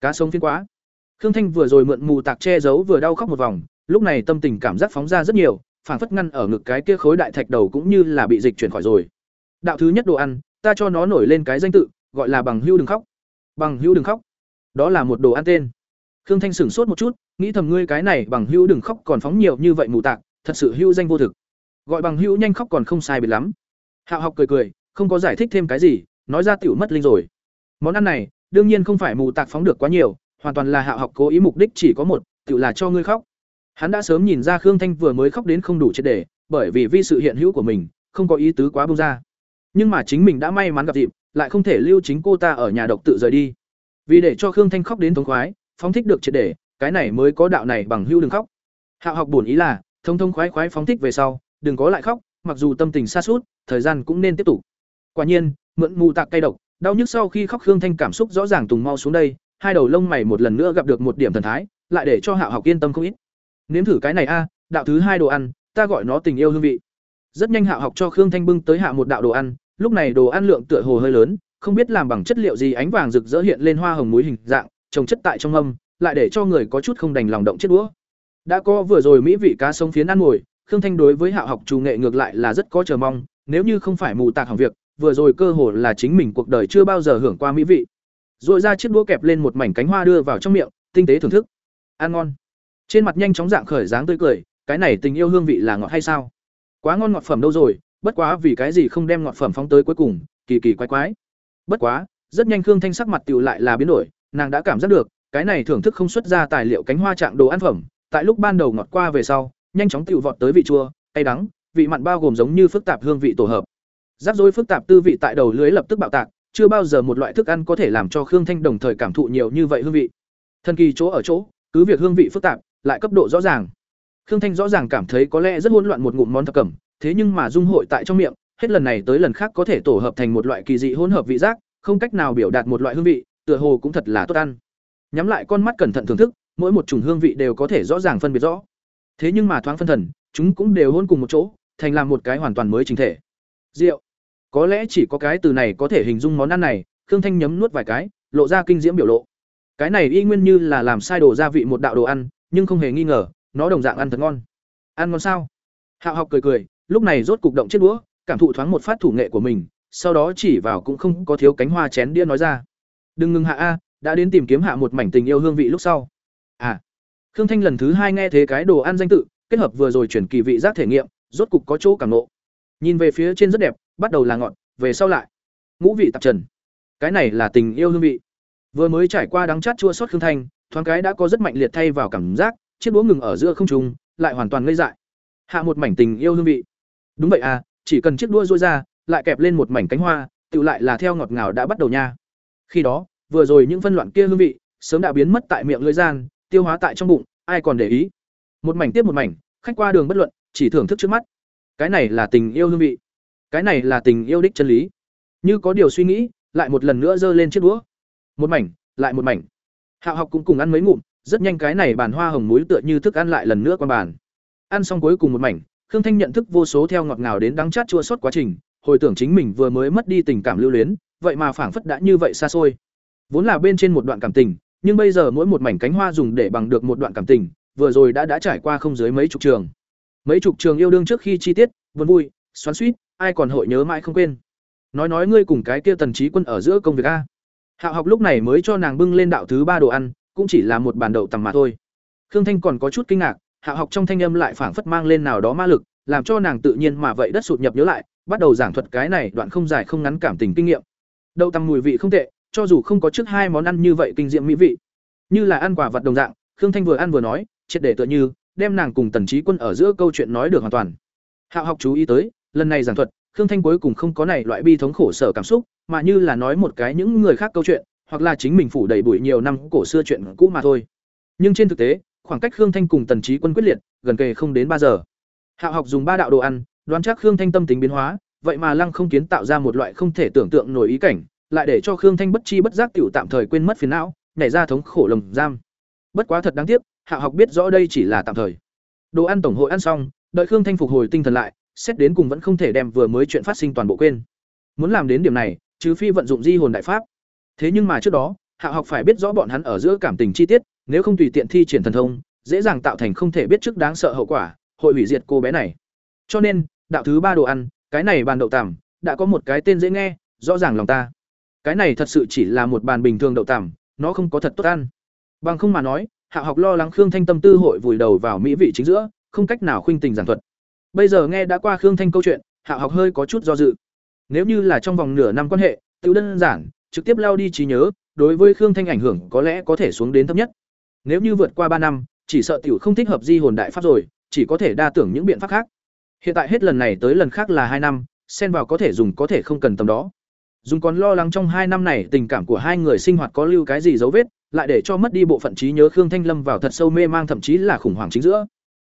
cá sống phiến quá. Khương thanh vừa rồi mượn mù tạc che giấu vừa đau khóc một vòng, lúc này tâm tình cảm giác phóng ra rất nhiều phản phất ngăn ở ngực cái kia khối đại thạch đầu cũng như là bị dịch chuyển khỏi rồi. Đạo thứ nhất đồ ăn, ta cho nó nổi lên cái danh tự, gọi là bằng hưu đừng khóc. Bằng hưu đừng khóc. Đó là một đồ ăn tên. Khương thanh sửng sốt một chút, nghĩ thầm ngươi cái này bằng hưu đừng khóc còn phóng nhiều như vậy mù tạc, thật sự hưu danh vô thực. Gọi bằng hưu nhanh khóc còn không sai biệt lắm. Hạo học cười cười, không có giải thích thêm cái gì, nói ra tiểu mất linh rồi. Món ăn này đương nhiên không phải mù tạc phóng được quá nhiều, hoàn toàn là hạo học cố ý, mục đích chỉ có một, tự là cho ngươi khóc. Hắn đã sớm nhìn ra khương thanh vừa mới khóc đến không đủ triệt để, bởi vì vi sự hiện hữu của mình, không có ý tứ quá bông ra. Nhưng mà chính mình đã may mắn gặp dịp, lại không thể lưu chính cô ta ở nhà độc tự rời đi. Vì để cho khương thanh khóc đến thống khoái, phóng thích được triệt để, cái này mới có đạo này bằng hữu đừng khóc. Hạo học bổn ý là, thông thông khoái khoái phóng thích về sau, đừng có lại khóc, mặc dù tâm tình xa suốt, thời gian cũng nên tiếp tục. Quả nhiên, mượn mù tạc cay độc đau nhức sau khi khóc khương thanh cảm xúc rõ ràng tùng mau xuống đây, hai đầu lông mày một lần nữa gặp được một điểm thần thái, lại để cho hạo học yên tâm không ít. Nếm thử cái này a, đạo thứ hai đồ ăn, ta gọi nó tình yêu hương vị. Rất nhanh hạo học cho khương thanh bưng tới hạ một đạo đồ ăn, lúc này đồ ăn lượng tựa hồ hơi lớn, không biết làm bằng chất liệu gì ánh vàng rực rỡ hiện lên hoa hồng muối hình dạng, trồng chất tại trong âm lại để cho người có chút không đành lòng động chết đũa. Đã có vừa rồi mỹ vị cá sống phiến ăn ngồi, khương thanh đối với hạo học trù nghệ ngược lại là rất có chờ mong, nếu như không phải mù tạc hỏng việc vừa rồi cơ hồ là chính mình cuộc đời chưa bao giờ hưởng qua mỹ vị. Rồi ra chiếc đũa kẹp lên một mảnh cánh hoa đưa vào trong miệng, tinh tế thưởng thức. Ăn ngon. Trên mặt nhanh chóng dạng khởi dáng tươi cười, cái này tình yêu hương vị là ngọt hay sao? Quá ngon ngọt phẩm đâu rồi, bất quá vì cái gì không đem ngọt phẩm phóng tới cuối cùng, kỳ kỳ quái quái. Bất quá, rất nhanh khương thanh sắc mặt tựu lại là biến đổi, nàng đã cảm giác được, cái này thưởng thức không xuất ra tài liệu cánh hoa trạng đồ ăn phẩm, tại lúc ban đầu ngọt qua về sau, nhanh chóng tựu vọt tới vị chua, cay đắng, vị mặn bao gồm giống như phức tạp hương vị tổ hợp rắc rối phức tạp tư vị tại đầu lưới lập tức bạo tạc, chưa bao giờ một loại thức ăn có thể làm cho khương thanh đồng thời cảm thụ nhiều như vậy hương vị. Thần kỳ chỗ ở chỗ, cứ việc hương vị phức tạp, lại cấp độ rõ ràng. Khương thanh rõ ràng cảm thấy có lẽ rất hỗn loạn một ngụm món thập cẩm, thế nhưng mà dung hội tại trong miệng, hết lần này tới lần khác có thể tổ hợp thành một loại kỳ dị hỗn hợp vị giác, không cách nào biểu đạt một loại hương vị, tựa hồ cũng thật là tốt ăn. Nhắm lại con mắt cẩn thận thưởng thức, mỗi một chủng hương vị đều có thể rõ ràng phân biệt rõ. Thế nhưng mà thoáng phân thần, chúng cũng đều hôn cùng một chỗ, thành làm một cái hoàn toàn mới trình thể. Rượu có lẽ chỉ có cái từ này có thể hình dung món ăn này, khương thanh nhấm nuốt vài cái, lộ ra kinh diễm biểu lộ. Cái này y nguyên như là làm sai đồ gia vị một đạo đồ ăn, nhưng không hề nghi ngờ, nó đồng dạng ăn thật ngon. Ăn ngon sao? Hạo học cười cười, lúc này rốt cục động chiếc đũa, cảm thụ thoáng một phát thủ nghệ của mình, sau đó chỉ vào cũng không có thiếu cánh hoa chén đĩa nói ra. Đừng ngừng hạ a, đã đến tìm kiếm hạ một mảnh tình yêu hương vị lúc sau. À. Khương thanh lần thứ hai nghe thế cái đồ ăn danh tự, kết hợp vừa rồi chuyển kỳ vị giác thể nghiệm, rốt cục có chỗ cảm nộ. Nhìn về phía trên rất đẹp bắt đầu là ngọn về sau lại. Ngũ vị tạp trần. Cái này là tình yêu hương vị. Vừa mới trải qua đắng chát chua xót khương thanh thoáng cái đã có rất mạnh liệt thay vào cảm giác chiếc đũa ngừng ở giữa không trùng, lại hoàn toàn ngây dại. Hạ một mảnh tình yêu hương vị. Đúng vậy à chỉ cần chiếc đũa rối ra lại kẹp lên một mảnh cánh hoa tự lại là theo ngọt ngào đã bắt đầu nha. Khi đó vừa rồi những phân loạn kia hương vị sớm đã biến mất tại miệng lưỡi gian tiêu hóa tại trong bụng ai còn để ý? Một mảnh tiếp một mảnh khách qua đường bất luận chỉ thưởng thức trước mắt. Cái này là tình yêu hương vị cái này là tình yêu đích chân lý. Như có điều suy nghĩ, lại một lần nữa giơ lên chiếc đũa. Một mảnh, lại một mảnh. Hạo học cũng cùng ăn mấy ngụm, rất nhanh cái này bàn hoa hồng muối tựa như thức ăn lại lần nữa qua bàn. Ăn xong cuối cùng một mảnh, khương thanh nhận thức vô số theo ngọt ngào đến đắng chát chua suốt quá trình, hồi tưởng chính mình vừa mới mất đi tình cảm lưu luyến, vậy mà phảng phất đã như vậy xa xôi. Vốn là bên trên một đoạn cảm tình, nhưng bây giờ mỗi một mảnh cánh hoa dùng để bằng được một đoạn cảm tình, vừa rồi đã đã trải qua không dưới mấy chục trường. Mấy chục trường yêu đương trước khi chi tiết vốn vui, xoắn suýt ai còn hội nhớ mãi không quên. Nói nói ngươi cùng cái kia tần trí quân ở giữa công việc a. Hạo học lúc này mới cho nàng bưng lên đạo thứ ba đồ ăn, cũng chỉ là một bàn đậu tằm mà thôi. Khương thanh còn có chút kinh ngạc hạo học trong thanh âm lại phảng phất mang lên nào đó ma lực, làm cho nàng tự nhiên mà vậy đất sụt nhập nhớ lại, bắt đầu giảng thuật cái này đoạn không dài không ngắn cảm tình kinh nghiệm. Đậu tằm mùi vị không tệ, cho dù không có trước hai món ăn như vậy kinh diệm mỹ vị. Như là ăn quả vật đồng dạng, khương thanh vừa ăn vừa nói, triệt để tựa như, đem nàng cùng tần trí quân ở giữa câu chuyện nói được hoàn toàn. Hạo học chú ý tới lần này giảng thuật, khương thanh cuối cùng không có này loại bi thống khổ sở cảm xúc, mà như là nói một cái những người khác câu chuyện, hoặc là chính mình phủ đầy bụi nhiều năm cổ xưa chuyện cũ mà thôi. Nhưng trên thực tế, khoảng cách khương thanh cùng tần trí quân quyết liệt, gần kề không đến ba giờ. Hạo học dùng ba đạo đồ ăn, đoán chắc khương thanh tâm tính biến hóa, vậy mà lăng không kiến tạo ra một loại không thể tưởng tượng nổi ý cảnh, lại để cho khương thanh bất chi bất giác tiểu tạm thời quên mất phiền não, nhảy ra thống khổ lồng giam. Bất quá thật đáng tiếc, hạo học biết rõ đây chỉ là tạm thời. Đồ ăn tổng hội ăn xong, đợi khương thanh phục hồi tinh thần lại xét đến cùng vẫn không thể đem vừa mới chuyện phát sinh toàn bộ quên. Muốn làm đến điểm này, trừ phi vận dụng di hồn đại pháp. Thế nhưng mà trước đó, hạ học phải biết rõ bọn hắn ở giữa cảm tình chi tiết, nếu không tùy tiện thi triển thần thông, dễ dàng tạo thành không thể biết trước đáng sợ hậu quả, hội hủy diệt cô bé này. Cho nên, đạo thứ ba đồ ăn, cái này bàn đậu tằm, đã có một cái tên dễ nghe, rõ ràng lòng ta. Cái này thật sự chỉ là một bàn bình thường đậu tằm, nó không có thật tốt ăn. Bằng không mà nói, hạ học lo lắng khương thanh tâm tư hội vùi đầu vào mỹ vị chính giữa, không cách nào khuynh tình giảng thuật bây giờ nghe đã qua khương thanh câu chuyện, hạ học hơi có chút do dự. Nếu như là trong vòng nửa năm quan hệ, tự đơn giản, trực tiếp lao đi trí nhớ, đối với khương thanh ảnh hưởng có lẽ có thể xuống đến thấp nhất. Nếu như vượt qua ba năm, chỉ sợ tiểu không thích hợp di hồn đại pháp rồi, chỉ có thể đa tưởng những biện pháp khác. Hiện tại hết lần này tới lần khác là hai năm, xen vào có thể dùng có thể không cần tầm đó. Dùng còn lo lắng trong hai năm này tình cảm của hai người sinh hoạt có lưu cái gì dấu vết, lại để cho mất đi bộ phận trí nhớ khương thanh lâm vào thật sâu mê mang thậm chí là khủng hoảng chính giữa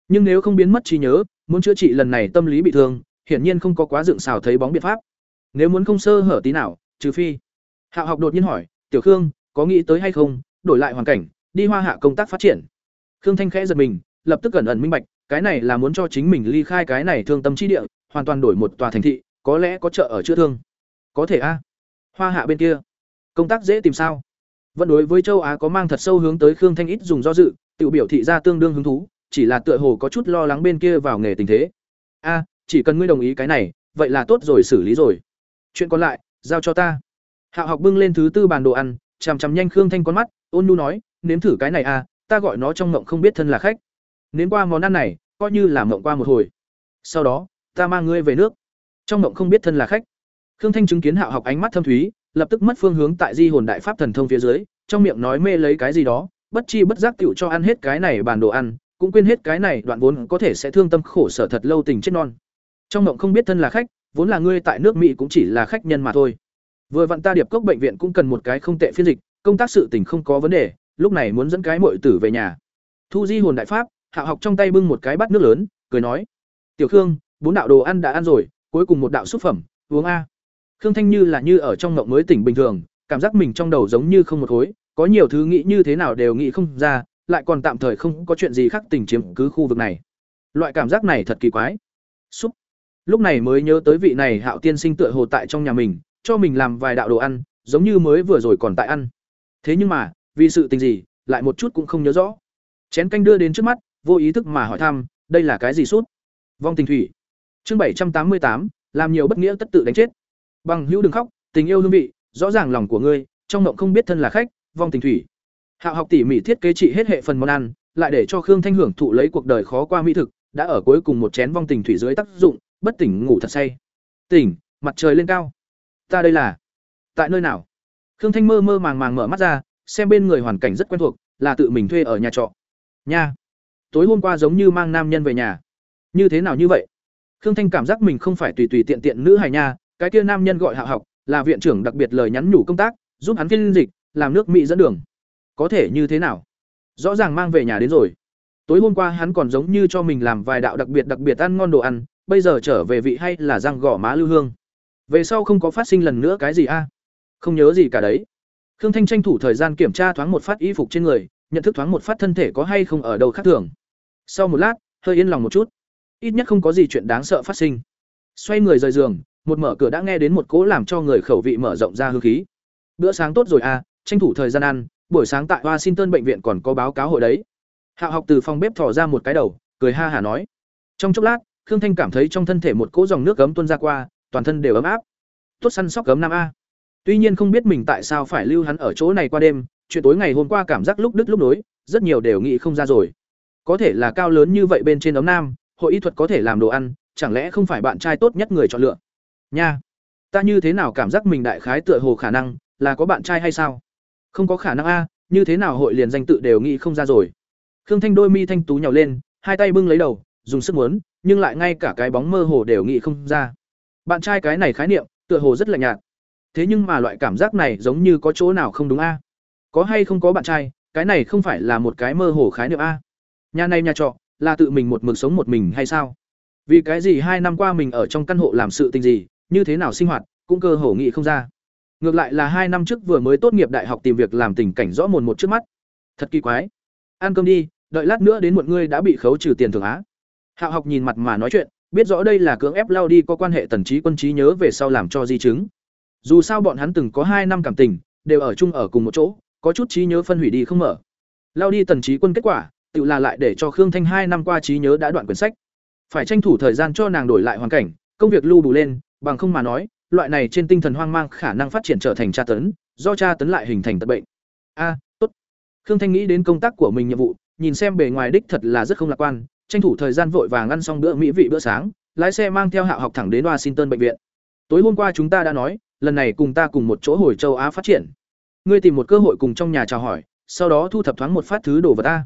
nhưng nếu không biến mất trí nhớ, muốn chữa trị lần này tâm lý bị thương, hiển nhiên không có quá dựng xào thấy bóng biện pháp. Nếu muốn không sơ hở tí nào, trừ phi. Hạo học đột nhiên hỏi, tiểu khương, có nghĩ tới hay không, đổi lại hoàn cảnh, đi hoa hạ công tác phát triển? Khương thanh khẽ giật mình, lập tức cẩn ẩn minh bạch, cái này là muốn cho chính mình ly khai cái này thương tâm trí địa, hoàn toàn đổi một tòa thành thị, có lẽ có chợ ở chữa thương. Có thể a. Hoa hạ bên kia, công tác dễ tìm sao? Vẫn đối với châu á có mang thật sâu hướng tới khương thanh ít dùng do dự tự biểu thị ra tương đương hứng thú chỉ là tựa hồ có chút lo lắng bên kia vào nghề tình thế. A, chỉ cần ngươi đồng ý cái này, vậy là tốt rồi, xử lý rồi. Chuyện còn lại, giao cho ta. Hạo học bưng lên thứ tư bàn đồ ăn, chằm chằm nhanh khương thanh con mắt, ôn nu nói, nếm thử cái này a ta gọi nó trong mộng không biết thân là khách. Nếm qua món ăn này, coi như là mộng qua một hồi. Sau đó, ta mang ngươi về nước. Trong mộng không biết thân là khách. Khương thanh chứng kiến hạo học ánh mắt thâm thúy, lập tức mất phương hướng tại di hồn đại pháp thần thông phía dưới, trong miệng nói mê lấy cái gì đó, bất chi bất giác tựu cho ăn hết cái này bàn đồ ăn cũng quên hết cái này, đoạn vốn có thể sẽ thương tâm khổ sở thật lâu tình chết non. Trong mộng không biết thân là khách, vốn là ngươi tại nước mỹ cũng chỉ là khách nhân mà thôi. Vừa vặn ta điệp cốc bệnh viện cũng cần một cái không tệ phiên dịch, công tác sự tình không có vấn đề, lúc này muốn dẫn cái muội tử về nhà. Thu di hồn đại pháp, hạ học trong tay bưng một cái bát nước lớn, cười nói, tiểu khương, bốn đạo đồ ăn đã ăn rồi, cuối cùng một đạo xúc phẩm, uống a. Khương thanh như là như ở trong mộng mới tỉnh bình thường, cảm giác mình trong đầu giống như không một khối, có nhiều thứ nghĩ như thế nào đều nghĩ không ra lại còn tạm thời không có chuyện gì khác tình chiếm cứ khu vực này. Loại cảm giác này thật kỳ quái. Xúc. Lúc này mới nhớ tới vị này hạo tiên sinh tựa hồ tại trong nhà mình, cho mình làm vài đạo đồ ăn, giống như mới vừa rồi còn tại ăn. Thế nhưng mà, vì sự tình gì, lại một chút cũng không nhớ rõ. Chén canh đưa đến trước mắt, vô ý thức mà hỏi thăm, đây là cái gì sút vong tình thủy. Chương bảy trăm tám mươi tám, làm nhiều bất nghĩa tất tự đánh chết. Bằng hữu đừng khóc, tình yêu hương vị, rõ ràng lòng của ngươi, trong mộng không biết thân là khách, vong tình thủy hạo học tỉ mỉ thiết kế trị hết hệ phần món ăn, lại để cho khương thanh hưởng thụ lấy cuộc đời khó qua mỹ thực, đã ở cuối cùng một chén vong tình thủy dưới tác dụng, bất tỉnh ngủ thật say. Tỉnh, mặt trời lên cao. Ta đây là, tại nơi nào? Khương thanh mơ mơ màng màng mở mắt ra, xem bên người hoàn cảnh rất quen thuộc, là tự mình thuê ở nhà trọ. Nha, tối hôm qua giống như mang nam nhân về nhà. Như thế nào như vậy? Khương thanh cảm giác mình không phải tùy tùy tiện tiện nữ hài nha, cái kia nam nhân gọi Hạo học, là viện trưởng đặc biệt lời nhắn nhủ công tác, giúp hắn phiên dịch, làm nước mỹ dẫn đường có thể như thế nào? Rõ ràng mang về nhà đến rồi. Tối hôm qua hắn còn giống như cho mình làm vài đạo đặc biệt đặc biệt ăn ngon đồ ăn, bây giờ trở về vị hay là răng gõ má lưu hương. Về sau không có phát sinh lần nữa cái gì a? Không nhớ gì cả đấy. Khương thanh tranh thủ thời gian kiểm tra thoáng một phát y phục trên người, nhận thức thoáng một phát thân thể có hay không ở đâu khác thường. Sau một lát, hơi yên lòng một chút. Ít nhất không có gì chuyện đáng sợ phát sinh. Xoay người rời giường, một mở cửa đã nghe đến một cỗ làm cho người khẩu vị mở rộng ra hư khí. Bữa sáng tốt rồi à tranh thủ thời gian ăn buổi sáng tại washington bệnh viện còn có báo cáo hội đấy. Hạ học từ phòng bếp thò ra một cái đầu, cười ha hả nói. Trong chốc lát, khương thanh cảm thấy trong thân thể một cỗ dòng nước cấm tuôn ra qua, toàn thân đều ấm áp. Tốt săn sóc cấm nam a. Tuy nhiên không biết mình tại sao phải lưu hắn ở chỗ này qua đêm, chuyện tối ngày hôm qua cảm giác lúc đứt lúc nối, rất nhiều đều nghĩ không ra rồi. Có thể là cao lớn như vậy bên trên ấm nam, hội y thuật có thể làm đồ ăn, chẳng lẽ không phải bạn trai tốt nhất người chọn lựa? Nha, ta như thế nào cảm giác mình đại khái tựa hồ khả năng là có bạn trai hay sao? Không có khả năng a, như thế nào hội liền danh tự đều nghĩ không ra rồi. Khương thanh đôi mi thanh tú nhào lên, hai tay bưng lấy đầu, dùng sức muốn, nhưng lại ngay cả cái bóng mơ hồ đều nghĩ không ra. Bạn trai cái này khái niệm, tựa hồ rất lạnh nhạt. Thế nhưng mà loại cảm giác này giống như có chỗ nào không đúng a? Có hay không có bạn trai, cái này không phải là một cái mơ hồ khái niệm a? Nhà này nhà trọ, là tự mình một mực sống một mình hay sao? Vì cái gì hai năm qua mình ở trong căn hộ làm sự tình gì, như thế nào sinh hoạt, cũng cơ hồ nghĩ không ra ngược lại là hai năm trước vừa mới tốt nghiệp đại học tìm việc làm tình cảnh rõ mồn một trước mắt thật kỳ quái ăn cơm đi đợi lát nữa đến muộn ngươi đã bị khấu trừ tiền thưởng á hạo học nhìn mặt mà nói chuyện biết rõ đây là cưỡng ép lao đi có quan hệ tần trí quân trí nhớ về sau làm cho di chứng dù sao bọn hắn từng có hai năm cảm tình đều ở chung ở cùng một chỗ có chút trí nhớ phân hủy đi không mở. Lao đi tần trí quân kết quả, tự là lại để cho Khương Thanh hai năm qua trí nhớ đã đoạn quyển sách. Phải tranh thủ thời gian cho nàng đổi lại hoàn cảnh, công việc lưu đủ lên, bằng không mà nói, loại này trên tinh thần hoang mang khả năng phát triển trở thành tra tấn, do tra tấn lại hình thành tật bệnh. A, tốt. Khương Thanh nghĩ đến công tác của mình nhiệm vụ, nhìn xem bề ngoài đích thật là rất không lạc quan, tranh thủ thời gian vội vàng ăn xong bữa mỹ vị bữa sáng, lái xe mang theo Hạo học thẳng đến Washington bệnh viện. Tối hôm qua chúng ta đã nói, lần này cùng ta cùng một chỗ hồi châu Á phát triển. Ngươi tìm một cơ hội cùng trong nhà chào hỏi, sau đó thu thập thoáng một phát thứ đồ vật ta.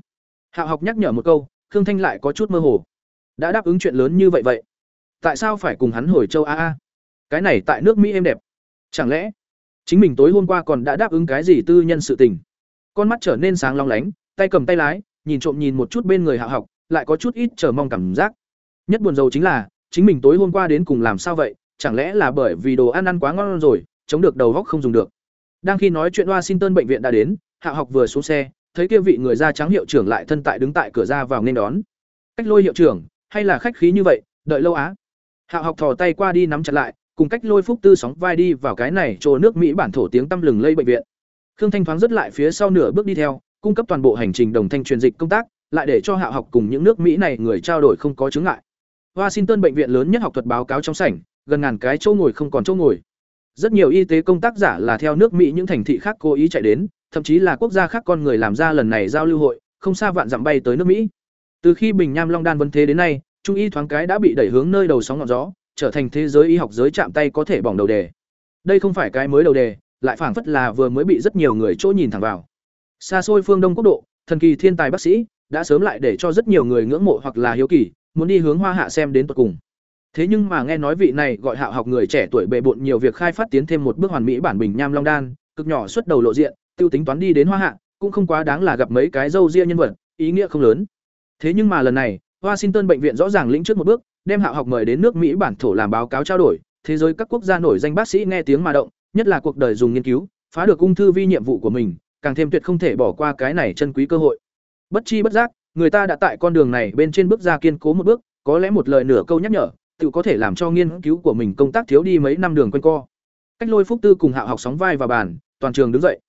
Hạo học nhắc nhở một câu, Khương Thanh lại có chút mơ hồ. Đã đáp ứng chuyện lớn như vậy vậy, tại sao phải cùng hắn hồi châu Á? Cái này tại nước Mỹ êm đẹp. Chẳng lẽ chính mình tối hôm qua còn đã đáp ứng cái gì tư nhân sự tình? Con mắt trở nên sáng long lánh, tay cầm tay lái, nhìn trộm nhìn một chút bên người hạ học, lại có chút ít chờ mong cảm giác. Nhất buồn rầu chính là, chính mình tối hôm qua đến cùng làm sao vậy, chẳng lẽ là bởi vì đồ ăn ăn quá ngon rồi, chống được đầu góc không dùng được. Đang khi nói chuyện Washington bệnh viện đã đến, Hạ học vừa xuống xe, thấy kia vị người da trắng hiệu trưởng lại thân tại đứng tại cửa ra vào nên đón. Cách lôi hiệu trưởng, hay là khách khí như vậy, đợi lâu á. Hạ học thò tay qua đi nắm chặt lại, cùng cách lôi phúc tư sóng vai đi vào cái này chỗ nước Mỹ bản thổ tiếng tăm lừng lây bệnh viện. Khương Thanh thoáng rất lại phía sau nửa bước đi theo, cung cấp toàn bộ hành trình đồng thanh truyền dịch công tác, lại để cho Hạ học cùng những nước Mỹ này người trao đổi không có chứng ngại. Washington bệnh viện lớn nhất học thuật báo cáo trong sảnh, gần ngàn cái chỗ ngồi không còn chỗ ngồi. Rất nhiều y tế công tác giả là theo nước Mỹ những thành thị khác cố ý chạy đến, thậm chí là quốc gia khác con người làm ra lần này giao lưu hội, không xa vạn dặm bay tới nước Mỹ. Từ khi Bình Nham Long Đan vấn thế đến nay, trung y thoáng cái đã bị đẩy hướng nơi đầu sóng ngọn gió, trở thành thế giới y học giới chạm tay có thể bỏng đầu đề. Đây không phải cái mới đầu đề, lại phảng phất là vừa mới bị rất nhiều người chỗ nhìn thẳng vào. Xa xôi phương Đông quốc độ, thần kỳ thiên tài bác sĩ đã sớm lại để cho rất nhiều người ngưỡng mộ hoặc là hiếu kỳ, muốn đi hướng Hoa Hạ xem đến tận cùng. Thế nhưng mà nghe nói vị này gọi Hạo học người trẻ tuổi bệ bội nhiều việc khai phát tiến thêm một bước hoàn mỹ bản bình nham long đan, cực nhỏ xuất đầu lộ diện, tiêu tính toán đi đến Hoa Hạ, cũng không quá đáng là gặp mấy cái dâu ria nhân vật, ý nghĩa không lớn. Thế nhưng mà lần này, Washington bệnh viện rõ ràng lĩnh trước một bước, đem Hạo học mời đến nước Mỹ bản thổ làm báo cáo trao đổi, thế giới các quốc gia nổi danh bác sĩ nghe tiếng mà động, nhất là cuộc đời dùng nghiên cứu, phá được ung thư vi nhiệm vụ của mình, càng thêm tuyệt không thể bỏ qua cái này chân quý cơ hội. Bất chi bất giác, người ta đã tại con đường này bên trên bước ra kiên cố một bước, có lẽ một lời nửa câu nhắc nhở, tự có thể làm cho nghiên cứu của mình công tác thiếu đi mấy năm đường quanh co. Cách lôi phúc tư cùng Hạo học sóng vai và bàn, toàn trường đứng dậy.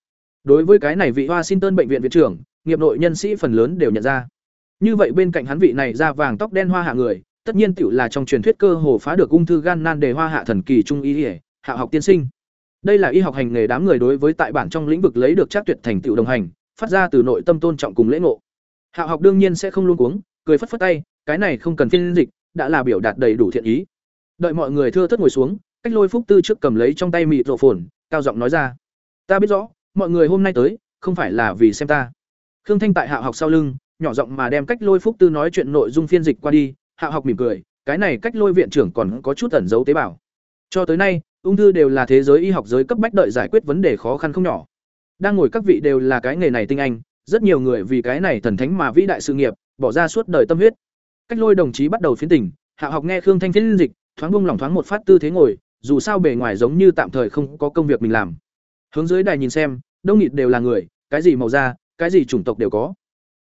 Đối với cái này vị Washington bệnh viện viện trưởng, nghiệp nội nhân sĩ phần lớn đều nhận ra. Như vậy bên cạnh hắn vị này da vàng tóc đen hoa hạ người, tất nhiên tiểu là trong truyền thuyết cơ hồ phá được ung thư gan nan đề hoa hạ thần kỳ trung y, hạ học tiên sinh. Đây là y học hành nghề đám người đối với tại bản trong lĩnh vực lấy được chắc tuyệt thành tựu đồng hành, phát ra từ nội tâm tôn trọng cùng lễ ngộ. Hạ học đương nhiên sẽ không luôn cuống, cười phất phất tay, cái này không cần phiên dịch, đã là biểu đạt đầy đủ thiện ý. Đợi mọi người thưa thớt ngồi xuống, cách lôi phúc tư trước cầm lấy trong tay mịt rộ phồn, cao giọng nói ra: "Ta biết rõ, mọi người hôm nay tới, không phải là vì xem ta." Khương Thanh tại Hạ học sau lưng, nhỏ giọng mà đem cách lôi phúc tư nói chuyện nội dung phiên dịch qua đi, Hạ học mỉm cười, cái này cách lôi viện trưởng còn có chút ẩn giấu tế bào. Cho tới nay, ung thư đều là thế giới y học giới cấp bách đợi giải quyết vấn đề khó khăn không nhỏ. Đang ngồi các vị đều là cái nghề này tinh anh, rất nhiều người vì cái này thần thánh mà vĩ đại sự nghiệp, bỏ ra suốt đời tâm huyết. Cách lôi đồng chí bắt đầu phiến tỉnh, Hạ học nghe Khương Thanh phiên dịch, thoáng buông lỏng thoáng một phát tư thế ngồi, dù sao bề ngoài giống như tạm thời không có công việc mình làm. Hướng dưới đài nhìn xem, đông nghịt đều là người, cái gì màu da, cái gì chủng tộc đều có.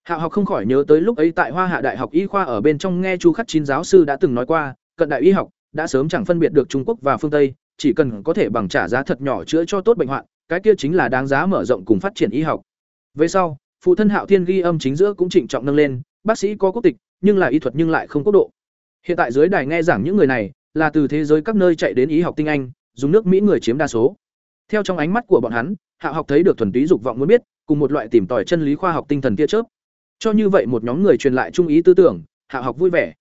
Hạ học không khỏi nhớ tới lúc ấy tại Hoa Hạ Đại học Y khoa ở bên trong nghe Chu Khắc Chín giáo sư đã từng nói qua, cận đại y học đã sớm chẳng phân biệt được Trung Quốc và phương Tây, chỉ cần có thể bằng trả giá thật nhỏ chữa cho tốt bệnh hoạn, cái kia chính là đáng giá mở rộng cùng phát triển y học. Về sau, phụ thân Hạo Thiên ghi âm chính giữa cũng trịnh trọng nâng lên, bác sĩ có quốc tịch, nhưng là y thuật nhưng lại không quốc độ. Hiện tại dưới đài nghe giảng những người này, là từ thế giới các nơi chạy đến y học tinh anh, dùng nước Mỹ người chiếm đa số. Theo trong ánh mắt của bọn hắn, Hạo học thấy được thuần túy dục vọng muốn biết, cùng một loại tìm tòi chân lý khoa học tinh thần tia chớp. Cho như vậy một nhóm người truyền lại trung ý tư tưởng, hạ học vui vẻ.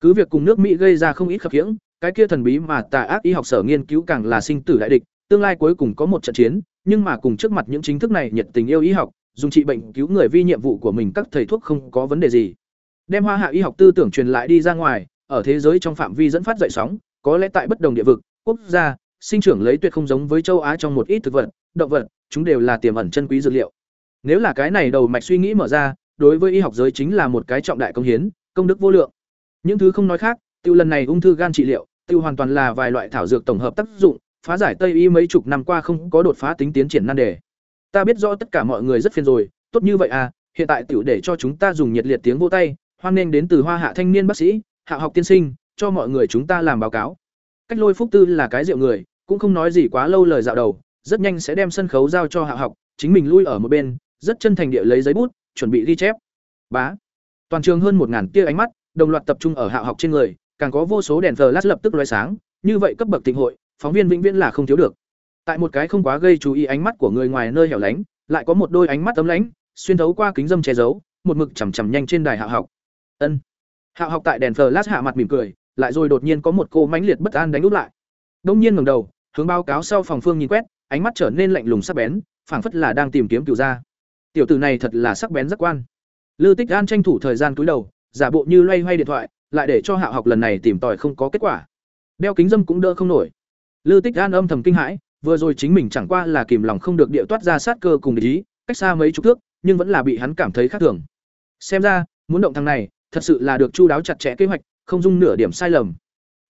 Cứ việc cùng nước Mỹ gây ra không ít khập khiễng, cái kia thần bí mà tà ác y học sở nghiên cứu càng là sinh tử đại địch, tương lai cuối cùng có một trận chiến, nhưng mà cùng trước mặt những chính thức này nhiệt tình yêu y học, dùng trị bệnh cứu người vi nhiệm vụ của mình các thầy thuốc không có vấn đề gì. Đem hoa hạ y học tư tưởng truyền lại đi ra ngoài, ở thế giới trong phạm vi dẫn phát dậy sóng, có lẽ tại bất đồng địa vực, quốc gia, sinh trưởng lấy tuyệt không giống với châu Á trong một ít thực vật, động vật, chúng đều là tiềm ẩn chân quý dược liệu. Nếu là cái này đầu mạch suy nghĩ mở ra, đối với y học giới chính là một cái trọng đại công hiến, công đức vô lượng. Những thứ không nói khác, tiêu lần này ung thư gan trị liệu, tiêu hoàn toàn là vài loại thảo dược tổng hợp tác dụng, phá giải Tây y mấy chục năm qua không có đột phá tính tiến triển nan đề. Ta biết rõ tất cả mọi người rất phiền rồi, tốt như vậy à, hiện tại tiểu để cho chúng ta dùng nhiệt liệt tiếng vỗ tay, hoan nghênh đến từ Hoa Hạ thanh niên bác sĩ, Hạ học tiên sinh, cho mọi người chúng ta làm báo cáo. Cách Lôi Phúc Tư là cái rượu người, cũng không nói gì quá lâu lời dạo đầu, rất nhanh sẽ đem sân khấu giao cho hạ học chính mình lui ở một bên rất chân thành địa lấy giấy bút chuẩn bị ghi chép. Bá. Toàn trường hơn một ngàn tia ánh mắt, đồng loạt tập trung ở hạ học trên người, càng có vô số đèn flash lập tức lóe sáng, như vậy cấp bậc tình hội, phóng viên vĩnh viễn là không thiếu được. Tại một cái không quá gây chú ý ánh mắt của người ngoài nơi hẻo lánh, lại có một đôi ánh mắt ấm lãnh, xuyên thấu qua kính dâm che giấu, một mực chằm chằm nhanh trên đài hạ học. Ân. Hạ học tại đèn flash hạ mặt mỉm cười, lại rồi đột nhiên có một cô mãnh liệt bất an đánh úp lại. Đông nhiên ngẩng đầu, hướng báo cáo sau phòng phương nhìn quét, ánh mắt trở nên lạnh lùng sắc bén, phảng phất là đang tìm kiếm cửu gia tiểu tử này thật là sắc bén rất quan. Lư tích an tranh thủ thời gian cúi đầu, giả bộ như loay hoay điện thoại, lại để cho hạ học lần này tìm tòi không có kết quả. Đeo kính dâm cũng đỡ không nổi. Lư tích an âm thầm kinh hãi, vừa rồi chính mình chẳng qua là kìm lòng không được địa toát ra sát cơ cùng ý, cách xa mấy chục thước, nhưng vẫn là bị hắn cảm thấy khác thường. Xem ra, muốn động thằng này, thật sự là được chu đáo chặt chẽ kế hoạch, không dung nửa điểm sai lầm.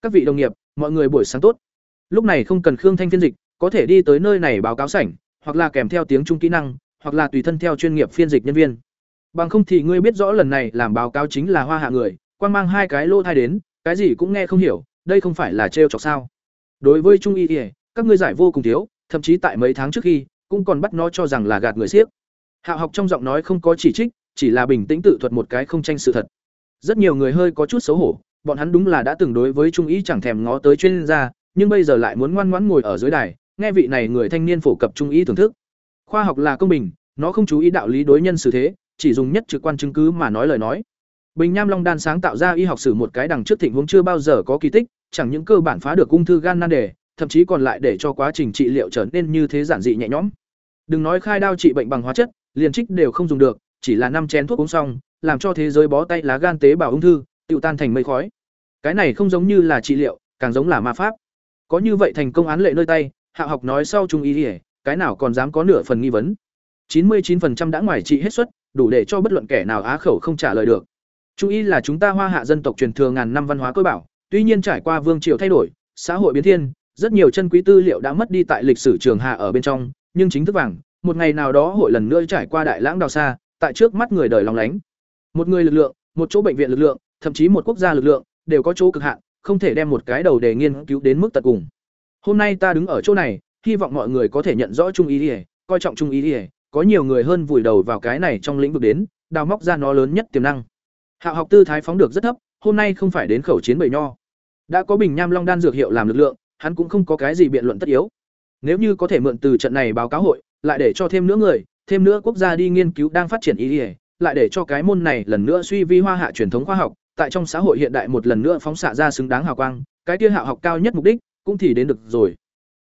Các vị đồng nghiệp, mọi người buổi sáng tốt. Lúc này không cần khương thanh phiên dịch, có thể đi tới nơi này báo cáo sảnh, hoặc là kèm theo tiếng trung kỹ năng hoặc là tùy thân theo chuyên nghiệp phiên dịch nhân viên. Bằng không thì ngươi biết rõ lần này làm báo cáo chính là hoa hạ người, quan mang hai cái lô thai đến, cái gì cũng nghe không hiểu, đây không phải là trêu chọc sao? Đối với trung y ỉa các ngươi giải vô cùng thiếu, thậm chí tại mấy tháng trước khi, cũng còn bắt nó cho rằng là gạt người siếc. Hạ học trong giọng nói không có chỉ trích, chỉ là bình tĩnh tự thuật một cái không tranh sự thật. Rất nhiều người hơi có chút xấu hổ, bọn hắn đúng là đã từng đối với trung ý chẳng thèm ngó tới chuyên gia, nhưng bây giờ lại muốn ngoan ngoãn ngồi ở dưới đài, nghe vị này người thanh niên phổ cập trung ý thưởng thức khoa học là công bình, nó không chú ý đạo lý đối nhân xử thế, chỉ dùng nhất trực quan chứng cứ mà nói lời nói. Bình nham long đan sáng tạo ra y học sử một cái đằng trước thịnh huống chưa bao giờ có kỳ tích, chẳng những cơ bản phá được ung thư gan nan đề, thậm chí còn lại để cho quá trình trị liệu trở nên như thế giản dị nhẹ nhõm. Đừng nói khai đao trị bệnh bằng hóa chất, liền trích đều không dùng được, chỉ là năm chén thuốc uống xong, làm cho thế giới bó tay lá gan tế bào ung thư tự tan thành mây khói. Cái này không giống như là trị liệu, càng giống là ma pháp. Có như vậy thành công án lệ nơi tay, hạ học nói sau trung ý ỉa cái nào còn dám có nửa phần nghi vấn. Chín mươi 99% đã ngoài trị hết suất, đủ để cho bất luận kẻ nào á khẩu không trả lời được. Trung y là chúng ta hoa hạ dân tộc truyền thừa ngàn năm văn hóa cơ bảo, tuy nhiên trải qua vương triều thay đổi, xã hội biến thiên, rất nhiều chân quý tư liệu đã mất đi tại lịch sử trường hạ ở bên trong, nhưng chính thức vàng, một ngày nào đó hội lần nữa trải qua đại lãng đào xa, tại trước mắt người đời lòng lánh. Một người lực lượng, một chỗ bệnh viện lực lượng, thậm chí một quốc gia lực lượng, đều có chỗ cực hạn, không thể đem một cái đầu để nghiên cứu đến mức tận cùng. Hôm nay ta đứng ở chỗ này hy vọng mọi người có thể nhận rõ trung ý ỉa coi trọng trung ý ỉa có nhiều người hơn vùi đầu vào cái này trong lĩnh vực đến, đào móc ra nó lớn nhất tiềm năng. Hạ học tư thái phóng được rất thấp, hôm nay không phải đến khẩu chiến bầy nho. Đã có bình nham long đan dược hiệu làm lực lượng, hắn cũng không có cái gì biện luận tất yếu. Nếu như có thể mượn từ trận này báo cáo hội, lại để cho thêm nữa người, thêm nữa quốc gia đi nghiên cứu đang phát triển ý ỉa lại để cho cái môn này lần nữa suy vi hoa hạ truyền thống khoa học, tại trong xã hội hiện đại một lần nữa phóng xạ ra xứng đáng hào quang, cái kia hạ học cao nhất mục đích, cũng thì đến được rồi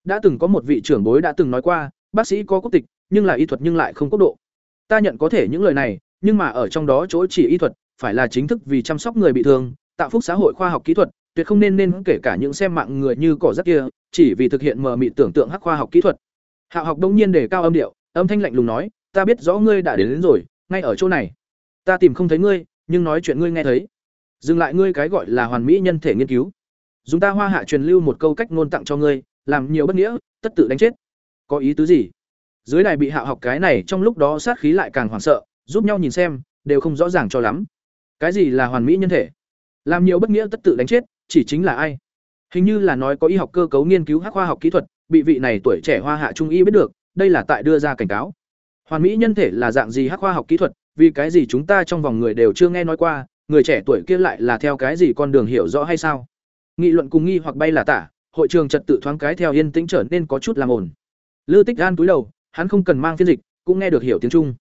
đã từng có một vị trưởng bối đã từng nói qua bác sĩ có quốc tịch nhưng là y thuật nhưng lại không quốc độ. Ta nhận có thể những lời này nhưng mà ở trong đó chỗ chỉ y thuật phải là chính thức vì chăm sóc người bị thương tạo phúc xã hội khoa học kỹ thuật tuyệt không nên nên kể cả những xem mạng người như cỏ rác kia chỉ vì thực hiện mờ mị tưởng tượng hắc khoa học kỹ thuật. Hạ học đông nhiên đề cao âm điệu âm thanh lạnh lùng nói ta biết rõ ngươi đã đến, đến rồi ngay ở chỗ này. Ta tìm không thấy ngươi nhưng nói chuyện ngươi nghe thấy. Dừng lại ngươi cái gọi là hoàn mỹ nhân thể nghiên cứu. Dùng ta hoa hạ truyền lưu một câu cách ngôn tặng cho ngươi làm nhiều bất nghĩa, tất tự đánh chết. Có ý tứ gì? Dưới đài bị hạ học cái này, trong lúc đó sát khí lại càng hoảng sợ, giúp nhau nhìn xem, đều không rõ ràng cho lắm. Cái gì là hoàn mỹ nhân thể? Làm nhiều bất nghĩa tất tự đánh chết, chỉ chính là ai? Hình như là nói có y học cơ cấu nghiên cứu hắc khoa học kỹ thuật, bị vị này tuổi trẻ hoa hạ trung y biết được, đây là tại đưa ra cảnh cáo. Hoàn mỹ nhân thể là dạng gì hắc khoa học kỹ thuật, vì cái gì chúng ta trong vòng người đều chưa nghe nói qua, người trẻ tuổi kia lại là theo cái gì con đường hiểu rõ hay sao? Nghị luận cùng nghi hoặc bay là tả hội trường trật tự thoáng cái theo yên tĩnh trở nên có chút làm ổn lư tích gan túi đầu, hắn không cần mang phiên dịch, cũng nghe được hiểu tiếng trung.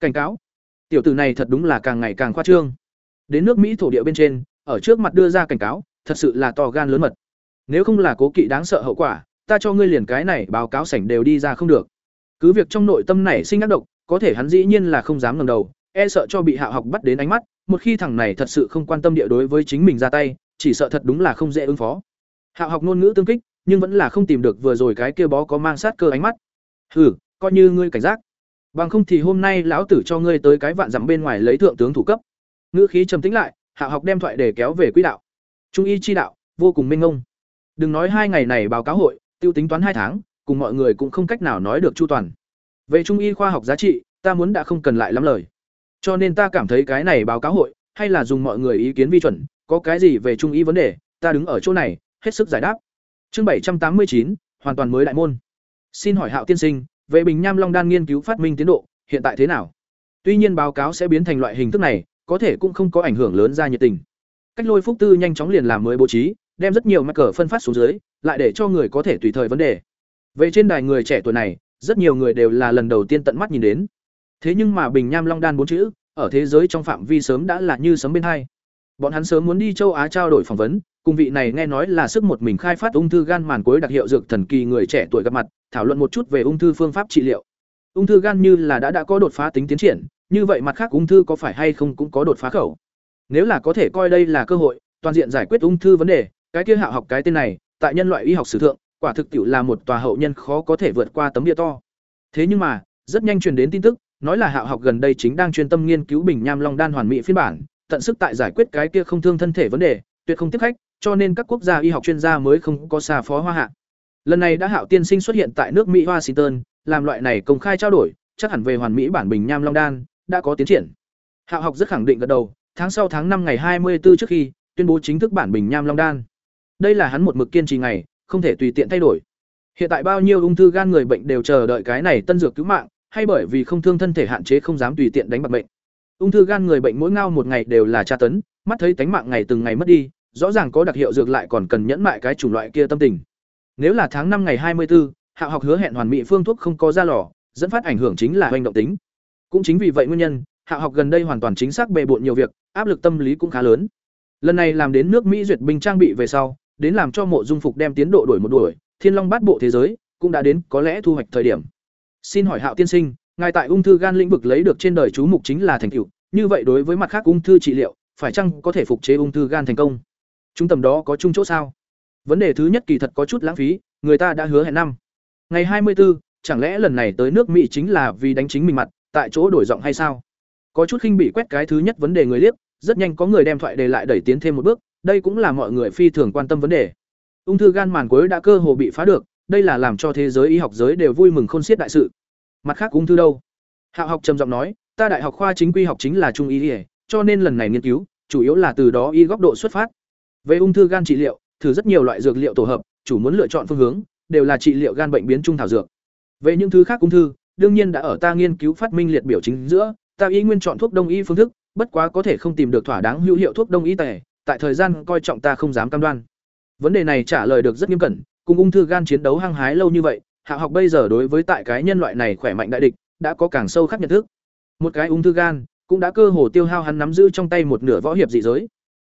Cảnh cáo, tiểu tử này thật đúng là càng ngày càng khoa trương. Đến nước mỹ thổ địa bên trên, ở trước mặt đưa ra cảnh cáo, thật sự là to gan lớn mật. Nếu không là cố kỵ đáng sợ hậu quả, ta cho ngươi liền cái này báo cáo sảnh đều đi ra không được. Cứ việc trong nội tâm này sinh ác độc, có thể hắn dĩ nhiên là không dám ngẩng đầu e sợ cho bị hạ học bắt đến ánh mắt, một khi thằng này thật sự không quan tâm địa đối với chính mình ra tay, chỉ sợ thật đúng là không dễ ứng phó hạ học ngôn ngữ tương kích, nhưng vẫn là không tìm được vừa rồi cái kia bó có mang sát cơ ánh mắt. Hừ, coi như ngươi cảnh giác. Bằng không thì hôm nay lão tử cho ngươi tới cái vạn dặm bên ngoài lấy thượng tướng thủ cấp. Ngữ khí trầm tĩnh lại, hạ học đem thoại để kéo về quỹ đạo. Trung y chi đạo, vô cùng minh ngông. Đừng nói hai ngày này báo cáo hội, tiêu tính toán hai tháng, cùng mọi người cũng không cách nào nói được chu toàn. Về trung y khoa học giá trị, ta muốn đã không cần lại lắm lời. Cho nên ta cảm thấy cái này báo cáo hội, hay là dùng mọi người ý kiến vi chuẩn, có cái gì về trung y vấn đề, ta đứng ở chỗ này hết sức giải đáp chương bảy trăm tám mươi chín hoàn toàn mới đại môn Xin hỏi Hạo tiên sinh, về Bình Nham Long đan nghiên cứu phát minh tiến độ, hiện tại thế nào? Tuy nhiên báo cáo sẽ biến thành loại hình thức này, có thể cũng không có ảnh hưởng lớn ra nhiệt tình. Cách Lôi Phúc Tư nhanh chóng liền làm mới bố trí, đem rất nhiều mắc cờ phân phát xuống dưới, lại để cho người có thể tùy thời vấn đề. Về trên đài người trẻ tuổi này, rất nhiều người đều là lần đầu tiên tận mắt nhìn đến. Thế nhưng mà Bình Nham Long đan bốn chữ, ở thế giới trong phạm vi sớm đã là như sấm bên hai. Bọn hắn sớm muốn đi châu Á trao đổi phỏng vấn, cùng vị này nghe nói là sức một mình khai phát ung thư gan màn cuối đặc hiệu dược thần kỳ người trẻ tuổi gặp mặt, thảo luận một chút về ung thư phương pháp trị liệu. Ung thư gan như là đã đã có đột phá tính tiến triển, như vậy mặt khác ung thư có phải hay không cũng có đột phá khẩu. Nếu là có thể coi đây là cơ hội, toàn diện giải quyết ung thư vấn đề, cái kia hạ học cái tên này, tại nhân loại y học sử thượng, quả thực tiệu là một tòa hậu nhân khó có thể vượt qua tấm địa to. Thế nhưng mà, rất nhanh truyền đến tin tức, nói là hạ học gần đây chính đang chuyên tâm nghiên cứu bình nham long đan hoàn mỹ phiên bản, tận sức tại giải quyết cái kia không thương thân thể vấn đề, tuyệt không tiếp khách, cho nên các quốc gia y học chuyên gia mới không có xa phó hoa hạ. Lần này đã Hạo tiên sinh xuất hiện tại nước Mỹ Washington, làm loại này công khai trao đổi, chắc hẳn về hoàn mỹ bản bình nham long đan đã có tiến triển. Hạo học rất khẳng định gật đầu, tháng sau tháng năm ngày 24 trước khi tuyên bố chính thức bản bình nham long đan. Đây là hắn một mực kiên trì ngày, không thể tùy tiện thay đổi. Hiện tại bao nhiêu ung thư gan người bệnh đều chờ đợi cái này tân dược cứu mạng, hay bởi vì không thương thân thể hạn chế không dám tùy tiện đánh bạc bệnh. Ung thư gan người bệnh mỗi ngao một ngày đều là tra tấn, mắt thấy tánh mạng ngày từng ngày mất đi, rõ ràng có đặc hiệu dược lại còn cần nhẫn mại cái chủng loại kia tâm tình. Nếu là tháng năm ngày 24, Hạ học hứa hẹn hoàn mỹ phương thuốc không có ra lò, dẫn phát ảnh hưởng chính là hành động tính. Cũng chính vì vậy nguyên nhân, Hạ học gần đây hoàn toàn chính xác bề bộn nhiều việc, áp lực tâm lý cũng khá lớn. Lần này làm đến nước Mỹ duyệt binh trang bị về sau, đến làm cho Mộ Dung Phục đem tiến độ đổi một đuổi, Thiên Long bát bộ thế giới cũng đã đến có lẽ thu hoạch thời điểm. Xin hỏi Hạo tiên sinh, ngài tại ung thư gan lĩnh vực lấy được trên đời chú mục chính là thành tựu, như vậy đối với mặt khác ung thư trị liệu, phải chăng có thể phục chế ung thư gan thành công? Chúng tầm đó có chung chỗ sao? Vấn đề thứ nhất kỳ thật có chút lãng phí, người ta đã hứa hẹn năm. Ngày 24, chẳng lẽ lần này tới nước Mỹ chính là vì đánh chính mình mặt, tại chỗ đổi giọng hay sao? Có chút khinh bị quét cái thứ nhất vấn đề người liếc, rất nhanh có người đem thoại đề lại đẩy tiến thêm một bước, đây cũng là mọi người phi thường quan tâm vấn đề. Ung thư gan màn cuối đã cơ hồ bị phá được, đây là làm cho thế giới y học giới đều vui mừng khôn xiết đại sự. Mặt khác ung thư đâu? Hạo học trầm giọng nói, ta đại học khoa chính quy học chính là trung y, cho nên lần này nghiên cứu chủ yếu là từ đó y góc độ xuất phát. Về ung thư gan trị liệu, thử rất nhiều loại dược liệu tổ hợp, chủ muốn lựa chọn phương hướng đều là trị liệu gan bệnh biến trung thảo dược. Về những thứ khác ung thư, đương nhiên đã ở ta nghiên cứu phát minh liệt biểu chính giữa, ta y nguyên chọn thuốc đông y phương thức, bất quá có thể không tìm được thỏa đáng hữu hiệu thuốc đông y tề, tại thời gian coi trọng ta không dám cam đoan. Vấn đề này trả lời được rất nghiêm cẩn, cùng ung thư gan chiến đấu hăng hái lâu như vậy, Hạ học bây giờ đối với tại cái nhân loại này khỏe mạnh đại địch, đã có càng sâu khắc nhận thức. Một cái ung thư gan, cũng đã cơ hồ tiêu hao hắn nắm giữ trong tay một nửa võ hiệp dị giới.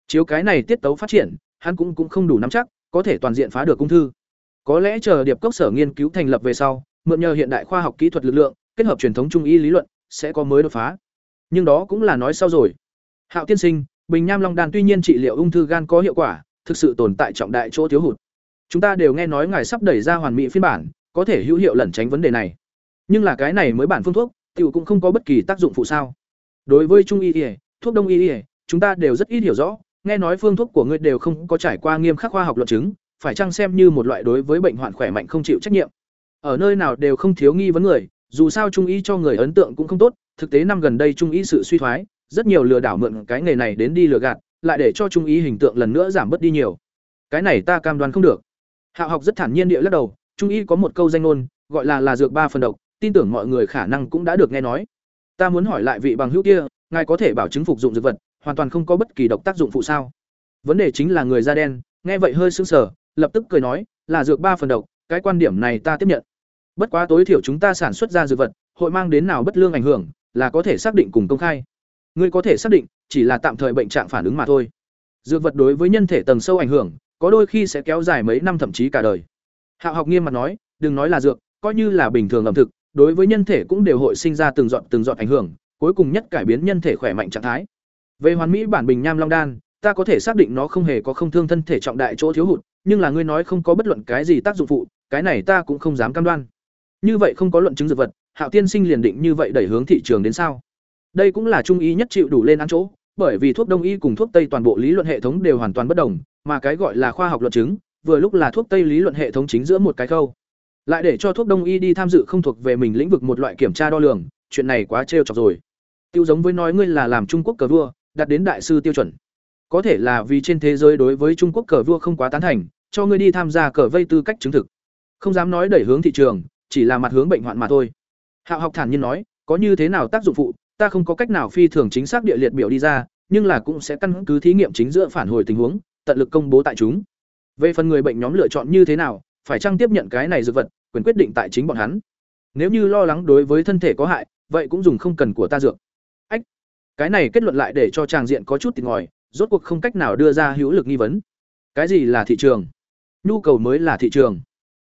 Chiếu cái này tiết tấu phát triển, hắn cũng cũng không đủ nắm chắc, có thể toàn diện phá được ung thư. Có lẽ chờ Điệp Cốc Sở nghiên cứu thành lập về sau, mượn nhờ hiện đại khoa học kỹ thuật lực lượng, kết hợp truyền thống trung y lý luận, sẽ có mới đột phá. Nhưng đó cũng là nói sau rồi. Hạo tiên sinh, Bình Nham Long đan tuy nhiên trị liệu ung thư gan có hiệu quả, thực sự tồn tại trọng đại chỗ thiếu hụt. Chúng ta đều nghe nói ngài sắp đẩy ra hoàn mỹ phiên bản, có thể hữu hiệu lẩn tránh vấn đề này. Nhưng là cái này mới bản phương thuốc, tiểu cũng không có bất kỳ tác dụng phụ sao? Đối với trung y y, thuốc đông y y, chúng ta đều rất ít hiểu rõ, nghe nói phương thuốc của ngươi đều không có trải qua nghiêm khắc khoa học luận chứng, phải chăng xem như một loại đối với bệnh hoạn khỏe mạnh không chịu trách nhiệm. Ở nơi nào đều không thiếu nghi vấn người, dù sao trung y cho người ấn tượng cũng không tốt, thực tế năm gần đây trung y sự suy thoái, rất nhiều lừa đảo mượn cái nghề này đến đi lừa gạt, lại để cho trung y hình tượng lần nữa giảm bớt đi nhiều. Cái này ta cam đoan không được. Hạo học rất thản nhiên địa lắc đầu, trung y có một câu danh ngôn, gọi là là dược ba phần độc, tin tưởng mọi người khả năng cũng đã được nghe nói. Ta muốn hỏi lại vị bằng hữu kia, ngài có thể bảo chứng phục dụng dược vật, hoàn toàn không có bất kỳ độc tác dụng phụ sao? Vấn đề chính là người da đen, nghe vậy hơi sững sờ, lập tức cười nói, là dược ba phần độc, cái quan điểm này ta tiếp nhận. Bất quá tối thiểu chúng ta sản xuất ra dược vật, hội mang đến nào bất lương ảnh hưởng, là có thể xác định cùng công khai. Ngươi có thể xác định, chỉ là tạm thời bệnh trạng phản ứng mà thôi. Dược vật đối với nhân thể tầng sâu ảnh hưởng, có đôi khi sẽ kéo dài mấy năm thậm chí cả đời. Hạo học nghiêm mặt nói, đừng nói là dược, coi như là bình thường ẩm thực, đối với nhân thể cũng đều hội sinh ra từng giọt từng giọt ảnh hưởng, cuối cùng nhất cải biến nhân thể khỏe mạnh trạng thái. Về hoàn mỹ bản bình nham long đan, ta có thể xác định nó không hề có không thương thân thể trọng đại chỗ thiếu hụt, nhưng là ngươi nói không có bất luận cái gì tác dụng phụ, cái này ta cũng không dám cam đoan. Như vậy không có luận chứng dược vật, Hạo tiên sinh liền định như vậy đẩy hướng thị trường đến sao? Đây cũng là trung ý nhất chịu đủ lên ăn chỗ, bởi vì thuốc đông y cùng thuốc tây toàn bộ lý luận hệ thống đều hoàn toàn bất đồng, mà cái gọi là khoa học luận chứng, vừa lúc là thuốc tây lý luận hệ thống chính giữa một cái khâu. Lại để cho thuốc đông y đi tham dự không thuộc về mình lĩnh vực một loại kiểm tra đo lường, chuyện này quá trêu chọc rồi. Tiêu giống với nói ngươi là làm Trung Quốc cờ vua, đạt đến đại sư tiêu chuẩn. Có thể là vì trên thế giới đối với Trung Quốc cờ vua không quá tán thành, cho ngươi đi tham gia cờ vây tư cách chứng thực. Không dám nói đẩy hướng thị trường, chỉ là mặt hướng bệnh hoạn mà thôi hạo học thản nhiên nói có như thế nào tác dụng phụ ta không có cách nào phi thường chính xác địa liệt biểu đi ra nhưng là cũng sẽ căn cứ thí nghiệm chính giữa phản hồi tình huống tận lực công bố tại chúng về phần người bệnh nhóm lựa chọn như thế nào phải chăng tiếp nhận cái này dược vật quyền quyết định tại chính bọn hắn nếu như lo lắng đối với thân thể có hại vậy cũng dùng không cần của ta dược cái này kết luận lại để cho tràng diện có chút tìm ngòi, rốt cuộc không cách nào đưa ra hữu lực nghi vấn. Cái gì là thị trường? Nhu cầu mới là thị trường.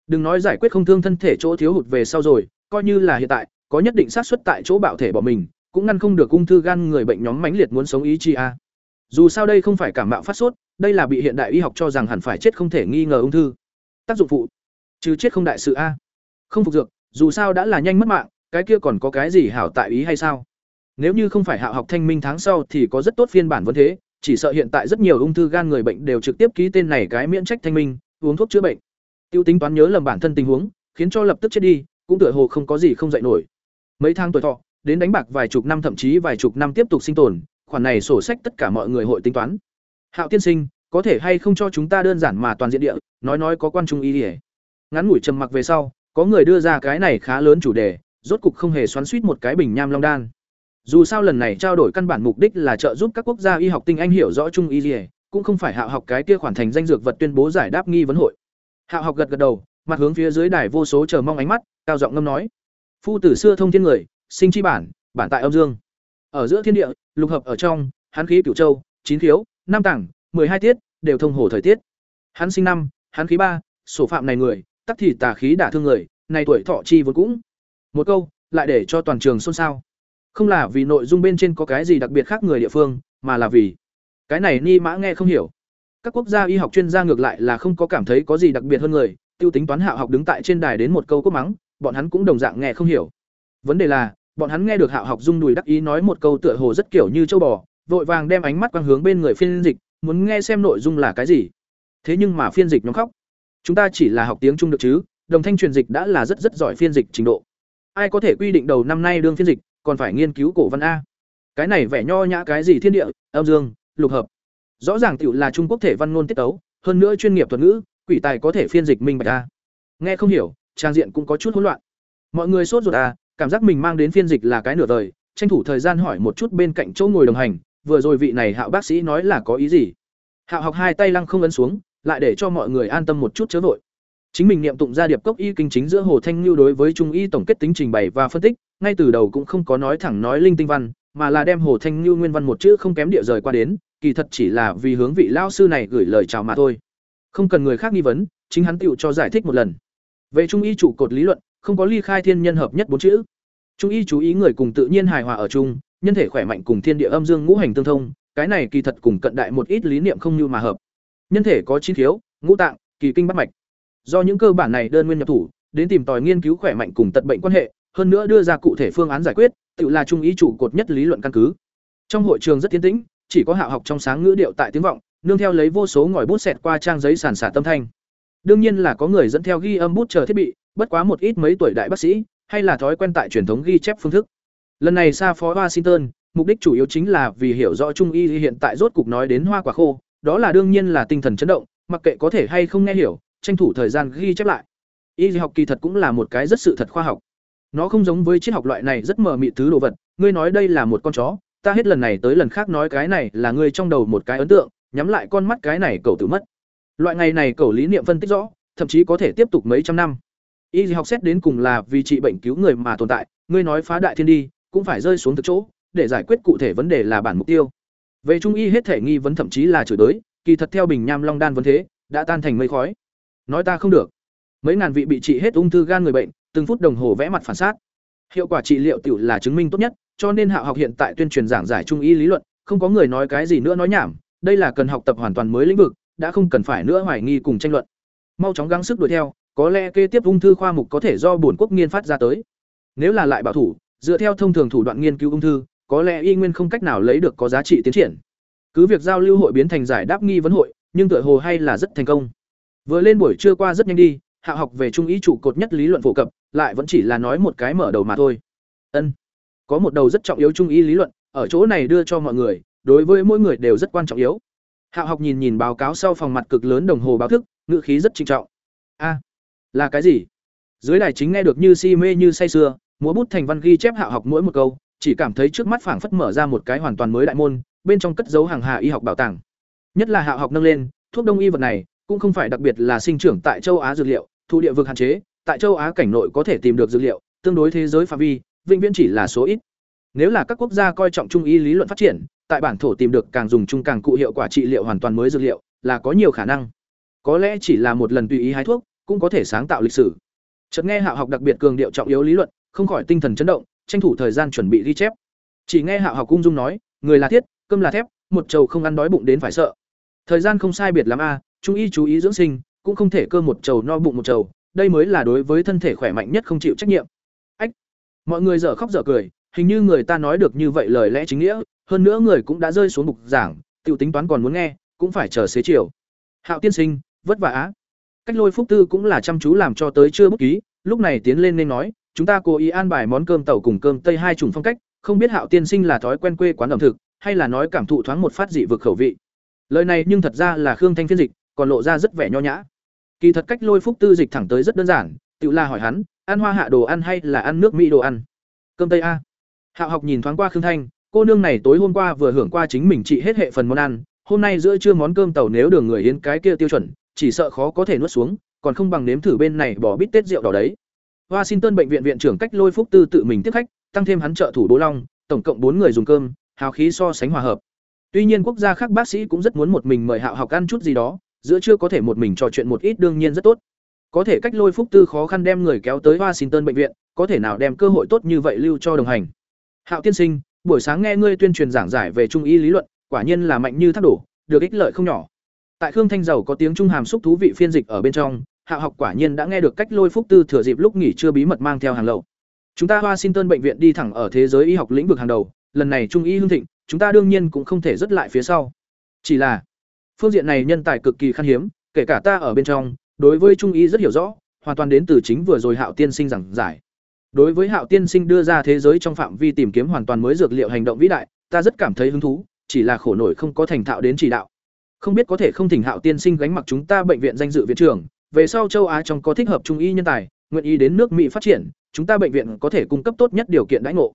Đừng nói giải quyết không thương thân thể chỗ thiếu hụt về sau rồi, coi như là hiện tại, có nhất định xác suất tại chỗ bạo thể bỏ mình, cũng ngăn không được ung thư gan người bệnh nhóm mãnh liệt muốn sống ý chi a. Dù sao đây không phải cảm mạo phát sốt, đây là bị hiện đại y học cho rằng hẳn phải chết không thể nghi ngờ ung thư. Tác dụng phụ. Chứ chết không đại sự a. Không phục dược, dù sao đã là nhanh mất mạng, cái kia còn có cái gì hảo tại ý hay sao? Nếu như không phải hạ học thanh minh tháng sau thì có rất tốt phiên bản vấn thế, chỉ sợ hiện tại rất nhiều ung thư gan người bệnh đều trực tiếp ký tên này cái miễn trách thanh minh, uống thuốc chữa bệnh. Tiêu tính toán nhớ lầm bản thân tình huống, khiến cho lập tức chết đi, cũng tựa hồ không có gì không dạy nổi. Mấy tháng tuổi thọ, đến đánh bạc vài chục năm thậm chí vài chục năm tiếp tục sinh tồn, khoản này sổ sách tất cả mọi người hội tính toán. Hạo tiên sinh, có thể hay không cho chúng ta đơn giản mà toàn diện địa, nói nói có quan trung ý ỉa ngắn ngủi trầm mặc về sau, có người đưa ra cái này khá lớn chủ đề, rốt cục không hề xoắn suýt một cái bình nham long đan dù sao lần này trao đổi căn bản mục đích là trợ giúp các quốc gia y học tinh anh hiểu rõ trung y ỉa cũng không phải hạ học cái kia khoản thành danh dược vật tuyên bố giải đáp nghi vấn hội. Hạ học gật gật đầu mặt hướng phía dưới đài vô số chờ mong ánh mắt cao giọng ngâm nói. Phu tử xưa thông thiên người sinh chi bản bản tại âm dương. Ở giữa thiên địa lục hợp ở trong hắn khí cửu châu chín thiếu, năm tảng hai tiết đều thông hồ thời tiết. Hắn sinh năm hắn khí ba sổ phạm này người tắc thì tà khí đả thương người này tuổi thọ chi vốn cũng. Một câu lại để cho toàn trường xôn xao không là vì nội dung bên trên có cái gì đặc biệt khác người địa phương, mà là vì cái này ni mã nghe không hiểu. Các quốc gia y học chuyên gia ngược lại là không có cảm thấy có gì đặc biệt hơn người, tiêu tính toán hạo học đứng tại trên đài đến một câu cốt mắng, bọn hắn cũng đồng dạng nghe không hiểu. Vấn đề là, bọn hắn nghe được hạo học dung đùi đắc ý nói một câu tựa hồ rất kiểu như châu bò, vội vàng đem ánh mắt quang hướng bên người phiên dịch, muốn nghe xem nội dung là cái gì. Thế nhưng mà phiên dịch nhóm khóc. Chúng ta chỉ là học tiếng trung được chứ, đồng thanh truyền dịch đã là rất rất giỏi phiên dịch trình độ. Ai có thể quy định đầu năm nay đương phiên dịch? Còn phải nghiên cứu cổ văn a. Cái này vẻ nho nhã cái gì thiên địa, âm dương, lục hợp. Rõ ràng tiểu là trung quốc thể văn ngôn tiết tấu, hơn nữa chuyên nghiệp thuật ngữ, quỷ tài có thể phiên dịch minh bạch a. Nghe không hiểu, trang diện cũng có chút hỗn loạn. Mọi người sốt ruột a, cảm giác mình mang đến phiên dịch là cái nửa đời tranh thủ thời gian hỏi một chút bên cạnh chỗ ngồi đồng hành, vừa rồi vị này hạo bác sĩ nói là có ý gì. Hạo học hai tay lăng không ấn xuống, lại để cho mọi người an tâm một chút chớ vội chính mình niệm tụng ra điệp cốc y kinh chính giữa hồ thanh lưu đối với trung y tổng kết tính trình bày và phân tích, ngay từ đầu cũng không có nói thẳng nói linh tinh văn, mà là đem hồ thanh lưu nguyên văn một chữ không kém địa rời qua đến, kỳ thật chỉ là vì hướng vị lao sư này gửi lời chào mà thôi. Không cần người khác nghi vấn, chính hắn tựu cho giải thích một lần. Về trung y trụ cột lý luận, không có ly khai thiên nhân hợp nhất bốn chữ. Trung y chú ý người cùng tự nhiên hài hòa ở chung, nhân thể khỏe mạnh cùng thiên địa âm dương ngũ hành tương thông, cái này kỳ thật cùng cận đại một ít lý niệm không như mà hợp. Nhân thể có chín thiếu, ngũ tạng, kỳ kinh bắt mạch do những cơ bản này đơn nguyên nhập thủ, đến tìm tòi nghiên cứu khỏe mạnh cùng tật bệnh quan hệ, hơn nữa đưa ra cụ thể phương án giải quyết, tự là trung ý chủ cột nhất lý luận căn cứ. Trong hội trường rất tiến tĩnh, chỉ có hạ học trong sáng ngữ điệu tại tiếng vọng, nương theo lấy vô số ngòi bút xẹt qua trang giấy sàn xả tâm thanh. Đương nhiên là có người dẫn theo ghi âm bút chờ thiết bị, bất quá một ít mấy tuổi đại bác sĩ, hay là thói quen tại truyền thống ghi chép phương thức. Lần này xa phó washington, mục đích chủ yếu chính là vì hiểu rõ trung y hiện tại rốt cục nói đến hoa quả khô, đó là đương nhiên là tinh thần chấn động, mặc kệ có thể hay không nghe hiểu tranh thủ thời gian ghi chép lại. Y học kỳ thật cũng là một cái rất sự thật khoa học. Nó không giống với triết học loại này rất mờ mịt thứ đồ vật, ngươi nói đây là một con chó, ta hết lần này tới lần khác nói cái này là ngươi trong đầu một cái ấn tượng, nhắm lại con mắt cái này cậu tự mất. Loại ngày này cậu lý niệm phân tích rõ, thậm chí có thể tiếp tục mấy trăm năm. Y học xét đến cùng là vì trị bệnh cứu người mà tồn tại, ngươi nói phá đại thiên đi, cũng phải rơi xuống thực chỗ, để giải quyết cụ thể vấn đề là bản mục tiêu. Về trung y hết thể nghi vấn thậm chí là chửi đới kỳ thật theo bình nham long đan vấn thế, đã tan thành mây khói nói ta không được. Mấy ngàn vị bị trị hết ung thư gan người bệnh, từng phút đồng hồ vẽ mặt phản sát hiệu quả trị liệu tiểu là chứng minh tốt nhất, cho nên hạ học hiện tại tuyên truyền giảng giải trung y lý luận, không có người nói cái gì nữa nói nhảm. Đây là cần học tập hoàn toàn mới lĩnh vực, đã không cần phải nữa hoài nghi cùng tranh luận. Mau chóng gắng sức đuổi theo, có lẽ kế tiếp ung thư khoa mục có thể do bổn quốc nghiên phát ra tới. Nếu là lại bảo thủ, dựa theo thông thường thủ đoạn nghiên cứu ung thư, có lẽ y nguyên không cách nào lấy được có giá trị tiến triển. Cứ việc giao lưu hội biến thành giải đáp nghi vấn hội, nhưng tựa hồ hay là rất thành công vừa lên buổi trưa qua rất nhanh đi, hạ học về trung ý trụ cột nhất lý luận phổ cập, lại vẫn chỉ là nói một cái mở đầu mà thôi. Ân, có một đầu rất trọng yếu trung ý lý luận, ở chỗ này đưa cho mọi người, đối với mỗi người đều rất quan trọng yếu. Hạ học nhìn nhìn báo cáo sau phòng mặt cực lớn đồng hồ báo thức, ngữ khí rất trinh trọng. A, là cái gì? Dưới đài chính nghe được như si mê như say sưa, múa bút thành văn ghi chép hạ học mỗi một câu, chỉ cảm thấy trước mắt phảng phất mở ra một cái hoàn toàn mới đại môn, bên trong cất dấu hàng hà y học bảo tàng. Nhất là hạ học nâng lên, thuốc đông y vật này cũng không phải đặc biệt là sinh trưởng tại châu á dược liệu, thu địa vực hạn chế, tại châu á cảnh nội có thể tìm được dược liệu, tương đối thế giới phạm vi, vĩnh viễn chỉ là số ít. Nếu là các quốc gia coi trọng trung y lý luận phát triển, tại bản thổ tìm được càng dùng chung càng cụ hiệu quả trị liệu hoàn toàn mới dược liệu, là có nhiều khả năng. Có lẽ chỉ là một lần tùy ý hái thuốc, cũng có thể sáng tạo lịch sử. Chợt nghe hạo học đặc biệt cường điệu trọng yếu lý luận, không khỏi tinh thần chấn động, tranh thủ thời gian chuẩn bị ghi chép. Chỉ nghe hạo học cung dung nói, người là thiết, cơm là thép, một trầu không ăn đói bụng đến phải sợ. Thời gian không sai biệt lắm a trung y chú ý dưỡng sinh, cũng không thể cơ một trầu no bụng một trầu, đây mới là đối với thân thể khỏe mạnh nhất không chịu trách nhiệm. Ách, mọi người dở khóc dở cười, hình như người ta nói được như vậy lời lẽ chính nghĩa, hơn nữa người cũng đã rơi xuống bục giảng, tiểu tính toán còn muốn nghe, cũng phải chờ xế chiều. Hạo tiên sinh, vất vả á. Cách lôi phúc tư cũng là chăm chú làm cho tới chưa bút ký, lúc này tiến lên nên nói, chúng ta cố ý an bài món cơm tàu cùng cơm tây hai chủng phong cách, không biết hạo tiên sinh là thói quen quê quán ẩm thực, hay là nói cảm thụ thoáng một phát dị vực khẩu vị. Lời này nhưng thật ra là khương thanh phiên dịch còn lộ ra rất vẻ nho nhã. Kỳ thật cách lôi phúc tư dịch thẳng tới rất đơn giản, tự la hỏi hắn, ăn hoa hạ đồ ăn hay là ăn nước mỹ đồ ăn? Cơm tây a. Hạo học nhìn thoáng qua khương thanh, cô nương này tối hôm qua vừa hưởng qua chính mình trị hết hệ phần món ăn, hôm nay giữa trưa món cơm tàu nếu đường người yến cái kia tiêu chuẩn, chỉ sợ khó có thể nuốt xuống, còn không bằng nếm thử bên này bỏ bít tết rượu đỏ đấy. Washington bệnh viện viện trưởng cách lôi phúc tư tự mình tiếp khách, tăng thêm hắn trợ thủ đỗ long, tổng cộng bốn người dùng cơm, hào khí so sánh hòa hợp. Tuy nhiên quốc gia khác bác sĩ cũng rất muốn một mình mời hạo học ăn chút gì đó giữa chưa có thể một mình trò chuyện một ít đương nhiên rất tốt. Có thể cách lôi phúc tư khó khăn đem người kéo tới washington bệnh viện, có thể nào đem cơ hội tốt như vậy lưu cho đồng hành. Hạo tiên sinh, buổi sáng nghe ngươi tuyên truyền giảng giải về trung y lý luận, quả nhiên là mạnh như thác đổ, được ích lợi không nhỏ. Tại khương thanh giàu có tiếng trung hàm xúc thú vị phiên dịch ở bên trong hạ học quả nhiên đã nghe được cách lôi phúc tư thừa dịp lúc nghỉ chưa bí mật mang theo hàng lậu. Chúng ta washington bệnh viện đi thẳng ở thế giới y học lĩnh vực hàng đầu, lần này trung y hương thịnh, chúng ta đương nhiên cũng không thể rớt lại phía sau. Chỉ là phương diện này nhân tài cực kỳ khan hiếm, kể cả ta ở bên trong, đối với trung y rất hiểu rõ, hoàn toàn đến từ chính vừa rồi hạo tiên sinh giảng giải. Đối với hạo tiên sinh đưa ra thế giới trong phạm vi tìm kiếm hoàn toàn mới dược liệu hành động vĩ đại, ta rất cảm thấy hứng thú, chỉ là khổ nổi không có thành thạo đến chỉ đạo. Không biết có thể không thỉnh hạo tiên sinh gánh mặc chúng ta bệnh viện danh dự viện trưởng, về sau châu á trong có thích hợp trung y nhân tài, nguyện ý đến nước mỹ phát triển, chúng ta bệnh viện có thể cung cấp tốt nhất điều kiện đãi ngộ.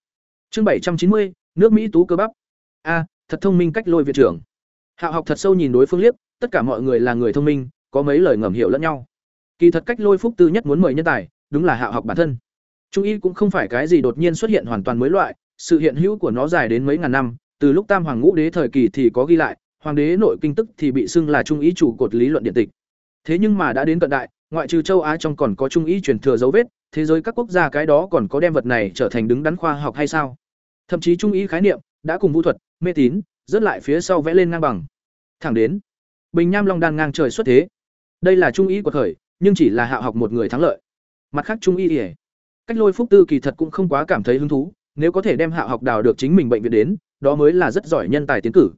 Chương bảy trăm chín mươi, nước mỹ tú cơ bắp. A, thật thông minh cách lôi viện trưởng hạo học thật sâu nhìn đối phương liếc, tất cả mọi người là người thông minh, có mấy lời ngầm hiểu lẫn nhau. Kỳ thật cách lôi phúc tư nhất muốn mời nhân tài, đúng là hạo học bản thân. Trung y cũng không phải cái gì đột nhiên xuất hiện hoàn toàn mới loại, sự hiện hữu của nó dài đến mấy ngàn năm, từ lúc tam hoàng ngũ đế thời kỳ thì có ghi lại, hoàng đế nội kinh tức thì bị xưng là trung ý chủ cột lý luận điện tịch. Thế nhưng mà đã đến cận đại, ngoại trừ châu á trong còn có trung ý truyền thừa dấu vết, thế giới các quốc gia cái đó còn có đem vật này trở thành đứng đắn khoa học hay sao? Thậm chí trung ý khái niệm đã cùng vũ thuật, mê tín rớt lại phía sau vẽ lên ngang bằng. Thẳng đến, bình nham long đan ngang trời xuất thế. Đây là trung ý của khởi, nhưng chỉ là hạ học một người thắng lợi. Mặt khác trung ý ỉa cách lôi phúc tư kỳ thật cũng không quá cảm thấy hứng thú, nếu có thể đem hạ học đào được chính mình bệnh viện đến, đó mới là rất giỏi nhân tài tiến cử.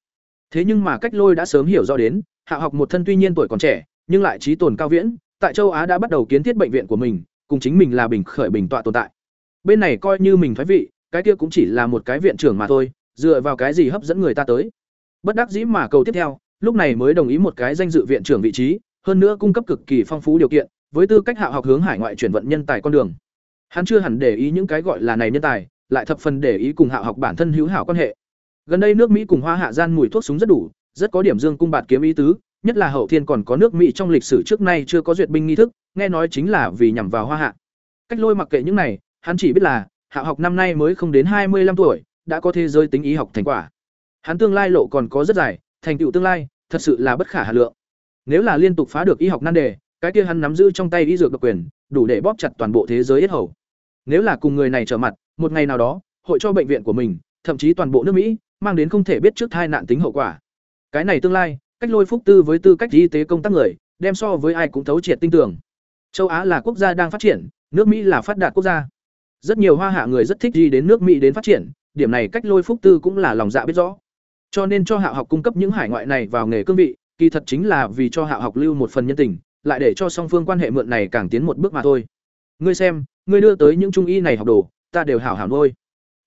Thế nhưng mà cách lôi đã sớm hiểu rõ đến, hạ học một thân tuy nhiên tuổi còn trẻ, nhưng lại trí tồn cao viễn, tại châu á đã bắt đầu kiến thiết bệnh viện của mình, cùng chính mình là bình khởi bình tọa tồn tại. Bên này coi như mình thoái vị, cái kia cũng chỉ là một cái viện trưởng mà thôi dựa vào cái gì hấp dẫn người ta tới. Bất đắc dĩ mà cầu tiếp theo, lúc này mới đồng ý một cái danh dự viện trưởng vị trí, hơn nữa cung cấp cực kỳ phong phú điều kiện, với tư cách hạ học hướng hải ngoại chuyển vận nhân tài con đường. Hắn chưa hẳn để ý những cái gọi là này nhân tài, lại thập phần để ý cùng hạ học bản thân hữu hảo quan hệ. Gần đây nước mỹ cùng hoa hạ gian mùi thuốc súng rất đủ, rất có điểm dương cung bạt kiếm ý tứ, nhất là hậu thiên còn có nước mỹ trong lịch sử trước nay chưa có duyệt binh nghi thức, nghe nói chính là vì nhằm vào hoa hạ. Cách lôi mặc kệ những này, hắn chỉ biết là, hạ học năm nay mới không đến hai mươi năm tuổi đã có thế giới tính y học thành quả. Hắn tương lai lộ còn có rất dài, thành tựu tương lai, thật sự là bất khả hà lượng. Nếu là liên tục phá được y học nan đề, cái kia hắn nắm giữ trong tay y dược độc quyền, đủ để bóp chặt toàn bộ thế giới yết hầu. Nếu là cùng người này trở mặt, một ngày nào đó, hội cho bệnh viện của mình, thậm chí toàn bộ nước mỹ, mang đến không thể biết trước thai nạn tính hậu quả. Cái này tương lai, cách lôi phúc tư với tư cách y tế công tác người, đem so với ai cũng thấu triệt tinh tưởng châu á là quốc gia đang phát triển, nước mỹ là phát đạt quốc gia. Rất nhiều hoa hạ người rất thích đi đến nước mỹ đến phát triển điểm này cách lôi phúc tư cũng là lòng dạ biết rõ. Cho nên cho hạ học cung cấp những hải ngoại này vào nghề cương vị kỳ thật chính là vì cho hạ học lưu một phần nhân tình lại để cho song phương quan hệ mượn này càng tiến một bước mà thôi. Ngươi xem ngươi đưa tới những trung y này học đồ ta đều hảo hảo nuôi.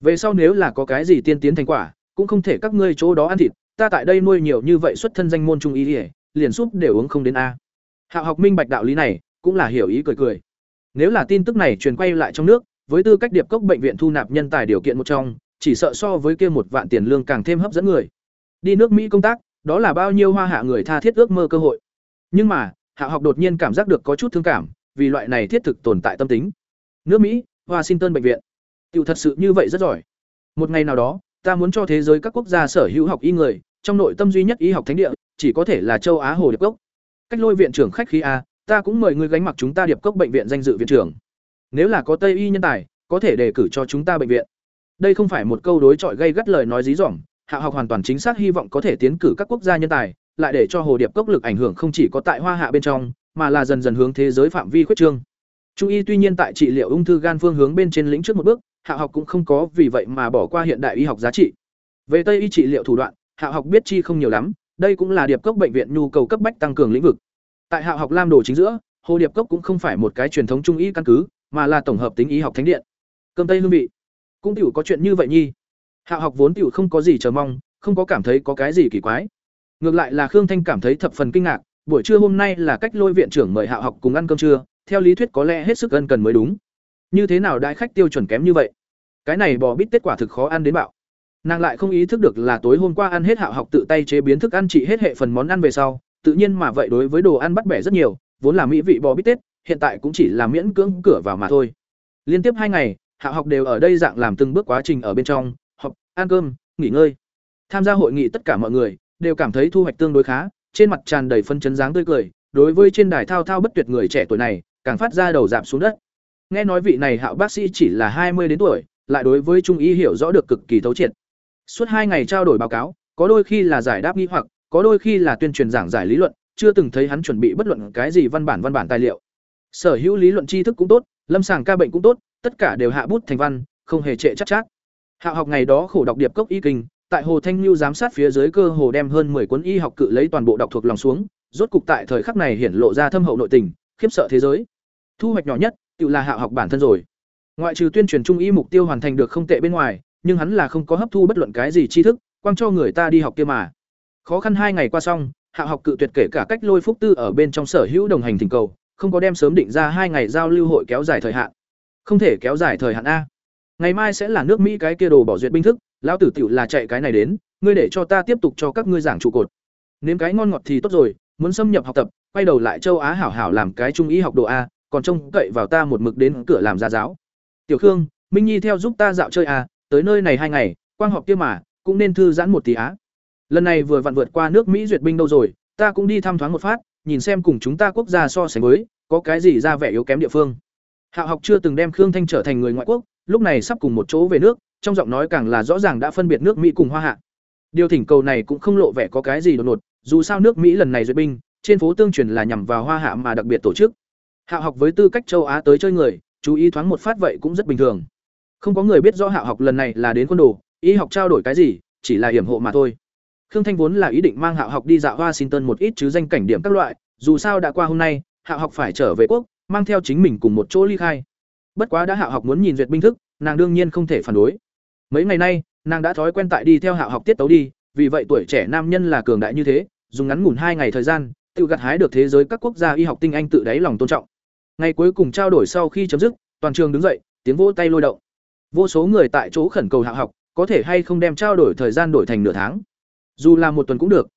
Về sau nếu là có cái gì tiên tiến thành quả cũng không thể các ngươi chỗ đó ăn thịt ta tại đây nuôi nhiều như vậy xuất thân danh môn trung y ỉa liền súp đều uống không đến a. Hạ học minh bạch đạo lý này cũng là hiểu ý cười cười. Nếu là tin tức này truyền quay lại trong nước, với tư cách điệp cốc bệnh viện thu nạp nhân tài điều kiện một trong, chỉ sợ so với kia một vạn tiền lương càng thêm hấp dẫn người. Đi nước Mỹ công tác, đó là bao nhiêu hoa hạ người tha thiết ước mơ cơ hội. Nhưng mà, Hạ học đột nhiên cảm giác được có chút thương cảm, vì loại này thiết thực tồn tại tâm tính. Nước Mỹ, Washington bệnh viện. Tiểu thật sự như vậy rất giỏi. Một ngày nào đó, ta muốn cho thế giới các quốc gia sở hữu học y người, trong nội tâm duy nhất y học thánh địa, chỉ có thể là châu Á Hồ Điệp Cốc. Cách lôi viện trưởng khách khí a, ta cũng mời người gánh mặc chúng ta Điệp Cốc bệnh viện danh dự viện trưởng. Nếu là có Tây y nhân tài, có thể đề cử cho chúng ta bệnh viện. Đây không phải một câu đối chọi gây gắt lời nói dí dỏm, Hạ học hoàn toàn chính xác hy vọng có thể tiến cử các quốc gia nhân tài, lại để cho Hồ Điệp Cốc lực ảnh hưởng không chỉ có tại Hoa Hạ bên trong, mà là dần dần hướng thế giới phạm vi khuyết trương. Trung y tuy nhiên tại trị liệu ung thư gan phương hướng bên trên lĩnh trước một bước, Hạ học cũng không có vì vậy mà bỏ qua hiện đại y học giá trị. Về Tây y trị liệu thủ đoạn, Hạ học biết chi không nhiều lắm, đây cũng là điệp cốc bệnh viện nhu cầu cấp bách tăng cường lĩnh vực. Tại Hạ học Lam Đồ chính giữa, Hồ Điệp Cốc cũng không phải một cái truyền thống trung y căn cứ, mà là tổng hợp tính y học thánh điện. Cơm Tây hương vị, cũng tiểu có chuyện như vậy nhi. Hạ học vốn tiểu không có gì chờ mong, không có cảm thấy có cái gì kỳ quái. Ngược lại là Khương Thanh cảm thấy thập phần kinh ngạc, buổi trưa hôm nay là cách lôi viện trưởng mời Hạ học cùng ăn cơm trưa, theo lý thuyết có lẽ hết sức ân cần mới đúng. Như thế nào đại khách tiêu chuẩn kém như vậy? Cái này bò bít tết quả thực khó ăn đến bạo. Nàng lại không ý thức được là tối hôm qua ăn hết Hạ học tự tay chế biến thức ăn trị hết hệ phần món ăn về sau, tự nhiên mà vậy đối với đồ ăn bắt bẻ rất nhiều, vốn là mỹ vị bò bít tết, hiện tại cũng chỉ là miễn cưỡng cửa vào mà thôi. Liên tiếp hai ngày, Hạ học đều ở đây dạng làm từng bước quá trình ở bên trong, học, ăn cơm, nghỉ ngơi. Tham gia hội nghị tất cả mọi người đều cảm thấy thu hoạch tương đối khá, trên mặt tràn đầy phân chấn dáng tươi cười, đối với trên đài thao thao bất tuyệt người trẻ tuổi này, càng phát ra đầu giảm xuống đất. Nghe nói vị này Hạo bác sĩ chỉ là hai mươi đến tuổi, lại đối với trung y hiểu rõ được cực kỳ thấu triệt. Suốt hai ngày trao đổi báo cáo, có đôi khi là giải đáp nghi hoặc, có đôi khi là tuyên truyền giảng giải lý luận, chưa từng thấy hắn chuẩn bị bất luận cái gì văn bản văn bản tài liệu. Sở hữu lý luận tri thức cũng tốt, lâm sàng ca bệnh cũng tốt, tất cả đều hạ bút thành văn, không hề trệ chắc chắc. Hạo học ngày đó khổ đọc điệp cốc y kinh, tại Hồ Thanh Lưu giám sát phía dưới cơ hồ đem hơn 10 cuốn y học cự lấy toàn bộ đọc thuộc lòng xuống, rốt cục tại thời khắc này hiển lộ ra thâm hậu nội tình, khiếp sợ thế giới. Thu hoạch nhỏ nhất, tự là Hạo học bản thân rồi. Ngoại trừ tuyên truyền trung y mục tiêu hoàn thành được không tệ bên ngoài, nhưng hắn là không có hấp thu bất luận cái gì tri thức, quang cho người ta đi học kia mà. Khó khăn hai ngày qua xong, Hạo học cự tuyệt kể cả cách lôi phúc tư ở bên trong sở hữu đồng hành thỉnh cầu, không có đem sớm định ra hai ngày giao lưu hội kéo dài thời hạn. Không thể kéo dài thời hạn a. Ngày mai sẽ là nước Mỹ cái kia đồ bỏ duyệt binh thức, lão tử tiểu là chạy cái này đến, ngươi để cho ta tiếp tục cho các ngươi giảng trụ cột. Nếm cái ngon ngọt thì tốt rồi, muốn xâm nhập học tập, quay đầu lại châu Á hảo hảo làm cái trung ý học độ a, còn trông cậy vào ta một mực đến cửa làm gia giáo. Tiểu Khương, Minh Nhi theo giúp ta dạo chơi a, tới nơi này hai ngày, quang học kia mà, cũng nên thư giãn một tí á. Lần này vừa vặn vượt qua nước Mỹ duyệt binh đâu rồi, ta cũng đi thăm thoáng một phát, nhìn xem cùng chúng ta quốc gia so sánh với, có cái gì ra vẻ yếu kém địa phương. Hạo học chưa từng đem Khương Thanh trở thành người ngoại quốc, lúc này sắp cùng một chỗ về nước, trong giọng nói càng là rõ ràng đã phân biệt nước Mỹ cùng Hoa Hạ. Điều thỉnh cầu này cũng không lộ vẻ có cái gì đột ngột, dù sao nước Mỹ lần này duyệt binh, trên phố tương truyền là nhằm vào Hoa Hạ mà đặc biệt tổ chức. Hạ học với tư cách châu Á tới chơi người, chú ý thoáng một phát vậy cũng rất bình thường. Không có người biết rõ Hạ học lần này là đến quân đồ, y học trao đổi cái gì, chỉ là hiểm hộ mà thôi. Khương Thanh vốn là ý định mang Hạo học đi dạo Washington một ít chứ danh cảnh điểm các loại, dù sao đã qua hôm nay, Hạo học phải trở về quốc, mang theo chính mình cùng một chỗ ly khai. Bất quá đã Hạo học muốn nhìn duyệt binh thức, nàng đương nhiên không thể phản đối. Mấy ngày nay, nàng đã thói quen tại đi theo Hạo học tiết tấu đi, vì vậy tuổi trẻ nam nhân là cường đại như thế, dùng ngắn ngủn hai ngày thời gian, tự gặt hái được thế giới các quốc gia y học tinh anh tự đáy lòng tôn trọng. Ngày cuối cùng trao đổi sau khi chấm dứt, toàn trường đứng dậy, tiếng vỗ tay lôi động. Vô số người tại chỗ khẩn cầu Hạo học, có thể hay không đem trao đổi thời gian đổi thành nửa tháng. Dù là một tuần cũng được.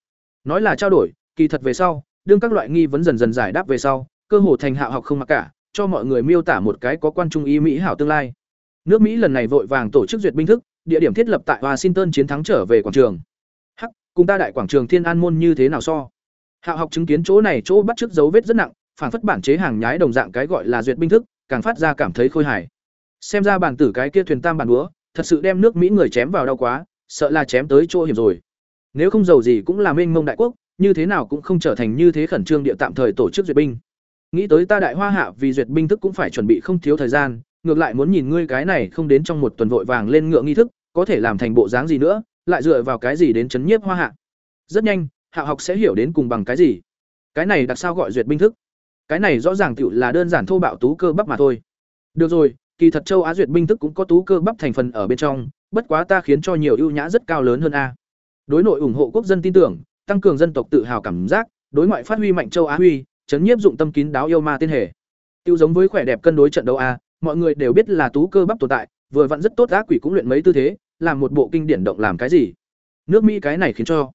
Nói là trao đổi, kỳ thật về sau, đương các loại nghi vấn dần dần giải đáp về sau, cơ hồ thành Hạ học không mặc cả, cho mọi người miêu tả một cái có quan trung ý mỹ hảo tương lai. Nước Mỹ lần này vội vàng tổ chức duyệt binh thức, địa điểm thiết lập tại Washington chiến thắng trở về quảng trường. Hắc, cùng ta đại quảng trường Thiên An môn như thế nào so? Hạ học chứng kiến chỗ này chỗ bắt trước dấu vết rất nặng, phản phất bản chế hàng nhái đồng dạng cái gọi là duyệt binh thức, càng phát ra cảm thấy khôi hài. Xem ra bản tử cái kia thuyền tam bản búa, thật sự đem nước Mỹ người chém vào đau quá, sợ là chém tới chỗ hiểm rồi. Nếu không giàu gì cũng là mênh mông đại quốc, như thế nào cũng không trở thành như thế khẩn trương địa tạm thời tổ chức duyệt binh. Nghĩ tới ta đại hoa hạ vì duyệt binh thức cũng phải chuẩn bị không thiếu thời gian, ngược lại muốn nhìn ngươi cái này không đến trong một tuần vội vàng lên ngựa nghi thức, có thể làm thành bộ dáng gì nữa, lại dựa vào cái gì đến chấn nhiếp hoa hạ. Rất nhanh, hạ học sẽ hiểu đến cùng bằng cái gì. Cái này đặc sao gọi duyệt binh thức. Cái này rõ ràng tiểu là đơn giản thô bạo tú cơ bắp mà thôi. Được rồi, kỳ thật châu Á duyệt binh thức cũng có tú cơ bắp thành phần ở bên trong, bất quá ta khiến cho nhiều ưu nhã rất cao lớn hơn a. Đối nội ủng hộ quốc dân tin tưởng, tăng cường dân tộc tự hào cảm giác, đối ngoại phát huy mạnh châu Á huy, chấn nhiếp dụng tâm kín đáo yêu ma tiên hệ. Tiêu giống với khỏe đẹp cân đối trận đấu a, mọi người đều biết là tú cơ bắp tồn tại, vừa vặn rất tốt ác quỷ cũng luyện mấy tư thế, làm một bộ kinh điển động làm cái gì? Nước Mỹ cái này khiến cho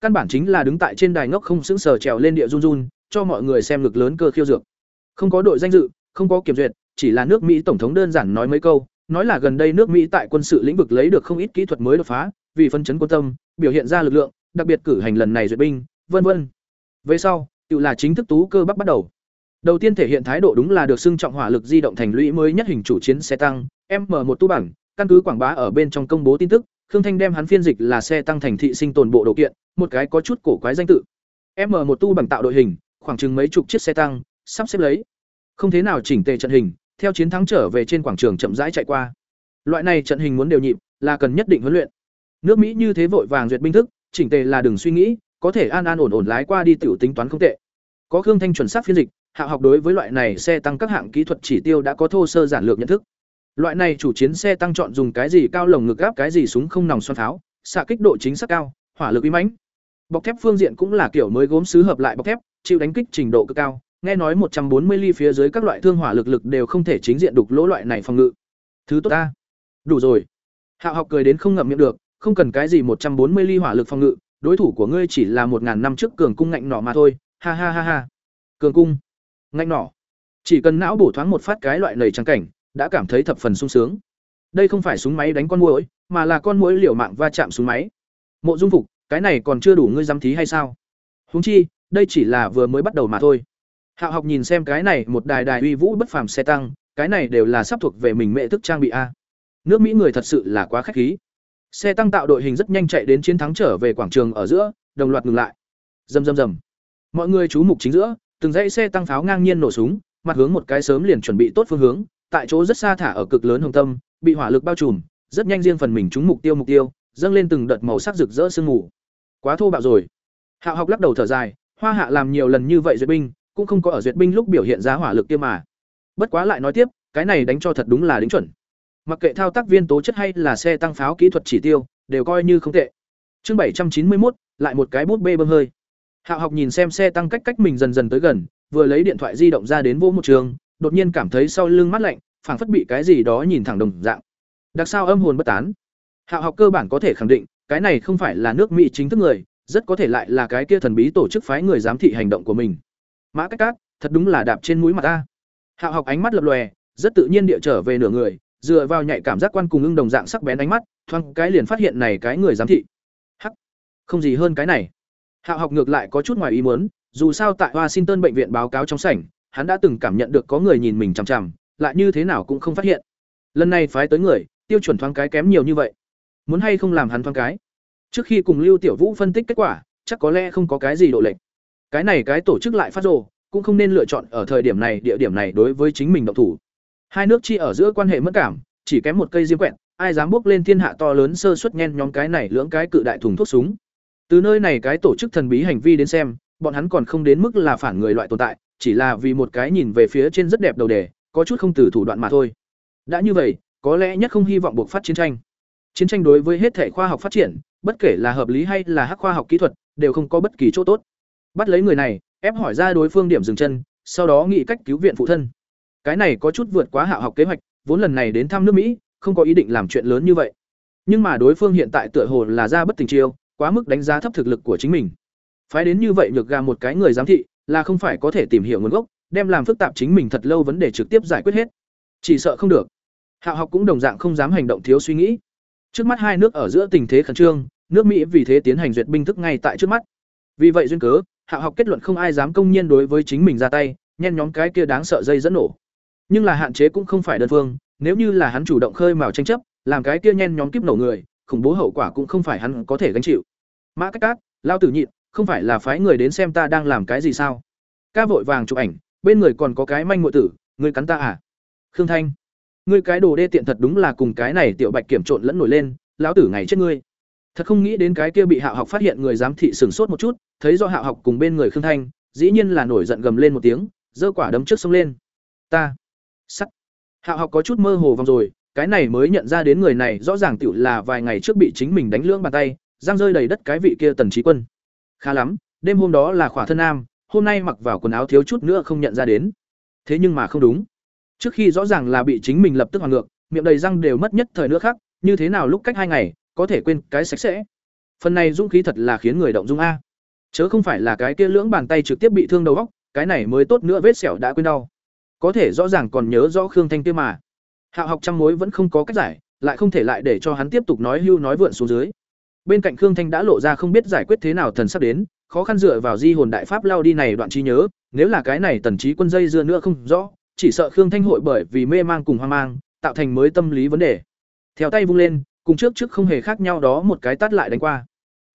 căn bản chính là đứng tại trên đài ngốc không sững sờ trèo lên địa run run, cho mọi người xem lực lớn cơ khiêu dược. Không có đội danh dự, không có kiểm duyệt, chỉ là nước Mỹ tổng thống đơn giản nói mấy câu, nói là gần đây nước Mỹ tại quân sự lĩnh vực lấy được không ít kỹ thuật mới đột phá, vì phân chấn quân tâm, biểu hiện ra lực lượng, đặc biệt cử hành lần này duyệt binh, vân vân. Về sau, tự là chính thức tú cơ bắp bắt đầu. Đầu tiên thể hiện thái độ đúng là được xưng trọng hỏa lực di động thành lũy mới nhất hình chủ chiến xe tăng, M1 tu bản, căn cứ quảng bá ở bên trong công bố tin tức, Khương Thanh đem hắn phiên dịch là xe tăng thành thị sinh tồn bộ đồ kiện, một cái có chút cổ quái danh tự. M1 tu bằng tạo đội hình, khoảng chừng mấy chục chiếc xe tăng, sắp xếp lấy. Không thế nào chỉnh tề trận hình, theo chiến thắng trở về trên quảng trường chậm rãi chạy qua. Loại này trận hình muốn đều nhịp, là cần nhất định huấn luyện. Nước Mỹ như thế vội vàng duyệt binh thức, chỉnh tề là đừng suy nghĩ, có thể an an ổn ổn lái qua đi tiểu tính toán không tệ. Có Khương Thanh chuẩn xác phiên dịch, hạ học đối với loại này xe tăng các hạng kỹ thuật chỉ tiêu đã có thô sơ giản lược nhận thức. Loại này chủ chiến xe tăng chọn dùng cái gì cao lồng ngực gáp cái gì súng không nòng xoan pháo, xạ kích độ chính xác cao, hỏa lực uy mãnh. Bọc thép phương diện cũng là kiểu mới gốm sứ hợp lại bọc thép, chịu đánh kích trình độ cực cao, nghe nói 140 ly phía dưới các loại thương hỏa lực lực đều không thể chính diện đục lỗ loại này phòng ngự. Thứ tốt ta. Đủ rồi. Hạ học cười đến không ngậm miệng được, không cần cái gì 140 ly hỏa lực phòng ngự, đối thủ của ngươi chỉ là 1000 năm trước cường cung ngạnh nỏ mà thôi. Ha ha ha ha. Cường cung, ngạnh nỏ. Chỉ cần não bổ thoáng một phát cái loại nảy trắng cảnh, đã cảm thấy thập phần sung sướng. Đây không phải súng máy đánh con muỗi, mà là con muỗi liều mạng va chạm súng máy. Mộ Dung Phục, cái này còn chưa đủ ngươi dám thí hay sao? Huống chi, đây chỉ là vừa mới bắt đầu mà thôi. Hạo học nhìn xem cái này một đài đài uy vũ bất phàm xe tăng, cái này đều là sắp thuộc về mình mẹ thức trang bị a. Nước Mỹ người thật sự là quá khách khí. Xe tăng tạo đội hình rất nhanh chạy đến chiến thắng trở về quảng trường ở giữa, đồng loạt ngừng lại. Rầm rầm rầm. Mọi người chú mục chính giữa, từng dãy xe tăng pháo ngang nhiên nổ súng, mặt hướng một cái sớm liền chuẩn bị tốt phương hướng, tại chỗ rất xa thả ở cực lớn hồng tâm, bị hỏa lực bao trùm, rất nhanh riêng phần mình trúng mục tiêu mục tiêu, dâng lên từng đợt màu sắc rực rỡ sương mù. Quá thô bạo rồi. Hạo học lắc đầu thở dài, Hoa Hạ làm nhiều lần như vậy duyệt binh, cũng không có ở duyệt binh lúc biểu hiện ra hỏa lực kia mà. Bất quá lại nói tiếp, cái này đánh cho thật đúng là đính chuẩn. Mặc kệ thao tác viên tố chất hay là xe tăng pháo kỹ thuật chỉ tiêu, đều coi như không tệ. Chương bảy trăm chín mươi một lại một cái bút bê bơm hơi. Hạo học nhìn xem xe tăng cách cách mình dần dần tới gần, vừa lấy điện thoại di động ra đến vỗ một trường, đột nhiên cảm thấy sau lưng mát lạnh, phảng phất bị cái gì đó nhìn thẳng đồng dạng. Đặc sao âm hồn bất tán. Hạo học cơ bản có thể khẳng định, cái này không phải là nước Mỹ chính thức người, rất có thể lại là cái kia thần bí tổ chức phái người giám thị hành động của mình. Mã Cách Cát, thật đúng là đạp trên mũi mặt ta. Hạo học ánh mắt lập lòe, rất tự nhiên địa trở về nửa người, dựa vào nhạy cảm giác quan cùng ưng đồng dạng sắc bén ánh mắt, thoáng cái liền phát hiện này cái người giám thị. Hắc, không gì hơn cái này. Hạo học ngược lại có chút ngoài ý muốn, dù sao tại Washington bệnh viện báo cáo trong sảnh, hắn đã từng cảm nhận được có người nhìn mình chằm chằm, lại như thế nào cũng không phát hiện. Lần này phái tới người, tiêu chuẩn thoáng cái kém nhiều như vậy. Muốn hay không làm hắn thoáng cái. Trước khi cùng Lưu Tiểu Vũ phân tích kết quả, chắc có lẽ không có cái gì độ lệch. Cái này cái tổ chức lại phát rồ, cũng không nên lựa chọn ở thời điểm này, địa điểm này đối với chính mình động thủ. Hai nước chi ở giữa quan hệ mất cảm, chỉ kém một cây diêm quẹt, ai dám bước lên thiên hạ to lớn sơ suất nhen nhóm cái này lưỡng cái cự đại thùng thuốc súng. Từ nơi này cái tổ chức thần bí hành vi đến xem, bọn hắn còn không đến mức là phản người loại tồn tại, chỉ là vì một cái nhìn về phía trên rất đẹp đầu đề, có chút không từ thủ đoạn mà thôi. Đã như vậy, có lẽ nhất không hy vọng buộc phát chiến tranh. Chiến tranh đối với hết thể khoa học phát triển, bất kể là hợp lý hay là hắc khoa học kỹ thuật, đều không có bất kỳ chỗ tốt. Bắt lấy người này, ép hỏi ra đối phương điểm dừng chân, sau đó nghĩ cách cứu viện phụ thân. Cái này có chút vượt quá hạ học kế hoạch, vốn lần này đến thăm nước Mỹ, không có ý định làm chuyện lớn như vậy. Nhưng mà đối phương hiện tại tựa hồ là ra bất tình chiêu, quá mức đánh giá thấp thực lực của chính mình. Phái đến như vậy nhược gà một cái người giám thị, là không phải có thể tìm hiểu nguồn gốc, đem làm phức tạp chính mình thật lâu vấn đề trực tiếp giải quyết hết. Chỉ sợ không được. Hạo học cũng đồng dạng không dám hành động thiếu suy nghĩ. Trước mắt hai nước ở giữa tình thế khẩn trương, nước Mỹ vì thế tiến hành duyệt binh thức ngay tại trước mắt. Vì vậy duyên cớ, Hạo học kết luận không ai dám công nhiên đối với chính mình ra tay, nhen nhóm cái kia đáng sợ dây dẫn nổ. Nhưng là hạn chế cũng không phải đơn phương, nếu như là hắn chủ động khơi mào tranh chấp, làm cái kia nhen nhóm kiếp nổ người, khủng bố hậu quả cũng không phải hắn có thể gánh chịu. Mã Cách Cát, lao tử nhịn, không phải là phái người đến xem ta đang làm cái gì sao? Ca vội vàng chụp ảnh, bên người còn có cái manh muội tử, ngươi cắn ta à? Khương Thanh, ngươi cái đồ đê tiện thật đúng là cùng cái này tiểu bạch kiểm trộn lẫn nổi lên, lão tử ngày chết ngươi. Thật không nghĩ đến cái kia bị Hạo học phát hiện người giám thị sửng sốt một chút, thấy do Hạo học cùng bên người Khương Thanh, dĩ nhiên là nổi giận gầm lên một tiếng, giơ quả đấm trước sông lên. Ta, sắt. Hạo học có chút mơ hồ vòng rồi, cái này mới nhận ra đến người này rõ ràng tựu là vài ngày trước bị chính mình đánh lưỡng bàn tay, giang rơi đầy đất cái vị kia tần trí quân. Khá lắm, đêm hôm đó là khỏa thân nam, hôm nay mặc vào quần áo thiếu chút nữa không nhận ra đến. thế nhưng mà không đúng trước khi rõ ràng là bị chính mình lập tức hoàn ngược miệng đầy răng đều mất nhất thời nữa khác như thế nào lúc cách hai ngày có thể quên cái sạch sẽ phần này dũng khí thật là khiến người động dung a chớ không phải là cái kia lưỡng bàn tay trực tiếp bị thương đầu góc cái này mới tốt nữa vết sẹo đã quên đau có thể rõ ràng còn nhớ rõ khương thanh kia mà. Hạo học trăm mối vẫn không có cách giải, lại không thể lại để cho hắn tiếp tục nói hưu nói vượn xuống dưới. Bên cạnh khương thanh đã lộ ra không biết giải quyết thế nào thần sắp đến, khó khăn dựa vào di hồn đại pháp lao đi này đoạn trí nhớ, nếu là cái này tần trí quân dây dưa nữa không rõ, chỉ sợ khương thanh hội bởi vì mê mang cùng hoang mang, tạo thành mới tâm lý vấn đề. Theo tay vung lên, cùng trước trước không hề khác nhau đó một cái tát lại đánh qua.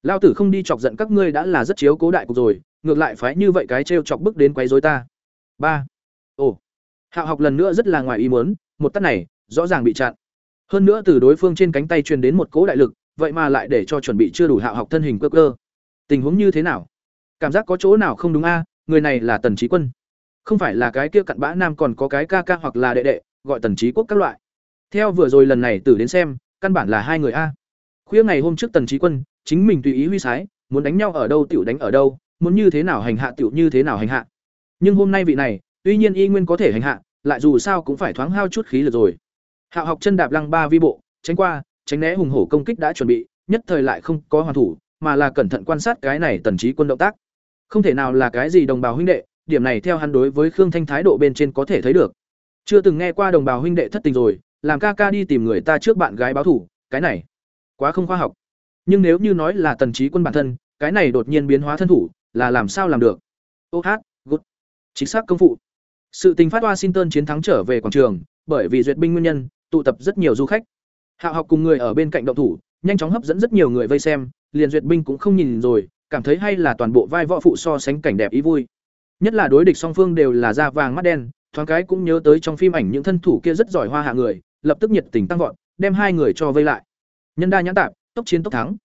Lao tử không đi chọc giận các ngươi đã là rất chiếu cố đại cục rồi, ngược lại phái như vậy cái t chọc bức đến quấy rối ta. Ba. Ồ hạo học lần nữa rất là ngoài ý muốn, một tát này, rõ ràng bị chặn. Hơn nữa từ đối phương trên cánh tay truyền đến một cỗ đại lực, vậy mà lại để cho chuẩn bị chưa đủ hạo học thân hình cơ cơ. Tình huống như thế nào? Cảm giác có chỗ nào không đúng a? Người này là tần Chí quân. Không phải là cái kia cặn bã nam còn có cái ca ca hoặc là đệ đệ, gọi tần Chí quốc các loại. Theo vừa rồi lần này tử đến xem, căn bản là hai người a. Khuya ngày hôm trước tần Chí quân, chính mình tùy ý huy sái, muốn đánh nhau ở đâu tiểu đánh ở đâu, muốn như thế nào hành hạ tiểu như thế nào hành hạ. Nhưng hôm nay vị này tuy nhiên y nguyên có thể hành hạ, lại dù sao cũng phải thoáng hao chút khí lực rồi. Hạ học chân đạp lăng ba vi bộ, tránh qua, tránh né hùng hổ công kích đã chuẩn bị, nhất thời lại không có hoàn thủ, mà là cẩn thận quan sát cái này tần trí quân động tác. Không thể nào là cái gì đồng bào huynh đệ, điểm này theo hắn đối với khương thanh thái độ bên trên có thể thấy được. Chưa từng nghe qua đồng bào huynh đệ thất tình rồi, làm ca ca đi tìm người ta trước bạn gái báo thủ, cái này, quá không khoa học. Nhưng nếu như nói là tần trí quân bản thân, cái này đột nhiên biến hóa thân thủ, là làm sao làm được? Ô hát, gút. Chính xác công phụ sự tình phát washington chiến thắng trở về quảng trường, bởi vì duyệt binh nguyên nhân, tụ tập rất nhiều du khách. Hạ học cùng người ở bên cạnh động thủ, nhanh chóng hấp dẫn rất nhiều người vây xem, liền duyệt binh cũng không nhìn rồi, cảm thấy hay là toàn bộ vai võ phụ so sánh cảnh đẹp ý vui. Nhất là đối địch song phương đều là da vàng mắt đen, thoáng cái cũng nhớ tới trong phim ảnh những thân thủ kia rất giỏi hoa hạ người, lập tức nhiệt tình tăng vọt, đem hai người cho vây lại. Nhân đa nhãn tạp, tốc chiến tốc thắng.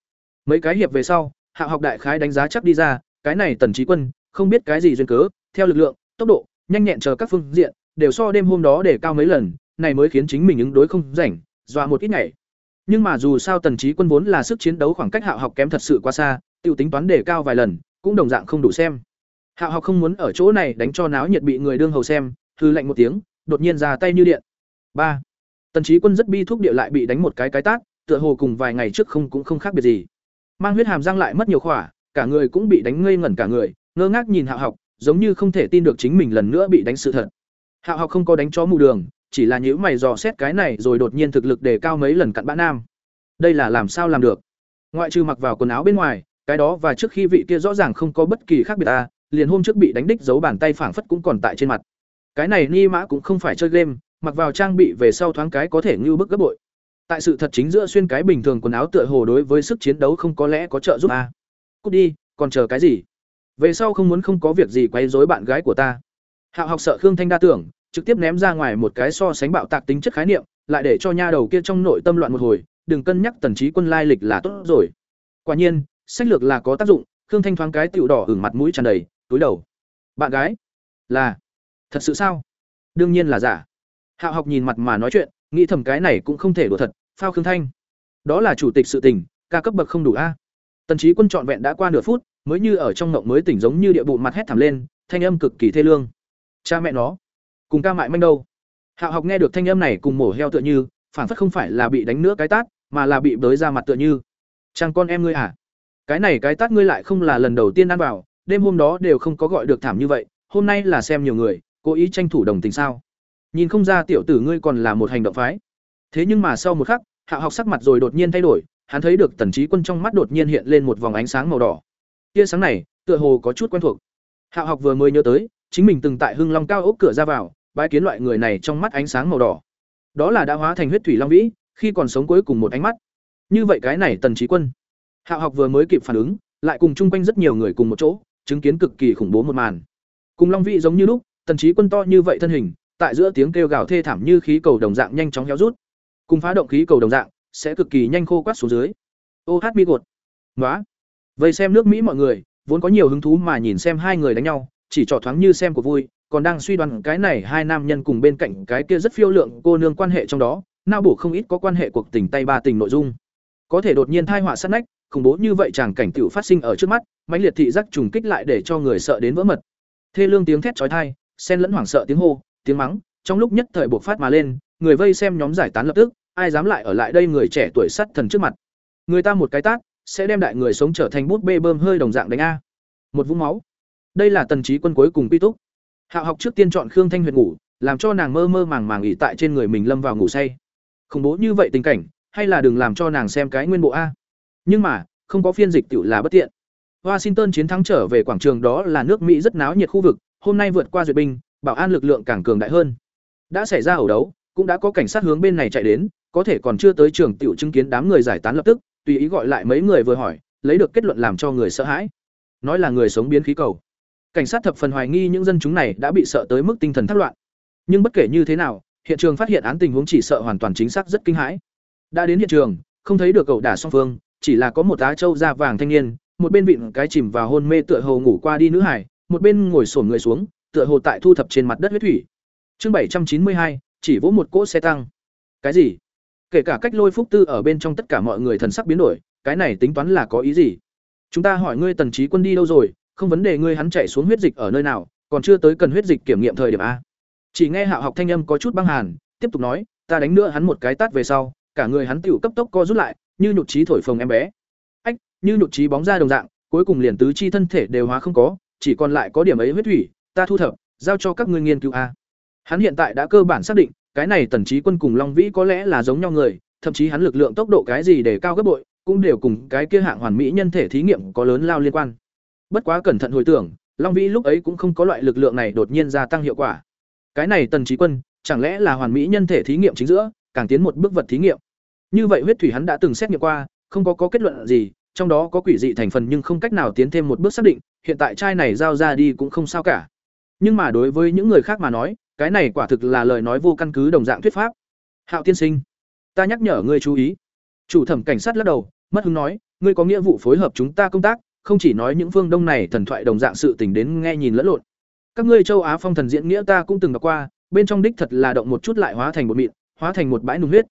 Mấy cái hiệp về sau, hạ học đại khái đánh giá chắc đi ra, cái này tần trí quân, không biết cái gì duyên cớ, theo lực lượng, tốc độ nhanh nhẹn chờ các phương diện, đều so đêm hôm đó để cao mấy lần, này mới khiến chính mình ứng đối không rảnh, dọa một ít ngày nhưng mà dù sao tần trí quân vốn là sức chiến đấu khoảng cách hạ học kém thật sự quá xa tiêu tính toán để cao vài lần, cũng đồng dạng không đủ xem. Hạ học không muốn ở chỗ này đánh cho náo nhiệt bị người đương hầu xem, hư lạnh một tiếng, đột nhiên ra tay như điện. Ba. Tần trí quân rất bi thuốc địa lại bị đánh một cái cái tát, tựa hồ cùng vài ngày trước không cũng không khác biệt gì. Mang huyết hàm răng lại mất nhiều khỏa, cả người cũng bị đánh ngây ngẩn cả người, ngơ ngác nhìn hạ học giống như không thể tin được chính mình lần nữa bị đánh sự thật. Hạ học không có đánh chó mù đường, chỉ là nhữ mày dò xét cái này rồi đột nhiên thực lực đề cao mấy lần cặn bã nam. Đây là làm sao làm được? Ngoại trừ mặc vào quần áo bên ngoài, cái đó và trước khi vị kia rõ ràng không có bất kỳ khác biệt ta, liền hôm trước bị đánh đích giấu bàn tay phảng phất cũng còn tại trên mặt. Cái này ni mã cũng không phải chơi game, mặc vào trang bị về sau thoáng cái có thể ngưu bức gấp bội. Tại sự thật chính giữa xuyên cái bình thường quần áo tựa hồ đối với sức chiến đấu không có lẽ có trợ giúp a. Cút đi, còn chờ cái gì? Về sau không muốn không có việc gì quấy rối bạn gái của ta. Hạo học sợ khương thanh đa tưởng, trực tiếp ném ra ngoài một cái so sánh bạo tạc tính chất khái niệm, lại để cho nha đầu kia trong nội tâm loạn một hồi, đừng cân nhắc tần trí quân lai lịch là tốt rồi. Quả nhiên, sách lược là có tác dụng, khương thanh thoáng cái tựu đỏ ửng mặt mũi tràn đầy, túi đầu. Bạn gái, là, thật sự sao? Đương nhiên là giả. Hạo học nhìn mặt mà nói chuyện, nghĩ thầm cái này cũng không thể đùa thật, phao khương thanh. Đó là chủ tịch sự tình, ca cấp bậc không đủ a. Tần trí quân trọn vẹn đã qua nửa phút mới như ở trong ngộng mới tỉnh giống như địa bộ mặt hét thảm lên, thanh âm cực kỳ thê lương. Cha mẹ nó, cùng ca mại manh đâu? Hạo học nghe được thanh âm này cùng mổ heo tựa như phản phất không phải là bị đánh nữa cái tát, mà là bị bới ra mặt tựa như. Chàng con em ngươi à? Cái này cái tát ngươi lại không là lần đầu tiên ăn vào, đêm hôm đó đều không có gọi được thảm như vậy, hôm nay là xem nhiều người, cố ý tranh thủ đồng tình sao? Nhìn không ra tiểu tử ngươi còn là một hành động phái. Thế nhưng mà sau một khắc hạo học sắc mặt rồi đột nhiên thay đổi, hắn thấy được tần trí quân trong mắt đột nhiên hiện lên một vòng ánh sáng màu đỏ tia sáng này, tựa hồ có chút quen thuộc. Hạo học vừa mới nhớ tới, chính mình từng tại hưng long cao ốc cửa ra vào bãi kiến loại người này trong mắt ánh sáng màu đỏ. Đó là đã hóa thành huyết thủy long vĩ, khi còn sống cuối cùng một ánh mắt. Như vậy cái này tần trí quân. Hạo học vừa mới kịp phản ứng, lại cùng chung quanh rất nhiều người cùng một chỗ, chứng kiến cực kỳ khủng bố một màn. Cùng long vĩ giống như lúc, tần trí quân to như vậy thân hình, tại giữa tiếng kêu gào thê thảm như khí cầu đồng dạng nhanh chóng héo rút. Cùng phá động khí cầu đồng dạng, sẽ cực kỳ nhanh khô quát xuống dưới. Ô hát mi gột. Nói vây xem nước mỹ mọi người, vốn có nhiều hứng thú mà nhìn xem hai người đánh nhau, chỉ trò thoáng như xem của vui, còn đang suy đoán cái này hai nam nhân cùng bên cạnh cái kia rất phiêu lượng cô nương quan hệ trong đó, nao bổ không ít có quan hệ cuộc tình tay ba tình nội dung. Có thể đột nhiên thai họa sát nách, khủng bố như vậy chàng cảnh tiểu phát sinh ở trước mắt, mãnh liệt thị giác trùng kích lại để cho người sợ đến vỡ mật. Thê lương tiếng thét chói tai, xen lẫn hoảng sợ tiếng hô, tiếng mắng, trong lúc nhất thời buộc phát mà lên, người vây xem nhóm giải tán lập tức, ai dám lại ở lại đây người trẻ tuổi sắt thần trước mặt. Người ta một cái tát sẽ đem đại người sống trở thành bút bê bơm hơi đồng dạng đánh a. Một vũng máu. Đây là tần trí quân cuối cùng pi túc. Hạo học trước tiên chọn khương thanh huyệt ngủ, làm cho nàng mơ mơ màng màng ỉ tại trên người mình lâm vào ngủ say. Khủng bố như vậy tình cảnh, hay là đừng làm cho nàng xem cái nguyên bộ a. Nhưng mà, không có phiên dịch tự là bất tiện. Washington chiến thắng trở về quảng trường đó là nước mỹ rất náo nhiệt khu vực, hôm nay vượt qua duyệt binh, bảo an lực lượng càng cường đại hơn. Đã xảy ra ẩu đấu, cũng đã có cảnh sát hướng bên này chạy đến, có thể còn chưa tới trường tiểu chứng kiến đám người giải tán lập tức tùy ý gọi lại mấy người vừa hỏi, lấy được kết luận làm cho người sợ hãi. Nói là người sống biến khí cầu. Cảnh sát thập phần hoài nghi những dân chúng này đã bị sợ tới mức tinh thần thất loạn. Nhưng bất kể như thế nào, hiện trường phát hiện án tình huống chỉ sợ hoàn toàn chính xác rất kinh hãi. Đã đến hiện trường, không thấy được cậu đả song phương, chỉ là có một á châu da vàng thanh niên, một bên vịn cái chìm vào hôn mê tựa hồ ngủ qua đi nữ hải một bên ngồi sổn người xuống, tựa hồ tại thu thập trên mặt đất huyết thủy. Chương bảy trăm chín mươi hai, chỉ vỗ một cỗ xe tăng. Cái gì? Kể cả cách lôi phúc tư ở bên trong tất cả mọi người thần sắc biến đổi, cái này tính toán là có ý gì? Chúng ta hỏi ngươi tần trí quân đi đâu rồi, không vấn đề ngươi hắn chạy xuống huyết dịch ở nơi nào, còn chưa tới cần huyết dịch kiểm nghiệm thời điểm a. Chỉ nghe hạo học thanh âm có chút băng hàn, tiếp tục nói, ta đánh nữa hắn một cái tát về sau, cả người hắn tựu cấp tốc co rút lại, như nhụt trí thổi phồng em bé. Ách, như nhụt trí bóng ra đồng dạng, cuối cùng liền tứ chi thân thể đều hóa không có, chỉ còn lại có điểm ấy huyết thủy, ta thu thập, giao cho các ngươi nghiên cứu a. Hắn hiện tại đã cơ bản xác định cái này tần trí quân cùng long vĩ có lẽ là giống nhau người thậm chí hắn lực lượng tốc độ cái gì để cao gấp bội cũng đều cùng cái kia hạng hoàn mỹ nhân thể thí nghiệm có lớn lao liên quan. Bất quá cẩn thận hồi tưởng long vĩ lúc ấy cũng không có loại lực lượng này đột nhiên gia tăng hiệu quả. Cái này tần trí quân chẳng lẽ là hoàn mỹ nhân thể thí nghiệm chính giữa càng tiến một bước vật thí nghiệm? Như vậy huyết thủy hắn đã từng xét nghiệm qua không có, có kết luận gì trong đó có quỷ dị thành phần nhưng không cách nào tiến thêm một bước xác định hiện tại chai này giao ra đi cũng không sao cả. Nhưng mà đối với những người khác mà nói cái này quả thực là lời nói vô căn cứ đồng dạng thuyết pháp. Hạo tiên sinh, ta nhắc nhở ngươi chú ý. Chủ thẩm cảnh sát lắc đầu, mất hứng nói, ngươi có nghĩa vụ phối hợp chúng ta công tác, không chỉ nói những phương đông này thần thoại đồng dạng sự tình đến nghe nhìn lẫn lộn. Các ngươi châu á phong thần diễn nghĩa ta cũng từng đọc qua, bên trong đích thật là động một chút lại hóa thành một mịn, hóa thành một bãi nung huyết.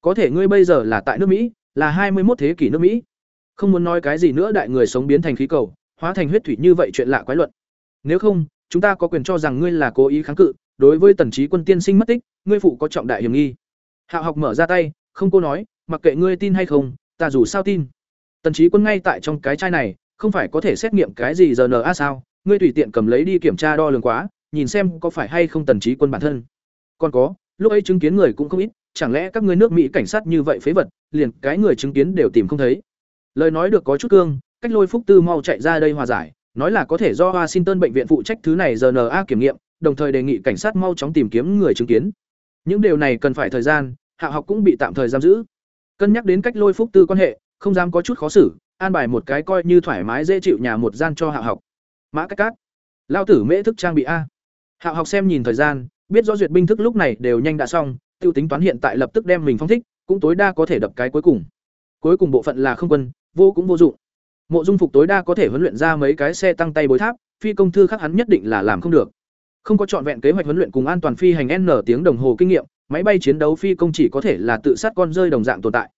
Có thể ngươi bây giờ là tại nước mỹ, là hai mươi một thế kỷ nước mỹ. Không muốn nói cái gì nữa đại người sống biến thành khí cầu, hóa thành huyết thủy như vậy chuyện lạ quái luận. Nếu không, chúng ta có quyền cho rằng ngươi là cố ý kháng cự đối với tần trí quân tiên sinh mất tích, ngươi phụ có trọng đại hiểm nghi. Hạ học mở ra tay, không cô nói, mặc kệ ngươi tin hay không, ta dù sao tin. Tần trí quân ngay tại trong cái chai này, không phải có thể xét nghiệm cái gì giờ rna sao, ngươi tùy tiện cầm lấy đi kiểm tra đo lường quá, nhìn xem có phải hay không tần trí quân bản thân. Còn có, lúc ấy chứng kiến người cũng không ít, chẳng lẽ các ngươi nước mỹ cảnh sát như vậy phế vật, liền cái người chứng kiến đều tìm không thấy. Lời nói được có chút cương, cách lôi phúc tư mau chạy ra đây hòa giải, nói là có thể do washington bệnh viện phụ trách thứ này giờ nờ a kiểm nghiệm đồng thời đề nghị cảnh sát mau chóng tìm kiếm người chứng kiến. Những điều này cần phải thời gian, hạ học cũng bị tạm thời giam giữ. Cân nhắc đến cách lôi phúc tư quan hệ, không dám có chút khó xử, an bài một cái coi như thoải mái dễ chịu nhà một gian cho hạ học. Mã cách cát. Lao tử mễ thức trang bị a. Hạ học xem nhìn thời gian, biết rõ duyệt binh thức lúc này đều nhanh đã xong, tiêu tính toán hiện tại lập tức đem mình phong thích, cũng tối đa có thể đập cái cuối cùng. Cuối cùng bộ phận là không quân, vô cũng vô dụng. Mộ dung phục tối đa có thể huấn luyện ra mấy cái xe tăng tay bối tháp, phi công thư khác hắn nhất định là làm không được không có trọn vẹn kế hoạch huấn luyện cùng an toàn phi hành n tiếng đồng hồ kinh nghiệm, máy bay chiến đấu phi công chỉ có thể là tự sát con rơi đồng dạng tồn tại.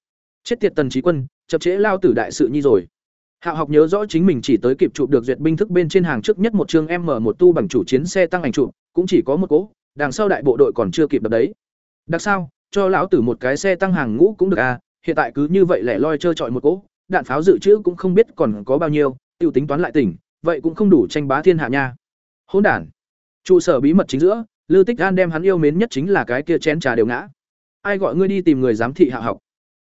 Chết tiệt tần trí quân chập trễ lao tử đại sự nhi rồi. Hạ học nhớ rõ chính mình chỉ tới kịp chụp được duyệt binh thức bên trên hàng trước nhất một chương m một tu bằng chủ chiến xe tăng ảnh chụp, cũng chỉ có một cỗ, đằng sau đại bộ đội còn chưa kịp đập đấy. Đặc sao, cho lão tử một cái xe tăng hàng ngũ cũng được à hiện tại cứ như vậy lẻ loi trơ trọi một cỗ, đạn pháo dự trữ cũng không biết còn có bao nhiêu, tiêu tính toán lại tỉnh, vậy cũng không đủ tranh bá thiên hạ nha. Hỗn đản trụ sở bí mật chính giữa, lư tích gan đem hắn yêu mến nhất chính là cái kia chén trà đều ngã. Ai gọi ngươi đi tìm người giám thị hạ học?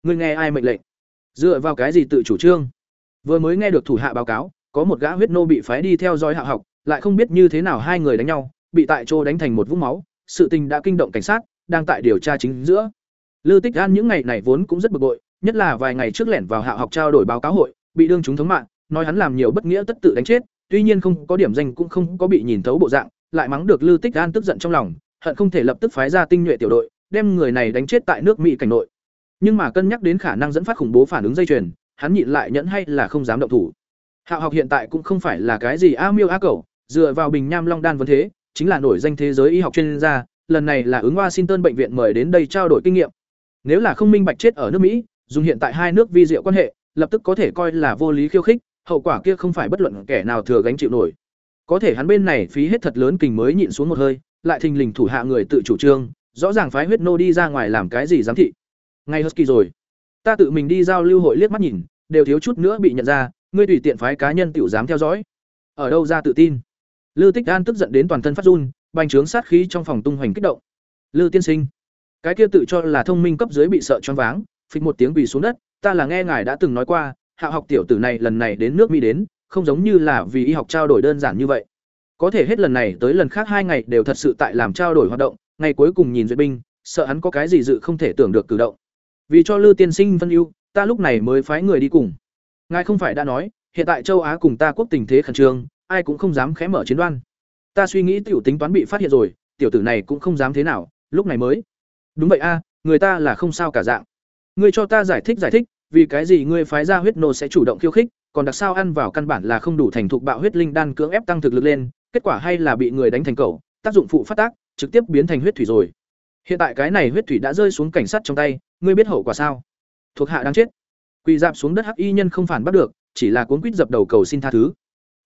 Ngươi nghe ai mệnh lệnh? Dựa vào cái gì tự chủ trương? Vừa mới nghe được thủ hạ báo cáo, có một gã huyết nô bị phái đi theo dõi hạ học, lại không biết như thế nào hai người đánh nhau, bị tại chỗ đánh thành một vũng máu, sự tình đã kinh động cảnh sát, đang tại điều tra chính giữa. Lư tích gan những ngày này vốn cũng rất bực bội, nhất là vài ngày trước lẻn vào hạ học trao đổi báo cáo hội, bị đương chúng thống mạng, nói hắn làm nhiều bất nghĩa tất tự đánh chết, tuy nhiên không có điểm danh cũng không có bị nhìn thấu bộ dạng lại mắng được lư tích gan tức giận trong lòng, hận không thể lập tức phái ra tinh nhuệ tiểu đội, đem người này đánh chết tại nước mỹ cảnh nội. Nhưng mà cân nhắc đến khả năng dẫn phát khủng bố phản ứng dây chuyền, hắn nhịn lại nhẫn hay là không dám động thủ. Hạo học hiện tại cũng không phải là cái gì a miêu a cầu dựa vào bình nham long đan vấn thế, chính là nổi danh thế giới y học chuyên gia, lần này là ứng washington bệnh viện mời đến đây trao đổi kinh nghiệm. Nếu là không minh bạch chết ở nước mỹ, dùng hiện tại hai nước vi diệu quan hệ, lập tức có thể coi là vô lý khiêu khích, hậu quả kia không phải bất luận kẻ nào thừa gánh chịu nổi có thể hắn bên này phí hết thật lớn kình mới nhịn xuống một hơi lại thình lình thủ hạ người tự chủ trương, rõ ràng phái huyết nô đi ra ngoài làm cái gì giám thị. Ngay Husky rồi, ta tự mình đi giao lưu hội liếc mắt nhìn, đều thiếu chút nữa bị nhận ra, ngươi tùy tiện phái cá nhân tiểu dám theo dõi. Ở đâu ra tự tin? Lư Tích An tức giận đến toàn thân phát run, bành trướng sát khí trong phòng tung hoành kích động. Lư tiên sinh, cái kia tự cho là thông minh cấp dưới bị sợ choáng váng, phịch một tiếng quỳ xuống đất, ta là nghe ngài đã từng nói qua, hạ học tiểu tử này lần này đến nước Mỹ đến, không giống như là vì y học trao đổi đơn giản như vậy. Có thể hết lần này tới lần khác hai ngày đều thật sự tại làm trao đổi hoạt động, ngày cuối cùng nhìn duyệt binh, sợ hắn có cái gì dự không thể tưởng được cử động. Vì cho Lư tiên sinh phân ưu, ta lúc này mới phái người đi cùng. Ngài không phải đã nói, hiện tại châu Á cùng ta quốc tình thế khẩn trương, ai cũng không dám khẽ mở chiến đoan. Ta suy nghĩ tiểu tính toán bị phát hiện rồi, tiểu tử này cũng không dám thế nào, lúc này mới. Đúng vậy a, người ta là không sao cả dạng. Ngươi cho ta giải thích giải thích, vì cái gì ngươi phái ra huyết nô sẽ chủ động khiêu khích, còn đặc sao ăn vào căn bản là không đủ thành thục bạo huyết linh đan cưỡng ép tăng thực lực lên, kết quả hay là bị người đánh thành cẩu tác dụng phụ phát tác, trực tiếp biến thành huyết thủy rồi. Hiện tại cái này huyết thủy đã rơi xuống cảnh sát trong tay, ngươi biết hậu quả sao? Thuộc hạ đang chết. Quỳ dạp xuống đất hắc y nhân không phản bắt được, chỉ là cuốn quýt dập đầu cầu xin tha thứ.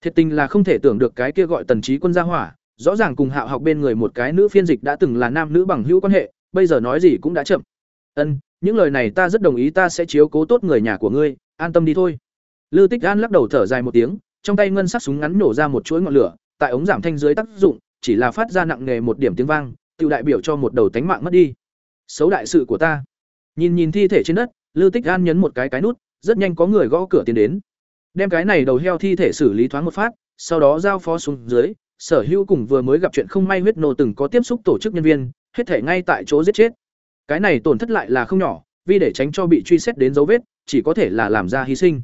Thiệt tình là không thể tưởng được cái kia gọi tần trí quân gia hỏa, rõ ràng cùng Hạo học bên người một cái nữ phiên dịch đã từng là nam nữ bằng hữu quan hệ, bây giờ nói gì cũng đã chậm. Ân, những lời này ta rất đồng ý ta sẽ chiếu cố tốt người nhà của ngươi, an tâm đi thôi. Lư Tích An lắc đầu thở dài một tiếng, trong tay ngân sắc súng ngắn nổ ra một chuỗi ngọn lửa, tại ống giảm thanh dưới tác dụng, chỉ là phát ra nặng nề một điểm tiếng vang, tiêu đại biểu cho một đầu tánh mạng mất đi. Xấu đại sự của ta. Nhìn nhìn thi thể trên đất, Lư Tích An nhấn một cái cái nút, rất nhanh có người gõ cửa tiến đến. Đem cái này đầu heo thi thể xử lý thoáng một phát, sau đó giao phó xuống dưới, Sở Hữu cùng vừa mới gặp chuyện không may huyết nô từng có tiếp xúc tổ chức nhân viên, hết thể ngay tại chỗ giết chết. Cái này tổn thất lại là không nhỏ, vì để tránh cho bị truy xét đến dấu vết, chỉ có thể là làm ra hy sinh.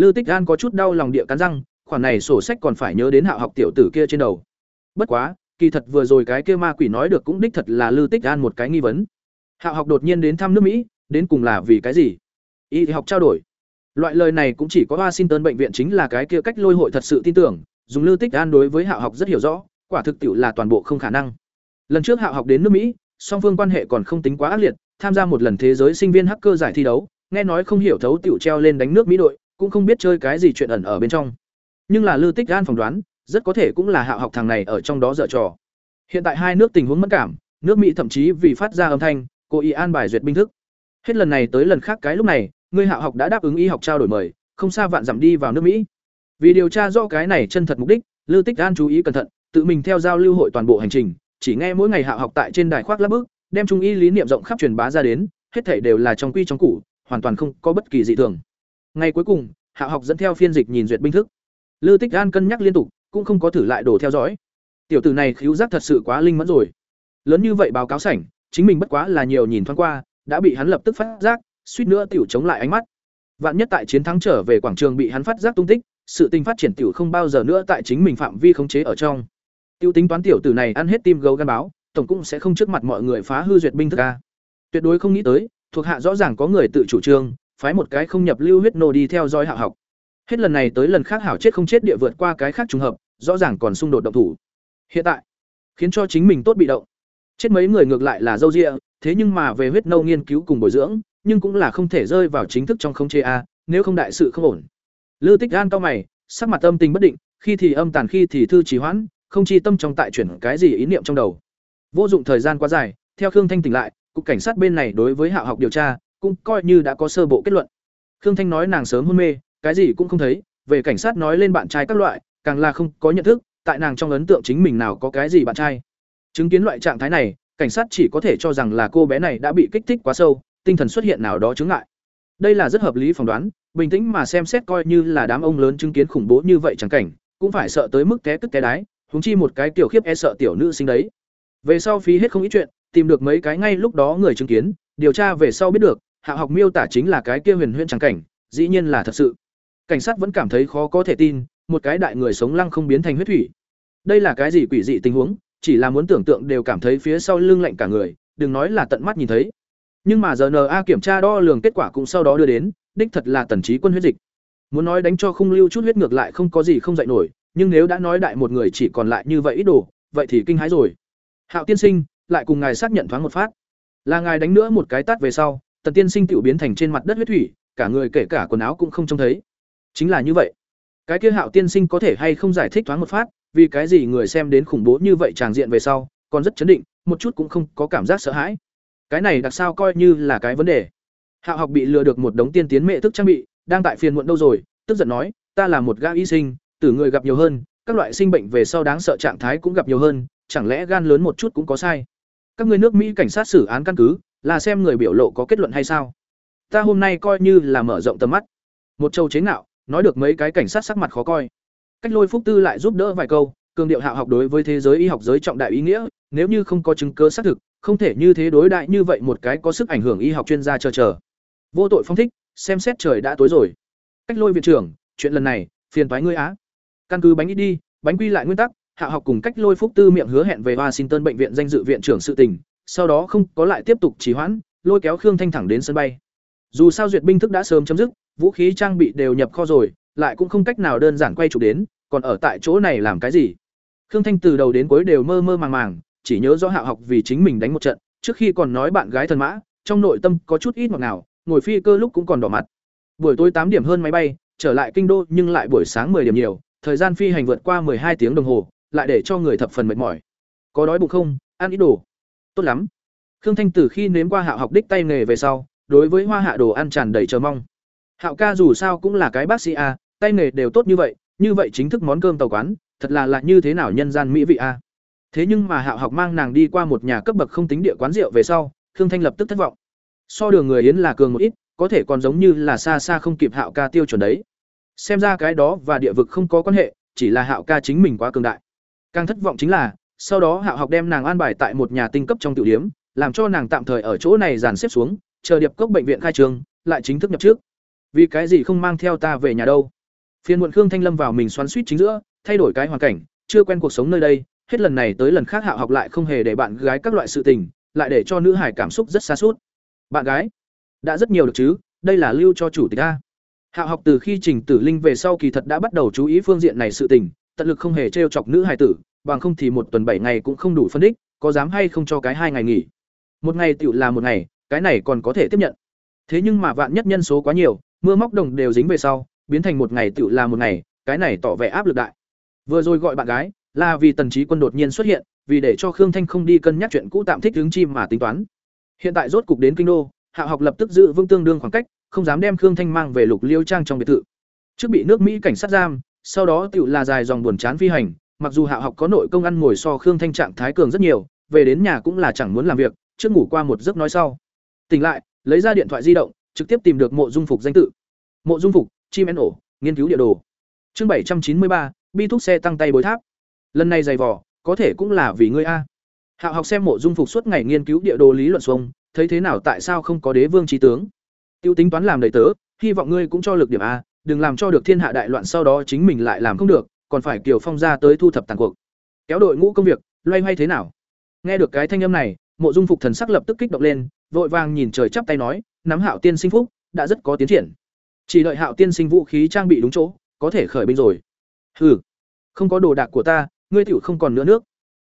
Lư Tích An có chút đau lòng địa cắn răng, khoản này sổ sách còn phải nhớ đến Hạo học tiểu tử kia trên đầu. Bất quá, kỳ thật vừa rồi cái kia ma quỷ nói được cũng đích thật là Lư Tích An một cái nghi vấn. Hạo học đột nhiên đến thăm nước Mỹ, đến cùng là vì cái gì? Y học trao đổi. Loại lời này cũng chỉ có Washington bệnh viện chính là cái kia cách lôi hội thật sự tin tưởng, dùng Lư Tích An đối với Hạo học rất hiểu rõ, quả thực tiểu là toàn bộ không khả năng. Lần trước Hạo học đến nước Mỹ, song phương quan hệ còn không tính quá ác liệt, tham gia một lần thế giới sinh viên hacker giải thi đấu, nghe nói không hiểu thấu tiểu treo lên đánh nước Mỹ đội, cũng không biết chơi cái gì chuyện ẩn ở bên trong. Nhưng là Lư Tích Gan phỏng đoán, rất có thể cũng là Hạo học thằng này ở trong đó dở trò. Hiện tại hai nước tình huống mẫn cảm, nước Mỹ thậm chí vì phát ra âm thanh, cố ý an bài duyệt binh thức. Hết lần này tới lần khác cái lúc này, người Hạo học đã đáp ứng y học trao đổi mời, không xa vạn dặm đi vào nước Mỹ. Vì điều tra rõ cái này chân thật mục đích, Lư Tích Gan chú ý cẩn thận, tự mình theo giao lưu hội toàn bộ hành trình, chỉ nghe mỗi ngày Hạo học tại trên đài khoác lắp bước, đem trung y lý niệm rộng khắp truyền bá ra đến, hết thảy đều là trong quy trong củ, hoàn toàn không có bất kỳ dị thường. Ngày cuối cùng, Hạ học dẫn theo phiên dịch nhìn duyệt binh thức. Lư Tích An cân nhắc liên tục, cũng không có thử lại đổ theo dõi. Tiểu tử này khiếu giác thật sự quá linh mẫn rồi. Lớn như vậy báo cáo sảnh, chính mình bất quá là nhiều nhìn thoáng qua, đã bị hắn lập tức phát giác, suýt nữa tiểu chống lại ánh mắt. Vạn nhất tại chiến thắng trở về quảng trường bị hắn phát giác tung tích, sự tình phát triển tiểu không bao giờ nữa tại chính mình phạm vi khống chế ở trong. Tiêu tính toán tiểu tử này ăn hết tim gấu gan báo, tổng cũng sẽ không trước mặt mọi người phá hư duyệt binh thức a. Tuyệt đối không nghĩ tới, thuộc hạ rõ ràng có người tự chủ trương, phái một cái không nhập lưu huyết nô đi theo dõi hạ học. Hết lần này tới lần khác hảo chết không chết địa vượt qua cái khác trùng hợp, rõ ràng còn xung đột động thủ. Hiện tại, khiến cho chính mình tốt bị động. Chết mấy người ngược lại là dâu rịa thế nhưng mà về huyết nâu nghiên cứu cùng bồi dưỡng, nhưng cũng là không thể rơi vào chính thức trong không chế a, nếu không đại sự không ổn. Lư Tích Gan cao mày, sắc mặt âm tình bất định, khi thì âm tàn khi thì thư trì hoãn, không chi tâm trong tại chuyển cái gì ý niệm trong đầu. Vô dụng thời gian quá dài, theo Khương Thanh tỉnh lại, cục cảnh sát bên này đối với hạ học điều tra, cũng coi như đã có sơ bộ kết luận. Khương Thanh nói nàng sớm hôn mê, cái gì cũng không thấy, về cảnh sát nói lên bạn trai các loại, càng là không có nhận thức, tại nàng trong ấn tượng chính mình nào có cái gì bạn trai. Chứng kiến loại trạng thái này, cảnh sát chỉ có thể cho rằng là cô bé này đã bị kích thích quá sâu, tinh thần xuất hiện nào đó chứng ngại. Đây là rất hợp lý phỏng đoán, bình tĩnh mà xem xét coi như là đám ông lớn chứng kiến khủng bố như vậy chẳng cảnh, cũng phải sợ tới mức té tức té đái, huống chi một cái tiểu khiếp e sợ tiểu nữ sinh đấy. Về sau phí hết không ít chuyện, tìm được mấy cái ngay lúc đó người chứng kiến, điều tra về sau biết được, hạ học miêu tả chính là cái kia huyền huyễn trắng cảnh, dĩ nhiên là thật sự. Cảnh sát vẫn cảm thấy khó có thể tin, một cái đại người sống lăng không biến thành huyết thủy. Đây là cái gì quỷ dị tình huống, chỉ là muốn tưởng tượng đều cảm thấy phía sau lưng lạnh cả người, đừng nói là tận mắt nhìn thấy. Nhưng mà giờ A kiểm tra đo lường kết quả cũng sau đó đưa đến, đích thật là tần trí quân huyết dịch. Muốn nói đánh cho không lưu chút huyết ngược lại không có gì không dậy nổi, nhưng nếu đã nói đại một người chỉ còn lại như vậy ít đồ, vậy thì kinh hãi rồi. Hạo tiên sinh, lại cùng ngài xác nhận thoáng một phát. Là ngài đánh nữa một cái tát về sau, tần tiên sinh tiểu biến thành trên mặt đất huyết thủy, cả người kể cả quần áo cũng không trông thấy. Chính là như vậy. Cái kia Hạo tiên sinh có thể hay không giải thích thoáng một phát, vì cái gì người xem đến khủng bố như vậy tràng diện về sau, còn rất chấn định một chút cũng không có cảm giác sợ hãi cái này đặc sao coi như là cái vấn đề hạo học bị lừa được một đống tiên tiến mệ thức trang bị đang tại phiền muộn đâu rồi tức giận nói ta là một gã y sinh tử người gặp nhiều hơn các loại sinh bệnh về sau đáng sợ trạng thái cũng gặp nhiều hơn chẳng lẽ gan lớn một chút cũng có sai các người nước mỹ cảnh sát xử án căn cứ là xem người biểu lộ có kết luận hay sao? Ta hôm nay coi như là mở rộng tầm mắt. Một châu chế ngạo, nói được mấy cái cảnh sát sắc mặt khó coi. Cách lôi phúc tư lại giúp đỡ vài câu, cường điệu hạ học đối với thế giới y học giới trọng đại ý nghĩa, nếu như không có chứng cứ xác thực, không thể như thế đối đại như vậy một cái có sức ảnh hưởng y học chuyên gia chờ chờ. Vô tội phong thích, xem xét trời đã tối rồi. Cách lôi viện trưởng, chuyện lần này, phiền toái ngươi á. Căn cứ bánh ít đi, bánh quy lại nguyên tắc, hạ học cùng cách lôi phúc tư miệng hứa hẹn về washington bệnh viện danh dự viện trưởng sự tình sau đó không có lại tiếp tục trì hoãn, lôi kéo khương thanh thẳng đến sân bay. Dù sao duyệt binh thức đã sớm chấm dứt, vũ khí trang bị đều nhập kho rồi, lại cũng không cách nào đơn giản quay chụp đến, còn ở tại chỗ này làm cái gì? Khương thanh từ đầu đến cuối đều mơ mơ màng màng, chỉ nhớ rõ Hạo học vì chính mình đánh một trận, trước khi còn nói bạn gái thần mã, trong nội tâm có chút ít ngọt ngào, ngồi phi cơ lúc cũng còn đỏ mặt. Buổi tối tám điểm hơn máy bay, trở lại kinh đô nhưng lại buổi sáng 10 điểm nhiều, thời gian phi hành vượt qua hai tiếng đồng hồ, lại để cho người thập phần mệt mỏi. Có đói bụng không? Ăn ít đồ tốt lắm. Khương thanh từ khi nếm qua hạ học đích tay nghề về sau, đối với hoa hạ đồ ăn tràn đầy chờ mong. Hạo ca dù sao cũng là cái bác sĩ a, tay nghề đều tốt như vậy như vậy chính thức món cơm tàu quán, thật là lạ như thế nào nhân gian mỹ vị a. Thế nhưng mà hạo học mang nàng đi qua một nhà cấp bậc không tính địa quán rượu về sau, khương thanh lập tức thất vọng. So đường người yến là cường một ít, có thể còn giống như là xa xa không kịp hạo ca tiêu chuẩn đấy. Xem ra cái đó và địa vực không có quan hệ, chỉ là hạo ca chính mình quá cường đại. Càng thất vọng chính là sau đó hạo học đem nàng an bài tại một nhà tinh cấp trong tiểu điếm, làm cho nàng tạm thời ở chỗ này dàn xếp xuống, chờ điệp cốc bệnh viện khai trường, lại chính thức nhập trước. Vì cái gì không mang theo ta về nhà đâu? Phiên muộn khương thanh lâm vào mình xoắn suýt chính giữa, thay đổi cái hoàn cảnh, chưa quen cuộc sống nơi đây, hết lần này tới lần khác hạo học lại không hề để bạn gái các loại sự tình, lại để cho nữ hải cảm xúc rất xa suốt. Bạn gái, đã rất nhiều được chứ, đây là lưu cho chủ tịch a. Hạo học từ khi trình tử linh về sau kỳ thật đã bắt đầu chú ý phương diện này sự tình, tận lực không hề t chọc nữ hải tử bằng không thì một tuần bảy ngày cũng không đủ phân đích, có dám hay không cho cái hai ngày nghỉ? Một ngày tiểu là một ngày, cái này còn có thể tiếp nhận. Thế nhưng mà vạn nhất nhân số quá nhiều, mưa móc đồng đều dính về sau, biến thành một ngày tiểu là một ngày, cái này tỏ vẻ áp lực đại. Vừa rồi gọi bạn gái, là vì tần trí quân đột nhiên xuất hiện, vì để cho khương thanh không đi cân nhắc chuyện cũ tạm thích hướng chim mà tính toán. Hiện tại rốt cục đến kinh đô, hạ học lập tức giữ vững tương đương khoảng cách, không dám đem khương thanh mang về lục liêu trang trong biệt thự. Trước bị nước mỹ cảnh sát giam, sau đó tiểu là dài dòng buồn chán phi hành mặc dù hạ học có nội công ăn ngồi so khương thanh trạng thái cường rất nhiều, về đến nhà cũng là chẳng muốn làm việc, trước ngủ qua một giấc nói sau. Tỉnh lại, lấy ra điện thoại di động, trực tiếp tìm được mộ dung phục danh tự. Mộ dung phục, chim én ổ, nghiên cứu địa đồ. Chương bảy trăm chín mươi ba, bi thuốc xe tăng tay bối tháp. Lần này dày vỏ có thể cũng là vì ngươi a. Hạo học xem mộ dung phục suốt ngày nghiên cứu địa đồ lý luận xuông thấy thế nào tại sao không có đế vương trí tướng. Tiêu tính toán làm đầy tớ, hy vọng ngươi cũng cho lực điểm a, đừng làm cho được thiên hạ đại loạn sau đó chính mình lại làm không được còn phải kiều phong ra tới thu thập tàn cuộc. Kéo đội ngũ công việc, loay hoay thế nào? Nghe được cái thanh âm này, mộ dung phục thần sắc lập tức kích động lên, vội vàng nhìn trời chắp tay nói, nắm hạo tiên sinh phúc, đã rất có tiến triển. Chỉ đợi hạo tiên sinh vũ khí trang bị đúng chỗ, có thể khởi binh rồi. Hừ, không có đồ đạc của ta, ngươi tiểu không còn nữa nước.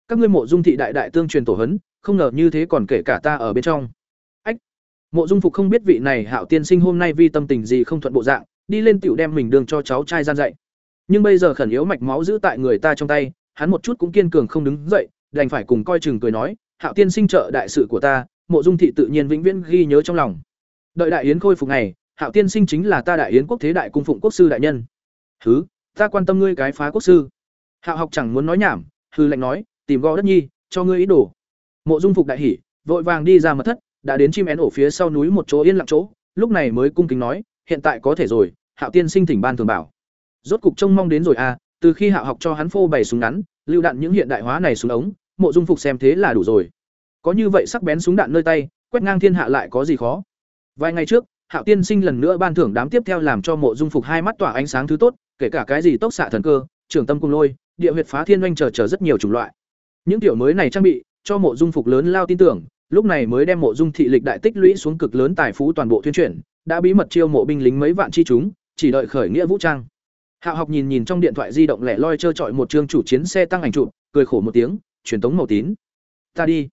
Các ngươi mộ dung thị đại đại tương truyền tổ hấn không ngờ như thế còn kể cả ta ở bên trong. Ách, mộ dung phục không biết vị này hạo tiên sinh hôm nay vi tâm tình gì không thuận bộ dạng, đi lên tiểu đem mình đường cho cháu trai gian dạy nhưng bây giờ khẩn yếu mạch máu giữ tại người ta trong tay, hắn một chút cũng kiên cường không đứng dậy, đành phải cùng coi chừng cười nói, hạo tiên sinh trợ đại sự của ta, mộ dung thị tự nhiên vĩnh viễn ghi nhớ trong lòng. Đợi đại yến khôi phục này hạo tiên sinh chính là ta đại yến quốc thế đại cung phụng quốc sư đại nhân. Thứ ta quan tâm ngươi cái phá quốc sư. Hạo học chẳng muốn nói nhảm, hư lệnh nói, tìm gò đất nhi, cho ngươi ý đồ. Mộ dung phục đại hỉ, vội vàng đi ra mật thất, đã đến chim én ổ phía sau núi một chỗ yên lặng chỗ, lúc này mới cung kính nói, hiện tại có thể rồi, hạo tiên sinh thỉnh ban thường bảo rốt cục trông mong đến rồi à từ khi hạo học cho hắn phô bày súng ngắn, lưu đạn những hiện đại hóa này xuống ống, mộ dung phục xem thế là đủ rồi. Có như vậy sắc bén súng đạn nơi tay, quét ngang thiên hạ lại có gì khó? Vài ngày trước, hạo tiên sinh lần nữa ban thưởng đám tiếp theo làm cho mộ dung phục hai mắt tỏa ánh sáng thứ tốt, kể cả cái gì tốc xạ thần cơ, trưởng tâm cung lôi, địa huyệt phá thiên oanh chờ chờ rất nhiều chủng loại. Những tiểu mới này trang bị, cho mộ dung phục lớn lao tin tưởng, lúc này mới đem mộ dung thị lịch đại tích lũy xuống cực lớn tài phú toàn bộ tuyên truyền đã bí mật chiêu mộ binh lính mấy vạn chi chúng, chỉ đợi khởi nghĩa vũ trang hạo học nhìn nhìn trong điện thoại di động lẻ loi chơi chọi một chương chủ chiến xe tăng ảnh trụ cười khổ một tiếng, truyền tống màu tín. Ta đi.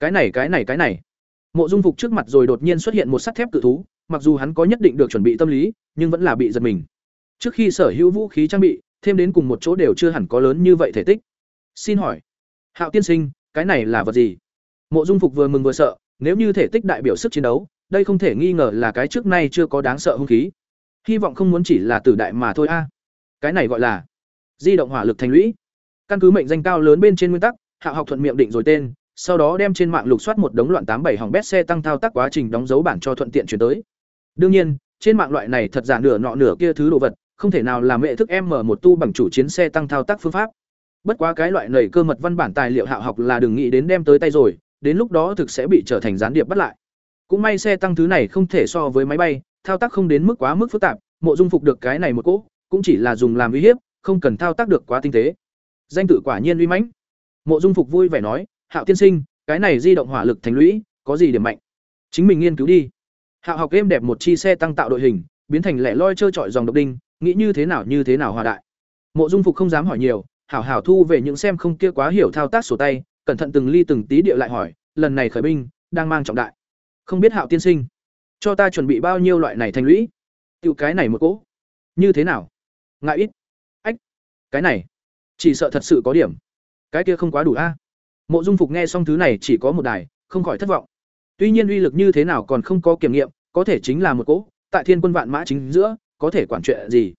Cái này cái này cái này. Mộ dung phục trước mặt rồi đột nhiên xuất hiện một sắt thép cự thú, mặc dù hắn có nhất định được chuẩn bị tâm lý, nhưng vẫn là bị giật mình. Trước khi sở hữu vũ khí trang bị, thêm đến cùng một chỗ đều chưa hẳn có lớn như vậy thể tích. Xin hỏi, hạo tiên sinh, cái này là vật gì? Mộ dung phục vừa mừng vừa sợ, nếu như thể tích đại biểu sức chiến đấu, đây không thể nghi ngờ là cái trước nay chưa có đáng sợ hung khí. Hy vọng không muốn chỉ là tử đại mà thôi a cái này gọi là di động hỏa lực thành lũy. Căn cứ mệnh danh cao lớn bên trên nguyên tắc, hạ học thuận miệng định rồi tên, sau đó đem trên mạng lục soát một đống loạn tám bảy hỏng bét xe tăng thao tác quá trình đóng dấu bản cho thuận tiện chuyển tới. Đương nhiên, trên mạng loại này thật giả nửa nọ nửa kia thứ đồ vật, không thể nào làm hệ thức em mở một tu bằng chủ chiến xe tăng thao tác phương pháp. Bất quá cái loại nầy cơ mật văn bản tài liệu hạ học là đừng nghĩ đến đem tới tay rồi, đến lúc đó thực sẽ bị trở thành gián điệp bắt lại. Cũng may xe tăng thứ này không thể so với máy bay, thao tác không đến mức quá mức phức tạp, mộ dung phục được cái này một cỗ cũng chỉ là dùng làm uy hiếp, không cần thao tác được quá tinh tế. Danh tự quả nhiên uy mãnh. Mộ dung phục vui vẻ nói, hạo tiên sinh, cái này di động hỏa lực thành lũy, có gì điểm mạnh? Chính mình nghiên cứu đi. Hạo học êm đẹp một chi xe tăng tạo đội hình, biến thành lẻ loi trơ trọi dòng độc đinh, nghĩ như thế nào như thế nào hòa đại. Mộ dung phục không dám hỏi nhiều, hảo hảo thu về những xem không kia quá hiểu thao tác sổ tay, cẩn thận từng ly từng tí địa lại hỏi, lần này khởi binh, đang mang trọng đại. Không biết hạo tiên sinh, cho ta chuẩn bị bao nhiêu loại này thành lũy? Tiêu cái này một cỗ, như thế nào? Ngại ít. Ách, cái này, chỉ sợ thật sự có điểm. Cái kia không quá đủ a. Mộ dung phục nghe xong thứ này chỉ có một đài, không khỏi thất vọng. Tuy nhiên uy lực như thế nào còn không có kiểm nghiệm, có thể chính là một cỗ, tại thiên quân vạn mã chính giữa, có thể quản chuyện gì?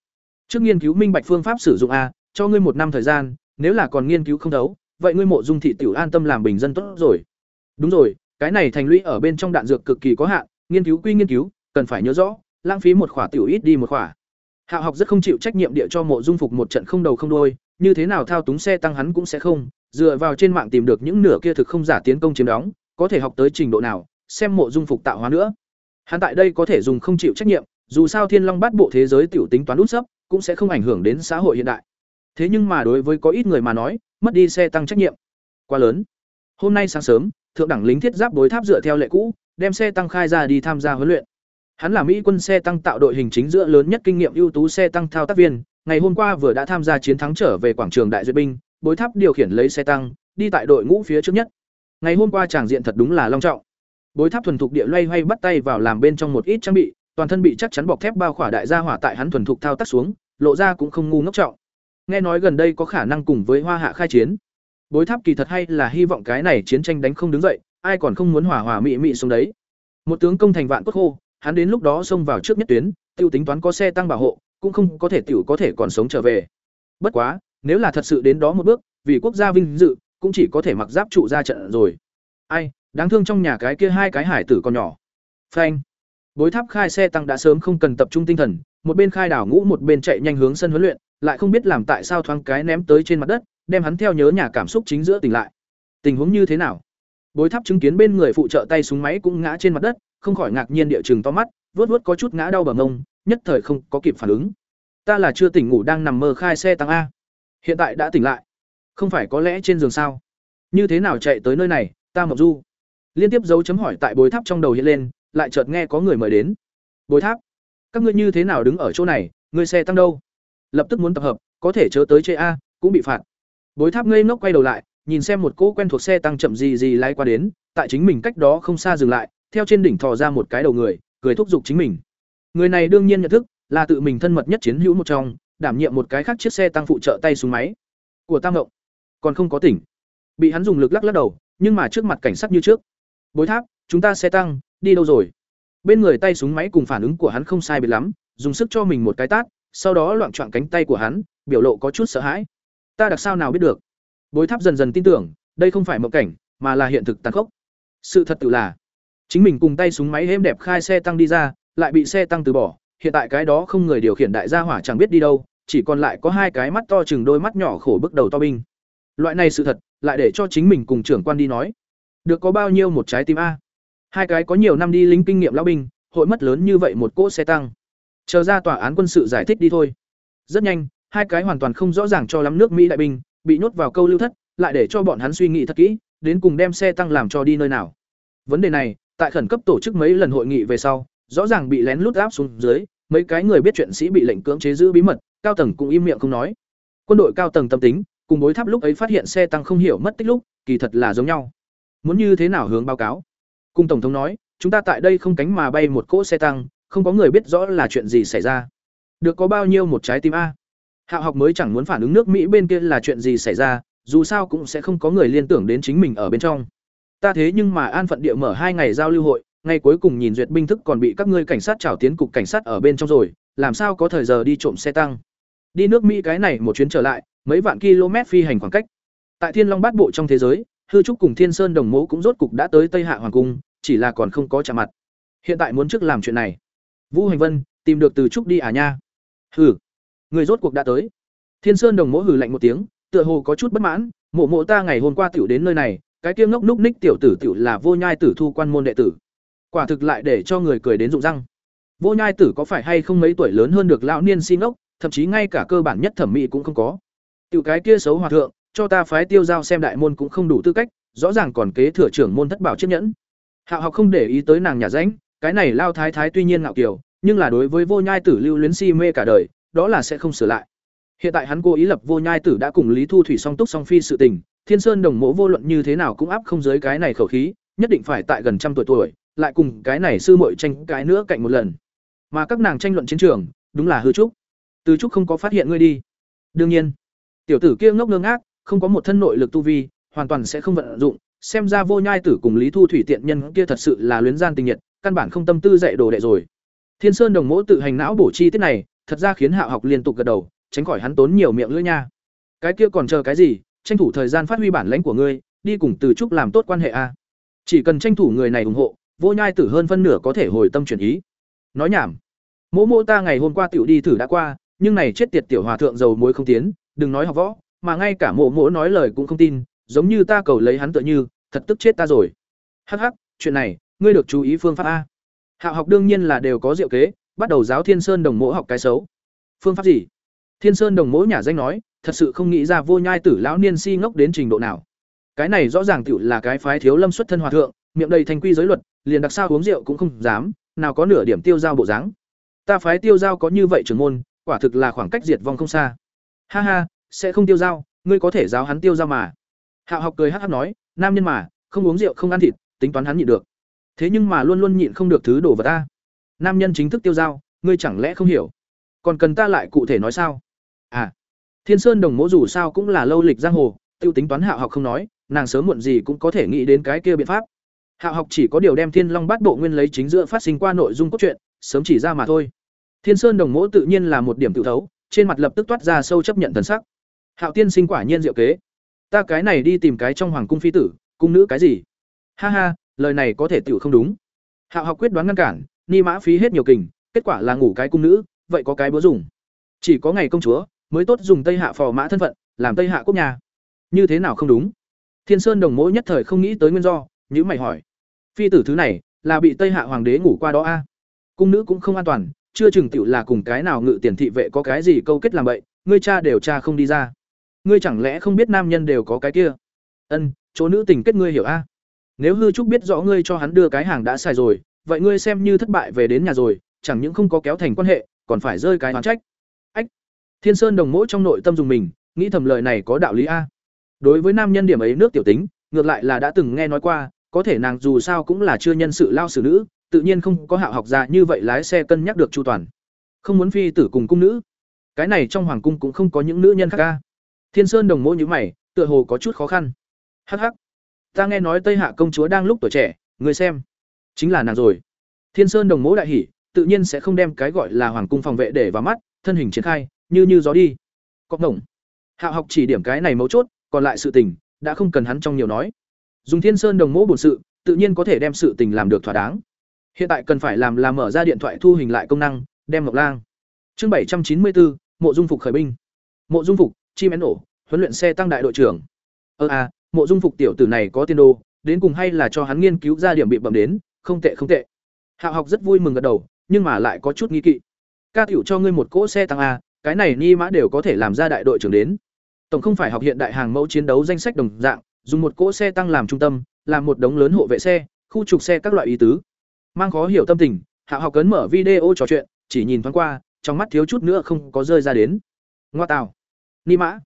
Trước nghiên cứu minh bạch phương pháp sử dụng a, cho ngươi một năm thời gian, nếu là còn nghiên cứu không thấu vậy ngươi mộ dung thị tiểu an tâm làm bình dân tốt rồi. Đúng rồi, cái này thành lũy ở bên trong đạn dược cực kỳ có hạn, nghiên cứu quy nghiên cứu, cần phải nhớ rõ, lãng phí một khỏa tiểu ít đi một khỏa hạ học rất không chịu trách nhiệm địa cho mộ dung phục một trận không đầu không đuôi, như thế nào thao túng xe tăng hắn cũng sẽ không, dựa vào trên mạng tìm được những nửa kia thực không giả tiến công chiếm đóng, có thể học tới trình độ nào, xem mộ dung phục tạo hóa nữa. Hắn tại đây có thể dùng không chịu trách nhiệm, dù sao thiên long bát bộ thế giới tiểu tính toán út sấp, cũng sẽ không ảnh hưởng đến xã hội hiện đại. Thế nhưng mà đối với có ít người mà nói, mất đi xe tăng trách nhiệm, quá lớn. Hôm nay sáng sớm, thượng đẳng lính thiết giáp đối tháp dựa theo lệ cũ, đem xe tăng khai ra đi tham gia huấn luyện hắn là mỹ quân xe tăng tạo đội hình chính giữa lớn nhất kinh nghiệm ưu tú xe tăng thao tác viên, ngày hôm qua vừa đã tham gia chiến thắng trở về quảng trường đại duyệt binh, bối tháp điều khiển lấy xe tăng, đi tại đội ngũ phía trước nhất. Ngày hôm qua tràng diện thật đúng là long trọng. Bối tháp thuần thục địa loay hoay bắt tay vào làm bên trong một ít trang bị, toàn thân bị chắc chắn bọc thép bao khỏa đại gia hỏa tại hắn thuần thục thao tác xuống, lộ ra cũng không ngu ngốc trọng. Nghe nói gần đây có khả năng cùng với hoa hạ khai chiến. Bối tháp kỳ thật hay là hy vọng cái này chiến tranh đánh không đứng dậy, ai còn không muốn hỏa hỏa mị mị xuống đấy. Một tướng công thành vạn cốt khô hắn đến lúc đó xông vào trước nhất tuyến, tiêu tính toán có xe tăng bảo hộ, cũng không có thể tiểu có thể còn sống trở về. Bất quá, nếu là thật sự đến đó một bước, vì quốc gia vinh dự, cũng chỉ có thể mặc giáp trụ ra trận rồi. Ai, đáng thương trong nhà cái kia hai cái hải tử còn nhỏ. Phanh. Bối tháp khai xe tăng đã sớm không cần tập trung tinh thần, một bên khai đảo ngũ một bên chạy nhanh hướng sân huấn luyện, lại không biết làm tại sao thoáng cái ném tới trên mặt đất, đem hắn theo nhớ nhà cảm xúc chính giữa tỉnh lại. Tình huống như thế nào? Bối tháp chứng kiến bên người phụ trợ tay súng máy cũng ngã trên mặt đất không khỏi ngạc nhiên địa chừng to mắt, vuốt vuốt có chút ngã đau bờ ngông, nhất thời không có kịp phản ứng. Ta là chưa tỉnh ngủ đang nằm mơ khai xe tăng a. Hiện tại đã tỉnh lại. Không phải có lẽ trên giường sao? Như thế nào chạy tới nơi này, ta mộng du. Liên tiếp dấu chấm hỏi tại bối tháp trong đầu hiện lên, lại chợt nghe có người mời đến. Bối tháp, các ngươi như thế nào đứng ở chỗ này, ngươi xe tăng đâu? Lập tức muốn tập hợp, có thể chớ tới chơi a, cũng bị phạt. Bối tháp ngây ngốc quay đầu lại, nhìn xem một cỗ quen thuộc xe tăng chậm gì gì lái qua đến, tại chính mình cách đó không xa dừng lại theo trên đỉnh thò ra một cái đầu người, cười thúc giục chính mình. Người này đương nhiên nhận thức, là tự mình thân mật nhất chiến hữu một trong, đảm nhiệm một cái khác chiếc xe tăng phụ trợ tay xuống máy. Của tam ngộng. Còn không có tỉnh. Bị hắn dùng lực lắc lắc đầu, nhưng mà trước mặt cảnh sát như trước. Bối tháp, chúng ta xe tăng, đi đâu rồi? Bên người tay súng máy cùng phản ứng của hắn không sai biệt lắm, dùng sức cho mình một cái tát, sau đó loạn trọn cánh tay của hắn, biểu lộ có chút sợ hãi. Ta đặc sao nào biết được? Bối tháp dần dần tin tưởng, đây không phải mộng cảnh, mà là hiện thực tàn khốc. Sự thật tự là chính mình cùng tay súng máy hêm đẹp khai xe tăng đi ra, lại bị xe tăng từ bỏ. Hiện tại cái đó không người điều khiển đại gia hỏa chẳng biết đi đâu, chỉ còn lại có hai cái mắt to chừng đôi mắt nhỏ khổ bức đầu to binh. Loại này sự thật, lại để cho chính mình cùng trưởng quan đi nói. Được có bao nhiêu một trái tim a. Hai cái có nhiều năm đi lính kinh nghiệm lão binh, hội mất lớn như vậy một cỗ xe tăng. Chờ ra tòa án quân sự giải thích đi thôi. Rất nhanh, hai cái hoàn toàn không rõ ràng cho lắm nước mỹ đại binh, bị nhốt vào câu lưu thất, lại để cho bọn hắn suy nghĩ thật kỹ, đến cùng đem xe tăng làm cho đi nơi nào. Vấn đề này tại khẩn cấp tổ chức mấy lần hội nghị về sau, rõ ràng bị lén lút áp xuống dưới, mấy cái người biết chuyện sĩ bị lệnh cưỡng chế giữ bí mật, cao tầng cũng im miệng không nói. Quân đội cao tầng tâm tính, cùng bối tháp lúc ấy phát hiện xe tăng không hiểu mất tích lúc, kỳ thật là giống nhau. Muốn như thế nào hướng báo cáo? Cùng tổng thống nói, chúng ta tại đây không cánh mà bay một cỗ xe tăng, không có người biết rõ là chuyện gì xảy ra. Được có bao nhiêu một trái tim a? Hạ học mới chẳng muốn phản ứng nước mỹ bên kia là chuyện gì xảy ra, dù sao cũng sẽ không có người liên tưởng đến chính mình ở bên trong. Ta thế nhưng mà an phận địa mở hai ngày giao lưu hội, ngày cuối cùng nhìn duyệt binh thức còn bị các ngươi cảnh sát trảo tiến cục cảnh sát ở bên trong rồi, làm sao có thời giờ đi trộm xe tăng. Đi nước Mỹ cái này một chuyến trở lại, mấy vạn km phi hành khoảng cách. Tại Thiên Long Bát Bộ trong thế giới, Hư Trúc cùng Thiên Sơn Đồng Mẫu cũng rốt cục đã tới Tây Hạ Hoàng cung, chỉ là còn không có trả mặt. Hiện tại muốn trước làm chuyện này. Vũ Hành Vân, tìm được Từ Trúc đi à nha. Hừ, người rốt cuộc đã tới. Thiên Sơn Đồng Mẫu hừ lạnh một tiếng, tựa hồ có chút bất mãn, mộ mộ ta ngày hôm qua tiểu đến nơi này, cái kia ngốc núc ních tiểu tử tiểu là vô nhai tử thu quan môn đệ tử. Quả thực lại để cho người cười đến rụng răng. Vô nhai tử có phải hay không mấy tuổi lớn hơn được lão niên xin ngốc, thậm chí ngay cả cơ bản nhất thẩm mỹ cũng không có. Tiểu cái kia xấu hòa thượng, cho ta phái tiêu giao xem đại môn cũng không đủ tư cách, rõ ràng còn kế thừa trưởng môn thất bảo chiếc nhẫn. Hạo học không để ý tới nàng nhà ránh, cái này lao thái thái tuy nhiên ngạo kiều, nhưng là đối với vô nhai tử lưu luyến si mê cả đời, đó là sẽ không sửa lại. Hiện tại hắn cố ý lập vô nhai tử đã cùng Lý Thu Thủy song túc song phi sự tình, Thiên Sơn đồng mộ vô luận như thế nào cũng áp không dưới cái này khẩu khí, nhất định phải tại gần trăm tuổi tuổi, lại cùng cái này sư muội tranh cái nữa cạnh một lần. Mà các nàng tranh luận chiến trường, đúng là hư trúc. Từ trúc không có phát hiện ngươi đi. Đương nhiên, tiểu tử kia ngốc ngơ ngác, không có một thân nội lực tu vi, hoàn toàn sẽ không vận dụng, xem ra vô nhai tử cùng Lý Thu Thủy tiện nhân kia thật sự là luyến gian tình nhiệt, căn bản không tâm tư dạy đồ đệ rồi. Thiên Sơn đồng Mộ tự hành não bổ chi tiết này, thật ra khiến Hạo học liên tục gật đầu, tránh khỏi hắn tốn nhiều miệng lưỡi nha. Cái kia còn chờ cái gì, tranh thủ thời gian phát huy bản lãnh của ngươi, đi cùng Từ Trúc làm tốt quan hệ a. Chỉ cần tranh thủ người này ủng hộ, vô nhai tử hơn phân nửa có thể hồi tâm chuyển ý. Nói nhảm. Mỗ mỗ ta ngày hôm qua tiểu đi thử đã qua, nhưng này chết tiệt tiểu hòa thượng dầu muối không tiến, đừng nói học võ, mà ngay cả mộ mỗ nói lời cũng không tin, giống như ta cầu lấy hắn tựa như, thật tức chết ta rồi. Hắc hắc, chuyện này, ngươi được chú ý phương pháp a. Hạo học đương nhiên là đều có diệu kế, bắt đầu giáo Thiên Sơn đồng mỗ học cái xấu. Phương pháp gì? Thiên Sơn đồng mỗ nhà danh nói, thật sự không nghĩ ra vô nhai tử lão niên si ngốc đến trình độ nào. Cái này rõ ràng tiểu là cái phái thiếu lâm xuất thân hòa thượng, miệng đầy thành quy giới luật, liền đặc sao uống rượu cũng không dám, nào có nửa điểm tiêu giao bộ dáng. Ta phái tiêu giao có như vậy trưởng môn, quả thực là khoảng cách diệt vong không xa. Ha ha, sẽ không tiêu giao, ngươi có thể giáo hắn tiêu giao mà. Hạo học cười hắc hắc nói, nam nhân mà, không uống rượu không ăn thịt, tính toán hắn nhịn được. Thế nhưng mà luôn luôn nhịn không được thứ đổ vào ta. Nam nhân chính thức tiêu giao, ngươi chẳng lẽ không hiểu? Còn cần ta lại cụ thể nói sao? Thiên Sơn Đồng Mỗ dù sao cũng là lâu lịch giang hồ, tiêu tính toán Hạo học không nói, nàng sớm muộn gì cũng có thể nghĩ đến cái kia biện pháp. Hạo học chỉ có điều đem Thiên Long Bát Bộ nguyên lấy chính giữa phát sinh qua nội dung cốt truyện, sớm chỉ ra mà thôi. Thiên Sơn Đồng Mỗ tự nhiên là một điểm tự thấu, trên mặt lập tức toát ra sâu chấp nhận thần sắc. Hạo tiên sinh quả nhiên diệu kế. Ta cái này đi tìm cái trong hoàng cung phi tử, cung nữ cái gì? Ha ha, lời này có thể tiểu không đúng. Hạo học quyết đoán ngăn cản, ni mã phí hết nhiều kình, kết quả là ngủ cái cung nữ, vậy có cái bữa dùng. Chỉ có ngày công chúa mới tốt dùng Tây Hạ phò mã thân phận, làm Tây Hạ quốc nhà. Như thế nào không đúng? Thiên Sơn Đồng mỗi nhất thời không nghĩ tới nguyên do, nhữ mày hỏi. Phi tử thứ này, là bị Tây Hạ hoàng đế ngủ qua đó a? Cung nữ cũng không an toàn, chưa chừng tựu là cùng cái nào ngự tiền thị vệ có cái gì câu kết làm vậy, ngươi cha đều cha không đi ra. Ngươi chẳng lẽ không biết nam nhân đều có cái kia? Ân, chỗ nữ tình kết ngươi hiểu a? Nếu hư trúc biết rõ ngươi cho hắn đưa cái hàng đã xài rồi, vậy ngươi xem như thất bại về đến nhà rồi, chẳng những không có kéo thành quan hệ, còn phải rơi cái đoán trách. Thiên Sơn đồng Mỗ trong nội tâm dùng mình, nghĩ thầm lời này có đạo lý a. Đối với nam nhân điểm ấy nước tiểu tính, ngược lại là đã từng nghe nói qua, có thể nàng dù sao cũng là chưa nhân sự lao xử nữ, tự nhiên không có hạo học già như vậy lái xe cân nhắc được chu toàn. Không muốn phi tử cùng cung nữ. Cái này trong hoàng cung cũng không có những nữ nhân khác a. Thiên Sơn đồng Mỗ như mày, tựa hồ có chút khó khăn. Hắc hắc. Ta nghe nói Tây Hạ công chúa đang lúc tuổi trẻ, người xem, chính là nàng rồi. Thiên Sơn đồng mẫu đại hỉ, tự nhiên sẽ không đem cái gọi là hoàng cung phòng vệ để vào mắt, thân hình triển khai, như như gió đi. cốc ngổng. Hạo học chỉ điểm cái này mấu chốt, còn lại sự tình đã không cần hắn trong nhiều nói. Dùng Thiên Sơn đồng mẫu bổn sự, tự nhiên có thể đem sự tình làm được thỏa đáng. Hiện tại cần phải làm là mở ra điện thoại thu hình lại công năng, đem Ngọc Lang. Chương bảy trăm chín mươi bốn, Mộ Dung Phục khởi binh. Mộ Dung Phục, chim én ổ huấn luyện xe tăng đại đội trưởng. Ơ à, Mộ Dung Phục tiểu tử này có tiên đồ, đến cùng hay là cho hắn nghiên cứu ra điểm bị bẩm đến, không tệ không tệ. Hạo học rất vui mừng gật đầu, nhưng mà lại có chút nghi kỵ. Ca tiểu cho ngươi một cỗ xe tăng a, cái này ni mã đều có thể làm ra đại đội trưởng đến. Tổng không phải học hiện đại hàng mẫu chiến đấu danh sách đồng dạng, dùng một cỗ xe tăng làm trung tâm, làm một đống lớn hộ vệ xe, khu trục xe các loại ý tứ. Mang khó hiểu tâm tình, hạ học cấn mở video trò chuyện, chỉ nhìn thoáng qua, trong mắt thiếu chút nữa không có rơi ra đến. Ngoa tào. Ni mã.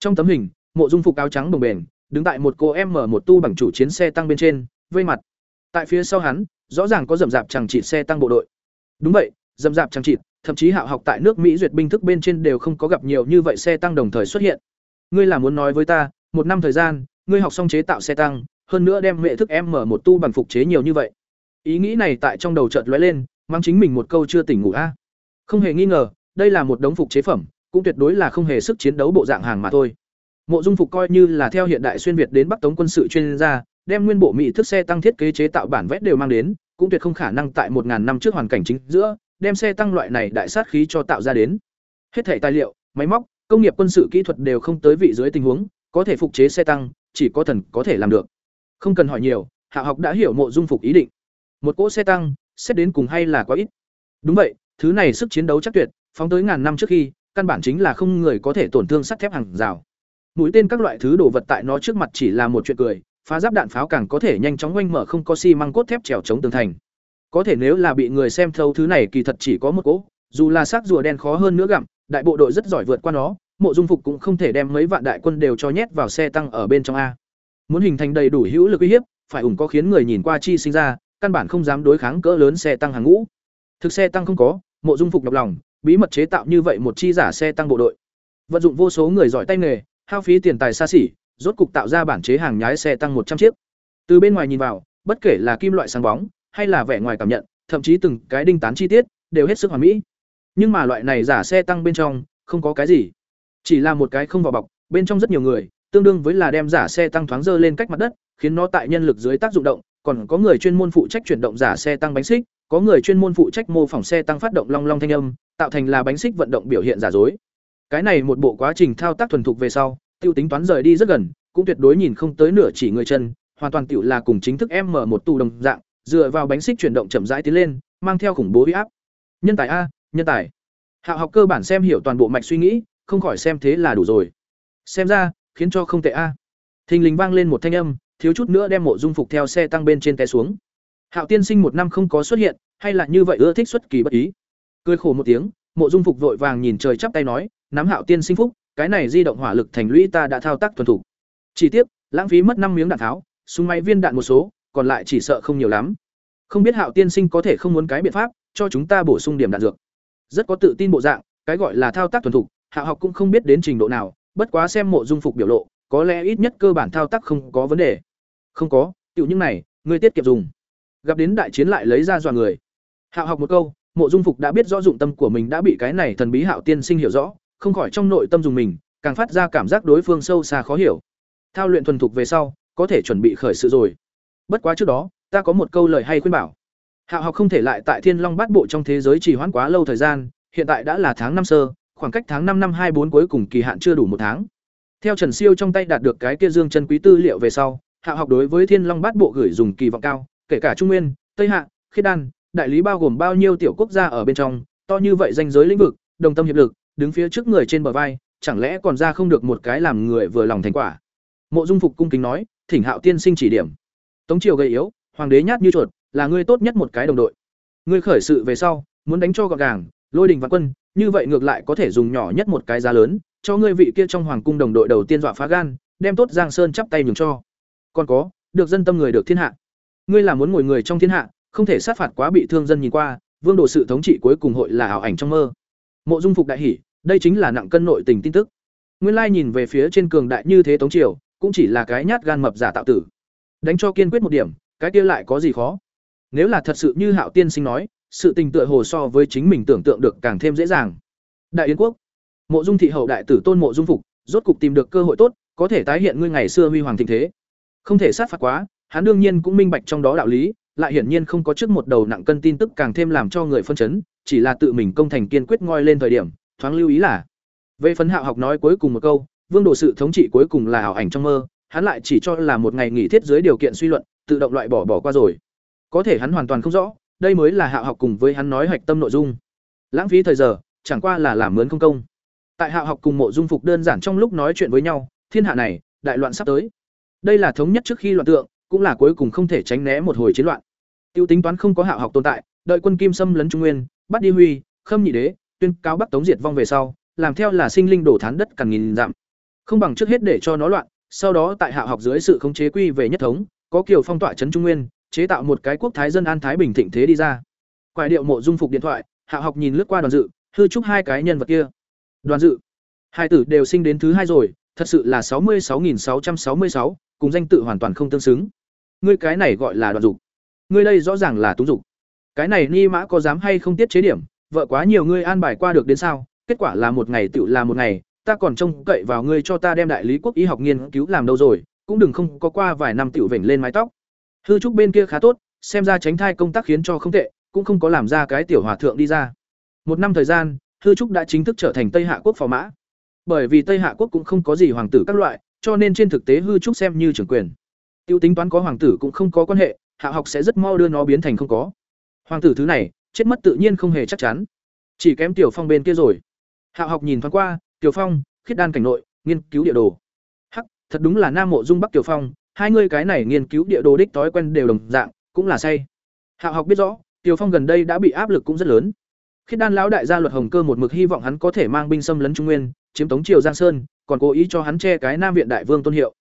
Trong tấm hình, Mộ Dung phục áo trắng đồng bền, đứng tại một cô em mở một tu bằng chủ chiến xe tăng bên trên, vây mặt. Tại phía sau hắn, rõ ràng có rầm rạp chẳng chỉ xe tăng bộ đội. Đúng vậy, dâm dạp trang trịt thậm chí Hạo học tại nước Mỹ duyệt binh thức bên trên đều không có gặp nhiều như vậy xe tăng đồng thời xuất hiện. Ngươi là muốn nói với ta, một năm thời gian ngươi học xong chế tạo xe tăng hơn nữa đem hệ thức em mở một tu bằng phục chế nhiều như vậy. Ý nghĩ này tại trong đầu chợt lóe lên mang chính mình một câu chưa tỉnh ngủ a. Không hề nghi ngờ đây là một đống phục chế phẩm cũng tuyệt đối là không hề sức chiến đấu bộ dạng hàng mà thôi. Mộ dung phục coi như là theo hiện đại xuyên việt đến bắc tống quân sự chuyên gia đem nguyên bộ mỹ thức xe tăng thiết kế chế tạo bản vẽ đều mang đến cũng tuyệt không khả năng tại một ngàn năm trước hoàn cảnh chính giữa đem xe tăng loại này đại sát khí cho tạo ra đến. Hết thảy tài liệu, máy móc, công nghiệp quân sự kỹ thuật đều không tới vị dưới tình huống, có thể phục chế xe tăng, chỉ có thần có thể làm được. Không cần hỏi nhiều, hạ học đã hiểu mộ dung phục ý định. Một cỗ xe tăng, xét đến cùng hay là quá ít. Đúng vậy, thứ này sức chiến đấu chắc tuyệt, phóng tới ngàn năm trước khi, căn bản chính là không người có thể tổn thương sắt thép hàng rào. Mũi tên các loại thứ đồ vật tại nó trước mặt chỉ là một chuyện cười, phá giáp đạn pháo càng có thể nhanh chóng oanh mở không có xi măng cốt thép trèo chống tường thành có thể nếu là bị người xem thấu thứ này kỳ thật chỉ có một cỗ dù là xác rùa đen khó hơn nữa gặm, đại bộ đội rất giỏi vượt qua nó, mộ dung phục cũng không thể đem mấy vạn đại quân đều cho nhét vào xe tăng ở bên trong a. Muốn hình thành đầy đủ hữu lực uy hiếp, phải ủng có khiến người nhìn qua chi sinh ra, căn bản không dám đối kháng cỡ lớn xe tăng hàng ngũ. Thực xe tăng không có, mộ dung phục đọc lòng, bí mật chế tạo như vậy một chi giả xe tăng bộ đội. Vận dụng vô số người giỏi tay nghề, hao phí tiền tài xa xỉ, rốt cục tạo ra bản chế hàng nhái xe tăng một trăm chiếc. Từ bên ngoài nhìn vào, bất kể là kim loại sáng bóng hay là vẻ ngoài cảm nhận, thậm chí từng cái đinh tán chi tiết, đều hết sức hoàn mỹ. Nhưng mà loại này giả xe tăng bên trong, không có cái gì. Chỉ là một cái không vào bọc, bên trong rất nhiều người, tương đương với là đem giả xe tăng thoáng dơ lên cách mặt đất, khiến nó tại nhân lực dưới tác dụng động. Còn có người chuyên môn phụ trách chuyển động giả xe tăng bánh xích, có người chuyên môn phụ trách mô phỏng xe tăng phát động long long thanh âm, tạo thành là bánh xích vận động biểu hiện giả dối. Cái này một bộ quá trình thao tác thuần thục về sau, tiêu tính toán rời đi rất gần, cũng tuyệt đối nhìn không tới nửa chỉ người chân, hoàn toàn tiểu là cùng chính thức em mở một tù đồng dạng dựa vào bánh xích chuyển động chậm rãi tiến lên, mang theo khủng bố huy áp. Nhân tài a, nhân tài. Hạ học cơ bản xem hiểu toàn bộ mạch suy nghĩ, không khỏi xem thế là đủ rồi. Xem ra, khiến cho không tệ a. Thình lình vang lên một thanh âm, thiếu chút nữa đem mộ dung phục theo xe tăng bên trên té xuống. Hạo tiên sinh một năm không có xuất hiện, hay là như vậy ưa thích xuất kỳ bất ý. Cười khổ một tiếng, mộ dung phục vội vàng nhìn trời chắp tay nói, nắm hạo tiên sinh phúc, cái này di động hỏa lực thành lũy ta đã thao tác thuần thủ. Chỉ tiếc lãng phí mất năm miếng đạn tháo, súng máy viên đạn một số còn lại chỉ sợ không nhiều lắm. Không biết hạo tiên sinh có thể không muốn cái biện pháp, cho chúng ta bổ sung điểm đạn dược. Rất có tự tin bộ dạng, cái gọi là thao tác thuần thục, hạ học cũng không biết đến trình độ nào, bất quá xem mộ dung phục biểu lộ, có lẽ ít nhất cơ bản thao tác không có vấn đề. Không có, tiểu những này, ngươi tiết kiệm dùng. Gặp đến đại chiến lại lấy ra dọa người. Hạ học một câu, mộ dung phục đã biết rõ dụng tâm của mình đã bị cái này thần bí hạo tiên sinh hiểu rõ, không khỏi trong nội tâm dùng mình, càng phát ra cảm giác đối phương sâu xa khó hiểu. Thao luyện thuần thục về sau, có thể chuẩn bị khởi sự rồi bất quá trước đó, ta có một câu lời hay khuyên bảo. Hạo học không thể lại tại thiên long bát bộ trong thế giới chỉ hoãn quá lâu thời gian, hiện tại đã là tháng năm sơ, khoảng cách tháng năm năm hai bốn cuối cùng kỳ hạn chưa đủ một tháng. Theo trần siêu trong tay đạt được cái kia dương chân quý tư liệu về sau, hạ học đối với thiên long bát bộ gửi dùng kỳ vọng cao, kể cả trung nguyên, tây hạ, khiết đan, đại lý bao gồm bao nhiêu tiểu quốc gia ở bên trong, to như vậy danh giới lĩnh vực, đồng tâm hiệp lực, đứng phía trước người trên bờ vai, chẳng lẽ còn ra không được một cái làm người vừa lòng thành quả. Mộ dung phục cung kính nói, thỉnh hạo tiên sinh chỉ điểm tống triều gầy yếu, hoàng đế nhát như chuột, là ngươi tốt nhất một cái đồng đội. Ngươi khởi sự về sau, muốn đánh cho gọn gàng, lôi đình và quân, như vậy ngược lại có thể dùng nhỏ nhất một cái giá lớn, cho ngươi vị kia trong hoàng cung đồng đội đầu tiên dọa phá gan, đem tốt giang sơn chắp tay nhường cho. Còn có, được dân tâm người được thiên hạ. Ngươi là muốn ngồi người trong thiên hạ, không thể sát phạt quá bị thương dân nhìn qua, vương đồ sự thống trị cuối cùng hội là ảo ảnh trong mơ. Mộ dung phục đại hỷ đây chính là nặng cân nội tình tin tức. Nguyên lai nhìn về phía trên cường đại như thế tống triều, cũng chỉ là cái nhát gan mập giả tạo tử đánh cho kiên quyết một điểm, cái kia lại có gì khó? Nếu là thật sự như hạo tiên sinh nói, sự tình tựa hồ so với chính mình tưởng tượng được càng thêm dễ dàng. Đại yến quốc, mộ dung thị hậu đại tử tôn mộ dung phục, rốt cục tìm được cơ hội tốt, có thể tái hiện ngươi ngày xưa huy hoàng thịnh thế. Không thể sát phạt quá, hắn đương nhiên cũng minh bạch trong đó đạo lý, lại hiển nhiên không có trước một đầu nặng cân tin tức càng thêm làm cho người phân chấn, chỉ là tự mình công thành kiên quyết ngoi lên thời điểm, thoáng lưu ý là, về phấn hạo học nói cuối cùng một câu, vương đồ sự thống trị cuối cùng là ảo ảnh trong mơ hắn lại chỉ cho là một ngày nghỉ thiết dưới điều kiện suy luận, tự động loại bỏ bỏ qua rồi. Có thể hắn hoàn toàn không rõ, đây mới là hạ học cùng với hắn nói hạch tâm nội dung. Lãng phí thời giờ, chẳng qua là làm mướn không công. Tại hạ học cùng mộ dung phục đơn giản trong lúc nói chuyện với nhau, thiên hạ này, đại loạn sắp tới. Đây là thống nhất trước khi loạn tượng, cũng là cuối cùng không thể tránh né một hồi chiến loạn. Tiêu tính toán không có hạ học tồn tại, đợi quân kim xâm lấn trung nguyên, bắt đi huy, khâm nhị đế, tuyên cáo bắc tống diệt vong về sau, làm theo là sinh linh đổ thán đất càng nghìn dặm. Không bằng trước hết để cho nó loạn sau đó tại hạ học dưới sự khống chế quy về nhất thống có kiểu phong tỏa trấn trung nguyên chế tạo một cái quốc thái dân an thái bình thịnh thế đi ra quại điệu mộ dung phục điện thoại hạ học nhìn lướt qua đoàn dự hư chúc hai cái nhân vật kia đoàn dự hai tử đều sinh đến thứ hai rồi thật sự là sáu mươi sáu nghìn sáu trăm sáu mươi sáu, cùng danh tự hoàn toàn không tương xứng. Ngươi cái này gọi là đoàn dục. Ngươi đây rõ ràng là túng dục. Cái này ni mã có dám hay không tiết chế điểm, vợ quá nhiều ngươi an bài qua được đến sao? Kết quả là một ngày tựu là một ngày, ta còn trông cậy vào ngươi cho ta đem đại lý quốc y học nghiên cứu làm đâu rồi, cũng đừng không có qua vài năm tiểu vểnh lên mái tóc. Hư trúc bên kia khá tốt, xem ra tránh thai công tác khiến cho không tệ, cũng không có làm ra cái tiểu hòa thượng đi ra. Một năm thời gian, Hư trúc đã chính thức trở thành Tây Hạ quốc phò mã. Bởi vì Tây Hạ quốc cũng không có gì hoàng tử các loại, cho nên trên thực tế Hư trúc xem như trưởng quyền. Tiêu tính toán có hoàng tử cũng không có quan hệ, hạ học sẽ rất mau đưa nó biến thành không có. Hoàng tử thứ này, chết mất tự nhiên không hề chắc chắn. Chỉ kém Tiểu Phong bên kia rồi. Hạ học nhìn thoáng qua, Tiểu Phong, khiết đan cảnh nội, nghiên cứu địa đồ. Hắc, thật đúng là Nam Mộ Dung Bắc Tiểu Phong, hai người cái này nghiên cứu địa đồ đích thói quen đều đồng dạng, cũng là say. Hạo học biết rõ, Tiểu Phong gần đây đã bị áp lực cũng rất lớn. Khiết đan lão đại gia luật hồng cơ một mực hy vọng hắn có thể mang binh xâm lấn Trung Nguyên, chiếm tống triều Giang Sơn, còn cố ý cho hắn che cái Nam viện đại vương tôn hiệu.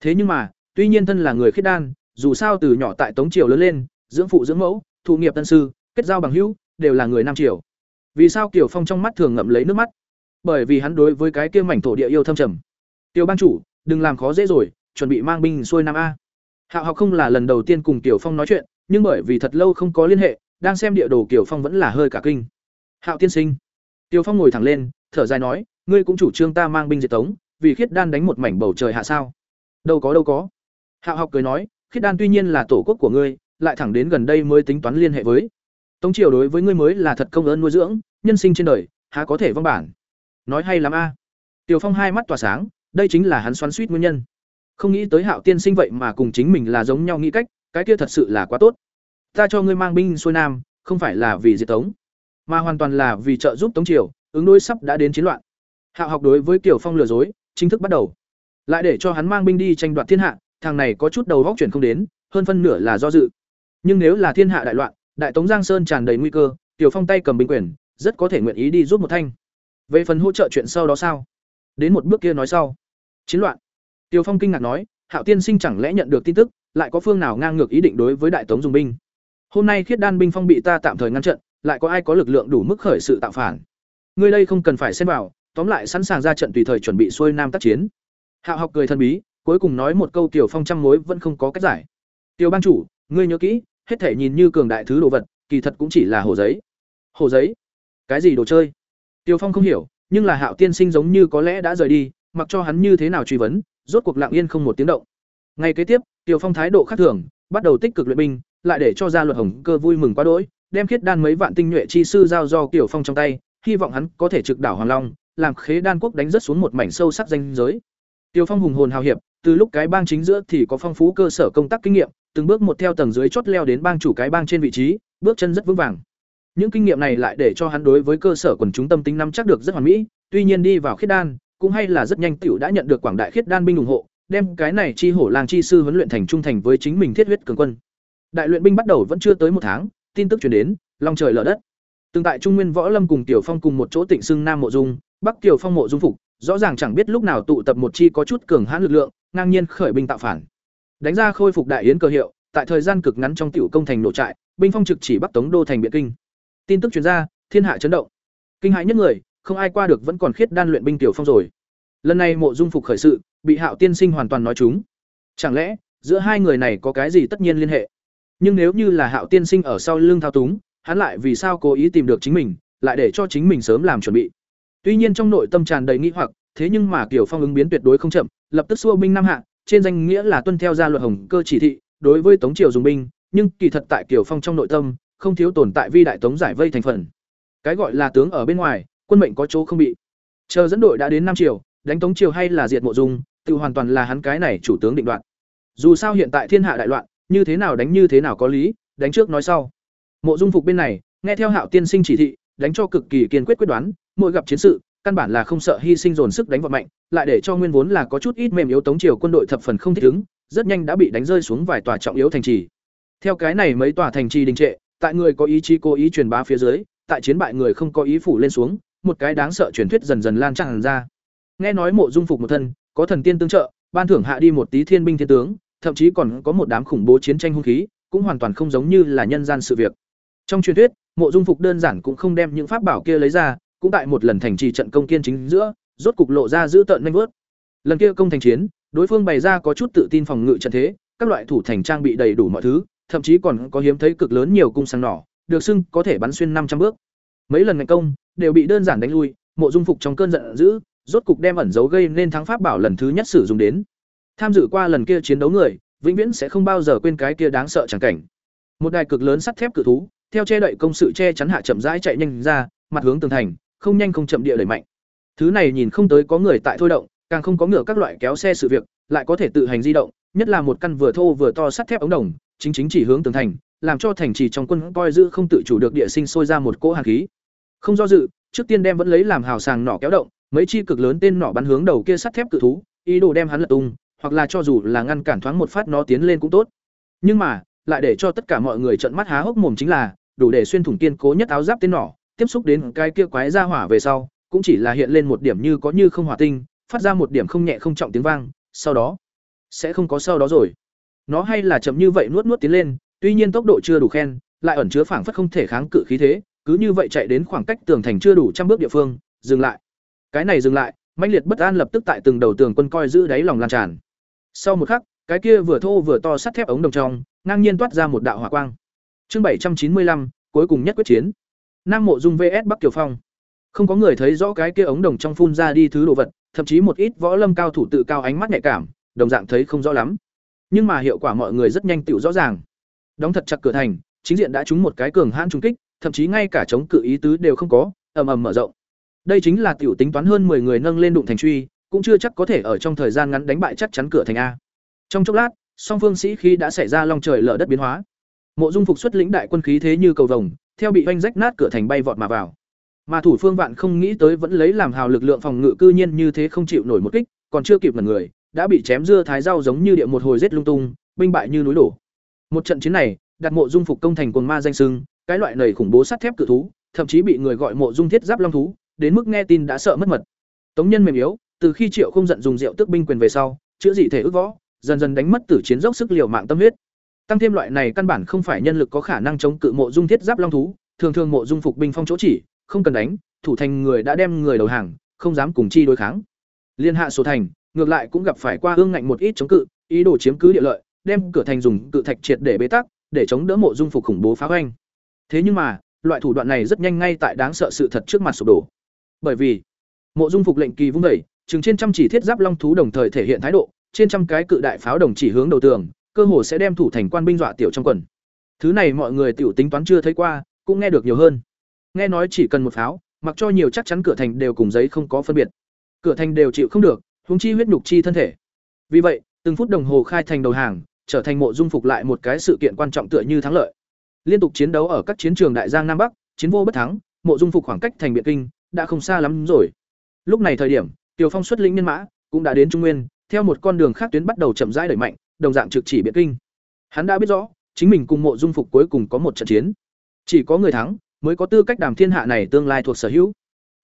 Thế nhưng mà, tuy nhiên thân là người khiết đan, dù sao từ nhỏ tại tống triều lớn lên, dưỡng phụ dưỡng mẫu, thụ nghiệp tân sư, kết giao bằng hữu, đều là người Nam triều. Vì sao Kiều Phong trong mắt thường ngậm lấy nước mắt? Bởi vì hắn đối với cái kia mảnh thổ địa yêu thâm trầm. tiểu bang chủ, đừng làm khó dễ rồi, chuẩn bị mang binh xuôi Nam a. Hạo học không là lần đầu tiên cùng Tiểu Phong nói chuyện, nhưng bởi vì thật lâu không có liên hệ, đang xem địa đồ Tiểu Phong vẫn là hơi cả kinh. Hạo tiên sinh. Tiểu Phong ngồi thẳng lên, thở dài nói, ngươi cũng chủ trương ta mang binh diệt tống, vì khiết đan đánh một mảnh bầu trời hạ sao? Đâu có đâu có. Hạo học cười nói, khiết đan tuy nhiên là tổ quốc của ngươi, lại thẳng đến gần đây mới tính toán liên hệ với. Tống triều đối với ngươi mới là thật công ơn nuôi dưỡng, nhân sinh trên đời, há có thể vong bản. Nói hay lắm a. À. Phong hai mắt tỏa sáng, đây chính là hắn xoắn suýt nguyên nhân. Không nghĩ tới Hạo tiên sinh vậy mà cùng chính mình là giống nhau nghĩ cách, cái kia thật sự là quá tốt. Ta cho ngươi mang binh xuôi nam, không phải là vì diệt tống mà hoàn toàn là vì trợ giúp Tống Triều, ứng đối sắp đã đến chiến loạn. Hạo học đối với Tiểu Phong lừa dối, chính thức bắt đầu. Lại để cho hắn mang binh đi tranh đoạt thiên hạ, thằng này có chút đầu góc chuyển không đến, hơn phân nửa là do dự. Nhưng nếu là thiên hạ đại loạn, đại tống Giang Sơn tràn đầy nguy cơ, Tiểu Phong tay cầm binh quyền, rất có thể nguyện ý đi giúp một thanh. Về phần hỗ trợ chuyện sau đó sao? Đến một bước kia nói sau. Chiến loạn. Tiêu Phong kinh ngạc nói, Hạo tiên sinh chẳng lẽ nhận được tin tức, lại có phương nào ngang ngược ý định đối với đại tống dùng binh? Hôm nay Khiết Đan binh phong bị ta tạm thời ngăn trận, lại có ai có lực lượng đủ mức khởi sự tạo phản ngươi đây không cần phải xem vào tóm lại sẵn sàng ra trận tùy thời chuẩn bị xuôi nam tác chiến hạo học cười thân bí cuối cùng nói một câu tiểu phong trăm mối vẫn không có cách giải tiểu bang chủ ngươi nhớ kỹ hết thể nhìn như cường đại thứ đồ vật kỳ thật cũng chỉ là hồ giấy hồ giấy cái gì đồ chơi Tiêu phong không hiểu nhưng là hạo tiên sinh giống như có lẽ đã rời đi mặc cho hắn như thế nào truy vấn rốt cuộc lặng yên không một tiếng động ngay kế tiếp Tiêu phong thái độ khác thường bắt đầu tích cực luyện binh lại để cho gia luật hồng cơ vui mừng quá đỗi đem khiết đan mấy vạn tinh nhuệ chi sư giao do Tiểu Phong trong tay, hy vọng hắn có thể trực đảo Hoàng Long, làm khế đan quốc đánh rất xuống một mảnh sâu sắc danh giới. Tiêu Phong hùng hồn hào hiệp, từ lúc cái bang chính giữa thì có phong phú cơ sở công tác kinh nghiệm, từng bước một theo tầng dưới chốt leo đến bang chủ cái bang trên vị trí, bước chân rất vững vàng. Những kinh nghiệm này lại để cho hắn đối với cơ sở quần chúng tâm tính nắm chắc được rất hoàn mỹ, tuy nhiên đi vào khiết đan, cũng hay là rất nhanh tiểu đã nhận được quảng đại khiết đan binh ủng hộ, đem cái này chi hổ lang chi sư huấn luyện thành trung thành với chính mình thiết huyết cường quân. Đại luyện binh bắt đầu vẫn chưa tới một tháng, tin tức truyền đến, long trời lở đất. Từng tại Trung Nguyên Võ Lâm cùng Tiểu Phong cùng một chỗ Tịnh Xưng Nam Mộ Dung, Bắc Tiểu Phong Mộ Dung phục, rõ ràng chẳng biết lúc nào tụ tập một chi có chút cường hãn lực lượng, ngang nhiên khởi binh tạo phản. Đánh ra khôi phục đại yến cơ hiệu, tại thời gian cực ngắn trong tiểu công thành nổ trại, binh phong trực chỉ Bắc Tống đô thành Biện Kinh. Tin tức chuyên gia, thiên hạ chấn động. Kinh hãi nhất người, không ai qua được vẫn còn khiết đan luyện binh Tiểu Phong rồi. Lần này Mộ Dung phục khởi sự, bị Hạo tiên sinh hoàn toàn nói chúng. Chẳng lẽ, giữa hai người này có cái gì tất nhiên liên hệ? nhưng nếu như là hạo tiên sinh ở sau lưng thao túng hắn lại vì sao cố ý tìm được chính mình lại để cho chính mình sớm làm chuẩn bị tuy nhiên trong nội tâm tràn đầy nghi hoặc thế nhưng mà kiểu phong ứng biến tuyệt đối không chậm lập tức xua binh nam hạ trên danh nghĩa là tuân theo gia luật hồng cơ chỉ thị đối với tống triều dùng binh nhưng kỳ thật tại kiểu phong trong nội tâm không thiếu tồn tại vi đại tống giải vây thành phần cái gọi là tướng ở bên ngoài quân mệnh có chỗ không bị chờ dẫn đội đã đến nam triều đánh tống triều hay là diệt mộ dung tự hoàn toàn là hắn cái này chủ tướng định đoạt dù sao hiện tại thiên hạ đại loạn như thế nào đánh như thế nào có lý, đánh trước nói sau. Mộ Dung Phục bên này, nghe theo Hạo Tiên Sinh chỉ thị, đánh cho cực kỳ kiên quyết quyết đoán, mỗi gặp chiến sự, căn bản là không sợ hy sinh dồn sức đánh vào mạnh, lại để cho nguyên vốn là có chút ít mềm yếu tống triều quân đội thập phần không thích ứng, rất nhanh đã bị đánh rơi xuống vài tòa trọng yếu thành trì. Theo cái này mấy tòa thành trì đình trệ, tại người có ý chí cố ý truyền bá phía dưới, tại chiến bại người không có ý phủ lên xuống, một cái đáng sợ truyền thuyết dần dần lan tràn ra. Nghe nói Mộ Dung Phục một thân, có thần tiên tương trợ, ban thưởng hạ đi một tí thiên binh thiên tướng, thậm chí còn có một đám khủng bố chiến tranh hung khí, cũng hoàn toàn không giống như là nhân gian sự việc. Trong truyền thuyết, Mộ Dung Phục đơn giản cũng không đem những pháp bảo kia lấy ra, cũng tại một lần thành trì trận công kiên chính giữa, rốt cục lộ ra giữ tận nhanh vớt. lần kia công thành chiến đối phương bày ra có chút tự tin phòng ngự trận thế các loại thủ thành trang bị đầy đủ mọi thứ thậm chí còn có hiếm thấy cực lớn nhiều cung sáng nỏ, được xưng có thể bắn xuyên năm trăm bước. Mấy lần ngành công, đều bị đơn giản đánh lui, mộ dung phục trong cơn giận dữ, rốt cục đem ẩn dấu gây nên thắng pháp bảo lần thứ nhất sử dụng đến. Tham dự qua lần kia chiến đấu người, vĩnh viễn sẽ không bao giờ quên cái kia đáng sợ chẳng cảnh. Một đài cực lớn sắt thép cự thú, theo che đậy công sự che chắn hạ chậm rãi chạy nhanh ra, mặt hướng tường thành, không nhanh không chậm địa đẩy mạnh. Thứ này nhìn không tới có người tại thôi động, càng không có ngựa các loại kéo xe sự việc, lại có thể tự hành di động, nhất là một căn vừa thô vừa to sắt thép ống đồng chính chính chỉ hướng tường thành, làm cho thành trì trong quân coi giữ không tự chủ được địa sinh sôi ra một cỗ hàn khí. Không do dự, trước tiên đem vẫn lấy làm hào sàng nỏ kéo động, mấy chi cực lớn tên nỏ bắn hướng đầu kia sắt thép cự thú, ý đồ đem hắn lật tung, hoặc là cho dù là ngăn cản thoáng một phát nó tiến lên cũng tốt. Nhưng mà, lại để cho tất cả mọi người trợn mắt há hốc mồm chính là, đủ để xuyên thủng kiên cố nhất áo giáp tên nỏ tiếp xúc đến cái kia quái ra hỏa về sau, cũng chỉ là hiện lên một điểm như có như không hỏa tinh, phát ra một điểm không nhẹ không trọng tiếng vang, sau đó, sẽ không có sau đó rồi nó hay là chậm như vậy nuốt nuốt tiến lên, tuy nhiên tốc độ chưa đủ khen, lại ẩn chứa phảng phất không thể kháng cự khí thế, cứ như vậy chạy đến khoảng cách tường thành chưa đủ trăm bước địa phương, dừng lại. Cái này dừng lại, mãnh liệt bất an lập tức tại từng đầu tường quân coi giữ đáy lòng lan tràn. Sau một khắc, cái kia vừa thô vừa to sắt thép ống đồng trong, ngang nhiên toát ra một đạo hỏa quang. Chương bảy trăm chín mươi lăm, cuối cùng nhất quyết chiến. Nam mộ dung vs bắc kiều phong. Không có người thấy rõ cái kia ống đồng trong phun ra đi thứ đồ vật, thậm chí một ít võ lâm cao thủ tự cao ánh mắt nhạy cảm, đồng dạng thấy không rõ lắm nhưng mà hiệu quả mọi người rất nhanh tựu rõ ràng. Đóng thật chặt cửa thành, chính diện đã trúng một cái cường hãn trung kích, thậm chí ngay cả chống cự ý tứ đều không có, ầm ầm mở rộng. Đây chính là tiểu tính toán hơn 10 người nâng lên đụng thành truy, cũng chưa chắc có thể ở trong thời gian ngắn đánh bại chắc chắn cửa thành a. Trong chốc lát, song phương sĩ khí đã xảy ra long trời lở đất biến hóa. Mộ dung phục xuất lĩnh đại quân khí thế như cầu vồng, theo bị oanh rách nát cửa thành bay vọt mà vào. Mà thủ phương vạn không nghĩ tới vẫn lấy làm hào lực lượng phòng ngự cư nhiên như thế không chịu nổi một kích, còn chưa kịp mật người đã bị chém dưa thái rau giống như địa một hồi rết lung tung, binh bại như núi đổ. Một trận chiến này, đặt mộ dung phục công thành quần ma danh sưng, cái loại nầy khủng bố sắt thép cự thú, thậm chí bị người gọi mộ dung thiết giáp long thú, đến mức nghe tin đã sợ mất mật. Tống nhân mềm yếu, từ khi triệu không giận dùng rượu tước binh quyền về sau, chữa dị thể ước võ, dần dần đánh mất tử chiến dốc sức liều mạng tâm huyết. Tăng thêm loại này căn bản không phải nhân lực có khả năng chống cự mộ dung thiết giáp long thú, thường thường mộ dung phục binh phong chỗ chỉ, không cần đánh, thủ thành người đã đem người đầu hàng, không dám cùng chi đối kháng. Liên hạ số thành ngược lại cũng gặp phải qua ương ngạnh một ít chống cự, ý đồ chiếm cứ địa lợi, đem cửa thành dùng cự thạch triệt để bế tắc, để chống đỡ mộ dung phục khủng bố phá hoành. Thế nhưng mà, loại thủ đoạn này rất nhanh ngay tại đáng sợ sự thật trước mặt sụp đổ. Bởi vì, mộ dung phục lệnh kỳ vung đẩy chừng trên trăm chỉ thiết giáp long thú đồng thời thể hiện thái độ, trên trăm cái cự đại pháo đồng chỉ hướng đầu tường, cơ hồ sẽ đem thủ thành quan binh dọa tiểu trong quần. Thứ này mọi người tiểu tính toán chưa thấy qua, cũng nghe được nhiều hơn. Nghe nói chỉ cần một pháo, mặc cho nhiều chắc chắn cửa thành đều cùng giấy không có phân biệt. Cửa thành đều chịu không được huống chi huyết nhục chi thân thể vì vậy từng phút đồng hồ khai thành đầu hàng trở thành mộ dung phục lại một cái sự kiện quan trọng tựa như thắng lợi liên tục chiến đấu ở các chiến trường đại giang nam bắc chiến vô bất thắng mộ dung phục khoảng cách thành biện kinh đã không xa lắm rồi lúc này thời điểm Tiểu Phong xuất lĩnh nhân mã cũng đã đến Trung Nguyên, theo một con đường khác tuyến bắt đầu chậm rãi đẩy mạnh, đồng dạng trực chỉ Biện Kinh. Hắn đã biết rõ, chính mình cùng Mộ Dung Phục cuối cùng có một trận chiến. Chỉ có người thắng mới có tư cách đàm thiên hạ này tương lai thuộc sở hữu.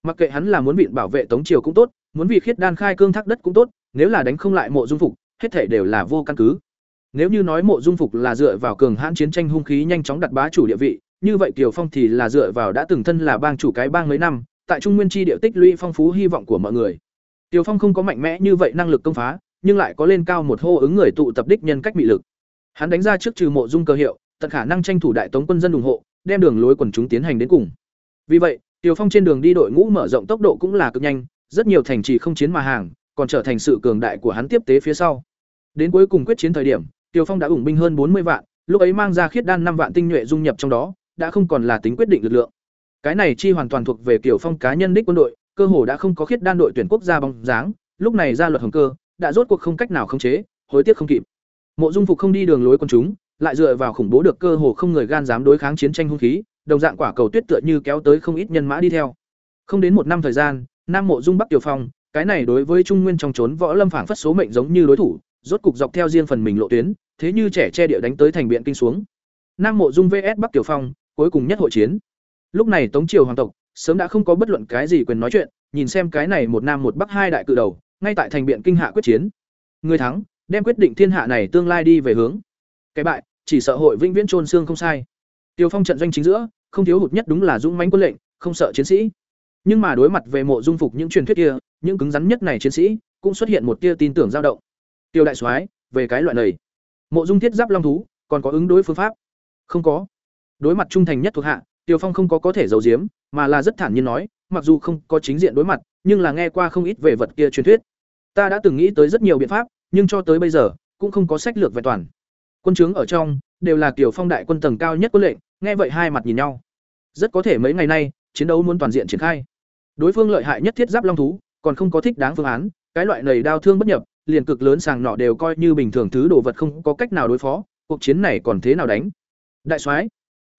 Mặc kệ hắn là muốn viện bảo vệ Tống triều cũng tốt, muốn vì khiết đan khai cương thác đất cũng tốt, nếu là đánh không lại Mộ Dung Phục, hết thể đều là vô căn cứ. Nếu như nói Mộ Dung Phục là dựa vào cường hãn chiến tranh hung khí nhanh chóng đặt bá chủ địa vị, như vậy Kiều Phong thì là dựa vào đã từng thân là bang chủ cái bang mấy năm, tại Trung Nguyên chi địa tích lũy phong phú hy vọng của mọi người. tiểu Phong không có mạnh mẽ như vậy năng lực công phá, nhưng lại có lên cao một hô ứng người tụ tập đích nhân cách bị lực. Hắn đánh ra trước trừ mộ dung cơ hiệu, tận khả năng tranh thủ đại tống quân dân ủng hộ, đem đường lối quần chúng tiến hành đến cùng. Vì vậy, tiểu Phong trên đường đi đội ngũ mở rộng tốc độ cũng là cực nhanh, rất nhiều thành trì không chiến mà hàng, còn trở thành sự cường đại của hắn tiếp tế phía sau. Đến cuối cùng quyết chiến thời điểm, Tiêu Phong đã ủng binh hơn bốn mươi vạn, lúc ấy mang ra khiết đan năm vạn tinh nhuệ dung nhập trong đó, đã không còn là tính quyết định lực lượng. Cái này chi hoàn toàn thuộc về Kiều Phong cá nhân đích quân đội, cơ hồ đã không có khiết đan đội tuyển quốc gia bóng dáng, lúc này ra luật hồng cơ, đã rốt cuộc không cách nào khống chế, hối tiếc không kịp. Mộ Dung Phục không đi đường lối quân chúng, lại dựa vào khủng bố được cơ hồ không người gan dám đối kháng chiến tranh hung khí, đồng dạng quả cầu tuyết tựa như kéo tới không ít nhân mã đi theo. Không đến một năm thời gian, Nam Mộ Dung Bắc Tiểu Phong, cái này đối với Trung Nguyên trong trốn võ lâm phảng phất số mệnh giống như đối thủ, rốt cục dọc theo riêng phần mình lộ tuyến, thế như trẻ che địa đánh tới thành biện kinh xuống. Nam Mộ Dung VS Bắc Tiểu Phong, cuối cùng nhất hội chiến. Lúc này Tống triều hoàng tộc sớm đã không có bất luận cái gì quyền nói chuyện, nhìn xem cái này một nam một bắc hai đại cự đầu, ngay tại thành biện kinh hạ quyết chiến. Người thắng, đem quyết định thiên hạ này tương lai đi về hướng. Cái bại, chỉ sợ hội vĩnh viễn trôn xương không sai. Tiêu Phong trận doanh chính giữa, không thiếu hụt nhất đúng là dũng mãnh quân lệnh, không sợ chiến sĩ. Nhưng mà đối mặt về mộ dung phục những truyền thuyết kia, những cứng rắn nhất này chiến sĩ, cũng xuất hiện một tia tin tưởng dao động. Tiêu đại soái về cái loại này. Mộ dung thiết giáp long thú còn có ứng đối phương pháp? Không có. Đối mặt trung thành nhất thuộc hạ tiêu phong không có có thể giấu giếm mà là rất thản nhiên nói mặc dù không có chính diện đối mặt nhưng là nghe qua không ít về vật kia truyền thuyết. Ta đã từng nghĩ tới rất nhiều biện pháp nhưng cho tới bây giờ cũng không có sách lược vẹn toàn. Quân chướng ở trong đều là kiểu phong đại quân tầng cao nhất quân lệnh nghe vậy hai mặt nhìn nhau. Rất có thể mấy ngày nay chiến đấu muốn toàn diện triển khai đối phương lợi hại nhất thiết giáp long thú, còn không có thích đáng phương án, cái loại này đau thương bất nhập, liền cực lớn sàng nọ đều coi như bình thường thứ đồ vật không có cách nào đối phó, cuộc chiến này còn thế nào đánh? Đại soái,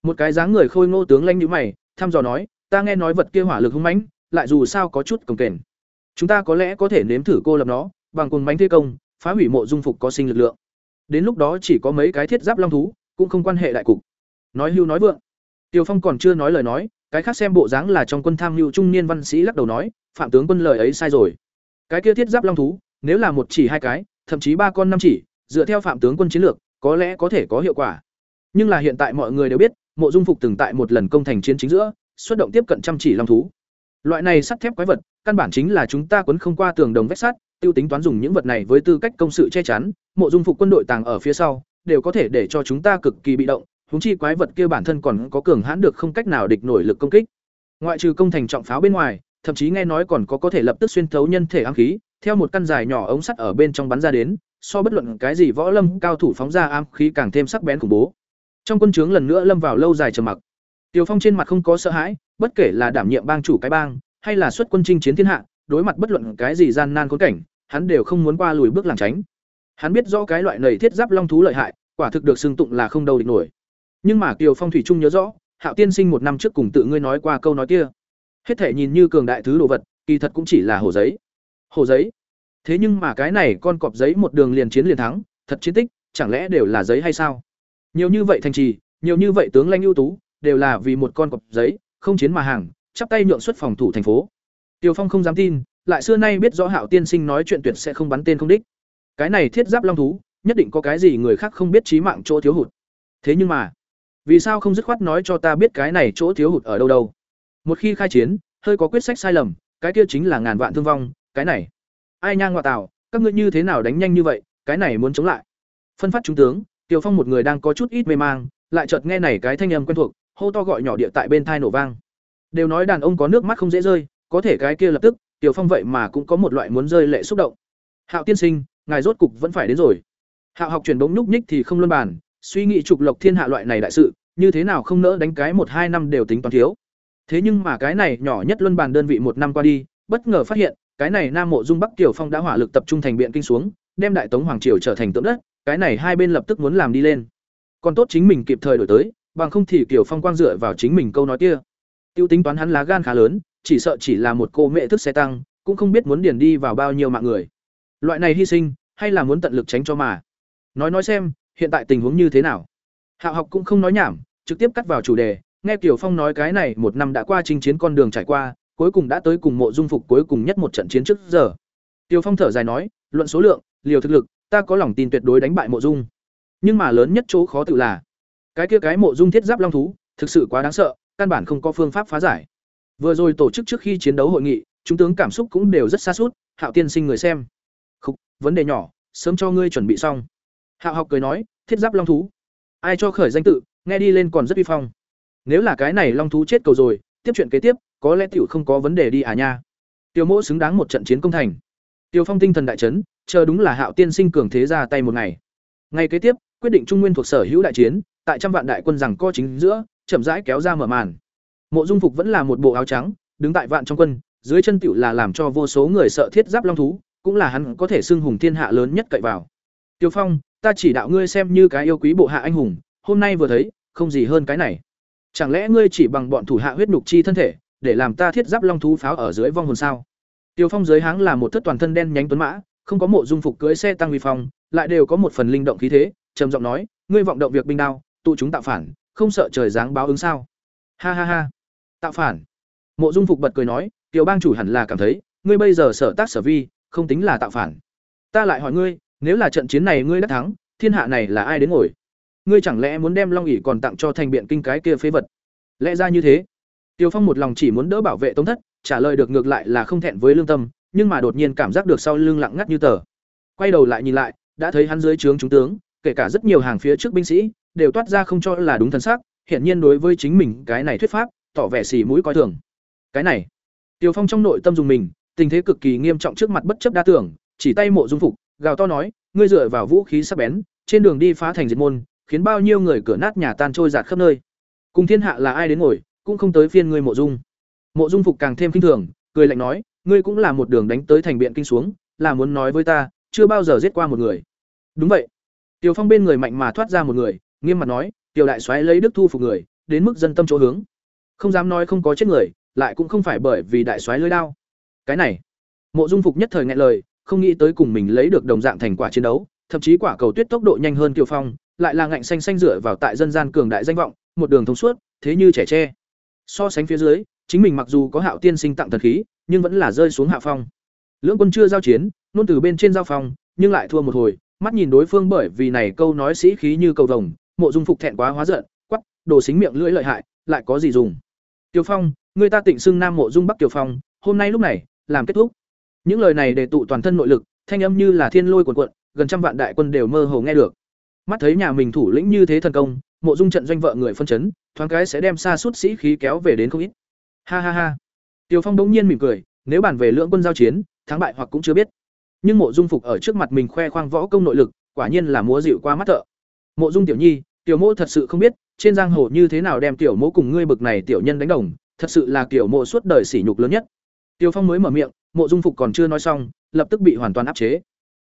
một cái dáng người khôi ngô tướng lanh nhíu mày, thăm dò nói, ta nghe nói vật kia hỏa lực hung mãnh, lại dù sao có chút cồng kềnh. Chúng ta có lẽ có thể nếm thử cô lập nó, bằng cùng mánh thế công, phá hủy mộ dung phục có sinh lực lượng. Đến lúc đó chỉ có mấy cái thiết giáp long thú, cũng không quan hệ đại cục. Nói hưu nói vượng. Tiều phong còn chưa nói lời nói cái khác xem bộ dáng là trong quân tham mưu trung niên văn sĩ lắc đầu nói, phạm tướng quân lời ấy sai rồi. Cái kia thiết giáp long thú, nếu là một chỉ hai cái, thậm chí ba con năm chỉ, dựa theo phạm tướng quân chiến lược, có lẽ có thể có hiệu quả. Nhưng là hiện tại mọi người đều biết, mộ dung phục từng tại một lần công thành chiến chính giữa, xuất động tiếp cận trăm chỉ long thú. Loại này sắt thép quái vật, căn bản chính là chúng ta quấn không qua tường đồng vách sắt, tiêu tính toán dùng những vật này với tư cách công sự che chắn, mộ dung phục quân đội tàng ở phía sau, đều có thể để cho chúng ta cực kỳ bị động huống chi quái vật kia bản thân còn có cường hãn được không cách nào địch nổi lực công kích ngoại trừ công thành trọng pháo bên ngoài thậm chí nghe nói còn có có thể lập tức xuyên thấu nhân thể ám khí theo một căn dài nhỏ ống sắt ở bên trong bắn ra đến so bất luận cái gì võ lâm cao thủ phóng ra ám khí càng thêm sắc bén khủng bố trong quân trướng lần nữa lâm vào lâu dài trầm mặc Tiêu Phong trên mặt không có sợ hãi, bất kể là đảm nhiệm bang chủ cái bang, hay là xuất quân chinh chiến thiên hạ, đối mặt bất luận cái gì gian nan khốn cảnh, hắn đều không muốn qua lùi bước lảng tránh. Hắn biết rõ cái loại nảy thiết giáp long thú lợi hại, quả thực được xưng tụng là không đâu địch nổi. Nhưng mà Kiều Phong thủy trung nhớ rõ, Hạo tiên sinh một năm trước cùng tự ngươi nói qua câu nói kia. Hết thể nhìn như cường đại thứ đồ vật, kỳ thật cũng chỉ là hồ giấy. Hồ giấy. Thế nhưng mà cái này con cọp giấy một đường liền chiến liền thắng, thật chiến tích, chẳng lẽ đều là giấy hay sao? Nhiều như vậy thành trì, nhiều như vậy tướng lãnh ưu tú, đều là vì một con cọp giấy, không chiến mà hàng, chắp tay nhượng xuất phòng thủ thành phố. tiều Phong không dám tin, lại xưa nay biết rõ Hạo tiên sinh nói chuyện tuyệt sẽ không bắn tên không đích. Cái này thiết giáp long thú, nhất định có cái gì người khác không biết chí mạng chỗ thiếu hụt. Thế nhưng mà, vì sao không dứt khoát nói cho ta biết cái này chỗ thiếu hụt ở đâu đâu? Một khi khai chiến, hơi có quyết sách sai lầm, cái kia chính là ngàn vạn thương vong, cái này. Ai nhang ngoại tào, các ngươi như thế nào đánh nhanh như vậy, cái này muốn chống lại. Phân phát trung tướng, Tiêu Phong một người đang có chút ít mê mang, lại chợt nghe này cái thanh âm quen thuộc, hô to gọi nhỏ địa tại bên thai nổ vang. Đều nói đàn ông có nước mắt không dễ rơi, có thể cái kia lập tức, Tiểu Phong vậy mà cũng có một loại muốn rơi lệ xúc động. Hạo tiên sinh, ngài rốt cục vẫn phải đến rồi. Hạo học truyền bóng nhúc nhích thì không luân bàn, suy nghĩ trục lộc thiên hạ loại này đại sự, như thế nào không nỡ đánh cái một hai năm đều tính toán thiếu. Thế nhưng mà cái này nhỏ nhất luân bàn đơn vị một năm qua đi, bất ngờ phát hiện, cái này Nam Mộ Dung Bắc Tiểu Phong đã hỏa lực tập trung thành biện kinh xuống, đem Đại Tống hoàng triều trở thành tượng đất, cái này hai bên lập tức muốn làm đi lên. Còn tốt chính mình kịp thời đổi tới, bằng không thì Kiều phong quang dựa vào chính mình câu nói kia tiêu tính toán hắn lá gan khá lớn chỉ sợ chỉ là một cô mẹ thức xe tăng cũng không biết muốn điền đi vào bao nhiêu mạng người loại này hy sinh hay là muốn tận lực tránh cho mà nói nói xem hiện tại tình huống như thế nào hạo học cũng không nói nhảm trực tiếp cắt vào chủ đề nghe Kiều Phong nói cái này một năm đã qua chinh chiến con đường trải qua, cuối cùng đã tới cùng mộ dung phục cuối cùng nhất một trận chiến trước giờ. Kiều Phong thở dài nói, luận số lượng, liều thực lực, ta có lòng tin tuyệt đối đánh bại mộ dung. Nhưng mà lớn nhất chỗ khó tự là, cái kia cái mộ dung thiết giáp long thú thực sự quá đáng sợ căn bản không có phương pháp phá giải vừa rồi tổ chức trước khi chiến đấu hội nghị chúng tướng cảm xúc cũng đều rất xa suốt hạo tiên sinh người xem Khúc, vấn đề nhỏ sớm cho ngươi chuẩn bị xong hạo học cười nói thiết giáp long thú. Ai cho khởi danh tự nghe đi lên còn rất uy phong. Nếu là cái này long thú chết cầu rồi tiếp chuyện kế tiếp có lẽ tiểu không có vấn đề đi à nha. Tiểu mỗ xứng đáng một trận chiến công thành. Tiểu phong tinh thần đại trấn chờ đúng là hạo tiên sinh cường thế ra tay một ngày. Ngày kế tiếp quyết định trung nguyên thuộc sở hữu đại chiến tại trăm vạn đại quân rằng co chính giữa, chậm rãi kéo ra mở màn. Mộ Dung Phục vẫn là một bộ áo trắng, đứng tại vạn trong quân, dưới chân tiểu là làm cho vô số người sợ thiết giáp long thú, cũng là hắn có thể xưng hùng thiên hạ lớn nhất cậy vào. Tiêu Phong, ta chỉ đạo ngươi xem như cái yêu quý bộ hạ anh hùng, hôm nay vừa thấy, không gì hơn cái này. Chẳng lẽ ngươi chỉ bằng bọn thủ hạ huyết nục chi thân thể, để làm ta thiết giáp long thú pháo ở dưới vong hồn sao? Tiêu Phong dưới háng là một thất toàn thân đen nhánh tuấn mã, không có mộ dung phục cưới xe tăng uy phong, lại đều có một phần linh động khí thế, trầm giọng nói, ngươi vọng động việc binh đao, tụ chúng tạo phản không sợ trời giáng báo ứng sao ha ha ha tạo phản mộ dung phục bật cười nói tiểu bang chủ hẳn là cảm thấy ngươi bây giờ sở tác sở vi không tính là tạo phản ta lại hỏi ngươi nếu là trận chiến này ngươi đã thắng thiên hạ này là ai đến ngồi ngươi chẳng lẽ muốn đem long ỉ còn tặng cho thành biện kinh cái kia phế vật lẽ ra như thế tiêu phong một lòng chỉ muốn đỡ bảo vệ tống thất trả lời được ngược lại là không thẹn với lương tâm nhưng mà đột nhiên cảm giác được sau lưng lặng ngắt như tờ. Quay đầu lại nhìn lại, đã thấy hắn dưới trướng chúng tướng, kể cả rất nhiều hàng phía trước binh sĩ, đều toát ra không cho là đúng thần sắc, hiển nhiên đối với chính mình cái này thuyết pháp, tỏ vẻ xì mũi coi thường. Cái này, Tiêu Phong trong nội tâm dùng mình, tình thế cực kỳ nghiêm trọng trước mặt bất chấp đa tưởng, chỉ tay Mộ Dung Phục, gào to nói, ngươi dựa vào vũ khí sắc bén, trên đường đi phá thành diệt môn, khiến bao nhiêu người cửa nát nhà tan trôi giạt khắp nơi. Cùng thiên hạ là ai đến ngồi, cũng không tới phiên ngươi Mộ Dung. Mộ Dung Phục càng thêm kinh thường, cười lạnh nói, ngươi cũng là một đường đánh tới thành biện kinh xuống, là muốn nói với ta, chưa bao giờ giết qua một người. Đúng vậy. Tiêu Phong bên người mạnh mà thoát ra một người, nghiêm mặt nói, Tiêu đại soái lấy đức thu phục người, đến mức dân tâm chỗ hướng. Không dám nói không có chết người, lại cũng không phải bởi vì đại soái lưỡi đao. Cái này, Mộ Dung Phục nhất thời nghẹn lời, không nghĩ tới cùng mình lấy được đồng dạng thành quả chiến đấu, thậm chí quả cầu tuyết tốc độ nhanh hơn Tiêu Phong, lại là ngạnh xanh xanh dựa vào tại dân gian cường đại danh vọng, một đường thông suốt, thế như trẻ tre. So sánh phía dưới, chính mình mặc dù có Hạo Tiên sinh tặng thần khí, nhưng vẫn là rơi xuống hạ phong. Lưỡng quân chưa giao chiến, luôn từ bên trên giao phong, nhưng lại thua một hồi, mắt nhìn đối phương bởi vì này câu nói sĩ khí như cầu vồng, Mộ Dung Phục thẹn quá hóa giận, quắc, đồ xính miệng lưỡi lợi hại, lại có gì dùng. Tiêu Phong, người ta tịnh xưng Nam Mộ Dung Bắc Tiêu Phong, hôm nay lúc này, làm kết thúc. Những lời này để tụ toàn thân nội lực, thanh âm như là thiên lôi cuồn cuộn, gần trăm vạn đại quân đều mơ hồ nghe được. Mắt thấy nhà mình thủ lĩnh như thế thần công, Mộ Dung trận doanh vợ người phân chấn, thoáng cái sẽ đem xa suốt sĩ khí kéo về đến không ít. Ha ha ha. Tiêu Phong bỗng nhiên mỉm cười, nếu bàn về lượng quân giao chiến, thắng bại hoặc cũng chưa biết. Nhưng Mộ Dung Phục ở trước mặt mình khoe khoang võ công nội lực, quả nhiên là múa dịu qua mắt thợ. Mộ Dung tiểu nhi, tiểu mộ thật sự không biết, trên giang hồ như thế nào đem tiểu mộ cùng ngươi bực này tiểu nhân đánh đồng, thật sự là tiểu mộ suốt đời sỉ nhục lớn nhất. Tiêu Phong mới mở miệng, Mộ Dung Phục còn chưa nói xong, lập tức bị hoàn toàn áp chế.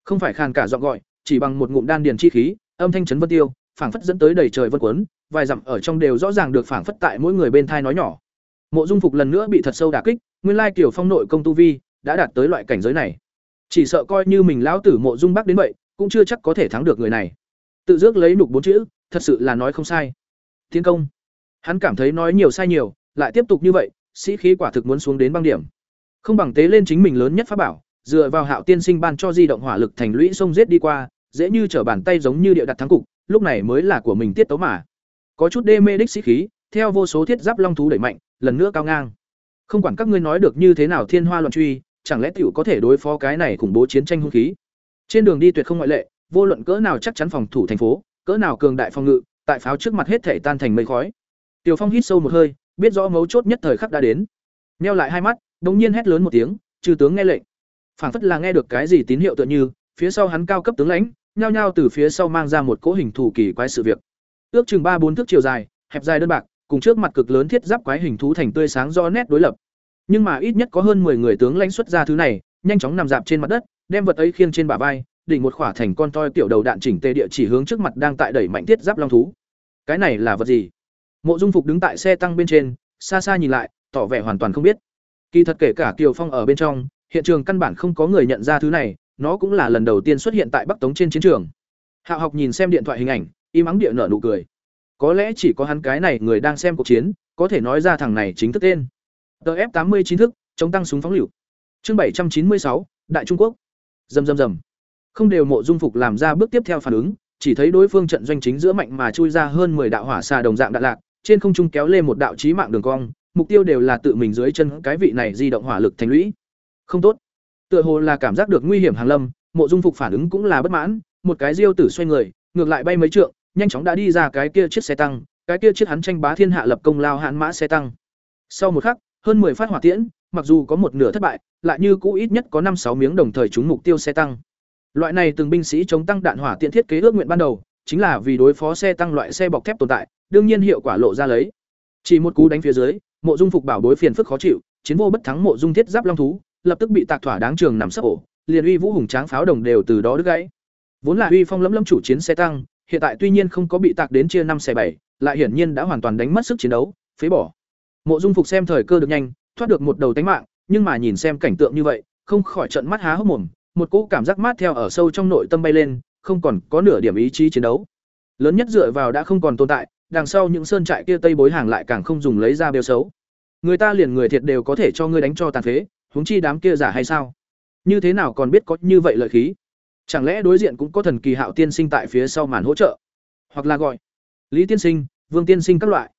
Không phải khàn cả dọn gọi, chỉ bằng một ngụm đan điền chi khí, âm thanh chấn vân tiêu, phảng phất dẫn tới đầy trời vân quấn vài dặm ở trong đều rõ ràng được phảng phất tại mỗi người bên thai nói nhỏ. Mộ Dung Phục lần nữa bị thật sâu đả kích, nguyên lai Tiểu Phong nội công tu vi đã đạt tới loại cảnh giới này. Chỉ sợ coi như mình lão tử Mộ Dung Bắc đến vậy, cũng chưa chắc có thể thắng được người này. Tự dước lấy nục bốn chữ, thật sự là nói không sai. Tiến công. Hắn cảm thấy nói nhiều sai nhiều, lại tiếp tục như vậy, sĩ khí quả thực muốn xuống đến băng điểm. Không bằng tế lên chính mình lớn nhất pháp bảo, dựa vào Hạo Tiên Sinh ban cho di động hỏa lực thành lũy sông giết đi qua, dễ như trở bàn tay giống như địa đặt thắng cục, lúc này mới là của mình tiết tấu mà. Có chút đê mê đích sĩ khí, theo vô số thiết giáp long thú đẩy mạnh, lần nữa cao ngang. Không quản các ngươi nói được như thế nào thiên hoa loạn truy, chẳng lẽ tiểu có thể đối phó cái này khủng bố chiến tranh hung khí. Trên đường đi tuyệt không ngoại lệ, vô luận cỡ nào chắc chắn phòng thủ thành phố, cỡ nào cường đại phòng ngự, tại pháo trước mặt hết thể tan thành mây khói. Tiểu Phong hít sâu một hơi, biết rõ mấu chốt nhất thời khắc đã đến. Nheo lại hai mắt, đống nhiên hét lớn một tiếng, "Chư tướng nghe lệnh." Phảng phất là nghe được cái gì tín hiệu tựa như, phía sau hắn cao cấp tướng lãnh, nhao nhao từ phía sau mang ra một cỗ hình thủ kỳ quái sự việc. Ước chừng ba bốn thước chiều dài, hẹp dài đơn bạc, cùng trước mặt cực lớn thiết giáp quái hình thú thành tươi sáng do nét đối lập. Nhưng mà ít nhất có hơn 10 người tướng lãnh xuất ra thứ này, nhanh chóng nằm dạp trên mặt đất, đem vật ấy khiêng trên bả vai, đỉnh một khỏa thành con toi tiểu đầu đạn chỉnh tề địa chỉ hướng trước mặt đang tại đẩy mạnh thiết giáp long thú. Cái này là vật gì? Mộ Dung Phục đứng tại xe tăng bên trên, xa xa nhìn lại, tỏ vẻ hoàn toàn không biết. Kỳ thật kể cả Kiều Phong ở bên trong, hiện trường căn bản không có người nhận ra thứ này, nó cũng là lần đầu tiên xuất hiện tại Bắc Tống trên chiến trường. Hạo Học nhìn xem điện thoại hình ảnh, im ắng địa nở nụ cười. Có lẽ chỉ có hắn cái này người đang xem cuộc chiến, có thể nói ra thằng này chính thức tên. TF tám mươi thức, chống tăng súng phóng lựu. Chương bảy trăm chín mươi sáu, Đại Trung Quốc. Rầm rầm rầm. Không đều mộ dung phục làm ra bước tiếp theo phản ứng, chỉ thấy đối phương trận doanh chính giữa mạnh mà chui ra hơn 10 đạo hỏa xà đồng dạng đạn lạc, trên không trung kéo lên một đạo chí mạng đường cong, mục tiêu đều là tự mình dưới chân cái vị này di động hỏa lực thành lũy. Không tốt. Tựa hồ là cảm giác được nguy hiểm hàng lâm, mộ dung phục phản ứng cũng là bất mãn, một cái diêu tử xoay người, ngược lại bay mấy trượng, nhanh chóng đã đi ra cái kia chiếc xe tăng, cái kia chiếc hắn tranh bá thiên hạ lập công lao hãn mã xe tăng. Sau một khắc, hơn 10 phát hỏa tiễn, mặc dù có một nửa thất bại, lại như cũ ít nhất có năm sáu miếng đồng thời trúng mục tiêu xe tăng. Loại này từng binh sĩ chống tăng đạn hỏa tiễn thiết kế ước nguyện ban đầu, chính là vì đối phó xe tăng loại xe bọc thép tồn tại, đương nhiên hiệu quả lộ ra lấy. Chỉ một cú đánh phía dưới, Mộ Dung Phục bảo đối phiền phức khó chịu, chiến vô bất thắng Mộ Dung Thiết Giáp Long thú, lập tức bị tạc thỏa đáng trường nằm sấp ổ, liền uy vũ hùng tráng pháo đồng đều từ đó đứt gãy. Vốn là uy phong lẫm lẫm chủ chiến xe tăng, hiện tại tuy nhiên không có bị tạc đến chia năm xẻ bảy, lại hiển nhiên đã hoàn toàn đánh mất sức chiến đấu, phế bỏ. Mộ Dung Phục xem thời cơ được nhanh, thoát được một đầu tánh mạng, nhưng mà nhìn xem cảnh tượng như vậy, không khỏi trợn mắt há hốc mồm, một cỗ cảm giác mát theo ở sâu trong nội tâm bay lên, không còn có nửa điểm ý chí chiến đấu. Lớn nhất dựa vào đã không còn tồn tại, đằng sau những sơn trại kia tây bối hàng lại càng không dùng lấy ra bêu xấu. Người ta liền người thiệt đều có thể cho ngươi đánh cho tàn phế, huống chi đám kia giả hay sao? Như thế nào còn biết có như vậy lợi khí? Chẳng lẽ đối diện cũng có thần kỳ hạo tiên sinh tại phía sau màn hỗ trợ? Hoặc là gọi Lý tiên sinh, Vương tiên sinh các loại.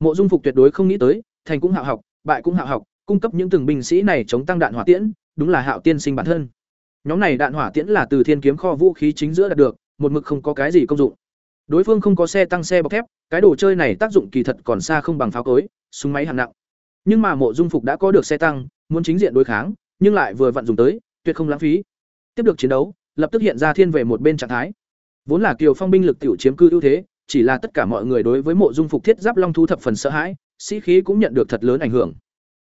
Mộ Dung Phục tuyệt đối không nghĩ tới, thành cũng hạo học, bại cũng hạo học, cung cấp những từng binh sĩ này chống tăng đạn hỏa tiễn, đúng là Hạo tiên sinh bản thân. Nhóm này đạn hỏa tiễn là từ thiên kiếm kho vũ khí chính giữa đạt được, một mực không có cái gì công dụng. Đối phương không có xe tăng xe bọc thép, cái đồ chơi này tác dụng kỳ thật còn xa không bằng pháo cối, súng máy hạng nặng. Nhưng mà Mộ Dung Phục đã có được xe tăng, muốn chính diện đối kháng, nhưng lại vừa vặn dùng tới, tuyệt không lãng phí. Tiếp được chiến đấu, lập tức hiện ra thiên về một bên trạng thái. Vốn là Kiều Phong binh lực tiểu chiếm cư ưu thế, chỉ là tất cả mọi người đối với Mộ Dung Phục thiết giáp long thú thập phần sợ hãi, sĩ khí cũng nhận được thật lớn ảnh hưởng.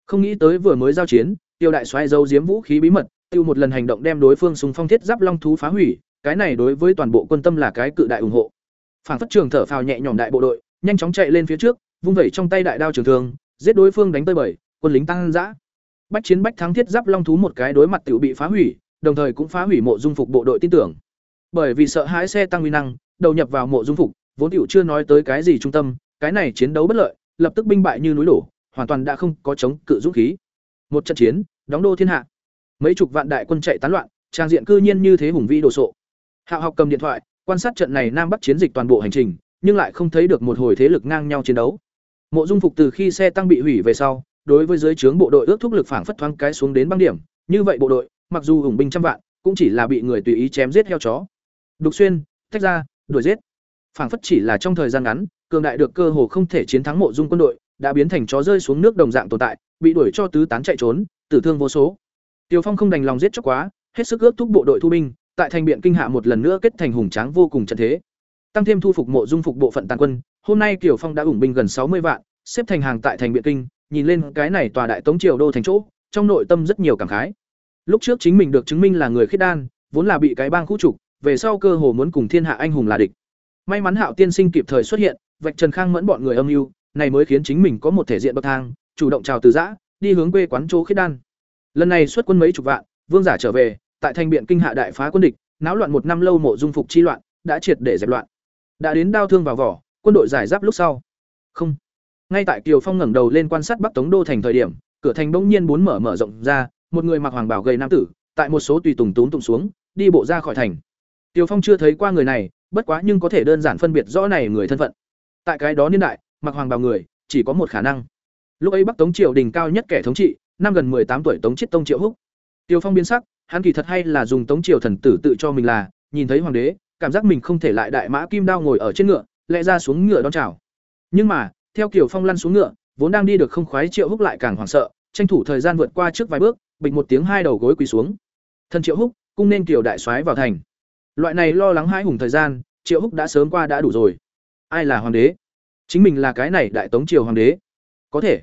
Không nghĩ tới vừa mới giao chiến, Tiêu đại soái giấu giếm vũ khí bí mật, tiêu một lần hành động đem đối phương súng phong thiết giáp long thú phá hủy, cái này đối với toàn bộ quân tâm là cái cự đại ủng hộ. Phản phất trường thở phào nhẹ nhõm đại bộ đội, nhanh chóng chạy lên phía trước, vung vẩy trong tay đại đao trường thương, giết đối phương đánh tơi bời, quân lính tăng dã. Bách chiến bách thắng thiết giáp long thú một cái đối mặt tiểu bị phá hủy, đồng thời cũng phá hủy mộ dung phục bộ đội tin tưởng. Bởi vì sợ hãi xe tăng uy năng, đầu nhập vào mộ dung phục, vốn tiểu chưa nói tới cái gì trung tâm, cái này chiến đấu bất lợi, lập tức binh bại như núi đổ, hoàn toàn đã không có chống cự dũng khí. Một trận chiến, đóng đô thiên hạ. Mấy chục vạn đại quân chạy tán loạn, trang diện cư nhiên như thế hùng vĩ đồ sộ. Hạo học cầm điện thoại, quan sát trận này Nam Bắc chiến dịch toàn bộ hành trình, nhưng lại không thấy được một hồi thế lực ngang nhau chiến đấu. Mộ Dung Phục từ khi xe tăng bị hủy về sau, đối với dưới trướng bộ đội ước thúc lực phảng phất thoáng cái xuống đến băng điểm, như vậy bộ đội, mặc dù hùng binh trăm vạn, cũng chỉ là bị người tùy ý chém giết heo chó. Đục xuyên, tách ra, đuổi giết. Phảng phất chỉ là trong thời gian ngắn, cường đại được cơ hồ không thể chiến thắng Mộ Dung quân đội, đã biến thành chó rơi xuống nước đồng dạng tồn tại, bị đuổi cho tứ tán chạy trốn, tử thương vô số. Tiêu Phong không đành lòng giết chóc quá, hết sức ước thúc bộ đội thu binh, tại thành biện kinh hạ một lần nữa kết thành hùng tráng vô cùng trận thế. Tăng thêm thu phục mộ dung phục bộ phận tàn quân, hôm nay Kiều Phong đã ủng binh gần sáu mươi vạn, xếp thành hàng tại thành biện kinh, nhìn lên cái này tòa đại tống triều đô thành chỗ, trong nội tâm rất nhiều cảm khái. Lúc trước chính mình được chứng minh là người khiết đan, vốn là bị cái bang khu trục, về sau cơ hồ muốn cùng thiên hạ anh hùng là địch. May mắn Hạo tiên sinh kịp thời xuất hiện, vạch Trần Khang mẫn bọn người âm mưu, này mới khiến chính mình có một thể diện bậc thang, chủ động chào từ giã, đi hướng quê quán chỗ khiết đan. Lần này xuất quân mấy chục vạn, vương giả trở về, tại thành biện kinh hạ đại phá quân địch, náo loạn một năm lâu mộ dung phục chi loạn, đã triệt để dẹp loạn. Đã đến đao thương vào vỏ, quân đội giải giáp lúc sau. Không. Ngay tại Kiều Phong ngẩng đầu lên quan sát Bắc Tống đô thành thời điểm, cửa thành bỗng nhiên bốn mở mở rộng ra, một người mặc hoàng bào gầy nam tử, tại một số tùy tùng túm tụng xuống, đi bộ ra khỏi thành. Tiêu Phong chưa thấy qua người này, bất quá nhưng có thể đơn giản phân biệt rõ này người thân phận. Tại cái đó niên đại, mặc hoàng bào người, chỉ có một khả năng. Lúc ấy Bắc Tống triều đình cao nhất kẻ thống trị, năm gần tám tuổi Tống Chiết Tông Triệu Húc. Tiêu Phong biến sắc, hắn kỳ thật hay là dùng Tống triều thần tử tự cho mình là, nhìn thấy hoàng đế, cảm giác mình không thể lại đại mã kim đao ngồi ở trên ngựa, lẽ ra xuống ngựa đón chào. Nhưng mà, theo kiểu Phong lăn xuống ngựa, vốn đang đi được không khoái Triệu Húc lại càng hoảng sợ, tranh thủ thời gian vượt qua trước vài bước, bịch một tiếng hai đầu gối quỳ xuống. Thần Triệu Húc, cung nên kiểu đại soái vào thành. Loại này lo lắng hai hùng thời gian, Triệu Húc đã sớm qua đã đủ rồi. Ai là hoàng đế? Chính mình là cái này đại tống triều hoàng đế. Có thể.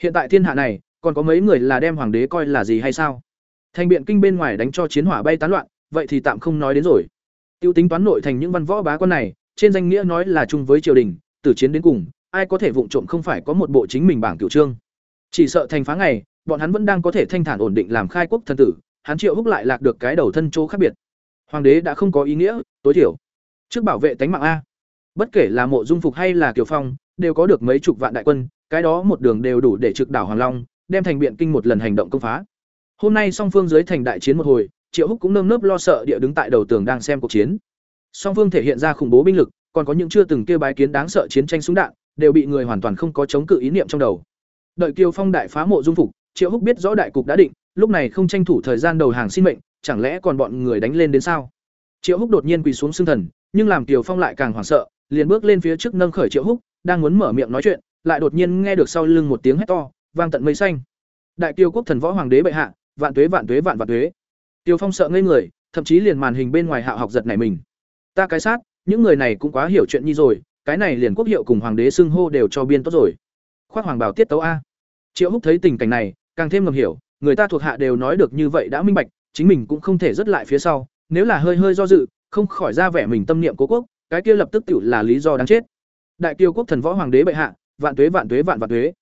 Hiện tại thiên hạ này, còn có mấy người là đem hoàng đế coi là gì hay sao? Thành biện kinh bên ngoài đánh cho chiến hỏa bay tán loạn, vậy thì tạm không nói đến rồi. Tiêu tính toán nội thành những văn võ bá quan này, trên danh nghĩa nói là chung với triều đình, từ chiến đến cùng, ai có thể vụng trộm không phải có một bộ chính mình bảng cửu trương. Chỉ sợ thành phá ngày, bọn hắn vẫn đang có thể thanh thản ổn định làm khai quốc thần tử, hắn Triệu Húc lại lạc được cái đầu thân chỗ khác biệt. Hoàng đế đã không có ý nghĩa, tối thiểu trước bảo vệ tánh mạng a. Bất kể là Mộ Dung Phục hay là Kiều Phong, đều có được mấy chục vạn đại quân, cái đó một đường đều đủ để trực đảo Hoàng Long, đem thành biện kinh một lần hành động công phá. Hôm nay song phương dưới thành đại chiến một hồi, Triệu Húc cũng nơm nớp lo sợ địa đứng tại đầu tường đang xem cuộc chiến. Song phương thể hiện ra khủng bố binh lực, còn có những chưa từng kêu bái kiến đáng sợ chiến tranh súng đạn, đều bị người hoàn toàn không có chống cự ý niệm trong đầu. Đợi Kiều Phong đại phá mộ dung phục, Triệu Húc biết rõ đại cục đã định, lúc này không tranh thủ thời gian đầu hàng xin mệnh, chẳng lẽ còn bọn người đánh lên đến sao? Triệu Húc đột nhiên quỳ xuống xương thần, nhưng làm Kiều Phong lại càng hoảng sợ, liền bước lên phía trước nâng khởi Triệu Húc, đang muốn mở miệng nói chuyện, lại đột nhiên nghe được sau lưng một tiếng hét to, vang tận mây xanh. Đại Kiều quốc thần võ hoàng đế bệ hạ, vạn tuế vạn tuế vạn vạn tuế. Tiêu Phong sợ ngây người, thậm chí liền màn hình bên ngoài Hạo học giật này mình. Ta cái sát, những người này cũng quá hiểu chuyện nhi rồi, cái này liền quốc hiệu cùng hoàng đế xưng hô đều cho biên tốt rồi. Khoác hoàng bảo tiết tấu a. Triệu Húc thấy tình cảnh này, càng thêm ngầm hiểu, người ta thuộc hạ đều nói được như vậy đã minh bạch, chính mình cũng không thể rất lại phía sau, nếu là hơi hơi do dự, không khỏi ra vẻ mình tâm niệm cố quốc, cái kia lập tức tiểu là lý do đáng chết. Đại Kiêu quốc thần võ hoàng đế bệ hạ, vạn tuế vạn tuế vạn vạn tuế.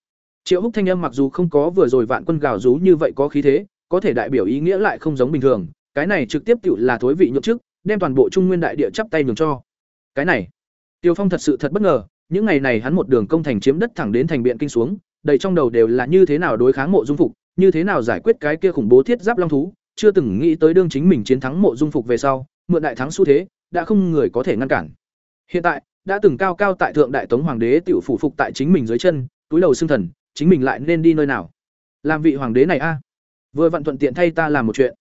Triệu Húc thanh âm mặc dù không có vừa rồi vạn quân gào rú như vậy có khí thế, có thể đại biểu ý nghĩa lại không giống bình thường, cái này trực tiếp tiểu là thối vị nhượng chức, đem toàn bộ Trung Nguyên đại địa chắp tay nhường cho. Cái này, Tiêu Phong thật sự thật bất ngờ, những ngày này hắn một đường công thành chiếm đất thẳng đến thành biện kinh xuống, đầy trong đầu đều là như thế nào đối kháng mộ dung phục, như thế nào giải quyết cái kia khủng bố thiết giáp long thú, chưa từng nghĩ tới đương chính mình chiến thắng mộ dung phục về sau, mượn đại thắng xu thế, đã không người có thể ngăn cản. Hiện tại, đã từng cao cao tại thượng đại tống hoàng đế tiểu phủ phục tại chính mình dưới chân, túi đầu xương thần, chính mình lại nên đi nơi nào? Làm vị hoàng đế này a? Vừa vặn thuận tiện thay ta làm một chuyện.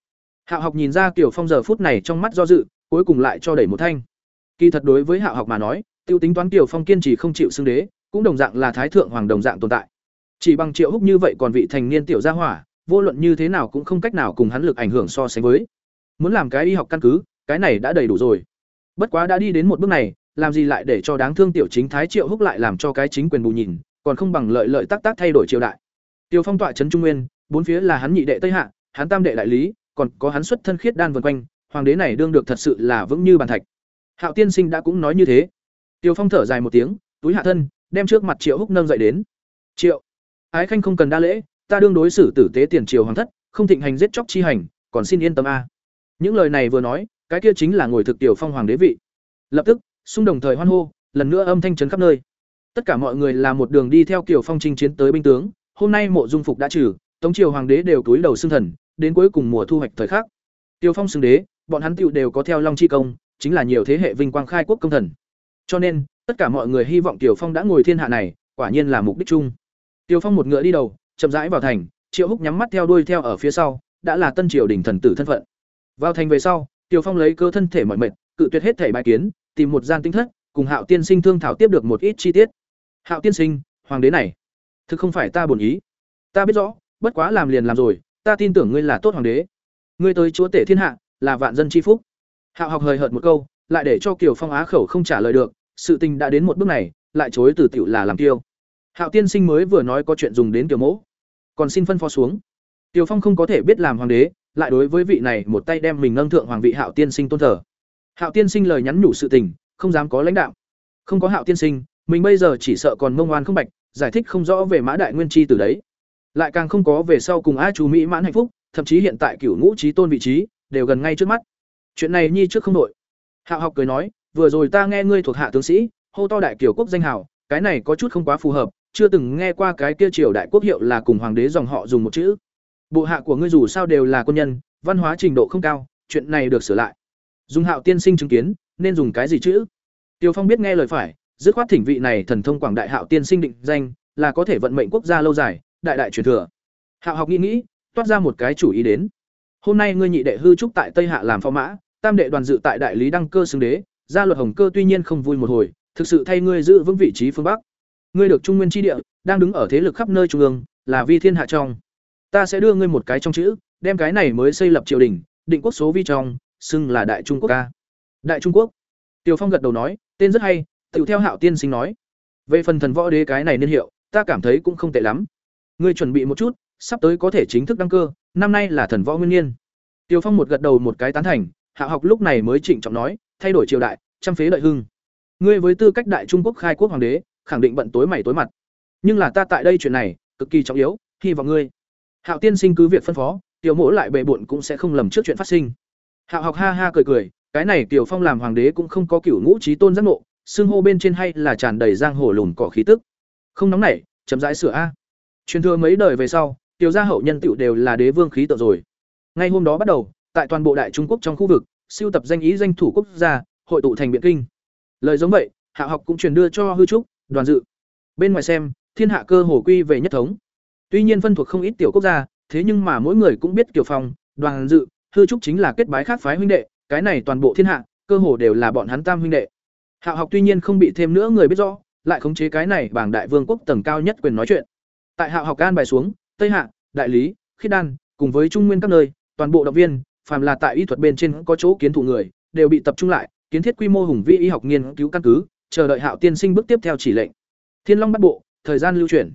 Hạo học nhìn ra kiểu phong giờ phút này trong mắt do dự, cuối cùng lại cho đẩy một thanh. Kỳ thật đối với hạo học mà nói, tiêu tính toán kiểu phong kiên trì không chịu xưng đế, cũng đồng dạng là thái thượng hoàng đồng dạng tồn tại. Chỉ bằng triệu húc như vậy còn vị thành niên tiểu gia hỏa, vô luận như thế nào cũng không cách nào cùng hắn lực ảnh hưởng so sánh với. Muốn làm cái y học căn cứ, cái này đã đầy đủ rồi. Bất quá đã đi đến một bước này, làm gì lại để cho đáng thương tiểu chính thái triệu húc lại làm cho cái chính quyền bù nhìn, còn không bằng lợi lợi tác tác thay đổi triều đại. Tiêu phong tọa trấn trung nguyên bốn phía là hắn nhị đệ tây hạ, hắn tam đệ đại lý, còn có hắn xuất thân khiết đan vần quanh, hoàng đế này đương được thật sự là vững như bàn thạch. Hạo tiên sinh đã cũng nói như thế. Tiêu phong thở dài một tiếng, túi hạ thân, đem trước mặt triệu húc nâng dậy đến. Triệu, ái khanh không cần đa lễ, ta đương đối xử tử tế tiền triều hoàng thất, không thịnh hành giết chóc chi hành, còn xin yên tâm a. Những lời này vừa nói, cái kia chính là ngồi thực tiểu phong hoàng đế vị. Lập tức, xung đồng thời hoan hô, lần nữa âm thanh trấn khắp nơi. Tất cả mọi người là một đường đi theo kiểu phong trinh chiến tới binh tướng, hôm nay mộ dung phục đã trừ tống triều hoàng đế đều túi đầu xưng thần, đến cuối cùng mùa thu hoạch thời khắc. Tiêu phong xưng đế, bọn hắn tựu đều có theo long chi công, chính là nhiều thế hệ vinh quang khai quốc công thần. Cho nên, tất cả mọi người hy vọng tiểu phong đã ngồi thiên hạ này, quả nhiên là mục đích chung. Tiêu phong một ngựa đi đầu, chậm rãi vào thành, triệu húc nhắm mắt theo đuôi theo ở phía sau, đã là tân triều đình thần tử thân phận. Vào thành về sau, tiêu phong lấy cơ thân thể mọi mệt, cự tuyệt hết thể bài kiến, tìm một gian tinh thất, cùng hạo tiên sinh thương thảo tiếp được một ít chi tiết. Hạo tiên sinh, hoàng đế này, thực không phải ta bổn ý. Ta biết rõ bất quá làm liền làm rồi, ta tin tưởng ngươi là tốt hoàng đế. Ngươi tới chúa tể thiên hạ, là vạn dân c h i phúc. Hạo học hời hợt một câu, lại để cho kiều phong á khẩu không trả lời được, sự tình đã đến một bước này, lại chối từ tiểu là làm tiêu. Hạo tiên sinh mới vừa nói có chuyện dùng đến kiểu mẫu, còn xin phân phó xuống. Tiểu phong không có thể biết làm hoàng đế, lại đối với vị này một tay đem mình nâng thượng hoàng vị hạo tiên sinh tôn thờ. Hạo tiên sinh lời nhắn nhủ sự tình, không dám có lãnh đạo. Không có hạo tiên sinh, mình bây giờ chỉ sợ còn mông oan không bạch, giải thích không rõ về mã đại nguyên chi từ đấy lại càng không có về sau cùng a chú mỹ mãn hạnh phúc, thậm chí hiện tại cửu ngũ trí tôn vị trí đều gần ngay trước mắt. Chuyện này nhi trước không đội hạo học cười nói, vừa rồi ta nghe ngươi thuộc hạ tướng sĩ, hô to đại kiểu quốc danh hào, cái này có chút không quá phù hợp, chưa từng nghe qua cái kia triều đại quốc hiệu là cùng hoàng đế dòng họ dùng một chữ. Bộ hạ của ngươi dù sao đều là quân nhân, văn hóa trình độ không cao, chuyện này được sửa lại. Dùng hạo tiên sinh chứng kiến, nên dùng cái gì chữ? Tiêu phong biết nghe lời phải, dứt khoát thỉnh vị này thần thông quảng đại hạo tiên sinh định danh, là có thể vận mệnh quốc gia lâu dài đại đại truyền thừa. Hạo học nghĩ nghĩ, toát ra một cái chủ ý đến. Hôm nay ngươi nhị đệ hư trúc tại tây hạ làm phó mã, tam đệ đoàn dự tại đại lý đăng cơ xưng đế, gia luật hồng cơ tuy nhiên không vui một hồi, thực sự thay ngươi giữ vững vị trí phương bắc. Ngươi được trung nguyên tri địa, đang đứng ở thế lực khắp nơi trung ương, là vi thiên hạ trong. Ta sẽ đưa ngươi một cái trong chữ, đem cái này mới xây lập triều đình, định quốc số vi trong, xưng là đại trung quốc ca. Đại trung quốc. Tiều phong gật đầu nói, tên rất hay tự theo hạo tiên sinh nói. Về phần thần võ đế cái này niên hiệu, ta cảm thấy cũng không tệ lắm ngươi chuẩn bị một chút, sắp tới có thể chính thức đăng cơ, năm nay là thần võ nguyên niên tiều phong một gật đầu một cái tán thành, hạ học lúc này mới trịnh trọng nói, thay đổi triều đại, trăm phế lợi hưng. Ngươi với tư cách đại trung quốc khai quốc hoàng đế, khẳng định bận tối mày tối mặt. Nhưng là ta tại đây chuyện này, cực kỳ trọng yếu, hy vọng ngươi. Hạo tiên sinh cứ việc phân phó, tiểu mỗ lại bệ bộn cũng sẽ không lầm trước chuyện phát sinh. Hạo học ha ha cười cười, cái này tiểu phong làm hoàng đế cũng không có cửu ngũ trí tôn giác ngộ xương hô bên trên hay là tràn đầy giang hồ lùn cỏ khí tức. Không nóng nảy, chậm rãi sửa a truyền thừa mấy đời về sau, tiểu gia hậu nhân tựu đều là đế vương khí tượng rồi. Ngay hôm đó bắt đầu, tại toàn bộ đại trung quốc trong khu vực, siêu tập danh ý danh thủ quốc gia, hội tụ thành biện kinh. Lời giống vậy, hạ học cũng truyền đưa cho hư trúc, đoàn dự. Bên ngoài xem, thiên hạ cơ hồ quy về nhất thống. Tuy nhiên phân thuộc không ít tiểu quốc gia, thế nhưng mà mỗi người cũng biết kiểu phong, đoàn dự, hư trúc chính là kết bái khác phái huynh đệ, cái này toàn bộ thiên hạ, cơ hồ đều là bọn hắn tam huynh đệ. Hạ học tuy nhiên không bị thêm nữa người biết rõ, lại khống chế cái này bảng đại vương quốc tầng cao nhất quyền nói chuyện tại hạ học an bài xuống, tây hạ, đại lý khiết đan, cùng với trung nguyên các nơi, toàn bộ động viên, phàm là tại y thuật bên trên có chỗ kiến thụ người, đều bị tập trung lại, kiến thiết quy mô hùng vĩ y học nghiên cứu căn cứ, chờ đợi hạo tiên sinh bước tiếp theo chỉ lệnh. Thiên long bắt bộ, thời gian lưu chuyển.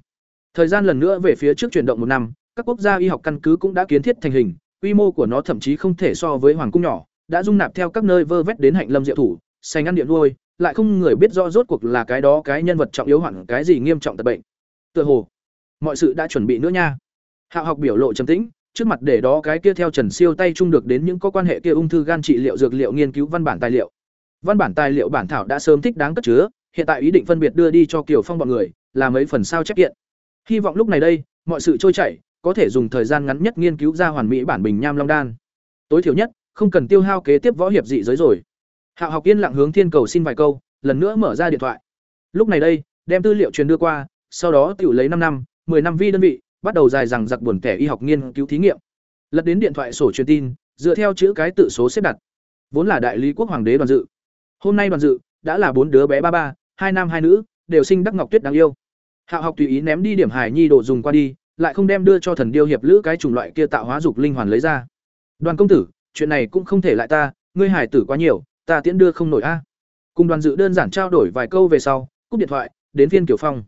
Thời gian lần nữa về phía trước chuyển động một năm, các quốc gia y học căn cứ cũng đã kiến thiết thành hình, quy mô của nó thậm chí không thể so với hoàng cung nhỏ, đã dung nạp theo các nơi vơ vét đến hạnh lâm diệu thủ, sành ăn điện nuôi, lại không người biết rõ rốt cuộc là cái đó cái nhân vật trọng yếu hoạn cái gì nghiêm trọng tật bệnh. Tựa hồ mọi sự đã chuẩn bị nữa nha hạo học biểu lộ trầm tĩnh trước mặt để đó cái kia theo Trần Siêu tay chung được đến những có quan hệ kia ung thư gan trị liệu dược liệu nghiên cứu văn bản tài liệu. Văn bản tài liệu bản thảo đã sớm thích đáng cất chứa, hiện tại ý định phân biệt đưa đi cho Kiều Phong bọn người, là mấy phần sao chép kiện. Hy vọng lúc này đây, mọi sự trôi chảy, có thể dùng thời gian ngắn nhất nghiên cứu ra hoàn mỹ bản bình nham long đan. Tối thiểu nhất, không cần tiêu hao kế tiếp võ hiệp dị giới rồi. Hạo học yên lặng hướng Thiên Cầu xin vài câu, lần nữa mở ra điện thoại. Lúc này đây, đem tư liệu truyền đưa qua, sau đó tiểu lấy năm năm, 10 năm vi đơn vị, bắt đầu dài rằng giặc buồn kẻ y học nghiên cứu thí nghiệm. lật đến điện thoại sổ truyền tin dựa theo chữ cái tự số xếp đặt. Vốn là đại lý quốc hoàng đế đoàn dự. Hôm nay đoàn dự đã là bốn đứa bé ba ba hai nam hai nữ đều sinh đắc ngọc tuyết đáng yêu. Hạo học tùy ý ném đi điểm hải nhi đồ dùng qua đi lại không đem đưa cho thần điêu hiệp lữ cái chủng loại kia tạo hóa dục linh hoàn lấy ra. Đoàn công tử chuyện này cũng không thể lại ta ngươi hải tử quá nhiều ta tiễn đưa không nổi a. Cùng đoàn dự đơn giản trao đổi vài câu về sau cúp điện thoại đến phiên kiều phong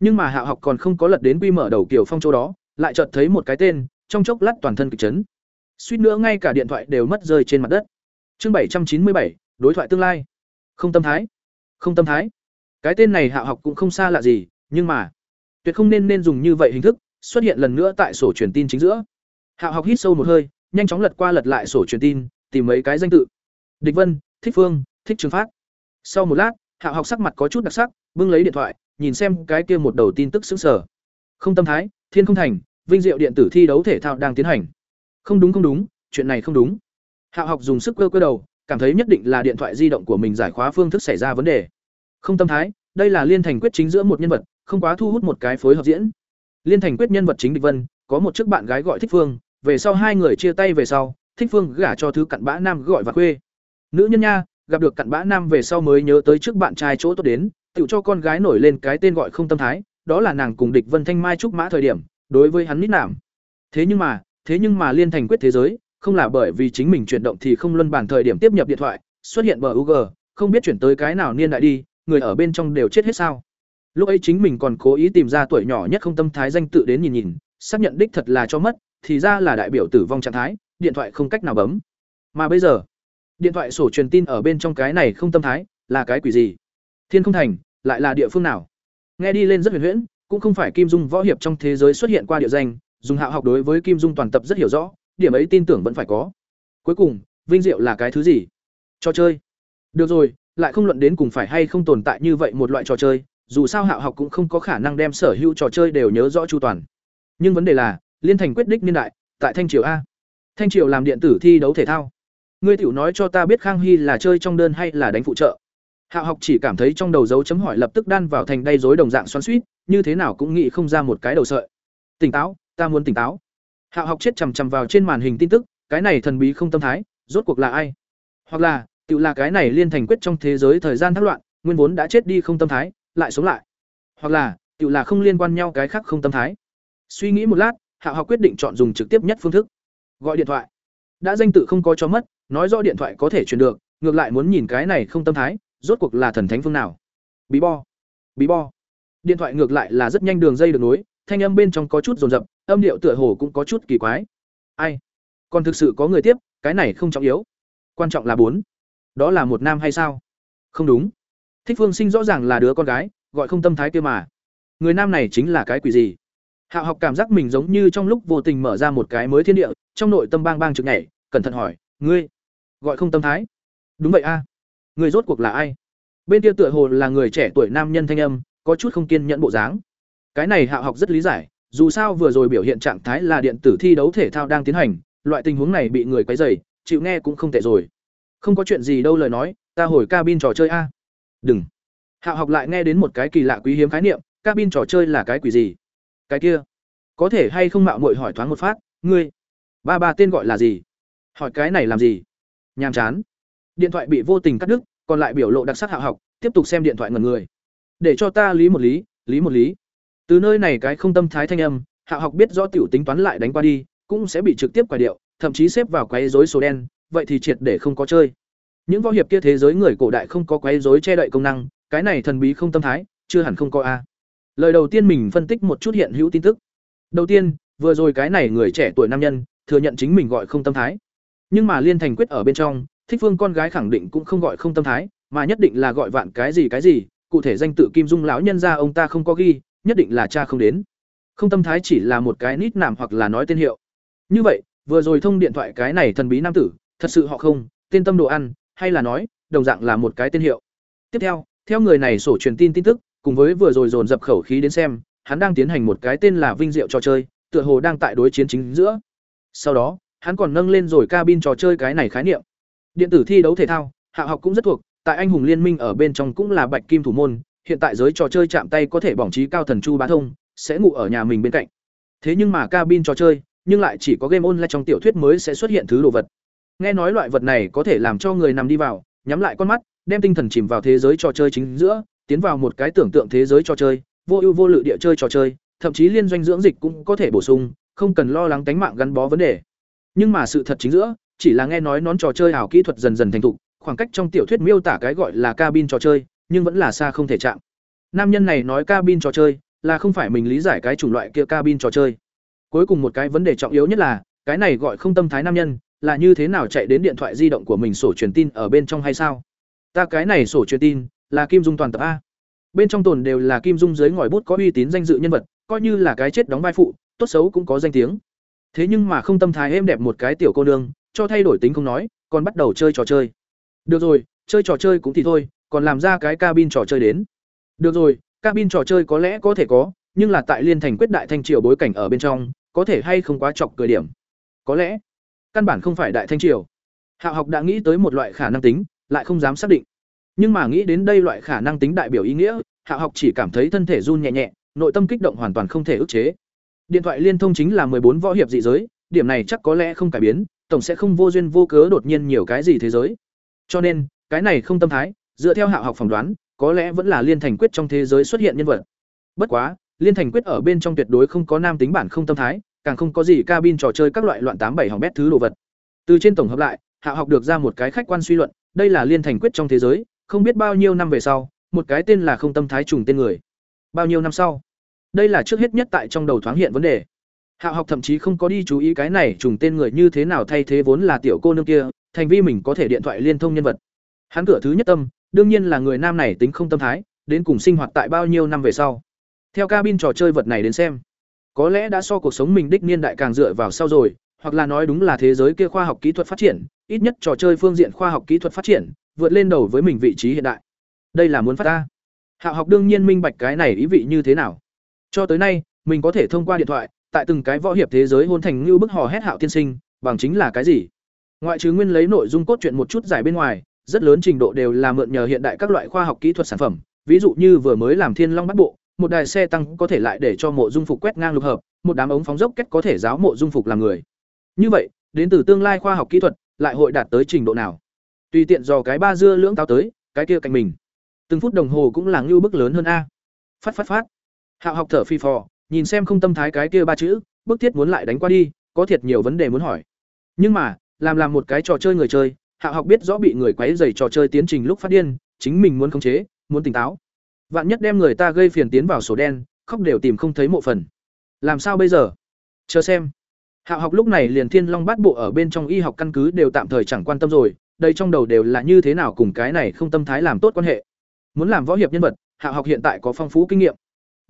nhưng mà hạo học còn không có lật đến quy mở đầu kiểu phong chỗ đó, lại chợt thấy một cái tên, trong chốc lát toàn thân kịch chấn. Suýt nữa ngay cả điện thoại đều mất rơi trên mặt đất. Chương bảy trăm chín mươi bảy, đối thoại tương lai. Không tâm thái. Không tâm thái. Cái tên này hạ học cũng không xa lạ gì, nhưng mà tuyệt không nên nên dùng như vậy hình thức, xuất hiện lần nữa tại sổ truyền tin chính giữa. Hạ học hít sâu một hơi, nhanh chóng lật qua lật lại sổ truyền tin, tìm mấy cái danh tự. Địch vân, thích phương, thích trường phát. Sau một lát hạ học sắc mặt có chút đặc sắc, bưng lấy điện thoại, nhìn xem cái kia một đầu tin tức xứng sở không tâm thái, thiên không thành, vinh diệu điện tử thi đấu thể thao đang tiến hành. Không đúng không đúng, chuyện này không đúng. Hạ học dùng sức cơ cơ đầu, cảm thấy nhất định là điện thoại di động của mình giải khóa phương thức xảy ra vấn đề. Không tâm thái, đây là liên thành quyết chính giữa một nhân vật, không quá thu hút một cái phối hợp diễn. Liên thành quyết nhân vật chính địch vân, có một chiếc bạn gái gọi thích phương, về sau hai người chia tay về sau, thích phương gả cho thứ cặn bã nam gọi và khuê nữ nhân nha gặp được cặn bã nam về sau mới nhớ tới trước bạn trai chỗ tốt đến tự cho con gái nổi lên cái tên gọi không tâm thái đó là nàng cùng địch vân thanh mai trúc mã thời điểm đối với hắn nít nảm thế nhưng mà thế nhưng mà liên thành quyết thế giới không là bởi vì chính mình chuyển động thì không luân bản thời điểm tiếp nhập điện thoại xuất hiện bờ UG, không biết chuyển tới cái nào niên đại đi, người ở bên trong đều chết hết sao? Lúc ấy chính mình còn cố ý tìm ra tuổi nhỏ nhất không tâm thái danh tự đến nhìn nhìn, xác nhận đích thật là cho mất, thì ra là đại biểu tử vong trạng thái, điện thoại không cách nào bấm. Mà bây giờ, điện thoại sổ truyền tin ở bên trong cái này không tâm thái, là cái quỷ gì? Thiên không thành, lại là địa phương nào? Nghe đi lên rất huyền huyễn, cũng không phải Kim Dung võ hiệp trong thế giới xuất hiện qua địa danh, dùng hạo học đối với Kim Dung toàn tập rất hiểu rõ, điểm ấy tin tưởng vẫn phải có. Cuối cùng, vinh diệu là cái thứ gì? Trò chơi. Được rồi, lại không luận đến cùng phải hay không tồn tại như vậy một loại trò chơi, dù sao Hạo học cũng không có khả năng đem sở hữu trò chơi đều nhớ rõ chu toàn. Nhưng vấn đề là, liên thành quyết đích niên đại, tại Thanh Triều a. Thanh Triều làm điện tử thi đấu thể thao. Ngươi tiểu nói cho ta biết Khang Hy là chơi trong đơn hay là đánh phụ trợ. Hạo học chỉ cảm thấy trong đầu dấu chấm hỏi lập tức đan vào thành đầy rối đồng dạng xoắn xuýt, như thế nào cũng nghĩ không ra một cái đầu sợi. Tỉnh táo, ta muốn tỉnh táo. Hạo học chết chằm chằm vào trên màn hình tin tức, cái này thần bí không tâm thái, rốt cuộc là ai? Hoặc là, tiểu là cái này liên thành quyết trong thế giới thời gian thác loạn, nguyên vốn đã chết đi không tâm thái, lại sống lại. Hoặc là, tiểu là không liên quan nhau cái khác không tâm thái. Suy nghĩ một lát, Hạo học quyết định chọn dùng trực tiếp nhất phương thức. Gọi điện thoại. Đã danh tự không có cho mất, nói rõ điện thoại có thể truyền được, ngược lại muốn nhìn cái này không tâm thái, rốt cuộc là thần thánh phương nào. Bí bo. Bí bo. Điện thoại ngược lại là rất nhanh đường dây được nối, thanh âm bên trong có chút rồn rập, âm điệu tựa hồ cũng có chút kỳ quái. Ai? Còn thực sự có người tiếp, cái này không trọng yếu. Quan trọng là bốn. Đó là một nam hay sao? Không đúng. Thích Phương Sinh rõ ràng là đứa con gái, gọi không tâm thái kia mà. Người nam này chính là cái quỷ gì? Hạo học cảm giác mình giống như trong lúc vô tình mở ra một cái mới thiên địa, trong nội tâm bang bang trực nhảy, cẩn thận hỏi, "Ngươi gọi không tâm thái?" "Đúng vậy a." À. Rốt cuộc là ai?" Bên kia tựa hồ là người trẻ tuổi nam nhân thanh âm, có chút không kiên nhẫn bộ dáng. Cái này Hạo học rất lý giải, dù sao vừa rồi biểu hiện trạng thái là điện tử thi đấu thể thao đang tiến hành, loại tình huống này bị người quấy rầy, chịu nghe cũng không tệ rồi. Không có chuyện gì đâu lời nói, ta hồi cabin trò chơi a. Đừng. Hạo học lại nghe đến một cái kỳ lạ quý hiếm khái niệm, cabin trò chơi là cái quỷ gì? Cái kia, có thể hay không mạo muội hỏi thoáng một phát, ngươi, ba ba tên gọi là gì? Hỏi cái này làm gì? Nhàm chán. Điện thoại bị vô tình cắt đứt, còn lại biểu lộ đặc sắc hạ học, tiếp tục xem điện thoại ngẩn người. Để cho ta lý một lý, lý một lý. Từ nơi này cái không tâm thái thanh âm, hạ học biết rõ tiểu tính toán lại đánh qua đi, cũng sẽ bị trực tiếp quải điệu, thậm chí xếp vào quấy rối số đen, vậy thì triệt để không có chơi. Những võ hiệp kia thế giới người cổ đại không có quấy rối che đậy công năng, cái này thần bí không tâm thái, chưa hẳn không có a. Lời đầu tiên mình phân tích một chút hiện hữu tin tức. Đầu tiên, vừa rồi cái này người trẻ tuổi nam nhân thừa nhận chính mình gọi không tâm thái. Nhưng mà liên thành quyết ở bên trong, thích phương con gái khẳng định cũng không gọi không tâm thái, mà nhất định là gọi vạn cái gì cái gì, cụ thể danh tự Kim Dung lão nhân ra ông ta không có ghi, nhất định là cha không đến. Không tâm thái chỉ là một cái nít nảm hoặc là nói tên hiệu. Như vậy, vừa rồi thông điện thoại cái này thần bí nam tử, thật sự họ không, tên tâm đồ ăn, hay là nói, đồng dạng là một cái tên hiệu. Tiếp theo, theo người này sổ truyền tin tin tức, cùng với vừa rồi dồn dập khẩu khí đến xem, hắn đang tiến hành một cái tên là vinh diệu trò chơi, tựa hồ đang tại đối chiến chính giữa. Sau đó, hắn còn nâng lên rồi cabin trò chơi cái này khái niệm. Điện tử thi đấu thể thao, Hạ học cũng rất thuộc, tại anh hùng liên minh ở bên trong cũng là bạch kim thủ môn, hiện tại giới trò chơi chạm tay có thể bỏng trí cao thần chu bá thông, sẽ ngủ ở nhà mình bên cạnh. Thế nhưng mà cabin trò chơi, nhưng lại chỉ có game online trong tiểu thuyết mới sẽ xuất hiện thứ đồ vật. Nghe nói loại vật này có thể làm cho người nằm đi vào, nhắm lại con mắt, đem tinh thần chìm vào thế giới trò chơi chính giữa, tiến vào một cái tưởng tượng thế giới trò chơi, vô ưu vô lự địa chơi trò chơi, thậm chí liên doanh dưỡng dịch cũng có thể bổ sung, không cần lo lắng tánh mạng gắn bó vấn đề. Nhưng mà sự thật chính giữa, chỉ là nghe nói nón trò chơi ảo kỹ thuật dần dần thành thục, khoảng cách trong tiểu thuyết miêu tả cái gọi là cabin trò chơi, nhưng vẫn là xa không thể chạm. Nam nhân này nói cabin trò chơi, là không phải mình lý giải cái chủng loại kia cabin trò chơi. Cuối cùng một cái vấn đề trọng yếu nhất là, cái này gọi không tâm thái nam nhân, là như thế nào chạy đến điện thoại di động của mình sổ truyền tin ở bên trong hay sao? Ta cái này sổ truyền tin là Kim Dung toàn tập a. Bên trong tồn đều là Kim Dung dưới ngòi bút có uy tín danh dự nhân vật, coi như là cái chết đóng vai phụ, tốt xấu cũng có danh tiếng. Thế nhưng mà không tâm thái êm đẹp một cái tiểu cô nương, cho thay đổi tính không nói, còn bắt đầu chơi trò chơi. Được rồi, chơi trò chơi cũng thì thôi, còn làm ra cái cabin trò chơi đến. Được rồi, cabin trò chơi có lẽ có thể có, nhưng là tại liên thành quyết đại thanh triều bối cảnh ở bên trong, có thể hay không quá chọc cười điểm. Có lẽ, căn bản không phải đại thanh triều. Hạ học đã nghĩ tới một loại khả năng tính, lại không dám xác định. Nhưng mà nghĩ đến đây loại khả năng tính đại biểu ý nghĩa, Hạ học chỉ cảm thấy thân thể run nhẹ nhẹ, nội tâm kích động hoàn toàn không thể ức chế. Điện thoại liên thông chính là bốn võ hiệp dị giới, điểm này chắc có lẽ không cải biến, tổng sẽ không vô duyên vô cớ đột nhiên nhiều cái gì thế giới. Cho nên, cái này không tâm thái, dựa theo Hạ học phỏng đoán, có lẽ vẫn là liên thành quyết trong thế giới xuất hiện nhân vật. Bất quá, liên thành quyết ở bên trong tuyệt đối không có nam tính bản không tâm thái, càng không có gì cabin trò chơi các loại loạn tám bảy hỏng bét thứ đồ vật. Từ trên tổng hợp lại, Hạ học được ra một cái khách quan suy luận, đây là liên thành quyết trong thế giới, không biết bao nhiêu năm về sau, một cái tên là không tâm thái trùng tên người. Bao nhiêu năm sau? Đây là trước hết nhất tại trong đầu thoáng hiện vấn đề. Hạ học thậm chí không có đi chú ý cái này trùng tên người như thế nào thay thế vốn là tiểu cô nương kia, thành vi mình có thể điện thoại liên thông nhân vật. Hắn cửa thứ nhất tâm, đương nhiên là người nam này tính không tâm thái, đến cùng sinh hoạt tại bao nhiêu năm về sau. Theo cabin trò chơi vật này đến xem, có lẽ đã so cuộc sống mình đích niên đại càng dựa vào sau rồi, hoặc là nói đúng là thế giới kia khoa học kỹ thuật phát triển, ít nhất trò chơi phương diện khoa học kỹ thuật phát triển, vượt lên đầu với mình vị trí hiện đại. Đây là muốn phát ta. Hạ học đương nhiên minh bạch cái này ý vị như thế nào. Cho tới nay, mình có thể thông qua điện thoại, tại từng cái võ hiệp thế giới hôn thành như bức hò hét Hạo tiên sinh, bằng chính là cái gì? Ngoại trừ nguyên lấy nội dung cốt truyện một chút giải bên ngoài, rất lớn trình độ đều là mượn nhờ hiện đại các loại khoa học kỹ thuật sản phẩm, ví dụ như vừa mới làm Thiên Long bắt bộ, một đài xe tăng có thể lại để cho mộ dung phục quét ngang lục hợp, một đám ống phóng dốc kết có thể giáo mộ dung phục làm người. Như vậy, đến từ tương lai khoa học kỹ thuật, lại hội đạt tới trình độ nào? Tùy tiện dò cái ba dưa lưỡng tao tới, cái kia cạnh mình. Từng phút đồng hồ cũng là ngưu bức lớn hơn a. Phát phát phát. Hạo học thở phi phò, nhìn xem không tâm thái cái kia ba chữ, bức thiết muốn lại đánh qua đi, có thiệt nhiều vấn đề muốn hỏi. Nhưng mà, làm làm một cái trò chơi người chơi, Hạo học biết rõ bị người quấy rầy trò chơi tiến trình lúc phát điên, chính mình muốn khống chế, muốn tỉnh táo. Vạn nhất đem người ta gây phiền tiến vào sổ đen, khóc đều tìm không thấy mộ phần. Làm sao bây giờ? Chờ xem. Hạo học lúc này liền Thiên Long Bát Bộ ở bên trong y học căn cứ đều tạm thời chẳng quan tâm rồi, đây trong đầu đều là như thế nào cùng cái này không tâm thái làm tốt quan hệ. Muốn làm võ hiệp nhân vật, Hạo học hiện tại có phong phú kinh nghiệm.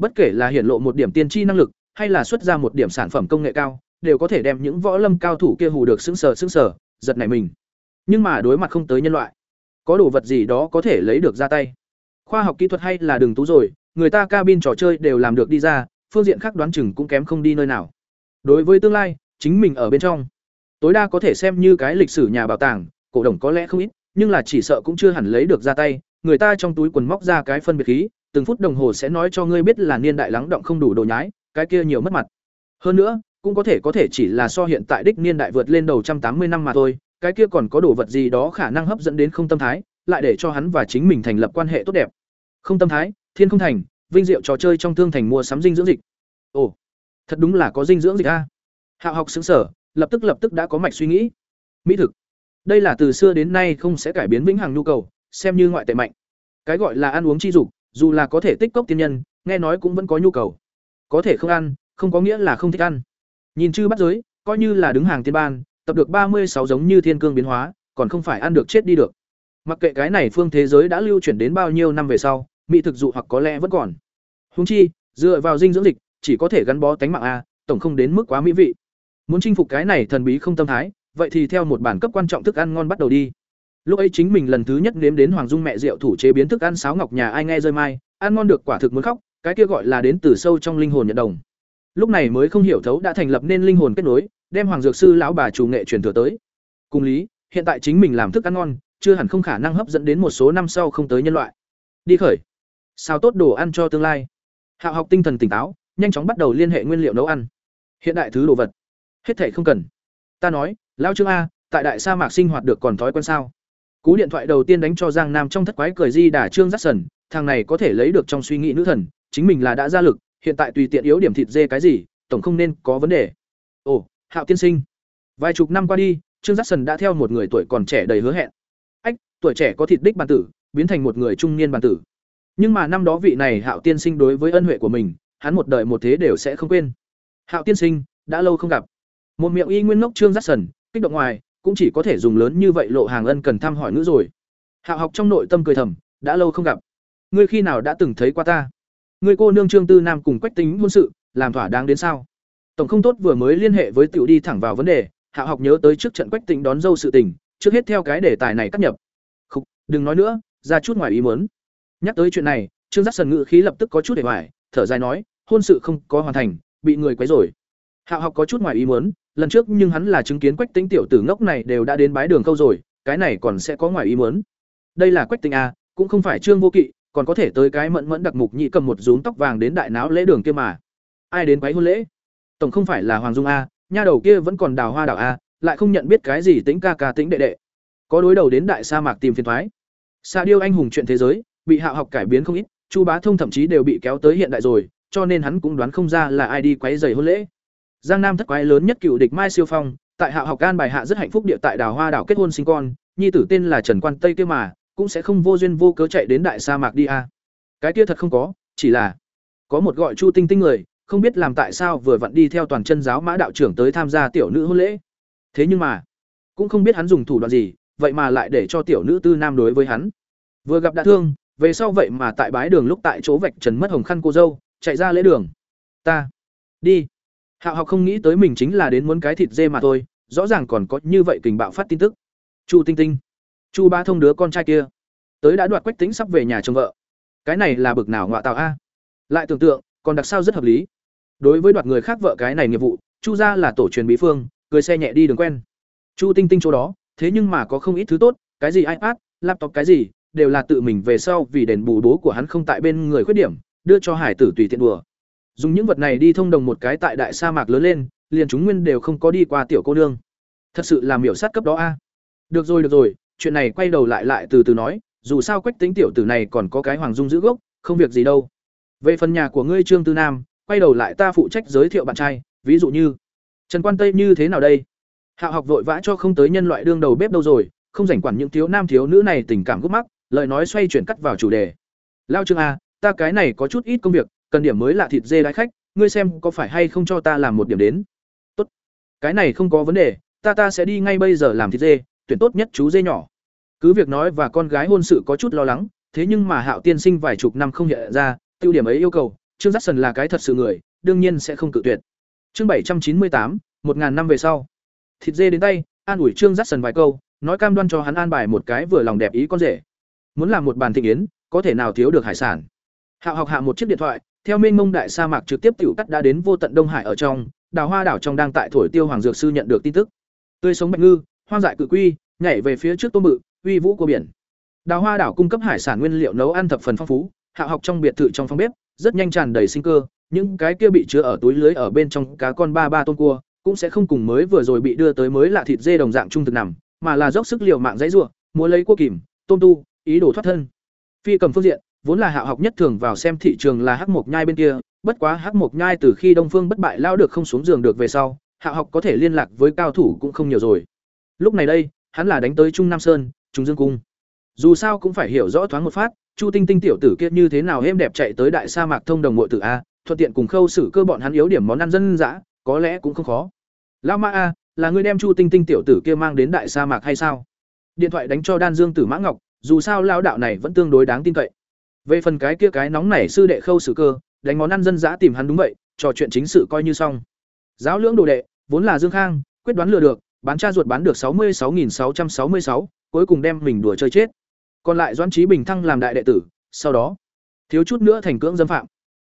Bất kể là hiển lộ một điểm tiên tri năng lực, hay là xuất ra một điểm sản phẩm công nghệ cao, đều có thể đem những võ lâm cao thủ kia hù được sững sờ sững sờ, giật nảy mình. Nhưng mà đối mặt không tới nhân loại, có đồ vật gì đó có thể lấy được ra tay. Khoa học kỹ thuật hay là đường tú rồi, người ta cabin trò chơi đều làm được đi ra, phương diện khác đoán chừng cũng kém không đi nơi nào. Đối với tương lai, chính mình ở bên trong, tối đa có thể xem như cái lịch sử nhà bảo tàng, cổ đồng có lẽ không ít, nhưng là chỉ sợ cũng chưa hẳn lấy được ra tay, người ta trong túi quần móc ra cái phân biệt khí, từng phút đồng hồ sẽ nói cho ngươi biết là niên đại lắng động không đủ đồ nhái, cái kia nhiều mất mặt. Hơn nữa, cũng có thể có thể chỉ là so hiện tại đích niên đại vượt lên đầu trăm tám mươi năm mà thôi, cái kia còn có đồ vật gì đó khả năng hấp dẫn đến không tâm thái, lại để cho hắn và chính mình thành lập quan hệ tốt đẹp. Không tâm thái, thiên không thành, vinh diệu trò chơi trong thương thành mua sắm dinh dưỡng dịch. Ồ, thật đúng là có dinh dưỡng dịch a. Hạo học sững sở, lập tức lập tức đã có mạch suy nghĩ. Mỹ thực. Đây là từ xưa đến nay không sẽ cải biến vĩnh hằng nhu cầu, xem như ngoại tệ mạnh. Cái gọi là ăn uống chi dục, dù là có thể tích cốc tiên nhân, nghe nói cũng vẫn có nhu cầu. Có thể không ăn, không có nghĩa là không thích ăn. Nhìn chư bắt giới, coi như là đứng hàng tiên ban, tập được ba mươi sáu giống như thiên cương biến hóa, còn không phải ăn được chết đi được. Mặc kệ cái này phương thế giới đã lưu chuyển đến bao nhiêu năm về sau, mỹ thực dụ hoặc có lẽ vẫn còn. Huống chi, dựa vào dinh dưỡng dịch, chỉ có thể gắn bó tánh mạng a, tổng không đến mức quá mỹ vị. Muốn chinh phục cái này thần bí không tâm thái, vậy thì theo một bản cấp quan trọng thức ăn ngon bắt đầu đi. Lúc ấy chính mình lần thứ nhất nếm đến Hoàng Dung mẹ rượu thủ chế biến thức ăn sáo ngọc nhà ai nghe rơi mai, ăn ngon được quả thực muốn khóc, cái kia gọi là đến từ sâu trong linh hồn nhận đồng. Lúc này mới không hiểu thấu đã thành lập nên linh hồn kết nối, đem Hoàng dược sư lão bà chủ nghệ truyền thừa tới. Cùng lý, hiện tại chính mình làm thức ăn ngon, chưa hẳn không khả năng hấp dẫn đến một số năm sau không tới nhân loại. Đi khởi. Sao tốt đồ ăn cho tương lai. hạ học tinh thần tỉnh táo, nhanh chóng bắt đầu liên hệ nguyên liệu nấu ăn. Hiện đại thứ đồ vật. hết thảy không cần ta nói lao trương a tại đại sa mạc sinh hoạt được còn thói quen sao cú điện thoại đầu tiên đánh cho giang nam trong thất quái cười di đả trương dắt sần, thằng này có thể lấy được trong suy nghĩ nữ thần, chính mình là đã ra lực, hiện tại tùy tiện yếu điểm thịt dê cái gì, tổng không nên có vấn đề. Ồ, hạo tiên sinh. Vài chục năm qua đi, trương dắt sần đã theo một người tuổi còn trẻ đầy hứa hẹn. Ách, tuổi trẻ có thịt đích bàn tử, biến thành một người trung niên bàn tử. Nhưng mà năm đó vị này hạo tiên sinh đối với ân huệ của mình, hắn một đời một thế đều sẽ không quên. Hạo tiên sinh, đã lâu không gặp. Một miệng y nguyên ngốc trương dắt sần, kích động ngoài cũng chỉ có thể dùng lớn như vậy lộ hàng ân cần thăm hỏi nữa rồi. Hạo học trong nội tâm cười thầm, đã lâu không gặp. Ngươi khi nào đã từng thấy qua ta? Ngươi cô nương trương tư nam cùng quách tính hôn sự, làm thỏa đáng đến sao? Tổng không tốt vừa mới liên hệ với tiểu đi thẳng vào vấn đề, hạo học nhớ tới trước trận quách tính đón dâu sự tình, trước hết theo cái đề tài này cắt nhập. Không đừng nói nữa, ra chút ngoài ý muốn. Nhắc tới chuyện này, trương giác sần ngự khí lập tức có chút để hoài, thở dài nói, hôn sự không có hoàn thành, bị người quấy rồi hạo học có chút ngoài ý muốn lần trước nhưng hắn là chứng kiến quách tính tiểu tử ngốc này đều đã đến bái đường câu rồi, cái này còn sẽ có ngoài ý muốn. Đây là quách tính a à, cũng không phải trương vô kỵ, còn có thể tới cái mẫn mẫn đặc mục nhị cầm một rúm tóc vàng đến đại náo lễ đường kia mà. Ai đến quái hôn lễ? Tổng không phải là hoàng dung a nha đầu kia vẫn còn đào hoa đào a à, lại không nhận biết cái gì tính ca ca tính đệ đệ. Có đối đầu đến đại sa mạc tìm phiền thoái. Sa điêu anh hùng chuyện thế giới, bị hạ học cải biến không ít, chu bá thông thậm chí đều bị kéo tới hiện đại rồi, cho nên hắn cũng đoán không ra là ai đi quấy giày hôn lễ giang nam thất quái lớn nhất cựu địch mai siêu phong, tại hạ học an bài hạ rất hạnh phúc địa tại đào hoa đảo kết hôn sinh con, nhi tử tên là trần quan tây kia mà, cũng sẽ không vô duyên vô cớ chạy đến đại sa mạc đi a cái kia thật không có, chỉ là có một gọi chu tinh tinh người, không biết làm tại sao vừa vặn đi theo toàn chân giáo mã đạo trưởng tới tham gia tiểu nữ hôn lễ. Thế nhưng mà, cũng không biết hắn dùng thủ đoạn gì, vậy mà lại để cho tiểu nữ tư nam đối với hắn. Vừa gặp đã thương, về sau vậy mà tại bái đường lúc tại chỗ vạch trần mất hồng khăn cô dâu, chạy ra lễ đường. Ta, đi hạo học không nghĩ tới mình chính là đến muốn cái thịt dê mà thôi, rõ ràng còn có như vậy kình bạo phát tin tức. Chu tinh tinh. Chu ba thông đứa con trai kia. Tới đã đoạt quách tính sắp về nhà chồng vợ. Cái này là bực nào ngọa tạo a? Lại tưởng tượng, còn đặc sao rất hợp lý. Đối với đoạt người khác vợ cái này nghiệp vụ, chu gia là tổ truyền bí phương, cười xe nhẹ đi đường quen. Chu tinh tinh chỗ đó, thế nhưng mà có không ít thứ tốt, cái gì ipad, laptop cái gì, đều là tự mình về sau vì đền bù bố của hắn không tại bên người khuyết điểm, đưa cho hải tử tùy tiện đùa dùng những vật này đi thông đồng một cái tại đại sa mạc lớn lên, liền chúng nguyên đều không có đi qua tiểu cô nương. Thật sự là miểu sát cấp đó a. Được rồi được rồi, chuyện này quay đầu lại lại từ từ nói, dù sao quách tính tiểu tử này còn có cái hoàng dung giữ gốc, không việc gì đâu. Về phần nhà của ngươi trương tư nam, quay đầu lại ta phụ trách giới thiệu bạn trai, ví dụ như, trần quan tây như thế nào đây? Hạ học vội vã cho không tới nhân loại đương đầu bếp đâu rồi, không rảnh quản những thiếu nam thiếu nữ này tình cảm gốc mắc, lời nói xoay chuyển cắt vào chủ đề. Lao trương a ta cái này có chút ít công việc cần điểm mới là thịt dê đái khách, ngươi xem có phải hay không cho ta làm một điểm đến. Tốt. Cái này không có vấn đề, ta ta sẽ đi ngay bây giờ làm thịt dê, tuyển tốt nhất chú dê nhỏ. Cứ việc nói và con gái hôn sự có chút lo lắng, thế nhưng mà hạo tiên sinh vài chục năm không hiện ra, tiêu điểm ấy yêu cầu, trương giác sần là cái thật sự người, đương nhiên sẽ không cự tuyệt. Chương bảy trăm chín mươi tám, một ngàn năm về sau. Thịt dê đến tay, an ủi trương giác sần vài câu, nói cam đoan cho hắn an bài một cái vừa lòng đẹp ý con rể. Muốn làm một bàn thịnh yến, có thể nào thiếu được hải sản? Hạo học hạ một chiếc điện thoại theo mênh mông đại sa mạc trực tiếp tiểu cắt đã đến vô tận đông hải ở trong đào hoa đảo trong đang tại thổi tiêu hoàng dược sư nhận được tin tức. Tươi sống bạch ngư, hoang dại cự quy, nhảy về phía trước tôm bự, uy vũ của biển. Đào hoa đảo cung cấp hải sản nguyên liệu nấu ăn thập phần phong phú, hạ học trong biệt thự trong phòng bếp, rất nhanh tràn đầy sinh cơ, những cái kia bị chứa ở túi lưới ở bên trong cá con ba ba tôm cua, cũng sẽ không cùng mới vừa rồi bị đưa tới mới là thịt dê đồng dạng trung thực nằm, mà là dốc sức liều mạng dãy ruộng muốn lấy cua kìm, tôm tu, ý đồ thoát thân. Phi cầm phương diện vốn là hạ học nhất thường vào xem thị trường là hắc mộc nhai bên kia, bất quá hắc mộc nhai từ khi đông phương bất bại lao được không xuống giường được về sau hạ học có thể liên lạc với cao thủ cũng không nhiều rồi. Lúc này đây, hắn là đánh tới trung nam sơn, trung dương cung. Dù sao cũng phải hiểu rõ thoáng một phát, chu tinh tinh tiểu tử kia như thế nào êm đẹp chạy tới đại sa mạc thông đồng nội tử a, thuận tiện cùng khâu xử cơ bọn hắn yếu điểm món ăn dân dã, có lẽ cũng không khó. Lao ma a, là người đem chu tinh tinh tiểu tử kia mang đến đại sa mạc hay sao? Điện thoại đánh cho đan dương tử mã ngọc, dù sao lao đạo này vẫn tương đối đáng tin cậy về phần cái kia cái nóng nảy sư đệ khâu xử cơ, đánh món ăn dân dã tìm hắn đúng vậy, trò chuyện chính sự coi như xong. Giáo lưỡng đồ đệ, vốn là dương khang, quyết đoán lừa được, bán cha ruột bán được sáu mươi sáu nghìn sáu trăm sáu mươi sáu, cuối cùng đem mình đùa chơi chết. Còn lại doãn trí bình thăng làm đại đệ tử, sau đó, thiếu chút nữa thành cưỡng dâm phạm.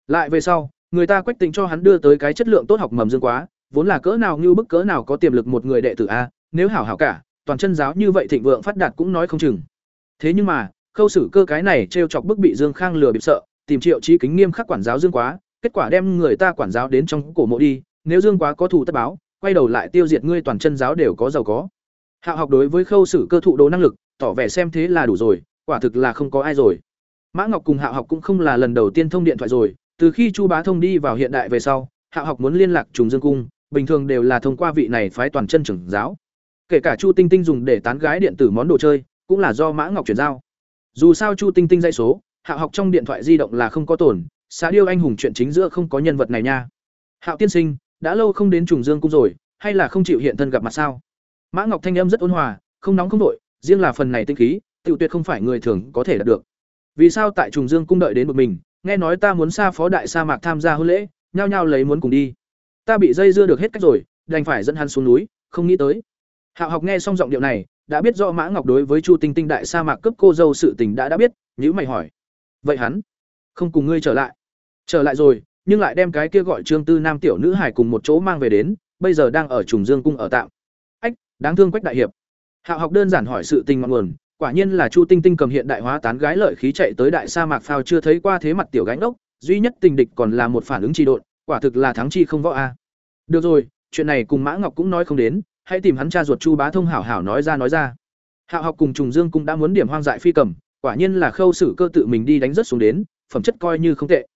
Lại về sau, người ta quách tính cho hắn đưa tới cái chất lượng tốt học mầm dương quá, vốn là cỡ nào như bức cỡ nào có tiềm lực một người đệ tử a, nếu hảo hảo cả, toàn chân giáo như vậy thịnh vượng phát đạt cũng nói không chừng. Thế nhưng mà khâu xử cơ cái này t chọc bức bị dương khang lừa bịp sợ, tìm triệu trí kính nghiêm khắc quản giáo dương quá, kết quả đem người ta quản giáo đến trong cổ mộ đi, nếu dương quá có thù tất báo, quay đầu lại tiêu diệt ngươi toàn chân giáo đều có giàu có. Hạ học đối với khâu xử cơ thụ đồ năng lực, tỏ vẻ xem thế là đủ rồi, quả thực là không có ai rồi. Mã ngọc cùng hạ học cũng không là lần đầu tiên thông điện thoại rồi, từ khi chu bá thông đi vào hiện đại về sau, hạ học muốn liên lạc trùng dương cung, bình thường đều là thông qua vị này phái toàn chân trưởng giáo. Kể cả chu tinh tinh dùng để tán gái điện tử món đồ chơi, cũng là do mã ngọc chuyển giao dù sao chu tinh tinh dãy số hạo học trong điện thoại di động là không có tổn xã điêu anh hùng chuyện chính giữa không có nhân vật này nha. Hạo tiên sinh, đã lâu không đến trùng dương cung rồi, hay là không chịu hiện thân gặp mặt sao? Mã ngọc thanh âm rất ôn hòa, không nóng không đội riêng là phần này tinh khí tự tuyệt không phải người thường có thể đạt được. Vì sao tại trùng dương cung đợi đến một mình, nghe nói ta muốn xa phó đại sa mạc tham gia hôn lễ, nhao nhao lấy muốn cùng đi. Ta bị dây dưa được hết cách rồi, đành phải dẫn hắn xuống núi, không nghĩ tới. Hạo học nghe xong giọng điệu này đã biết rõ mã ngọc đối với chu tinh tinh đại sa mạc cấp cô dâu sự tình đã đã biết nhữ mày hỏi. Vậy hắn không cùng ngươi trở lại? Trở lại rồi, nhưng lại đem cái kia gọi trương tư nam tiểu nữ hải cùng một chỗ mang về đến, bây giờ đang ở trùng dương cung ở tạm. Ách, đáng thương quách đại hiệp. Hạo học đơn giản hỏi sự tình ngọn nguồn, quả nhiên là chu tinh tinh cầm hiện đại hóa tán gái lợi khí chạy tới đại sa mạc phao chưa thấy qua thế mặt tiểu gánh ốc duy nhất tình địch còn là một phản ứng trị độn, quả thực là thắng chi không võ a. Được rồi, chuyện này cùng mã ngọc cũng nói không đến hãy tìm hắn cha ruột chu bá thông hảo hảo nói ra nói ra. Hạo học cùng trùng dương cũng đã muốn điểm hoang dại phi cầm, quả nhiên là khâu xử cơ tự mình đi đánh rất xuống đến, phẩm chất coi như không tệ.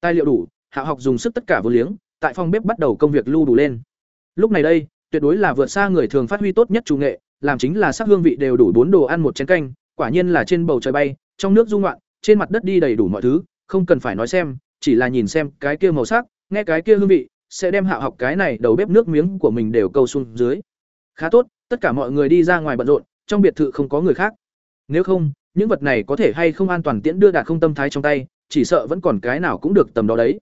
Tài liệu đủ hạo học dùng sức tất cả vô liếng, tại phòng bếp bắt đầu công việc lưu đủ lên. Lúc này đây, tuyệt đối là vượt xa người thường phát huy tốt nhất chủ nghệ, làm chính là sắc hương vị đều đủ bốn đồ ăn một chén canh, quả nhiên là trên bầu trời bay, trong nước dung loạn trên mặt đất đi đầy đủ mọi thứ, không cần phải nói xem, chỉ là nhìn xem cái kia màu sắc, nghe cái kia hương vị, sẽ đem hạ học cái này đầu bếp nước miếng của mình đều câu xuống dưới khá tốt, tất cả mọi người đi ra ngoài bận rộn, trong biệt thự không có người khác. Nếu không, những vật này có thể hay không an toàn tiễn đưa đạt không tâm thái trong tay, chỉ sợ vẫn còn cái nào cũng được tầm đó đấy.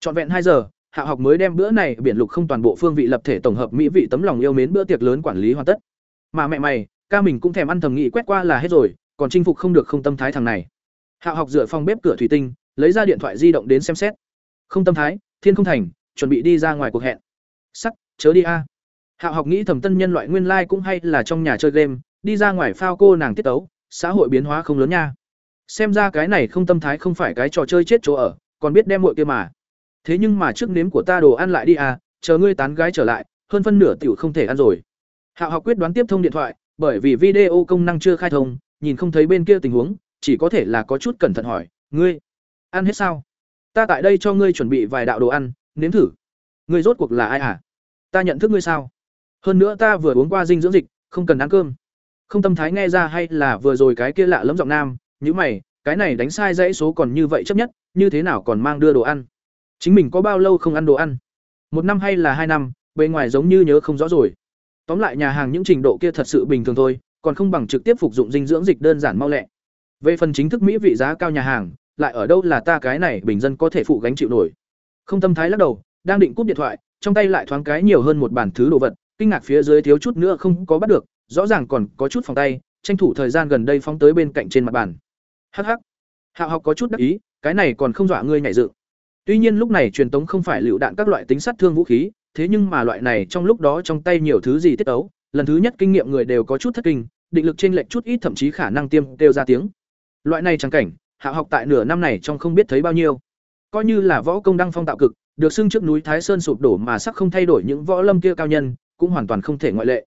Trọn vẹn hai giờ, hạ học mới đem bữa này biển lục không toàn bộ phương vị lập thể tổng hợp mỹ vị tấm lòng yêu mến bữa tiệc lớn quản lý hoàn tất. Mà mẹ mày, ca mình cũng thèm ăn thầm nghị quét qua là hết rồi, còn chinh phục không được không tâm thái thằng này. Hạ học dựa phòng bếp cửa thủy tinh, lấy ra điện thoại di động đến xem xét. Không tâm thái, thiên không thành, chuẩn bị đi ra ngoài cuộc hẹn. Sắc, chớ đi a hạ học nghĩ thầm tân nhân loại nguyên lai cũng hay là trong nhà chơi game, đi ra ngoài phao cô nàng tiết tấu, xã hội biến hóa không lớn nha. Xem ra cái này không tâm thái không phải cái trò chơi chết chỗ ở, còn biết đem muội kia mà. Thế nhưng mà trước nếm của ta đồ ăn lại đi à chờ ngươi tán gái trở lại, hơn phân nửa tiểu không thể ăn rồi. Hạo học quyết đoán tiếp thông điện thoại, bởi vì video công năng chưa khai thông, nhìn không thấy bên kia tình huống, chỉ có thể là có chút cẩn thận hỏi, ngươi, ăn hết sao? Ta tại đây cho ngươi chuẩn bị vài đạo đồ ăn, nếm thử. Ngươi rốt cuộc là ai à? Ta nhận thức ngươi sao? Hơn nữa ta vừa uống qua dinh dưỡng dịch, không cần ăn cơm. Không tâm thái nghe ra hay là vừa rồi cái kia lạ lẫm giọng nam nhữ mày, cái này đánh sai dãy số còn như vậy chấp nhất, như thế nào còn mang đưa đồ ăn? Chính mình có bao lâu không ăn đồ ăn? Một năm hay là hai năm, bề ngoài giống như nhớ không rõ rồi. Tóm lại nhà hàng những trình độ kia thật sự bình thường thôi, còn không bằng trực tiếp phục dụng dinh dưỡng dịch đơn giản mau lẹ. Về phần chính thức mỹ vị giá cao nhà hàng, lại ở đâu là ta cái này bình dân có thể phụ gánh chịu nổi. Không tâm thái lắc đầu, đang định cúp điện thoại, trong tay lại thoáng cái nhiều hơn một bản thứ đồ vật kinh ngạc phía dưới thiếu chút nữa không có bắt được, rõ ràng còn có chút phòng tay, tranh thủ thời gian gần đây phóng tới bên cạnh trên mặt bàn. Hắc hắc. Hạo học có chút đắc ý, cái này còn không dọa ngươi nhảy dựng tuy nhiên lúc này truyền tống không phải lựu đạn các loại tính sát thương vũ khí, thế nhưng mà loại này trong lúc đó trong tay nhiều thứ gì tiết tấu lần thứ nhất kinh nghiệm người đều có chút thất kinh, định lực trên lệch chút ít thậm chí khả năng tiêm kêu ra tiếng. Loại này chẳng cảnh, hạ học tại nửa năm này trong không biết thấy bao nhiêu. Coi như là võ công đăng phong tạo cực, được xưng trước núi thái sơn sụp đổ mà sắc không thay đổi những võ lâm kia cao nhân cũng hoàn toàn không thể ngoại lệ.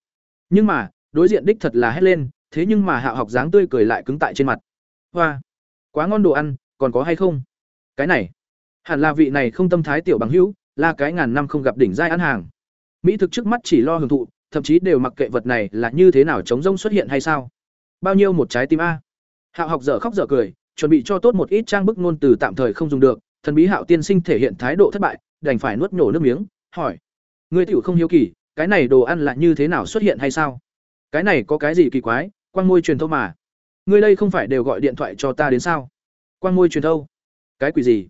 Nhưng mà, đối diện đích thật là hét lên, thế nhưng mà hạ học dáng tươi cười lại cứng tại trên mặt. Hoa, quá ngon đồ ăn, còn có hay không? Cái này, hẳn là vị này không tâm thái tiểu bằng hữu, là cái ngàn năm không gặp đỉnh giai ăn hàng. Mỹ thực trước mắt chỉ lo hưởng thụ, thậm chí đều mặc kệ vật này là như thế nào chống rông xuất hiện hay sao? Bao nhiêu một trái tim a? Hạo học dở khóc dở cười, chuẩn bị cho tốt một ít trang bức ngôn từ tạm thời không dùng được, thần bí hạo tiên sinh thể hiện thái độ thất bại, đành phải nuốt nhổ nước miếng, hỏi. Ngươi tiểu không hiếu kỳ cái này đồ ăn là như thế nào xuất hiện hay sao? Cái này có cái gì kỳ quái? Quang môi truyền thâu mà. Ngươi đây không phải đều gọi điện thoại cho ta đến sao? Quang môi truyền thâu. Cái quỷ gì?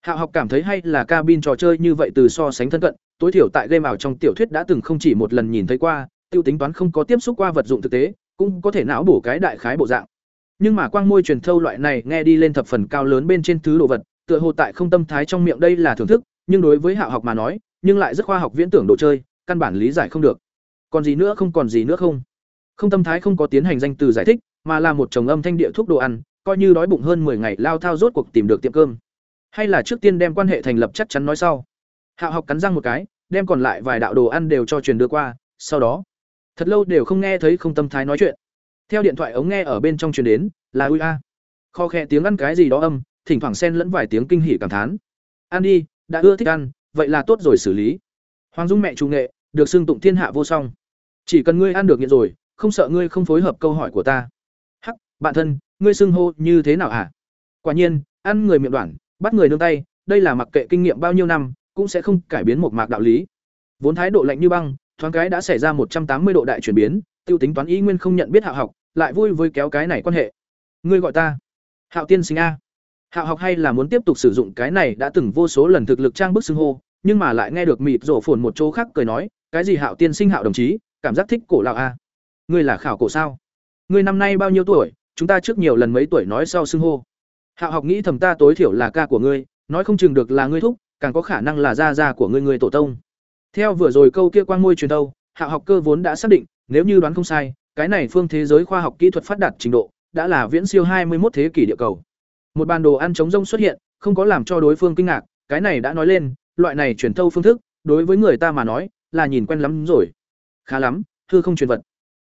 Hạo học cảm thấy hay là cabin trò chơi như vậy từ so sánh thân cận, tối thiểu tại game ảo trong tiểu thuyết đã từng không chỉ một lần nhìn thấy qua, tiêu tính toán không có tiếp xúc qua vật dụng thực tế, cũng có thể não bổ cái đại khái bộ dạng. Nhưng mà quang môi truyền thâu loại này nghe đi lên thập phần cao lớn bên trên thứ đồ vật, tựa hồ tại không tâm thái trong miệng đây là thưởng thức, nhưng đối với Hạo học mà nói, nhưng lại rất khoa học viễn tưởng đồ chơi, căn bản lý giải không được. Còn gì nữa không còn gì nữa không? Không tâm thái không có tiến hành danh từ giải thích, mà là một chồng âm thanh địa thuốc đồ ăn, coi như đói bụng hơn 10 ngày lao thao rốt cuộc tìm được tiệm cơm. Hay là trước tiên đem quan hệ thành lập chắc chắn nói sau. Hạo học cắn răng một cái đem còn lại vài đạo đồ ăn đều cho truyền đưa qua sau đó thật lâu đều không nghe thấy không tâm thái nói chuyện. Theo điện thoại ống nghe ở bên trong truyền đến là ui a. Kho khe tiếng ăn cái gì đó âm thỉnh thoảng xen lẫn vài tiếng kinh hỉ cảm thán. Ăn đi đã ưa thích ăn vậy là tốt rồi xử lý hoàng dung mẹ chủ nghệ, được xưng tụng thiên hạ vô song. Chỉ cần ngươi ăn được nghiện rồi, không sợ ngươi không phối hợp câu hỏi của ta. Hắc, bạn thân, ngươi xưng hô như thế nào hả? Quả nhiên, ăn người miệng đoạn, bắt người nương tay, đây là mặc kệ kinh nghiệm bao nhiêu năm, cũng sẽ không cải biến một mạc đạo lý. Vốn thái độ lạnh như băng, thoáng cái đã xảy ra một trăm tám mươi độ đại chuyển biến, tiêu tính toán ý nguyên không nhận biết hạ học, lại vui với kéo cái này quan hệ. Ngươi gọi ta hạo tiên sinh a. Hạo học hay là muốn tiếp tục sử dụng cái này đã từng vô số lần thực lực trang bức xưng hô nhưng mà lại nghe được mịt rổ phồn một chỗ khác cười nói, cái gì hạo tiên sinh, hạo đồng chí, cảm giác thích cổ lão a ngươi là khảo cổ sao? Ngươi năm nay bao nhiêu tuổi? Chúng ta trước nhiều lần mấy tuổi nói sau xưng hô. Hạo học nghĩ thầm ta tối thiểu là ca của ngươi, nói không chừng được là ngươi thúc, càng có khả năng là gia gia của ngươi người tổ tông. Theo vừa rồi câu kia quang ngôi truyền đâu, hạo học cơ vốn đã xác định, nếu như đoán không sai, cái này phương thế giới khoa học kỹ thuật phát đạt trình độ, đã là viễn siêu hai mươi một thế kỷ địa cầu. Một bàn đồ ăn chống rông xuất hiện, không có làm cho đối phương kinh ngạc, cái này đã nói lên loại này truyền thâu phương thức, đối với người ta mà nói, là nhìn quen lắm rồi. Khá lắm thư không truyền vật.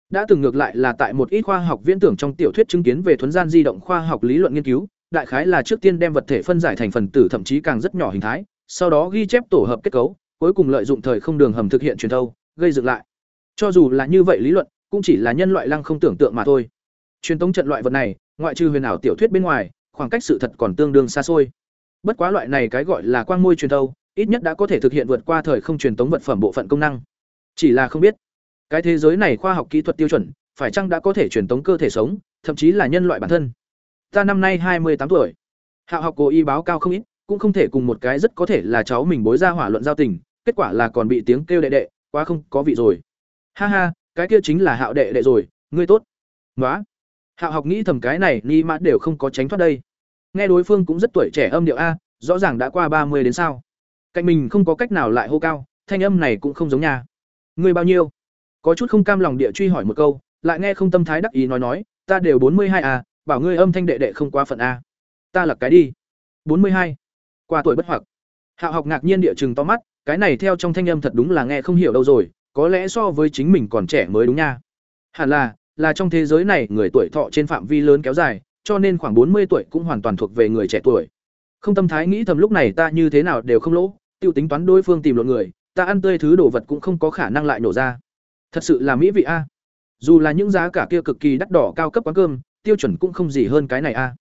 Đã từng ngược lại là tại một ít khoa học viễn tưởng trong tiểu thuyết chứng kiến về thuấn gian di động khoa học lý luận nghiên cứu, đại khái là trước tiên đem vật thể phân giải thành phần tử thậm chí càng rất nhỏ hình thái, sau đó ghi chép tổ hợp kết cấu, cuối cùng lợi dụng thời không đường hầm thực hiện truyền thâu, gây dựng lại. Cho dù là như vậy lý luận, cũng chỉ là nhân loại lăng không tưởng tượng mà thôi. Truyền tống trận loại vật này, ngoại trừ huyền ảo tiểu thuyết bên ngoài, khoảng cách sự thật còn tương đương xa xôi. Bất quá loại này cái gọi là quang môi truyền thâu ít nhất đã có thể thực hiện vượt qua thời không truyền tống vật phẩm bộ phận công năng. Chỉ là không biết, cái thế giới này khoa học kỹ thuật tiêu chuẩn, phải chăng đã có thể truyền tống cơ thể sống, thậm chí là nhân loại bản thân? Ta năm nay hai mươi tám tuổi. Hạ học cố ý báo cao không ít, cũng không thể cùng một cái rất có thể là cháu mình bối ra hỏa luận giao tình, kết quả là còn bị tiếng kêu đệ đệ, quá không có vị rồi. Ha ha, cái kia chính là hạo đệ đệ rồi, ngươi tốt. Nói hạo học nghĩ thầm cái này, ni mã đều không có tránh thoát đây. Nghe đối phương cũng rất tuổi trẻ âm điệu a, rõ ràng đã qua ba mươi đến sao cạnh mình không có cách nào lại hô cao, thanh âm này cũng không giống nhà ngươi bao nhiêu? Có chút không cam lòng địa truy hỏi một câu, lại nghe không tâm thái đắc ý nói nói, ta đều bốn mươi hai à bảo ngươi âm thanh đệ đệ không quá phận a ta là cái đi. bốn mươi hai. Qua tuổi bất hoặc. Hạo học ngạc nhiên địa chừng to mắt, cái này theo trong thanh âm thật đúng là nghe không hiểu đâu rồi, có lẽ so với chính mình còn trẻ mới đúng nha. Hẳn là là trong thế giới này người tuổi thọ trên phạm vi lớn kéo dài, cho nên khoảng bốn mươi tuổi cũng hoàn toàn thuộc về người trẻ tuổi không tâm thái nghĩ thầm lúc này ta như thế nào đều không lỗ, tiêu tính toán đối phương tìm lộn người, ta ăn tươi thứ đồ vật cũng không có khả năng lại nổ ra. Thật sự là mỹ vị a. Dù là những giá cả kia cực kỳ đắt đỏ cao cấp quán cơm, tiêu chuẩn cũng không gì hơn cái này a.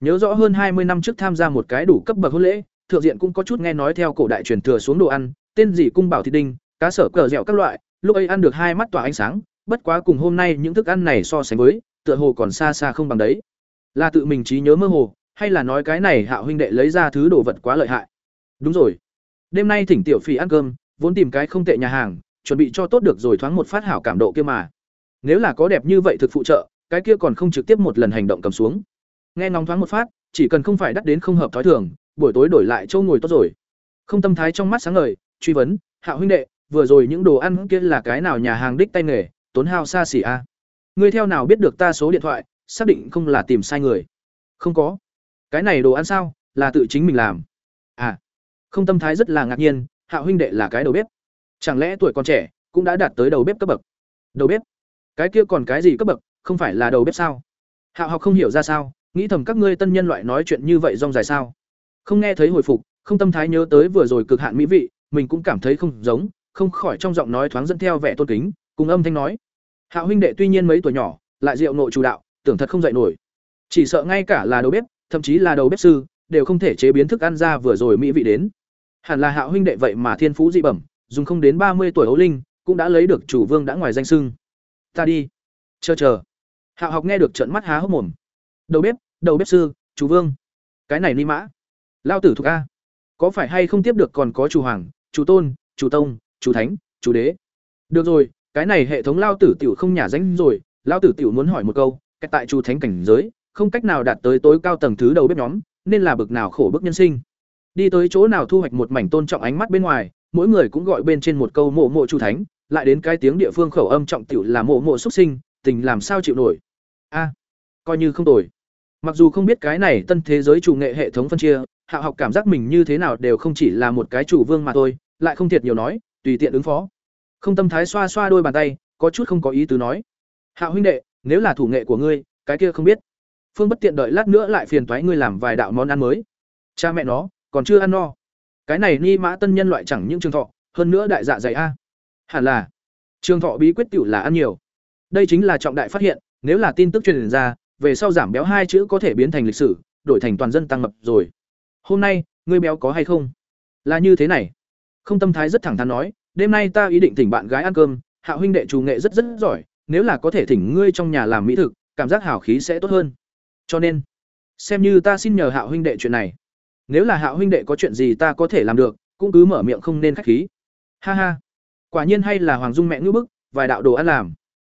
Nhớ rõ hơn hai mươi năm trước tham gia một cái đủ cấp bậc hôn lễ, thượng diện cũng có chút nghe nói theo cổ đại truyền thừa xuống đồ ăn, tên gì cung bảo thịt đinh, cá sở cờ dẻo các loại, lúc ấy ăn được hai mắt tỏa ánh sáng, bất quá cùng hôm nay những thức ăn này so sánh với, tựa hồ còn xa xa không bằng đấy. Là tự mình trí nhớ mơ hồ hay là nói cái này hạo huynh đệ lấy ra thứ đồ vật quá lợi hại. Đúng rồi. Đêm nay thỉnh tiểu phỉ ăn cơm, vốn tìm cái không tệ nhà hàng, chuẩn bị cho tốt được rồi thoáng một phát hảo cảm độ kia mà. Nếu là có đẹp như vậy thực phụ trợ, cái kia còn không trực tiếp một lần hành động cầm xuống. Nghe ngóng thoáng một phát, chỉ cần không phải đắt đến không hợp thói thường, buổi tối đổi lại chỗ ngồi tốt rồi. Không tâm thái trong mắt sáng ngời, truy vấn hạ huynh đệ, vừa rồi những đồ ăn kia là cái nào nhà hàng đích tay nghề, tốn hao xa xỉ a à? ngươi theo nào biết được ta số điện thoại, xác định không là tìm sai người. Không có cái này đồ ăn sao? Là tự chính mình làm. À không tâm thái rất là ngạc nhiên, hạ huynh đệ là cái đầu bếp. Chẳng lẽ tuổi còn trẻ cũng đã đạt tới đầu bếp cấp bậc? Đầu bếp? Cái kia còn cái gì cấp bậc? Không phải là đầu bếp sao? Hạ học không hiểu ra sao, nghĩ thầm các ngươi tân nhân loại nói chuyện như vậy rong dài sao? Không nghe thấy hồi phục, không tâm thái nhớ tới vừa rồi cực hạn mỹ vị, mình cũng cảm thấy không giống, không khỏi trong giọng nói thoáng dẫn theo vẻ tôn kính, cùng âm thanh nói. Hạ huynh đệ tuy nhiên mấy tuổi nhỏ, lại rượu nội chủ đạo, tưởng thật không dạy nổi. Chỉ sợ ngay cả là đầu bếp thậm chí là đầu bếp sư, đều không thể chế biến thức ăn ra vừa rồi mỹ vị đến. Hẳn là hạo huynh đệ vậy mà thiên phú dị bẩm, dùng không đến ba mươi tuổi ấu linh, cũng đã lấy được chủ vương đã ngoài danh sưng ta đi. Chờ chờ. Hạo học nghe được trận mắt há hốc mồm. Đầu bếp đầu bếp sư, chủ vương. Cái này ni mã. Lao tử thuộc a. Có phải hay không tiếp được còn có chủ hoàng, chủ tôn, chủ tông, chủ thánh, chủ đế? Được rồi, cái này hệ thống lao tử tiểu không nhả danh rồi. Lao tử tiểu muốn hỏi một câu cách tại chủ thánh cảnh giới không cách nào đạt tới tối cao tầng thứ đầu bếp nhóm, nên là bực nào khổ bức nhân sinh. Đi tới chỗ nào thu hoạch một mảnh tôn trọng ánh mắt bên ngoài, mỗi người cũng gọi bên trên một câu mộ mộ chủ thánh, lại đến cái tiếng địa phương khẩu âm trọng tiểu là mộ mộ xuất sinh, tình làm sao chịu nổi? A, coi như không tồi. Mặc dù không biết cái này tân thế giới chủ nghệ hệ thống phân chia, hạ học cảm giác mình như thế nào đều không chỉ là một cái chủ vương mà thôi, lại không thiệt nhiều nói, tùy tiện ứng phó. Không tâm thái xoa xoa đôi bàn tay, có chút không có ý tứ nói. Hạ huynh đệ, nếu là thủ nghệ của ngươi, cái kia không biết phương bất tiện đợi lát nữa lại phiền toái ngươi làm vài đạo món ăn mới. Cha mẹ nó, còn chưa ăn no. Cái này ni mã tân nhân loại chẳng những trường thọ, hơn nữa đại dạ dày a. Hẳn là, trường thọ bí quyết tiểu là ăn nhiều. Đây chính là trọng đại phát hiện, nếu là tin tức truyền ra, về sau giảm béo hai chữ có thể biến thành lịch sử, đổi thành toàn dân tăng mập rồi. Hôm nay, ngươi béo có hay không? Là như thế này. Không tâm thái rất thẳng thắn nói, đêm nay ta ý định thỉnh bạn gái ăn cơm, hạ huynh đệ chủ nghệ rất rất giỏi, nếu là có thể thỉnh ngươi trong nhà làm mỹ thực, cảm giác hào khí sẽ tốt hơn cho nên, xem như ta xin nhờ hạo huynh đệ chuyện này. Nếu là hạo huynh đệ có chuyện gì ta có thể làm được, cũng cứ mở miệng không nên khách khí. Ha ha. Quả nhiên hay là hoàng dung mẹ ngữ bức, vài đạo đồ ăn làm.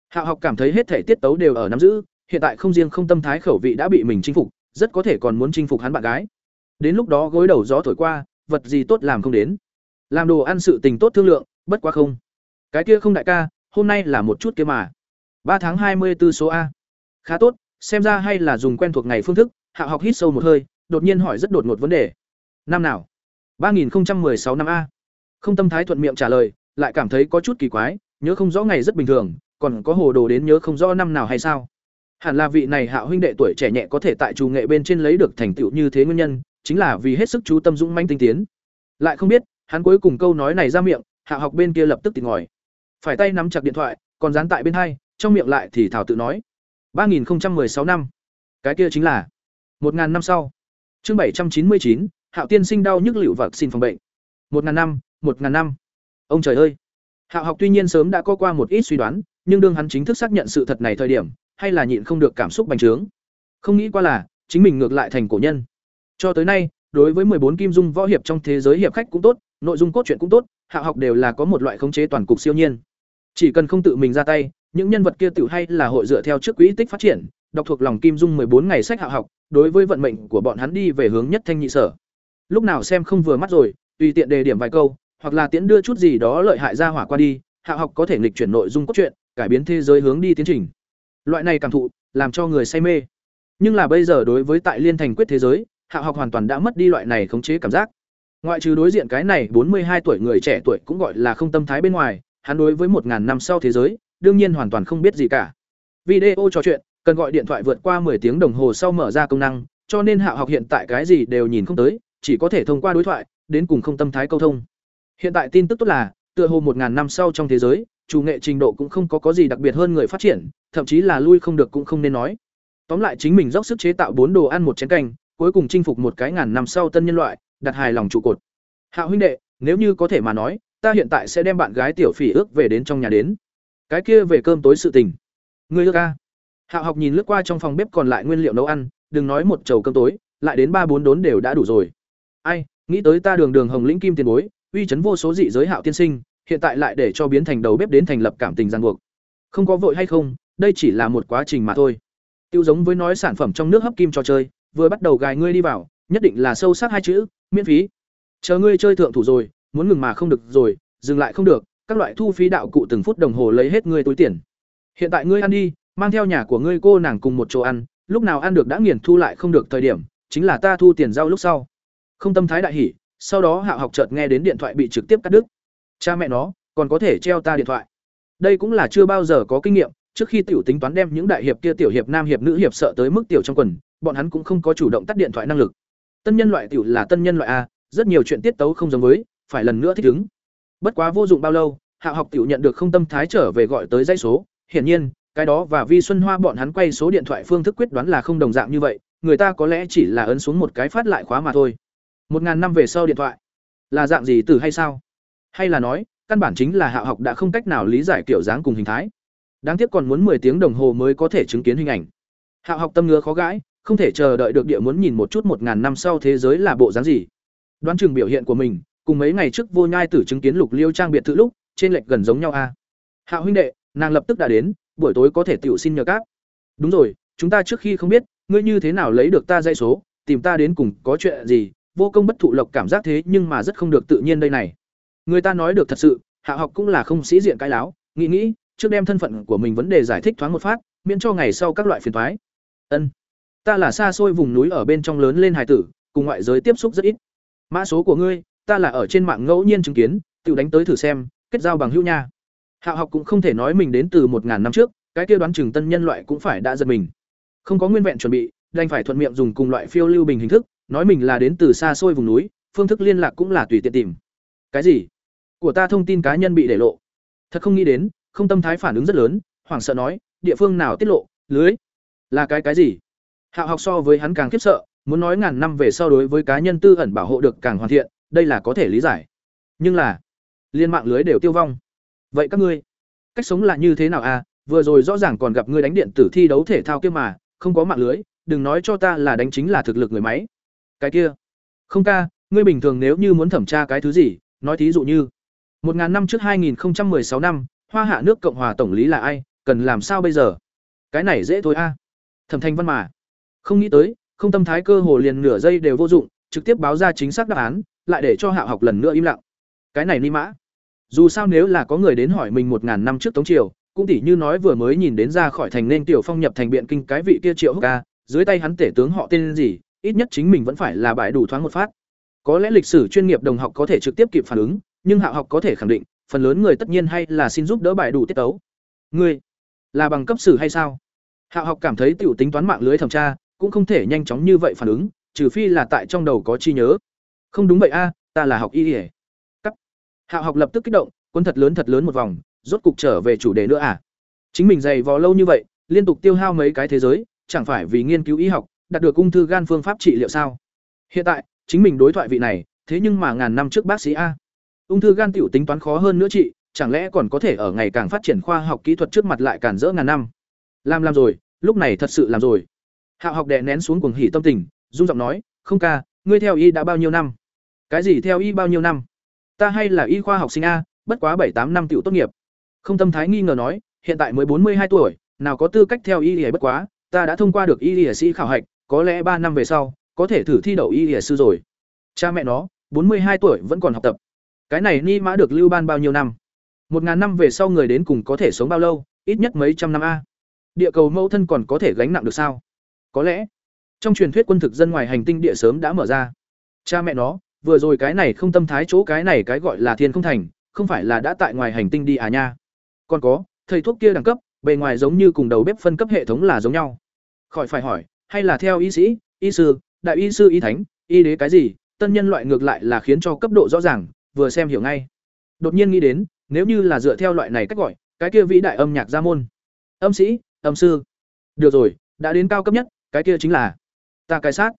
Hạo học cảm thấy hết thể tiết tấu đều ở nắm giữ, hiện tại không riêng không tâm thái khẩu vị đã bị mình chinh phục, rất có thể còn muốn chinh phục hắn bạn gái. Đến lúc đó gối đầu gió thổi qua, vật gì tốt làm không đến. Làm đồ ăn sự tình tốt thương lượng, bất quá không. Cái kia không đại ca, hôm nay là một chút kia mà. Ba tháng hai mươi 24 số a. Khá tốt xem ra hay là dùng quen thuộc ngày phương thức, hạ học hít sâu một hơi, đột nhiên hỏi rất đột ngột vấn đề. Năm nào? ba nghìn sáu năm a. Không tâm thái thuận miệng trả lời, lại cảm thấy có chút kỳ quái, nhớ không rõ ngày rất bình thường, còn có hồ đồ đến nhớ không rõ năm nào hay sao? Hẳn là vị này hạ huynh đệ tuổi trẻ nhẹ có thể tại trù nghệ bên trên lấy được thành tựu như thế nguyên nhân, chính là vì hết sức chú tâm dũng manh tinh tiến. Lại không biết, hắn cuối cùng câu nói này ra miệng, hạ học bên kia lập tức tỉnh ngòi phải tay nắm chặt điện thoại, còn dán tại bên hai, trong miệng lại thì thảo tự nói ba nghìn sáu năm. Cái kia chính là 1.000 năm sau. Chương bảy trăm chín mươi chín, hạo tiên sinh đau nhức liệu vật xin phòng bệnh. 1.000 năm 1.000 năm. Ông trời ơi! Hạo học tuy nhiên sớm đã có qua một ít suy đoán, nhưng đương hắn chính thức xác nhận sự thật này thời điểm, hay là nhịn không được cảm xúc bành trướng. Không nghĩ qua là, chính mình ngược lại thành cổ nhân. Cho tới nay, đối với 14 kim dung võ hiệp trong thế giới hiệp khách cũng tốt, nội dung cốt truyện cũng tốt, Hạo học đều là có một loại khống chế toàn cục siêu nhiên. Chỉ cần không tự mình ra tay những nhân vật kia tiểu hay là hội dựa theo trước quỹ tích phát triển, đọc thuộc lòng kim dung bốn ngày sách hạ học, đối với vận mệnh của bọn hắn đi về hướng nhất thanh nhị sở. Lúc nào xem không vừa mắt rồi, tùy tiện đề điểm vài câu, hoặc là tiễn đưa chút gì đó lợi hại ra hỏa qua đi, hạ học có thể nghịch chuyển nội dung cốt truyện, cải biến thế giới hướng đi tiến trình. Loại này cảm thụ, làm cho người say mê. Nhưng là bây giờ đối với tại liên thành quyết thế giới, hạ học hoàn toàn đã mất đi loại này khống chế cảm giác. Ngoại trừ đối diện cái này bốn mươi hai tuổi người trẻ tuổi cũng gọi là không tâm thái bên ngoài, hắn đối với một ngàn năm sau thế giới đương nhiên hoàn toàn không biết gì cả. Video trò chuyện, cần gọi điện thoại vượt qua 10 tiếng đồng hồ sau mở ra công năng, cho nên hạ học hiện tại cái gì đều nhìn không tới, chỉ có thể thông qua đối thoại, đến cùng không tâm thái câu thông. Hiện tại tin tức tốt là, tựa hồ một ngàn năm sau trong thế giới, chủ nghệ trình độ cũng không có có gì đặc biệt hơn người phát triển, thậm chí là lui không được cũng không nên nói. Tóm lại chính mình dốc sức chế tạo bốn đồ ăn một chén canh, cuối cùng chinh phục một cái ngàn năm sau tân nhân loại, đặt hài lòng trụ cột. Hạ huynh đệ, nếu như có thể mà nói, ta hiện tại sẽ đem bạn gái tiểu phỉ ước về đến trong nhà đến cái kia về cơm tối sự tình. Ngươi ước ca. Hạ học nhìn lướt qua trong phòng bếp còn lại nguyên liệu nấu ăn, đừng nói một chầu cơm tối, lại đến ba bốn đốn đều đã đủ rồi. Ai, nghĩ tới ta đường đường hồng lĩnh kim tiền bối, uy chấn vô số dị giới hạo tiên sinh, hiện tại lại để cho biến thành đầu bếp đến thành lập cảm tình ràng buộc. Không có vội hay không, đây chỉ là một quá trình mà thôi. Tiêu giống với nói sản phẩm trong nước hấp kim trò chơi, vừa bắt đầu gài ngươi đi vào, nhất định là sâu sắc hai chữ, miễn phí. Chờ ngươi chơi thượng thủ rồi, muốn ngừng mà không được rồi, dừng lại không được các loại thu phí đạo cụ từng phút đồng hồ lấy hết ngươi túi tiền. Hiện tại ngươi ăn đi, mang theo nhà của ngươi cô nàng cùng một chỗ ăn, lúc nào ăn được đã nghiền thu lại không được thời điểm, chính là ta thu tiền giao lúc sau. Không tâm thái đại hỉ, sau đó hạ học chợt nghe đến điện thoại bị trực tiếp cắt đứt. Cha mẹ nó, còn có thể treo ta điện thoại. Đây cũng là chưa bao giờ có kinh nghiệm, trước khi tiểu tính toán đem những đại hiệp kia tiểu hiệp nam hiệp nữ hiệp sợ tới mức tiểu trong quần, bọn hắn cũng không có chủ động tắt điện thoại năng lực. Tân nhân loại tiểu là tân nhân loại a, rất nhiều chuyện tiết tấu không giống với, phải lần nữa thích ứng bất quá vô dụng bao lâu, hạ học tiểu nhận được không tâm thái trở về gọi tới dãy số. Hiển nhiên, cái đó và vi xuân hoa bọn hắn quay số điện thoại phương thức quyết đoán là không đồng dạng như vậy, người ta có lẽ chỉ là ấn xuống một cái phát lại khóa mà thôi. Một ngàn năm về sau điện thoại. Là dạng gì từ hay sao? Hay là nói, căn bản chính là hạ học đã không cách nào lý giải kiểu dáng cùng hình thái. Đáng tiếc còn muốn 10 tiếng đồng hồ mới có thể chứng kiến hình ảnh. Hạ học tâm ngứa khó gãi, không thể chờ đợi được địa muốn nhìn một chút một ngàn năm sau thế giới là bộ dáng gì. Đoán chừng biểu hiện của mình cùng mấy ngày trước vô nhai tử chứng kiến lục liêu trang biệt thự lúc, trên lệch gần giống nhau a. À. hạ huynh đệ, nàng lập tức đã đến, buổi tối có thể tiểu xin nhờ các. Đúng rồi, chúng ta trước khi không biết, ngươi như thế nào lấy được ta dây số, tìm ta đến cùng có chuyện gì, vô công bất thụ lộc cảm giác thế nhưng mà rất không được tự nhiên đây này. Người ta nói được thật sự, hạ học cũng là không sĩ diện cái láo, nghĩ nghĩ, trước đem thân phận của mình vấn đề giải thích thoáng một phát, miễn cho ngày sau các loại phiền thoái ân, ta là xa xôi vùng núi ở bên trong lớn lên hải tử, cùng ngoại giới tiếp xúc rất ít. Mã số của ngươi ta là ở trên mạng ngẫu nhiên chứng kiến, tự đánh tới thử xem, kết giao bằng hữu nha. Hạo học cũng không thể nói mình đến từ một ngàn năm trước, cái kia đoán chừng tân nhân loại cũng phải đã giật mình. Không có nguyên vẹn chuẩn bị, đành phải thuận miệng dùng cùng loại phiêu lưu bình hình thức, nói mình là đến từ xa xôi vùng núi, phương thức liên lạc cũng là tùy tiện tìm. Cái gì? Của ta thông tin cá nhân bị để lộ. Thật không nghĩ đến, không tâm thái phản ứng rất lớn, hoảng sợ nói, địa phương nào tiết lộ, lưới? Là cái cái gì? Hạo học so với hắn càng khiếp sợ, muốn nói ngàn năm về sau đối với cá nhân tư ẩn bảo hộ được càng hoàn thiện đây là có thể lý giải. Nhưng là, liên mạng lưới đều tiêu vong. Vậy các ngươi, cách sống là như thế nào à? Vừa rồi rõ ràng còn gặp ngươi đánh điện tử thi đấu thể thao kia mà, không có mạng lưới, đừng nói cho ta là đánh chính là thực lực người máy. Cái kia, không ca, ngươi bình thường nếu như muốn thẩm tra cái thứ gì, nói thí dụ như, một ngàn năm trước 2016 năm, hoa hạ nước cộng hòa tổng lý là ai, cần làm sao bây giờ? Cái này dễ thôi a. Thẩm thanh văn mà, không nghĩ tới, không tâm thái cơ hồ liền nửa giây đều vô dụng trực tiếp báo ra chính xác đáp án, lại để cho hạ học lần nữa im lặng. Cái này ni mã. Dù sao nếu là có người đến hỏi mình một ngàn năm trước tống triều, cũng tỉ như nói vừa mới nhìn đến ra khỏi thành nên tiểu phong nhập thành biện kinh cái vị kia triệu húc ca dưới tay hắn tể tướng họ tên gì, ít nhất chính mình vẫn phải là bại đủ thoáng một phát. Có lẽ lịch sử chuyên nghiệp đồng học có thể trực tiếp kịp phản ứng, nhưng hạ học có thể khẳng định, phần lớn người tất nhiên hay là xin giúp đỡ bài đủ tiết tấu. Ngươi, là bằng cấp sử hay sao? Hạ học cảm thấy tiểu tính toán mạng lưới thẩm tra, cũng không thể nhanh chóng như vậy phản ứng trừ phi là tại trong đầu có chi nhớ. Không đúng vậy a, ta là học y ỉa cắt. Hạ học lập tức kích động quân thật lớn thật lớn một vòng, rốt cục trở về chủ đề nữa à? Chính mình dày vò lâu như vậy, liên tục tiêu hao mấy cái thế giới, chẳng phải vì nghiên cứu y học, đạt được ung thư gan phương pháp trị liệu sao? Hiện tại, chính mình đối thoại vị này, thế nhưng mà ngàn năm trước bác sĩ a. Ung thư gan tiểu tính toán khó hơn nữa chị, chẳng lẽ còn có thể ở ngày càng phát triển khoa học kỹ thuật trước mặt lại cản rỡ ngàn năm? Làm làm rồi, lúc này thật sự làm rồi. Hạo học đè nén xuống cuồng hỉ tâm tình dung giọng nói, không ca, ngươi theo y đã bao nhiêu năm? Cái gì theo y bao nhiêu năm? Ta hay là y khoa học sinh a, bất quá bảy tám năm tiểu tốt nghiệp. Không tâm thái nghi ngờ nói, hiện tại mới bốn mươi hai tuổi, nào có tư cách theo y y bất quá, ta đã thông qua được y y sĩ khảo hạch, có lẽ ba năm về sau, có thể thử thi đậu y y sư rồi. Cha mẹ nó, bốn mươi hai tuổi vẫn còn học tập. Cái này ni mã được lưu ban bao nhiêu năm? Một ngàn năm về sau người đến cùng có thể sống bao lâu? Ít nhất mấy trăm năm a. Địa cầu mẫu thân còn có thể gánh nặng được sao? Có lẽ trong truyền thuyết quân thực dân ngoài hành tinh địa sớm đã mở ra. Cha mẹ nó, vừa rồi cái này không tâm thái chỗ cái này cái gọi là thiên không thành, không phải là đã tại ngoài hành tinh đi à nha. Còn có, thầy thuốc kia đẳng cấp, bề ngoài giống như cùng đầu bếp phân cấp hệ thống là giống nhau. Khỏi phải hỏi, hay là theo y sĩ, y sư, đại y sư y thánh, y đế cái gì, tân nhân loại ngược lại là khiến cho cấp độ rõ ràng, vừa xem hiểu ngay. Đột nhiên nghĩ đến, nếu như là dựa theo loại này cách gọi, cái kia vĩ đại âm nhạc gia môn. Âm sĩ, âm sư. Được rồi, đã đến cao cấp nhất, cái kia chính là ta cái sát.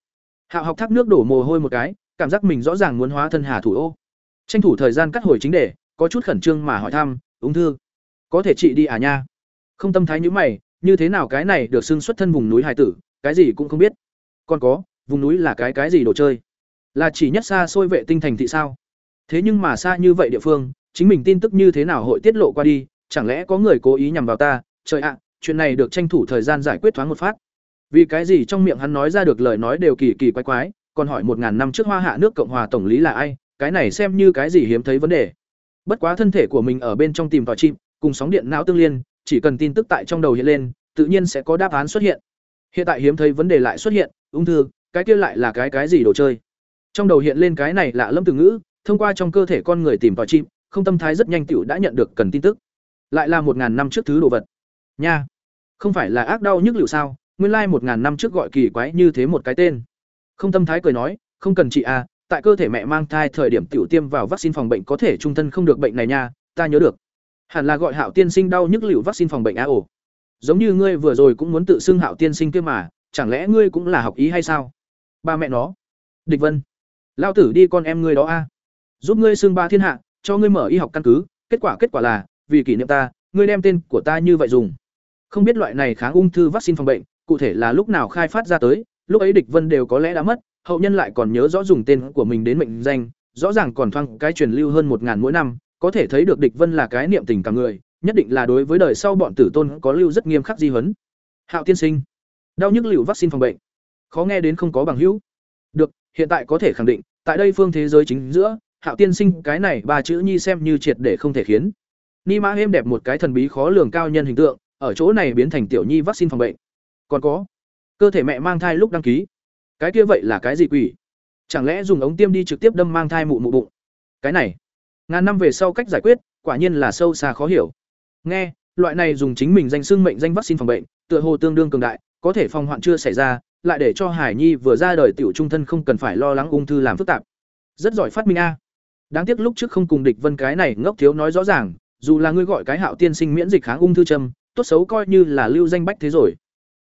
Hạo học thác nước đổ mồ hôi một cái, cảm giác mình rõ ràng muốn hóa thân hà thủ ô. Tranh thủ thời gian cắt hồi chính đề, có chút khẩn trương mà hỏi thăm, ung thư, có thể chị đi à nha? Không tâm thái như mày, như thế nào cái này được xưng xuất thân vùng núi hải tử, cái gì cũng không biết. Còn có, vùng núi là cái cái gì đồ chơi? Là chỉ nhất xa xôi vệ tinh thành thị sao? Thế nhưng mà xa như vậy địa phương, chính mình tin tức như thế nào hội tiết lộ qua đi, chẳng lẽ có người cố ý nhằm vào ta? Trời ạ, chuyện này được tranh thủ thời gian giải quyết thoáng một phát vì cái gì trong miệng hắn nói ra được lời nói đều kỳ kỳ quái quái, còn hỏi một ngàn năm trước hoa hạ nước cộng hòa tổng lý là ai, cái này xem như cái gì hiếm thấy vấn đề. Bất quá thân thể của mình ở bên trong tìm tòi chim, cùng sóng điện não tương liên, chỉ cần tin tức tại trong đầu hiện lên, tự nhiên sẽ có đáp án xuất hiện. Hiện tại hiếm thấy vấn đề lại xuất hiện, ung thư, cái kia lại là cái cái gì đồ chơi? Trong đầu hiện lên cái này lạ lâm từ ngữ, thông qua trong cơ thể con người tìm tòi chim, không tâm thái rất nhanh tiểu đã nhận được cần tin tức. Lại là một ngàn năm trước thứ đồ vật. Nha, không phải là ác đau nhức liệu sao? Nguyên lai một ngàn năm trước gọi kỳ quái như thế một cái tên. Không tâm thái cười nói, không cần chị à tại cơ thể mẹ mang thai thời điểm tiểu tiêm vào vaccine phòng bệnh có thể trung thân không được bệnh này nha, ta nhớ được. Hẳn là gọi hạo tiên sinh đau nhức liệu vaccine phòng bệnh á ổ. Giống như ngươi vừa rồi cũng muốn tự xưng hạo tiên sinh kia mà, chẳng lẽ ngươi cũng là học ý hay sao? Ba mẹ nó. Địch vân. Lao tử đi con em ngươi đó a. Giúp ngươi xưng ba thiên hạ, cho ngươi mở y học căn cứ, kết quả kết quả là, vì kỷ niệm ta, ngươi đem tên của ta như vậy dùng. Không biết loại này kháng ung thư vaccine phòng bệnh cụ thể là lúc nào khai phát ra tới, lúc ấy địch vân đều có lẽ đã mất, hậu nhân lại còn nhớ rõ dùng tên của mình đến mệnh danh, rõ ràng còn thoang cái truyền lưu hơn một ngàn mỗi năm, có thể thấy được địch vân là cái niệm tình cả người, nhất định là đối với đời sau bọn tử tôn có lưu rất nghiêm khắc di huấn. Hạo tiên sinh, đau nhức liệu vaccine phòng bệnh. Khó nghe đến không có bằng hữu. Được, hiện tại có thể khẳng định, tại đây phương thế giới chính giữa, hạo tiên sinh, cái này ba chữ nhi xem như triệt để không thể khiến. Ni mã êm đẹp một cái thần bí khó lường cao nhân hình tượng, ở chỗ này biến thành tiểu nhi vaccine phòng bệnh còn có cơ thể mẹ mang thai lúc đăng ký cái kia vậy là cái gì quỷ chẳng lẽ dùng ống tiêm đi trực tiếp đâm mang thai mụ mụ bụng cái này ngàn năm về sau cách giải quyết quả nhiên là sâu xa khó hiểu. Nghe, loại này dùng chính mình danh xưng mệnh danh vaccine phòng bệnh, tựa hồ tương đương cường đại, có thể phòng hoạn chưa xảy ra, lại để cho Hải Nhi vừa ra đời tiểu trung thân không cần phải lo lắng ung thư làm phức tạp. Rất giỏi phát minh a. Đáng tiếc lúc trước không cùng địch Vân cái này ngốc thiếu nói rõ ràng, dù là ngươi gọi cái Hạo tiên sinh miễn dịch kháng ung thư châm, tốt xấu coi như là lưu danh bách thế rồi.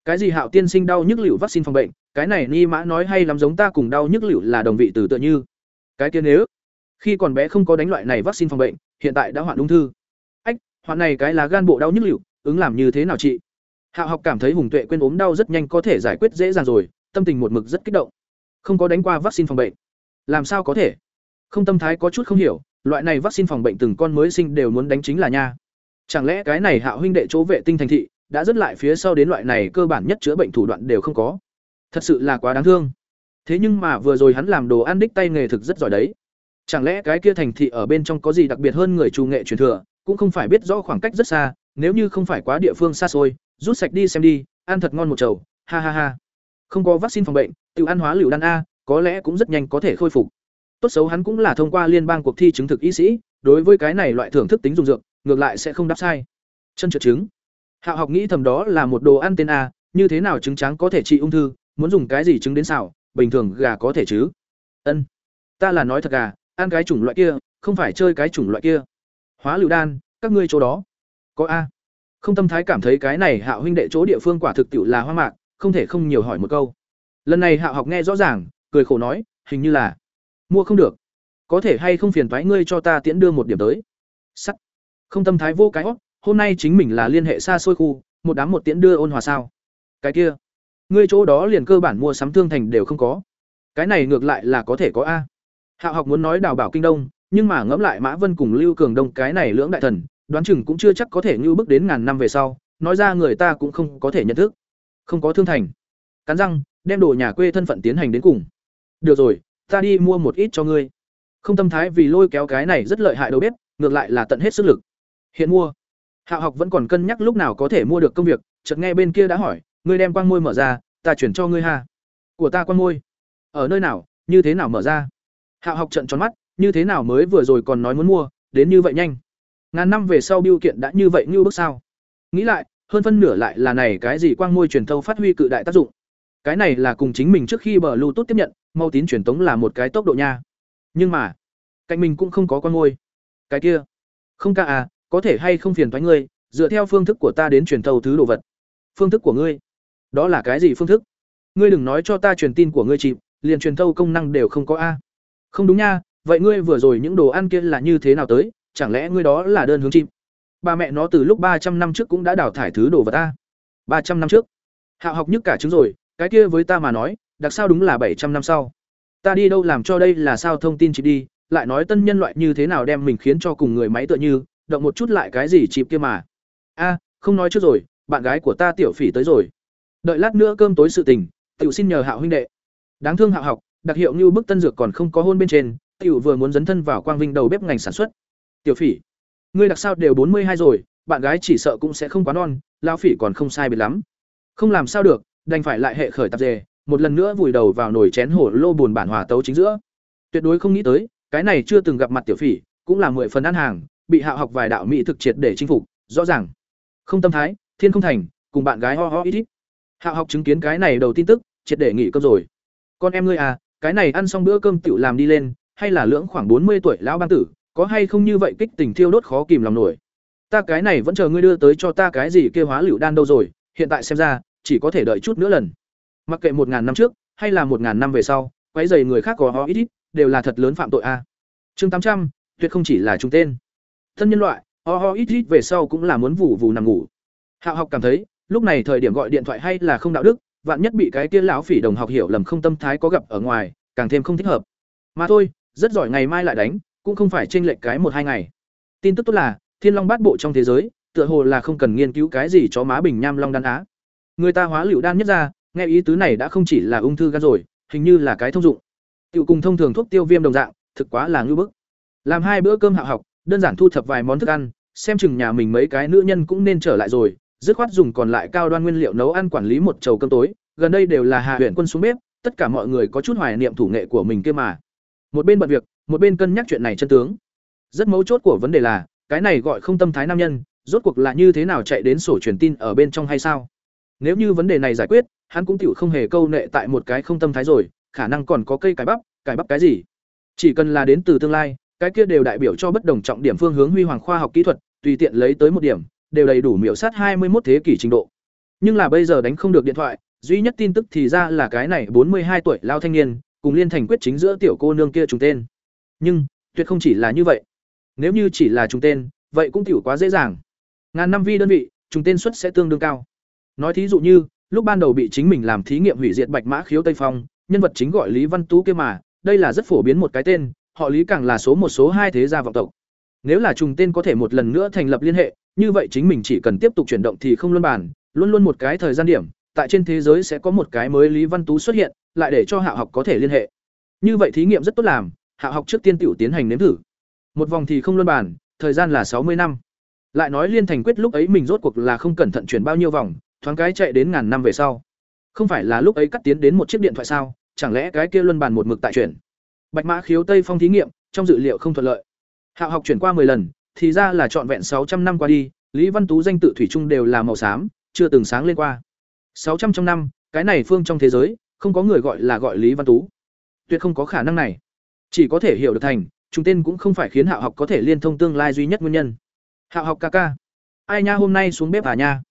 Cái gì Hạo tiên sinh đau nhức liệu vaccine phòng bệnh, cái này Ni Mã nói hay lắm giống ta cùng đau nhức liệu là đồng vị từ tựa như. Cái kia nếu khi còn bé không có đánh loại này vaccine phòng bệnh, hiện tại đã hoạn ung thư. Ách, hoạn này cái là gan bộ đau nhức liệu, ứng làm như thế nào chị? Hạo học cảm thấy Hùng Tuệ quên ốm đau rất nhanh có thể giải quyết dễ dàng rồi, tâm tình một mực rất kích động. Không có đánh qua vaccine phòng bệnh, làm sao có thể? Không tâm thái có chút không hiểu, loại này vaccine phòng bệnh từng con mới sinh đều muốn đánh chính là nha. Chẳng lẽ cái này Hạo huynh đệ chỗ vệ tinh thành thị đã dứt lại phía sau đến loại này cơ bản nhất chữa bệnh thủ đoạn đều không có. Thật sự là quá đáng thương. Thế nhưng mà vừa rồi hắn làm đồ ăn đích tay nghề thực rất giỏi đấy. Chẳng lẽ cái kia thành thị ở bên trong có gì đặc biệt hơn người chủ nghệ truyền thừa, cũng không phải biết rõ khoảng cách rất xa, nếu như không phải quá địa phương xa xôi, rút sạch đi xem đi, ăn thật ngon một chầu, ha ha ha. Không có vaccine phòng bệnh, tiểu ăn hóa liều đan a, có lẽ cũng rất nhanh có thể khôi phục. Tốt xấu hắn cũng là thông qua liên bang cuộc thi chứng thực y sĩ, đối với cái này loại thưởng thức tính dùng dược, ngược lại sẽ không đáp sai. Chân trượt chứng. Hạo học nghĩ thầm đó là một đồ ăn tên a, như thế nào trứng trắng có thể trị ung thư, muốn dùng cái gì trứng đến xào, bình thường gà có thể chứ? Ân, ta là nói thật gà, ăn cái chủng loại kia, không phải chơi cái chủng loại kia. Hóa lưu đan, các ngươi chỗ đó có a? Không tâm thái cảm thấy cái này Hạo huynh đệ chỗ địa phương quả thực tiệu là hoa mạc, không thể không nhiều hỏi một câu. Lần này Hạo học nghe rõ ràng, cười khổ nói, hình như là mua không được. Có thể hay không phiền toái ngươi cho ta tiễn đưa một điểm tới. Sắt. Không tâm thái vô cái óc hôm nay chính mình là liên hệ xa xôi khu, một đám một tiễn đưa ôn hòa sao? Cái kia, ngươi chỗ đó liền cơ bản mua sắm thương thành đều không có. Cái này ngược lại là có thể có a. Hạo học muốn nói đào bảo kinh đông, nhưng mà ngẫm lại Mã Vân cùng Lưu Cường Đông cái này lưỡng đại thần, đoán chừng cũng chưa chắc có thể như bước đến ngàn năm về sau, nói ra người ta cũng không có thể nhận thức. Không có thương thành. Cắn răng, đem đồ nhà quê thân phận tiến hành đến cùng. Được rồi, ta đi mua một ít cho ngươi. Không tâm thái vì lôi kéo cái này rất lợi hại đâu biết, ngược lại là tận hết sức lực. Hiện mua. Hạo học vẫn còn cân nhắc lúc nào có thể mua được công việc, chợt nghe bên kia đã hỏi, ngươi đem quang môi mở ra, ta chuyển cho ngươi ha. Của ta quang môi. Ở nơi nào, như thế nào mở ra? Hạo học trận tròn mắt, như thế nào mới vừa rồi còn nói muốn mua, đến như vậy nhanh. Ngàn năm về sau biêu kiện đã như vậy như bước sao? Nghĩ lại, hơn phân nửa lại là này cái gì quang môi truyền thâu phát huy cự đại tác dụng. Cái này là cùng chính mình trước khi bờ Bluetooth tiếp nhận, mau tín truyền tống là một cái tốc độ nha. Nhưng mà, cạnh mình cũng không có quang môi. Cái kia, không ca à, có thể hay không phiền thoái ngươi, dựa theo phương thức của ta đến truyền thâu thứ đồ vật. Phương thức của ngươi? Đó là cái gì phương thức? Ngươi đừng nói cho ta truyền tin của ngươi chìm, liền truyền thâu công năng đều không có a. Không đúng nha, vậy ngươi vừa rồi những đồ ăn kia là như thế nào tới, chẳng lẽ ngươi đó là đơn hướng chim? Ba mẹ nó từ lúc ba trăm năm trước cũng đã đào thải thứ đồ vật ta. ba trăm năm trước. Hạo học nhất cả chứng rồi, cái kia với ta mà nói, đặc sao đúng là bảy trăm năm sau. Ta đi đâu làm cho đây là sao thông tin chip đi, lại nói tân nhân loại như thế nào đem mình khiến cho cùng người máy tựa như, động một chút lại cái gì chịp kia mà. A, không nói trước rồi, bạn gái của ta tiểu phỉ tới rồi. Đợi lát nữa cơm tối sự tình, tiểu xin nhờ Hạo huynh đệ. Đáng thương Hạo học, đặc hiệu như bức tân dược còn không có hôn bên trên, tiểu vừa muốn dấn thân vào quang vinh đầu bếp ngành sản xuất. Tiểu phỉ, ngươi đặc sao đều bốn mươi hai rồi, bạn gái chỉ sợ cũng sẽ không quá non, lão phỉ còn không sai biệt lắm. Không làm sao được, đành phải lại hệ khởi tạp dề, một lần nữa vùi đầu vào nồi chén hổ lô buồn bản hòa tấu chính giữa. Tuyệt đối không nghĩ tới, cái này chưa từng gặp mặt tiểu phỉ, cũng là mười phần ăn hàng, bị Hạo học vài đạo mỹ thực triệt để chinh phục, rõ ràng. Không tâm thái, thiên không thành, cùng bạn gái ho ho ít ít. Hạo học chứng kiến cái này đầu tin tức, triệt để nghỉ cơm rồi. Con em ngươi à, cái này ăn xong bữa cơm tiểu làm đi lên, hay là lưỡng khoảng bốn mươi tuổi lão bang tử, có hay không như vậy kích tình thiêu đốt khó kìm lòng nổi. Ta cái này vẫn chờ ngươi đưa tới cho ta cái gì kia hóa liệu đan đâu rồi, hiện tại xem ra, chỉ có thể đợi chút nữa lần. Mặc kệ một ngàn năm trước, hay là một ngàn năm về sau, quấy rầy người khác có ho ít ít, đều là thật lớn phạm tội a. Chương tám trăm tuyệt không chỉ là chúng tên. Thân nhân loại, ho ho ít ít về sau cũng là muốn vụ vụ nằm ngủ. Hạo học cảm thấy, lúc này thời điểm gọi điện thoại hay là không đạo đức, vạn nhất bị cái kia lão phỉ đồng học hiểu lầm không tâm thái có gặp ở ngoài, càng thêm không thích hợp. Mà thôi, rất giỏi ngày mai lại đánh, cũng không phải chênh lệch cái một hai ngày. Tin tức tốt là, Thiên Long Bát Bộ trong thế giới, tựa hồ là không cần nghiên cứu cái gì cho má bình nham long đan á. Người ta hóa liệu đan nhất ra, nghe ý tứ này đã không chỉ là ung thư gan rồi, hình như là cái thông dụng. Tiểu cùng thông thường thuốc tiêu viêm đồng dạng, thực quá là ngưỡng bức. Làm hai bữa cơm hạ học, đơn giản thu thập vài món thức ăn, xem chừng nhà mình mấy cái nữ nhân cũng nên trở lại rồi, dứt khoát dùng còn lại cao đoan nguyên liệu nấu ăn quản lý một chầu cơm tối, gần đây đều là Hà huyện quân xuống bếp, tất cả mọi người có chút hoài niệm thủ nghệ của mình kia mà. Một bên bận việc, một bên cân nhắc chuyện này chân tướng. Rất mấu chốt của vấn đề là, cái này gọi không tâm thái nam nhân, rốt cuộc là như thế nào chạy đến sổ truyền tin ở bên trong hay sao? Nếu như vấn đề này giải quyết, hắn cũng tiểu không hề câu nệ tại một cái không tâm thái rồi, khả năng còn có cây cải bắp, cải bắp cái gì? Chỉ cần là đến từ tương lai, cái kia đều đại biểu cho bất đồng trọng điểm phương hướng huy hoàng khoa học kỹ thuật, tùy tiện lấy tới một điểm, đều đầy đủ miểu sát hai mươi 21 thế kỷ trình độ. Nhưng là bây giờ đánh không được điện thoại, duy nhất tin tức thì ra là cái này bốn mươi hai tuổi lao thanh niên, cùng liên thành quyết chính giữa tiểu cô nương kia trùng tên. Nhưng, tuyệt không chỉ là như vậy. Nếu như chỉ là trùng tên, vậy cũng tiểu quá dễ dàng. Ngàn năm vi đơn vị, trùng tên suất sẽ tương đương cao. Nói thí dụ như, lúc ban đầu bị chính mình làm thí nghiệm hủy diệt Bạch Mã Khiếu Tây Phong, nhân vật chính gọi Lý Văn Tú kia mà, đây là rất phổ biến một cái tên, họ Lý càng là số một số hai thế gia vọng tộc. Nếu là trùng tên có thể một lần nữa thành lập liên hệ, như vậy chính mình chỉ cần tiếp tục chuyển động thì không luân bản, luôn luôn một cái thời gian điểm, tại trên thế giới sẽ có một cái mới Lý Văn Tú xuất hiện, lại để cho Hạ học có thể liên hệ. Như vậy thí nghiệm rất tốt làm, Hạ học trước tiên tiểu tiến hành nếm thử. Một vòng thì không luân bản, thời gian là sáu mươi năm. Lại nói Liên Thành quyết lúc ấy mình rốt cuộc là không cẩn thận chuyển bao nhiêu vòng, thoáng cái chạy đến ngàn năm về sau. Không phải là lúc ấy cắt tiến đến một chiếc điện thoại sao, chẳng lẽ cái kia luân bàn một mực tại chuyển. Bạch Mã Khiếu Tây Phong thí nghiệm, trong dự liệu không thuận lợi. Hạo học chuyển qua 10 lần, thì ra là trọn vẹn 600 năm qua đi, Lý Văn Tú danh tự thủy chung đều là màu xám, chưa từng sáng lên qua. 600 trong năm, cái này phương trong thế giới, không có người gọi là gọi Lý Văn Tú. Tuyệt không có khả năng này. Chỉ có thể hiểu được thành, chúng tên cũng không phải khiến Hạo học có thể liên thông tương lai duy nhất nguyên nhân. Hạo học ca ca, ai nha hôm nay xuống bếp à nha.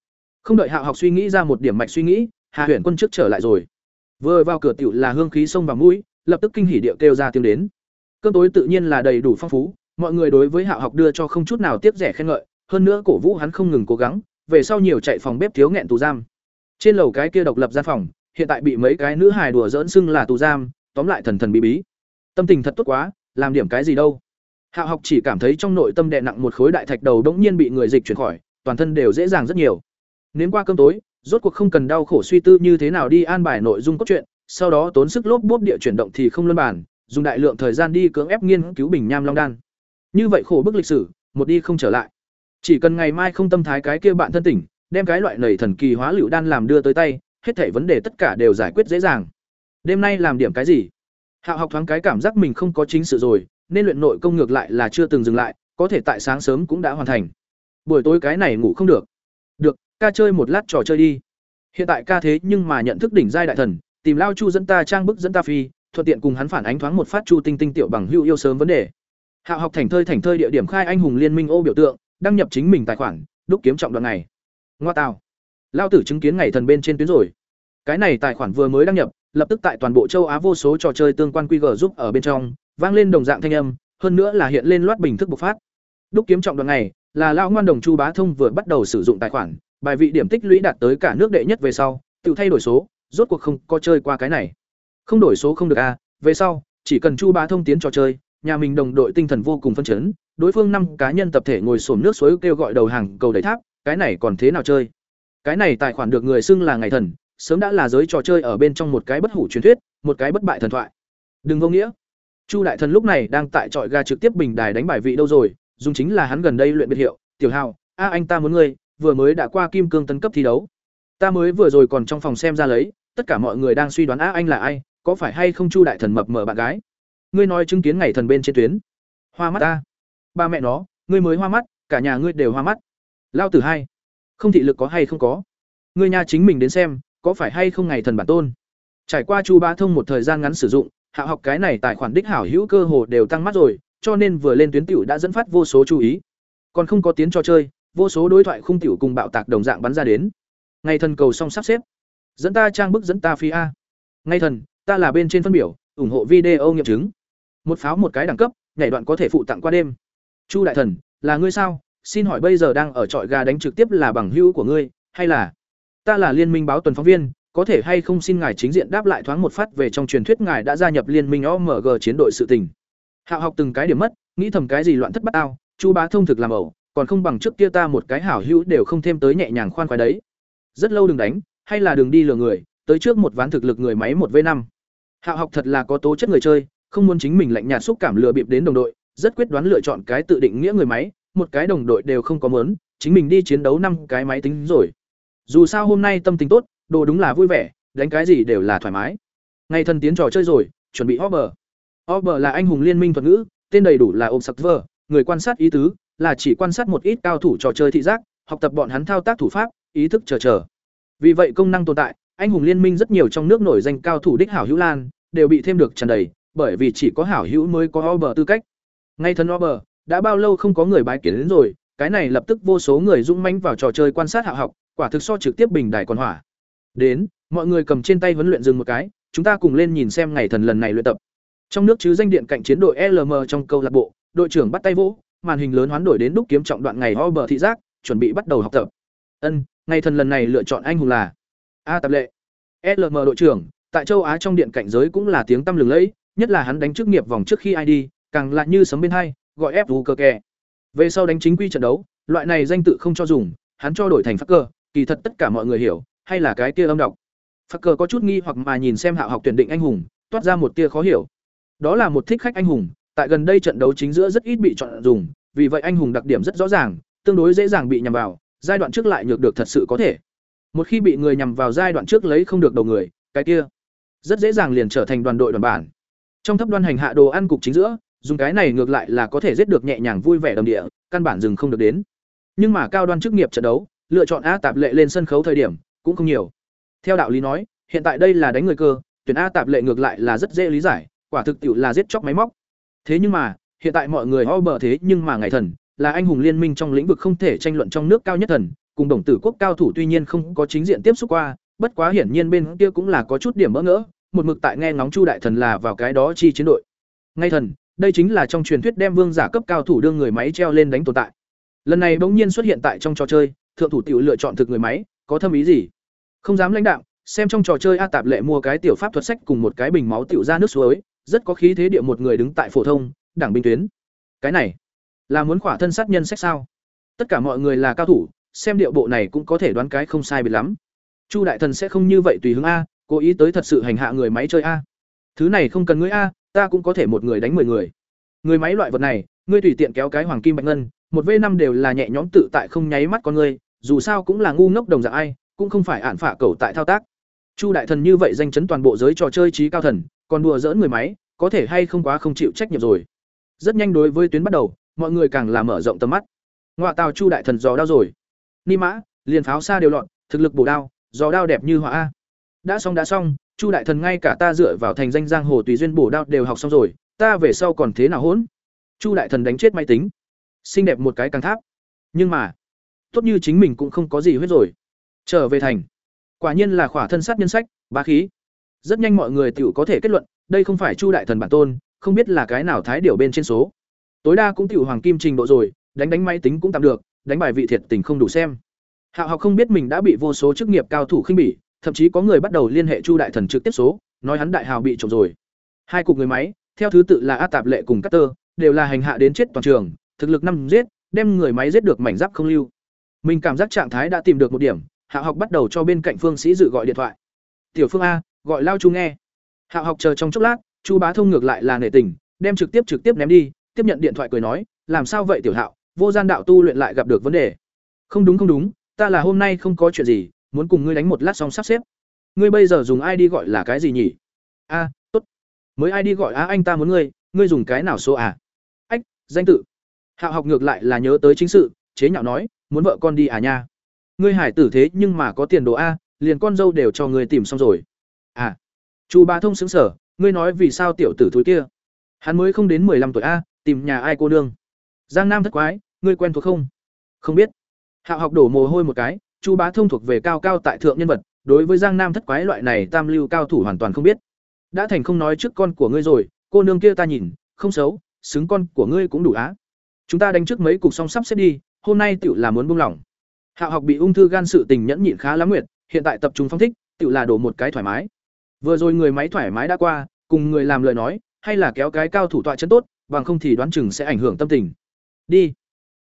Không đợi Hạo học suy nghĩ ra một điểm mạch suy nghĩ, Hà Huyền Quân trước trở lại rồi. Vừa vào cửa tiểu là hương khí sông vào mũi, lập tức kinh hỉ điệu kêu ra tiếng đến. Cơm tối tự nhiên là đầy đủ phong phú, mọi người đối với Hạo học đưa cho không chút nào tiếp rẻ khen ngợi, hơn nữa cổ vũ hắn không ngừng cố gắng, về sau nhiều chạy phòng bếp thiếu nghẹn tù giam. Trên lầu cái kia độc lập gian phòng, hiện tại bị mấy cái nữ hài đùa giỡn xưng là tù giam, tóm lại thần thần bí bí. Tâm tình thật tốt quá, làm điểm cái gì đâu. Hạo học chỉ cảm thấy trong nội tâm đè nặng một khối đại thạch đầu đống nhiên bị người dịch chuyển khỏi, toàn thân đều dễ dàng rất nhiều. Nếm qua cơm tối, rốt cuộc không cần đau khổ suy tư như thế nào đi an bài nội dung cốt truyện, sau đó tốn sức lốp bốp địa chuyển động thì không luân bản, dùng đại lượng thời gian đi cưỡng ép nghiên cứu bình nham long đan. Như vậy khổ bức lịch sử, một đi không trở lại. Chỉ cần ngày mai không tâm thái cái kia bạn thân tỉnh, đem cái loại nảy thần kỳ hóa liệu đan làm đưa tới tay, hết thảy vấn đề tất cả đều giải quyết dễ dàng. Đêm nay làm điểm cái gì? Hạo học thoáng cái cảm giác mình không có chính sự rồi, nên luyện nội công ngược lại là chưa từng dừng lại, có thể tại sáng sớm cũng đã hoàn thành. Buổi tối cái này ngủ không được. Được, ca chơi một lát trò chơi đi. Hiện tại ca thế nhưng mà nhận thức đỉnh giai đại thần, tìm lao chu dẫn ta trang bức dẫn ta phi, thuận tiện cùng hắn phản ánh thoáng một phát chu tinh tinh tiểu bằng hữu yêu sớm vấn đề. hạ học thành thơi thành thơi địa điểm khai anh hùng liên minh ô biểu tượng, đăng nhập chính mình tài khoản, đúc kiếm trọng đoạn này. Ngoa tào. Lao tử chứng kiến ngày thần bên trên tuyến rồi. Cái này tài khoản vừa mới đăng nhập, lập tức tại toàn bộ châu Á vô số trò chơi tương quan QG giúp ở bên trong, vang lên đồng dạng thanh âm, hơn nữa là hiện lên loát bình thức bộc phát. Đúc kiếm trọng đoạn này, là lao ngoan đồng Chu Bá Thông vừa bắt đầu sử dụng tài khoản, bài vị điểm tích lũy đạt tới cả nước đệ nhất về sau, tự thay đổi số, rốt cuộc không có chơi qua cái này. Không đổi số không được a, à, về sau, chỉ cần Chu Bá Thông tiến trò chơi, nhà mình đồng đội tinh thần vô cùng phân chấn, đối phương năm cá nhân tập thể ngồi xổm nước suối kêu gọi đầu hàng cầu đẩy tháp, cái này còn thế nào chơi? Cái này tài khoản được người xưng là ngày thần, sớm đã là giới trò chơi ở bên trong một cái bất hủ truyền thuyết, một cái bất bại thần thoại. Đừng vô nghĩa. Chu đại thần lúc này đang tại trọi ga trực tiếp bình đài đánh bài vị đâu rồi, dùng chính là hắn gần đây luyện biệt hiệu, tiểu hào, a anh ta muốn ngươi, vừa mới đã qua kim cương tấn cấp thi đấu. Ta mới vừa rồi còn trong phòng xem ra lấy, tất cả mọi người đang suy đoán á anh là ai, có phải hay không Chu đại thần mập mờ bạn gái. Ngươi nói chứng kiến ngày thần bên trên tuyến. Hoa mắt ta. Ba mẹ nó, ngươi mới hoa mắt, cả nhà ngươi đều hoa mắt. Lao tử hai, không thị lực có hay không có. Ngươi nhà chính mình đến xem, có phải hay không ngày thần bản tôn. Trải qua Chu Bá Thông một thời gian ngắn sử dụng, hạ học cái này tài khoản đích hảo hữu cơ hồ đều tăng mắt rồi, cho nên vừa lên tuyến tiểu đã dẫn phát vô số chú ý. Còn không có tiến cho chơi, vô số đối thoại khung tiểu cùng bạo tạc đồng dạng bắn ra đến. Ngày thần cầu xong sắp xếp. Dẫn ta trang bức dẫn ta phi a. ngay thần, ta là bên trên phân biểu, ủng hộ video nghiệm chứng. Một pháo một cái đẳng cấp, nhảy đoạn có thể phụ tặng qua đêm. Chu đại thần, là ngươi sao? Xin hỏi bây giờ đang ở trọi gà đánh trực tiếp là bằng hữu của ngươi, hay là ta là liên minh báo tuần phóng viên, có thể hay không xin ngài chính diện đáp lại thoáng một phát về trong truyền thuyết ngài đã gia nhập liên minh OMG chiến đội sự tình. Hạo học từng cái điểm mất, nghĩ thầm cái gì loạn thất bát ao, Chu Bá thông thực làm ẩu, còn không bằng trước kia ta một cái hảo hữu đều không thêm tới nhẹ nhàng khoan khoái đấy. Rất lâu đừng đánh, hay là đường đi lừa người, tới trước một ván thực lực người máy một v năm. Hạo học thật là có tố chất người chơi, không muốn chính mình lạnh nhạt xúc cảm lừa bịp đến đồng đội, rất quyết đoán lựa chọn cái tự định nghĩa người máy, một cái đồng đội đều không có muốn, chính mình đi chiến đấu năm cái máy tính rồi. Dù sao hôm nay tâm tình tốt, đồ đúng là vui vẻ, đánh cái gì đều là thoải mái. Ngày thần tiến trò chơi rồi, chuẩn bị Hopper. Hopper là anh hùng liên minh thuật ngữ, tên đầy đủ là Observer, người quan sát ý tứ, là chỉ quan sát một ít cao thủ trò chơi thị giác, học tập bọn hắn thao tác thủ pháp, ý thức chờ chờ. Vì vậy công năng tồn tại, anh hùng liên minh rất nhiều trong nước nổi danh cao thủ đích hảo hữu lan đều bị thêm được tràn đầy, bởi vì chỉ có hảo hữu mới có Ober tư cách. Ngay thân Ober, đã bao lâu không có người bái kiến đến rồi, cái này lập tức vô số người dũng mãnh vào trò chơi quan sát hạ học, quả thực so trực tiếp bình đài còn hỏa. Đến, mọi người cầm trên tay huấn luyện dừng một cái, chúng ta cùng lên nhìn xem ngày thần lần này luyện tập. Trong nước chứ danh điện cạnh chiến đội LM trong câu lạc bộ, đội trưởng bắt tay vỗ, màn hình lớn hoán đổi đến đúc kiếm trọng đoạn ngày Ober thị giác, chuẩn bị bắt đầu học tập. Ân, ngày thần lần này lựa chọn anh hùng là A Tập Lệ. LM đội trưởng, tại châu Á trong điện cảnh giới cũng là tiếng tăm lừng lẫy, nhất là hắn đánh chức nghiệp vòng trước khi ai đi, càng lạ như sấm bên hai, gọi ép cơ kè. Về sau đánh chính quy trận đấu, loại này danh tự không cho dùng, hắn cho đổi thành phát cơ, kỳ thật tất cả mọi người hiểu, hay là cái kia âm đọc. Phát cơ có chút nghi hoặc mà nhìn xem hạ học tuyển định anh hùng, toát ra một tia khó hiểu. Đó là một thích khách anh hùng, tại gần đây trận đấu chính giữa rất ít bị chọn dùng, vì vậy anh hùng đặc điểm rất rõ ràng, tương đối dễ dàng bị nhằm vào, giai đoạn trước lại nhược được thật sự có thể. Một khi bị người nhằm vào giai đoạn trước lấy không được đầu người, cái kia rất dễ dàng liền trở thành đoàn đội đoàn bản. Trong thấp đoan hành hạ đồ ăn cục chính giữa, dùng cái này ngược lại là có thể giết được nhẹ nhàng vui vẻ đồng địa, căn bản dừng không được đến. Nhưng mà cao đoan chức nghiệp trận đấu, lựa chọn A tạp lệ lên sân khấu thời điểm cũng không nhiều. Theo đạo lý nói, hiện tại đây là đánh người cơ, tuyển A tạp lệ ngược lại là rất dễ lý giải, quả thực tiệu là giết chóc máy móc. Thế nhưng mà, hiện tại mọi người ho bờ thế nhưng mà ngày thần, là anh hùng liên minh trong lĩnh vực không thể tranh luận trong nước cao nhất thần, cùng đồng tử quốc cao thủ tuy nhiên không có chính diện tiếp xúc qua, bất quá hiển nhiên bên kia cũng là có chút điểm bỡ ngỡ, một mực tại nghe ngóng Chu đại thần là vào cái đó chi chiến đội. Ngay thần, đây chính là trong truyền thuyết đem vương giả cấp cao thủ đương người máy treo lên đánh tồn tại. Lần này bỗng nhiên xuất hiện tại trong trò chơi, thượng thủ tiểu lựa chọn thực người máy, có thâm ý gì? Không dám lãnh đạo, xem trong trò chơi A Tạp Lệ mua cái tiểu pháp thuật sách cùng một cái bình máu tiểu ra nước suối, rất có khí thế địa một người đứng tại phổ thông, đảng binh tuyến. Cái này, là muốn khỏa thân sát nhân sách sao? Tất cả mọi người là cao thủ, xem điệu bộ này cũng có thể đoán cái không sai biệt lắm. Chu đại thần sẽ không như vậy tùy hứng a, cố ý tới thật sự hành hạ người máy chơi a. Thứ này không cần ngươi a, ta cũng có thể một người đánh mười người. Người máy loại vật này, ngươi tùy tiện kéo cái hoàng kim bạch ngân, một v năm đều là nhẹ nhõm tự tại không nháy mắt con ngươi, dù sao cũng là ngu ngốc đồng dạng ai, cũng không phải ản phả cầu tại thao tác. Chu đại thần như vậy danh chấn toàn bộ giới trò chơi trí cao thần, còn đùa dỡn người máy, có thể hay không quá không chịu trách nhiệm rồi. Rất nhanh đối với tuyến bắt đầu, mọi người càng là mở rộng tầm mắt. Ngoại tào Chu đại thần dò đao rồi. Ni mã, liền pháo xa đều loạn. thực lực bổ đao, dò đao đẹp như họa a. Đã xong đã xong, Chu đại thần ngay cả ta dựa vào thành danh giang hồ tùy duyên bổ đao đều học xong rồi, ta về sau còn thế nào hỗn? Chu đại thần đánh chết máy tính. Xinh đẹp một cái càng tháp. Nhưng mà, tốt như chính mình cũng không có gì huyết rồi. Trở về thành. Quả nhiên là khỏa thân sát nhân sách, bá khí. Rất nhanh mọi người tự có thể kết luận, đây không phải Chu đại thần bản tôn, không biết là cái nào thái điều bên trên số. Tối đa cũng tiểu hoàng kim trình độ rồi, đánh đánh máy tính cũng tạm được, đánh bài vị thiệt tình không đủ xem. Hạo học không biết mình đã bị vô số chức nghiệp cao thủ khinh bỉ, thậm chí có người bắt đầu liên hệ Chu đại thần trực tiếp số, nói hắn đại hào bị trộm rồi. Hai cục người máy, theo thứ tự là A Tạp Lệ cùng Cutter, đều là hành hạ đến chết toàn trường, thực lực năm giết, đem người máy giết được mảnh giáp không lưu. Mình cảm giác trạng thái đã tìm được một điểm, Hạ học bắt đầu cho bên cạnh Phương Sĩ dự gọi điện thoại. "Tiểu Phương a, gọi lao chu nghe." Hạ học chờ trong chốc lát, Chu Bá Thông ngược lại là nể tình, đem trực tiếp trực tiếp ném đi, tiếp nhận điện thoại cười nói, "Làm sao vậy tiểu Hạo, vô gian đạo tu luyện lại gặp được vấn đề." "Không đúng không đúng, ta là hôm nay không có chuyện gì, muốn cùng ngươi đánh một lát xong sắp xếp. Ngươi bây giờ dùng ID gọi là cái gì nhỉ?" "A, tốt. Mới ID gọi á anh ta muốn ngươi, ngươi dùng cái nào số à?" "Ách, danh tự." Hạo học ngược lại là nhớ tới chính sự, chế nhạo nói, "Muốn vợ con đi à nha?" "Ngươi hải tử thế nhưng mà có tiền đồ a, liền con dâu đều cho ngươi tìm xong rồi." "À." Chu Ba Thông sững sở, "Ngươi nói vì sao tiểu tử thúi kia?" Hắn mới không đến 15 tuổi a, tìm nhà ai cô nương? Giang Nam thất quái, ngươi quen thuộc không? Không biết. Hạo học đổ mồ hôi một cái, Chu Bá Thông thuộc về cao cao tại thượng nhân vật, đối với Giang Nam thất quái loại này tam lưu cao thủ hoàn toàn không biết. Đã thành không nói trước con của ngươi rồi, cô nương kia ta nhìn, không xấu, xứng con của ngươi cũng đủ á. Chúng ta đánh trước mấy cục song sắp xếp đi, hôm nay tiểu là muốn buông lỏng. Hạo học bị ung thư gan sự tình nhẫn nhịn khá lắm nguyệt, hiện tại tập trung phong thích, tiểu là đổ một cái thoải mái. Vừa rồi người máy thoải mái đã qua, cùng người làm lời nói, hay là kéo cái cao thủ tọa chân tốt, bằng không thì đoán chừng sẽ ảnh hưởng tâm tình. Đi.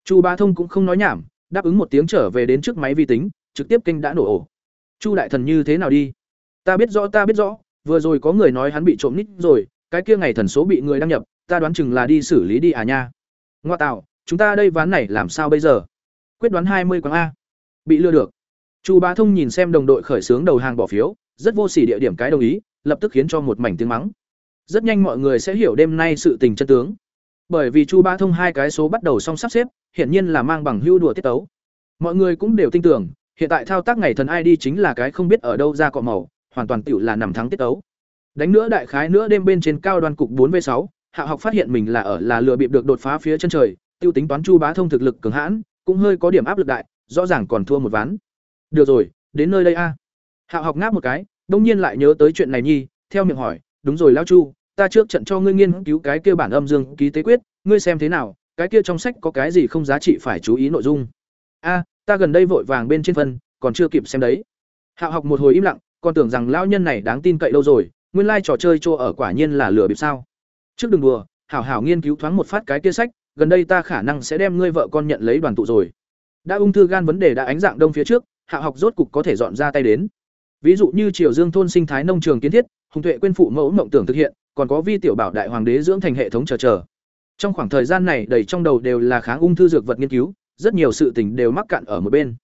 Chu Bá Thông cũng không nói nhảm, đáp ứng một tiếng trở về đến trước máy vi tính, trực tiếp kênh đã nổ ổ. Chu đại thần như thế nào đi? Ta biết rõ, ta biết rõ, vừa rồi có người nói hắn bị trộm nít rồi, cái kia ngày thần số bị người đăng nhập, ta đoán chừng là đi xử lý đi à nha. Ngoa tạo, chúng ta đây ván này làm sao bây giờ? Quyết đoán hai mươi quãng a. Bị lừa được. Chu Bá Thông nhìn xem đồng đội khởi xướng đầu hàng bỏ phiếu, rất vô sỉ địa điểm cái đồng ý, lập tức khiến cho một mảnh tiếng mắng. Rất nhanh mọi người sẽ hiểu đêm nay sự tình chân tướng. Bởi vì Chu Ba Thông hai cái số bắt đầu xong sắp xếp, hiển nhiên là mang bằng hưu đùa tiết tấu. Mọi người cũng đều tin tưởng, hiện tại thao tác ngày thần ID chính là cái không biết ở đâu ra cọ màu, hoàn toàn tiểu là nằm thắng tiết tấu. Đánh nữa đại khái nữa đêm bên trên cao đoàn cục 4v6, Hạ học phát hiện mình là ở là lừa bịp được đột phá phía chân trời, tiêu tính toán Chu Bá Thông thực lực cường hãn, cũng hơi có điểm áp lực đại, rõ ràng còn thua một ván. Được rồi, đến nơi đây a. Hạ học ngáp một cái, đông nhiên lại nhớ tới chuyện này nhi, theo miệng hỏi, đúng rồi lão Chu, ta trước trận cho ngươi nghiên cứu cái kia bản âm dương ký tế quyết, ngươi xem thế nào, cái kia trong sách có cái gì không giá trị phải chú ý nội dung. A, ta gần đây vội vàng bên trên phân, còn chưa kịp xem đấy. Hạo học một hồi im lặng, còn tưởng rằng lão nhân này đáng tin cậy lâu rồi, nguyên lai trò chơi trô ở quả nhiên là lừa bịp sao? Trước đừng đùa, hảo hảo nghiên cứu thoáng một phát cái kia sách, gần đây ta khả năng sẽ đem ngươi vợ con nhận lấy đoàn tụ rồi. Đã ung thư gan vấn đề đã ánh dạng đông phía trước, Hạo học rốt cục có thể dọn ra tay đến. Ví dụ như Triều Dương thôn sinh thái nông trường kiến thiết, Hùng Tuệ quên phụ mẫu mộng tưởng thực hiện, còn có Vi tiểu bảo đại hoàng đế dưỡng thành hệ thống chờ chờ. Trong khoảng thời gian này đầy trong đầu đều là kháng ung thư dược vật nghiên cứu, rất nhiều sự tình đều mắc cạn ở một bên.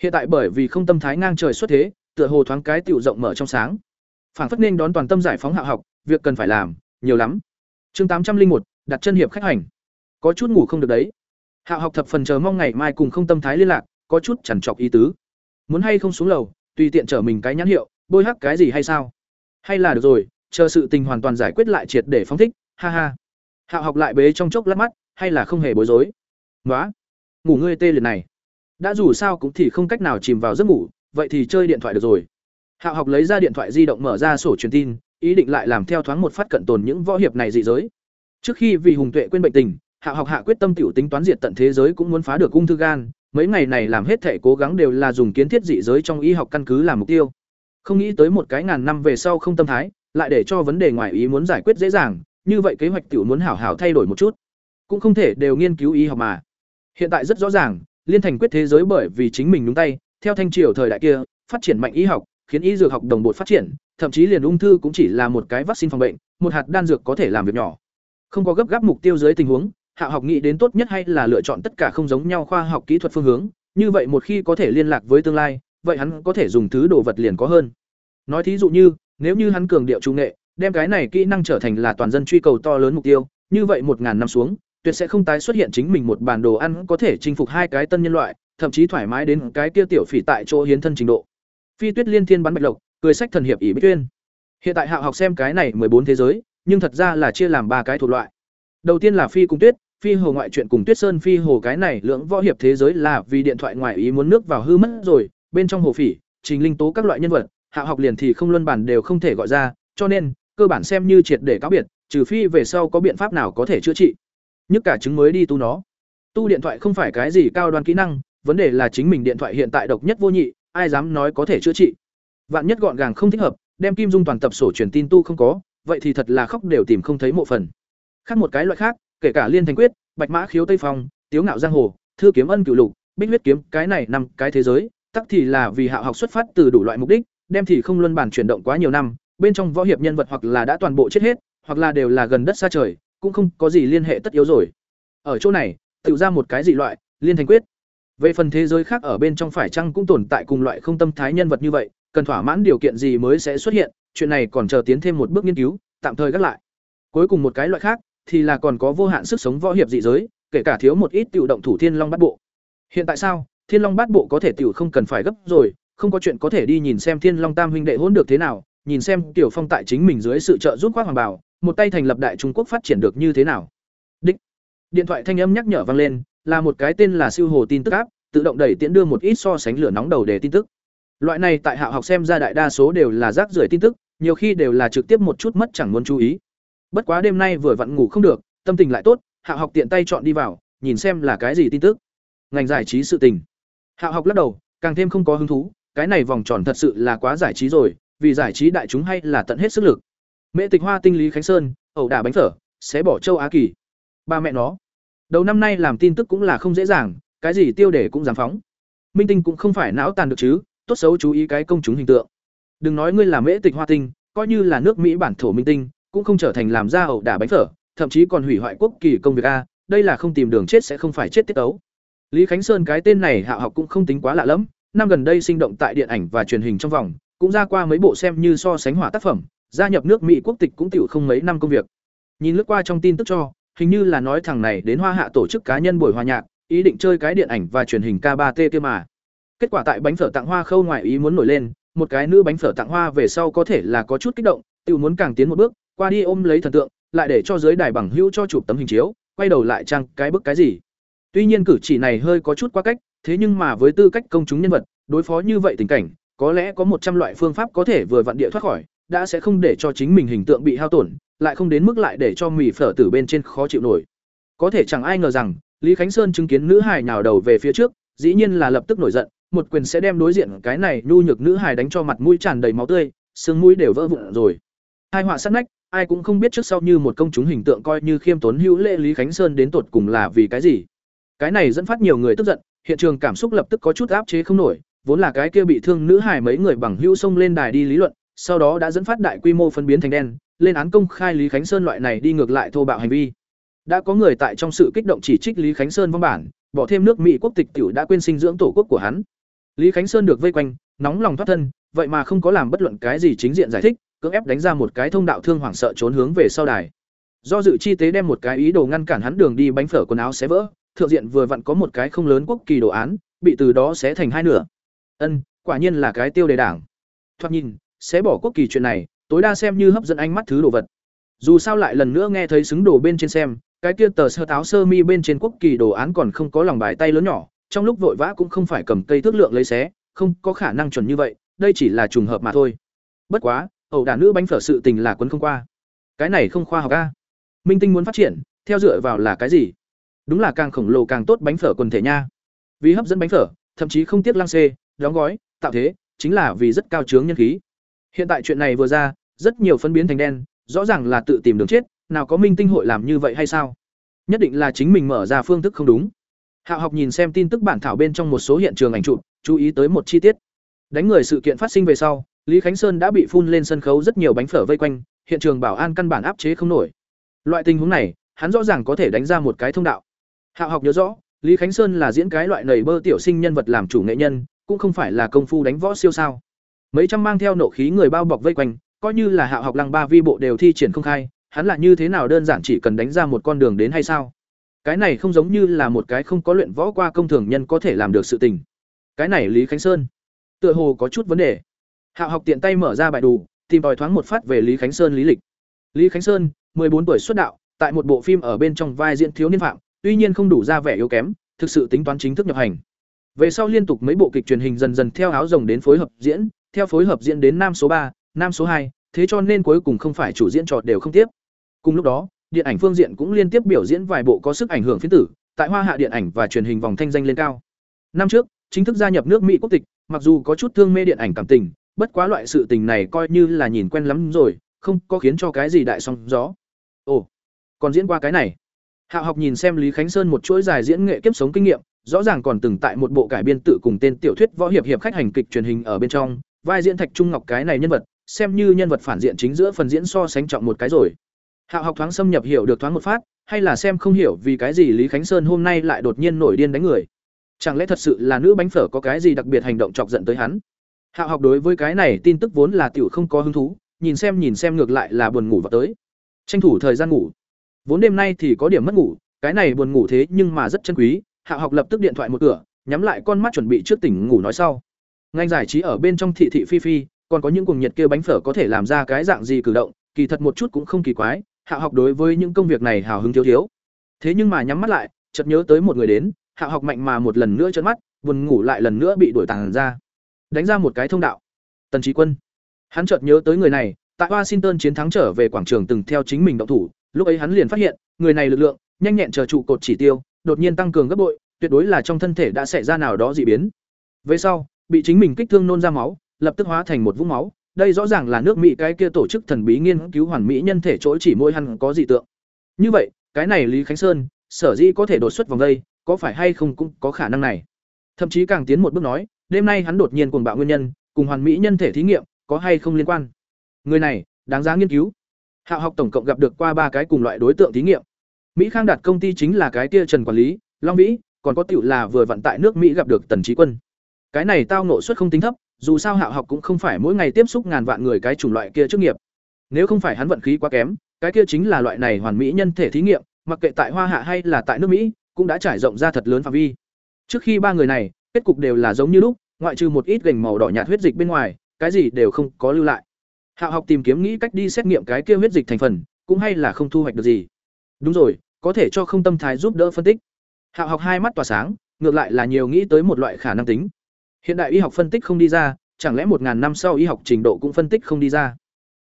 Hiện tại bởi vì không tâm thái ngang trời xuất thế, tựa hồ thoáng cái tiểu rộng mở trong sáng. Phản phất nên đón toàn tâm giải phóng hạ học, việc cần phải làm, nhiều lắm. Chương tám trăm linh một đặt chân hiệp khách hành. Có chút ngủ không được đấy. Hạ học thập phần chờ mong ngày mai cùng không tâm thái liên lạc, có chút chần chọc ý tứ. Muốn hay không xuống lầu, tùy tiện trở mình cái nhãn hiệu, bôi hắc cái gì hay sao? Hay là được rồi, chờ sự tình hoàn toàn giải quyết lại triệt để phóng thích, ha ha. Hạo học lại bế trong chốc lát mắt, hay là không hề bối rối. Ngoá, ngủ ngươi tê liệt này. Đã dù sao cũng thì không cách nào chìm vào giấc ngủ, vậy thì chơi điện thoại được rồi. Hạo học lấy ra điện thoại di động mở ra sổ truyền tin, ý định lại làm theo thoáng một phát cận tồn những võ hiệp này dị giới. Trước khi vì hùng tuệ quên bệnh tình, Hạo học hạ quyết tâm tiểu tính toán diệt tận thế giới cũng muốn phá được ung thư gan, mấy ngày này làm hết thể cố gắng đều là dùng kiến thiết dị giới trong y học căn cứ làm mục tiêu. Không nghĩ tới một cái ngàn năm về sau không tâm thái, lại để cho vấn đề ngoài ý muốn giải quyết dễ dàng, như vậy kế hoạch tiểu muốn hảo hảo thay đổi một chút. Cũng không thể đều nghiên cứu y học mà. Hiện tại rất rõ ràng, liên thành quyết thế giới bởi vì chính mình nhúng tay, theo thanh triều thời đại kia, phát triển mạnh y học, khiến y dược học đồng bộ phát triển, thậm chí liền ung thư cũng chỉ là một cái vaccine phòng bệnh, một hạt đan dược có thể làm việc nhỏ. Không có gấp gáp mục tiêu dưới tình huống, hạ học nghĩ đến tốt nhất hay là lựa chọn tất cả không giống nhau khoa học kỹ thuật phương hướng, như vậy một khi có thể liên lạc với tương lai, vậy hắn có thể dùng thứ đồ vật liền có hơn. Nói thí dụ như, nếu như hắn cường điệu trung nghệ, đem cái này kỹ năng trở thành là toàn dân truy cầu to lớn mục tiêu, như vậy một ngàn năm xuống, tuyệt sẽ không tái xuất hiện chính mình một bản đồ ăn có thể chinh phục hai cái tân nhân loại, thậm chí thoải mái đến cái kia tiểu phỉ tại chỗ hiến thân trình độ. Phi Tuyết Liên Thiên bắn bạch lộc, cười sách thần hiệp ỷ bích tuyên. Hiện tại Hạo học xem cái này bốn thế giới, nhưng thật ra là chia làm ba cái thuộc loại. Đầu tiên là Phi cùng Tuyết, Phi hồ ngoại truyện cùng Tuyết Sơn Phi hồ cái này lưỡng võ hiệp thế giới là vì điện thoại ngoại ý muốn nước vào hư mất rồi, bên trong hồ phỉ, trình linh tố các loại nhân vật, hạ học liền thì không luân bản đều không thể gọi ra, cho nên cơ bản xem như triệt để cáo biệt, trừ phi về sau có biện pháp nào có thể chữa trị. Nhất cả chứng mới đi tu nó. Tu điện thoại không phải cái gì cao đoan kỹ năng, vấn đề là chính mình điện thoại hiện tại độc nhất vô nhị, ai dám nói có thể chữa trị. Vạn nhất gọn gàng không thích hợp, đem Kim Dung toàn tập sổ truyền tin tu không có, vậy thì thật là khóc đều tìm không thấy mộ phần. Khác một cái loại khác, kể cả Liên Thành Quyết, Bạch Mã Khiếu Tây Phong, Tiếu Ngạo Giang Hồ, Thư Kiếm Ân cựu Lục, Bích Huyết Kiếm, cái này năm cái thế giới, tắc thì là vì Hạo học xuất phát từ đủ loại mục đích, đem thì không luân bản chuyển động quá nhiều năm, bên trong võ hiệp nhân vật hoặc là đã toàn bộ chết hết, hoặc là đều là gần đất xa trời, cũng không có gì liên hệ tất yếu rồi. Ở chỗ này, tự ra một cái dị loại, liên thành quyết. Về phần thế giới khác ở bên trong phải chăng cũng tồn tại cùng loại không tâm thái nhân vật như vậy, cần thỏa mãn điều kiện gì mới sẽ xuất hiện, chuyện này còn chờ tiến thêm một bước nghiên cứu, tạm thời gác lại. Cuối cùng một cái loại khác thì là còn có vô hạn sức sống võ hiệp dị giới, kể cả thiếu một ít tiểu động thủ Thiên Long Bát Bộ. Hiện tại sao? Thiên Long Bát Bộ có thể tiểu không cần phải gấp rồi, không có chuyện có thể đi nhìn xem Thiên Long Tam huynh đệ hỗn được thế nào, nhìn xem Tiểu Phong tại chính mình dưới sự trợ giúp khoác hoàng bảo, một tay thành lập đại Trung Quốc phát triển được như thế nào. Đích. Điện thoại thanh âm nhắc nhở vang lên, là một cái tên là siêu hồ tin tức áp, tự động đẩy tiễn đưa một ít so sánh lửa nóng đầu để tin tức. Loại này tại hạ học xem ra đại đa số đều là rác rưởi tin tức, nhiều khi đều là trực tiếp một chút mất chẳng muốn chú ý. Bất quá đêm nay vừa vặn ngủ không được, tâm tình lại tốt, hạ học tiện tay chọn đi vào, nhìn xem là cái gì tin tức. Ngành giải trí sự tình. Hạ học lắc đầu, càng thêm không có hứng thú, cái này vòng tròn thật sự là quá giải trí rồi, vì giải trí đại chúng hay là tận hết sức lực. Mễ Tịch Hoa tinh lý Khánh Sơn, ẩu đả bánh phở, sẽ bỏ châu Á Kỳ. Ba mẹ nó. Đầu năm nay làm tin tức cũng là không dễ dàng, cái gì tiêu đề cũng dám phóng. Minh Tinh cũng không phải não tàn được chứ, tốt xấu chú ý cái công chúng hình tượng. Đừng nói ngươi là Mễ Tịch Hoa tinh, coi như là nước Mỹ bản thổ Minh Tinh, cũng không trở thành làm ra ẩu đả bánh phở, thậm chí còn hủy hoại quốc kỳ công việc a, đây là không tìm đường chết sẽ không phải chết tiết ấu. Lý Khánh Sơn cái tên này hạ học cũng không tính quá lạ lắm, năm gần đây sinh động tại điện ảnh và truyền hình trong vòng, cũng ra qua mấy bộ xem như so sánh hỏa tác phẩm, gia nhập nước Mỹ quốc tịch cũng tiểu không mấy năm công việc. Nhìn lướt qua trong tin tức cho, hình như là nói thằng này đến Hoa Hạ tổ chức cá nhân buổi hòa nhạc, ý định chơi cái điện ảnh và truyền hình K3T kia mà. Kết quả tại bánh phở tặng hoa khâu ngoài ý muốn nổi lên, một cái nữ bánh phở tặng hoa về sau có thể là có chút kích động, tiểu muốn càng tiến một bước, qua đi ôm lấy thần tượng, lại để cho giới đài bằng hữu cho chụp tấm hình chiếu, quay đầu lại trang cái bức cái gì. Tuy nhiên cử chỉ này hơi có chút quá cách, thế nhưng mà với tư cách công chúng nhân vật, đối phó như vậy tình cảnh, có lẽ có một trăm loại phương pháp có thể vừa vặn địa thoát khỏi, đã sẽ không để cho chính mình hình tượng bị hao tổn, lại không đến mức lại để cho mì phở tử bên trên khó chịu nổi. Có thể chẳng ai ngờ rằng, Lý Khánh Sơn chứng kiến nữ hài nhào đầu về phía trước, dĩ nhiên là lập tức nổi giận, một quyền sẽ đem đối diện cái này nhu nhược nữ hài đánh cho mặt mũi tràn đầy máu tươi, xương mũi đều vỡ vụn rồi. Hai họa sát nách, ai cũng không biết trước sau như một công chúng hình tượng coi như khiêm tốn hữu lễ Lý Khánh Sơn đến tột cùng là vì cái gì. Cái này dẫn phát nhiều người tức giận, hiện trường cảm xúc lập tức có chút áp chế không nổi, vốn là cái kia bị thương nữ hải mấy người bằng hữu xông lên đài đi lý luận, sau đó đã dẫn phát đại quy mô phân biến thành đen, lên án công khai Lý Khánh Sơn loại này đi ngược lại thô bạo hành vi. Đã có người tại trong sự kích động chỉ trích Lý Khánh Sơn văn bản, bỏ thêm nước Mỹ quốc tịch tiểu đã quên sinh dưỡng tổ quốc của hắn. Lý Khánh Sơn được vây quanh, nóng lòng thoát thân, vậy mà không có làm bất luận cái gì chính diện giải thích, cưỡng ép đánh ra một cái thông đạo thương hoảng sợ trốn hướng về sau đài. Do dự chi tế đem một cái ý đồ ngăn cản hắn đường đi bánh phở quần áo xé vỡ, thượng diện vừa vặn có một cái không lớn quốc kỳ đồ án, bị từ đó xé thành hai nửa. Ân, quả nhiên là cái tiêu đề đảng. Thoạt nhìn, xé bỏ quốc kỳ chuyện này, tối đa xem như hấp dẫn ánh mắt thứ đồ vật. Dù sao lại lần nữa nghe thấy xứng đồ bên trên xem, cái kia tờ sơ táo sơ mi bên trên quốc kỳ đồ án còn không có lòng bài tay lớn nhỏ, trong lúc vội vã cũng không phải cầm cây thước lượng lấy xé, không có khả năng chuẩn như vậy, đây chỉ là trùng hợp mà thôi. Bất quá, ẩu đả nữ bánh phở sự tình là quấn không qua. Cái này không khoa học a. Minh Tinh muốn phát triển, theo dựa vào là cái gì? Đúng là càng khổng lồ càng tốt bánh phở quần thể nha. Vì hấp dẫn bánh phở, thậm chí không tiếc lăng xê, đóng gói, tạo thế, chính là vì rất cao trướng nhân khí. Hiện tại chuyện này vừa ra, rất nhiều phân biến thành đen, rõ ràng là tự tìm đường chết, nào có minh tinh hội làm như vậy hay sao? Nhất định là chính mình mở ra phương thức không đúng. hạ học nhìn xem tin tức bản thảo bên trong một số hiện trường ảnh chụp, chú ý tới một chi tiết. Đánh người sự kiện phát sinh về sau, Lý Khánh Sơn đã bị phun lên sân khấu rất nhiều bánh phở vây quanh, hiện trường bảo an căn bản áp chế không nổi. Loại tình huống này, hắn rõ ràng có thể đánh ra một cái thông đạo. Hạo học nhớ rõ, Lý Khánh Sơn là diễn cái loại nầy bơ tiểu sinh nhân vật làm chủ nghệ nhân, cũng không phải là công phu đánh võ siêu sao. Mấy trăm mang theo nộ khí người bao bọc vây quanh, coi như là Hạo học lăng ba vi bộ đều thi triển không khai, hắn là như thế nào đơn giản chỉ cần đánh ra một con đường đến hay sao? Cái này không giống như là một cái không có luyện võ qua công thường nhân có thể làm được sự tình. Cái này Lý Khánh Sơn, tựa hồ có chút vấn đề. Hạo học tiện tay mở ra bài đủ, tìm tòi thoáng một phát về Lý Khánh Sơn lý lịch. Lý Khánh Sơn, bốn tuổi xuất đạo, tại một bộ phim ở bên trong vai diễn thiếu niên phạm, tuy nhiên không đủ ra vẻ yếu kém, thực sự tính toán chính thức nhập hành. Về sau liên tục mấy bộ kịch truyền hình dần dần theo áo rồng đến phối hợp diễn, theo phối hợp diễn đến nam số ba, nam số hai, thế cho nên cuối cùng không phải chủ diễn trò đều không tiếp. Cùng lúc đó, điện ảnh phương diện cũng liên tiếp biểu diễn vài bộ có sức ảnh hưởng phiến tử, tại Hoa Hạ điện ảnh và truyền hình vòng thanh danh lên cao. Năm trước, chính thức gia nhập nước Mỹ quốc tịch, mặc dù có chút thương mê điện ảnh cảm tình, bất quá loại sự tình này coi như là nhìn quen lắm rồi, không có khiến cho cái gì đại sóng gió. Ồ, còn diễn qua cái này. Hạo học nhìn xem Lý Khánh Sơn một chuỗi dài diễn nghệ kiếp sống kinh nghiệm, rõ ràng còn từng tại một bộ cải biên tự cùng tên tiểu thuyết võ hiệp hiệp khách hành kịch truyền hình ở bên trong, vai diễn Thạch Trung Ngọc cái này nhân vật, xem như nhân vật phản diện chính giữa phần diễn so sánh trọng một cái rồi. Hạo học thoáng xâm nhập hiểu được thoáng một phát, hay là xem không hiểu vì cái gì Lý Khánh Sơn hôm nay lại đột nhiên nổi điên đánh người. Chẳng lẽ thật sự là nữ bánh phở có cái gì đặc biệt hành động chọc giận tới hắn? Hạo học đối với cái này tin tức vốn là tiểu không có hứng thú, nhìn xem nhìn xem ngược lại là buồn ngủ vào tới. Tranh thủ thời gian ngủ. Vốn đêm nay thì có điểm mất ngủ, cái này buồn ngủ thế nhưng mà rất chân quý, Hạo học lập tức điện thoại một cửa, nhắm lại con mắt chuẩn bị trước tỉnh ngủ nói sau. Ngành giải trí ở bên trong thị thị phi phi, còn có những cuồng nhiệt kia bánh phở có thể làm ra cái dạng gì cử động, kỳ thật một chút cũng không kỳ quái, Hạ học đối với những công việc này hào hứng thiếu thiếu. Thế nhưng mà nhắm mắt lại, chợt nhớ tới một người đến, Hạ học mạnh mà một lần nữa chớn mắt, buồn ngủ lại lần nữa bị đuổi tàng ra. Đánh ra một cái thông đạo. Tần Chí Quân. Hắn chợt nhớ tới người này, tại Washington chiến thắng trở về quảng trường từng theo chính mình động thủ, lúc ấy hắn liền phát hiện, người này lực lượng nhanh nhẹn chờ trụ cột chỉ tiêu, đột nhiên tăng cường gấp bội, tuyệt đối là trong thân thể đã xảy ra nào đó dị biến. Về sau, bị chính mình kích thương nôn ra máu, lập tức hóa thành một vũng máu, đây rõ ràng là nước Mỹ cái kia tổ chức thần bí nghiên cứu hoàn mỹ nhân thể chỗ chỉ môi hắn có dị tượng. Như vậy, cái này Lý Khánh Sơn, sở dĩ có thể đột xuất vòng đây, có phải hay không cũng có khả năng này. Thậm chí càng tiến một bước nói, đêm nay hắn đột nhiên cuồng bạo nguyên nhân, cùng hoàn mỹ nhân thể thí nghiệm, có hay không liên quan. Người này, đáng giá nghiên cứu. Hạ học tổng cộng gặp được qua ba cái cùng loại đối tượng thí nghiệm. Mỹ Khang đặt công ty chính là cái kia Trần quản lý, Long Vĩ, còn có tiểu là vừa vận tại nước Mỹ gặp được Tần Chí Quân. Cái này tao ngộ suất không tính thấp, dù sao Hạ học cũng không phải mỗi ngày tiếp xúc ngàn vạn người cái chủng loại kia chức nghiệp. Nếu không phải hắn vận khí quá kém, cái kia chính là loại này hoàn mỹ nhân thể thí nghiệm, mặc kệ tại Hoa Hạ hay là tại nước Mỹ, cũng đã trải rộng ra thật lớn phạm vi. Trước khi ba người này, kết cục đều là giống như lúc, ngoại trừ một ít gành màu đỏ nhạt huyết dịch bên ngoài, cái gì đều không có lưu lại. Hạo học tìm kiếm nghĩ cách đi xét nghiệm cái kia huyết dịch thành phần, cũng hay là không thu hoạch được gì. Đúng rồi, có thể cho không tâm thái giúp đỡ phân tích. Hạo học hai mắt tỏa sáng, ngược lại là nhiều nghĩ tới một loại khả năng tính. Hiện đại y học phân tích không đi ra, chẳng lẽ một ngàn năm sau y học trình độ cũng phân tích không đi ra?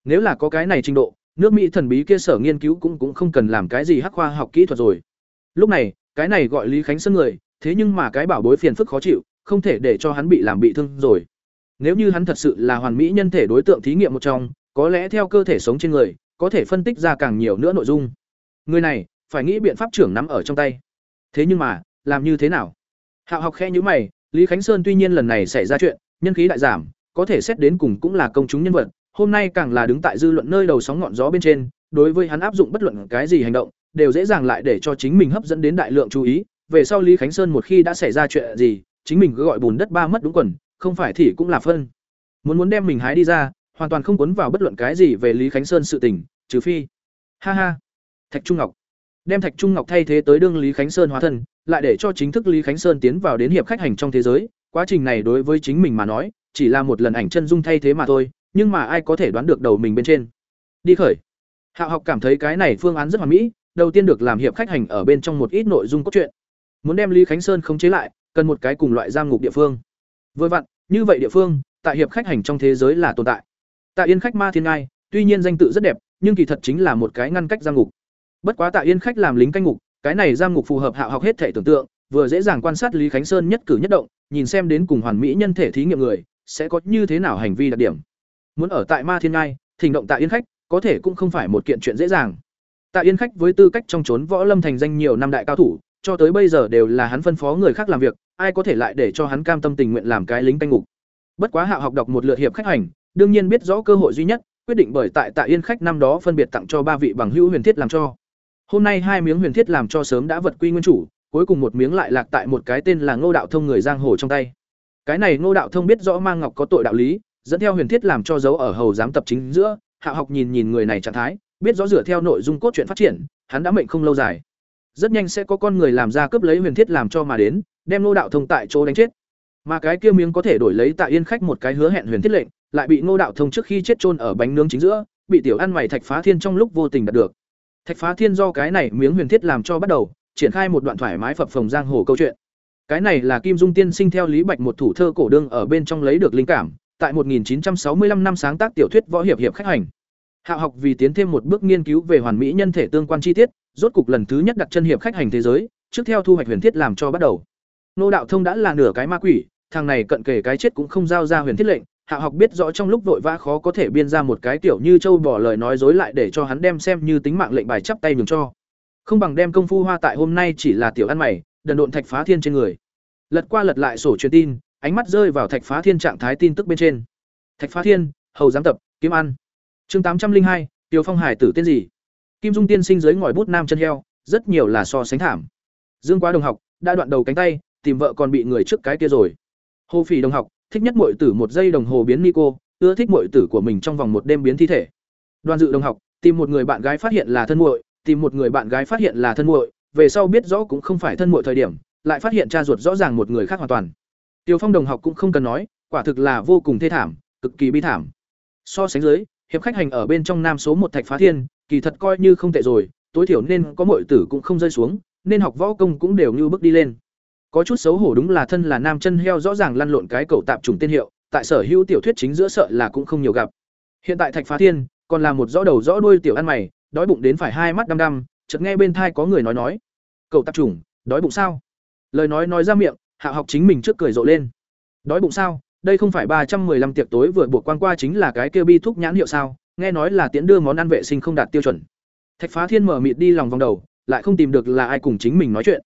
Nếu là có cái này trình độ, nước Mỹ thần bí kia sở nghiên cứu cũng cũng không cần làm cái gì hắc khoa học kỹ thuật rồi. Lúc này, cái này gọi Lý Khánh Sơn người, thế nhưng mà cái bảo bối phiền phức khó chịu, không thể để cho hắn bị làm bị thương rồi. Nếu như hắn thật sự là hoàn mỹ nhân thể đối tượng thí nghiệm một trong, có lẽ theo cơ thể sống trên người, có thể phân tích ra càng nhiều nữa nội dung. Người này, phải nghĩ biện pháp trưởng nắm ở trong tay. Thế nhưng mà, làm như thế nào? Hạo học khẽ nhíu mày, Lý Khánh Sơn tuy nhiên lần này xảy ra chuyện, nhân khí đại giảm, có thể xét đến cùng cũng là công chúng nhân vật, hôm nay càng là đứng tại dư luận nơi đầu sóng ngọn gió bên trên, đối với hắn áp dụng bất luận cái gì hành động, đều dễ dàng lại để cho chính mình hấp dẫn đến đại lượng chú ý, về sau Lý Khánh Sơn một khi đã xảy ra chuyện gì, chính mình cứ gọi bùn đất ba mất đúng quần, không phải thì cũng là phân. Muốn muốn đem mình hái đi ra, hoàn toàn không cuốn vào bất luận cái gì về Lý Khánh Sơn sự tình, trừ phi. Ha ha. Thạch Trung Ngọc. Đem Thạch Trung Ngọc thay thế tới đương Lý Khánh Sơn hóa thân, lại để cho chính thức Lý Khánh Sơn tiến vào đến hiệp khách hành trong thế giới, quá trình này đối với chính mình mà nói, chỉ là một lần ảnh chân dung thay thế mà thôi, nhưng mà ai có thể đoán được đầu mình bên trên. Đi khởi. Hạo học cảm thấy cái này phương án rất hoàn mỹ, đầu tiên được làm hiệp khách hành ở bên trong một ít nội dung cốt truyện. Muốn đem Lý Khánh Sơn khống chế lại, cần một cái cùng loại giam ngục địa phương. Vừa vặn, như vậy địa phương, tại hiệp khách hành trong thế giới là tồn tại. Tạ Yên khách Ma Thiên Ngai, tuy nhiên danh tự rất đẹp, nhưng kỳ thật chính là một cái ngăn cách giam ngục. Bất quá tạ Yên khách làm lính canh ngục, cái này giam ngục phù hợp hạ học hết thể tưởng tượng, vừa dễ dàng quan sát Lý Khánh Sơn nhất cử nhất động, nhìn xem đến cùng hoàn mỹ nhân thể thí nghiệm người, sẽ có như thế nào hành vi đặc điểm. Muốn ở tại Ma Thiên Ngai, thỉnh động tạ Yên khách, có thể cũng không phải một kiện chuyện dễ dàng. Tạ Yên khách với tư cách trong trốn võ lâm thành danh nhiều năm đại cao thủ, cho tới bây giờ đều là hắn phân phó người khác làm việc, ai có thể lại để cho hắn cam tâm tình nguyện làm cái lính canh ngục. Bất quá Hạo học đọc một lượt hiệp khách hành, đương nhiên biết rõ cơ hội duy nhất, quyết định bởi tại tạ Yên khách năm đó phân biệt tặng cho ba vị bằng hữu huyền thiết làm cho. Hôm nay hai miếng huyền thiết làm cho sớm đã vật quy nguyên chủ, cuối cùng một miếng lại lạc tại một cái tên là Ngô Đạo Thông người giang hồ trong tay. Cái này Ngô Đạo Thông biết rõ Mang Ngọc có tội đạo lý, dẫn theo huyền thiết làm cho dấu ở hầu giám tập chính giữa, Hạ học nhìn nhìn người này trạng thái, biết rõ dựa theo nội dung cốt truyện phát triển, hắn đã mệnh không lâu dài. Rất nhanh sẽ có con người làm ra cướp lấy huyền thiết làm cho mà đến, đem Ngô Đạo Thông tại chỗ đánh chết. Mà cái kia miếng có thể đổi lấy Tạ Yên khách một cái hứa hẹn huyền thiết lệnh, lại bị Ngô Đạo Thông trước khi chết chôn ở bánh nướng chính giữa, bị tiểu ăn mày Thạch Phá Thiên trong lúc vô tình đạt được. Thạch Phá Thiên do cái này miếng huyền thiết làm cho bắt đầu, triển khai một đoạn thoải mái phập phồng giang hồ câu chuyện. Cái này là Kim Dung tiên sinh theo Lý Bạch một thủ thơ cổ đương ở bên trong lấy được linh cảm, tại 1965 năm sáng tác tiểu thuyết võ hiệp hiệp khách hành. Hạo học vì tiến thêm một bước nghiên cứu về hoàn mỹ nhân thể tương quan chi tiết, rốt cục lần thứ nhất đặt chân hiệp khách hành thế giới, trước theo thu hoạch huyền thiết làm cho bắt đầu. Nô đạo thông đã là nửa cái ma quỷ, thằng này cận kề cái chết cũng không giao ra huyền thiết lệnh, Hạo học biết rõ trong lúc vội vã khó có thể biên ra một cái tiểu như châu bỏ lời nói dối lại để cho hắn đem xem như tính mạng lệnh bài chắp tay nhường cho. Không bằng đem công phu hoa tại hôm nay chỉ là tiểu ăn mày, đần độn thạch phá thiên trên người. Lật qua lật lại sổ truyền tin, ánh mắt rơi vào thạch phá thiên trạng thái tin tức bên trên. Thạch phá thiên, hầu giám tập, kiếm ăn. Chương tám trăm linh hai, Tiêu Phong Hải tử tên gì? Kim Dung tiên sinh dưới ngòi bút nam chân heo, rất nhiều là so sánh thảm. Dương Quá đồng học, đã đoạn đầu cánh tay, tìm vợ còn bị người trước cái kia rồi. Hồ Phỉ đồng học, thích nhất muội tử một giây đồng hồ biến Nico, ưa thích muội tử của mình trong vòng một đêm biến thi thể. Đoàn Dự đồng học, tìm một người bạn gái phát hiện là thân muội, tìm một người bạn gái phát hiện là thân muội, về sau biết rõ cũng không phải thân muội thời điểm, lại phát hiện cha ruột rõ ràng một người khác hoàn toàn. Tiêu Phong đồng học cũng không cần nói, quả thực là vô cùng thê thảm, cực kỳ bi thảm. So sánh dưới, hiệp khách hành ở bên trong nam số một thạch phá thiên, kỳ thật coi như không tệ rồi, tối thiểu nên có muội tử cũng không rơi xuống, nên học võ công cũng đều như bước đi lên. Có chút xấu hổ đúng là thân là nam chân heo rõ ràng lăn lộn cái cầu tạp trùng tên hiệu, tại sở hữu tiểu thuyết chính giữa sợ là cũng không nhiều gặp. Hiện tại Thạch Phá Thiên còn là một rõ đầu rõ đuôi tiểu ăn mày, đói bụng đến phải hai mắt đăm đăm, chợt nghe bên thai có người nói nói: cầu tạp trùng, đói bụng sao?" Lời nói nói ra miệng, Hạ học chính mình trước cười rộ lên. "Đói bụng sao? Đây không phải ba trăm 315 tiệc tối vừa buộc quan qua chính là cái kia bi thuốc nhãn hiệu sao? Nghe nói là tiễn đưa món ăn vệ sinh không đạt tiêu chuẩn." Thạch Phá Thiên mở mịt đi lòng vòng đầu, lại không tìm được là ai cùng chính mình nói chuyện.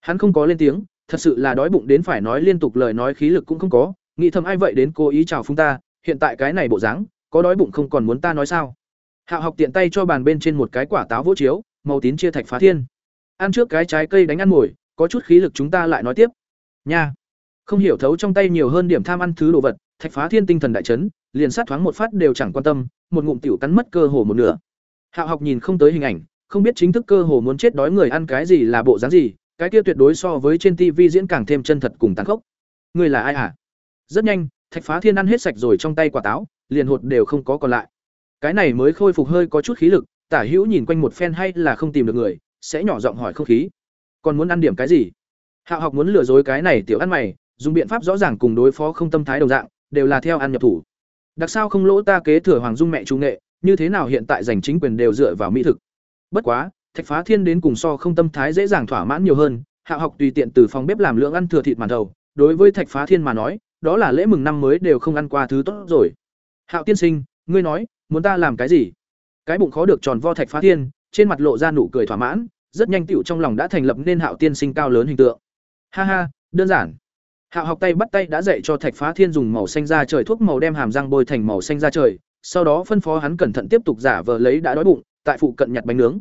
Hắn không có lên tiếng, thật sự là đói bụng đến phải nói liên tục lời nói khí lực cũng không có, nghĩ thầm ai vậy đến cố ý chào phúng ta, hiện tại cái này bộ dáng, có đói bụng không còn muốn ta nói sao? Hạo học tiện tay cho bàn bên trên một cái quả táo vỗ chiếu, màu tín chia thạch phá thiên. Ăn trước cái trái cây đánh ăn mồi có chút khí lực chúng ta lại nói tiếp. Nha. Không hiểu thấu trong tay nhiều hơn điểm tham ăn thứ đồ vật, thạch phá thiên tinh thần đại chấn, liền sát thoáng một phát đều chẳng quan tâm, một ngụm tiểu cắn mất cơ hồ một nửa. Hạo học nhìn không tới hình ảnh, không biết chính thức cơ hồ muốn chết đói người ăn cái gì là bộ dáng gì, cái kia tuyệt đối so với trên TV diễn càng thêm chân thật cùng tàn khốc. Ngươi là ai hả? Rất nhanh, Thạch Phá Thiên ăn hết sạch rồi trong tay quả táo, liền hột đều không có còn lại. Cái này mới khôi phục hơi có chút khí lực, Tả Hữu nhìn quanh một phen hay là không tìm được người, sẽ nhỏ giọng hỏi không khí. Còn muốn ăn điểm cái gì? Hạo học muốn lừa dối cái này tiểu ăn mày, dùng biện pháp rõ ràng cùng đối phó không tâm thái đồng dạng, đều là theo ăn nhập thủ. Đặc sao không lỗ ta kế thừa Hoàng Dung mẹ trung nghệ, như thế nào hiện tại giành chính quyền đều dựa vào mỹ thực. Bất quá, Thạch Phá Thiên đến cùng so không tâm thái dễ dàng thỏa mãn nhiều hơn, Hạo học tùy tiện từ phòng bếp làm lượng ăn thừa thịt màn đầu, đối với Thạch Phá Thiên mà nói, đó là lễ mừng năm mới đều không ăn qua thứ tốt rồi. Hạo tiên sinh, ngươi nói, muốn ta làm cái gì? Cái bụng khó được tròn vo Thạch Phá Thiên, trên mặt lộ ra nụ cười thỏa mãn, rất nhanh tựu trong lòng đã thành lập nên Hạo tiên sinh cao lớn hình tượng. Ha ha, đơn giản. Hạo học tay bắt tay đã dạy cho Thạch Phá Thiên dùng màu xanh da trời thuốc màu đem hàm răng bôi thành màu xanh da trời, sau đó phân phó hắn cẩn thận tiếp tục giả vờ lấy đã đói bụng, tại phụ cận nhặt bánh nướng.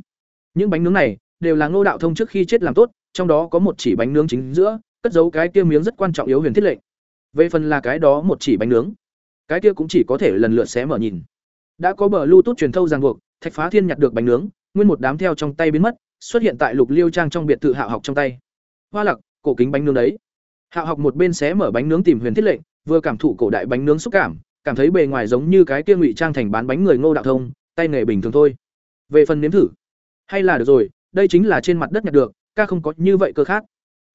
Những bánh nướng này đều là Ngô đạo thông trước khi chết làm tốt, trong đó có một chỉ bánh nướng chính giữa, cất giấu cái kia miếng rất quan trọng yếu huyền thiết lệnh. Về phần là cái đó một chỉ bánh nướng, cái kia cũng chỉ có thể lần lượt xé mở nhìn. Đã có bờ Bluetooth truyền thâu ràng buộc, Thạch Phá Thiên nhặt được bánh nướng, nguyên một đám theo trong tay biến mất, xuất hiện tại Lục Liêu Trang trong biệt thự Hạo học trong tay. Hoa lặc, cổ kính bánh nướng đấy. Hạo học một bên xé mở bánh nướng tìm huyền thiết lệnh, vừa cảm thụ cổ đại bánh nướng xúc cảm, cảm thấy bề ngoài giống như cái kia ngụy trang thành bán bánh người Ngô đạo thông, tay nghề bình thường thôi. Về phần nếm thử, hay là được rồi, đây chính là trên mặt đất nhặt được, ca không có như vậy cơ khác.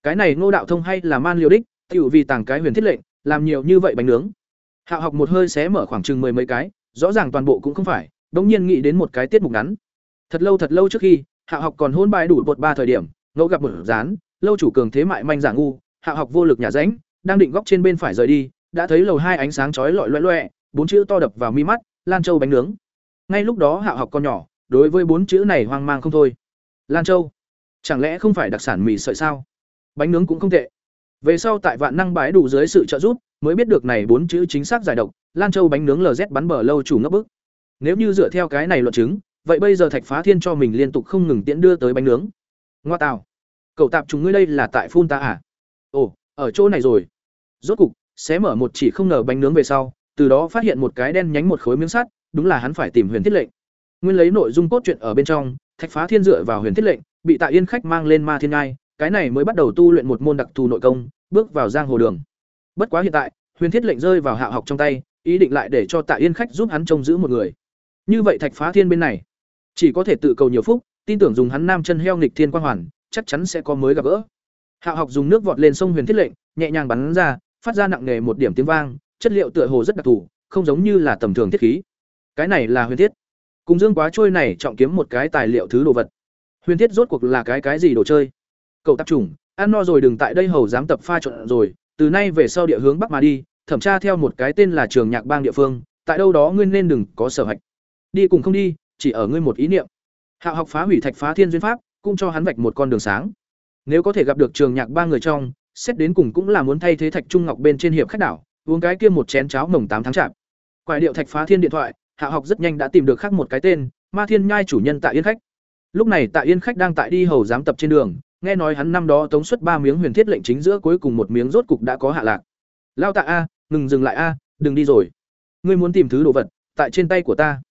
Cái này Ngô đạo thông hay là man liều đích, tiểu vì tàng cái huyền thiết lệnh, làm nhiều như vậy bánh nướng. Hạo học một hơi xé mở khoảng chừng mười mấy cái, rõ ràng toàn bộ cũng không phải, đống nhiên nghĩ đến một cái tiết mục ngắn. Thật lâu thật lâu trước khi, Hạo học còn hôn bài đủ bột ba thời điểm, ngẫu gặp một rán, lâu chủ cường thế mại manh giả ngu, Hạo học vô lực nhà ránh, đang định góc trên bên phải rời đi, đã thấy lầu hai ánh sáng chói lọi loẹ loẹ bốn chữ to đập vào mi mắt, Lan Châu bánh nướng. Ngay lúc đó Hạo học còn nhỏ, đối với bốn chữ này hoang mang không thôi. Lan Châu, chẳng lẽ không phải đặc sản mì sợi sao? Bánh nướng cũng không tệ. Về sau tại vạn năng bái đủ dưới sự trợ giúp, mới biết được này bốn chữ chính xác giải độc, Lan Châu bánh nướng LZ bắn bờ lâu chủ ngấp bức. Nếu như dựa theo cái này luận chứng, vậy bây giờ Thạch Phá Thiên cho mình liên tục không ngừng tiễn đưa tới bánh nướng. Ngoa tào. Cậu tạp chúng ngươi đây là tại phun ta à? Ồ, ở chỗ này rồi. Rốt cục, xé mở một chỉ không ngờ bánh nướng về sau, từ đó phát hiện một cái đen nhánh một khối miếng sắt, đúng là hắn phải tìm huyền thiết lệnh. Nguyên lấy nội dung cốt truyện ở bên trong, Thạch Phá Thiên dựa vào huyền thiết lệnh, bị Tạ Yên khách mang lên Ma Thiên Ngai, cái này mới bắt đầu tu luyện một môn đặc thù nội công, bước vào giang hồ đường. Bất quá hiện tại, huyền thiết lệnh rơi vào Hạo học trong tay, ý định lại để cho Tạ Yên khách giúp hắn trông giữ một người. Như vậy Thạch Phá Thiên bên này, chỉ có thể tự cầu nhiều phúc, tin tưởng dùng hắn nam chân heo nghịch thiên quan hoàn, chắc chắn sẽ có mới gặp gỡ. Hạo học dùng nước vọt lên sông huyền thiết lệnh, nhẹ nhàng bắn ra, phát ra nặng nề một điểm tiếng vang, chất liệu tựa hồ rất đặc thù, không giống như là tầm thường thiết khí. Cái này là huyền thiết. Cùng Dương Quá trôi này trọng kiếm một cái tài liệu thứ đồ vật. Huyền thiết rốt cuộc là cái cái gì đồ chơi? Cậu tập trùng, ăn no rồi đừng tại đây hầu dám tập pha trộn rồi, từ nay về sau địa hướng bắc mà đi, thẩm tra theo một cái tên là Trường Nhạc Bang địa phương, tại đâu đó ngươi nên đừng có sở hạch. Đi cùng không đi, chỉ ở ngươi một ý niệm. Hạo học phá hủy thạch phá thiên duyên pháp, cũng cho hắn vạch một con đường sáng. Nếu có thể gặp được Trường Nhạc ba người trong, xét đến cùng cũng là muốn thay thế thạch trung ngọc bên trên hiệp khách đảo, uống cái kia một chén cháo mồng tám tháng chạp. quại điệu thạch phá thiên điện thoại, Hạ học rất nhanh đã tìm được khác một cái tên, Ma Thiên Nhai chủ nhân tại Yên khách. Lúc này tại Yên khách đang tại đi hầu giám tập trên đường, nghe nói hắn năm đó tống xuất ba miếng huyền thiết lệnh chính giữa cuối cùng một miếng rốt cục đã có hạ lạc. Lao tạ a, ngừng dừng lại a, đừng đi rồi. Ngươi muốn tìm thứ đồ vật, tại trên tay của ta.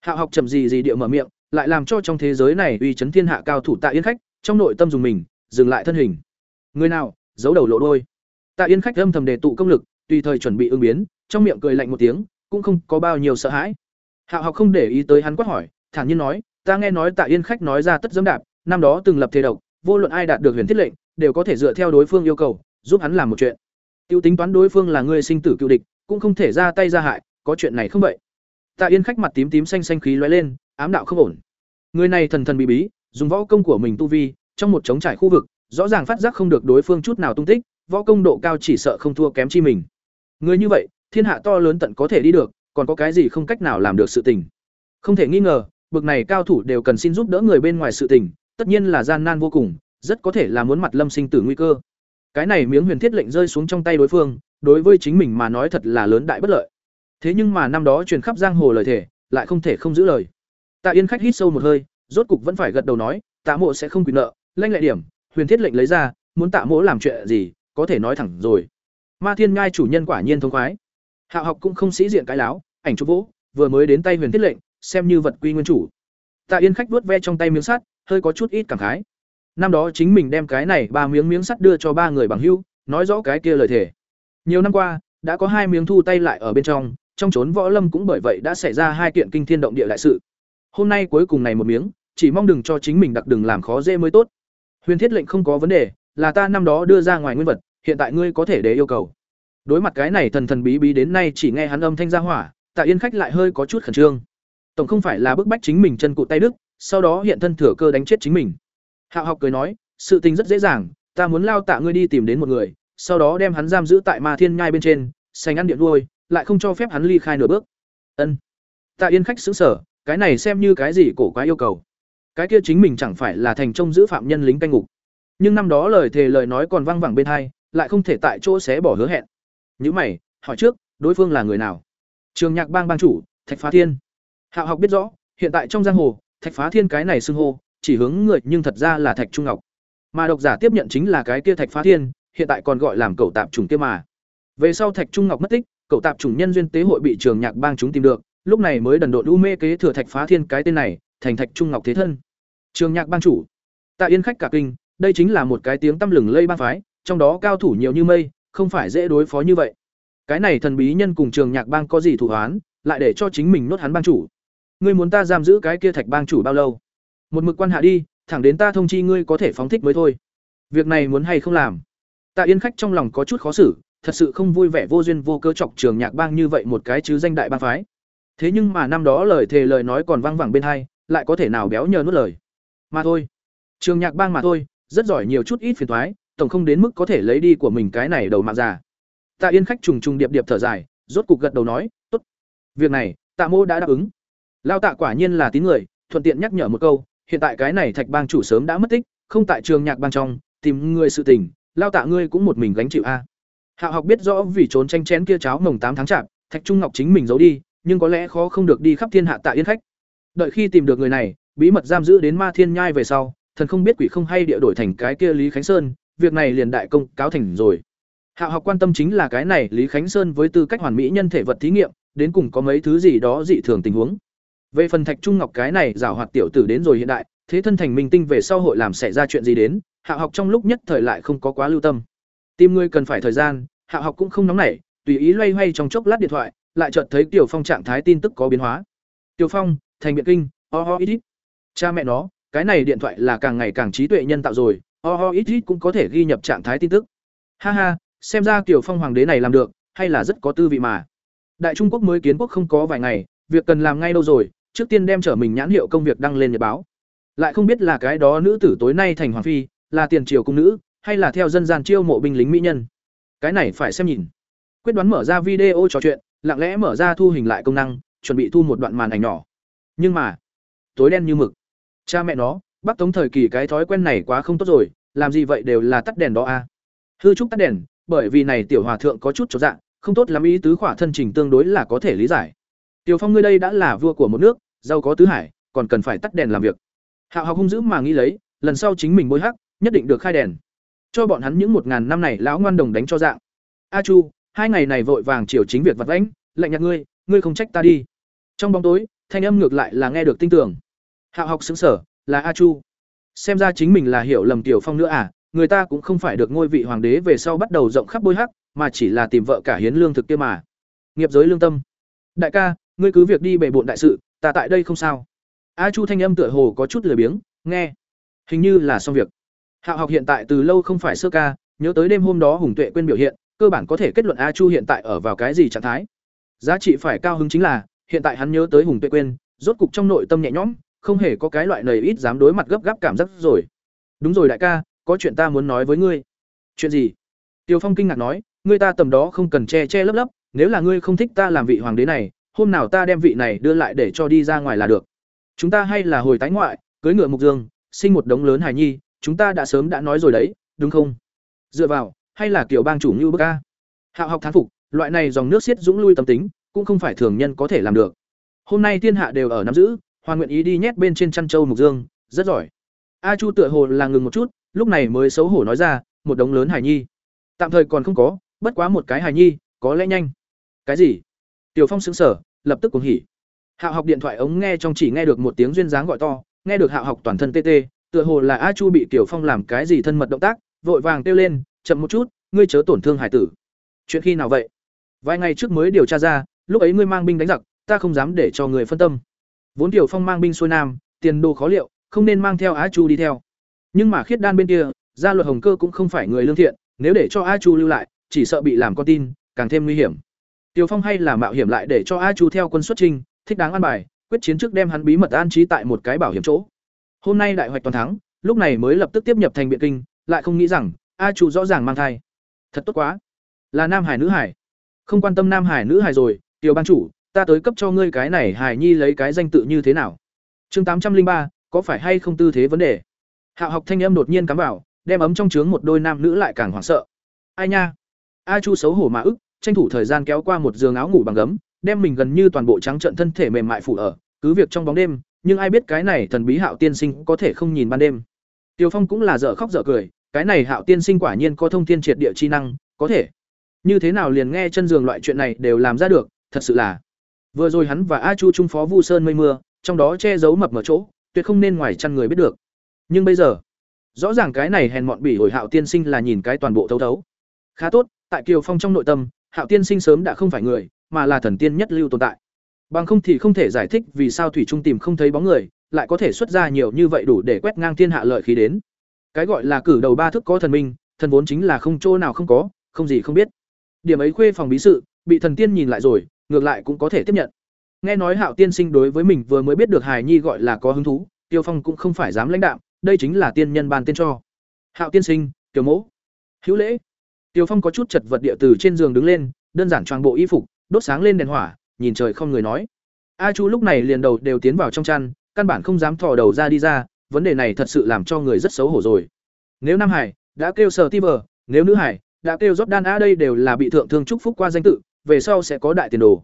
Hạ học chậm gì gì địa mở miệng, lại làm cho trong thế giới này uy chấn thiên hạ cao thủ tại Yên khách, trong nội tâm dùng mình, dừng lại thân hình. Người nào, giấu đầu lộ đôi. Tạ Yên khách âm thầm đề tụ công lực, tùy thời chuẩn bị ứng biến, trong miệng cười lạnh một tiếng, cũng không có bao nhiêu sợ hãi. Hạo học không để ý tới hắn quát hỏi, thản nhiên nói, ta nghe nói Tạ Yên khách nói ra tất dẫm đạp, năm đó từng lập thế độc, vô luận ai đạt được huyền thiết lệnh, đều có thể dựa theo đối phương yêu cầu, giúp hắn làm một chuyện. Tiêu tính toán đối phương là người sinh tử cựu địch, cũng không thể ra tay ra hại, có chuyện này không vậy. Tạ Yên khách mặt tím tím xanh xanh khí lóe lên, ám đạo không ổn. Người này thần thần bí bí, dùng võ công của mình tu vi, trong một trống trải khu vực, rõ ràng phát giác không được đối phương chút nào tung tích, võ công độ cao chỉ sợ không thua kém chi mình. Người như vậy, thiên hạ to lớn tận có thể đi được, còn có cái gì không cách nào làm được sự tình. Không thể nghi ngờ, bực này cao thủ đều cần xin giúp đỡ người bên ngoài sự tình, tất nhiên là gian nan vô cùng, rất có thể là muốn mặt lâm sinh tử nguy cơ. Cái này miếng huyền thiết lệnh rơi xuống trong tay đối phương, đối với chính mình mà nói thật là lớn đại bất lợi. Thế nhưng mà năm đó truyền khắp giang hồ lời thể, lại không thể không giữ lời. Tạ Yên khách hít sâu một hơi, rốt cục vẫn phải gật đầu nói, Tạ Mộ sẽ không quyền nợ, lanh lệ điểm, huyền thiết lệnh lấy ra, muốn Tạ Mộ làm chuyện gì, có thể nói thẳng rồi. Ma Thiên Ngai chủ nhân quả nhiên thông khoái. Hạo học cũng không sĩ diện cái láo, ảnh chụp vỗ, vừa mới đến tay huyền thiết lệnh, xem như vật quy nguyên chủ. Tạ Yên khách vuốt ve trong tay miếng sắt, hơi có chút ít cảm khái. năm đó chính mình đem cái này ba miếng miếng sắt đưa cho ba người bằng hữu nói rõ cái kia lời thề nhiều năm qua đã có hai miếng thu tay lại ở bên trong trong trốn võ lâm cũng bởi vậy đã xảy ra hai kiện kinh thiên động địa đại sự hôm nay cuối cùng này một miếng chỉ mong đừng cho chính mình đặc đừng làm khó dễ mới tốt huyền thiết lệnh không có vấn đề là ta năm đó đưa ra ngoài nguyên vật hiện tại ngươi có thể để yêu cầu đối mặt cái này thần thần bí bí đến nay chỉ nghe hắn âm thanh ra hỏa, tạ yên khách lại hơi có chút khẩn trương. Tổng không phải là bức bách chính mình chân cụ tay đức sau đó hiện thân thừa cơ đánh chết chính mình. Hạo học cười nói, sự tình rất dễ dàng, ta muốn lao tạ ngươi đi tìm đến một người, sau đó đem hắn giam giữ tại ma thiên nhai bên trên, sành ăn điện đuôi lại không cho phép hắn ly khai nửa bước. Ân. Tạ yên khách xứng sở cái này xem như cái gì cổ quá yêu cầu? Cái kia chính mình chẳng phải là thành trông giữ phạm nhân lính canh ngục. Nhưng năm đó lời thề lời nói còn văng vẳng bên hai, lại không thể tại chỗ xé bỏ hứa hẹn nhữ mày, hỏi trước, đối phương là người nào? Trường nhạc bang bang chủ, thạch phá thiên. Hạo học biết rõ, hiện tại trong giang hồ, thạch phá thiên cái này xưng hô, chỉ hướng người nhưng thật ra là thạch trung ngọc. Mà độc giả tiếp nhận chính là cái kia thạch phá thiên, hiện tại còn gọi làm cậu tạp trùng kia mà. Về sau thạch trung ngọc mất tích cậu tạp trùng nhân duyên tế hội bị trường nhạc bang chúng tìm được, lúc này mới đần độn u mê kế thừa thạch phá thiên cái tên này, thành thạch trung ngọc thế thân. Trường nhạc bang chủ. Tạ yên khách cả kinh, đây chính là một cái tiếng tăm lừng lây bang phái, trong đó cao thủ nhiều như mây không phải dễ đối phó như vậy. Cái này thần bí nhân cùng trường nhạc bang có gì thủ hoán, lại để cho chính mình nốt hắn bang chủ. Ngươi muốn ta giam giữ cái kia thạch bang chủ bao lâu? Một mực quan hạ đi, thẳng đến ta thông chi ngươi có thể phóng thích mới thôi. Việc này muốn hay không làm? Tạ yên khách trong lòng có chút khó xử, thật sự không vui vẻ vô duyên vô cơ chọc trường nhạc bang như vậy một cái chứ danh đại bang phái. Thế nhưng mà năm đó lời thề lời nói còn vang vẳng bên hai, lại có thể nào béo nhờ nuốt lời? Mà thôi. Trường nhạc bang mà thôi, rất giỏi nhiều chút ít phiền toái tổng không đến mức có thể lấy đi của mình cái này đầu mạng già. Tạ yên khách trùng trùng điệp điệp thở dài, rốt cục gật đầu nói, tốt. Việc này, tạ mô đã đáp ứng. Lao tạ quả nhiên là tín người, thuận tiện nhắc nhở một câu, hiện tại cái này thạch bang chủ sớm đã mất tích, không tại trường nhạc bang trong, tìm người sự tình, lao tạ ngươi cũng một mình gánh chịu a. Hạ học biết rõ vì trốn tranh chén kia cháo mồng tám tháng chạp, thạch trung ngọc chính mình giấu đi, nhưng có lẽ khó không được đi khắp thiên hạ tạ yên khách. Đợi khi tìm được người này, bí mật giam giữ đến ma thiên nhai về sau, thần không biết quỷ không hay địa đổi thành cái kia lý khánh sơn việc này liền đại công cáo thành rồi. Hạo học quan tâm chính là cái này lý khánh sơn với tư cách hoàn mỹ nhân thể vật thí nghiệm, đến cùng có mấy thứ gì đó dị thường tình huống. Về phần thạch trung ngọc cái này giảo hoạt tiểu tử đến rồi hiện đại, thế thân thành minh tinh về sau hội làm xảy ra chuyện gì đến hạo học trong lúc nhất thời lại không có quá lưu tâm. Tìm ngươi cần phải thời gian hạo học cũng không nóng nảy, tùy ý loay hoay trong chốc lát điện thoại, lại chợt thấy tiểu phong trạng thái tin tức có biến hóa. Tiểu phong, thành biện kinh ho ho ít ít. Cha mẹ nó, cái này điện thoại là càng ngày càng trí tuệ nhân tạo rồi ho ho ít ít cũng có thể ghi nhập trạng thái tin tức. Ha ha, xem ra tiểu phong hoàng đế này làm được, hay là rất có tư vị mà. Đại trung quốc mới kiến quốc không có vài ngày, việc cần làm ngay đâu rồi, trước tiên đem trở mình nhãn hiệu công việc đăng lên nhật báo. Lại không biết là cái đó nữ tử tối nay thành hoàng phi, là tiền triều cung nữ, hay là theo dân gian chiêu mộ binh lính mỹ nhân. Cái này phải xem nhìn. Quyết đoán mở ra video trò chuyện, lặng lẽ mở ra thu hình lại công năng, chuẩn bị thu một đoạn màn ảnh nhỏ. Nhưng mà, tối đen như mực. Cha mẹ nó bắc tống thời kỳ cái thói quen này quá không tốt rồi, làm gì vậy đều là tắt đèn đó a à? hư trúc tắt đèn, bởi vì này tiểu hòa thượng có chút chỗ dạng, không tốt lắm ý tứ khỏa thân trình tương đối là có thể lý giải. Tiểu phong ngươi đây đã là vua của một nước, giàu có tứ hải, còn cần phải tắt đèn làm việc. Hạo học không giữ mà nghĩ lấy, lần sau chính mình bôi hắc, nhất định được khai đèn. Cho bọn hắn những một ngàn năm này lão ngoan đồng đánh cho dạng. A chu, hai ngày này vội vàng chiều chính việc vặt vãnh, lạnh nhạt ngươi ngươi không trách ta đi. Trong bóng tối, thanh âm ngược lại là nghe được tinh tưởng. Hạo học xứng sở là a chu. Xem ra chính mình là hiểu lầm tiểu phong nữa à người ta cũng không phải được ngôi vị hoàng đế về sau bắt đầu rộng khắp bôi hắc, mà chỉ là tìm vợ cả hiến lương thực kia mà. Nghiệp giới lương tâm. Đại ca, ngươi cứ việc đi bề bộn đại sự, ta tại đây không sao. A chu thanh âm tựa hồ có chút lười biếng, nghe. Hình như là xong việc. Hạo học hiện tại từ lâu không phải sơ ca, nhớ tới đêm hôm đó hùng tuệ quên biểu hiện, cơ bản có thể kết luận a chu hiện tại ở vào cái gì trạng thái. Giá trị phải cao hứng chính là, hiện tại hắn nhớ tới hùng tuệ quên, rốt cục trong nội tâm nhẹ nhõm không hề có cái loại nầy ít dám đối mặt gấp gáp cảm giác rồi. Đúng rồi đại ca, có chuyện ta muốn nói với ngươi. Chuyện gì? Tiêu phong kinh ngạc nói, ngươi ta tầm đó không cần che che lấp lấp, nếu là ngươi không thích ta làm vị hoàng đế này, hôm nào ta đem vị này đưa lại để cho đi ra ngoài là được. Chúng ta hay là hồi tái ngoại, cưới ngựa mục dương, sinh một đống lớn hài nhi, chúng ta đã sớm đã nói rồi đấy, đúng không? Dựa vào, hay là kiểu bang chủ như bức ca hạo học thán phục, loại này dòng nước xiết dũng lui tâm tính, cũng không phải thường nhân có thể làm được. Hôm nay thiên hạ đều ở nắm giữ hoàn nguyện ý đi nhét bên trên chăn châu mục dương, rất giỏi. A chu tựa hồ là ngừng một chút, lúc này mới xấu hổ nói ra, một đống lớn hải nhi. Tạm thời còn không có, bất quá một cái hải nhi, có lẽ nhanh. Cái gì? Tiểu phong xứng sở lập tức cuồng hỉ. Hạo học điện thoại ống nghe trong chỉ nghe được một tiếng duyên dáng gọi to, nghe được hạo học toàn thân tê tê, tựa hồ là a chu bị tiểu phong làm cái gì thân mật động tác, vội vàng kêu lên, chậm một chút, ngươi chớ tổn thương hải tử. Chuyện khi nào vậy? Vài ngày trước mới điều tra ra, lúc ấy ngươi mang binh đánh giặc, ta không dám để cho người phân tâm vốn tiểu phong mang binh xuôi nam, tiền đồ khó liệu, không nên mang theo Á chu đi theo. Nhưng mà khiết đan bên kia, gia luật hồng cơ cũng không phải người lương thiện, nếu để cho a chu lưu lại, chỉ sợ bị làm con tin, càng thêm nguy hiểm. Tiểu phong hay là mạo hiểm lại để cho a chu theo quân xuất trinh thích đáng an bài, quyết chiến trước đem hắn bí mật an trí tại một cái bảo hiểm chỗ. Hôm nay đại hoạch toàn thắng, lúc này mới lập tức tiếp nhập thành biện kinh, lại không nghĩ rằng a chu rõ ràng mang thai. Thật tốt quá. Là nam hải nữ hải. Không quan tâm nam hải nữ hải rồi, tiểu ban chủ ta tới cấp cho ngươi cái này hải nhi lấy cái danh tự như thế nào? Chương tám trăm linh ba, có phải hay không tư thế vấn đề? Hạo học thanh âm đột nhiên cắm vào, đem ấm trong trướng một đôi nam nữ lại càng hoảng sợ. Ai nha? A chu xấu hổ mà ức, tranh thủ thời gian kéo qua một giường áo ngủ bằng gấm, đem mình gần như toàn bộ trắng trận thân thể mềm mại phủ ở, cứ việc trong bóng đêm, nhưng ai biết cái này thần bí hạo tiên sinh có thể không nhìn ban đêm. Tiều phong cũng là dở khóc dở cười, cái này hạo tiên sinh quả nhiên có thông thiên triệt địa chi năng, có thể. Như thế nào liền nghe chân giường loại chuyện này đều làm ra được, thật sự là vừa rồi hắn và a chu trung phó vu sơn mây mưa, trong đó che giấu mập mở chỗ, tuyệt không nên ngoài chăn người biết được. Nhưng bây giờ, rõ ràng cái này hèn mọn bỉ ổi hạo tiên sinh là nhìn cái toàn bộ thấu thấu. Khá tốt, tại kiều phong trong nội tâm, hạo tiên sinh sớm đã không phải người, mà là thần tiên nhất lưu tồn tại. Bằng không thì không thể giải thích vì sao thủy trung tìm không thấy bóng người, lại có thể xuất ra nhiều như vậy đủ để quét ngang thiên hạ lợi khí đến. Cái gọi là cử đầu ba thức có thần minh, thần vốn chính là không chỗ nào không có, không gì không biết. Điểm ấy khuê phòng bí sự, bị thần tiên nhìn lại rồi ngược lại cũng có thể tiếp nhận. Nghe nói hạo tiên sinh đối với mình vừa mới biết được hài nhi gọi là có hứng thú tiêu phong cũng không phải dám lãnh đạm đây chính là tiên nhân ban tên cho. Hạo tiên sinh tiểu mẫu hữu lễ. Tiêu phong có chút chật vật địa từ trên giường đứng lên đơn giản toàn bộ y phục đốt sáng lên đèn hỏa nhìn trời không người nói. A chu lúc này liền đầu đều tiến vào trong chăn căn bản không dám thò đầu ra đi ra vấn đề này thật sự làm cho người rất xấu hổ rồi. Nếu nam hải đã kêu sờ ti vờ nếu nữ hải đã kêu Jordan A đây đều là bị thượng thương chúc phúc qua danh tự, về sau sẽ có đại tiền đồ.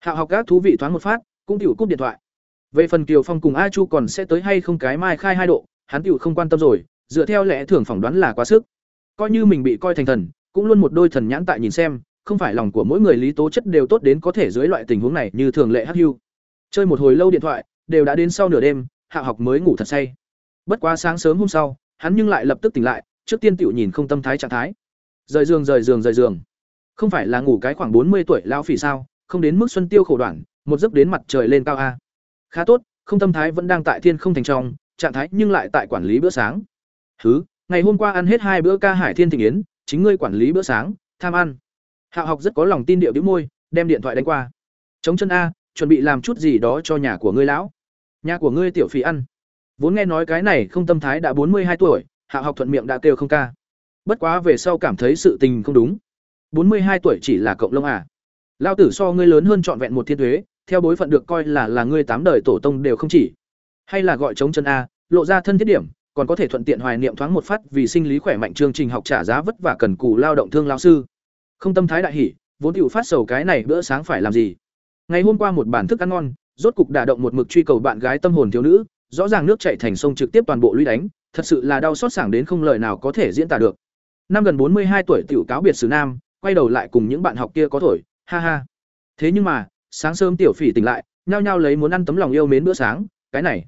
Hạo học các thú vị thoáng một phát, cũng tiểu cúp điện thoại. Về phần Kiều Phong cùng A Chu còn sẽ tới hay không cái mai khai hai độ, hắn tiểu không quan tâm rồi, dựa theo lẽ thường phỏng đoán là quá sức. Coi như mình bị coi thành thần, cũng luôn một đôi thần nhãn tại nhìn xem, không phải lòng của mỗi người lý tố chất đều tốt đến có thể dưới loại tình huống này như thường lệ hắc hưu. Chơi một hồi lâu điện thoại, đều đã đến sau nửa đêm, Hạ học mới ngủ thật say. Bất quá sáng sớm hôm sau, hắn nhưng lại lập tức tỉnh lại, trước tiên tiểu nhìn không tâm thái trạng thái rời giường rời giường rời giường không phải là ngủ cái khoảng bốn mươi tuổi lao phỉ sao, không đến mức xuân tiêu khổ đoạn, một giấc đến mặt trời lên cao a. Khá tốt, không tâm thái vẫn đang tại thiên không thành trong, trạng thái nhưng lại tại quản lý bữa sáng. Thứ ngày hôm qua ăn hết hai bữa ca hải thiên thịnh yến, chính ngươi quản lý bữa sáng, tham ăn. Hạo học rất có lòng tin điệu đĩu môi, đem điện thoại đánh qua. Chống chân a, chuẩn bị làm chút gì đó cho nhà của ngươi lão. Nhà của ngươi tiểu phỉ ăn. Vốn nghe nói cái này không tâm thái đã bốn mươi hai tuổi hạo học thuận miệng đã kêu không ca. Bất quá về sau cảm thấy sự tình không đúng bốn mươi hai tuổi chỉ là cộng lông à. Lao tử so ngươi lớn hơn trọn vẹn một thiên thuế, theo bối phận được coi là là ngươi tám đời tổ tông đều không chỉ. Hay là gọi chống chân a, lộ ra thân thiết điểm, còn có thể thuận tiện hoài niệm thoáng một phát vì sinh lý khỏe mạnh chương trình học trả giá vất vả cần cù lao động thương lao sư. Không tâm thái đại hỷ vốn tiểu phát sầu cái này bữa sáng phải làm gì? Ngày hôm qua một bản thức ăn ngon, rốt cục đả động một mực truy cầu bạn gái tâm hồn thiếu nữ, rõ ràng nước chảy thành sông trực tiếp toàn bộ lũy đánh, thật sự là đau xót sảng đến không lời nào có thể diễn tả được. Năm gần bốn mươi hai tuổi tiểu cáo biệt xứ nam quay đầu lại cùng những bạn học kia có thổi, ha ha. Thế nhưng mà, sáng sớm tiểu phỉ tỉnh lại, nhao nhao lấy muốn ăn tấm lòng yêu mến bữa sáng, cái này.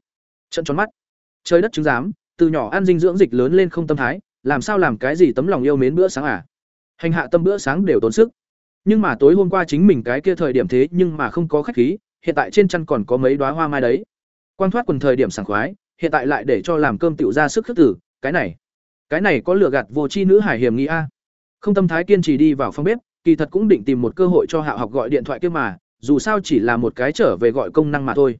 Trận tròn mắt. Trời đất chứng giám, từ nhỏ ăn dinh dưỡng dịch lớn lên không tâm thái, làm sao làm cái gì tấm lòng yêu mến bữa sáng à? Hành hạ tâm bữa sáng đều tốn sức. Nhưng mà tối hôm qua chính mình cái kia thời điểm thế nhưng mà không có khách khí, hiện tại trên chăn còn có mấy đóa hoa mai đấy. Quan thoát quần thời điểm sảng khoái, hiện tại lại để cho làm cơm tiểu ra sức khước tử cái này. Cái này có lừa gạt vô chi nữ hải hiểm nghi a không tâm thái kiên trì đi vào phòng bếp kỳ thật cũng định tìm một cơ hội cho hạ học gọi điện thoại kia mà dù sao chỉ là một cái trở về gọi công năng mà thôi.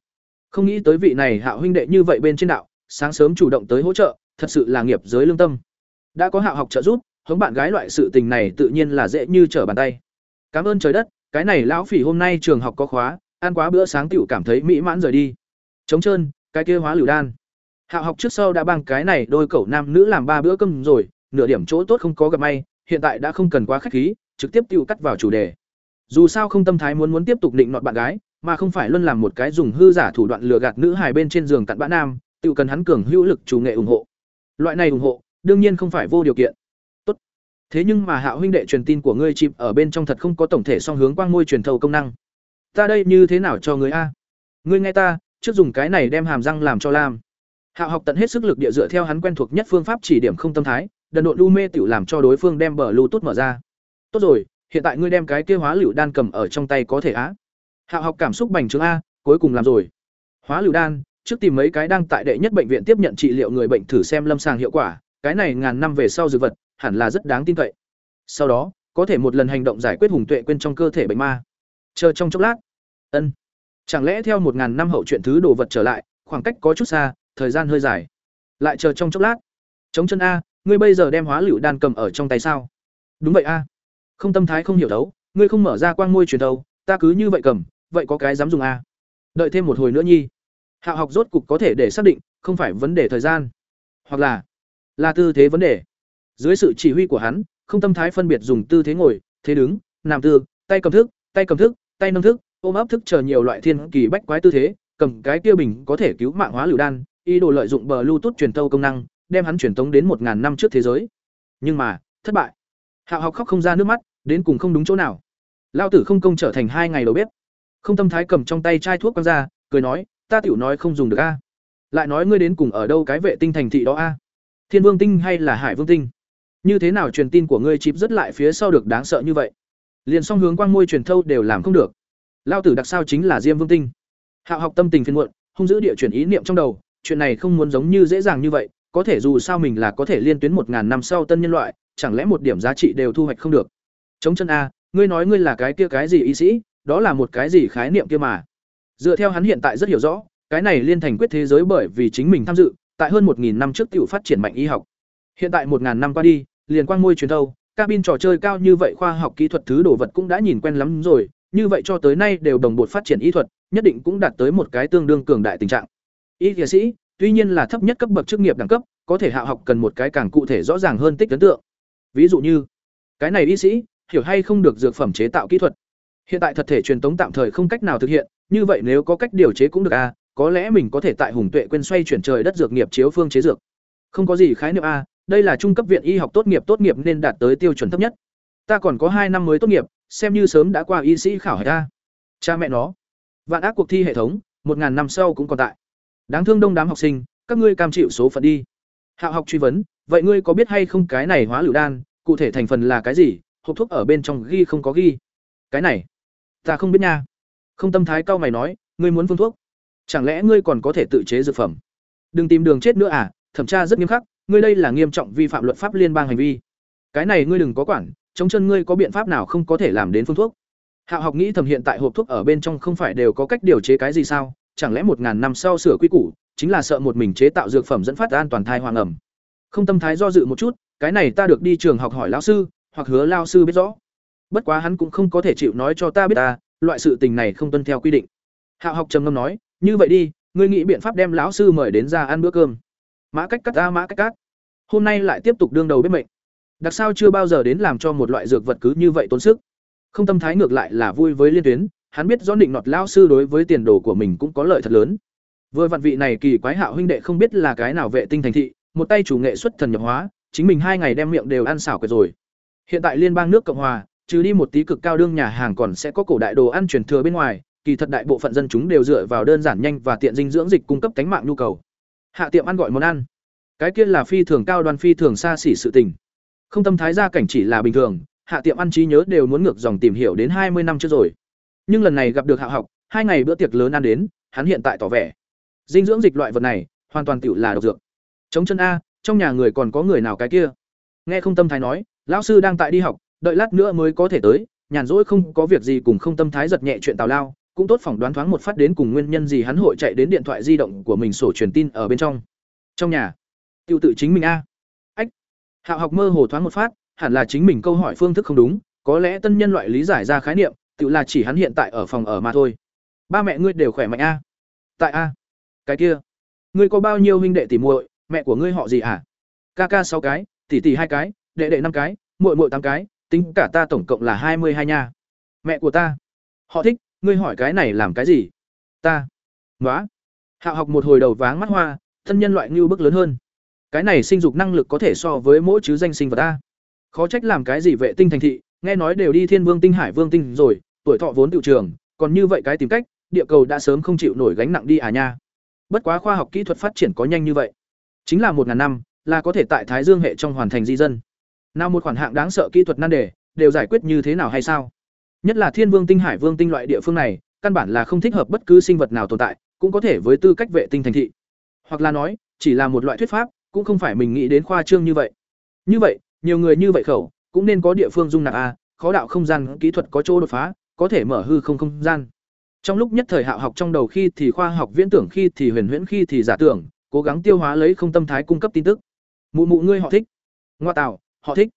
Không nghĩ tới vị này hạ huynh đệ như vậy bên trên đạo sáng sớm chủ động tới hỗ trợ thật sự là nghiệp giới lương tâm. Đã có hạ học trợ giúp hống bạn gái loại sự tình này tự nhiên là dễ như trở bàn tay. Cảm ơn trời đất cái này lão phỉ hôm nay trường học có khóa ăn quá bữa sáng tiểu cảm thấy mỹ mãn rời đi. Trống trơn cái kia hóa lửu đan. Hạo học trước sau đã bằng cái này đôi cậu nam nữ làm ba bữa cơm rồi, nửa điểm chỗ tốt không có gặp may, hiện tại đã không cần quá khách khí, trực tiếp tiêu cắt vào chủ đề. Dù sao không tâm thái muốn muốn tiếp tục định nọt bạn gái, mà không phải luôn làm một cái dùng hư giả thủ đoạn lừa gạt nữ hài bên trên giường cặn bã nam, tiêu cần hắn cường hữu lực chủ nghệ ủng hộ. Loại này ủng hộ, đương nhiên không phải vô điều kiện. Tốt. Thế nhưng mà Hạo huynh đệ truyền tin của ngươi chìm ở bên trong thật không có tổng thể song hướng quang môi truyền thầu công năng. Ta đây như thế nào cho ngươi a? Ngươi nghe ta, trước dùng cái này đem hàm răng làm cho lam Hạo học tận hết sức lực địa dựa theo hắn quen thuộc nhất phương pháp chỉ điểm không tâm thái, đần độn lu mê tiểu làm cho đối phương đem bờ lưu tốt mở ra. Tốt rồi, hiện tại ngươi đem cái kia hóa lựu đan cầm ở trong tay có thể á. Hạo học cảm xúc bành trướng a, cuối cùng làm rồi. Hóa lựu đan, trước tìm mấy cái đang tại đệ nhất bệnh viện tiếp nhận trị liệu người bệnh thử xem lâm sàng hiệu quả, cái này ngàn năm về sau dược vật, hẳn là rất đáng tin cậy. Sau đó, có thể một lần hành động giải quyết hùng tuệ quên trong cơ thể bệnh ma. Chờ trong chốc lát. Ân. Chẳng lẽ theo một ngàn năm hậu chuyện thứ đồ vật trở lại, khoảng cách có chút xa, thời gian hơi dài. Lại chờ trong chốc lát. Chống chân a, ngươi bây giờ đem hóa lựu đan cầm ở trong tay sao? Đúng vậy a. Không tâm thái không hiểu đấu, ngươi không mở ra quang môi truyền thâu, ta cứ như vậy cầm, vậy có cái dám dùng a? Đợi thêm một hồi nữa nhi. Hạo học rốt cục có thể để xác định, không phải vấn đề thời gian, hoặc là là tư thế vấn đề. Dưới sự chỉ huy của hắn, không tâm thái phân biệt dùng tư thế ngồi, thế đứng, nằm tư, tay cầm thức, tay cầm thức, tay nâng thức, ôm ấp thức chờ nhiều loại thiên kỳ bách quái tư thế, cầm cái kia bình có thể cứu mạng hóa lựu đan, ý đồ lợi dụng bờ Bluetooth truyền tâu công năng, đem hắn truyền tống đến một ngàn năm trước thế giới. Nhưng mà, thất bại. Hạo học khóc không ra nước mắt, đến cùng không đúng chỗ nào. Lao tử không công trở thành hai ngày đầu bếp. Không tâm thái cầm trong tay chai thuốc quăng ra, cười nói, ta tiểu nói không dùng được a. Lại nói ngươi đến cùng ở đâu cái vệ tinh thành thị đó a? Thiên Vương tinh hay là Hải Vương tinh? Như thế nào truyền tin của ngươi chip rất lại phía sau được đáng sợ như vậy? Liền song hướng quang môi truyền thâu đều làm không được. Lao tử đặc sao chính là Diêm Vương tinh. Hạo học tâm tình phiền muộn, hung giữ địa chuyển ý niệm trong đầu, chuyện này không muốn giống như dễ dàng như vậy, có thể dù sao mình là có thể liên tuyến một ngàn năm sau tân nhân loại, chẳng lẽ một điểm giá trị đều thu hoạch không được. Chống chân a, ngươi nói ngươi là cái kia cái gì ý sĩ, đó là một cái gì khái niệm kia mà. Dựa theo hắn hiện tại rất hiểu rõ, cái này liên thành quyết thế giới bởi vì chính mình tham dự, tại hơn một nghìn năm trước tiểu phát triển mạnh y học. Hiện tại một ngàn năm qua đi, liền quang môi truyền thâu, cabin trò chơi cao như vậy khoa học kỹ thuật thứ đồ vật cũng đã nhìn quen lắm rồi, như vậy cho tới nay đều đồng bộ phát triển y thuật, nhất định cũng đạt tới một cái tương đương cường đại tình trạng. Y y sĩ, tuy nhiên là thấp nhất cấp bậc chức nghiệp đẳng cấp, có thể hạ học cần một cái càng cụ thể rõ ràng hơn tích ấn tượng. Ví dụ như, cái này y sĩ, hiểu hay không được dược phẩm chế tạo kỹ thuật. Hiện tại thật thể truyền tống tạm thời không cách nào thực hiện, như vậy nếu có cách điều chế cũng được a, có lẽ mình có thể tại Hùng Tuệ quên xoay chuyển trời đất dược nghiệp chiếu phương chế dược. Không có gì khái niệm a, đây là trung cấp viện y học tốt nghiệp tốt nghiệp nên đạt tới tiêu chuẩn thấp nhất. Ta còn có hai năm mới tốt nghiệp, xem như sớm đã qua y sĩ khảo hạch a. Cha mẹ nó, vạn ác cuộc thi hệ thống, một ngàn năm sau cũng còn tại. Đáng thương đông đám học sinh, các ngươi cam chịu số phận đi. hạ học truy vấn, vậy ngươi có biết hay không cái này hóa lựu đan, cụ thể thành phần là cái gì? Hộp thuốc ở bên trong ghi không có ghi. Cái này, ta không biết nha. Không tâm thái cao mày nói, ngươi muốn phương thuốc? Chẳng lẽ ngươi còn có thể tự chế dược phẩm? Đừng tìm đường chết nữa à, thẩm tra rất nghiêm khắc, ngươi đây là nghiêm trọng vi phạm luật pháp liên bang hành vi. Cái này ngươi đừng có quản, chống chân ngươi có biện pháp nào không có thể làm đến phương thuốc? hạ học nghĩ thầm hiện tại hộp thuốc ở bên trong không phải đều có cách điều chế cái gì sao? Chẳng lẽ một ngàn năm sau sửa quy củ, chính là sợ một mình chế tạo dược phẩm dẫn phát an toàn thai hoàng ẩm. Không tâm thái do dự một chút, cái này ta được đi trường học hỏi lão sư, hoặc hứa lao sư biết rõ. Bất quá hắn cũng không có thể chịu nói cho ta biết ta, loại sự tình này không tuân theo quy định. Hạo học trầm ngâm nói, như vậy đi, ngươi nghĩ biện pháp đem lão sư mời đến ra ăn bữa cơm. Mã cách cắt ta mã cách cắt. Hôm nay lại tiếp tục đương đầu bếp mệnh. Đặc sao chưa bao giờ đến làm cho một loại dược vật cứ như vậy tốn sức. Không tâm thái ngược lại là vui với liên tuyến, hắn biết rõ định nọt lão sư đối với tiền đồ của mình cũng có lợi thật lớn. Vừa vặn vị này kỳ quái hạo huynh đệ không biết là cái nào vệ tinh thành thị, một tay chủ nghệ xuất thần nhập hóa, chính mình hai ngày đem miệng đều ăn xảo quệt rồi. Hiện tại liên bang nước Cộng hòa, trừ đi một tí cực cao đương nhà hàng còn sẽ có cổ đại đồ ăn truyền thừa bên ngoài, kỳ thật đại bộ phận dân chúng đều dựa vào đơn giản nhanh và tiện dinh dưỡng dịch cung cấp cánh mạng nhu cầu. Hạ tiệm ăn gọi món ăn, cái kia là phi thường cao đoàn phi thường xa xỉ sự tình. Không tâm thái gia cảnh chỉ là bình thường, hạ tiệm ăn trí nhớ đều muốn ngược dòng tìm hiểu đến hai mươi năm trước rồi. Nhưng lần này gặp được Hạ học, hai ngày bữa tiệc lớn ăn đến, hắn hiện tại tỏ vẻ, dinh dưỡng dịch loại vật này, hoàn toàn tiểu là độc dược. Chống chân a, trong nhà người còn có người nào cái kia? Nghe không tâm thái nói, lão sư đang tại đi học, đợi lát nữa mới có thể tới, nhàn rỗi không có việc gì cùng không tâm thái giật nhẹ chuyện tào lao, cũng tốt phỏng đoán thoáng một phát đến cùng nguyên nhân gì hắn hội chạy đến điện thoại di động của mình sổ truyền tin ở bên trong. Trong nhà, tiêu tự chính mình a. Ách. Hạo học mơ hồ thoáng một phát, hẳn là chính mình câu hỏi phương thức không đúng, có lẽ tân nhân loại lý giải ra khái niệm, tự là chỉ hắn hiện tại ở phòng ở mà thôi. Ba mẹ ngươi đều khỏe mạnh a. Tại a. Cái kia, ngươi có bao nhiêu huynh đệ tỷ muội, mẹ của ngươi họ gì à? Ca ca sáu cái, tỷ tỷ hai cái, đệ đệ năm cái, muội muội tám cái, tính cả ta tổng cộng là hai mươi hai nha. Mẹ của ta, họ thích, ngươi hỏi cái này làm cái gì? Ta. Ngoá. Hạo học một hồi đầu váng mắt hoa, thân nhân loại như bức lớn hơn. Cái này sinh dục năng lực có thể so với mỗi chứ danh sinh vật ta. Khó trách làm cái gì vệ tinh thành thị, nghe nói đều đi Thiên Vương tinh Hải Vương tinh rồi, tuổi thọ vốn tiểu trường, còn như vậy cái tìm cách, địa cầu đã sớm không chịu nổi gánh nặng đi à nha. bất quá khoa học kỹ thuật phát triển có nhanh như vậy. Chính là một ngàn năm là có thể tại thái dương hệ trong hoàn thành di dân. Nào một khoản hạng đáng sợ kỹ thuật nan đề đều giải quyết như thế nào hay sao? Nhất là thiên vương tinh hải vương tinh loại địa phương này căn bản là không thích hợp bất cứ sinh vật nào tồn tại cũng có thể với tư cách vệ tinh thành thị. Hoặc là nói chỉ là một loại thuyết pháp cũng không phải mình nghĩ đến khoa trương như vậy. Như vậy nhiều người như vậy khẩu cũng nên có địa phương dung nạp a khó đạo không gian kỹ thuật có chỗ đột phá có thể mở hư không không gian. Trong lúc nhất thời hạo học trong đầu khi thì khoa học viễn tưởng, khi thì huyền huyễn, khi thì giả tưởng, cố gắng tiêu hóa lấy không tâm thái cung cấp tin tức. Mụ mụ ngươi họ thích. Ngoa tạo, họ thích.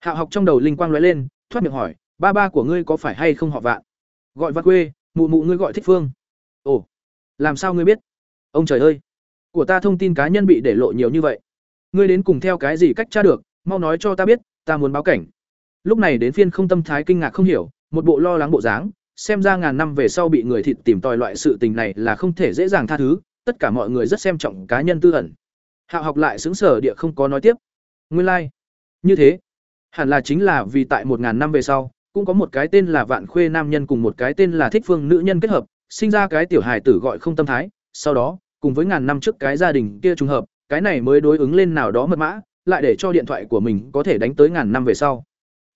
Hạo học trong đầu linh quang lóe lên, thoát miệng hỏi, ba ba của ngươi có phải hay không họ vạn? Gọi vạn quê, mụ mụ ngươi gọi thích phương. Ồ, làm sao ngươi biết? Ông trời ơi, của ta thông tin cá nhân bị để lộ nhiều như vậy. Ngươi đến cùng theo cái gì cách tra được? Mau nói cho ta biết, ta muốn báo cảnh. Lúc này đến phiên không tâm thái kinh ngạc không hiểu một bộ lo lắng bộ dáng, xem ra ngàn năm về sau bị người thịt tìm tòi loại sự tình này là không thể dễ dàng tha thứ, tất cả mọi người rất xem trọng cá nhân tư ẩn. Hạo học lại xứng sở địa không có nói tiếp. Nguyên lai、like. như thế. Hẳn là chính là vì tại một ngàn năm về sau, cũng có một cái tên là vạn khuê nam nhân cùng một cái tên là thích phương nữ nhân kết hợp, sinh ra cái tiểu hài tử gọi không tâm thái, sau đó, cùng với ngàn năm trước cái gia đình kia trùng hợp, cái này mới đối ứng lên nào đó mật mã, lại để cho điện thoại của mình có thể đánh tới ngàn năm về sau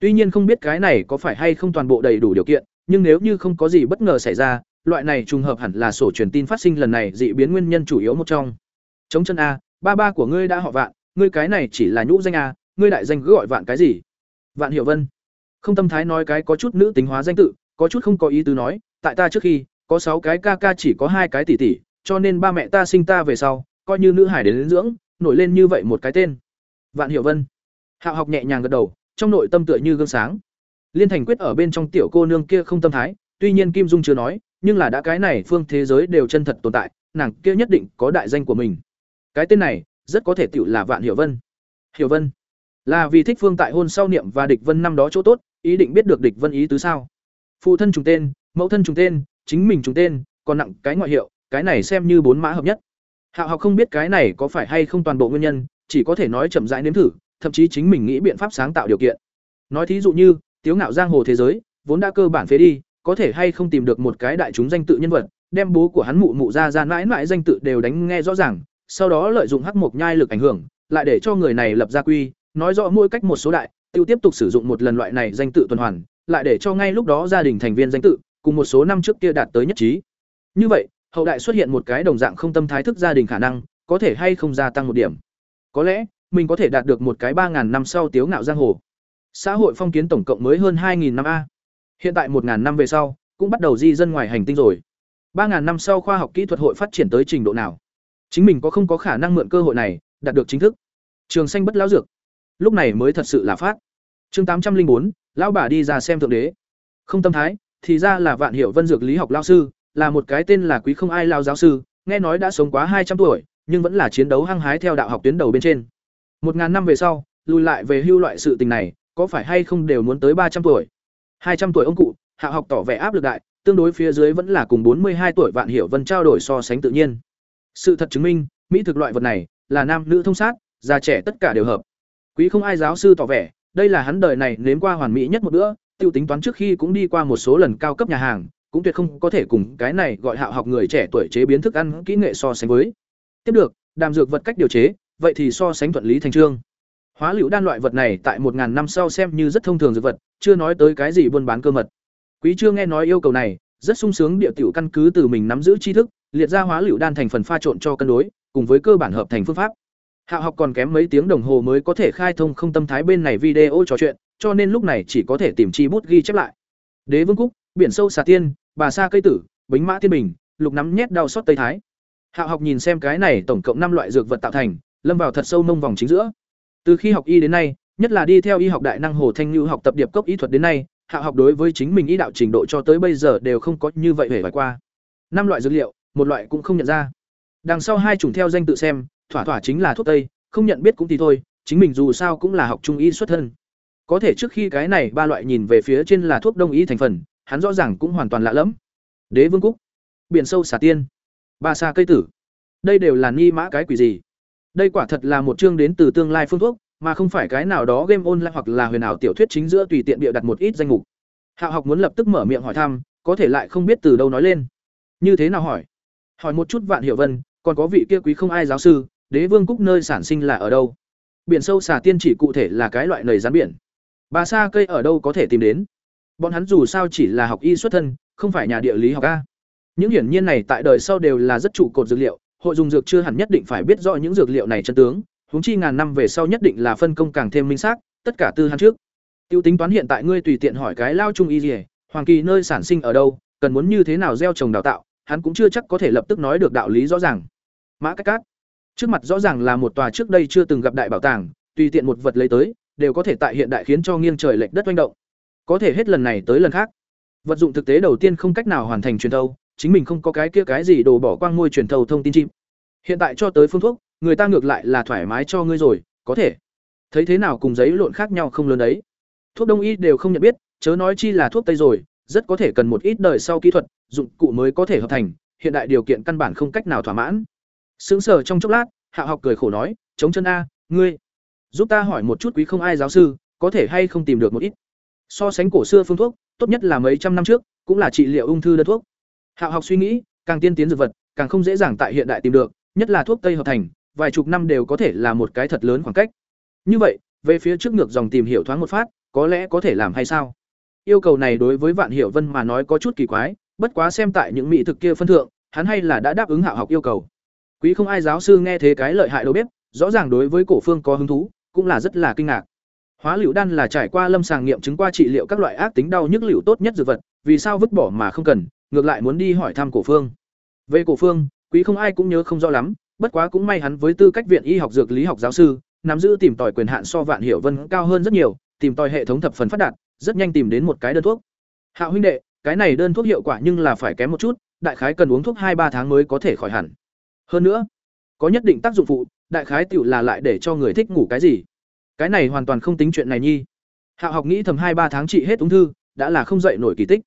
tuy nhiên không biết cái này có phải hay không toàn bộ đầy đủ điều kiện nhưng nếu như không có gì bất ngờ xảy ra loại này trùng hợp hẳn là sổ truyền tin phát sinh lần này dị biến nguyên nhân chủ yếu một trong. Chống chân a ba ba của ngươi đã họ vạn ngươi cái này chỉ là nhũ danh a ngươi đại danh cứ gọi vạn cái gì? Vạn hiệu vân. Không tâm thái nói cái có chút nữ tính hóa danh tự có chút không có ý tứ nói tại ta trước khi có sáu cái ca ca chỉ có hai cái tỷ tỷ cho nên ba mẹ ta sinh ta về sau coi như nữ hải đến, đến dưỡng nổi lên như vậy một cái tên. Vạn hiệu vân. Hạo học nhẹ nhàng gật đầu trong nội tâm tựa như gương sáng. Liên thành quyết ở bên trong tiểu cô nương kia không tâm thái, tuy nhiên kim dung chưa nói, nhưng là đã cái này phương thế giới đều chân thật tồn tại, nàng kia nhất định có đại danh của mình. Cái tên này, rất có thể tựu là vạn hiểu vân. Hiểu vân, là vì thích phương tại hôn sau niệm và địch vân năm đó chỗ tốt, ý định biết được địch vân ý tứ sao? Phụ thân trùng tên, mẫu thân trùng tên, chính mình trùng tên, còn nặng cái ngoại hiệu, cái này xem như bốn mã hợp nhất. Hạo học không biết cái này có phải hay không toàn bộ nguyên nhân, chỉ có thể nói chậm rãi nếm thử thậm chí chính mình nghĩ biện pháp sáng tạo điều kiện. Nói thí dụ như, tiếu ngạo giang hồ thế giới, vốn đã cơ bản phế đi, có thể hay không tìm được một cái đại chúng danh tự nhân vật, đem bố của hắn mụ mụ ra ra mãi mãi danh tự đều đánh nghe rõ ràng, sau đó lợi dụng hắc mộc nhai lực ảnh hưởng, lại để cho người này lập ra quy, nói rõ mỗi cách một số đại, tiêu tiếp tục sử dụng một lần loại này danh tự tuần hoàn, lại để cho ngay lúc đó gia đình thành viên danh tự, cùng một số năm trước kia đạt tới nhất trí. Như vậy, hậu đại xuất hiện một cái đồng dạng không tâm thái thức gia đình khả năng, có thể hay không gia tăng một điểm? Có lẽ mình có thể đạt được một cái ba ngàn năm sau tiếu ngạo giang hồ. Xã hội phong kiến tổng cộng mới hơn hai nghìn năm a. Hiện tại một ngàn năm về sau, cũng bắt đầu di dân ngoài hành tinh rồi. Ba ngàn năm sau khoa học kỹ thuật hội phát triển tới trình độ nào? Chính mình có không có khả năng mượn cơ hội này, đạt được chính thức? Trường xanh bất lão dược. Lúc này mới thật sự là phát. Chương tám trăm linh bốn, lão bà đi ra xem thượng đế. Không tâm thái, thì ra là vạn hiệu vân dược lý học lao sư, là một cái tên là quý không ai lao giáo sư, nghe nói đã sống quá hai trăm tuổi, nhưng vẫn là chiến đấu hăng hái theo đạo học tuyến đầu bên trên một ngàn năm về sau, lùi lại về hưu loại sự tình này, có phải hay không đều muốn tới ba trăm tuổi? Hai trăm tuổi ông cụ, hạ học tỏ vẻ áp lực đại, tương đối phía dưới vẫn là cùng bốn mươi hai tuổi vạn hiểu vân trao đổi so sánh tự nhiên. Sự thật chứng minh, mỹ thực loại vật này, là nam nữ thông sát, già trẻ tất cả đều hợp. Quý không ai giáo sư tỏ vẻ, đây là hắn đời này nếm qua hoàn mỹ nhất một bữa, tiêu tính toán trước khi cũng đi qua một số lần cao cấp nhà hàng, cũng tuyệt không có thể cùng cái này gọi hạ học người trẻ tuổi chế biến thức ăn kỹ nghệ so sánh với. Tiếp được, đàm dược vật cách điều chế vậy thì so sánh thuận lý thành trương. Hóa liệu đan loại vật này tại một ngàn năm sau xem như rất thông thường dược vật, chưa nói tới cái gì buôn bán cơ mật. Quý chưa nghe nói yêu cầu này, rất sung sướng địa tiểu căn cứ từ mình nắm giữ tri thức, liệt ra hóa liệu đan thành phần pha trộn cho cân đối, cùng với cơ bản hợp thành phương pháp. Hạ học còn kém mấy tiếng đồng hồ mới có thể khai thông không tâm thái bên này video trò chuyện, cho nên lúc này chỉ có thể tìm chi bút ghi chép lại. Đế vương cúc, biển sâu xà tiên, bà sa cây tử, bính mã thiên bình, lục nắm nhét đau sót tây thái. Hạ học nhìn xem cái này tổng cộng năm loại dược vật tạo thành lâm vào thật sâu nông vòng chính giữa. Từ khi học y đến nay, nhất là đi theo y học đại năng hồ thanh lưu học tập điệp cốc y thuật đến nay, hạ học đối với chính mình y đạo trình độ cho tới bây giờ đều không có như vậy hề phải qua. Năm loại dược liệu, một loại cũng không nhận ra. Đằng sau hai chủng theo danh tự xem, thỏa thỏa chính là thuốc tây, không nhận biết cũng thì thôi, chính mình dù sao cũng là học trung y xuất thân. Có thể trước khi cái này ba loại nhìn về phía trên là thuốc đông y thành phần, hắn rõ ràng cũng hoàn toàn lạ lẫm. Đế vương cúc, biển sâu xả tiên, ba xa cây tử. Đây đều là ni mã cái quỷ gì? Đây quả thật là một chương đến từ tương lai phương thuốc, mà không phải cái nào đó game online hoặc là huyền ảo tiểu thuyết chính giữa tùy tiện bịa đặt một ít danh mục. Hạ học muốn lập tức mở miệng hỏi thăm, có thể lại không biết từ đâu nói lên. Như thế nào hỏi? Hỏi một chút vạn hiệu vân, còn có vị kia quý không ai giáo sư, đế vương cúc nơi sản sinh là ở đâu? Biển sâu xà tiên chỉ cụ thể là cái loại nầy rắn biển. Bà sa cây ở đâu có thể tìm đến? Bọn hắn dù sao chỉ là học y xuất thân, không phải nhà địa lý học a. Những hiển nhiên này tại đời sau đều là rất trụ cột dược liệu hội dùng dược chưa hẳn nhất định phải biết rõ những dược liệu này chân tướng, huống chi ngàn năm về sau nhất định là phân công càng thêm minh xác, tất cả tư hắn trước. Tiêu tính toán hiện tại ngươi tùy tiện hỏi cái lao trung y gì, hoàng kỳ nơi sản sinh ở đâu, cần muốn như thế nào gieo trồng đào tạo, hắn cũng chưa chắc có thể lập tức nói được đạo lý rõ ràng. Mã cách cát. Trước mặt rõ ràng là một tòa trước đây chưa từng gặp đại bảo tàng, tùy tiện một vật lấy tới, đều có thể tại hiện đại khiến cho nghiêng trời lệch đất hoành động. Có thể hết lần này tới lần khác. Vật dụng thực tế đầu tiên không cách nào hoàn thành truyền thâu chính mình không có cái kia cái gì đồ bỏ quang ngôi truyền thầu thông tin chim. Hiện tại cho tới phương thuốc, người ta ngược lại là thoải mái cho ngươi rồi, có thể. Thấy thế nào cùng giấy lộn khác nhau không lớn đấy. Thuốc đông y đều không nhận biết, chớ nói chi là thuốc tây rồi, rất có thể cần một ít đời sau kỹ thuật, dụng cụ mới có thể hợp thành, hiện đại điều kiện căn bản không cách nào thỏa mãn. Sững sờ trong chốc lát, hạ học cười khổ nói, chống chân a, ngươi, giúp ta hỏi một chút quý không ai giáo sư, có thể hay không tìm được một ít? So sánh cổ xưa phương thuốc, tốt nhất là mấy trăm năm trước, cũng là trị liệu ung thư đơn thuốc. Hạo học suy nghĩ, càng tiên tiến dược vật, càng không dễ dàng tại hiện đại tìm được, nhất là thuốc tây hợp thành, vài chục năm đều có thể là một cái thật lớn khoảng cách. Như vậy, về phía trước ngược dòng tìm hiểu thoáng một phát, có lẽ có thể làm hay sao? Yêu cầu này đối với vạn hiểu vân mà nói có chút kỳ quái, bất quá xem tại những mỹ thực kia phân thượng, hắn hay là đã đáp ứng Hạo học yêu cầu. Quý không ai giáo sư nghe thế cái lợi hại đâu biết rõ ràng đối với cổ phương có hứng thú, cũng là rất là kinh ngạc. Hóa liệu đan là trải qua lâm sàng nghiệm chứng qua trị liệu các loại ác tính đau nhức liệu tốt nhất dược vật, vì sao vứt bỏ mà không cần ngược lại muốn đi hỏi thăm cổ phương. Về cổ phương, quý không ai cũng nhớ không rõ lắm, bất quá cũng may hắn với tư cách viện y học dược lý học giáo sư, nắm giữ tìm tòi quyền hạn so vạn hiểu vân cao hơn rất nhiều, tìm tòi hệ thống thập phần phát đạt, rất nhanh tìm đến một cái đơn thuốc. Hạ huynh đệ, cái này đơn thuốc hiệu quả nhưng là phải kém một chút, đại khái cần uống thuốc hai ba tháng mới có thể khỏi hẳn. Hơn nữa, có nhất định tác dụng phụ, đại khái tựu là lại để cho người thích ngủ cái gì. Cái này hoàn toàn không tính chuyện này nhi. Hạ học nghĩ thầm hai ba tháng trị hết ung thư, đã là không dậy nổi kỳ tích.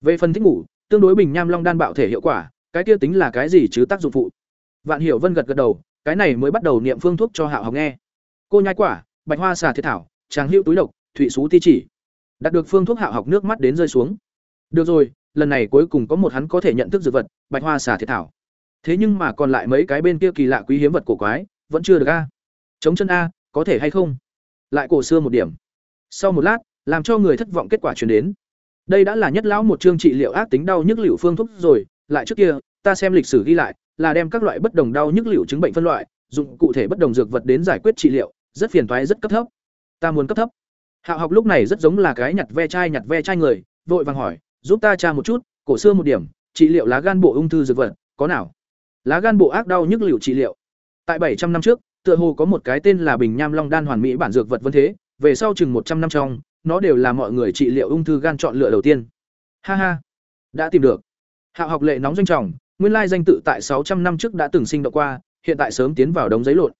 Về phần thích ngủ tương đối bình nham long đan bạo thể hiệu quả, cái kia tính là cái gì chứ tác dụng phụ? Vạn hiểu vân gật gật đầu, cái này mới bắt đầu niệm phương thuốc cho hạ học nghe. Cô nhai quả, bạch hoa xà thiệt thảo, tràng hữu túi độc thụy xú ti chỉ. Đạt được phương thuốc hạ học nước mắt đến rơi xuống. Được rồi, lần này cuối cùng có một hắn có thể nhận thức dược vật, bạch hoa xà thiệt thảo. Thế nhưng mà còn lại mấy cái bên kia kỳ lạ quý hiếm vật cổ quái, vẫn chưa được a. Chống chân a, có thể hay không? Lại cổ xưa một điểm. Sau một lát, làm cho người thất vọng kết quả chuyển đến đây đã là nhất lão một chương trị liệu ác tính đau nhức liệu phương thuốc rồi, lại trước kia, ta xem lịch sử ghi lại, là đem các loại bất đồng đau nhức liệu chứng bệnh phân loại, dụng cụ thể bất đồng dược vật đến giải quyết trị liệu, rất phiền toái, rất cấp thấp. Ta muốn cấp thấp. Hạo học lúc này rất giống là cái nhặt ve chai, nhặt ve chai người, vội vàng hỏi, giúp ta tra một chút, cổ xưa một điểm, trị liệu lá gan bộ ung thư dược vật, có nào? Lá gan bộ ác đau nhức liệu trị liệu. Tại bảy trăm năm trước, tựa hồ có một cái tên là bình nham long đan hoàn mỹ bản dược vật vân thế, về sau chừng một trăm năm trong nó đều là mọi người trị liệu ung thư gan chọn lựa đầu tiên. Ha ha, đã tìm được. Hạo học lệ nóng doanh trọng, nguyên lai danh tự tại sáu trăm năm trước đã từng sinh động qua, hiện tại sớm tiến vào đống giấy lộn.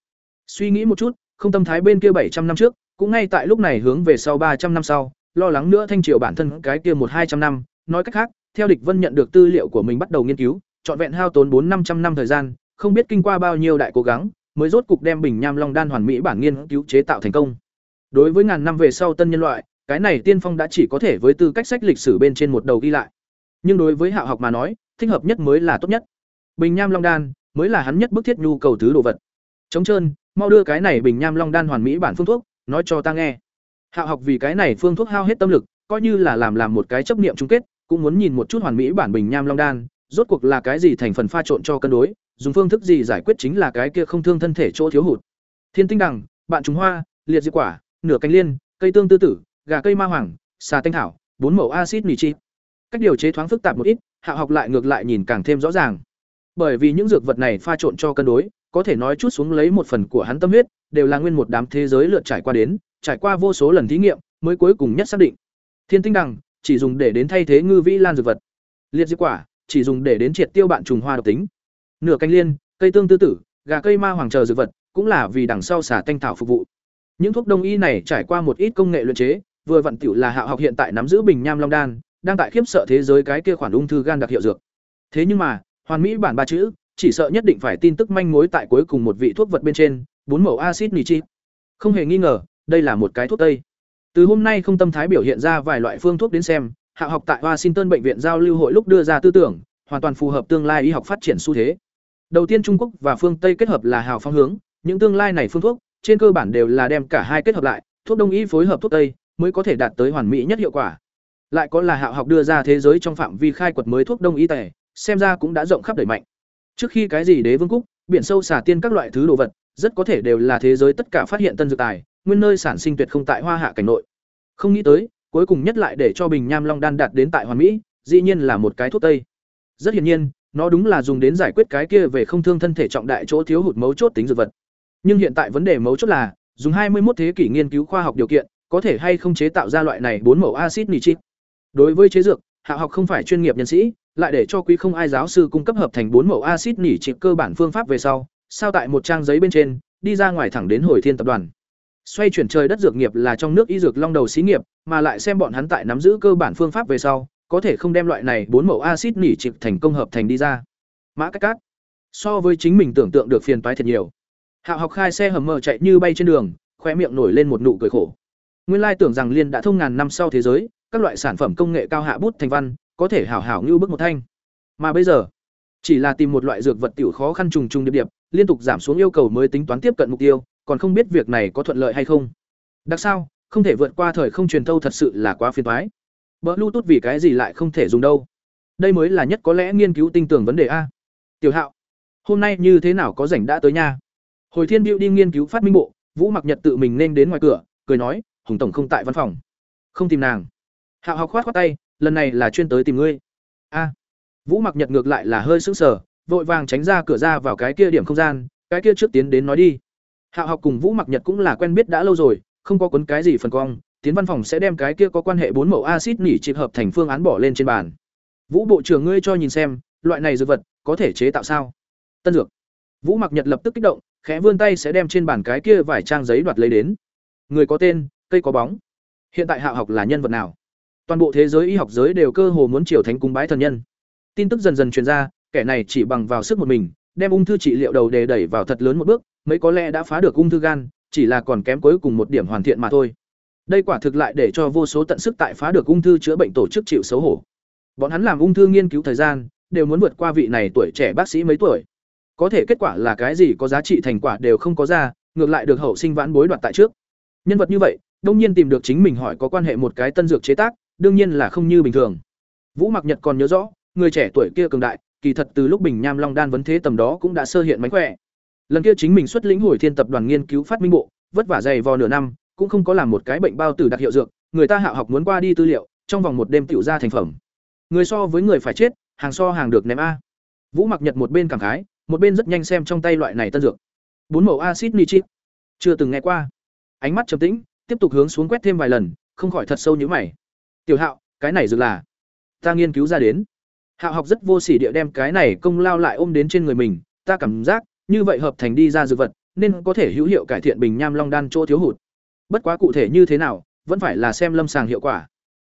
Suy nghĩ một chút, không tâm thái bên kia bảy trăm năm trước, cũng ngay tại lúc này hướng về sau ba trăm năm sau, lo lắng nữa thanh triều bản thân cái kia một hai trăm năm, nói cách khác, theo địch vân nhận được tư liệu của mình bắt đầu nghiên cứu, trọn vẹn hao tốn bốn năm trăm năm thời gian, không biết kinh qua bao nhiêu đại cố gắng, mới rốt cục đem bình nham long đan hoàn mỹ bản nghiên cứu chế tạo thành công. Đối với ngàn năm về sau tân nhân loại cái này tiên phong đã chỉ có thể với tư cách sách lịch sử bên trên một đầu ghi lại. Nhưng đối với hạ học mà nói, thích hợp nhất mới là tốt nhất. Bình nham long đan mới là hắn nhất bức thiết nhu cầu thứ đồ vật. Chống trơn, mau đưa cái này bình nham long đan hoàn mỹ bản phương thuốc, nói cho ta nghe. Hạ học vì cái này phương thuốc hao hết tâm lực, coi như là làm làm một cái chấp niệm chung kết, cũng muốn nhìn một chút hoàn mỹ bản bình nham long đan, rốt cuộc là cái gì thành phần pha trộn cho cân đối, dùng phương thức gì giải quyết chính là cái kia không thương thân thể chỗ thiếu hụt. Thiên tinh đằng, bạn trùng hoa, liệt diệp quả, nửa cánh liên, cây tương tư tử gà cây ma hoàng, xà tinh thảo, bốn mẫu axit nitri. cách điều chế thoáng phức tạp một ít, hạ học lại ngược lại nhìn càng thêm rõ ràng. Bởi vì những dược vật này pha trộn cho cân đối, có thể nói chút xuống lấy một phần của hắn tâm huyết, đều là nguyên một đám thế giới lượt trải qua đến, trải qua vô số lần thí nghiệm, mới cuối cùng nhất xác định. Thiên tinh đằng, chỉ dùng để đến thay thế ngư vĩ lan dược vật. Liệt diệp quả, chỉ dùng để đến triệt tiêu bạn trùng hoa độc tính. Nửa canh liên, cây tương tư tử, gà cây ma hoàng chờ dược vật, cũng là vì đằng sau xả tanh thảo phục vụ. Những thuốc đông y này trải qua một ít công nghệ luyện chế vừa vận tiểu là hạ học hiện tại nắm giữ bình nham long đan đang tại khiếp sợ thế giới cái kia khoản ung thư gan đặc hiệu dược. Thế nhưng mà hoàn mỹ bản ba chữ chỉ sợ nhất định phải tin tức manh mối tại cuối cùng một vị thuốc vật bên trên bốn mẫu acid nitric không hề nghi ngờ đây là một cái thuốc tây. Từ hôm nay không tâm thái biểu hiện ra vài loại phương thuốc đến xem hạ học tại washington bệnh viện giao lưu hội lúc đưa ra tư tưởng hoàn toàn phù hợp tương lai y học phát triển xu thế. Đầu tiên Trung Quốc và phương Tây kết hợp là hào phong hướng, những tương lai này phương thuốc, trên cơ bản đều là đem cả hai kết hợp lại, thuốc đông y phối hợp thuốc tây, mới có thể đạt tới hoàn mỹ nhất hiệu quả. Lại có là Hạo học đưa ra thế giới trong phạm vi khai quật mới thuốc đông y tề, xem ra cũng đã rộng khắp đẩy mạnh. Trước khi cái gì đế vương cúc, biển sâu xà tiên các loại thứ đồ vật, rất có thể đều là thế giới tất cả phát hiện tân dược tài, nguyên nơi sản sinh tuyệt không tại Hoa Hạ cảnh nội. Không nghĩ tới, cuối cùng nhất lại để cho Bình Nham Long đan đạt đến tại hoàn mỹ, dĩ nhiên là một cái thuốc tây. Rất hiển nhiên, nó đúng là dùng đến giải quyết cái kia về không thương thân thể trọng đại chỗ thiếu hụt mấu chốt tính dược vật. Nhưng hiện tại vấn đề mấu chốt là, dùng 21 thế kỷ nghiên cứu khoa học điều kiện, có thể hay không chế tạo ra loại này bốn mẫu axit nitric. Đối với chế dược, hạ học không phải chuyên nghiệp nhân sĩ, lại để cho quý không ai giáo sư cung cấp hợp thành bốn mẫu axit nitric cơ bản phương pháp về sau, sao tại một trang giấy bên trên, đi ra ngoài thẳng đến hồi thiên tập đoàn. Xoay chuyển trời đất dược nghiệp là trong nước y dược long đầu xí nghiệp, mà lại xem bọn hắn tại nắm giữ cơ bản phương pháp về sau, có thể không đem loại này bốn mẫu axit nỉ thành công hợp thành đi ra. Mã cách cát. So với chính mình tưởng tượng được phiền toái thật nhiều. Hạo học khai xe hầm mờ chạy như bay trên đường, khoe miệng nổi lên một nụ cười khổ. Nguyên lai tưởng rằng liên đã thông ngàn năm sau thế giới, các loại sản phẩm công nghệ cao hạ bút thành văn, có thể hảo hảo ngưu bức một thanh. Mà bây giờ, chỉ là tìm một loại dược vật tiểu khó khăn trùng trùng điệp điệp, liên tục giảm xuống yêu cầu mới tính toán tiếp cận mục tiêu, còn không biết việc này có thuận lợi hay không. Đặc sao, không thể vượt qua thời không truyền thâu thật sự là quá phiền toái. tốt vì cái gì lại không thể dùng đâu? Đây mới là nhất có lẽ nghiên cứu tinh tường vấn đề a. Tiểu Hạo, hôm nay như thế nào có rảnh đã tới nha? Hồi Thiên Diệu đi nghiên cứu phát minh bộ, Vũ Mặc Nhật tự mình nên đến ngoài cửa, cười nói, Hùng tổng không tại văn phòng, không tìm nàng. Hạo học khoát khoát tay, lần này là chuyên tới tìm ngươi. A. Vũ Mặc Nhật ngược lại là hơi sững sờ, vội vàng tránh ra cửa ra vào cái kia điểm không gian, cái kia trước tiến đến nói đi. Hạo học cùng Vũ Mặc Nhật cũng là quen biết đã lâu rồi, không có cuốn cái gì phần cong, tiến văn phòng sẽ đem cái kia có quan hệ bốn mẫu axit nỉ triệt hợp thành phương án bỏ lên trên bàn. Vũ bộ trưởng ngươi cho nhìn xem, loại này dược vật có thể chế tạo sao? Tân dược. Vũ Mặc Nhật lập tức kích động, khẽ vươn tay sẽ đem trên bàn cái kia vài trang giấy đoạt lấy đến. Người có tên, cây có bóng. Hiện tại Hạo học là nhân vật nào? Toàn bộ thế giới y học giới đều cơ hồ muốn triều thánh cung bái thần nhân. Tin tức dần dần truyền ra, kẻ này chỉ bằng vào sức một mình, đem ung thư trị liệu đầu đề đẩy vào thật lớn một bước, mấy có lẽ đã phá được ung thư gan, chỉ là còn kém cuối cùng một điểm hoàn thiện mà thôi. Đây quả thực lại để cho vô số tận sức tại phá được ung thư chữa bệnh tổ chức chịu xấu hổ. Bọn hắn làm ung thư nghiên cứu thời gian, đều muốn vượt qua vị này tuổi trẻ bác sĩ mấy tuổi. Có thể kết quả là cái gì có giá trị thành quả đều không có ra, ngược lại được hậu sinh vãn bối đoạt tại trước. Nhân vật như vậy, đông nhiên tìm được chính mình hỏi có quan hệ một cái tân dược chế tác, đương nhiên là không như bình thường. Vũ Mặc Nhật còn nhớ rõ, người trẻ tuổi kia cường đại, kỳ thật từ lúc Bình Nham Long đan vấn thế tầm đó cũng đã sơ hiện mánh khỏe. Lần kia chính mình xuất lĩnh hồi thiên tập đoàn nghiên cứu phát minh bộ, vất vả dày vò nửa năm, cũng không có làm một cái bệnh bao tử đặc hiệu dược, người ta hạ học muốn qua đi tư liệu, trong vòng một đêm tiểu ra thành phẩm. Người so với người phải chết, hàng so hàng được ném a. Vũ Mặc Nhật một bên cảm khái, một bên rất nhanh xem trong tay loại này tân dược. Bốn màu axit nitric. Chưa từng nghe qua. Ánh mắt trầm tĩnh, tiếp tục hướng xuống quét thêm vài lần, không khỏi thật sâu như mày. Tiểu Hạo, cái này dược là ta nghiên cứu ra đến. Hạo học rất vô sỉ địa đem cái này công lao lại ôm đến trên người mình, ta cảm giác, như vậy hợp thành đi ra dược vật, nên có thể hữu hiệu cải thiện bình nham long đan chỗ thiếu hụt. Bất quá cụ thể như thế nào, vẫn phải là xem lâm sàng hiệu quả.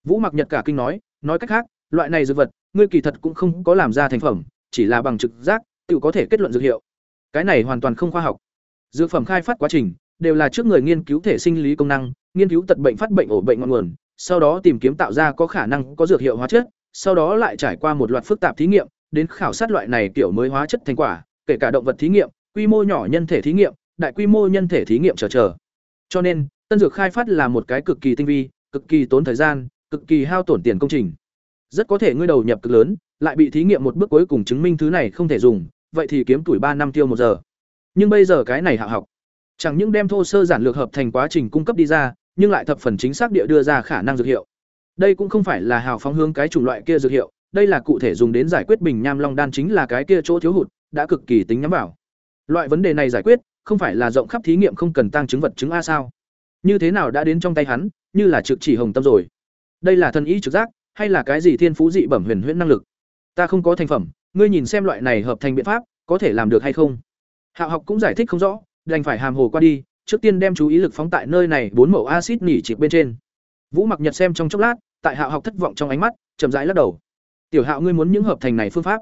Vũ Mặc Nhật cả kinh nói, nói cách khác, loại này dược vật, ngươi kỳ thật cũng không có làm ra thành phẩm, chỉ là bằng trực giác, tự có thể kết luận dược hiệu. Cái này hoàn toàn không khoa học. Dược phẩm khai phát quá trình đều là trước người nghiên cứu thể sinh lý công năng, nghiên cứu tật bệnh phát bệnh ổ bệnh ngọn nguồn, sau đó tìm kiếm tạo ra có khả năng có dược hiệu hóa chất, sau đó lại trải qua một loạt phức tạp thí nghiệm, đến khảo sát loại này kiểu mới hóa chất thành quả, kể cả động vật thí nghiệm, quy mô nhỏ nhân thể thí nghiệm, đại quy mô nhân thể thí nghiệm chờ chờ. Cho nên, tân dược khai phát là một cái cực kỳ tinh vi, cực kỳ tốn thời gian, cực kỳ hao tổn tiền công trình. Rất có thể ngươi đầu nhập cực lớn, lại bị thí nghiệm một bước cuối cùng chứng minh thứ này không thể dùng, vậy thì kiếm tuổi ba năm tiêu một giờ. Nhưng bây giờ cái này hạ học, chẳng những đem thô sơ giản lược hợp thành quá trình cung cấp đi ra, nhưng lại thập phần chính xác địa đưa ra khả năng dược hiệu. Đây cũng không phải là hào phóng hướng cái chủng loại kia dược hiệu, đây là cụ thể dùng đến giải quyết bình nham long đan chính là cái kia chỗ thiếu hụt, đã cực kỳ tính nhắm vào. Loại vấn đề này giải quyết, không phải là rộng khắp thí nghiệm không cần tăng chứng vật chứng a sao? Như thế nào đã đến trong tay hắn, như là trực chỉ hồng tâm rồi. Đây là thần ý trực giác, hay là cái gì thiên phú dị bẩm huyền huyễn năng lực? Ta không có thành phẩm, ngươi nhìn xem loại này hợp thành biện pháp, có thể làm được hay không? Hạo học cũng giải thích không rõ, đành phải hàm hồ qua đi, trước tiên đem chú ý lực phóng tại nơi này bốn mẫu axit nỉ trịch bên trên. Vũ Mặc Nhật xem trong chốc lát, tại Hạo học thất vọng trong ánh mắt, chậm rãi lắc đầu. "Tiểu Hạo ngươi muốn những hợp thành này phương pháp?"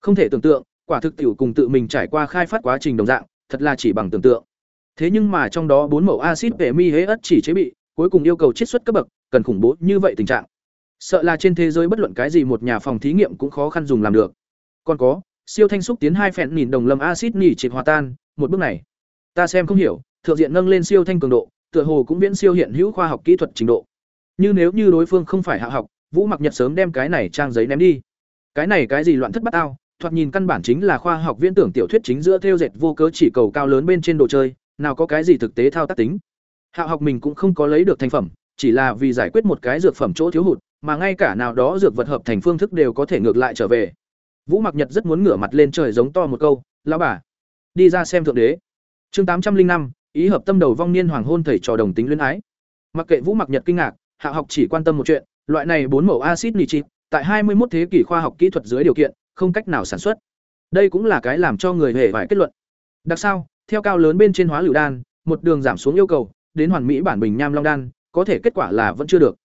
Không thể tưởng tượng, quả thực tiểu cùng tự mình trải qua khai phát quá trình đồng dạng, thật là chỉ bằng tưởng tượng. Thế nhưng mà trong đó bốn mẫu axit về mi hế ất chỉ chế bị, cuối cùng yêu cầu chiết xuất cấp bậc, cần khủng bố như vậy tình trạng. Sợ là trên thế giới bất luận cái gì một nhà phòng thí nghiệm cũng khó khăn dùng làm được. Còn có, siêu thanh xúc tiến hai phèn nhìn đồng lâm axit nỉ chỉ hòa tan, một bước này, ta xem không hiểu, thượng diện nâng lên siêu thanh cường độ, tựa hồ cũng viễn siêu hiện hữu khoa học kỹ thuật trình độ. Như nếu như đối phương không phải hạ học, Vũ Mặc Nhật sớm đem cái này trang giấy ném đi. Cái này cái gì loạn thất bát ao, thoạt nhìn căn bản chính là khoa học viễn tưởng tiểu thuyết chính giữa theo dệt vô cớ chỉ cầu cao lớn bên trên đồ chơi, nào có cái gì thực tế thao tác tính. Hạ học mình cũng không có lấy được thành phẩm, chỉ là vì giải quyết một cái dược phẩm chỗ thiếu hụt, mà ngay cả nào đó dược vật hợp thành phương thức đều có thể ngược lại trở về. Vũ Mặc Nhật rất muốn ngửa mặt lên trời giống to một câu, "Lão bà, đi ra xem thượng đế." Chương tám trăm linh năm ý hợp tâm đầu vong niên hoàng hôn thầy trò đồng tính luyến ái. Mặc kệ Vũ Mặc Nhật kinh ngạc, Hạ học chỉ quan tâm một chuyện, loại này bốn mẫu axit nitric, tại 21 thế kỷ khoa học kỹ thuật dưới điều kiện, không cách nào sản xuất. Đây cũng là cái làm cho người hề phải kết luận. Đặc sao, theo cao lớn bên trên hóa lựu đan, một đường giảm xuống yêu cầu, đến hoàn mỹ bản bình nham long đan, có thể kết quả là vẫn chưa được.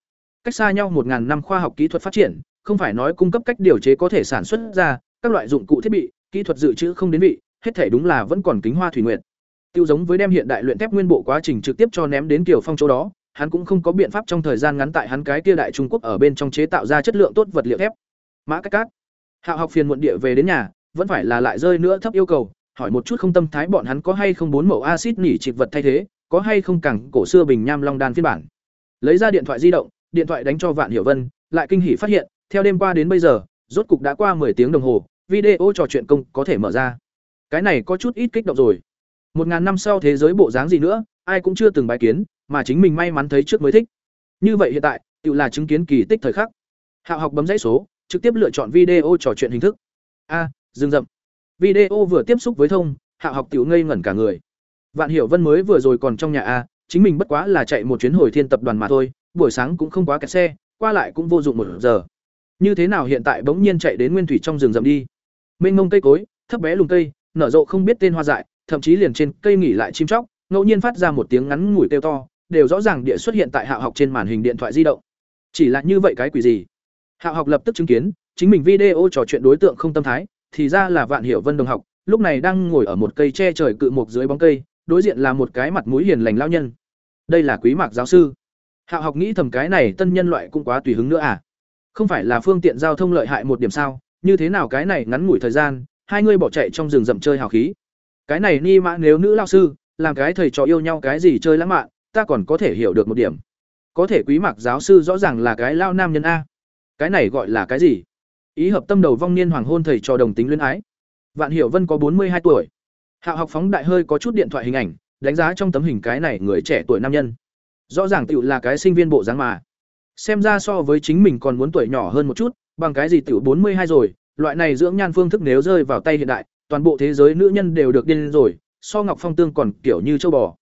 Cách xa nhau 1000 năm khoa học kỹ thuật phát triển, không phải nói cung cấp cách điều chế có thể sản xuất ra các loại dụng cụ thiết bị, kỹ thuật dự trữ không đến vị, hết thể đúng là vẫn còn kính hoa thủy nguyệt. Tiêu giống với đem hiện đại luyện thép nguyên bộ quá trình trực tiếp cho ném đến Kiều Phong chỗ đó, hắn cũng không có biện pháp trong thời gian ngắn tại hắn cái kia đại Trung Quốc ở bên trong chế tạo ra chất lượng tốt vật liệu thép. Mã Cách Cát. Hạo học phiền muộn địa về đến nhà, vẫn phải là lại rơi nữa thấp yêu cầu, hỏi một chút không tâm thái bọn hắn có hay không bốn mẫu axit nỉ trịch vật thay thế, có hay không càng cổ xưa bình nham long đan phiên bản. Lấy ra điện thoại di động, điện thoại đánh cho Vạn Hiểu Vân, lại kinh hỉ phát hiện, theo đêm qua đến bây giờ, rốt cục đã qua 10 tiếng đồng hồ, video trò chuyện công có thể mở ra. Cái này có chút ít kích động rồi. Một ngàn năm sau thế giới bộ dáng gì nữa, ai cũng chưa từng bài kiến, mà chính mình may mắn thấy trước mới thích. Như vậy hiện tại, tự là chứng kiến kỳ tích thời khắc. Hạo học bấm dãy số, trực tiếp lựa chọn video trò chuyện hình thức. A, à, dừng rậm. Video vừa tiếp xúc với thông, Hạo học tự ngây ngẩn cả người. Vạn Hiểu Vân mới vừa rồi còn trong nhà a, chính mình bất quá là chạy một chuyến hồi thiên tập đoàn mà thôi, buổi sáng cũng không quá kẹt xe, qua lại cũng vô dụng một giờ. Như thế nào hiện tại bỗng nhiên chạy đến nguyên thủy trong rừng rậm đi? Mênh mông cây cối, thấp bé lùng cây, nở rộ không biết tên hoa dại, thậm chí liền trên cây nghỉ lại chim chóc, ngẫu nhiên phát ra một tiếng ngắn ngủi kêu to, đều rõ ràng địa xuất hiện tại Hạo học trên màn hình điện thoại di động. Chỉ là như vậy cái quỷ gì? Hạo học lập tức chứng kiến, chính mình video trò chuyện đối tượng không tâm thái, thì ra là Vạn Hiểu Vân đồng học, lúc này đang ngồi ở một cây che trời cự mục dưới bóng cây, đối diện là một cái mặt mũi hiền lành lao nhân. Đây là Quý Mạc giáo sư. Hạo học nghĩ thầm cái này tân nhân loại cũng quá tùy hứng nữa à? Không phải là phương tiện giao thông lợi hại một điểm sao? Như thế nào cái này ngắn ngủi thời gian, hai người bỏ chạy trong rừng rậm chơi hào khí. Cái này ni mã nếu nữ lao sư, làm cái thầy trò yêu nhau cái gì chơi lãng mạn, ta còn có thể hiểu được một điểm. Có thể Quý Mạc giáo sư rõ ràng là cái lao nam nhân a. Cái này gọi là cái gì? Ý hợp tâm đầu vong niên hoàng hôn thầy trò đồng tính luyến ái. Vạn Hiểu Vân có bốn mươi hai tuổi. hạ học phóng đại hơi có chút điện thoại hình ảnh, đánh giá trong tấm hình cái này người trẻ tuổi nam nhân. Rõ ràng tiểu là cái sinh viên bộ dáng mà. Xem ra so với chính mình còn muốn tuổi nhỏ hơn một chút, bằng cái gì tiểu bốn mươi hai rồi, loại này dưỡng nhan phương thức nếu rơi vào tay hiện đại, toàn bộ thế giới nữ nhân đều được điên rồi, so Ngọc Phong Tương còn kiểu như châu bò.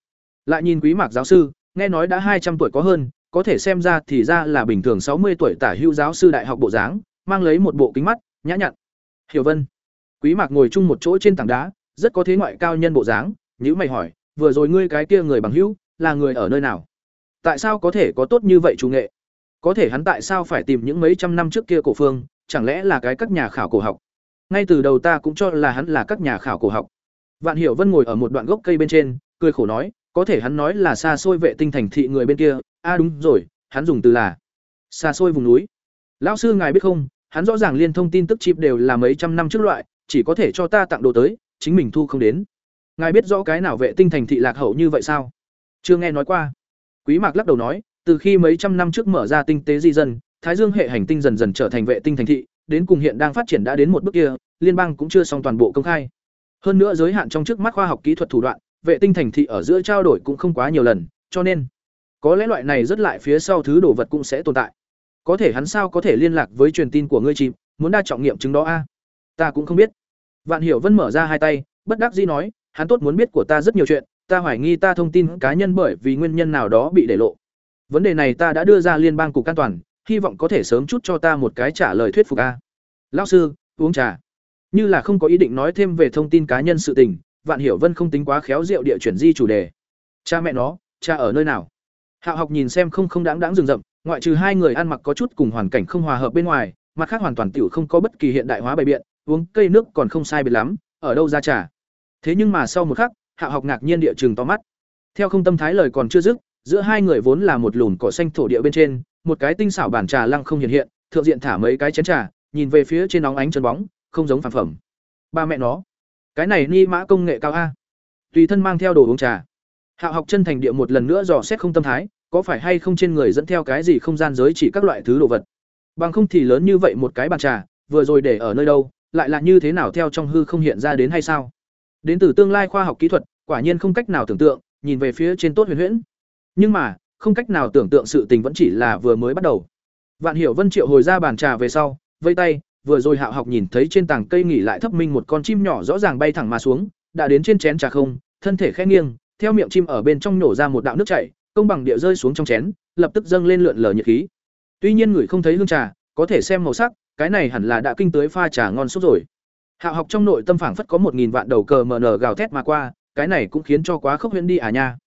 Lại nhìn Quý Mạc giáo sư, nghe nói đã hai trăm tuổi có hơn, có thể xem ra thì ra là bình thường sáu mươi tuổi tả hữu giáo sư đại học bộ dáng, mang lấy một bộ kính mắt, nhã nhặn. Hiểu Vân. Quý Mạc ngồi chung một chỗ trên tảng đá, rất có thế ngoại cao nhân bộ dáng, nhíu mày hỏi, vừa rồi ngươi cái kia người bằng hữu, là người ở nơi nào? Tại sao có thể có tốt như vậy chủ nghệ? Có thể hắn tại sao phải tìm những mấy trăm năm trước kia cổ phương, chẳng lẽ là cái các nhà khảo cổ học? Ngay từ đầu ta cũng cho là hắn là các nhà khảo cổ học. Vạn Hiểu Vân ngồi ở một đoạn gốc cây bên trên, cười khổ nói, có thể hắn nói là xa xôi vệ tinh thành thị người bên kia, a à đúng rồi, hắn dùng từ là xa xôi vùng núi. Lão sư ngài biết không, hắn rõ ràng liên thông tin tức chip đều là mấy trăm năm trước loại, chỉ có thể cho ta tặng đồ tới, chính mình thu không đến. Ngài biết rõ cái nào vệ tinh thành thị lạc hậu như vậy sao? Chưa nghe nói qua. Quý Mạc lắc đầu nói, từ khi mấy trăm năm trước mở ra tinh tế di dân, Thái Dương hệ hành tinh dần dần trở thành vệ tinh thành thị, đến cùng hiện đang phát triển đã đến một bước kia, liên bang cũng chưa xong toàn bộ công khai. Hơn nữa giới hạn trong trước mắt khoa học kỹ thuật thủ đoạn, vệ tinh thành thị ở giữa trao đổi cũng không quá nhiều lần, cho nên có lẽ loại này rất lại phía sau thứ đồ vật cũng sẽ tồn tại. Có thể hắn sao có thể liên lạc với truyền tin của ngươi chim, muốn đa trọng nghiệm chứng đó a? Ta cũng không biết. Vạn Hiểu Vân mở ra hai tay, bất đắc dĩ nói, hắn tốt muốn biết của ta rất nhiều chuyện, ta hoài nghi ta thông tin cá nhân bởi vì nguyên nhân nào đó bị để lộ. Vấn đề này ta đã đưa ra liên bang cục an toàn, hy vọng có thể sớm chút cho ta một cái trả lời thuyết phục a. Lão sư, uống trà. Như là không có ý định nói thêm về thông tin cá nhân sự tình, Vạn Hiểu Vân không tính quá khéo diệu địa chuyển di chủ đề. Cha mẹ nó, cha ở nơi nào? Hạo học nhìn xem không không đáng đáng rừng rậm, ngoại trừ hai người ăn mặc có chút cùng hoàn cảnh không hòa hợp bên ngoài, mặt khác hoàn toàn tiểu không có bất kỳ hiện đại hóa bày biện, uống cây nước còn không sai biệt lắm, ở đâu ra trà. Thế nhưng mà sau một khắc, Hạo học ngạc nhiên địa trừng to mắt. Theo không tâm thái lời còn chưa dứt, giữa hai người vốn là một lùn cỏ xanh thổ địa bên trên, một cái tinh xảo bản trà lăng không hiện hiện, thượng diện thả mấy cái chén trà, nhìn về phía trên nóng ánh chân bóng, không giống phản phẩm. ba mẹ nó cái này ni mã công nghệ cao a. Tùy thân mang theo đồ uống trà. Hạo học chân thành địa một lần nữa dò xét không tâm thái có phải hay không trên người dẫn theo cái gì không gian giới chỉ các loại thứ đồ vật. Bằng không thì lớn như vậy một cái bàn trà vừa rồi để ở nơi đâu lại là như thế nào theo trong hư không hiện ra đến hay sao? Đến từ tương lai khoa học kỹ thuật quả nhiên không cách nào tưởng tượng nhìn về phía trên tốt huyền huyễn. Nhưng mà không cách nào tưởng tượng sự tình vẫn chỉ là vừa mới bắt đầu. Vạn hiểu vân triệu hồi ra bàn trà về sau, vây tay, vừa rồi hạo học nhìn thấy trên tảng cây nghỉ lại thấp minh một con chim nhỏ rõ ràng bay thẳng mà xuống, đã đến trên chén trà không, thân thể khẽ nghiêng, theo miệng chim ở bên trong nổ ra một đạo nước chảy, công bằng địa rơi xuống trong chén, lập tức dâng lên lượn lờ nhiệt khí. Tuy nhiên người không thấy hương trà, có thể xem màu sắc, cái này hẳn là đã kinh tới pha trà ngon suốt rồi. Hạo học trong nội tâm phảng phất có một nghìn vạn đầu cờ mờ nở gào thét mà qua, cái này cũng khiến cho quá khốc huyễn đi à nha.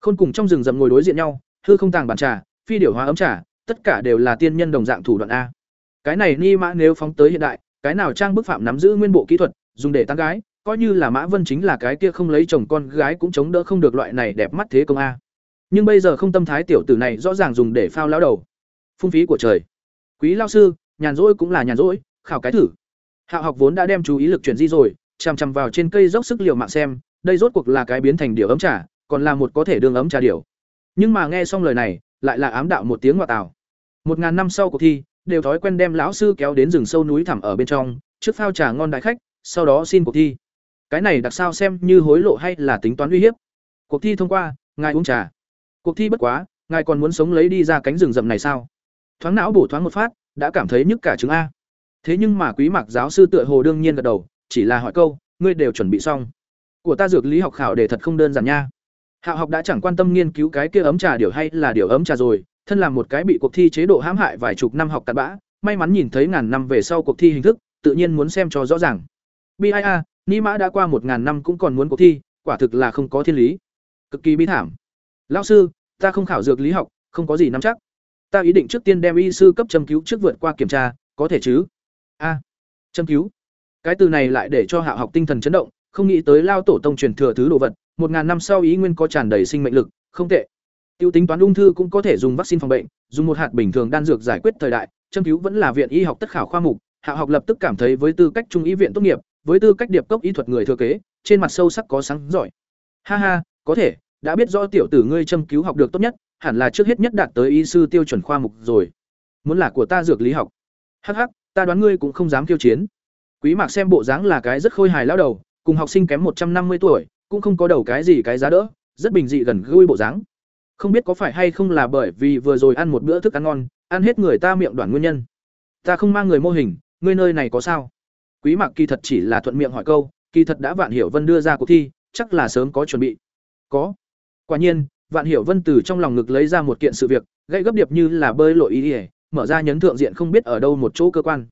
Khôn cùng trong rừng rậm ngồi đối diện nhau hư không tàng bàn trà, phi điểu hóa ấm trà, tất cả đều là tiên nhân đồng dạng thủ đoạn a. Cái này ni mã nếu phóng tới hiện đại, cái nào trang bức phạm nắm giữ nguyên bộ kỹ thuật, dùng để tăng gái, coi như là mã vân chính là cái kia không lấy chồng con gái cũng chống đỡ không được loại này đẹp mắt thế công a. Nhưng bây giờ không tâm thái tiểu tử này rõ ràng dùng để phao lão đầu. Phung phí của trời. Quý lao sư, nhàn rỗi cũng là nhàn rỗi, khảo cái thử. Hạo học vốn đã đem chú ý lực chuyển di rồi, chằm chằm vào trên cây dốc sức liều mạng xem, đây rốt cuộc là cái biến thành điều ấm trà, còn là một có thể đương ấm trà điều nhưng mà nghe xong lời này, lại là ám đạo một tiếng ngoại tảo một ngàn năm sau cuộc thi, đều thói quen đem lão sư kéo đến rừng sâu núi thẳm ở bên trong, trước phao trà ngon đại khách, sau đó xin cuộc thi. Cái này đặc sao xem như hối lộ hay là tính toán uy hiếp? Cuộc thi thông qua, ngài uống trà. Cuộc thi bất quá, ngài còn muốn sống lấy đi ra cánh rừng rậm này sao? Thoáng não bổ thoáng một phát, đã cảm thấy nhức cả chứng a. Thế nhưng mà quý mạc giáo sư tựa hồ đương nhiên gật đầu, chỉ là hỏi câu, ngươi đều chuẩn bị xong? Của ta dược lý học khảo để thật không đơn giản nha hạo học đã chẳng quan tâm nghiên cứu cái kia ấm trà điều hay là điều ấm trà rồi, thân là một cái bị cuộc thi chế độ hãm hại vài chục năm học cặn bã, may mắn nhìn thấy ngàn năm về sau cuộc thi hình thức, tự nhiên muốn xem cho rõ ràng. Bia ni mã đã qua một ngàn năm cũng còn muốn cuộc thi, quả thực là không có thiên lý. Cực kỳ bi thảm. Lão sư, ta không khảo dược lý học, không có gì nắm chắc. Ta ý định trước tiên đem y sư cấp châm cứu trước vượt qua kiểm tra, có thể chứ? A, châm cứu. Cái từ này lại để cho hạ học tinh thần chấn động, không nghĩ tới lao tổ tông truyền thừa thứ đồ vật một ngàn năm sau ý nguyên có tràn đầy sinh mệnh lực, không tệ. Tiêu tính toán ung thư cũng có thể dùng vaccine phòng bệnh, dùng một hạt bình thường đan dược giải quyết thời đại, châm cứu vẫn là viện y học tất khảo khoa mục, hạ học lập tức cảm thấy với tư cách trung ý viện tốt nghiệp, với tư cách điệp cốc y thuật người thừa kế, trên mặt sâu sắc có sáng giỏi. Ha ha, có thể, đã biết rõ tiểu tử ngươi châm cứu học được tốt nhất, hẳn là trước hết nhất đạt tới y sư tiêu chuẩn khoa mục rồi. Muốn là của ta dược lý học. Hh ta đoán ngươi cũng không dám kiêu chiến. Quý mạc xem bộ dáng là cái rất khôi hài lao đầu, cùng học sinh kém một trăm năm mươi tuổi cũng không có đầu cái gì cái giá đỡ, rất bình dị gần gũi bộ dáng. Không biết có phải hay không là bởi vì vừa rồi ăn một bữa thức ăn ngon, ăn hết người ta miệng đoạn nguyên nhân. Ta không mang người mô hình, ngươi nơi này có sao? Quý mạc kỳ thật chỉ là thuận miệng hỏi câu, kỳ thật đã vạn hiểu vân đưa ra cuộc thi, chắc là sớm có chuẩn bị. Có. Quả nhiên, vạn hiểu vân từ trong lòng ngực lấy ra một kiện sự việc gây gấp điệp như là bơi lội ý ỉa, mở ra nhấn thượng diện không biết ở đâu một chỗ cơ quan.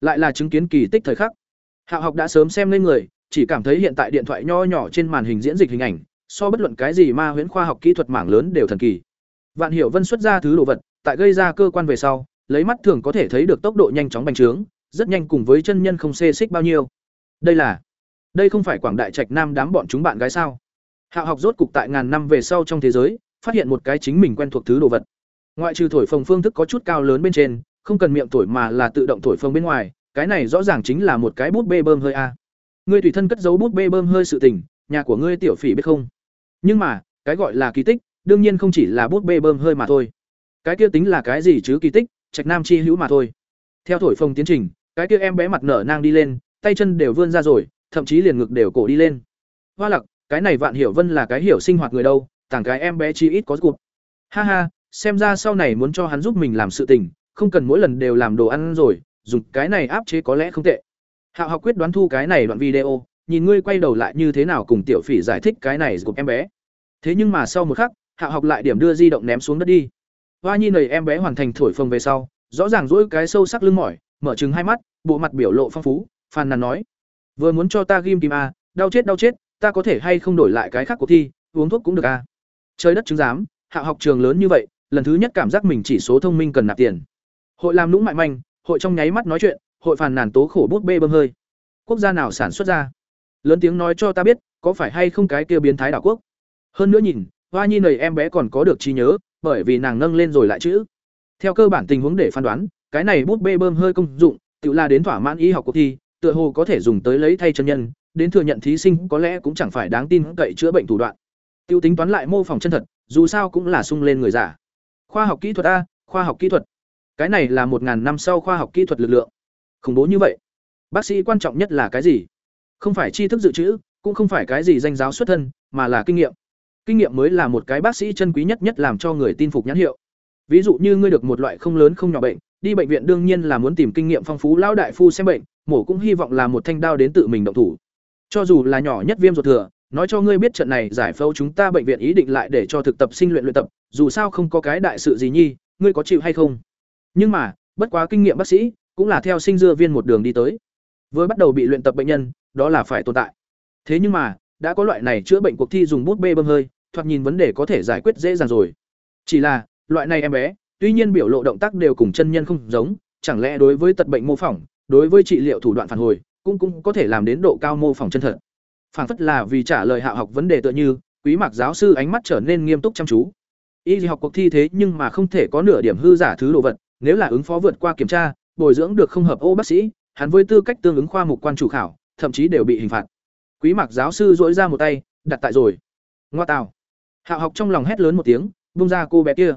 Lại là chứng kiến kỳ tích thời khắc. Hạo học đã sớm xem lên người chỉ cảm thấy hiện tại điện thoại nho nhỏ trên màn hình diễn dịch hình ảnh so bất luận cái gì ma huyễn khoa học kỹ thuật mảng lớn đều thần kỳ vạn hiểu vân xuất ra thứ đồ vật tại gây ra cơ quan về sau lấy mắt thường có thể thấy được tốc độ nhanh chóng bành trướng rất nhanh cùng với chân nhân không xê xích bao nhiêu đây là đây không phải quảng đại trạch nam đám bọn chúng bạn gái sao Hạo học rốt cục tại ngàn năm về sau trong thế giới, phát hiện một cái chính mình quen thuộc thứ đồ vật. Ngoại trừ thổi phồng phương thức có chút cao lớn bên trên, không cần miệng thổi mà là tự động thổi phồng bên ngoài, cái này rõ ràng chính là một cái bút bê bơm hơi a. Ngươi tùy thân cất giấu bút bê bơm hơi sự tình, nhà của ngươi tiểu phỉ biết không? Nhưng mà, cái gọi là kỳ tích, đương nhiên không chỉ là bút bê bơm hơi mà thôi. Cái kia tính là cái gì chứ kỳ tích, trạch nam chi hữu mà thôi. Theo thổi phồng tiến trình, cái kia em bé mặt nở nang đi lên, tay chân đều vươn ra rồi, thậm chí liền ngực đều cổ đi lên. Hoa Lặc, cái này vạn hiểu vân là cái hiểu sinh hoạt người đâu tảng cái em bé chi ít có cụt ha ha xem ra sau này muốn cho hắn giúp mình làm sự tình không cần mỗi lần đều làm đồ ăn rồi dùng cái này áp chế có lẽ không tệ Hạ học quyết đoán thu cái này đoạn video, nhìn ngươi quay đầu lại như thế nào cùng tiểu phỉ giải thích cái này của em bé. Thế nhưng mà sau một khắc Hạ học lại điểm đưa di động ném xuống đất đi. Hoa nhi nầy em bé hoàn thành thổi phồng về sau, rõ ràng rỗi cái sâu sắc lưng mỏi, mở trừng hai mắt, bộ mặt biểu lộ phong phú, phàn nàn nói. Vừa muốn cho ta ghim kim a, đau chết đau chết, ta có thể hay không đổi lại cái khác cuộc thi, uống thuốc cũng được à trời đất chứng giám hạ học trường lớn như vậy, lần thứ nhất cảm giác mình chỉ số thông minh cần nạp tiền. Hội làm nũng mại manh, hội trong nháy mắt nói chuyện hội phàn nàn tố khổ bút bê bơm hơi quốc gia nào sản xuất ra lớn tiếng nói cho ta biết có phải hay không cái kia biến thái đảo quốc hơn nữa nhìn hoa nhi nầy em bé còn có được trí nhớ bởi vì nàng nâng lên rồi lại chữ theo cơ bản tình huống để phán đoán cái này bút bê bơm hơi công dụng tự là đến thỏa mãn y học cuộc thi tựa hồ có thể dùng tới lấy thay chân nhân, đến thừa nhận thí sinh có lẽ cũng chẳng phải đáng tin cậy chữa bệnh thủ đoạn. Tiêu tính toán lại mô phỏng chân thật, dù sao cũng là sung lên người giả. Khoa học kỹ thuật a, khoa học kỹ thuật. Cái này là một ngàn năm sau khoa học kỹ thuật lực lượng. Khủng bố như vậy. Bác sĩ quan trọng nhất là cái gì? Không phải tri thức dự trữ, cũng không phải cái gì danh giáo xuất thân, mà là kinh nghiệm. Kinh nghiệm mới là một cái bác sĩ chân quý nhất nhất làm cho người tin phục nhãn hiệu. Ví dụ như ngươi được một loại không lớn không nhỏ bệnh, đi bệnh viện đương nhiên là muốn tìm kinh nghiệm phong phú lão đại phu xem bệnh, mổ cũng hy vọng là một thanh đao đến tự mình động thủ. Cho dù là nhỏ nhất viêm ruột thừa, nói cho ngươi biết trận này giải phẫu chúng ta bệnh viện ý định lại để cho thực tập sinh luyện luyện tập, dù sao không có cái đại sự gì nhi, ngươi có chịu hay không? Nhưng mà, bất quá kinh nghiệm bác sĩ, cũng là theo sinh dưa viên một đường đi tới. Vừa bắt đầu bị luyện tập bệnh nhân, đó là phải tồn tại. Thế nhưng mà, đã có loại này chữa bệnh cuộc thi dùng bút bê bơm hơi, thoạt nhìn vấn đề có thể giải quyết dễ dàng rồi. Chỉ là, loại này em bé, tuy nhiên biểu lộ động tác đều cùng chân nhân không giống, chẳng lẽ đối với tật bệnh mô phỏng, đối với trị liệu thủ đoạn phản hồi, cũng cũng có thể làm đến độ cao mô phỏng chân thật. Phản phất là vì trả lời hạ học vấn đề tựa như, quý mạc giáo sư ánh mắt trở nên nghiêm túc chăm chú. Y học cuộc thi thế nhưng mà không thể có nửa điểm hư giả thứ đồ vật, nếu là ứng phó vượt qua kiểm tra, bồi dưỡng được không hợp ô bác sĩ, hắn với tư cách tương ứng khoa mục quan chủ khảo, thậm chí đều bị hình phạt. Quý Mạc giáo sư duỗi ra một tay, đặt tại rồi. Ngoa tào. Hạo học trong lòng hét lớn một tiếng, buông ra cô bé kia.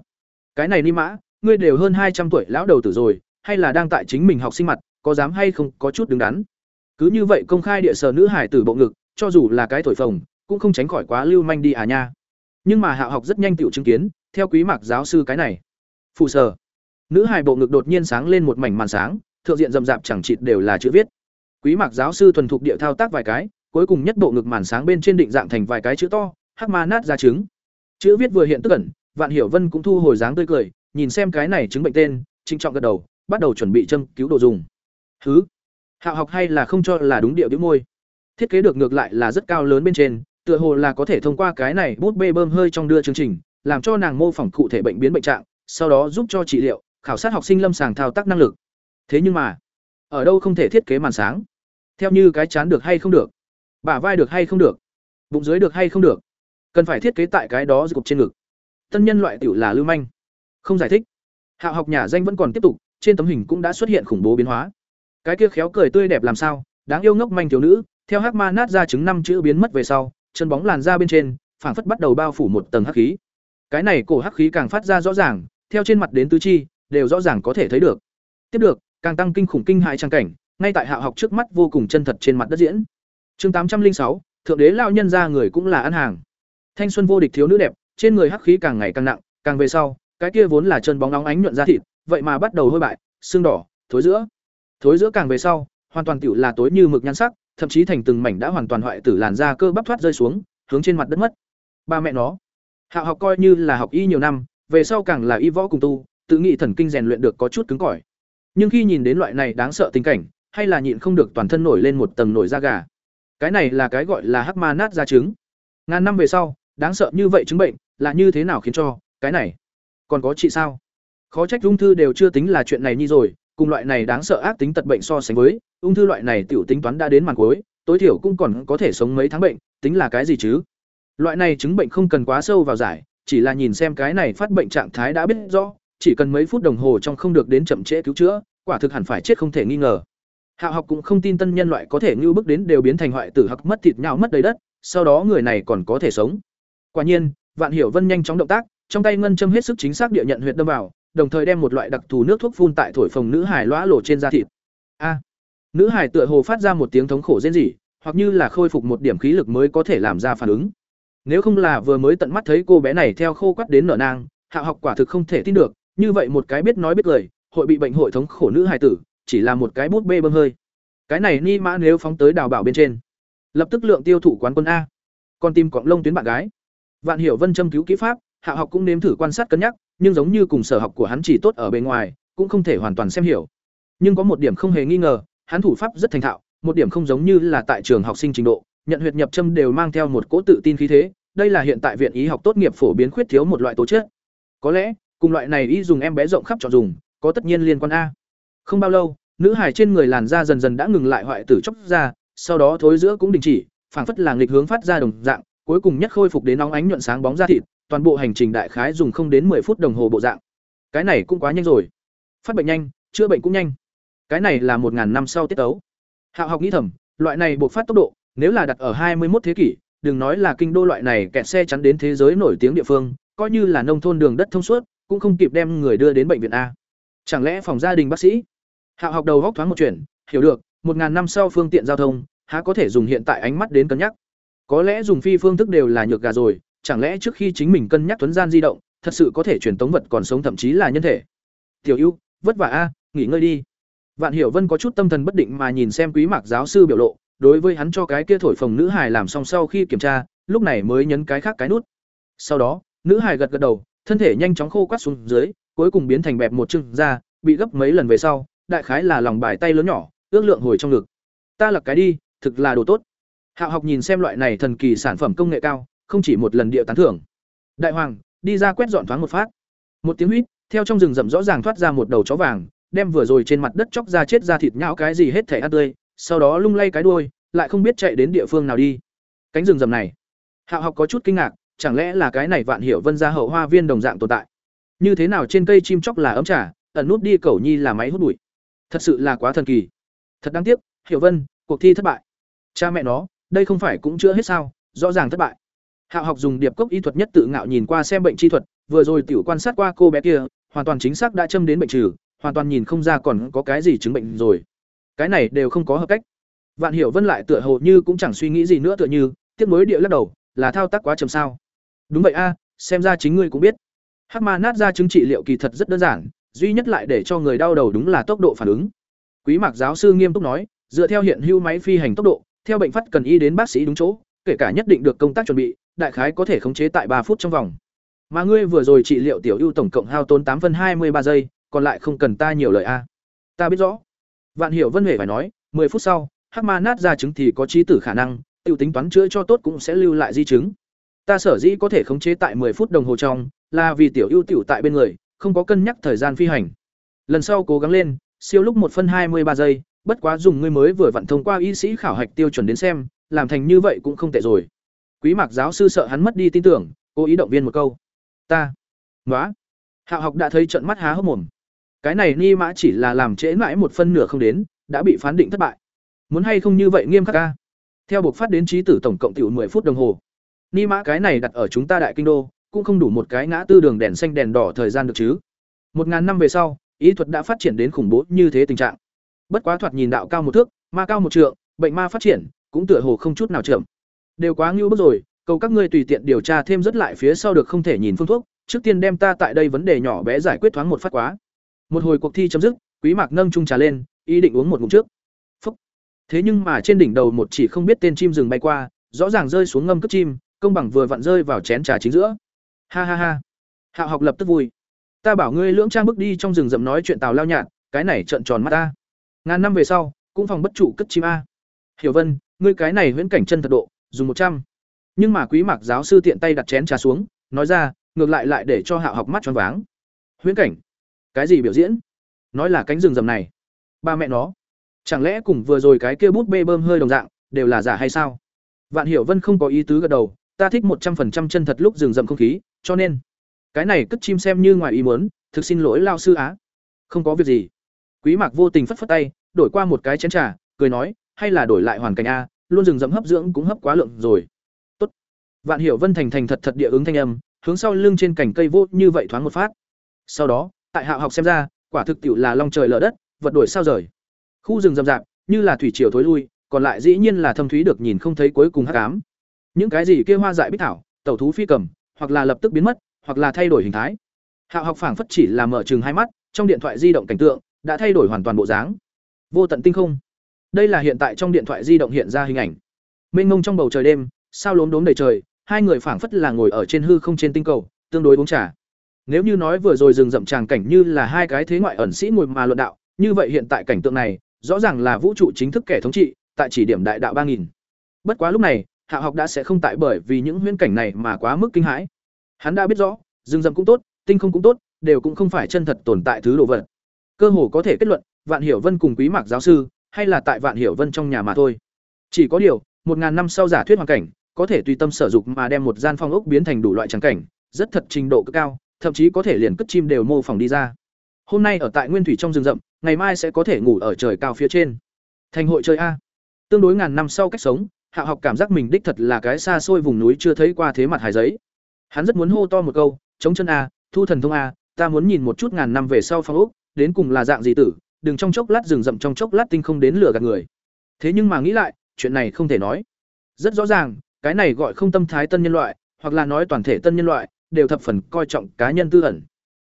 Cái này ni mã, ngươi đều hơn hai trăm tuổi lão đầu tử rồi, hay là đang tại chính mình học sinh mặt, có dám hay không, có chút đứng đắn. Cứ như vậy công khai địa sở nữ hải tử bộ ngực, cho dù là cái thổi phồng, cũng không tránh khỏi quá lưu manh đi à nha. Nhưng mà Hạo học rất nhanh tiểu chứng kiến, theo Quý Mạc giáo sư cái này. Phụ sở. Nữ hài bộ ngực đột nhiên sáng lên một mảnh màn sáng, thượng diện rậm rạp chẳng chịt đều là chữ viết. Quý Mạc giáo sư thuần thục địa thao tác vài cái, cuối cùng nhất bộ ngực màn sáng bên trên định dạng thành vài cái chữ to, hắc ma nát ra trứng. Chữ viết vừa hiện tức ẩn, Vạn Hiểu Vân cũng thu hồi dáng tươi cười, nhìn xem cái này chứng bệnh tên, trinh trọng gật đầu, bắt đầu chuẩn bị châm cứu đồ dùng. thứ, Hạo học hay là không cho là đúng điệu bĩu môi. Thiết kế được ngược lại là rất cao lớn bên trên, tựa hồ là có thể thông qua cái này bút bê bơm hơi trong đưa chương trình, làm cho nàng mô phỏng cụ thể bệnh biến bệnh trạng, sau đó giúp cho trị liệu, khảo sát học sinh lâm sàng thao tác năng lực. Thế nhưng mà, ở đâu không thể thiết kế màn sáng? Theo như cái chán được hay không được? Bả vai được hay không được? Bụng dưới được hay không được? Cần phải thiết kế tại cái đó cục trên ngực. Tân nhân loại tiểu là lưu manh. Không giải thích. Hạo học nhà danh vẫn còn tiếp tục, trên tấm hình cũng đã xuất hiện khủng bố biến hóa. Cái kia khéo cười tươi đẹp làm sao, đáng yêu ngốc manh thiếu nữ, theo hắc ma nát ra chứng năm chữ biến mất về sau, chân bóng làn da bên trên, phảng phất bắt đầu bao phủ một tầng hắc khí. Cái này cổ hắc khí càng phát ra rõ ràng, theo trên mặt đến tứ chi, đều rõ ràng có thể thấy được. Tiếp được, càng tăng kinh khủng kinh hại trang cảnh, ngay tại Hạo học trước mắt vô cùng chân thật trên mặt đất diễn. Chương tám trăm linh sáu, thượng đế lao nhân ra người cũng là ăn hàng. Thanh xuân vô địch thiếu nữ đẹp, trên người hắc khí càng ngày càng nặng, càng về sau, cái kia vốn là chân bóng nóng ánh nhuận ra thịt, vậy mà bắt đầu hôi bại, xương đỏ, thối giữa. Thối giữa càng về sau, hoàn toàn tiểu là tối như mực nhan sắc, thậm chí thành từng mảnh đã hoàn toàn hoại tử làn da cơ bắp thoát rơi xuống, hướng trên mặt đất mất. Ba mẹ nó. Hạo học coi như là học y nhiều năm, về sau càng là y võ cùng tu, tự nghĩ thần kinh rèn luyện được có chút cứng cỏi. Nhưng khi nhìn đến loại này đáng sợ tình cảnh, hay là nhịn không được toàn thân nổi lên một tầng nổi da gà. Cái này là cái gọi là hắc ma nát da trứng. Ngàn năm về sau, đáng sợ như vậy chứng bệnh, là như thế nào khiến cho cái này còn có trị sao? Khó trách ung thư đều chưa tính là chuyện này như rồi, cùng loại này đáng sợ ác tính tật bệnh so sánh với, ung thư loại này tiểu tính toán đã đến màn cuối, tối thiểu cũng còn có thể sống mấy tháng bệnh, tính là cái gì chứ? Loại này chứng bệnh không cần quá sâu vào giải, chỉ là nhìn xem cái này phát bệnh trạng thái đã biết rõ, chỉ cần mấy phút đồng hồ trong không được đến chậm trễ cứu chữa, quả thực hẳn phải chết không thể nghi ngờ. Hạo học cũng không tin tân nhân loại có thể ngưu bước đến đều biến thành hoại tử hoặc mất thịt nhão mất đầy đất, sau đó người này còn có thể sống. Quả nhiên, Vạn Hiểu Vân nhanh chóng động tác, trong tay ngân châm hết sức chính xác địa nhận huyệt đâm vào, đồng thời đem một loại đặc thù nước thuốc phun tại thổi phồng nữ hải lõa lổ trên da thịt. A. nữ hải tựa hồ phát ra một tiếng thống khổ rên rỉ, hoặc như là khôi phục một điểm khí lực mới có thể làm ra phản ứng. Nếu không là vừa mới tận mắt thấy cô bé này theo khô quắt đến nở nang, Hạo học quả thực không thể tin được, như vậy một cái biết nói biết lời, hội bị bệnh hội thống khổ nữ hài tử, chỉ là một cái bút bê bơm hơi. Cái này ni mã nếu phóng tới đào bảo bên trên, lập tức lượng tiêu thụ quán quân a. Còn tìm cọng lông tuyến bạn gái. Vạn Hiểu Vân châm cứu kỹ pháp, Hạ học cũng nếm thử quan sát cân nhắc, nhưng giống như cùng sở học của hắn chỉ tốt ở bề ngoài, cũng không thể hoàn toàn xem hiểu. Nhưng có một điểm không hề nghi ngờ, hắn thủ pháp rất thành thạo, một điểm không giống như là tại trường học sinh trình độ, nhận huyệt nhập châm đều mang theo một cỗ tự tin khí thế, đây là hiện tại viện y học tốt nghiệp phổ biến khuyết thiếu một loại tố chất. Có lẽ, cùng loại này y dùng em bé rộng khắp chọn dùng, có tất nhiên liên quan a. Không bao lâu, nữ hải trên người làn da dần dần đã ngừng lại hoại tử chốc ra, sau đó thối giữa cũng đình chỉ, phảng phất là nghịch hướng phát ra đồng dạng, cuối cùng nhất khôi phục đến nóng ánh nhuận sáng bóng da thịt, toàn bộ hành trình đại khái dùng không đến 10 phút đồng hồ bộ dạng. Cái này cũng quá nhanh rồi. Phát bệnh nhanh, chữa bệnh cũng nhanh. Cái này là một ngàn năm sau tiết tấu. Hạo học nghĩ thầm, loại này buộc phát tốc độ, nếu là đặt ở 21 thế kỷ, đừng nói là kinh đô loại này kẹt xe chắn đến thế giới nổi tiếng địa phương, coi như là nông thôn đường đất thông suốt, cũng không kịp đem người đưa đến bệnh viện a. Chẳng lẽ phòng gia đình bác sĩ? Hạo học đầu góc thoáng một chuyển, hiểu được, một ngàn năm sau phương tiện giao thông, há có thể dùng hiện tại ánh mắt đến cân nhắc. Có lẽ dùng phi phương thức đều là nhược gà rồi, chẳng lẽ trước khi chính mình cân nhắc tuấn gian di động, thật sự có thể truyền tống vật còn sống thậm chí là nhân thể. Tiểu Ưu, vất vả a, nghỉ ngơi đi. Vạn Hiểu Vân có chút tâm thần bất định mà nhìn xem Quý Mạc giáo sư biểu lộ, đối với hắn cho cái kia thổi phồng nữ hài làm xong sau khi kiểm tra, lúc này mới nhấn cái khác cái nút. Sau đó, nữ hài gật gật đầu, thân thể nhanh chóng khô quắt xuống dưới, cuối cùng biến thành bẹp một chưng ra, bị gấp mấy lần về sau, đại khái là lòng bài tay lớn nhỏ, ước lượng hồi trong ngực. Ta lật cái đi, thực là đồ tốt. Hạo học nhìn xem loại này thần kỳ sản phẩm công nghệ cao, không chỉ một lần địa tán thưởng. Đại hoàng, đi ra quét dọn thoáng một phát. Một tiếng huýt, theo trong rừng rậm rõ ràng thoát ra một đầu chó vàng, đem vừa rồi trên mặt đất chóc ra chết ra thịt nhão cái gì hết thể ăn tươi, sau đó lung lay cái đuôi, lại không biết chạy đến địa phương nào đi. Cánh rừng rậm này, Hạo học có chút kinh ngạc, chẳng lẽ là cái này Vạn Hiểu Vân gia hậu hoa viên đồng dạng tồn tại? Như thế nào trên cây chim chóc là ấm trà, ẩn nút đi cẩu nhi là máy hút bụi. Thật sự là quá thần kỳ. Thật đáng tiếc, Hiểu Vân, cuộc thi thất bại. Cha mẹ nó, đây không phải cũng chưa hết sao, rõ ràng thất bại. Hạo học dùng điệp cốc y thuật nhất tự ngạo nhìn qua xem bệnh chi thuật, vừa rồi tiểu quan sát qua cô bé kia, hoàn toàn chính xác đã châm đến bệnh trừ, hoàn toàn nhìn không ra còn có cái gì chứng bệnh rồi. Cái này đều không có hợp cách. Vạn Hiểu Vân lại tựa hồ như cũng chẳng suy nghĩ gì nữa tựa như, tiếc nối địa lắc đầu, là thao tác quá chậm sao? Đúng vậy a, xem ra chính ngươi cũng biết. Hắc ma nát ra chứng trị liệu kỳ thật rất đơn giản, duy nhất lại để cho người đau đầu đúng là tốc độ phản ứng. Quý Mạc giáo sư nghiêm túc nói, dựa theo hiện hữu máy phi hành tốc độ, theo bệnh phát cần y đến bác sĩ đúng chỗ, kể cả nhất định được công tác chuẩn bị, đại khái có thể khống chế tại ba phút trong vòng. Mà ngươi vừa rồi trị liệu tiểu ưu tổng cộng hao tốn tám phân hai mươi ba giây, còn lại không cần ta nhiều lời a. Ta biết rõ. Vạn Hiểu Vân Huệ phải nói, 10 phút sau, hắc ma nát ra chứng thì có trí tử khả năng, tiêu tính toán chữa cho tốt cũng sẽ lưu lại di chứng. Ta sở dĩ có thể khống chế tại 10 phút đồng hồ trong, là vì tiểu ưu tiểu tại bên người, không có cân nhắc thời gian phi hành. Lần sau cố gắng lên, siêu lúc một phân hai mươi ba giây, bất quá dùng ngươi mới vừa vặn thông qua y sĩ khảo hạch tiêu chuẩn đến xem, làm thành như vậy cũng không tệ rồi. Quý Mạc giáo sư sợ hắn mất đi tin tưởng, cố ý động viên một câu. Ta, "Nóa." Hạo học đã thấy trận mắt há hốc mồm. Cái này ni mã chỉ là làm trễ mãi một phân nửa không đến, đã bị phán định thất bại. Muốn hay không như vậy nghiêm khắc a? Theo buộc phát đến trí tử tổng cộng tiểu 10 phút đồng hồ. Ni mã cái này đặt ở chúng ta đại kinh đô, cũng không đủ một cái ngã tư đường đèn xanh đèn đỏ thời gian được chứ. Một ngàn năm về sau, ý thuật đã phát triển đến khủng bố như thế tình trạng. Bất quá thoạt nhìn đạo cao một thước, ma cao một trượng, bệnh ma phát triển, cũng tựa hồ không chút nào chậm. Đều quá ngưu bức rồi, cầu các ngươi tùy tiện điều tra thêm rất lại phía sau được không thể nhìn phương thuốc, trước tiên đem ta tại đây vấn đề nhỏ bé giải quyết thoáng một phát quá. Một hồi cuộc thi chấm dứt, Quý Mạc nâng chung trà lên, ý định uống một ngụm trước. Phúc. Thế nhưng mà trên đỉnh đầu một chỉ không biết tên chim rừng bay qua, rõ ràng rơi xuống ngâm cất chim, công bằng vừa vặn rơi vào chén trà chính giữa. Ha ha ha. Hạo học lập tức vui. Ta bảo ngươi lưỡng trang bước đi trong rừng rậm nói chuyện tào lao nhạt, cái này trợn tròn mắt ta. Ngàn năm về sau, cũng phòng bất trụ cất chim a. Hiểu Vân, ngươi cái này huyễn cảnh chân thật độ, dùng một trăm. Nhưng mà Quý Mạc giáo sư tiện tay đặt chén trà xuống, nói ra, ngược lại lại để cho Hạo học mắt choáng váng. Huyễn cảnh? Cái gì biểu diễn? Nói là cánh rừng rậm này. Ba mẹ nó, chẳng lẽ cùng vừa rồi cái kia bút bê bơm hơi đồng dạng, đều là giả hay sao? Vạn Hiểu Vân không có ý tứ gật đầu, ta thích một trăm phần trăm chân thật lúc rừng rậm không khí, cho nên cái này cất chim xem như ngoài ý muốn, thực xin lỗi lao sư á. Không có việc gì. Quý Mạc vô tình phất phất tay, đổi qua một cái chén trà, cười nói, hay là đổi lại hoàn cảnh a, luôn rừng rậm hấp dưỡng cũng hấp quá lượng rồi. Tốt. Vạn Hiểu Vân thành thành thật thật địa ứng thanh âm, hướng sau lưng trên cành cây vô như vậy thoáng một phát. Sau đó, tại Hạo học xem ra, quả thực tiệu là long trời lở đất, vật đổi sao rời. Khu rừng rậm rạp, như là thủy triều thối lui, còn lại dĩ nhiên là thâm thúy được nhìn không thấy cuối cùng hắc ám. Những cái gì kia hoa dại bích thảo, tẩu thú phi cầm, hoặc là lập tức biến mất, hoặc là thay đổi hình thái. Hạo học phảng phất chỉ là mở chừng hai mắt, trong điện thoại di động cảnh tượng đã thay đổi hoàn toàn bộ dáng. Vô tận tinh không. Đây là hiện tại trong điện thoại di động hiện ra hình ảnh. Mênh mông trong bầu trời đêm, sao lốm đốm đầy trời, hai người phảng phất là ngồi ở trên hư không trên tinh cầu, tương đối uống trà. Nếu như nói vừa rồi rừng rậm tràng cảnh như là hai cái thế ngoại ẩn sĩ ngồi mà luận đạo, như vậy hiện tại cảnh tượng này, rõ ràng là vũ trụ chính thức kẻ thống trị, tại chỉ điểm đại đạo ba nghìn. Bất quá lúc này, Hạ học đã sẽ không tại bởi vì những huyễn cảnh này mà quá mức kinh hãi. Hắn đã biết rõ, rừng rậm cũng tốt, tinh không cũng tốt, đều cũng không phải chân thật tồn tại thứ đồ vật. Cơ hồ có thể kết luận, Vạn Hiểu Vân cùng Quý Mạc giáo sư, hay là tại Vạn Hiểu Vân trong nhà mà thôi. Chỉ có điều, một ngàn năm sau giả thuyết hoàn cảnh, có thể tùy tâm sở dục mà đem một gian phong ốc biến thành đủ loại tràng cảnh, rất thật trình độ cực cao, thậm chí có thể liền cất chim đều mô phỏng đi ra. Hôm nay ở tại Nguyên Thủy trong rừng rậm, ngày mai sẽ có thể ngủ ở trời cao phía trên. Thành hội chơi a. Tương đối ngàn năm sau cách sống, Hạ học cảm giác mình đích thật là cái xa xôi vùng núi chưa thấy qua thế mặt hải giấy. Hắn rất muốn hô to một câu, chống chân a, thu thần thông a, ta muốn nhìn một chút ngàn năm về sau phong úc đến cùng là dạng gì tử, đừng trong chốc lát rừng rậm trong chốc lát tinh không đến lửa gạt người. Thế nhưng mà nghĩ lại, chuyện này không thể nói. Rất rõ ràng, cái này gọi không tâm thái tân nhân loại, hoặc là nói toàn thể tân nhân loại, đều thập phần coi trọng cá nhân tư ẩn.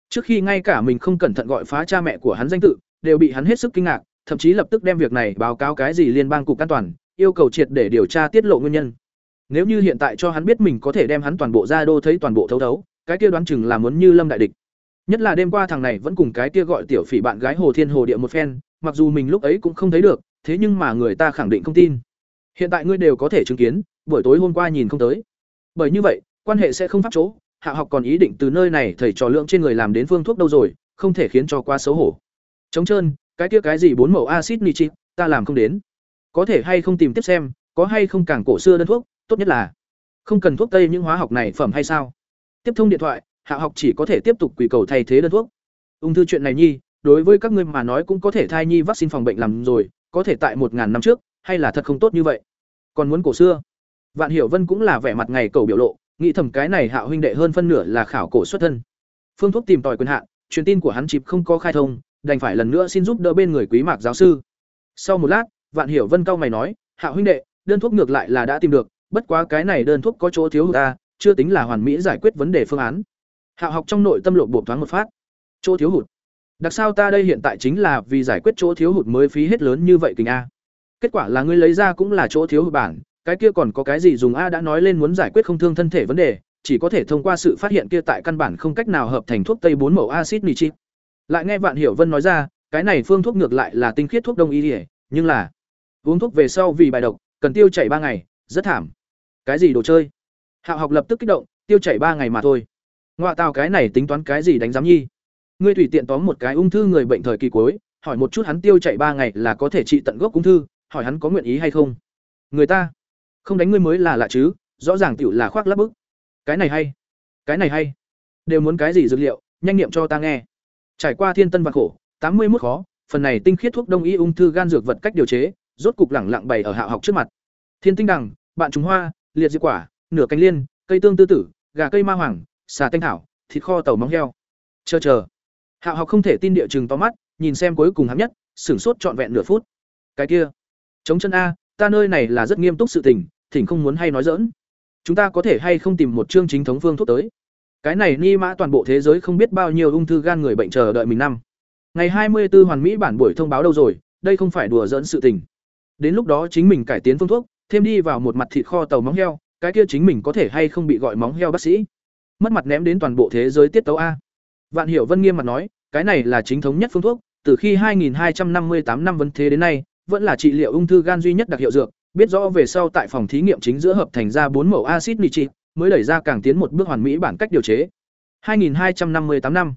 Trước khi ngay cả mình không cẩn thận gọi phá cha mẹ của hắn danh tự, đều bị hắn hết sức kinh ngạc, thậm chí lập tức đem việc này báo cáo cái gì liên bang cục an toàn, yêu cầu triệt để điều tra tiết lộ nguyên nhân. Nếu như hiện tại cho hắn biết mình có thể đem hắn toàn bộ ra đô thấy toàn bộ thấu thấu, cái kia đoán chừng là muốn như lâm đại địch. Nhất là đêm qua thằng này vẫn cùng cái kia gọi tiểu phỉ bạn gái Hồ Thiên Hồ Địa một phen, mặc dù mình lúc ấy cũng không thấy được, thế nhưng mà người ta khẳng định không tin. Hiện tại ngươi đều có thể chứng kiến, buổi tối hôm qua nhìn không tới. Bởi như vậy, quan hệ sẽ không pháp chỗ, Hạ học còn ý định từ nơi này thầy trò lượng trên người làm đến phương thuốc đâu rồi, không thể khiến cho quá xấu hổ. Trống trơn, cái kia cái gì bốn mẫu axit nitric, ta làm không đến. Có thể hay không tìm tiếp xem, có hay không càng cổ xưa đơn thuốc, tốt nhất là không cần thuốc tây những hóa học này phẩm hay sao? Tiếp thông điện thoại, Hạ học chỉ có thể tiếp tục quỷ cầu thay thế đơn thuốc. Ung thư chuyện này nhi, đối với các ngươi mà nói cũng có thể thai nhi vaccine phòng bệnh làm rồi, có thể tại một ngàn năm trước, hay là thật không tốt như vậy. Còn muốn cổ xưa? Vạn Hiểu Vân cũng là vẻ mặt ngày cầu biểu lộ, nghĩ thầm cái này Hạ huynh đệ hơn phân nửa là khảo cổ xuất thân. Phương thuốc tìm tòi quyền hạn, truyền tin của hắn chịp không có khai thông, đành phải lần nữa xin giúp đỡ bên người Quý Mạc giáo sư. Sau một lát, Vạn Hiểu Vân cao mày nói, "Hạ huynh đệ, đơn thuốc ngược lại là đã tìm được, bất quá cái này đơn thuốc có chỗ thiếu hụt ta, chưa tính là hoàn mỹ giải quyết vấn đề phương án." Hạ học trong nội tâm lộ bộ thoáng một phát. Chỗ thiếu hụt. Đặc sao ta đây hiện tại chính là vì giải quyết chỗ thiếu hụt mới phí hết lớn như vậy tình a. Kết quả là ngươi lấy ra cũng là chỗ thiếu hụt bản, cái kia còn có cái gì dùng a đã nói lên muốn giải quyết không thương thân thể vấn đề, chỉ có thể thông qua sự phát hiện kia tại căn bản không cách nào hợp thành thuốc tây bốn mẫu axit nitric. Lại nghe Vạn Hiểu Vân nói ra, cái này phương thuốc ngược lại là tinh khiết thuốc đông y, nhưng là uống thuốc về sau vì bài độc, cần tiêu chảy ba ngày, rất thảm. Cái gì đồ chơi? Hạo học lập tức kích động, tiêu chảy ba ngày mà thôi. Ngoại tào cái này tính toán cái gì đánh giám nhi? Ngươi tùy tiện tóm một cái ung thư người bệnh thời kỳ cuối, hỏi một chút hắn tiêu chảy ba ngày là có thể trị tận gốc ung thư, hỏi hắn có nguyện ý hay không? Người ta không đánh ngươi mới là lạ chứ, rõ ràng tiểu là khoác lắp bức. Cái này hay, cái này hay. Đều muốn cái gì dược liệu, nhanh niệm cho ta nghe. Trải qua thiên tân và khổ, tám mươi 81 khó, phần này tinh khiết thuốc đông y ung thư gan dược vật cách điều chế, rốt cục lẳng lặng bày ở hạ học trước mặt. Thiên tinh đằng, bạn trùng hoa, liệt diệp quả, nửa cánh liên, cây tương tư tử, gà cây ma hoàng, xà tanh thảo, thịt kho tàu móng heo. Chờ chờ. Hạ học không thể tin địa chừng to mắt, nhìn xem cuối cùng hạng nhất, sửng sốt trọn vẹn nửa phút. Cái kia, chống chân a, ta nơi này là rất nghiêm túc sự tình, thỉnh không muốn hay nói dỡn. Chúng ta có thể hay không tìm một chương chính thống phương thuốc tới? Cái này ni mã toàn bộ thế giới không biết bao nhiêu ung thư gan người bệnh chờ đợi mình năm. Ngày 24 hoàn mỹ bản buổi thông báo đâu rồi, đây không phải đùa giỡn sự tình. Đến lúc đó chính mình cải tiến phương thuốc, thêm đi vào một mặt thịt kho tàu móng heo, cái kia chính mình có thể hay không bị gọi móng heo bác sĩ. Mất mặt ném đến toàn bộ thế giới tiết tấu a. Vạn Hiểu Vân nghiêm mặt nói, cái này là chính thống nhất phương thuốc, từ khi 2258 năm vấn thế đến nay, vẫn là trị liệu ung thư gan duy nhất đặc hiệu dược, biết rõ về sau tại phòng thí nghiệm chính giữa hợp thành ra bốn mẫu axit nitric, mới đẩy ra càng tiến một bước hoàn mỹ bản cách điều chế. 2258 năm.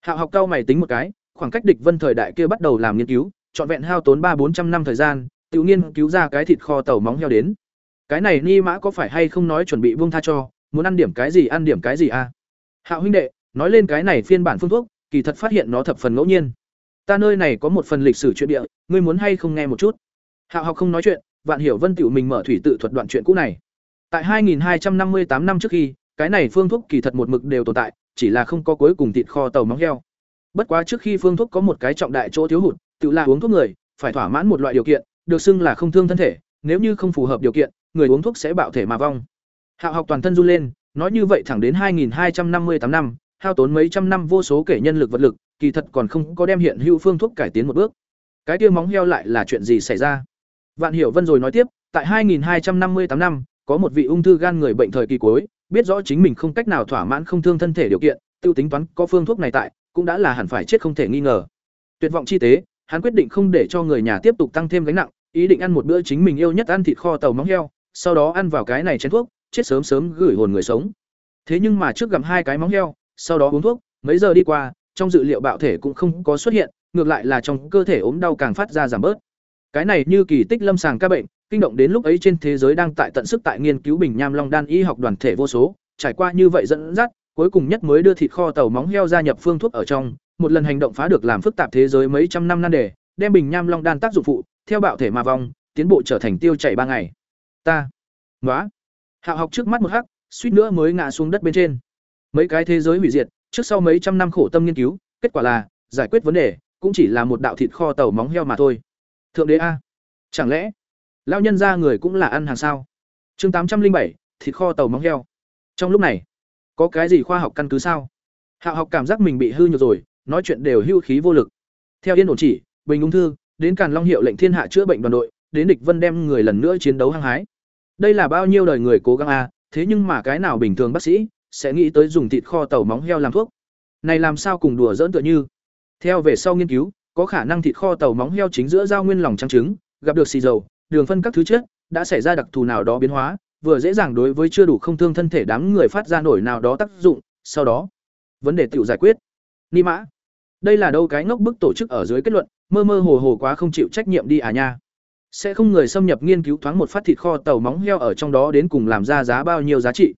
Hạo học cao mày tính một cái, khoảng cách địch vân thời đại kia bắt đầu làm nghiên cứu, trọn vẹn hao tốn ba bốn trăm năm thời gian, tự nhiên cứu ra cái thịt kho tàu móng heo đến. Cái này Ni Mã có phải hay không nói chuẩn bị buông tha cho, muốn ăn điểm cái gì ăn điểm cái gì à? Hạo huynh đệ, nói lên cái này phiên bản phương thuốc, kỳ thật phát hiện nó thập phần ngẫu nhiên. Ta nơi này có một phần lịch sử chuyện địa, ngươi muốn hay không nghe một chút? Hạo học không nói chuyện, Vạn Hiểu Vân tiểu mình mở thủy tự thuật đoạn chuyện cũ này. Tại 2258 năm trước khi, cái này phương thuốc kỳ thật một mực đều tồn tại, chỉ là không có cuối cùng thịt kho tàu móng heo. Bất quá trước khi phương thuốc có một cái trọng đại chỗ thiếu hụt, tự là uống thuốc người, phải thỏa mãn một loại điều kiện, được xưng là không thương thân thể, nếu như không phù hợp điều kiện, người uống thuốc sẽ bạo thể mà vong. Hạo học toàn thân run lên, nói như vậy thẳng đến 2258 năm, hao tốn mấy trăm năm vô số kể nhân lực vật lực, kỳ thật còn không có đem hiện hữu phương thuốc cải tiến một bước. Cái kia móng heo lại là chuyện gì xảy ra? Vạn Hiểu Vân rồi nói tiếp, tại 2258 năm, có một vị ung thư gan người bệnh thời kỳ cuối, biết rõ chính mình không cách nào thỏa mãn không thương thân thể điều kiện, tiêu tính toán có phương thuốc này tại, cũng đã là hẳn phải chết không thể nghi ngờ. Tuyệt vọng chi tế, hắn quyết định không để cho người nhà tiếp tục tăng thêm gánh nặng, ý định ăn một bữa chính mình yêu nhất ăn thịt kho tàu móng heo, sau đó ăn vào cái này chén thuốc, chết sớm sớm gửi hồn người sống. Thế nhưng mà trước gặm hai cái móng heo, sau đó uống thuốc, mấy giờ đi qua, trong dự liệu bạo thể cũng không có xuất hiện, ngược lại là trong cơ thể ốm đau càng phát ra giảm bớt. Cái này như kỳ tích lâm sàng ca bệnh, kinh động đến lúc ấy trên thế giới đang tại tận sức tại nghiên cứu bình nham long đan y học đoàn thể vô số, trải qua như vậy dẫn dắt, cuối cùng nhất mới đưa thịt kho tàu móng heo gia nhập phương thuốc ở trong, một lần hành động phá được làm phức tạp thế giới mấy trăm năm nan đề, đem bình nham long đan tác dụng phụ, theo bạo thể mà vong, tiến bộ trở thành tiêu chảy ba ngày. Ta, nói, Hạo học trước mắt một hắc, suýt nữa mới ngã xuống đất bên trên. Mấy cái thế giới hủy diệt, trước sau mấy trăm năm khổ tâm nghiên cứu, kết quả là giải quyết vấn đề, cũng chỉ là một đạo thịt kho tàu móng heo mà thôi. Thượng đế a, chẳng lẽ lão nhân gia người cũng là ăn hàng sao? Chương tám trăm linh bảy, thịt kho tàu móng heo. Trong lúc này, có cái gì khoa học căn cứ sao? Hạo học cảm giác mình bị hư nhược rồi, nói chuyện đều hưu khí vô lực. Theo yên ổn chỉ, Bình ung thư, đến Càn Long hiệu lệnh thiên hạ chữa bệnh đoàn đội, đến địch Vân đem người lần nữa chiến đấu hăng hái. Đây là bao nhiêu đời người cố gắng a, thế nhưng mà cái nào bình thường bác sĩ sẽ nghĩ tới dùng thịt kho tàu móng heo làm thuốc. Này làm sao cùng đùa giỡn tựa như. Theo về sau nghiên cứu, có khả năng thịt kho tàu móng heo chính giữa giao nguyên lòng trắng trứng, gặp được xì dầu, đường phân các thứ chất, đã xảy ra đặc thù nào đó biến hóa, vừa dễ dàng đối với chưa đủ không thương thân thể đám người phát ra nổi nào đó tác dụng, sau đó, vấn đề tiểu giải quyết. Ni mã. Đây là đâu cái ngốc bức tổ chức ở dưới kết luận, mơ mơ hồ hồ quá không chịu trách nhiệm đi à nha. Sẽ không người xâm nhập nghiên cứu thoáng một phát thịt kho tàu móng heo ở trong đó đến cùng làm ra giá bao nhiêu giá trị.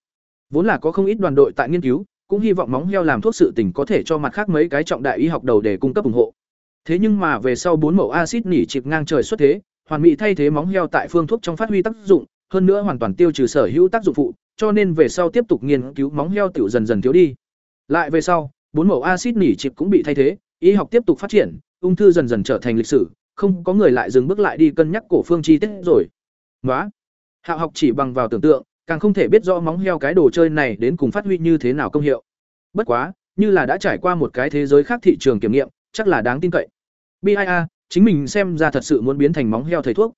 Vốn là có không ít đoàn đội tại nghiên cứu, cũng hy vọng móng heo làm thuốc sự tình có thể cho mặt khác mấy cái trọng đại y học đầu để cung cấp ủng hộ. Thế nhưng mà về sau bốn mẫu axit nỉ chịp ngang trời xuất thế, hoàn mỹ thay thế móng heo tại phương thuốc trong phát huy tác dụng, hơn nữa hoàn toàn tiêu trừ sở hữu tác dụng phụ, cho nên về sau tiếp tục nghiên cứu móng heo tiểu dần dần thiếu đi. Lại về sau, bốn mẫu axit nỉ chịp cũng bị thay thế, y học tiếp tục phát triển, ung thư dần dần trở thành lịch sử, không có người lại dừng bước lại đi cân nhắc cổ phương chi tiết rồi. Ngoá. Hạo học chỉ bằng vào tưởng tượng, càng không thể biết rõ móng heo cái đồ chơi này đến cùng phát huy như thế nào công hiệu. Bất quá, như là đã trải qua một cái thế giới khác thị trường kiểm nghiệm, chắc là đáng tin cậy. BIA, chính mình xem ra thật sự muốn biến thành móng heo thầy thuốc.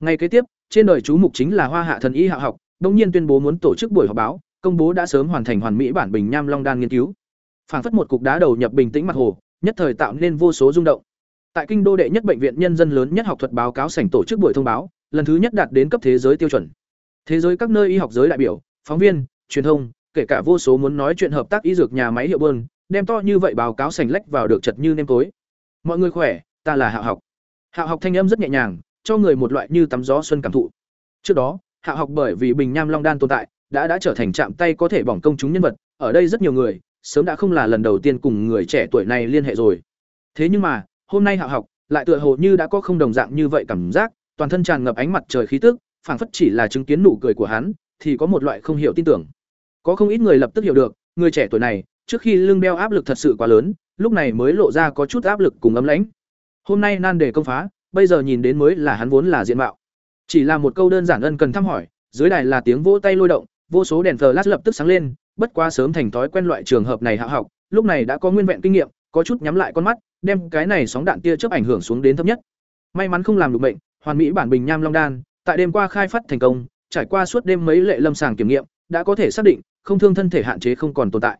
Ngay kế tiếp, trên đời chú mục chính là Hoa Hạ thần y hạ học, đồng nhiên tuyên bố muốn tổ chức buổi họp báo, công bố đã sớm hoàn thành hoàn mỹ bản bình nham long đan nghiên cứu. Phảng phất một cục đá đầu nhập bình tĩnh mặt hồ, nhất thời tạo nên vô số rung động. Tại kinh đô đệ nhất bệnh viện nhân dân lớn nhất học thuật báo cáo sảnh tổ chức buổi thông báo, lần thứ nhất đạt đến cấp thế giới tiêu chuẩn. Thế giới các nơi y học giới đại biểu, phóng viên, truyền thông, kể cả vô số muốn nói chuyện hợp tác y dược nhà máy hiệu bơn, đem to như vậy báo cáo sảnh lách vào được chật như nêm tối. Mọi người khỏe, ta là Hạo học. Hạo học thanh âm rất nhẹ nhàng, cho người một loại như tắm gió xuân cảm thụ. Trước đó, Hạo học bởi vì bình nham long đan tồn tại, đã đã trở thành chạm tay có thể bỏng công chúng nhân vật, ở đây rất nhiều người, sớm đã không là lần đầu tiên cùng người trẻ tuổi này liên hệ rồi. Thế nhưng mà, hôm nay Hạo học lại tựa hồ như đã có không đồng dạng như vậy cảm giác, toàn thân tràn ngập ánh mặt trời khí tức, phảng phất chỉ là chứng kiến nụ cười của hắn, thì có một loại không hiểu tin tưởng. Có không ít người lập tức hiểu được, người trẻ tuổi này, trước khi lưng đeo áp lực thật sự quá lớn, lúc này mới lộ ra có chút áp lực cùng ấm lãnh. Hôm nay nan đề công phá, bây giờ nhìn đến mới là hắn vốn là diện mạo. Chỉ là một câu đơn giản ân cần thăm hỏi, dưới đài là tiếng vỗ tay lôi động, vô số đèn flash lập tức sáng lên, bất quá sớm thành thói quen loại trường hợp này hạ học, lúc này đã có nguyên vẹn kinh nghiệm, có chút nhắm lại con mắt, đem cái này sóng đạn tia chớp ảnh hưởng xuống đến thấp nhất. May mắn không làm được bệnh, hoàn mỹ bản bình nham long đan, tại đêm qua khai phát thành công, trải qua suốt đêm mấy lệ lâm sàng kiểm nghiệm, đã có thể xác định, không thương thân thể hạn chế không còn tồn tại.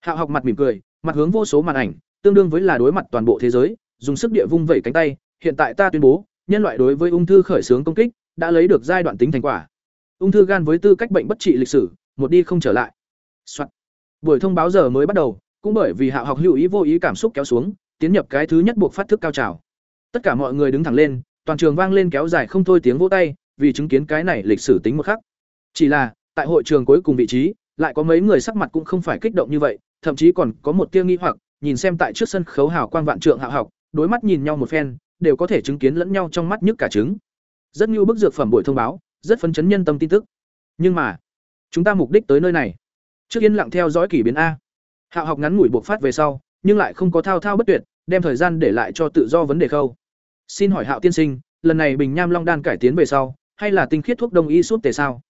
hạ học mặt mỉm cười, mặt hướng vô số màn ảnh, tương đương với là đối mặt toàn bộ thế giới, dùng sức địa vung vẩy cánh tay, hiện tại ta tuyên bố, nhân loại đối với ung thư khởi xướng công kích, đã lấy được giai đoạn tính thành quả. Ung thư gan với tư cách bệnh bất trị lịch sử, một đi không trở lại. Soạn. Buổi thông báo giờ mới bắt đầu, cũng bởi vì Hạo học hữu ý vô ý cảm xúc kéo xuống, tiến nhập cái thứ nhất buộc phát thức cao trào. Tất cả mọi người đứng thẳng lên, toàn trường vang lên kéo dài không thôi tiếng vỗ tay, vì chứng kiến cái này lịch sử tính một khắc. Chỉ là, tại hội trường cuối cùng vị trí, lại có mấy người sắc mặt cũng không phải kích động như vậy, thậm chí còn có một tia nghi hoặc, nhìn xem tại trước sân khấu hào quang vạn trượng hạ học, đối mắt nhìn nhau một phen, đều có thể chứng kiến lẫn nhau trong mắt nhức cả trứng. Rất nhiều bức dược phẩm buổi thông báo, rất phấn chấn nhân tâm tin tức. Nhưng mà, chúng ta mục đích tới nơi này, trước yên lặng theo dõi kỷ biến a. Hạ học ngắn ngủi buộc phát về sau, nhưng lại không có thao thao bất tuyệt, đem thời gian để lại cho tự do vấn đề khâu. Xin hỏi Hạo tiên sinh, lần này Bình Nham Long đan cải tiến về sau, hay là tinh khiết thuốc đông y suốt tề sao?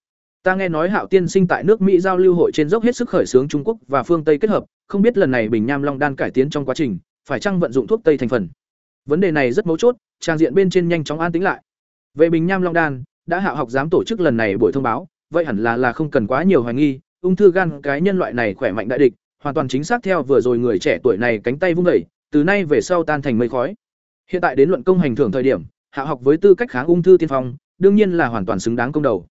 Ta nghe nói Hạo tiên sinh tại nước Mỹ giao lưu hội trên dốc hết sức khởi xướng Trung Quốc và phương Tây kết hợp, không biết lần này Bình Nham Long đan cải tiến trong quá trình, phải chăng vận dụng thuốc Tây thành phần. Vấn đề này rất mấu chốt, trang diện bên trên nhanh chóng an tĩnh lại. Về Bình Nham Long đan, đã Hạo học dám tổ chức lần này buổi thông báo, vậy hẳn là là không cần quá nhiều hoài nghi, ung thư gan cái nhân loại này khỏe mạnh đại địch, hoàn toàn chính xác theo vừa rồi người trẻ tuổi này cánh tay vung đẩy, từ nay về sau tan thành mây khói. Hiện tại đến luận công hành thưởng thời điểm, Hạ học với tư cách kháng ung thư tiên phong, đương nhiên là hoàn toàn xứng đáng công đầu.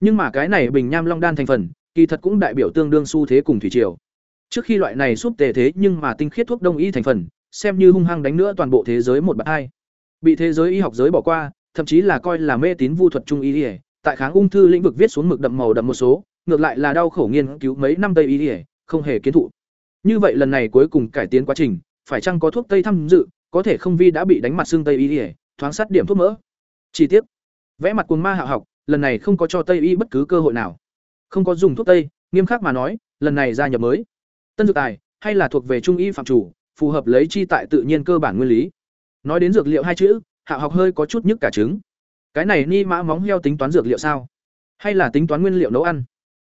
Nhưng mà cái này bình nham long đan thành phần, kỳ thật cũng đại biểu tương đương xu thế cùng thủy triều. Trước khi loại này giúp tề thế nhưng mà tinh khiết thuốc đông y thành phần, xem như hung hăng đánh nữa toàn bộ thế giới một bậc hai. Bị thế giới y học giới bỏ qua, thậm chí là coi là mê tín vu thuật trung y, tại kháng ung thư lĩnh vực viết xuống mực đậm màu đậm một số, ngược lại là đau khổ nghiên cứu mấy năm tây y, không hề kiến thụ. Như vậy lần này cuối cùng cải tiến quá trình, phải chăng có thuốc tây tham dự, có thể không vi đã bị đánh mặt xương tây y, thoáng sát điểm thuốc mỡ. Chi tiết. Vẽ mặt cuồng ma hạ học lần này không có cho tây y bất cứ cơ hội nào. Không có dùng thuốc tây nghiêm khắc mà nói lần này gia nhập mới. Tân dược tài hay là thuộc về trung y phạm chủ phù hợp lấy chi tại tự nhiên cơ bản nguyên lý. Nói đến dược liệu hai chữ hạ học hơi có chút nhức cả trứng. Cái này ni mã móng heo tính toán dược liệu sao? Hay là tính toán nguyên liệu nấu ăn?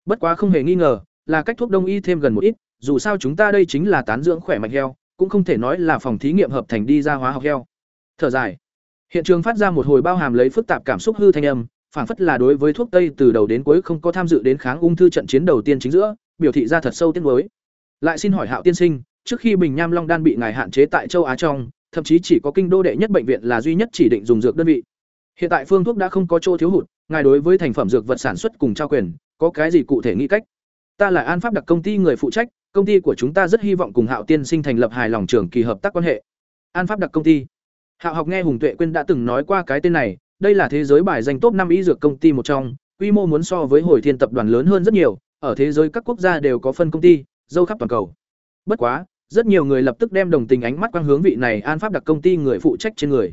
Bất quá không hề nghi ngờ, là cách thuốc đông y thêm gần một ít, dù sao chúng ta đây chính là tán dưỡng khỏe mạnh heo, cũng không thể nói là phòng thí nghiệm hợp thành đi ra hóa học heo. Thở dài. Hiện trường phát ra một hồi bao hàm lấy phức tạp cảm xúc hư thanh âm phản phất là đối với thuốc tây từ đầu đến cuối không có tham dự đến kháng ung thư trận chiến đầu tiên chính giữa, biểu thị ra thật sâu tiếng đối lại xin hỏi hạo tiên sinh, trước khi bình nham long đan bị ngài hạn chế tại châu á trong, thậm chí chỉ có kinh đô đệ nhất bệnh viện là duy nhất chỉ định dùng dược đơn vị. Hiện tại phương thuốc đã không có chỗ thiếu hụt, ngài đối với thành phẩm dược vật sản xuất cùng trao quyền có cái gì cụ thể nghĩ cách? Ta là an pháp đặc công ty người phụ trách, công ty của chúng ta rất hy vọng cùng hạo tiên sinh thành lập hài lòng trường kỳ hợp tác quan hệ. An pháp đặc công ty. Hạo học nghe hùng tuệ quyên đã từng nói qua cái tên này, đây là thế giới bài danh top năm y dược công ty một trong, quy mô muốn so với hồi thiên tập đoàn lớn hơn rất nhiều, ở thế giới các quốc gia đều có phân công ty, dâu khắp toàn cầu. Bất quá, rất nhiều người lập tức đem đồng tình ánh mắt quang hướng vị này an pháp đặc công ty người phụ trách trên người.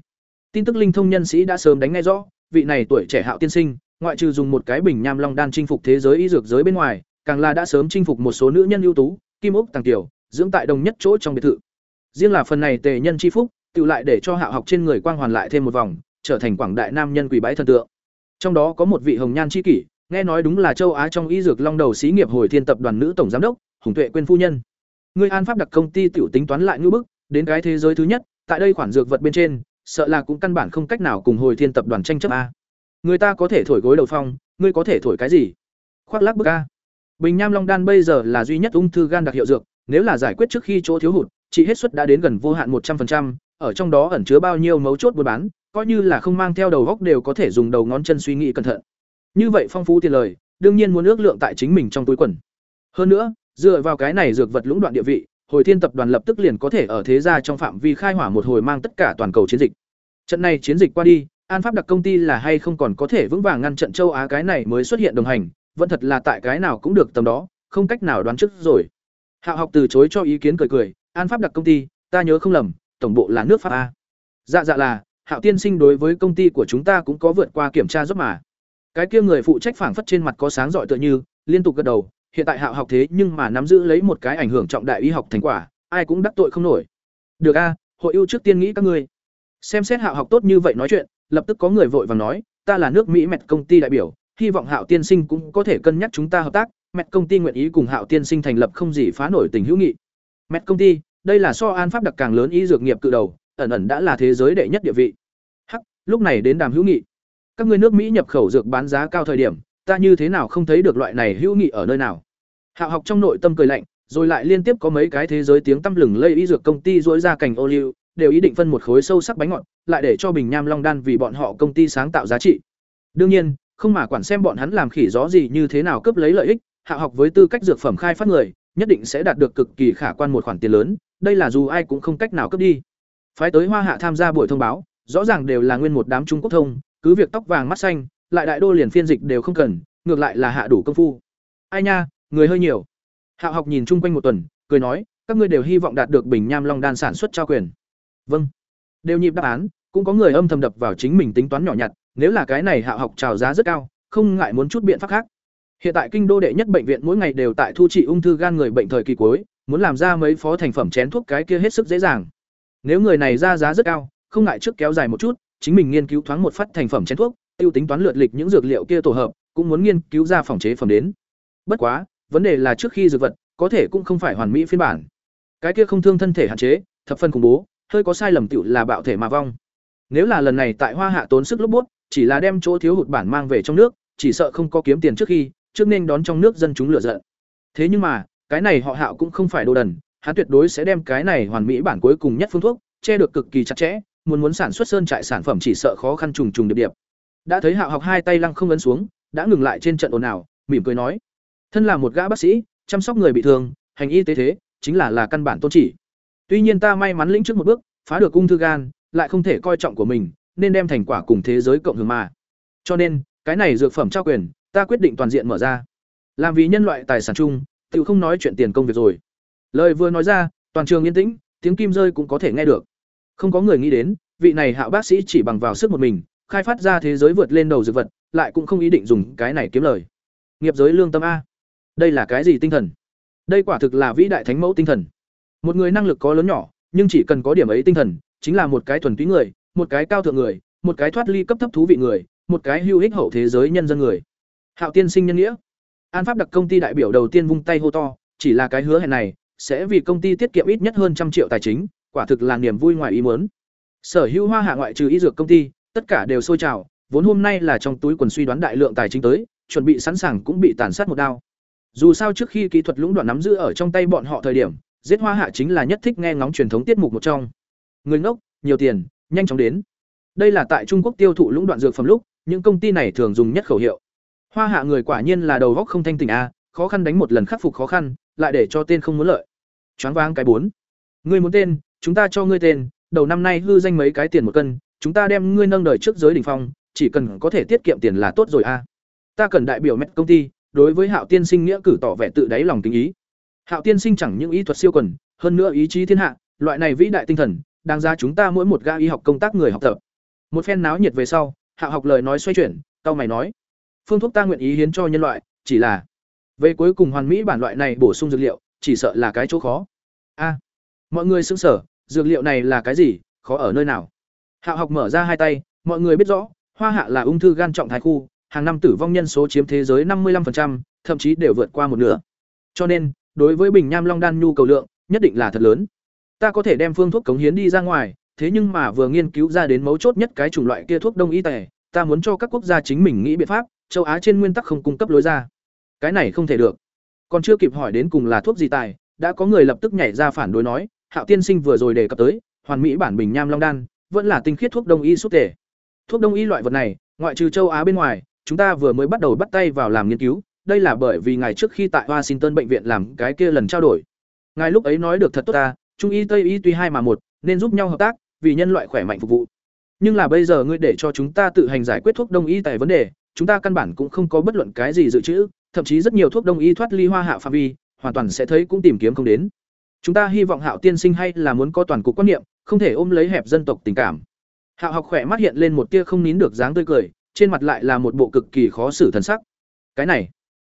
Tin tức linh thông nhân sĩ đã sớm đánh ngay rõ, vị này tuổi trẻ hạo tiên sinh ngoại trừ dùng một cái bình nham long đan chinh phục thế giới y dược giới bên ngoài, càng là đã sớm chinh phục một số nữ nhân ưu tú, kim ốc tàng tiểu, dưỡng tại đồng nhất chỗ trong biệt thự. Riêng là phần này tề nhân chi phúc, tự lại để cho hạo học trên người quang hoàn lại thêm một vòng, trở thành quảng đại nam nhân quỷ bái thần tượng. Trong đó có một vị hồng nhan chi kỷ, nghe nói đúng là châu á trong y dược long đầu xí nghiệp hồi thiên tập đoàn nữ tổng giám đốc, hùng tuệ quên phu nhân. Người an pháp đặc công ty tiểu tính toán lại như bức, đến cái thế giới thứ nhất, tại đây khoản dược vật bên trên, sợ là cũng căn bản không cách nào cùng hồi thiên tập đoàn tranh chấp a người ta có thể thổi gối đầu phong, ngươi có thể thổi cái gì? Khoác lắc bức a. Bình nham long đan bây giờ là duy nhất ung thư gan đặc hiệu dược, nếu là giải quyết trước khi chỗ thiếu hụt, trị hết suất đã đến gần vô hạn một trăm linh ở trong đó ẩn chứa bao nhiêu mấu chốt buôn bán, coi như là không mang theo đầu góc đều có thể dùng đầu ngón chân suy nghĩ cẩn thận. Như vậy phong phú tiền lời, đương nhiên muốn ước lượng tại chính mình trong túi quần. Hơn nữa, dựa vào cái này dược vật lũng đoạn địa vị, hồi thiên tập đoàn lập tức liền có thể ở thế gia trong phạm vi khai hỏa một hồi mang tất cả toàn cầu chiến dịch. Trận này chiến dịch qua đi an pháp đặc công ty là hay không còn có thể vững vàng ngăn trận châu á cái này mới xuất hiện đồng hành, vẫn thật là tại cái nào cũng được tầm đó, không cách nào đoán trước rồi. Hạ học từ chối cho ý kiến cười cười, an pháp đặc công ty, ta nhớ không lầm, tổng bộ là nước pháp a. Dạ dạ là, hạo tiên sinh đối với công ty của chúng ta cũng có vượt qua kiểm tra giúp mà. Cái kia người phụ trách phảng phất trên mặt có sáng giỏi tựa như, liên tục gật đầu, hiện tại hạo học thế nhưng mà nắm giữ lấy một cái ảnh hưởng trọng đại y học thành quả, ai cũng đắc tội không nổi. Được a, hội ưu trước tiên nghĩ các ngươi. Xem xét hạo học tốt như vậy nói chuyện lập tức có người vội vàng nói, ta là nước mỹ mẹt công ty đại biểu, hy vọng hạo tiên sinh cũng có thể cân nhắc chúng ta hợp tác. Mẹt công ty nguyện ý cùng hạo tiên sinh thành lập không gì phá nổi tình hữu nghị. Mẹt công ty, đây là so an pháp đặc càng lớn y dược nghiệp cự đầu, ẩn ẩn đã là thế giới đệ nhất địa vị. Hắc, lúc này đến đàm hữu nghị. Các ngươi nước mỹ nhập khẩu dược bán giá cao thời điểm, ta như thế nào không thấy được loại này hữu nghị ở nơi nào? Hạo học trong nội tâm cười lạnh, rồi lại liên tiếp có mấy cái thế giới tiếng tăm lừng lây y dược công ty dỗi ra cành ô liu đều ý định phân một khối sâu sắc bánh ngọt, lại để cho bình nham long đan vì bọn họ công ty sáng tạo giá trị. Đương nhiên, không mà quản xem bọn hắn làm khỉ gió gì như thế nào cướp lấy lợi ích, hạ học với tư cách dược phẩm khai phát người, nhất định sẽ đạt được cực kỳ khả quan một khoản tiền lớn, đây là dù ai cũng không cách nào cướp đi. Phái tới hoa hạ tham gia buổi thông báo, rõ ràng đều là nguyên một đám trung quốc thông, cứ việc tóc vàng mắt xanh, lại đại đô liền phiên dịch đều không cần, ngược lại là hạ đủ công phu. Ai nha, người hơi nhiều. Hạ học nhìn chung quanh một tuần, cười nói, các ngươi đều hy vọng đạt được bình nham long đan sản xuất trao quyền vâng. Đều nhịp đáp án, cũng có người âm thầm đập vào chính mình tính toán nhỏ nhặt, nếu là cái này hạ học trào giá rất cao, không ngại muốn chút biện pháp khác. Hiện tại kinh đô đệ nhất bệnh viện mỗi ngày đều tại thu trị ung thư gan người bệnh thời kỳ cuối, muốn làm ra mấy phó thành phẩm chén thuốc cái kia hết sức dễ dàng. Nếu người này ra giá rất cao, không ngại trước kéo dài một chút, chính mình nghiên cứu thoáng một phát thành phẩm chén thuốc, tiêu tính toán lượt lịch những dược liệu kia tổ hợp, cũng muốn nghiên cứu ra phòng chế phẩm đến. Bất quá, vấn đề là trước khi dược vật, có thể cũng không phải hoàn mỹ phiên bản. Cái kia không thương thân thể hạn chế, thập phân khủng bố hơi có sai lầm tựu là bạo thể mà vong. Nếu là lần này tại hoa hạ tốn sức lúc bút, chỉ là đem chỗ thiếu hụt bản mang về trong nước, chỉ sợ không có kiếm tiền trước khi, trước nên đón trong nước dân chúng lựa giận. Thế nhưng mà, cái này họ hạo cũng không phải đồ đần, hắn tuyệt đối sẽ đem cái này hoàn mỹ bản cuối cùng nhất phương thuốc, che được cực kỳ chặt chẽ, muốn muốn sản xuất sơn trại sản phẩm chỉ sợ khó khăn trùng trùng điệp điệp. Đã thấy hạo học hai tay lăng không ấn xuống, đã ngừng lại trên trận ồn ào, mỉm cười nói, thân là một gã bác sĩ, chăm sóc người bị thương, hành y tế thế, chính là là căn bản tôn chỉ tuy nhiên ta may mắn lĩnh trước một bước phá được ung thư gan lại không thể coi trọng của mình nên đem thành quả cùng thế giới cộng hưởng mà cho nên cái này dược phẩm trao quyền ta quyết định toàn diện mở ra làm vì nhân loại tài sản chung tự không nói chuyện tiền công việc rồi lời vừa nói ra toàn trường yên tĩnh tiếng kim rơi cũng có thể nghe được không có người nghĩ đến vị này hạo bác sĩ chỉ bằng vào sức một mình khai phát ra thế giới vượt lên đầu dược vật, lại cũng không ý định dùng cái này kiếm lời. Nghiệp giới lương tâm a. Đây là cái gì tinh thần? Đây quả thực là vĩ đại thánh mẫu tinh thần. Một người năng lực có lớn nhỏ, nhưng chỉ cần có điểm ấy tinh thần, chính là một cái thuần túy người, một cái cao thượng người, một cái thoát ly cấp thấp thú vị người, một cái hữu ích hậu thế giới nhân dân người. Hạo tiên sinh nhân nghĩa. An Pháp đặc công ty đại biểu đầu tiên vung tay hô to, chỉ là cái hứa hẹn này, sẽ vì công ty tiết kiệm ít nhất hơn trăm triệu tài chính, quả thực là niềm vui ngoài ý muốn. Sở hữu hoa hạ ngoại trừ y dược công ty, tất cả đều sôi trào, vốn hôm nay là trong túi quần suy đoán đại lượng tài chính tới, chuẩn bị sẵn sàng cũng bị tàn sát một đao. Dù sao trước khi kỹ thuật lũng đoạn nắm giữ ở trong tay bọn họ thời điểm, giết hoa hạ chính là nhất thích nghe ngóng truyền thống tiết mục một trong. Người ngốc, nhiều tiền, nhanh chóng đến. Đây là tại Trung Quốc tiêu thụ lũng đoạn dược phẩm lúc, những công ty này thường dùng nhất khẩu hiệu. Hoa hạ người quả nhiên là đầu góc không thanh tỉnh a, khó khăn đánh một lần khắc phục khó khăn, lại để cho tên không muốn lợi. Choáng váng cái bốn. Ngươi muốn tên, chúng ta cho ngươi tên, đầu năm nay hư danh mấy cái tiền một cân, chúng ta đem ngươi nâng đời trước giới đỉnh phong, chỉ cần có thể tiết kiệm tiền là tốt rồi a. Ta cần đại biểu mẹ công ty, đối với Hạo Tiên Sinh nghĩa cử tỏ vẻ tự đáy lòng tình ý. Hạo Tiên Sinh chẳng những ý thuật siêu quần, hơn nữa ý chí thiên hạ, loại này vĩ đại tinh thần, đáng giá chúng ta mỗi một ga y học công tác người học tập. Một phen náo nhiệt về sau, Hạo học lời nói xoay chuyển, cao mày nói: "Phương thuốc ta nguyện ý hiến cho nhân loại, chỉ là về cuối cùng hoàn mỹ bản loại này bổ sung dược liệu, chỉ sợ là cái chỗ khó." A. mọi người sững sở, dược liệu này là cái gì, khó ở nơi nào? Hạo học mở ra hai tay, mọi người biết rõ, Hoa Hạ là ung thư gan trọng thái khu, hàng năm tử vong nhân số chiếm thế giới 55%, thậm chí đều vượt qua một nửa. Cho nên, đối với bình nham long đan nhu cầu lượng, nhất định là thật lớn. Ta có thể đem phương thuốc cống hiến đi ra ngoài, thế nhưng mà vừa nghiên cứu ra đến mấu chốt nhất cái chủng loại kia thuốc đông y tề, ta muốn cho các quốc gia chính mình nghĩ biện pháp, châu Á trên nguyên tắc không cung cấp lối ra. Cái này không thể được. Còn chưa kịp hỏi đến cùng là thuốc gì tài, đã có người lập tức nhảy ra phản đối nói, Hạo tiên sinh vừa rồi đề cập tới, hoàn mỹ bản bình nham long đan, vẫn là tinh khiết thuốc đông y xúc tề. Thuốc đông y loại vật này, ngoại trừ châu Á bên ngoài, chúng ta vừa mới bắt đầu bắt tay vào làm nghiên cứu, đây là bởi vì ngài trước khi tại Washington bệnh viện làm cái kia lần trao đổi. Ngài lúc ấy nói được thật tốt ta, trung y tây y tuy hai mà một, nên giúp nhau hợp tác, vì nhân loại khỏe mạnh phục vụ. Nhưng là bây giờ ngươi để cho chúng ta tự hành giải quyết thuốc đông y tại vấn đề, chúng ta căn bản cũng không có bất luận cái gì dự trữ, thậm chí rất nhiều thuốc đông y thoát ly hoa hạ phạm vi, hoàn toàn sẽ thấy cũng tìm kiếm không đến. Chúng ta hy vọng Hạo tiên sinh hay là muốn có toàn cục quan niệm, không thể ôm lấy hẹp dân tộc tình cảm. Hạo học khỏe mắt hiện lên một tia không nín được dáng tươi cười, trên mặt lại là một bộ cực kỳ khó xử thần sắc. Cái này,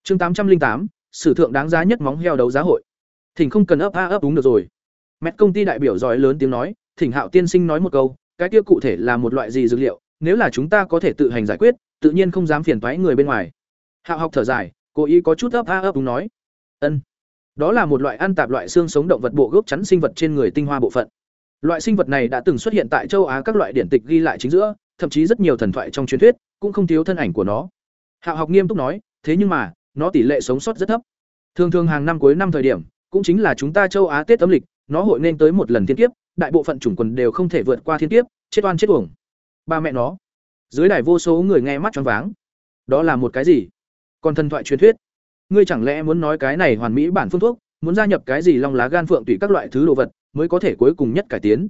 chương tám trăm linh tám, sử thượng đáng giá nhất móng heo đấu giá hội. Thỉnh không cần ấp a ấp đúng được rồi. Mét công ty đại biểu giỏi lớn tiếng nói, Thỉnh Hạo tiên sinh nói một câu, cái kia cụ thể là một loại gì dược liệu, nếu là chúng ta có thể tự hành giải quyết, tự nhiên không dám phiền toái người bên ngoài. Hạo học thở dài, cố ý có chút ấp a ấp đúng nói. Ân. Đó là một loại ăn tạp loại xương sống động vật bộ gốc chắn sinh vật trên người tinh hoa bộ phận. Loại sinh vật này đã từng xuất hiện tại châu Á các loại điển tịch ghi lại chính giữa, thậm chí rất nhiều thần thoại trong truyền thuyết cũng không thiếu thân ảnh của nó. Hạo học nghiêm túc nói, thế nhưng mà, nó tỷ lệ sống sót rất thấp. Thường thường hàng năm cuối năm thời điểm, cũng chính là chúng ta châu Á Tết âm lịch, nó hội nên tới một lần thiên kiếp, đại bộ phận chủng quần đều không thể vượt qua thiên kiếp, chết oan chết uổng. Ba mẹ nó. Dưới đài vô số người nghe mắt choáng váng. Đó là một cái gì? Còn thần thoại truyền thuyết? Ngươi chẳng lẽ muốn nói cái này hoàn mỹ bản phương thuốc, muốn gia nhập cái gì long lá gan phượng tùy các loại thứ đồ vật, mới có thể cuối cùng nhất cải tiến.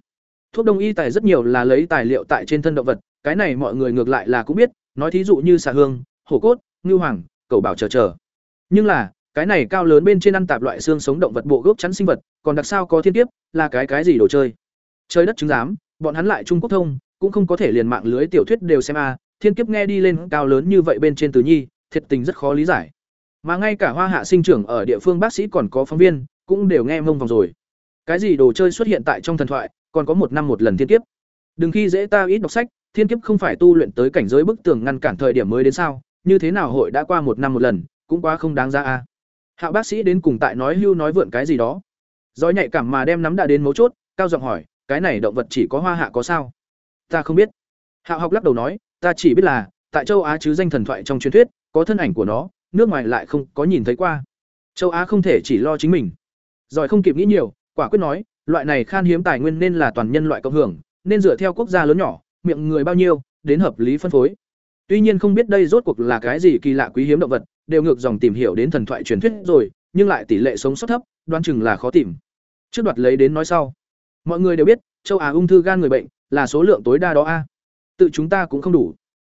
Thuốc đông y tài rất nhiều là lấy tài liệu tại trên thân động vật, cái này mọi người ngược lại là cũng biết, nói thí dụ như xà hương, hổ cốt, ngưu hoàng, cầu bảo chờ chờ. Nhưng là, cái này cao lớn bên trên ăn tạp loại xương sống động vật bộ gốc chắn sinh vật, còn đặc sao có thiên kiếp, là cái cái gì đồ chơi? Chơi đất chứng giám, bọn hắn lại Trung Quốc thông, cũng không có thể liền mạng lưới tiểu thuyết đều xem a, thiên kiếp nghe đi lên cao lớn như vậy bên trên Từ Nhi, thiệt tình rất khó lý giải. Mà ngay cả Hoa Hạ sinh trưởng ở địa phương bác sĩ còn có phóng viên, cũng đều nghe mông vòng rồi. Cái gì đồ chơi xuất hiện tại trong thần thoại, còn có một năm một lần thiên kiếp. Đừng khi dễ ta ít đọc sách, thiên kiếp không phải tu luyện tới cảnh giới bức tường ngăn cản thời điểm mới đến sao? Như thế nào hội đã qua một năm một lần, cũng quá không đáng ra a. Hạo bác sĩ đến cùng tại nói hưu nói vượn cái gì đó. Giói nhạy cảm mà đem nắm đã đến mấu chốt, cao giọng hỏi, cái này động vật chỉ có hoa hạ có sao? Ta không biết. Hạo học lắc đầu nói, ta chỉ biết là, tại châu Á chứ danh thần thoại trong truyền thuyết, có thân ảnh của nó, nước ngoài lại không có nhìn thấy qua. Châu Á không thể chỉ lo chính mình. Giỏi không kịp nghĩ nhiều, quả quyết nói, loại này khan hiếm tài nguyên nên là toàn nhân loại cộng hưởng, nên dựa theo quốc gia lớn nhỏ, miệng người bao nhiêu, đến hợp lý phân phối. Tuy nhiên không biết đây rốt cuộc là cái gì kỳ lạ quý hiếm động vật, đều ngược dòng tìm hiểu đến thần thoại truyền thuyết rồi, nhưng lại tỷ lệ sống sót thấp, đoán chừng là khó tìm. Trước đoạt lấy đến nói sau. Mọi người đều biết, châu Á ung thư gan người bệnh là số lượng tối đa đó a. Tự chúng ta cũng không đủ.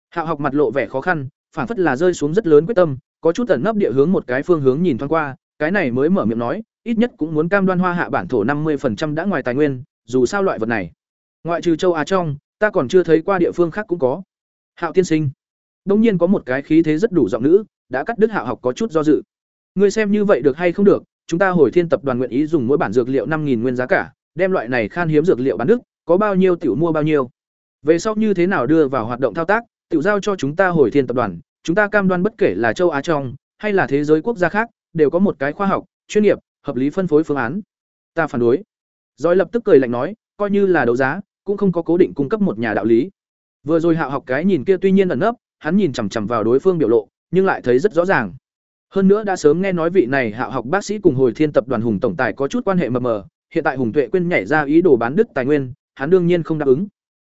Hạo học mặt lộ vẻ khó khăn, phản phất là rơi xuống rất lớn quyết tâm, có chút ẩn nấp địa hướng một cái phương hướng nhìn thoáng qua, cái này mới mở miệng nói, ít nhất cũng muốn cam đoan hoa hạ bản thổ năm 50% đã ngoài tài nguyên, dù sao loại vật này. Ngoại trừ châu Á trong, ta còn chưa thấy qua địa phương khác cũng có hạo tiên sinh. Đông nhiên có một cái khí thế rất đủ giọng nữ, đã cắt đứt hạo học có chút do dự. Ngươi xem như vậy được hay không được, chúng ta hồi thiên tập đoàn nguyện ý dùng mỗi bản dược liệu năm nguyên giá cả, đem loại này khan hiếm dược liệu bán đức có bao nhiêu tiểu mua bao nhiêu. Về sau như thế nào đưa vào hoạt động thao tác, tiểu giao cho chúng ta hồi thiên tập đoàn, chúng ta cam đoan bất kể là châu á trong, hay là thế giới quốc gia khác, đều có một cái khoa học, chuyên nghiệp, hợp lý phân phối phương án. Ta phản đối. Rồi lập tức cười lạnh nói, coi như là đấu giá, cũng không có cố định cung cấp một nhà đạo lý vừa rồi hạo học cái nhìn kia tuy nhiên ẩn nấp, hắn nhìn chằm chằm vào đối phương biểu lộ, nhưng lại thấy rất rõ ràng. Hơn nữa đã sớm nghe nói vị này hạo học bác sĩ cùng hồi thiên tập đoàn hùng tổng tài có chút quan hệ mờ mờ, hiện tại hùng tuệ quên nhảy ra ý đồ bán đứt tài nguyên, hắn đương nhiên không đáp ứng.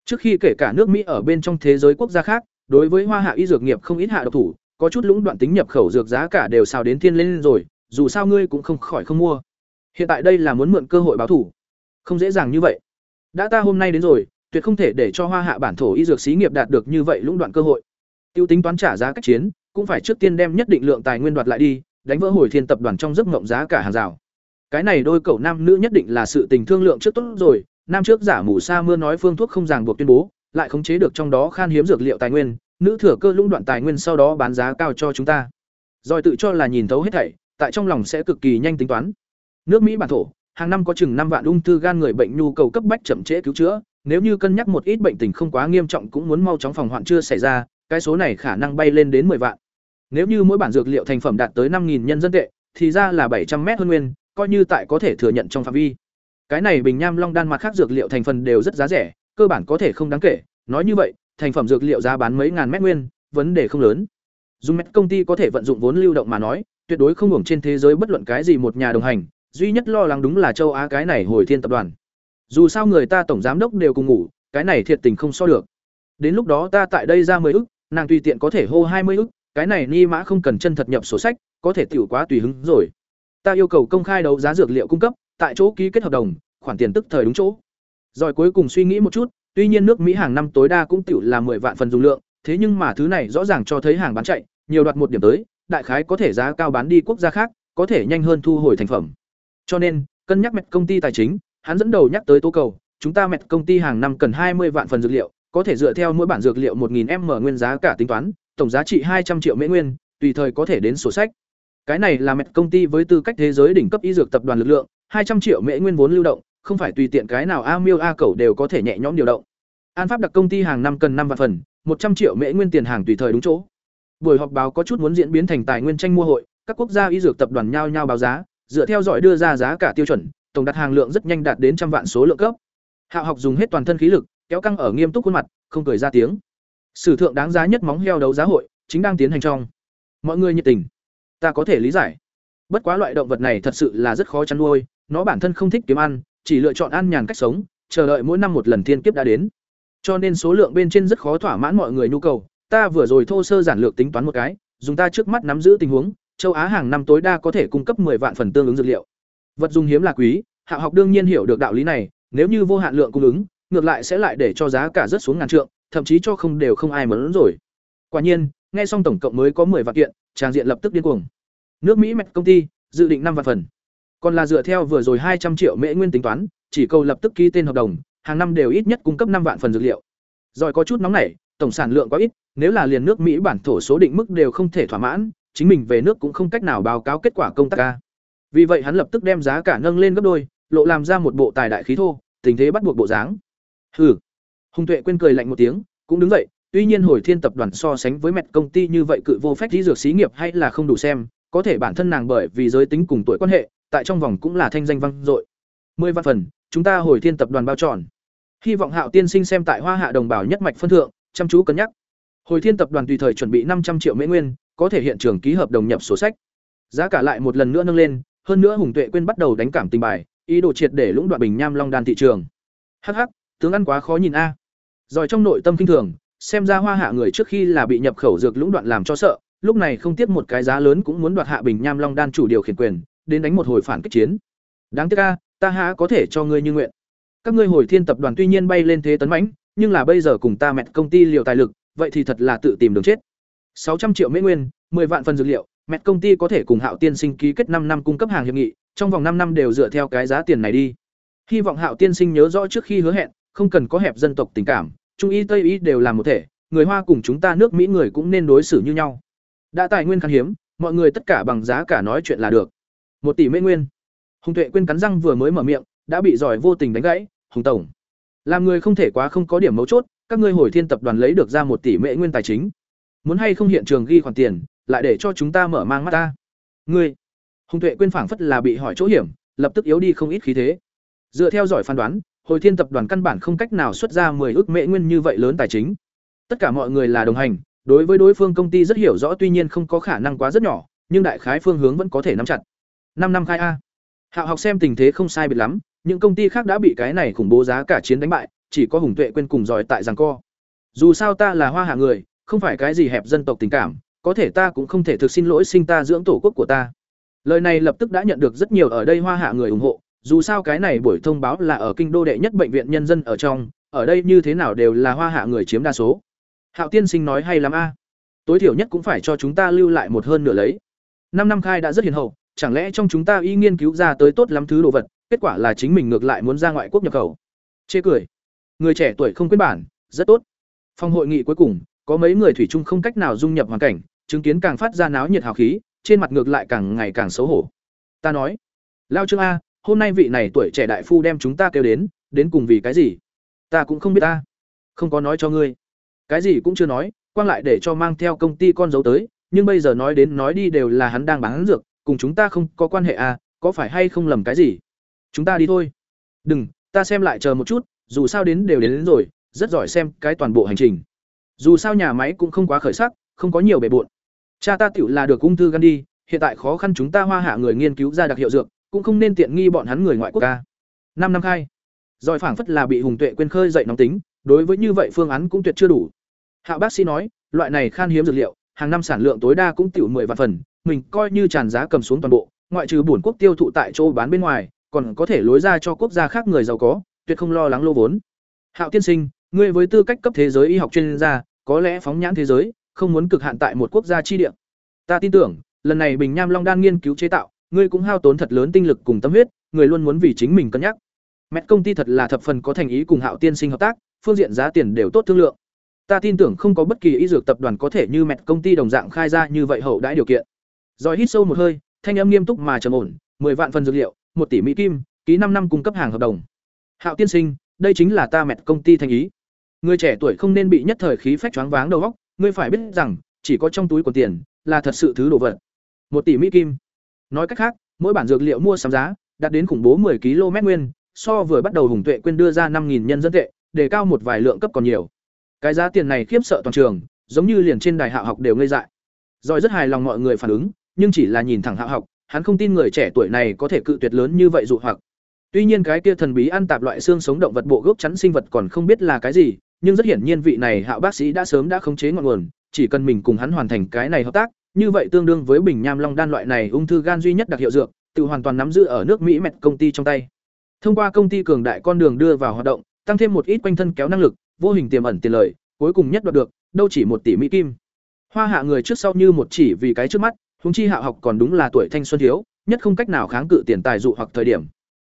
Trước khi kể cả nước mỹ ở bên trong thế giới quốc gia khác, đối với hoa hạ y dược nghiệp không ít hạ độc thủ, có chút lũng đoạn tính nhập khẩu dược giá cả đều xào đến thiên lên rồi, dù sao ngươi cũng không khỏi không mua. Hiện tại đây là muốn mượn cơ hội báo thủ. Không dễ dàng như vậy. Đã ta hôm nay đến rồi tuyệt không thể để cho hoa hạ bản thổ y dược xí nghiệp đạt được như vậy lũng đoạn cơ hội. Tiêu tính toán trả giá cách chiến, cũng phải trước tiên đem nhất định lượng tài nguyên đoạt lại đi, đánh vỡ hồi thiên tập đoàn trong giấc mộng giá cả hàng rào. Cái này đôi cậu nam nữ nhất định là sự tình thương lượng trước tốt rồi nam trước giả mù sa mưa nói phương thuốc không ràng buộc tuyên bố, lại khống chế được trong đó khan hiếm dược liệu tài nguyên, nữ thừa cơ lũng đoạn tài nguyên sau đó bán giá cao cho chúng ta. Rồi tự cho là nhìn thấu hết thảy, tại trong lòng sẽ cực kỳ nhanh tính toán. Nước mỹ bản thổ, hàng năm có chừng năm vạn ung thư gan người bệnh nhu cầu cấp bách chậm trễ cứu chữa nếu như cân nhắc một ít bệnh tình không quá nghiêm trọng cũng muốn mau chóng phòng hoạn chưa xảy ra, cái số này khả năng bay lên đến 10 vạn. Nếu như mỗi bản dược liệu thành phẩm đạt tới 5.000 nhân dân tệ, thì ra là 700 mét hơn nguyên, coi như tại có thể thừa nhận trong phạm vi. Cái này bình nham long đan mặt khác dược liệu thành phần đều rất giá rẻ, cơ bản có thể không đáng kể. Nói như vậy, thành phẩm dược liệu giá bán mấy ngàn mét nguyên, vấn đề không lớn. Dùng mét công ty có thể vận dụng vốn lưu động mà nói, tuyệt đối không hưởng trên thế giới bất luận cái gì một nhà đồng hành. Duy nhất lo lắng đúng là châu á cái này hồi thiên tập đoàn dù sao người ta tổng giám đốc đều cùng ngủ, cái này thiệt tình không so được. Đến lúc đó ta tại đây ra mười ức, nàng tùy tiện có thể hô hai mươi ức, cái này ni mã không cần chân thật nhập sổ sách, có thể tiểu quá tùy hứng rồi. Ta yêu cầu công khai đấu giá dược liệu cung cấp, tại chỗ ký kết hợp đồng, khoản tiền tức thời đúng chỗ. Rồi cuối cùng suy nghĩ một chút, tuy nhiên nước mỹ hàng năm tối đa cũng tiểu là 10 vạn phần dùng lượng, thế nhưng mà thứ này rõ ràng cho thấy hàng bán chạy, nhiều đoạt một điểm tới, đại khái có thể giá cao bán đi quốc gia khác, có thể nhanh hơn thu hồi thành phẩm. Cho nên, cân nhắc mệt công ty tài chính hắn dẫn đầu nhắc tới tố cầu, chúng ta mệt công ty hàng năm cần 20 vạn phần dược liệu, có thể dựa theo mỗi bản dược liệu 1000 m nguyên giá cả tính toán, tổng giá trị 200 triệu mỹ nguyên, tùy thời có thể đến sổ sách. Cái này là mệt công ty với tư cách thế giới đỉnh cấp y dược tập đoàn lực lượng 200 triệu mỹ nguyên vốn lưu động, không phải tùy tiện cái nào a miêu a cẩu đều có thể nhẹ nhõm điều động. An pháp đặc công ty hàng năm cần năm vạn phần, một trăm triệu mễ nguyên tiền hàng tùy thời đúng chỗ. Buổi họp báo có chút muốn diễn biến thành tài nguyên tranh mua hội, các quốc gia y dược tập đoàn nhao nhao báo giá, dựa theo dõi đưa ra giá cả tiêu chuẩn tổng đặt hàng lượng rất nhanh đạt đến trăm vạn số lượng cấp. Hạ học dùng hết toàn thân khí lực, kéo căng ở nghiêm túc khuôn mặt, không cười ra tiếng. Sử thượng đáng giá nhất móng heo đấu giá hội, chính đang tiến hành trong. Mọi người nhiệt tình. Ta có thể lý giải. Bất quá loại động vật này thật sự là rất khó chăn nuôi, nó bản thân không thích kiếm ăn, chỉ lựa chọn ăn nhàn cách sống, chờ đợi mỗi năm một lần thiên kiếp đã đến. Cho nên số lượng bên trên rất khó thỏa mãn mọi người nhu cầu. Ta vừa rồi thô sơ giản lược tính toán một cái, dùng ta trước mắt nắm giữ tình huống, châu á hàng năm tối đa có thể cung cấp 10 vạn phần tương ứng dược liệu vật dùng hiếm là quý, hạ học đương nhiên hiểu được đạo lý này, nếu như vô hạn lượng cung ứng, ngược lại sẽ lại để cho giá cả rất xuống ngàn trượng, thậm chí cho không đều không ai muốn rồi. Quả nhiên, nghe xong tổng cộng mới có 10 vạn kiện, trang diện lập tức điên cuồng. Nước mỹ mạch công ty, dự định năm vạn phần. Còn là dựa theo vừa rồi hai trăm triệu mễ nguyên tính toán, chỉ câu lập tức ký tên hợp đồng, hàng năm đều ít nhất cung cấp năm vạn phần dược liệu. Rồi có chút nóng nảy, tổng sản lượng quá ít, nếu là liền nước mỹ bản thổ số định mức đều không thể thỏa mãn, chính mình về nước cũng không cách nào báo cáo kết quả công tác ca vì vậy hắn lập tức đem giá cả nâng lên gấp đôi lộ làm ra một bộ tài đại khí thô tình thế bắt buộc bộ dáng hừ hùng tuệ quên cười lạnh một tiếng cũng đứng dậy tuy nhiên hồi thiên tập đoàn so sánh với mẹ công ty như vậy cự vô phép lý dược xí nghiệp hay là không đủ xem có thể bản thân nàng bởi vì giới tính cùng tuổi quan hệ tại trong vòng cũng là thanh danh vang dội. Mười văn phần, chúng ta hồi thiên tập đoàn bao tròn. Hy vọng Hạo tiên sinh xem tại Hoa Hạ đồng bào nhất mạch phân thượng, chăm chú cân nhắc. Hồi thiên tập đoàn tùy thời chuẩn bị năm trăm triệu mỹ nguyên, có thể hiện trường ký hợp đồng nhập sổ sách. Giá cả lại một lần nữa nâng lên, hơn nữa Hùng Tuệ quên bắt đầu đánh cảm tình bài, ý đồ triệt để lũng đoạn bình nham long đan thị trường. Hắc hắc, tướng ăn quá khó nhìn a. Rồi trong nội tâm kinh thường, xem ra Hoa Hạ người trước khi là bị nhập khẩu dược lũng đoạn làm cho sợ, lúc này không tiếc một cái giá lớn cũng muốn đoạt hạ bình nham long đan chủ điều khiển quyền, đến đánh một hồi phản kích chiến. Đáng tiếc a, ta há có thể cho ngươi như nguyện. Các ngươi hồi thiên tập đoàn tuy nhiên bay lên thế tấn mãnh, nhưng là bây giờ cùng ta mẹ công ty liều tài lực, vậy thì thật là tự tìm đường chết. Sáu trăm triệu mỹ nguyên, 10 vạn phần dược liệu, mẹ công ty có thể cùng Hạo Tiên Sinh ký kết năm năm cung cấp hàng hiệp nghị, trong vòng năm năm đều dựa theo cái giá tiền này đi. Hy vọng Hạo Tiên Sinh nhớ rõ trước khi hứa hẹn, không cần có hẹp dân tộc tình cảm, trung y tây y đều là một thể, người Hoa cùng chúng ta nước Mỹ người cũng nên đối xử như nhau. Đã tài nguyên khan hiếm, mọi người tất cả bằng giá cả nói chuyện là được. Một tỷ mê nguyên. Hùng Tuệ quên cắn răng vừa mới mở miệng, đã bị giỏi vô tình đánh gãy, "Hùng tổng, làm người không thể quá không có điểm mấu chốt, các ngươi hồi thiên tập đoàn lấy được ra một tỷ mễ nguyên tài chính. Muốn hay không hiện trường ghi khoản tiền, lại để cho chúng ta mở mang mắt ta." Ngươi. Hùng Tuệ quên phảng phất là bị hỏi chỗ hiểm, lập tức yếu đi không ít khí thế. Dựa theo giỏi phán đoán, hồi thiên tập đoàn căn bản không cách nào xuất ra 10 ước mễ nguyên như vậy lớn tài chính. Tất cả mọi người là đồng hành, đối với đối phương công ty rất hiểu rõ tuy nhiên không có khả năng quá rất nhỏ, nhưng đại khái phương hướng vẫn có thể nắm chặt. Năm năm khai a. Hạo học xem tình thế không sai biệt lắm, những công ty khác đã bị cái này khủng bố giá cả chiến đánh bại, chỉ có Hùng Tuệ quên cùng giỏi tại giằng co. Dù sao ta là hoa hạ người, không phải cái gì hẹp dân tộc tình cảm, có thể ta cũng không thể thực xin lỗi sinh ta dưỡng tổ quốc của ta. Lời này lập tức đã nhận được rất nhiều ở đây hoa hạ người ủng hộ, dù sao cái này buổi thông báo là ở kinh đô đệ nhất bệnh viện nhân dân ở trong, ở đây như thế nào đều là hoa hạ người chiếm đa số. Hạo tiên sinh nói hay lắm a. Tối thiểu nhất cũng phải cho chúng ta lưu lại một hơn nửa lấy. Năm năm khai đã rất hiền hậu, chẳng lẽ trong chúng ta y nghiên cứu ra tới tốt lắm thứ đồ vật, kết quả là chính mình ngược lại muốn ra ngoại quốc nhập khẩu. Chê cười. Người trẻ tuổi không quên bản, rất tốt. Phòng hội nghị cuối cùng, có mấy người thủy chung không cách nào dung nhập hoàn cảnh, chứng kiến càng phát ra náo nhiệt hào khí, trên mặt ngược lại càng ngày càng xấu hổ. Ta nói, Lao Trương a, hôm nay vị này tuổi trẻ đại phu đem chúng ta kêu đến, đến cùng vì cái gì? Ta cũng không biết ta. Không có nói cho ngươi. Cái gì cũng chưa nói, quang lại để cho mang theo công ty con dấu tới, nhưng bây giờ nói đến nói đi đều là hắn đang bán dược, cùng chúng ta không có quan hệ à, có phải hay không lầm cái gì? Chúng ta đi thôi. Đừng, ta xem lại chờ một chút, dù sao đến đều đến, đến rồi, rất giỏi xem cái toàn bộ hành trình. Dù sao nhà máy cũng không quá khởi sắc, không có nhiều bề bộn. Cha ta tựu là được ung thư gan đi, hiện tại khó khăn chúng ta hoa hạ người nghiên cứu ra đặc hiệu dược, cũng không nên tiện nghi bọn hắn người ngoại quốc ca. Năm năm khai. giỏi phảng phất là bị Hùng Tuệ quên khơi dậy nóng tính, đối với như vậy phương án cũng tuyệt chưa đủ. hạ bác sĩ nói, loại này khan hiếm dược liệu, hàng năm sản lượng tối đa cũng tiểu 10 vạn phần, mình coi như tràn giá cầm xuống toàn bộ, ngoại trừ bổn quốc tiêu thụ tại chỗ bán bên ngoài, còn có thể lối ra cho quốc gia khác người giàu có, tuyệt không lo lắng lô vốn. Hạo tiên sinh, ngươi với tư cách cấp thế giới y học chuyên gia, có lẽ phóng nhãn thế giới, không muốn cực hạn tại một quốc gia chi địa. Ta tin tưởng, lần này Bình Nham Long đan nghiên cứu chế tạo, ngươi cũng hao tốn thật lớn tinh lực cùng tâm huyết, người luôn muốn vì chính mình cân nhắc. Mẹ công ty thật là thập phần có thành ý cùng Hạo tiên sinh hợp tác, phương diện giá tiền đều tốt thương lượng. Ta tin tưởng không có bất kỳ y dược tập đoàn có thể như mẹ công ty đồng dạng khai ra như vậy hậu đãi điều kiện. Rồi hít sâu một hơi, thanh âm nghiêm túc mà trầm ổn, 10 vạn phần dược liệu, một tỷ mỹ kim, ký năm năm cung cấp hàng hợp đồng. Hạo tiên sinh, đây chính là ta mẹ công ty thành ý. Người trẻ tuổi không nên bị nhất thời khí phách choáng váng đầu óc, ngươi phải biết rằng, chỉ có trong túi của tiền là thật sự thứ đồ vật. Một tỷ mỹ kim. Nói cách khác, mỗi bản dược liệu mua sắm giá đạt đến khủng bố 10 km nguyên, so vừa bắt đầu Hùng Tuệ quên đưa ra 5000 nhân dân tệ, đề cao một vài lượng cấp còn nhiều. Cái giá tiền này khiếp sợ toàn trường, giống như liền trên đài hạ học đều ngây dại. Rồi rất hài lòng mọi người phản ứng, nhưng chỉ là nhìn thẳng hạ học, hắn không tin người trẻ tuổi này có thể cự tuyệt lớn như vậy dụ hoặc. Tuy nhiên cái kia thần bí ăn tạp loại xương sống động vật bộ gốc chắn sinh vật còn không biết là cái gì, nhưng rất hiển nhiên vị này Hạo bác sĩ đã sớm đã khống chế ngọn nguồn, chỉ cần mình cùng hắn hoàn thành cái này hợp tác, như vậy tương đương với bình nham long đan loại này ung thư gan duy nhất đặc hiệu dược, tự hoàn toàn nắm giữ ở nước Mỹ mệt công ty trong tay. Thông qua công ty cường đại con đường đưa vào hoạt động, tăng thêm một ít quanh thân kéo năng lực, vô hình tiềm ẩn tiền lợi, cuối cùng nhất đoạt được, đâu chỉ một tỷ mỹ kim. Hoa hạ người trước sau như một chỉ vì cái trước mắt, huống chi hạ học còn đúng là tuổi thanh xuân thiếu, nhất không cách nào kháng cự tiền tài dụ hoặc thời điểm.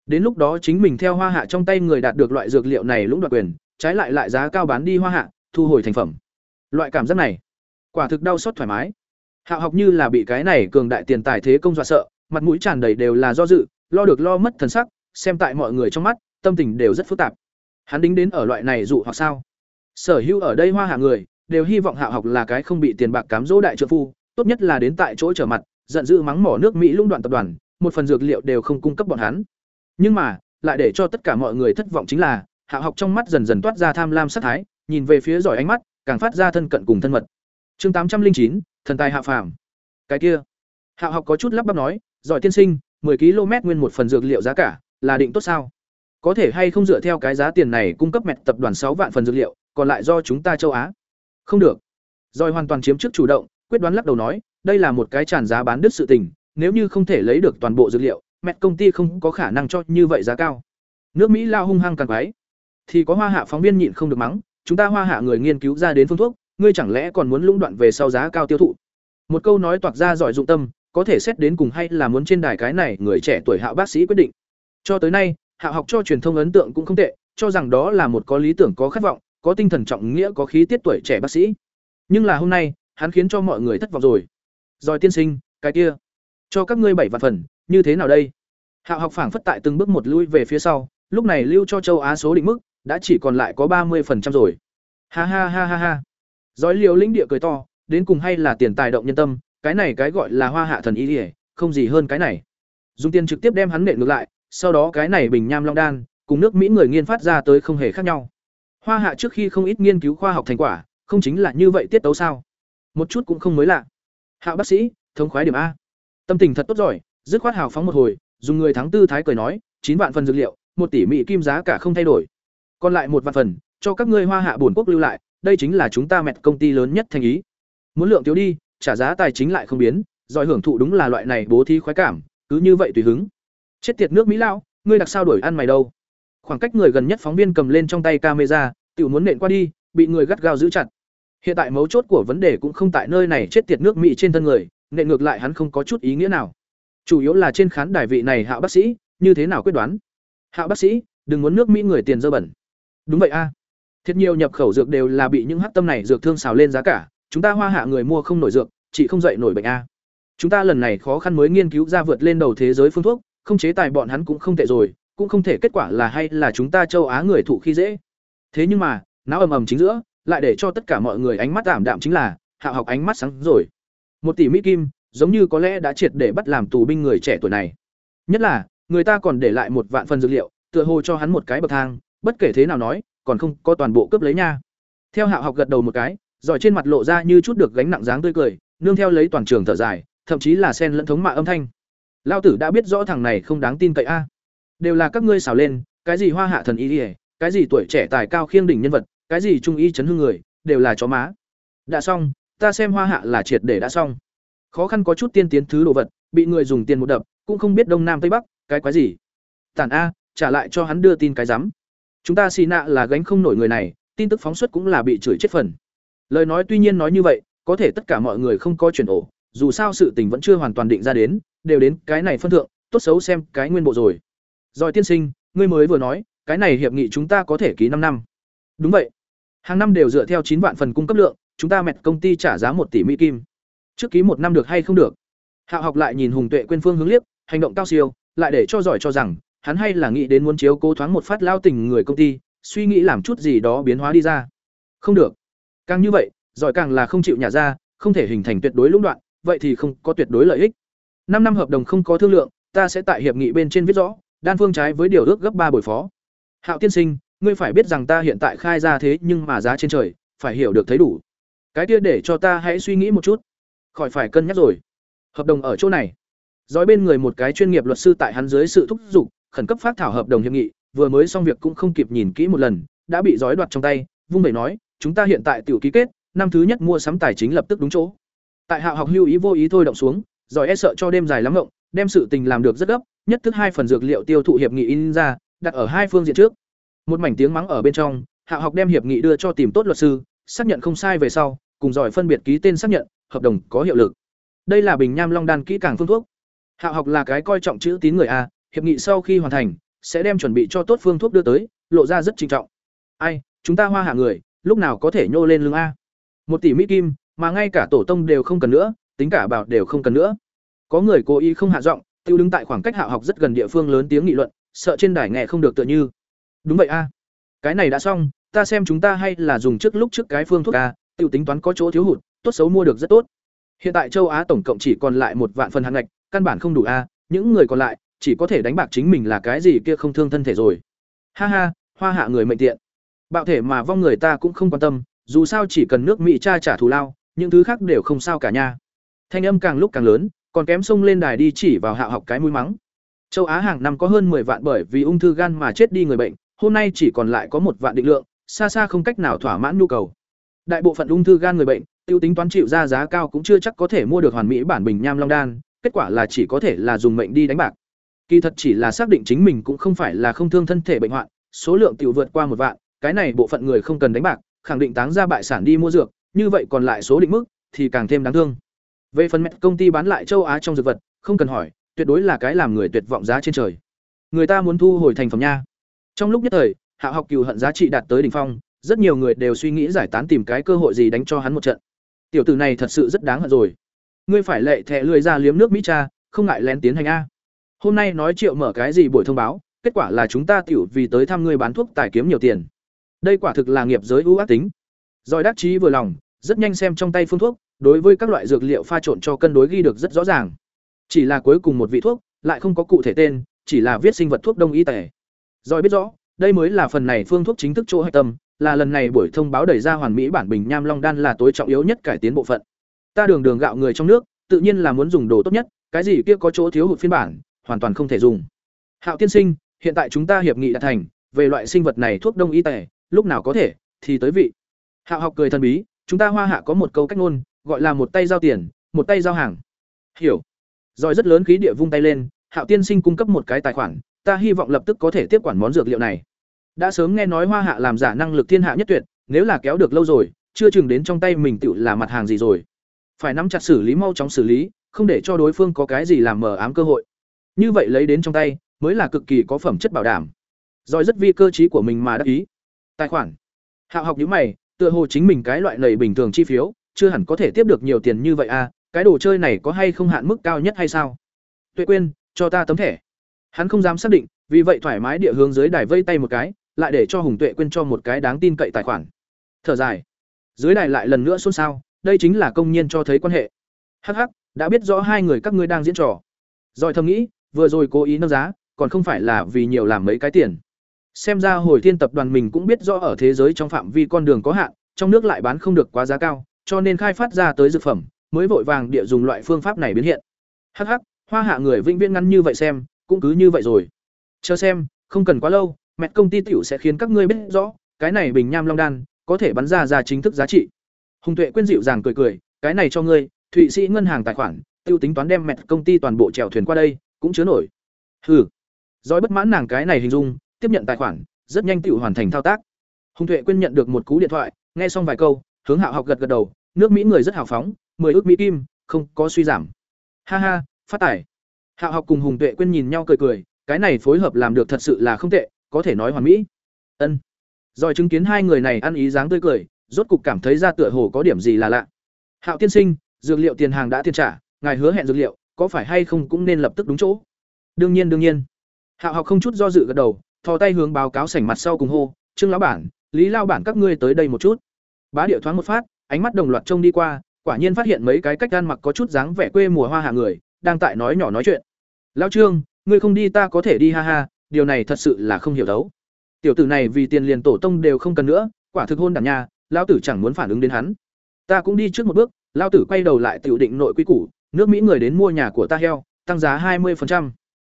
Đến lúc đó chính mình theo hoa hạ trong tay người đạt được loại dược liệu này lũng đoạt quyền, trái lại lại giá cao bán đi hoa hạ, thu hồi thành phẩm. Loại cảm giác này, quả thực đau xót thoải mái. Hạ học như là bị cái này cường đại tiền tài thế công dọa sợ, mặt mũi tràn đầy đều là do dự, lo được lo mất thần sắc, xem tại mọi người trong mắt, tâm tình đều rất phức tạp. Hắn đính đến ở loại này dụ hoặc sao? Sở hữu ở đây hoa hạ người, đều hy vọng Hạ học là cái không bị tiền bạc cám dỗ đại trợ phu, tốt nhất là đến tại chỗ trở mặt, giận dữ mắng mỏ nước Mỹ lũng đoạn tập đoàn, một phần dược liệu đều không cung cấp bọn hắn. Nhưng mà, lại để cho tất cả mọi người thất vọng chính là, Hạ học trong mắt dần dần toát ra tham lam sát thái, nhìn về phía giỏi ánh mắt, càng phát ra thân cận cùng thân mật. Chương tám trăm linh chín thần tài hạ phàm. Cái kia, Hạ học có chút lắp bắp nói, giỏi tiên sinh, 10 km nguyên một phần dược liệu giá cả, là định tốt sao? Có thể hay không dựa theo cái giá tiền này cung cấp mẹt tập đoàn sáu vạn phần dược liệu, còn lại do chúng ta châu Á. Không được. Rồi hoàn toàn chiếm trước chủ động, quyết đoán lắc đầu nói, đây là một cái tràn giá bán đứt sự tình, nếu như không thể lấy được toàn bộ dược liệu, mẹ công ty không có khả năng cho như vậy giá cao. Nước Mỹ lao hung hăng càng quái. Thì có Hoa Hạ phóng viên nhịn không được mắng, chúng ta Hoa Hạ người nghiên cứu ra đến phương thuốc, ngươi chẳng lẽ còn muốn lũng đoạn về sau giá cao tiêu thụ? Một câu nói toạc ra giỏi dụng tâm, có thể xét đến cùng hay là muốn trên đài cái này người trẻ tuổi Hạ bác sĩ quyết định. Cho tới nay, Hạ học cho truyền thông ấn tượng cũng không tệ, cho rằng đó là một có lý tưởng có khát vọng, có tinh thần trọng nghĩa có khí tiết tuổi trẻ bác sĩ. Nhưng là hôm nay, hắn khiến cho mọi người thất vọng rồi. giỏi tiên sinh, cái kia, cho các ngươi bảy vạn phần, như thế nào đây? hạ học phảng phất tại từng bước một lui về phía sau, lúc này lưu cho châu Á số định mức đã chỉ còn lại có ba 30% rồi. Ha ha ha ha ha. Giói liều lĩnh địa cười to, đến cùng hay là tiền tài động nhân tâm, cái này cái gọi là hoa hạ thần y liễu, không gì hơn cái này. Dùng tiền trực tiếp đem hắn nện ngược lại, sau đó cái này bình nham long đan, cùng nước Mỹ người nghiên phát ra tới không hề khác nhau. Hoa hạ trước khi không ít nghiên cứu khoa học thành quả, không chính là như vậy tiết tấu sao? Một chút cũng không mới lạ. Hạ bác sĩ, thống khoái điểm a. Tâm tình thật tốt giỏi, dứt khoát hào phóng một hồi, dùng người tháng tư thái cười nói, chín vạn phần dược liệu, một tỷ mỹ kim giá cả không thay đổi. Còn lại một vạn phần, cho các ngươi Hoa Hạ bổn quốc lưu lại, đây chính là chúng ta mệt công ty lớn nhất thành ý. Muốn lượng thiếu đi, trả giá tài chính lại không biến, giỏi hưởng thụ đúng là loại này bố thí khoái cảm, cứ như vậy tùy hứng. Chết tiệt nước Mỹ lão, ngươi đặc sao đổi ăn mày đâu? Khoảng cách người gần nhất phóng viên cầm lên trong tay camera, tiểu muốn nện qua đi, bị người gắt gao giữ chặt. Hiện tại mấu chốt của vấn đề cũng không tại nơi này chết tiệt nước Mỹ trên thân người, nện ngược lại hắn không có chút ý nghĩa nào. Chủ yếu là trên khán đài vị này Hạo bác sĩ, như thế nào quyết đoán? Hạo bác sĩ, đừng muốn nước Mỹ người tiền dơ bẩn. Đúng vậy a. À. Thiệt nhiều nhập khẩu dược đều là bị những hắc tâm này dược thương xào lên giá cả, chúng ta hoa hạ người mua không nổi dược, chỉ không dậy nổi bệnh a. Chúng ta lần này khó khăn mới nghiên cứu ra vượt lên đầu thế giới phương thuốc, không chế tài bọn hắn cũng không tệ rồi, cũng không thể kết quả là hay là chúng ta châu Á người thụ khi dễ. Thế nhưng mà, não ầm ầm chính giữa, lại để cho tất cả mọi người ánh mắt ảm đạm chính là, hạ học ánh mắt sáng rồi. Một tỷ mỹ kim, giống như có lẽ đã triệt để bắt làm tù binh người trẻ tuổi này. Nhất là, người ta còn để lại một vạn phần dược liệu, tựa hồ cho hắn một cái bậc thang, bất kể thế nào nói, còn không có toàn bộ cướp lấy nha. Theo Hạo học gật đầu một cái, rồi trên mặt lộ ra như chút được gánh nặng dáng tươi cười, nương theo lấy toàn trường thở dài, thậm chí là sen lẫn thống mạ âm thanh. Lao tử đã biết rõ thằng này không đáng tin cậy a. Đều là các ngươi xảo lên, cái gì hoa hạ thần y, cái gì tuổi trẻ tài cao khiêng đỉnh nhân vật, cái gì trung y chấn hương người, đều là chó má. Đã xong, ta xem hoa hạ là triệt để đã xong. Khó khăn có chút tiên tiến thứ đồ vật, bị người dùng tiền một đập, cũng không biết đông nam tây bắc, cái quái gì. Tản a, trả lại cho hắn đưa tin cái rắm. Chúng ta xì nạ là gánh không nổi người này, tin tức phóng xuất cũng là bị chửi chết phần. Lời nói tuy nhiên nói như vậy, có thể tất cả mọi người không có chuyển ổ, dù sao sự tình vẫn chưa hoàn toàn định ra đến, đều đến cái này phân thượng, tốt xấu xem cái nguyên bộ rồi. Rồi tiên sinh, ngươi mới vừa nói, cái này hiệp nghị chúng ta có thể ký năm năm. Đúng vậy. Hàng năm đều dựa theo chín vạn phần cung cấp lượng, chúng ta mệt công ty trả giá một tỷ mỹ kim. Trước ký một năm được hay không được? Hạo học lại nhìn Hùng Tuệ quên phương hướng liếc, hành động cao siêu, lại để cho giỏi cho rằng, hắn hay là nghĩ đến muốn chiếu cố thoáng một phát lao tình người công ty, suy nghĩ làm chút gì đó biến hóa đi ra. Không được. Càng như vậy, giỏi càng là không chịu nhả ra, không thể hình thành tuyệt đối lũng đoạn, vậy thì không có tuyệt đối lợi ích. Năm năm hợp đồng không có thương lượng, ta sẽ tại hiệp nghị bên trên viết rõ, đan phương trái với điều ước gấp ba bồi phó. Hạo tiên sinh, ngươi phải biết rằng ta hiện tại khai ra thế nhưng mà giá trên trời, phải hiểu được thấy đủ. Cái kia để cho ta hãy suy nghĩ một chút. Khỏi phải cân nhắc rồi. Hợp đồng ở chỗ này. Dõi bên người một cái chuyên nghiệp luật sư tại hắn dưới sự thúc giục, khẩn cấp phát thảo hợp đồng hiệp nghị, vừa mới xong việc cũng không kịp nhìn kỹ một lần, đã bị giói đoạt trong tay, vung bẩy nói, chúng ta hiện tại tiểu ký kết, năm thứ nhất mua sắm tài chính lập tức đúng chỗ. Tại Hạo học hưu ý vô ý thôi động xuống, giỏi e sợ cho đêm dài lắm ngộng, đem sự tình làm được rất gấp, nhất thức hai phần dược liệu tiêu thụ hiệp nghị in ra, đặt ở hai phương diện trước. Một mảnh tiếng mắng ở bên trong, Hạo học đem hiệp nghị đưa cho tìm tốt luật sư, xác nhận không sai về sau, cùng giỏi phân biệt ký tên xác nhận, hợp đồng có hiệu lực. Đây là bình nham long đan kỹ càng phương thuốc. Hạo học là cái coi trọng chữ tín người a, hiệp nghị sau khi hoàn thành, sẽ đem chuẩn bị cho tốt phương thuốc đưa tới, lộ ra rất trinh trọng. Ai, chúng ta hoa hạ người, lúc nào có thể nhô lên lưng a? Một tỷ mỹ kim, mà ngay cả tổ tông đều không cần nữa, tính cả bảo đều không cần nữa. Có người cố ý không hạ giọng, tiêu đứng tại khoảng cách hạ học rất gần địa phương lớn tiếng nghị luận, sợ trên đài nghe không được tựa như. Đúng vậy a. Cái này đã xong, ta xem chúng ta hay là dùng trước lúc trước cái phương thuốc a, tiêu tính toán có chỗ thiếu hụt, tốt xấu mua được rất tốt. Hiện tại châu Á tổng cộng chỉ còn lại một vạn phần hàng ngạch, căn bản không đủ a, những người còn lại chỉ có thể đánh bạc chính mình là cái gì kia không thương thân thể rồi. Ha ha, hoa hạ người mệnh tiện. Bạo thể mà vong người ta cũng không quan tâm, dù sao chỉ cần nước Mỹ cha trả thù lao, những thứ khác đều không sao cả nha. Thanh âm càng lúc càng lớn, còn kém sông lên đài đi chỉ vào hạ học cái mũi mắng. Châu Á hàng năm có hơn 10 vạn bởi vì ung thư gan mà chết đi người bệnh, hôm nay chỉ còn lại có một vạn định lượng, xa xa không cách nào thỏa mãn nhu cầu. Đại bộ phận ung thư gan người bệnh, tiêu tính toán chịu ra giá cao cũng chưa chắc có thể mua được hoàn mỹ bản bình nham long đan, kết quả là chỉ có thể là dùng mệnh đi đánh bạc. Kỳ thật chỉ là xác định chính mình cũng không phải là không thương thân thể bệnh hoạn, số lượng tiểu vượt qua một vạn, cái này bộ phận người không cần đánh bạc, khẳng định táng ra bại sản đi mua dược, như vậy còn lại số định mức thì càng thêm đáng thương. Về phần mẹ công ty bán lại châu Á trong dược vật, không cần hỏi, tuyệt đối là cái làm người tuyệt vọng giá trên trời. Người ta muốn thu hồi thành phẩm nha. Trong lúc nhất thời, hạ học cừu hận giá trị đạt tới đỉnh phong, rất nhiều người đều suy nghĩ giải tán tìm cái cơ hội gì đánh cho hắn một trận tiểu tử này thật sự rất đáng hận rồi ngươi phải lệ thẻ lười ra liếm nước mỹ cha không ngại lén tiến hành a hôm nay nói triệu mở cái gì buổi thông báo, kết quả là chúng ta tiểu vì tới thăm ngươi bán thuốc tài kiếm nhiều tiền. Đây quả thực là nghiệp giới ưu ác tính. Rồi đắc chí vừa lòng, rất nhanh xem trong tay phương thuốc, đối với các loại dược liệu pha trộn cho cân đối ghi được rất rõ ràng. Chỉ là cuối cùng một vị thuốc, lại không có cụ thể tên, chỉ là viết sinh vật thuốc đông y tể rồi biết rõ, đây mới là phần này phương thuốc chính thức chỗ hạch tâm, là lần này buổi thông báo đẩy ra hoàn mỹ bản bình nham long đan là tối trọng yếu nhất cải tiến bộ phận. Ta đường đường gạo người trong nước, tự nhiên là muốn dùng đồ tốt nhất, cái gì kia có chỗ thiếu hụt phiên bản hoàn toàn không thể dùng. Hạo tiên sinh, hiện tại chúng ta hiệp nghị đã thành, về loại sinh vật này thuốc đông y tể lúc nào có thể, thì tới vị. Hạo học cười thần bí, chúng ta hoa hạ có một câu cách ngôn, gọi là một tay giao tiền, một tay giao hàng. Hiểu. Rồi rất lớn khí địa vung tay lên, hạo tiên sinh cung cấp một cái tài khoản, ta hy vọng lập tức có thể tiếp quản món dược liệu này. Đã sớm nghe nói hoa hạ làm giả năng lực thiên hạ nhất tuyệt, nếu là kéo được lâu rồi, chưa chừng đến trong tay mình tựu là mặt hàng gì rồi. Phải nắm chặt xử lý, mau chóng xử lý, không để cho đối phương có cái gì làm mờ ám cơ hội như vậy lấy đến trong tay, mới là cực kỳ có phẩm chất bảo đảm. Rồi rất vi cơ trí của mình mà đắc ý. Tài khoản. Hạo học những mày, tựa hồ chính mình cái loại lầy bình thường chi phiếu, chưa hẳn có thể tiếp được nhiều tiền như vậy à cái đồ chơi này có hay không hạn mức cao nhất hay sao? Tuệ quên cho ta tấm thẻ. Hắn không dám xác định, vì vậy thoải mái địa hướng dưới đài vây tay một cái, lại để cho hùng tuệ quên cho một cái đáng tin cậy tài khoản. Thở dài. Dưới đài lại lần nữa xôn xao, đây chính là công nhân cho thấy quan hệ. Hắc hắc, đã biết rõ hai người các ngươi đang diễn trò. Rồi thầm nghĩ vừa rồi cố ý nâng giá, còn không phải là vì nhiều làm mấy cái tiền. Xem ra hồi thiên tập đoàn mình cũng biết rõ ở thế giới trong phạm vi con đường có hạn, trong nước lại bán không được quá giá cao, cho nên khai phát ra tới dược phẩm, mới vội vàng địa dùng loại phương pháp này biến hiện. Hắc hắc, hoa hạ người vĩnh viễn ngắn như vậy xem, cũng cứ như vậy rồi. Chờ xem, không cần quá lâu mẹ công ty tiểu sẽ khiến các ngươi biết rõ, cái này bình nham long đan, có thể bắn ra ra chính thức giá trị. Hùng tuệ quyên dịu dàng cười cười, cái này cho ngươi, thụy sĩ ngân hàng tài khoản, tiêu tính toán đem mẹ công ty toàn bộ chèo thuyền qua đây cũng chứa nổi. Hừ. Dõi bất mãn nàng cái này hình dung, tiếp nhận tài khoản, rất nhanh tự hoàn thành thao tác. Hùng tuệ quyên nhận được một cú điện thoại, nghe xong vài câu, hướng hạo học gật gật đầu, nước mỹ người rất hào phóng, mười ước mỹ kim, không có suy giảm. Ha ha, phát tài. Hạo học cùng hùng tuệ quyên nhìn nhau cười cười, cái này phối hợp làm được thật sự là không tệ, có thể nói hoàn mỹ. Ân. Rồi chứng kiến hai người này ăn ý dáng tươi cười, rốt cục cảm thấy ra tựa hồ có điểm gì là lạ. Hạo tiên sinh, dược liệu tiền hàng đã tiền trả, ngài hứa hẹn dược liệu có phải hay không cũng nên lập tức đúng chỗ? Đương nhiên đương nhiên. Hạo học không chút do dự gật đầu, thò tay hướng báo cáo sảnh mặt sau cùng hô, trương lão bản, lý lao bản các ngươi tới đây một chút. Bá điệu thoáng một phát, ánh mắt đồng loạt trông đi qua, quả nhiên phát hiện mấy cái cách gan mặc có chút dáng vẻ quê mùa hoa hạ người, đang tại nói nhỏ nói chuyện. Lao trương, ngươi không đi ta có thể đi ha ha, điều này thật sự là không hiểu đấu tiểu tử này vì tiền liền tổ tông đều không cần nữa, quả thực hôn đàn nhà lao tử chẳng muốn phản ứng đến hắn. Ta cũng đi trước một bước. Lao tử quay đầu lại tiểu định nội quy củ nước mỹ người đến mua nhà của ta heo, tăng giá hai 20%.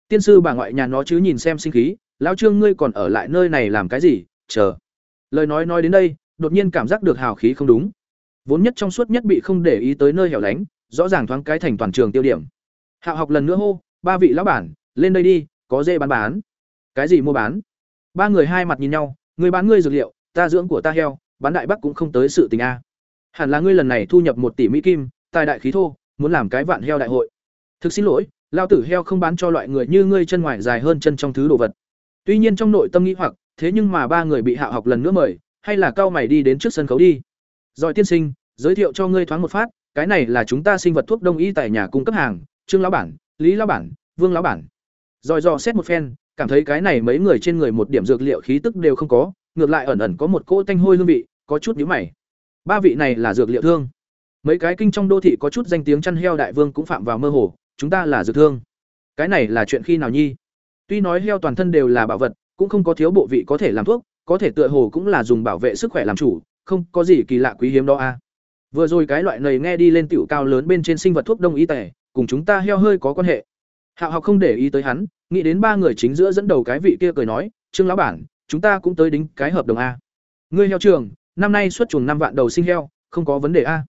tiên sư bà ngoại nhà nó chứ nhìn xem sinh khí, lão trương, ngươi còn ở lại nơi này làm cái gì? Chờ. Lời nói nói đến đây, đột nhiên cảm giác được hào khí không đúng. Vốn nhất trong suốt nhất bị không để ý tới nơi hẻo lánh, rõ ràng thoáng cái thành toàn trường tiêu điểm. Hạo học lần nữa hô, ba vị lão bản, lên đây đi, có dê bán bán. Cái gì mua bán? Ba người hai mặt nhìn nhau người bán ngươi dược liệu, ta dưỡng của ta heo, bán đại bắc cũng không tới sự tình a. Hẳn là ngươi lần này thu nhập một tỷ mỹ kim, tài đại khí thô muốn làm cái vạn heo đại hội. Thực xin lỗi, lao tử heo không bán cho loại người như ngươi chân ngoài dài hơn chân trong thứ đồ vật. Tuy nhiên trong nội tâm nghĩ hoặc, thế nhưng mà ba người bị hạ học lần nữa mời, hay là cao mày đi đến trước sân khấu đi. Rồi tiên sinh, giới thiệu cho ngươi thoáng một phát, cái này là chúng ta sinh vật thuốc đông y tại nhà cung cấp hàng, trương lão bản, lý lão bản, vương lão bản. Rồi dò xét một phen, cảm thấy cái này mấy người trên người một điểm dược liệu khí tức đều không có, ngược lại ẩn ẩn có một cỗ tanh hôi hương vị, có chút nhíu mày. Ba vị này là dược liệu thương mấy cái kinh trong đô thị có chút danh tiếng chăn heo đại vương cũng phạm vào mơ hồ, chúng ta là dược thương. Cái này là chuyện khi nào nhi? Tuy nói heo toàn thân đều là bảo vật, cũng không có thiếu bộ vị có thể làm thuốc, có thể tựa hồ cũng là dùng bảo vệ sức khỏe làm chủ, không có gì kỳ lạ quý hiếm đó a. Vừa rồi cái loại này nghe đi lên tiểu cao lớn bên trên sinh vật thuốc đông y tẻ, cùng chúng ta heo hơi có quan hệ. Hạo học không để ý tới hắn, nghĩ đến ba người chính giữa dẫn đầu cái vị kia cười nói, trương lão bản, chúng ta cũng tới đính cái hợp đồng a. Ngươi heo trường, năm nay xuất chuồng năm vạn đầu sinh heo, không có vấn đề a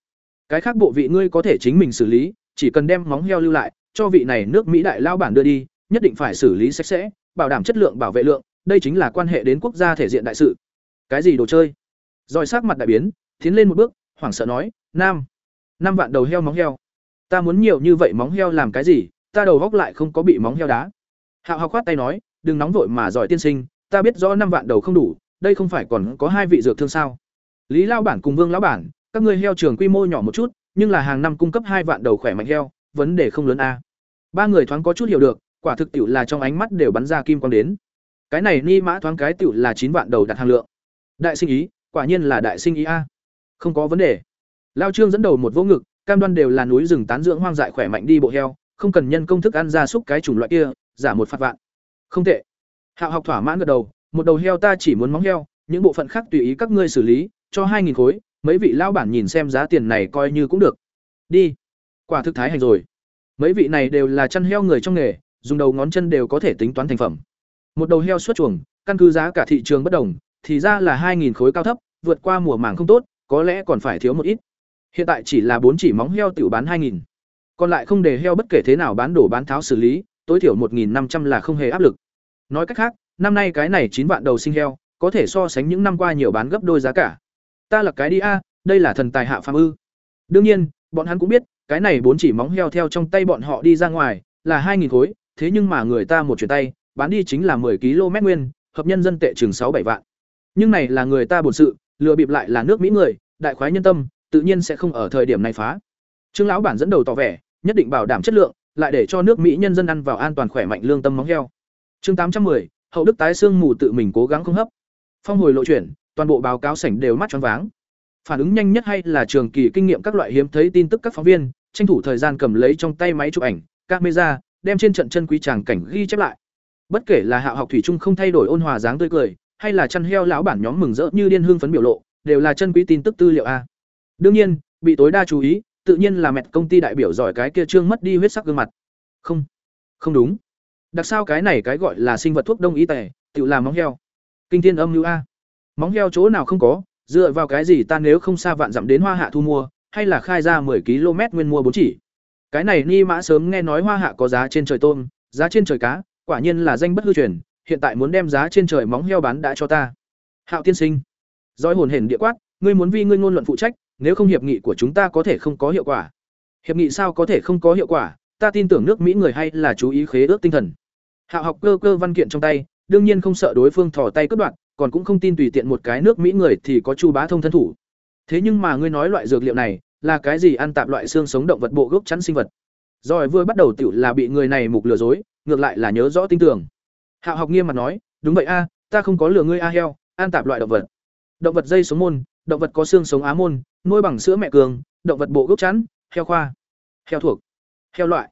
cái khác bộ vị ngươi có thể chính mình xử lý, chỉ cần đem móng heo lưu lại, cho vị này nước mỹ đại lao bản đưa đi, nhất định phải xử lý sạch sẽ, bảo đảm chất lượng, bảo vệ lượng, đây chính là quan hệ đến quốc gia thể diện đại sự. Cái gì đồ chơi? Rồi sắc mặt đại biến, tiến lên một bước, hoảng sợ nói, nam, năm vạn đầu heo móng heo. Ta muốn nhiều như vậy móng heo làm cái gì? Ta đầu góc lại không có bị móng heo đá. Hạo hào khoát tay nói, đừng nóng vội mà giỏi tiên sinh, ta biết rõ năm vạn đầu không đủ, đây không phải còn có hai vị dược thương sao? Lý lao bản cùng vương lão bản các ngươi heo trường quy mô nhỏ một chút, nhưng là hàng năm cung cấp hai vạn đầu khỏe mạnh heo, vấn đề không lớn a. Ba người thoáng có chút hiểu được, quả thực tiểu là trong ánh mắt đều bắn ra kim quang đến. Cái này ni mã thoáng cái tiểu là chín vạn đầu đặt hàng lượng. Đại sinh ý, quả nhiên là đại sinh ý a. Không có vấn đề. Lao trương dẫn đầu một vỗ ngực, cam đoan đều là núi rừng tán dưỡng hoang dại khỏe mạnh đi bộ heo, không cần nhân công thức ăn ra súc cái chủng loại kia, giả một phạt vạn. Không tệ. Hạo học thỏa mãn gật đầu, một đầu heo ta chỉ muốn móng heo, những bộ phận khác tùy ý các ngươi xử lý, cho hai nghìn khối mấy vị lão bản nhìn xem giá tiền này coi như cũng được. Đi. Quả thực thái hành rồi. Mấy vị này đều là chăn heo người trong nghề, dùng đầu ngón chân đều có thể tính toán thành phẩm. Một đầu heo xuất chuồng, căn cứ giá cả thị trường bất đồng, thì ra là hai nghìn khối cao thấp, vượt qua mùa màng không tốt, có lẽ còn phải thiếu một ít. Hiện tại chỉ là bốn chỉ móng heo tiểu bán hai nghìn. Còn lại không để heo bất kể thế nào bán đổ bán tháo xử lý, tối thiểu một nghìn năm trăm là không hề áp lực. Nói cách khác, năm nay cái này chín vạn đầu sinh heo, có thể so sánh những năm qua nhiều bán gấp đôi giá cả ta là cái đi a đây là thần tài hạ phàm ư. Đương nhiên bọn hắn cũng biết cái này bốn chỉ móng heo theo trong tay bọn họ đi ra ngoài là hai nghìn khối thế nhưng mà người ta một chuyển tay bán đi chính là 10 km nguyên hợp nhân dân tệ chừng sáu bảy vạn. Nhưng này là người ta bổn sự lừa bịp lại là nước mỹ người đại khoái nhân tâm tự nhiên sẽ không ở thời điểm này phá. Trương lão bản dẫn đầu tỏ vẻ nhất định bảo đảm chất lượng lại để cho nước mỹ nhân dân ăn vào an toàn khỏe mạnh lương tâm móng heo. Chương tám trăm 810, hậu đức tái xương mù tự mình cố gắng không hấp. Phong hồi lộ chuyển toàn bộ báo cáo sảnh đều mắt choáng váng. Phản ứng nhanh nhất hay là trường kỳ kinh nghiệm các loại hiếm thấy tin tức các phóng viên, tranh thủ thời gian cầm lấy trong tay máy chụp ảnh, camera, đem trên trận chân quý tràng cảnh ghi chép lại. Bất kể là hạ học thủy trung không thay đổi ôn hòa dáng tươi cười, hay là chăn heo lão bản nhóm mừng rỡ như điên hương phấn biểu lộ, đều là chân quý tin tức tư liệu a. Đương nhiên, bị tối đa chú ý, tự nhiên là mẹ công ty đại biểu giỏi cái kia trương mất đi huyết sắc gương mặt. Không không đúng. Đặc sao cái này cái gọi là sinh vật thuốc đông y tề tự làm móng heo. Kinh thiên âm lưu a móng heo chỗ nào không có, dựa vào cái gì ta nếu không xa vạn dặm đến hoa hạ thu mua, hay là khai ra 10 km nguyên mua bốn chỉ? Cái này ni mã sớm nghe nói hoa hạ có giá trên trời tôm, giá trên trời cá, quả nhiên là danh bất hư truyền, hiện tại muốn đem giá trên trời móng heo bán đã cho ta. Hạo tiên sinh. Dõi hồn hển địa quát, ngươi muốn vi ngươi ngôn luận phụ trách, nếu không hiệp nghị của chúng ta có thể không có hiệu quả. Hiệp nghị sao có thể không có hiệu quả, ta tin tưởng nước mỹ người hay là chú ý khế ước tinh thần. Hạo học cơ cơ văn kiện trong tay, đương nhiên không sợ đối phương thò tay cướp đoạt còn cũng không tin tùy tiện một cái nước mỹ người thì có chu bá thông thân thủ. Thế nhưng mà ngươi nói loại dược liệu này, là cái gì ăn tạp loại xương sống động vật bộ gốc chắn sinh vật? Rồi vừa bắt đầu tiểu là bị người này mục lừa dối, ngược lại là nhớ rõ tin tưởng. Hạo học nghiêm mặt nói, đúng vậy a, ta không có lừa ngươi a heo, ăn tạp loại động vật. Động vật dây sống môn, động vật có xương sống á môn, nuôi bằng sữa mẹ cường, động vật bộ gốc chắn, heo khoa, heo thuộc, heo loại.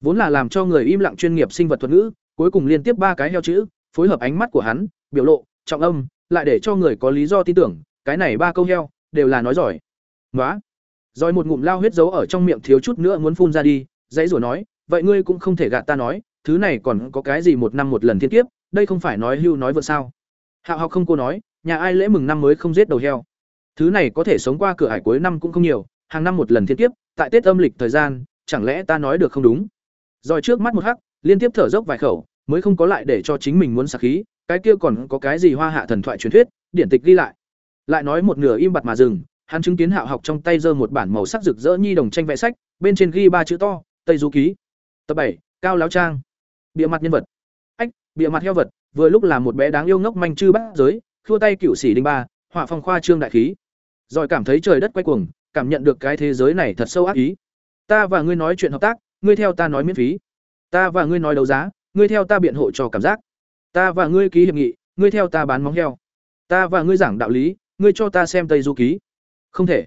Vốn là làm cho người im lặng chuyên nghiệp sinh vật thuật ngữ, cuối cùng liên tiếp ba cái heo chữ, phối hợp ánh mắt của hắn, biểu lộ trọng âm, lại để cho người có lý do tin tưởng, cái này ba câu heo, đều là nói giỏi. Ngoá. rồi một ngụm lao huyết giấu ở trong miệng thiếu chút nữa muốn phun ra đi, dãy rủa nói, vậy ngươi cũng không thể gạt ta nói, thứ này còn có cái gì một năm một lần thiên kiếp, đây không phải nói hưu nói vừa sao? Hạo học không cô nói, nhà ai lễ mừng năm mới không giết đầu heo? Thứ này có thể sống qua cửa hải cuối năm cũng không nhiều, hàng năm một lần thiên kiếp, tại tết âm lịch thời gian, chẳng lẽ ta nói được không đúng? Rồi trước mắt một hắc, liên tiếp thở dốc vài khẩu, mới không có lại để cho chính mình muốn sạc khí cái kia còn có cái gì hoa hạ thần thoại truyền thuyết, điển tịch ghi lại. Lại nói một nửa im bặt mà dừng, hắn chứng kiến hạo học trong tay giơ một bản màu sắc rực rỡ nhi đồng tranh vẽ sách, bên trên ghi ba chữ to, tây du ký. Tập bảy, cao láo trang. Bịa mặt nhân vật. Ách, bịa mặt heo vật, vừa lúc là một bé đáng yêu ngốc manh chư bát giới, khua tay cựu sĩ đinh ba, họa phong khoa trương đại khí. Rồi cảm thấy trời đất quay cuồng, cảm nhận được cái thế giới này thật sâu ác ý. Ta và ngươi nói chuyện hợp tác, ngươi theo ta nói miễn phí. Ta và ngươi nói đấu giá, ngươi theo ta biện hộ cho cảm giác ta và ngươi ký hiệp nghị, ngươi theo ta bán móng heo. Ta và ngươi giảng đạo lý, ngươi cho ta xem tây du ký. Không thể.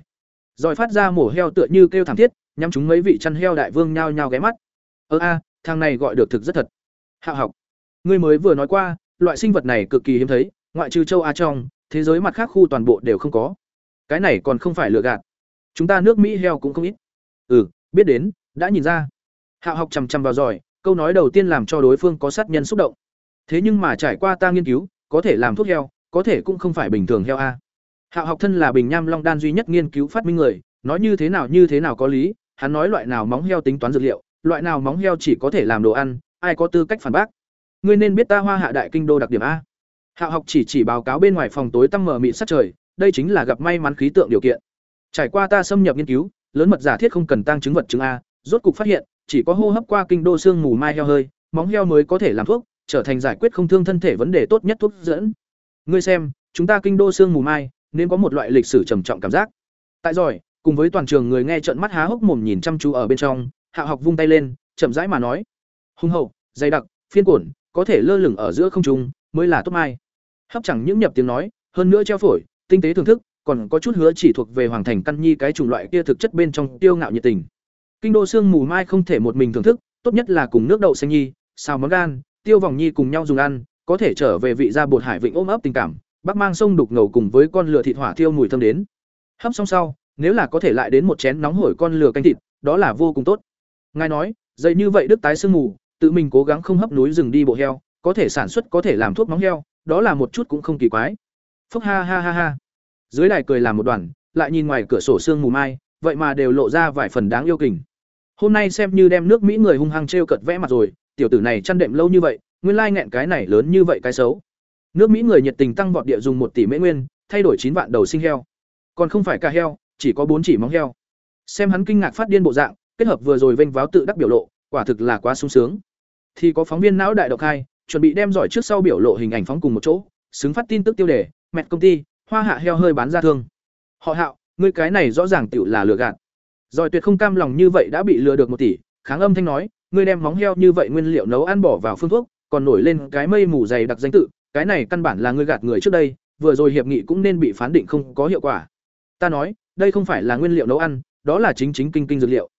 Rồi phát ra mổ heo tựa như kêu thảm thiết, nhắm chúng mấy vị chăn heo đại vương nhao nhao ghé mắt. Ơ a, thằng này gọi được thực rất thật. Hạ học. Ngươi mới vừa nói qua, loại sinh vật này cực kỳ hiếm thấy, ngoại trừ châu á trong, thế giới mặt khác khu toàn bộ đều không có. Cái này còn không phải lừa gạt. Chúng ta nước mỹ heo cũng không ít. Ừ biết đến, đã nhìn ra. Hạ học chằm chằm vào giỏi câu nói đầu tiên làm cho đối phương có sát nhân xúc động thế nhưng mà trải qua ta nghiên cứu có thể làm thuốc heo có thể cũng không phải bình thường heo a Hạo học thân là Bình Nham Long đan duy nhất nghiên cứu phát minh người, nói như thế nào như thế nào có lý, hắn nói loại nào móng heo tính toán dược liệu, loại nào móng heo chỉ có thể làm đồ ăn, ai có tư cách phản bác. Ngươi nên biết ta Hoa Hạ đại kinh đô đặc điểm a. Hạo học chỉ chỉ báo cáo bên ngoài phòng tối tăm mờ mịn sát trời, đây chính là gặp may mắn khí tượng điều kiện. Trải qua ta xâm nhập nghiên cứu, lớn mật giả thiết không cần tăng chứng vật chứng a, rốt cục phát hiện, chỉ có hô hấp qua kinh đô xương mù mai heo hơi, móng heo mới có thể làm thuốc, trở thành giải quyết không thương thân thể vấn đề tốt nhất thuốc dẫn. Ngươi xem, chúng ta kinh đô xương mù mai nên có một loại lịch sử trầm trọng cảm giác. Tại giỏi cùng với toàn trường người nghe trợn mắt há hốc mồm nhìn chăm chú ở bên trong hạ học vung tay lên chậm rãi mà nói. Hung hậu dày đặc phiên cuộn có thể lơ lửng ở giữa không trung mới là tốt mai. Hấp chẳng những nhập tiếng nói hơn nữa treo phổi tinh tế thưởng thức còn có chút hứa chỉ thuộc về hoàng thành căn nhi cái chủng loại kia thực chất bên trong tiêu ngạo nhiệt tình. Kinh đô xương mù mai không thể một mình thưởng thức tốt nhất là cùng nước đậu xanh nhi xào món gan tiêu vòng nhi cùng nhau dùng ăn, có thể trở về vị gia bột hải vịnh ôm ấp tình cảm, bác mang sông đục ngầu cùng với con lửa thịt hỏa thiêu mùi thơm đến. Hấp xong sau, nếu là có thể lại đến một chén nóng hổi con lửa canh thịt, đó là vô cùng tốt. Ngài nói, dậy như vậy đức tái sương mù, tự mình cố gắng không hấp núi rừng đi bộ heo, có thể sản xuất có thể làm thuốc móng heo, đó là một chút cũng không kỳ quái. Phúc ha ha ha ha. Dưới đài cười làm một đoàn, lại nhìn ngoài cửa sổ sương mù mai, vậy mà đều lộ ra vài phần đáng yêu kình hôm nay xem như đem nước mỹ người hung hăng t cợt vẽ mặt rồi, tiểu tử này chăn đệm lâu như vậy, nguyên lai nghẹn cái này lớn như vậy cái xấu. Nước mỹ người nhiệt tình tăng vọt địa dùng một tỷ mễ nguyên, thay đổi chín vạn đầu sinh heo. Còn không phải ca heo, chỉ có bốn chỉ móng heo. Xem hắn kinh ngạc phát điên bộ dạng, kết hợp vừa rồi vênh váo tự đắc biểu lộ, quả thực là quá sung sướng. Thì có phóng viên não đại độc hai, chuẩn bị đem giỏi trước sau biểu lộ hình ảnh phóng cùng một chỗ, xứng phát tin tức tiêu đề mẹ công ty, hoa hạ heo hơi bán ra thương. Họ hạo, ngươi cái này rõ ràng tựu là lừa gạt. Rồi tuyệt không cam lòng như vậy đã bị lừa được một tỷ. Kháng âm thanh nói, ngươi đem móng heo như vậy nguyên liệu nấu ăn bỏ vào phương thuốc, còn nổi lên cái mây mù dày đặc danh tự, cái này căn bản là ngươi gạt người trước đây, vừa rồi hiệp nghị cũng nên bị phán định không có hiệu quả. Ta nói, đây không phải là nguyên liệu nấu ăn, đó là chính chính kinh kinh dược liệu.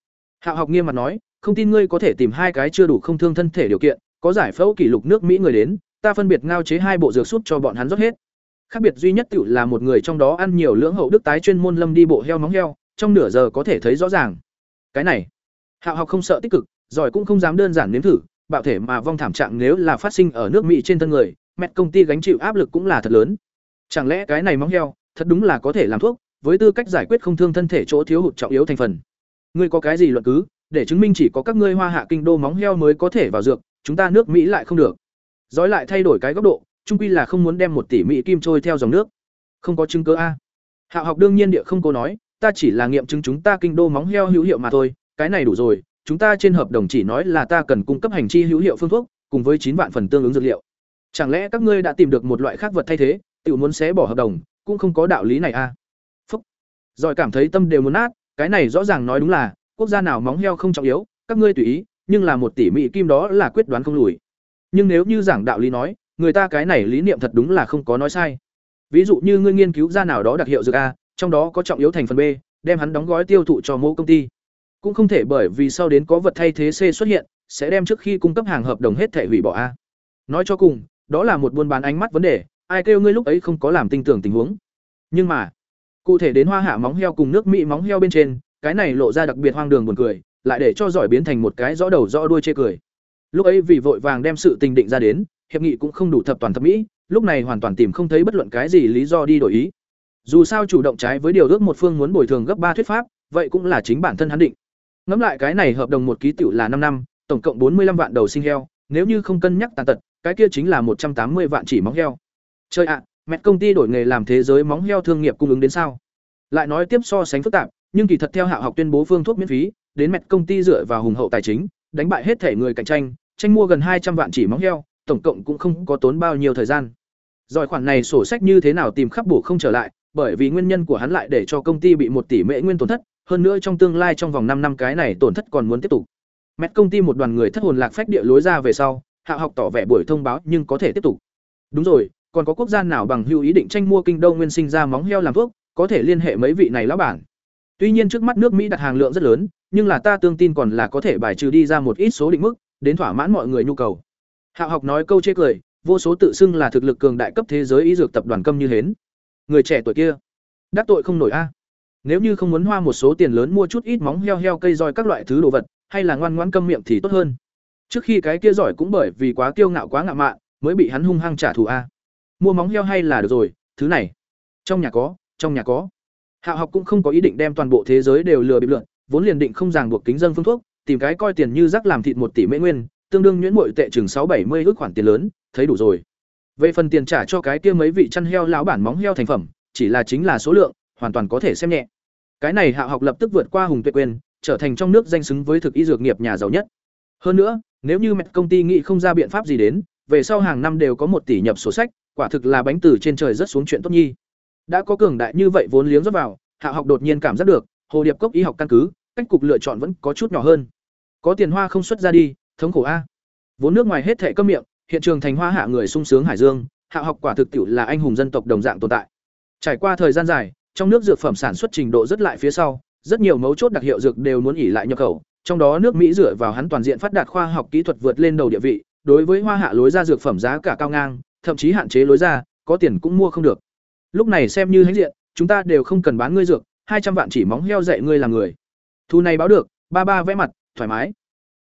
Hạo học nghiêm mặt nói, không tin ngươi có thể tìm hai cái chưa đủ không thương thân thể điều kiện, có giải phẫu kỷ lục nước mỹ người đến, ta phân biệt ngao chế hai bộ dược súp cho bọn hắn rót hết. Khác biệt duy nhất tiểu là một người trong đó ăn nhiều lưỡng hậu đức tái chuyên môn lâm đi bộ heo móng heo trong nửa giờ có thể thấy rõ ràng. Cái này, hạo học không sợ tích cực, giỏi cũng không dám đơn giản nếm thử, bạo thể mà vong thảm trạng nếu là phát sinh ở nước mỹ trên thân người mẹ công ty gánh chịu áp lực cũng là thật lớn. Chẳng lẽ cái này móng heo, thật đúng là có thể làm thuốc, với tư cách giải quyết không thương thân thể chỗ thiếu hụt trọng yếu thành phần. Ngươi có cái gì luận cứ, để chứng minh chỉ có các ngươi hoa hạ kinh đô móng heo mới có thể vào dược, chúng ta nước mỹ lại không được. Dói lại thay đổi cái góc độ, trung quy là không muốn đem một tỷ mỹ kim trôi theo dòng nước. Không có chứng cứ a. Hạo học đương nhiên địa không cố nói ta chỉ là nghiệm chứng chúng ta kinh đô móng heo hữu hiệu mà thôi, cái này đủ rồi, chúng ta trên hợp đồng chỉ nói là ta cần cung cấp hành chi hữu hiệu phương thuốc, cùng với chín vạn phần tương ứng dược liệu. Chẳng lẽ các ngươi đã tìm được một loại khác vật thay thế, tiểu muốn xé bỏ hợp đồng, cũng không có đạo lý này a phúc. Rồi cảm thấy tâm đều muốn nát, cái này rõ ràng nói đúng là, quốc gia nào móng heo không trọng yếu, các ngươi tùy ý, nhưng là một tỷ mỹ kim đó là quyết đoán không lùi. Nhưng nếu như giảng đạo lý nói, người ta cái này lý niệm thật đúng là không có nói sai. Ví dụ như ngươi nghiên cứu ra nào đó đặc hiệu dược a trong đó có trọng yếu thành phần b, đem hắn đóng gói tiêu thụ cho mỗi công ty. Cũng không thể bởi vì sau đến có vật thay thế c xuất hiện, sẽ đem trước khi cung cấp hàng hợp đồng hết thể hủy bỏ a. Nói cho cùng, đó là một buôn bán ánh mắt vấn đề, ai kêu ngươi lúc ấy không có làm tin tưởng tình huống. Nhưng mà, cụ thể đến hoa hạ móng heo cùng nước mỹ móng heo bên trên, cái này lộ ra đặc biệt hoang đường buồn cười, lại để cho giỏi biến thành một cái rõ đầu rõ đuôi chê cười. Lúc ấy vì vội vàng đem sự tình định ra đến, hiệp nghị cũng không đủ thập toàn thập mỹ, lúc này hoàn toàn tìm không thấy bất luận cái gì lý do đi đổi ý dù sao chủ động trái với điều ước một phương muốn bồi thường gấp ba thuyết pháp, vậy cũng là chính bản thân hắn định. Ngẫm lại cái này hợp đồng một ký tiểu là năm năm, tổng cộng bốn mươi 45 vạn đầu sinh heo, nếu như không cân nhắc tàn tật, cái kia chính là một trăm tám mươi vạn chỉ móng heo. Chơi ạ, mẹ công ty đổi nghề làm thế giới móng heo thương nghiệp cung ứng đến sao? Lại nói tiếp so sánh phức tạp, nhưng kỳ thật theo hạ học tuyên bố phương thuốc miễn phí, đến mẹ công ty dựa vào hùng hậu tài chính, đánh bại hết thể người cạnh tranh tranh mua gần hai trăm vạn chỉ móng heo, tổng cộng cũng không có tốn bao nhiêu thời gian. Giỏi khoản này sổ sách như thế nào tìm khắp bổ không trở lại bởi vì nguyên nhân của hắn lại để cho công ty bị một tỷ mễ nguyên tổn thất, hơn nữa trong tương lai trong vòng năm năm cái này tổn thất còn muốn tiếp tục. Mẹ công ty một đoàn người thất hồn lạc phách địa lối ra về sau, hạ học tỏ vẻ buổi thông báo nhưng có thể tiếp tục. Đúng rồi, còn có quốc gia nào bằng hữu ý định tranh mua kinh đô nguyên sinh ra móng heo làm thuốc, có thể liên hệ mấy vị này lão bản? Tuy nhiên trước mắt nước mỹ đặt hàng lượng rất lớn, nhưng là ta tương tin còn là có thể bài trừ đi ra một ít số định mức, đến thỏa mãn mọi người nhu cầu. Hạ học nói câu chê cười, vô số tự xưng là thực lực cường đại cấp thế giới y dược tập đoàn câm như hến người trẻ tuổi kia. Đắc tội không nổi a. Nếu như không muốn hoa một số tiền lớn mua chút ít móng heo heo cây roi các loại thứ đồ vật, hay là ngoan ngoãn câm miệng thì tốt hơn. Trước khi cái kia giỏi cũng bởi vì quá kiêu ngạo quá ngạo mạn, mới bị hắn hung hăng trả thù a. Mua móng heo hay là được rồi, thứ này. Trong nhà có, trong nhà có. Hạ học cũng không có ý định đem toàn bộ thế giới đều lừa bịp lượn, vốn liền định không ràng buộc kính dân phương thuốc, tìm cái coi tiền như rắc làm thịt một tỷ mễ nguyên, tương đương nhuyễn mội tệ chừng sáu bảy mươi ước khoản tiền lớn, thấy đủ rồi về phần tiền trả cho cái kia mấy vị chăn heo lão bản móng heo thành phẩm chỉ là chính là số lượng hoàn toàn có thể xem nhẹ cái này hạ học lập tức vượt qua hùng tuệ quyền trở thành trong nước danh xứng với thực y dược nghiệp nhà giàu nhất hơn nữa nếu như mẹ công ty nghĩ không ra biện pháp gì đến về sau hàng năm đều có một tỷ nhập sổ sách quả thực là bánh từ trên trời rất xuống chuyện tốt nhi. Đã có cường đại như vậy vốn liếng rót vào, Hạ học đột nhiên cảm giác được, Hồ Điệp cốc y học căn cứ, cách cục lựa chọn vẫn có chút nhỏ hơn. Có tiền hoa không xuất ra đi, thống khổ a. Vốn nước ngoài hết thảy câm miệng, hiện trường thành hoa hạ người sung sướng hải dương, Hạ học quả thực tiệu là anh hùng dân tộc đồng dạng tồn tại. Trải qua thời gian dài, trong nước dược phẩm sản xuất trình độ rất lại phía sau, rất nhiều mấu chốt đặc hiệu dược đều muốn ỉ lại nhập khẩu, trong đó nước Mỹ dựa vào hắn toàn diện phát đạt khoa học kỹ thuật vượt lên đầu địa vị, đối với hoa hạ lối ra dược phẩm giá cả cao ngang, thậm chí hạn chế lối ra, có tiền cũng mua không được. Lúc này xem như hãnh diện, chúng ta đều không cần bán ngươi dược, hai trăm vạn chỉ móng heo dạy ngươi làm người. Thu này báo được, ba ba vẽ mặt, thoải mái.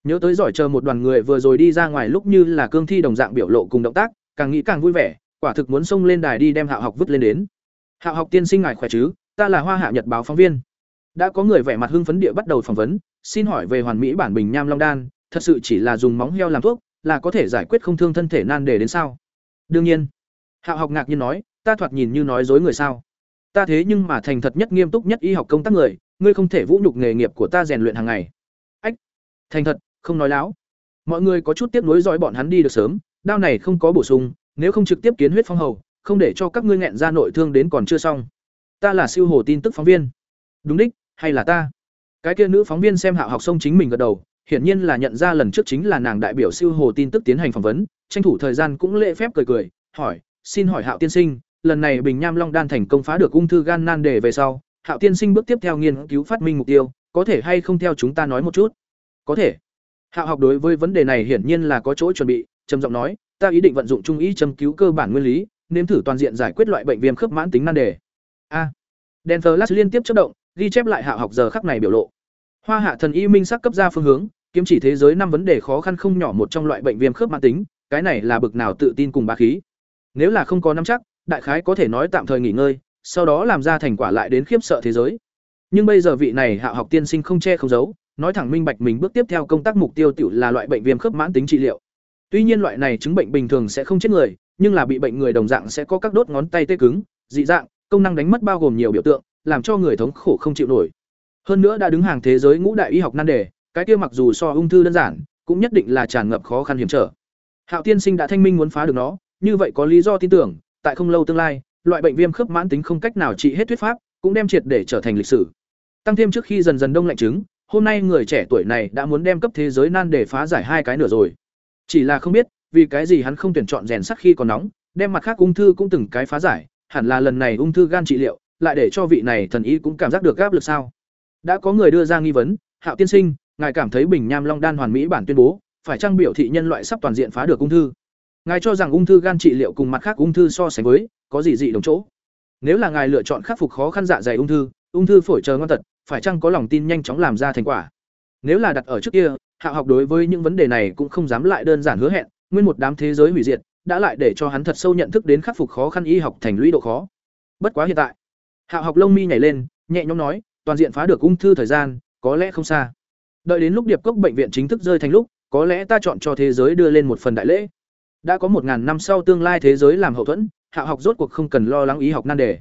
Nhớ tới giỏi chờ một đoàn người vừa rồi đi ra ngoài lúc như là cương thi đồng dạng biểu lộ cùng động tác, càng nghĩ càng vui vẻ, quả thực muốn xông lên đài đi đem hạ học vứt lên đến. hạ học tiên sinh ngài khỏe chứ? Ta là Hoa Hạ Nhật báo phóng viên. Đã có người vẻ mặt hưng phấn địa bắt đầu phỏng vấn, xin hỏi về hoàn mỹ bản bình nham long đan, thật sự chỉ là dùng móng heo làm thuốc, là có thể giải quyết không thương thân thể nan đề đến sao? Đương nhiên. hạ học ngạc nhiên nói, ta thoạt nhìn như nói dối người sao? Ta thế nhưng mà thành thật nhất nghiêm túc nhất y học công tác người, ngươi không thể vũ nhục nghề nghiệp của ta rèn luyện hàng ngày. Ách. Thành thật, không nói láo. Mọi người có chút tiếc nuối dõi bọn hắn đi được sớm, đao này không có bổ sung, nếu không trực tiếp kiến huyết phong hầu, không để cho các ngươi nghẹn ra nội thương đến còn chưa xong. Ta là siêu hồ tin tức phóng viên. Đúng đích, hay là ta? Cái kia nữ phóng viên xem Hạo học sông chính mình gật đầu, hiển nhiên là nhận ra lần trước chính là nàng đại biểu siêu hồ tin tức tiến hành phỏng vấn, tranh thủ thời gian cũng lễ phép cười cười, hỏi, "Xin hỏi Hạo tiên sinh, lần này Bình Nham Long đan thành công phá được ung thư gan nan đề về sau, Hạo tiên sinh bước tiếp theo nghiên cứu phát minh mục tiêu, có thể hay không theo chúng ta nói một chút?" "Có thể." Hạo học đối với vấn đề này hiển nhiên là có chỗ chuẩn bị, trầm giọng nói, "Ta ý định vận dụng trung ý châm cứu cơ bản nguyên lý, nếm thử toàn diện giải quyết loại bệnh viêm khớp mãn tính nan đề." A. À. Đèn flash liên tiếp chớp động, ghi chép lại Hạo học giờ khắc này biểu lộ. Hoa Hạ thần y minh sắc cấp ra phương hướng, kiếm chỉ thế giới năm vấn đề khó khăn không nhỏ một trong loại bệnh viêm khớp mãn tính, cái này là bực nào tự tin cùng bá khí. Nếu là không có nắm chắc, đại khái có thể nói tạm thời nghỉ ngơi, sau đó làm ra thành quả lại đến khiếp sợ thế giới. Nhưng bây giờ vị này Hạ học tiên sinh không che không giấu, nói thẳng minh bạch mình bước tiếp theo công tác mục tiêu tiểu là loại bệnh viêm khớp mãn tính trị liệu. Tuy nhiên loại này chứng bệnh bình thường sẽ không chết người, nhưng là bị bệnh người đồng dạng sẽ có các đốt ngón tay tê cứng, dị dạng, công năng đánh mất bao gồm nhiều biểu tượng, làm cho người thống khổ không chịu nổi. Hơn nữa đã đứng hàng thế giới ngũ đại y học nan đề, cái kia mặc dù so ung thư đơn giản, cũng nhất định là tràn ngập khó khăn hiểm trở. Hạo tiên sinh đã thanh minh muốn phá được nó, như vậy có lý do tin tưởng, tại không lâu tương lai, loại bệnh viêm khớp mãn tính không cách nào trị hết thuyết pháp, cũng đem triệt để trở thành lịch sử. Tăng thêm trước khi dần dần đông lạnh trứng, hôm nay người trẻ tuổi này đã muốn đem cấp thế giới nan để phá giải hai cái nửa rồi. Chỉ là không biết, vì cái gì hắn không tuyển chọn rèn sắc khi còn nóng, đem mặt khác ung thư cũng từng cái phá giải, hẳn là lần này ung thư gan trị liệu, lại để cho vị này thần y cũng cảm giác được áp lực sao? Đã có người đưa ra nghi vấn, Hạo tiên sinh, ngài cảm thấy Bình Nham Long đan hoàn mỹ bản tuyên bố, phải trang biểu thị nhân loại sắp toàn diện phá được ung thư. Ngài cho rằng ung thư gan trị liệu cùng mặt khác ung thư so sánh với, có gì dị đồng chỗ? Nếu là ngài lựa chọn khắc phục khó khăn dạ dày ung thư, ung thư phổi chờ ngon tật, phải chăng có lòng tin nhanh chóng làm ra thành quả? Nếu là đặt ở trước kia, hạ học đối với những vấn đề này cũng không dám lại đơn giản hứa hẹn, nguyên một đám thế giới hủy diệt, đã lại để cho hắn thật sâu nhận thức đến khắc phục khó khăn y học thành lũy độ khó. Bất quá hiện tại, hạ học lông mi nhảy lên, nhẹ nhõm nói, toàn diện phá được ung thư thời gian, có lẽ không xa. Đợi đến lúc điệp cốc bệnh viện chính thức rơi thành lúc, có lẽ ta chọn cho thế giới đưa lên một phần đại lễ. Đã có một ngàn năm sau tương lai thế giới làm hậu thuẫn, hạ học rốt cuộc không cần lo lắng ý học nan đề.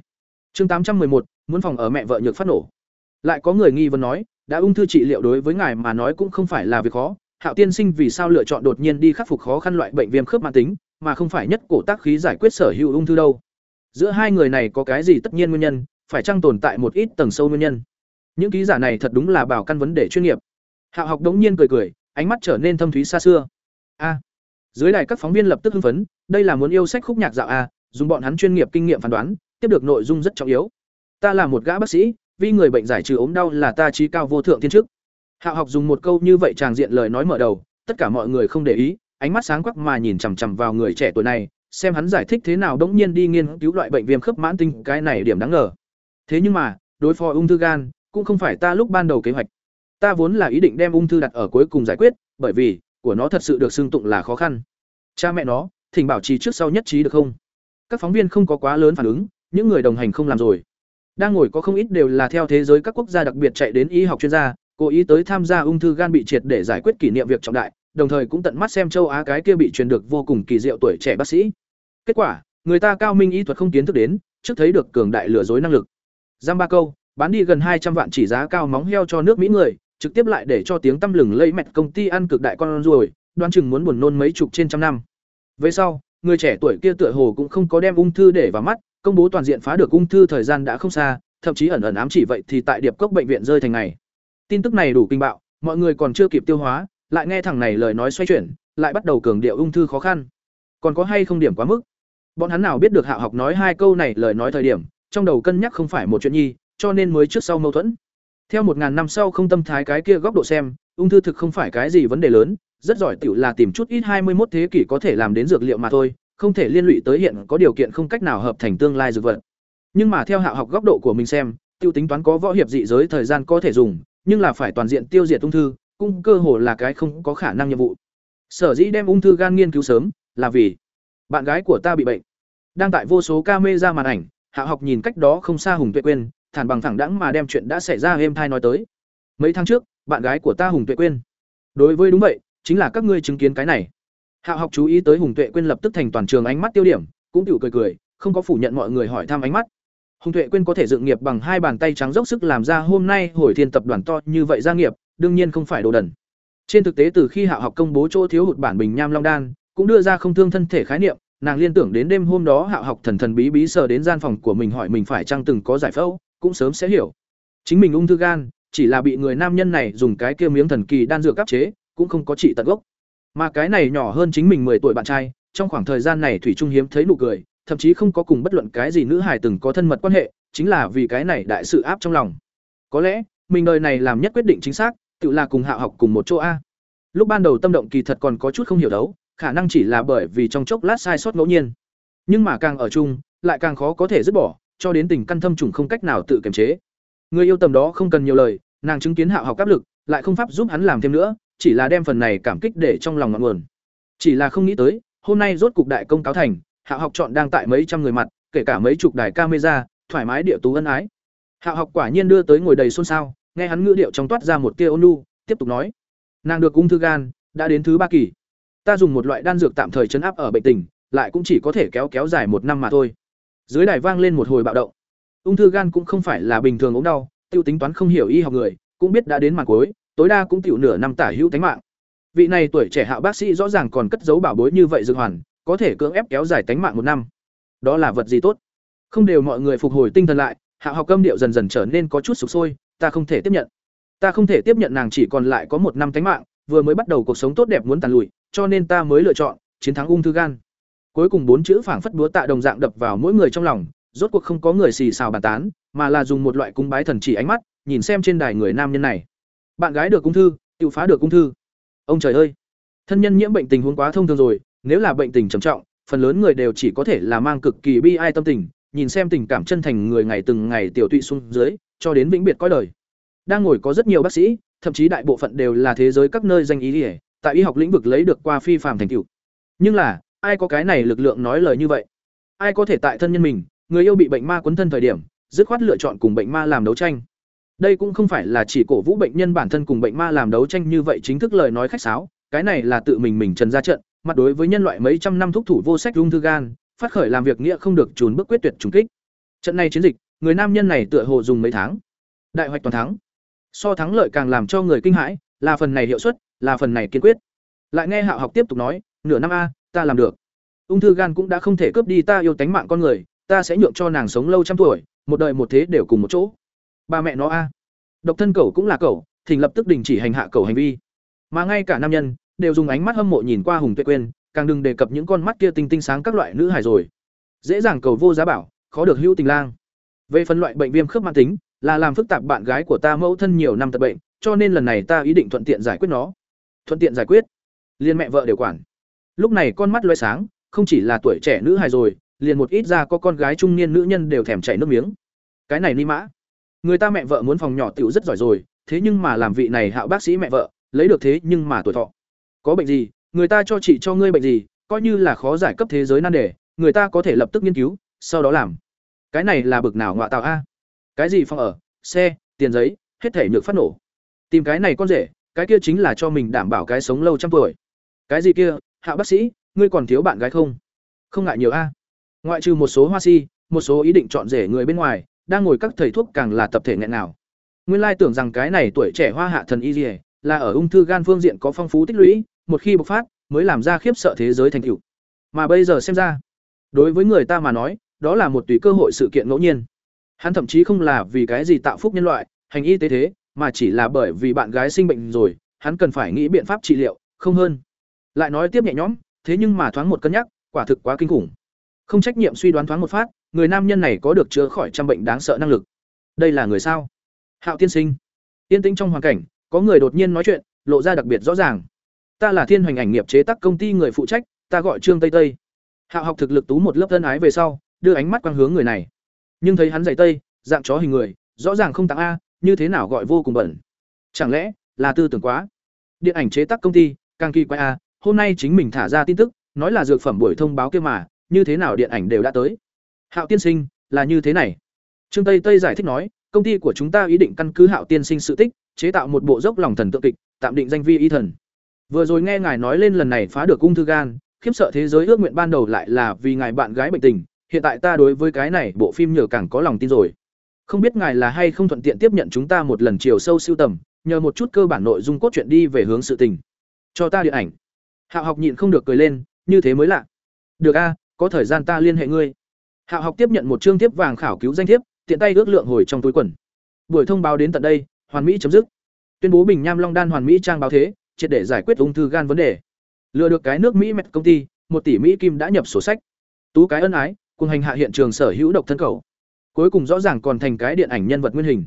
Chương tám trăm một muốn phòng ở mẹ vợ nhược phát nổ. Lại có người nghi vấn nói, đã ung thư trị liệu đối với ngài mà nói cũng không phải là việc khó, Hạo tiên sinh vì sao lựa chọn đột nhiên đi khắc phục khó khăn loại bệnh viêm khớp mãn tính, mà không phải nhất cổ tác khí giải quyết sở hữu ung thư đâu? Giữa hai người này có cái gì tất nhiên nguyên nhân, phải chăng tồn tại một ít tầng sâu nguyên nhân? Những ký giả này thật đúng là bảo căn vấn đề chuyên nghiệp. Hạo học đống nhiên cười cười, ánh mắt trở nên thâm thúy xa xưa. A. dưới đài các phóng viên lập tức hưng phấn, đây là muốn yêu sách khúc nhạc dạo a, dùng bọn hắn chuyên nghiệp kinh nghiệm phán đoán, tiếp được nội dung rất trọng yếu. Ta là một gã bác sĩ, vì người bệnh giải trừ ốm đau là ta trí cao vô thượng thiên chức. Hạo học dùng một câu như vậy tràng diện lời nói mở đầu, tất cả mọi người không để ý, ánh mắt sáng quắc mà nhìn chằm chằm vào người trẻ tuổi này, xem hắn giải thích thế nào đống nhiên đi nghiên cứu loại bệnh viêm khớp mãn tính, cái này điểm đáng ngờ. Thế nhưng mà, đối phó ung thư gan, cũng không phải ta lúc ban đầu kế hoạch. Ta vốn là ý định đem ung thư đặt ở cuối cùng giải quyết, bởi vì của nó thật sự được xưng tụng là khó khăn. Cha mẹ nó, thỉnh bảo trì trước sau nhất trí được không? Các phóng viên không có quá lớn phản ứng, những người đồng hành không làm rồi. Đang ngồi có không ít đều là theo thế giới các quốc gia đặc biệt chạy đến y học chuyên gia, cố ý tới tham gia ung thư gan bị triệt để giải quyết kỷ niệm việc trọng đại, đồng thời cũng tận mắt xem châu Á cái kia bị truyền được vô cùng kỳ diệu tuổi trẻ bác sĩ. Kết quả, người ta cao minh y thuật không kiến thức đến, trước thấy được cường đại lừa dối năng lực. Giam ba câu, bán đi gần hai trăm vạn chỉ giá cao móng heo cho nước Mỹ người, trực tiếp lại để cho tiếng tăm lừng lây mẹt công ty ăn cực đại con ruồi, đoán chừng muốn buồn nôn mấy chục trên trăm năm. Về sau, người trẻ tuổi kia tựa hồ cũng không có đem ung thư để vào mắt, công bố toàn diện phá được ung thư thời gian đã không xa, thậm chí ẩn ẩn ám chỉ vậy thì tại điệp cốc bệnh viện rơi thành ngày. Tin tức này đủ kinh bạo, mọi người còn chưa kịp tiêu hóa, lại nghe thằng này lời nói xoay chuyển, lại bắt đầu cường điệu ung thư khó khăn. Còn có hay không điểm quá mức? Bọn hắn nào biết được Hạ học nói hai câu này lời nói thời điểm, trong đầu cân nhắc không phải một chuyện nhi, cho nên mới trước sau mâu thuẫn. Theo một ngàn năm sau không tâm thái cái kia góc độ xem, ung thư thực không phải cái gì vấn đề lớn, rất giỏi tiểu là tìm chút ít hai mươi 21 thế kỷ có thể làm đến dược liệu mà thôi, không thể liên lụy tới hiện có điều kiện không cách nào hợp thành tương lai dược vật. Nhưng mà theo hạ học góc độ của mình xem, tiêu tính toán có võ hiệp dị giới thời gian có thể dùng, nhưng là phải toàn diện tiêu diệt ung thư, cung cơ hồ là cái không có khả năng nhiệm vụ. Sở dĩ đem ung thư gan nghiên cứu sớm, là vì bạn gái của ta bị bệnh. Đang tại vô số camera màn ảnh, Hạ học nhìn cách đó không xa Hùng Tuệ Quyên, thản bằng thẳng đãng mà đem chuyện đã xảy ra êm thai nói tới. Mấy tháng trước, bạn gái của ta Hùng Tuệ Quyên. Đối với đúng vậy, chính là các ngươi chứng kiến cái này. Hạo học chú ý tới Hùng Tuệ Quyên lập tức thành toàn trường ánh mắt tiêu điểm, cũng tiểu cười cười, không có phủ nhận mọi người hỏi thăm ánh mắt. Hùng Tuệ Quyên có thể dựng nghiệp bằng hai bàn tay trắng dốc sức làm ra hôm nay hồi thiên tập đoàn to như vậy gia nghiệp, đương nhiên không phải đồ đần. Trên thực tế từ khi Hạo học công bố chỗ thiếu hụt bản bình nham long đan, cũng đưa ra không thương thân thể khái niệm, nàng liên tưởng đến đêm hôm đó Hạo học thần thần bí bí sờ đến gian phòng của mình hỏi mình phải chăng từng có giải phẫu, cũng sớm sẽ hiểu. Chính mình ung thư gan, chỉ là bị người nam nhân này dùng cái kia miếng thần kỳ đan dược áp chế, cũng không có trị tận gốc. Mà cái này nhỏ hơn chính mình 10 tuổi bạn trai, trong khoảng thời gian này thủy trung hiếm thấy nụ cười, thậm chí không có cùng bất luận cái gì nữ hài từng có thân mật quan hệ, chính là vì cái này đại sự áp trong lòng. Có lẽ, mình đời này làm nhất quyết định chính xác, tự là cùng Hạo học cùng một chỗ a. Lúc ban đầu tâm động kỳ thật còn có chút không hiểu đấu, khả năng chỉ là bởi vì trong chốc lát sai sót ngẫu nhiên. Nhưng mà càng ở chung, lại càng khó có thể dứt bỏ, cho đến tình căn thâm trùng không cách nào tự kiềm chế. Người yêu tầm đó không cần nhiều lời, nàng chứng kiến Hạo học áp lực, lại không pháp giúp hắn làm thêm nữa, chỉ là đem phần này cảm kích để trong lòng ngọn nguồn. Chỉ là không nghĩ tới, hôm nay rốt cục đại công cáo thành, hạ học chọn đang tại mấy trăm người mặt, kể cả mấy chục đài camera, thoải mái địa tú ân ái. hạ học quả nhiên đưa tới ngồi đầy xôn xao, nghe hắn ngữ điệu trong toát ra một tia ôn nhu, tiếp tục nói: "Nàng được ung thư gan, đã đến thứ ba kỳ. Ta dùng một loại đan dược tạm thời chấn áp ở bệnh tình, lại cũng chỉ có thể kéo kéo dài một năm mà thôi." Dưới đài vang lên một hồi bạo động. Ung thư gan cũng không phải là bình thường ốm đau, tiêu tính toán không hiểu y học người, cũng biết đã đến màn cuối, tối đa cũng tiểu nửa năm tả hữu tánh mạng. Vị này tuổi trẻ hạ bác sĩ rõ ràng còn cất giấu bảo bối như vậy dược hoàn, có thể cưỡng ép kéo dài tánh mạng một năm. Đó là vật gì tốt? Không đều mọi người phục hồi tinh thần lại, hạ học câm điệu dần dần trở nên có chút sụp sôi, ta không thể tiếp nhận. Ta không thể tiếp nhận nàng chỉ còn lại có một năm tánh mạng, vừa mới bắt đầu cuộc sống tốt đẹp muốn tàn lụi, cho nên ta mới lựa chọn chiến thắng ung thư gan. Cuối cùng bốn chữ phảng phất búa tạ đồng dạng đập vào mỗi người trong lòng, rốt cuộc không có người xì xào bàn tán, mà là dùng một loại cung bái thần chỉ ánh mắt, nhìn xem trên đài người nam nhân này. Bạn gái được ung thư, tự phá được ung thư. Ông trời ơi, thân nhân nhiễm bệnh tình huống quá thông thường rồi, nếu là bệnh tình trầm trọng, phần lớn người đều chỉ có thể là mang cực kỳ bi ai tâm tình, nhìn xem tình cảm chân thành người ngày từng ngày tiểu tụy xuống dưới, cho đến vĩnh biệt coi đời. Đang ngồi có rất nhiều bác sĩ, thậm chí đại bộ phận đều là thế giới các nơi danh ý ỉa tại y học lĩnh vực lấy được qua phi phàm thành tựu. Nhưng là, ai có cái này lực lượng nói lời như vậy? Ai có thể tại thân nhân mình, người yêu bị bệnh ma quấn thân thời điểm, dứt khoát lựa chọn cùng bệnh ma làm đấu tranh? Đây cũng không phải là chỉ cổ vũ bệnh nhân bản thân cùng bệnh ma làm đấu tranh như vậy chính thức lời nói khách sáo, cái này là tự mình mình trần ra trận, mặt đối với nhân loại mấy trăm năm thúc thủ vô sách ung thư gan, phát khởi làm việc nghĩa không được trùn bước quyết tuyệt trùng kích. Trận này chiến dịch, người nam nhân này tựa hồ dùng mấy tháng. Đại hoạch toàn thắng. So thắng lợi càng làm cho người kinh hãi, là phần này hiệu suất, là phần này kiên quyết. Lại nghe Hạo học tiếp tục nói, nửa năm a, ta làm được. Ung thư gan cũng đã không thể cướp đi ta yêu tánh mạng con người, ta sẽ nhượng cho nàng sống lâu trăm tuổi, một đời một thế đều cùng một chỗ. Ba mẹ nó a. Độc thân cẩu cũng là cẩu, thỉnh lập tức đình chỉ hành hạ cẩu hành vi. Mà ngay cả nam nhân đều dùng ánh mắt hâm mộ nhìn qua Hùng Tuệ quên càng đừng đề cập những con mắt kia tinh tinh sáng các loại nữ hài rồi. Dễ dàng cầu vô giá bảo, khó được hữu tình lang. Về phần loại bệnh viêm khớp mãn tính, là làm phức tạp bạn gái của ta mẫu thân nhiều năm tật bệnh, cho nên lần này ta ý định thuận tiện giải quyết nó. Thuận tiện giải quyết. Liên mẹ vợ đều quản. Lúc này con mắt loé sáng, không chỉ là tuổi trẻ nữ hài rồi, liền một ít ra có con gái trung niên nữ nhân đều thèm chảy nước miếng. Cái này ni mã. Người ta mẹ vợ muốn phòng nhỏ tiểu rất giỏi rồi, thế nhưng mà làm vị này hạo bác sĩ mẹ vợ, lấy được thế nhưng mà tuổi thọ. Có bệnh gì, người ta cho chị cho ngươi bệnh gì, coi như là khó giải cấp thế giới nan đề, người ta có thể lập tức nghiên cứu, sau đó làm. Cái này là bực nào ngoại tạo a? Cái gì phòng ở, xe, tiền giấy, hết thể nhược phát nổ. Tìm cái này con rể, cái kia chính là cho mình đảm bảo cái sống lâu trăm tuổi. Cái gì kia, hạ bác sĩ, ngươi còn thiếu bạn gái không? Không ngại nhiều a. Ngoại trừ một số hoa si, một số ý định chọn rể người bên ngoài, đang ngồi các thầy thuốc càng là tập thể nghẹn nào. Nguyên lai tưởng rằng cái này tuổi trẻ hoa hạ thần y liề, là ở ung thư gan phương diện có phong phú tích lũy, một khi bộc phát, mới làm ra khiếp sợ thế giới thành tựu. Mà bây giờ xem ra, đối với người ta mà nói, đó là một tùy cơ hội sự kiện ngẫu nhiên. Hắn thậm chí không là vì cái gì tạo phúc nhân loại, hành y tế thế, mà chỉ là bởi vì bạn gái sinh bệnh rồi, hắn cần phải nghĩ biện pháp trị liệu, không hơn. Lại nói tiếp nhẹ nhõm, thế nhưng mà thoáng một cân nhắc, quả thực quá kinh khủng. Không trách nhiệm suy đoán thoáng một phát, người nam nhân này có được chữa khỏi trăm bệnh đáng sợ năng lực. Đây là người sao? Hạo tiên sinh. Tiên tĩnh trong hoàn cảnh, có người đột nhiên nói chuyện, lộ ra đặc biệt rõ ràng. Ta là Thiên Hoành ảnh nghiệp chế tác công ty người phụ trách, ta gọi Trương Tây Tây. Hạo học thực lực tú một lớp thân ái về sau, đưa ánh mắt quang hướng người này. Nhưng thấy hắn giày tây, dạng chó hình người, rõ ràng không tặng a, như thế nào gọi vô cùng bẩn. Chẳng lẽ là tư tưởng quá? Điện ảnh chế tác công ty, càng kỳ quái a, hôm nay chính mình thả ra tin tức, nói là dược phẩm buổi thông báo kia mà, như thế nào điện ảnh đều đã tới. Hạo tiên sinh, là như thế này. Trương Tây Tây giải thích nói, công ty của chúng ta ý định căn cứ Hạo tiên sinh sự tích, chế tạo một bộ dốc lòng thần tượng kịch, tạm định danh vi y thần. Vừa rồi nghe ngài nói lên lần này phá được ung thư gan, khiếp sợ thế giới ước nguyện ban đầu lại là vì ngài bạn gái bệnh tình, hiện tại ta đối với cái này bộ phim nhờ càng có lòng tin rồi. Không biết ngài là hay không thuận tiện tiếp nhận chúng ta một lần chiều sâu siêu tầm, nhờ một chút cơ bản nội dung cốt truyện đi về hướng sự tình. Cho ta điện ảnh. Hạo học nhịn không được cười lên, như thế mới lạ. Được a, có thời gian ta liên hệ ngươi. Hạo học tiếp nhận một chương tiếp vàng khảo cứu danh thiếp, tiện tay ước lượng hồi trong túi quần. Buổi thông báo đến tận đây, hoàn mỹ chấm dứt. Tuyên bố Bình Nham Long Đan hoàn mỹ trang báo thế, triệt để giải quyết ung thư gan vấn đề. Lừa được cái nước Mỹ mệt công ty, một tỷ Mỹ kim đã nhập sổ sách. Tú cái ân ái, cùng hành hạ hiện trường sở hữu độc thân cầu. Cuối cùng rõ ràng còn thành cái điện ảnh nhân vật nguyên hình.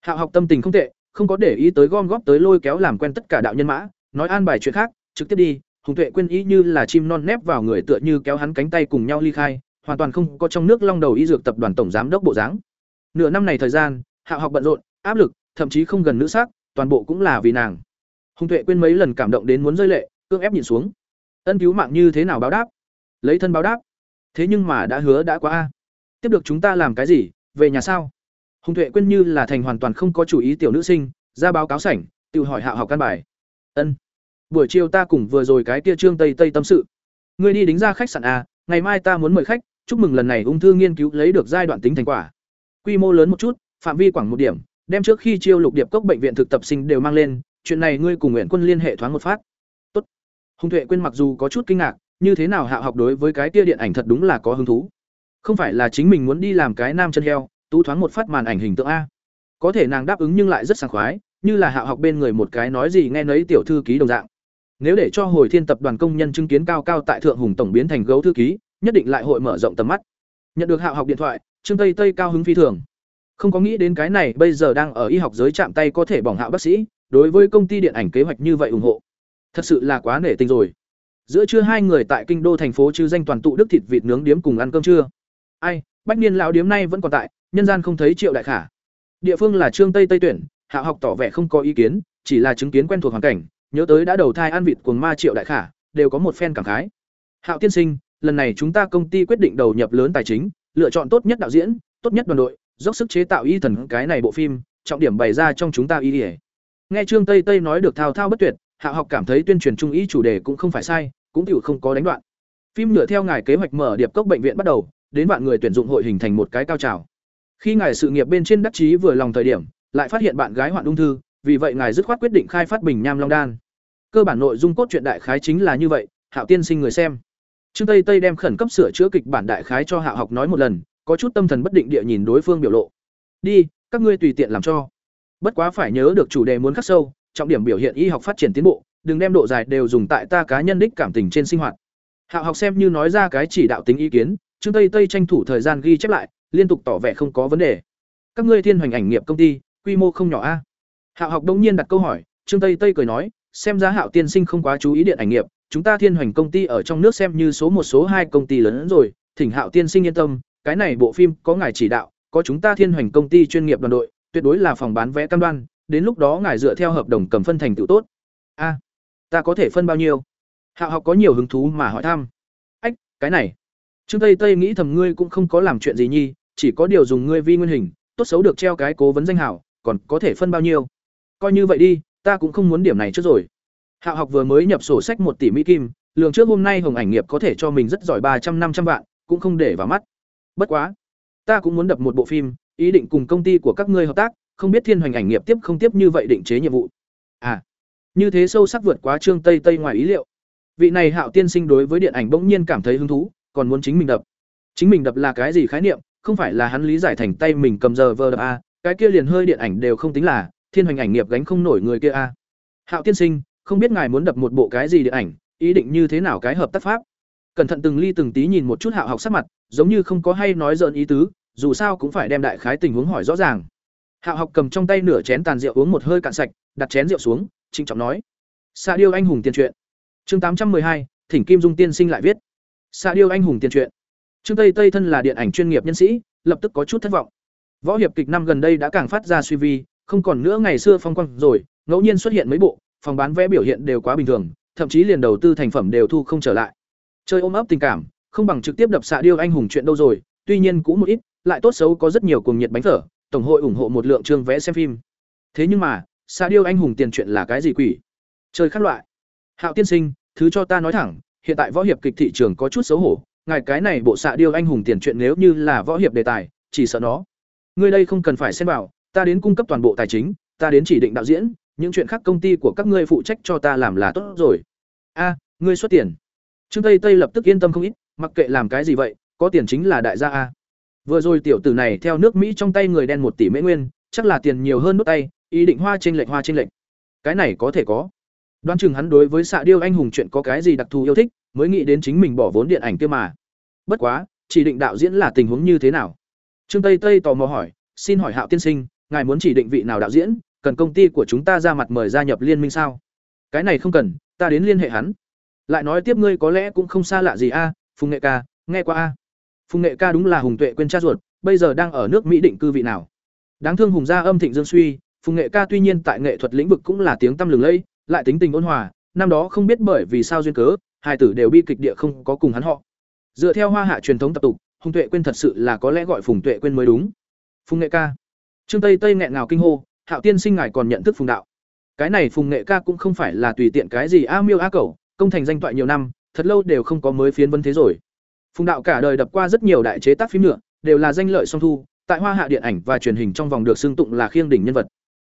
Hạo học tâm tình không tệ, không có để ý tới gom góp tới lôi kéo làm quen tất cả đạo nhân mã, nói an bài chuyện khác, trực tiếp đi, Hùng Tuệ quên ý như là chim non nép vào người tựa như kéo hắn cánh tay cùng nhau ly khai, hoàn toàn không có trong nước long đầu y dược tập đoàn tổng giám đốc bộ dáng. Nửa năm này thời gian, Hạ học bận rộn, áp lực, thậm chí không gần nữ sắc, toàn bộ cũng là vì nàng. Hùng Tuệ quên mấy lần cảm động đến muốn rơi lệ, cương ép nhìn xuống. Ân cứu mạng như thế nào báo đáp? Lấy thân báo đáp. Thế nhưng mà đã hứa đã quá a. Tiếp được chúng ta làm cái gì? Về nhà sao? Hùng Tuệ quên như là thành hoàn toàn không có chủ ý tiểu nữ sinh, ra báo cáo sảnh, tự hỏi Hạ học căn bài. Ân. Buổi chiều ta cùng vừa rồi cái kia Trương Tây Tây tâm sự. Ngươi đi đính ra khách sạn a, ngày mai ta muốn mời khách, chúc mừng lần này ung thư nghiên cứu lấy được giai đoạn tính thành quả. Quy mô lớn một chút, phạm vi quảng một điểm, đem trước khi chiêu lục điệp cốc bệnh viện thực tập sinh đều mang lên, chuyện này ngươi cùng nguyện quân liên hệ thoáng một phát. Tốt. Hung tuệ quên mặc dù có chút kinh ngạc như thế nào hạ học đối với cái tia điện ảnh thật đúng là có hứng thú. Không phải là chính mình muốn đi làm cái nam chân heo tú thoáng một phát màn ảnh hình tượng a. Có thể nàng đáp ứng nhưng lại rất sảng khoái như là hạ học bên người một cái nói gì nghe nấy tiểu thư ký đồng dạng. Nếu để cho hồi thiên tập đoàn công nhân chứng kiến cao cao tại thượng hùng tổng biến thành gấu thư ký nhất định lại hội mở rộng tầm mắt. Nhận được hạ học điện thoại, trương tây tây cao hứng phi thường. Không có nghĩ đến cái này bây giờ đang ở y học giới chạm tay có thể bỏng hạo bác sĩ, đối với công ty điện ảnh kế hoạch như vậy ủng hộ. Thật sự là quá nể tình rồi. Giữa trưa hai người tại kinh đô thành phố chứ danh toàn tụ đức thịt vịt nướng điếm cùng ăn cơm trưa. Ai, bách niên lão điếm nay vẫn còn tại, nhân gian không thấy triệu đại khả. Địa phương là trương tây tây tuyển hạ học tỏ vẻ không có ý kiến, chỉ là chứng kiến quen thuộc hoàn cảnh, nhớ tới đã đầu thai ăn vịt cuồng ma triệu đại khả, đều có một phen cảm khái. Hạo tiên sinh lần này chúng ta công ty quyết định đầu nhập lớn tài chính, lựa chọn tốt nhất đạo diễn, tốt nhất đoàn đội, dốc sức chế tạo y thần cái này bộ phim, trọng điểm bày ra trong chúng ta y ỉa nghe trương tây tây nói được thao thao bất tuyệt, hạ học cảm thấy tuyên truyền trung ý chủ đề cũng không phải sai, cũng chịu không có đánh đoạn. Phim nhựa theo ngài kế hoạch mở điệp cốc bệnh viện bắt đầu, đến bạn người tuyển dụng hội hình thành một cái cao trào. Khi ngài sự nghiệp bên trên đắc chí vừa lòng thời điểm, lại phát hiện bạn gái hoạn ung thư, vì vậy ngài dứt khoát quyết định khai phát bình nham long đan. Cơ bản nội dung cốt truyện đại khái chính là như vậy, hạo tiên sinh người xem trương tây tây đem khẩn cấp sửa chữa kịch bản đại khái cho hạ học nói một lần, có chút tâm thần bất định địa nhìn đối phương biểu lộ. Đi, các ngươi tùy tiện làm cho. Bất quá phải nhớ được chủ đề muốn khắc sâu, trọng điểm biểu hiện y học phát triển tiến bộ, đừng đem độ dài đều dùng tại ta cá nhân đích cảm tình trên sinh hoạt. Hạo học xem như nói ra cái chỉ đạo tính ý kiến, trương tây tây tranh thủ thời gian ghi chép lại, liên tục tỏ vẻ không có vấn đề. Các ngươi thiên hoành ảnh nghiệp công ty, quy mô không nhỏ a. Hạo học đương nhiên đặt câu hỏi, trương tây tây cười nói, xem ra hạo tiên sinh không quá chú ý điện ảnh nghiệp chúng ta thiên hoành công ty ở trong nước xem như số một số hai công ty lớn hơn rồi, thỉnh hạo tiên sinh yên tâm, cái này bộ phim có ngài chỉ đạo, có chúng ta thiên hoành công ty chuyên nghiệp đoàn đội, tuyệt đối là phòng bán vé cam đoan, đến lúc đó ngài dựa theo hợp đồng cầm phân thành tựu tốt. A, ta có thể phân bao nhiêu? Hạo học có nhiều hứng thú mà hỏi thăm. Ách, cái này. Trương tây tây nghĩ thầm ngươi cũng không có làm chuyện gì nhi, chỉ có điều dùng ngươi vi nguyên hình, tốt xấu được treo cái cố vấn danh hảo, còn có thể phân bao nhiêu? Coi như vậy đi, ta cũng không muốn điểm này trước rồi hạ học vừa mới nhập sổ sách một tỷ mỹ kim lường trước hôm nay hồng ảnh nghiệp có thể cho mình rất giỏi ba trăm năm trăm vạn cũng không để vào mắt bất quá ta cũng muốn đập một bộ phim ý định cùng công ty của các ngươi hợp tác không biết thiên hoành ảnh nghiệp tiếp không tiếp như vậy định chế nhiệm vụ à như thế sâu sắc vượt quá trương tây tây ngoài ý liệu vị này Hạo tiên sinh đối với điện ảnh bỗng nhiên cảm thấy hứng thú, còn muốn chính mình đập. Chính mình đập là cái gì khái niệm, không phải là hắn lý giải thành tay mình cầm giờ vờ đập a, cái kia liền hơi điện ảnh đều không tính là, thiên hoành ảnh nghiệp gánh không nổi người kia a. Hạo tiên sinh, không biết ngài muốn đập một bộ cái gì điện ảnh, ý định như thế nào cái hợp tác pháp? Cẩn thận từng ly từng tí nhìn một chút Hạo học sắc mặt, giống như không có hay nói dợn ý tứ, dù sao cũng phải đem đại khái tình huống hỏi rõ ràng. Hạo học cầm trong tay nửa chén tàn rượu uống một hơi cạn sạch, đặt chén rượu xuống, trịnh trọng nói: "Sa điêu anh hùng tiền truyện." Chương tám trăm hai, Thỉnh Kim Dung tiên sinh lại viết. "Sa điêu anh hùng tiền truyện." Trương Tây Tây thân là điện ảnh chuyên nghiệp nhân sĩ, lập tức có chút thất vọng. Võ hiệp kịch năm gần đây đã càng phát ra suy vi, không còn nữa ngày xưa phong quang rồi, ngẫu nhiên xuất hiện mấy bộ, phòng bán vé biểu hiện đều quá bình thường, thậm chí liền đầu tư thành phẩm đều thu không trở lại. Chơi ôm ấp tình cảm, không bằng trực tiếp đập xạ điêu anh hùng chuyện đâu rồi, tuy nhiên cũng một ít, lại tốt xấu có rất nhiều cuồng nhiệt bánh phở, tổng hội ủng hộ một lượng chương vé xem phim. Thế nhưng mà, xạ điêu anh hùng tiền chuyện là cái gì quỷ? Chơi khác loại. Hạo tiên sinh, thứ cho ta nói thẳng, hiện tại võ hiệp kịch thị trường có chút xấu hổ, ngài cái này bộ xạ điêu anh hùng tiền chuyện nếu như là võ hiệp đề tài, chỉ sợ nó. Ngươi đây không cần phải xem bảo, ta đến cung cấp toàn bộ tài chính, ta đến chỉ định đạo diễn, những chuyện khác công ty của các ngươi phụ trách cho ta làm là tốt rồi. A, ngươi xuất tiền. Trương Tây Tây lập tức yên tâm không ít, mặc kệ làm cái gì vậy, có tiền chính là đại gia a. Vừa rồi tiểu tử này theo nước Mỹ trong tay người đen một tỷ mỹ nguyên, chắc là tiền nhiều hơn nút tay, ý định hoa trên lệnh hoa trên lệnh. Cái này có thể có. Đoán chừng hắn đối với xạ điêu anh hùng chuyện có cái gì đặc thù yêu thích, mới nghĩ đến chính mình bỏ vốn điện ảnh kia mà. Bất quá, chỉ định đạo diễn là tình huống như thế nào? Trương Tây Tây tò mò hỏi, xin hỏi Hạo tiên sinh, ngài muốn chỉ định vị nào đạo diễn, cần công ty của chúng ta ra mặt mời gia nhập liên minh sao? Cái này không cần, ta đến liên hệ hắn. Lại nói tiếp ngươi có lẽ cũng không xa lạ gì a, Phùng Nghệ ca, nghe qua a. Phùng Nghệ ca đúng là Hùng Tuệ quên cha ruột, bây giờ đang ở nước Mỹ định cư vị nào. Đáng thương Hùng gia âm thịnh dương suy, Phùng Nghệ ca tuy nhiên tại nghệ thuật lĩnh vực cũng là tiếng tăm lừng lẫy, lại tính tình ôn hòa, năm đó không biết bởi vì sao duyên cớ, hai tử đều bi kịch địa không có cùng hắn họ. Dựa theo hoa hạ truyền thống tập tục, Hùng Tuệ quên thật sự là có lẽ gọi Phùng Tuệ quên mới đúng. Phùng Nghệ ca. Trương Tây Tây nghẹn ngào kinh hô, Hạo tiên sinh ngài còn nhận thức Phùng đạo. Cái này Phùng Nghệ ca cũng không phải là tùy tiện cái gì a miêu a cẩu, công thành danh toại nhiều năm, thật lâu đều không có mới phiến vấn thế rồi. Phùng đạo cả đời đập qua rất nhiều đại chế tác phim nữa, đều là danh lợi song thu, tại Hoa Hạ điện ảnh và truyền hình trong vòng được xưng tụng là khiêng đỉnh nhân vật.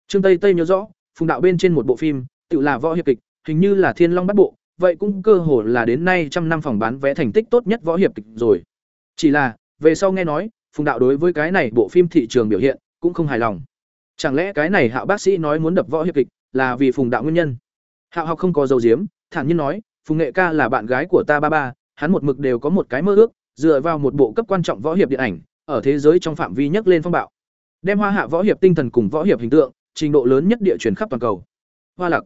Trương Tây Tây nhớ rõ, Phùng đạo bên trên một bộ phim, tự là võ hiệp kịch, hình như là Thiên Long bắt bộ, vậy cũng cơ hồ là đến nay trăm năm phòng bán vé thành tích tốt nhất võ hiệp kịch rồi. Chỉ là, về sau nghe nói, Phùng đạo đối với cái này bộ phim thị trường biểu hiện cũng không hài lòng. Chẳng lẽ cái này Hạo bác sĩ nói muốn đập võ hiệp kịch là vì Phùng đạo nguyên nhân? Hạo học không có dầu diếm, thản nhiên nói, Phùng Nghệ ca là bạn gái của ta ba ba, hắn một mực đều có một cái mơ ước, dựa vào một bộ cấp quan trọng võ hiệp điện ảnh, ở thế giới trong phạm vi nhất lên phong bạo. Đem Hoa Hạ võ hiệp tinh thần cùng võ hiệp hình tượng, trình độ lớn nhất địa truyền khắp toàn cầu. Hoa Lạc.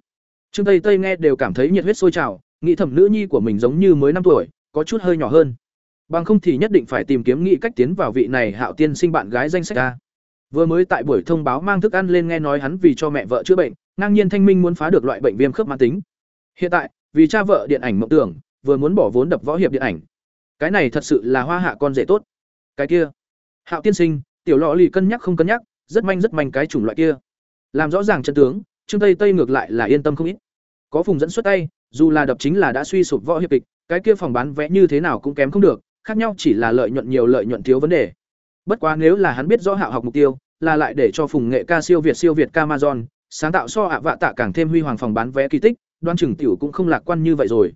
Trương Tây Tây nghe đều cảm thấy nhiệt huyết sôi trào, nghĩ thẩm nữ nhi của mình giống như mới năm tuổi, có chút hơi nhỏ hơn. Bằng không thì nhất định phải tìm kiếm nghị cách tiến vào vị này Hạo tiên sinh bạn gái danh sách a. Vừa mới tại buổi thông báo mang thức ăn lên nghe nói hắn vì cho mẹ vợ chữa bệnh, ngang nhiên thanh minh muốn phá được loại bệnh viêm khớp mãn tính. Hiện tại, vì cha vợ điện ảnh mộng tưởng, vừa muốn bỏ vốn đập võ hiệp điện ảnh. Cái này thật sự là hoa hạ con rể tốt. Cái kia, Hạo tiên sinh, tiểu lọ lì cân nhắc không cân nhắc, rất manh rất manh cái chủng loại kia. Làm rõ ràng chân tướng, Trương Tây Tây ngược lại là yên tâm không ít. Có phùng dẫn xuất tay, dù là đập chính là đã suy sụp võ hiệp kịch, cái kia phòng bán vé như thế nào cũng kém không được, khác nhau chỉ là lợi nhuận nhiều lợi nhuận thiếu vấn đề. Bất quá nếu là hắn biết rõ Hạo học mục tiêu, là lại để cho phùng nghệ ca siêu việt siêu việt Amazon, sáng tạo so ạ vạ tạ càng thêm huy hoàng phòng bán vé kỳ tích, đoan chừng tiểu cũng không lạc quan như vậy rồi.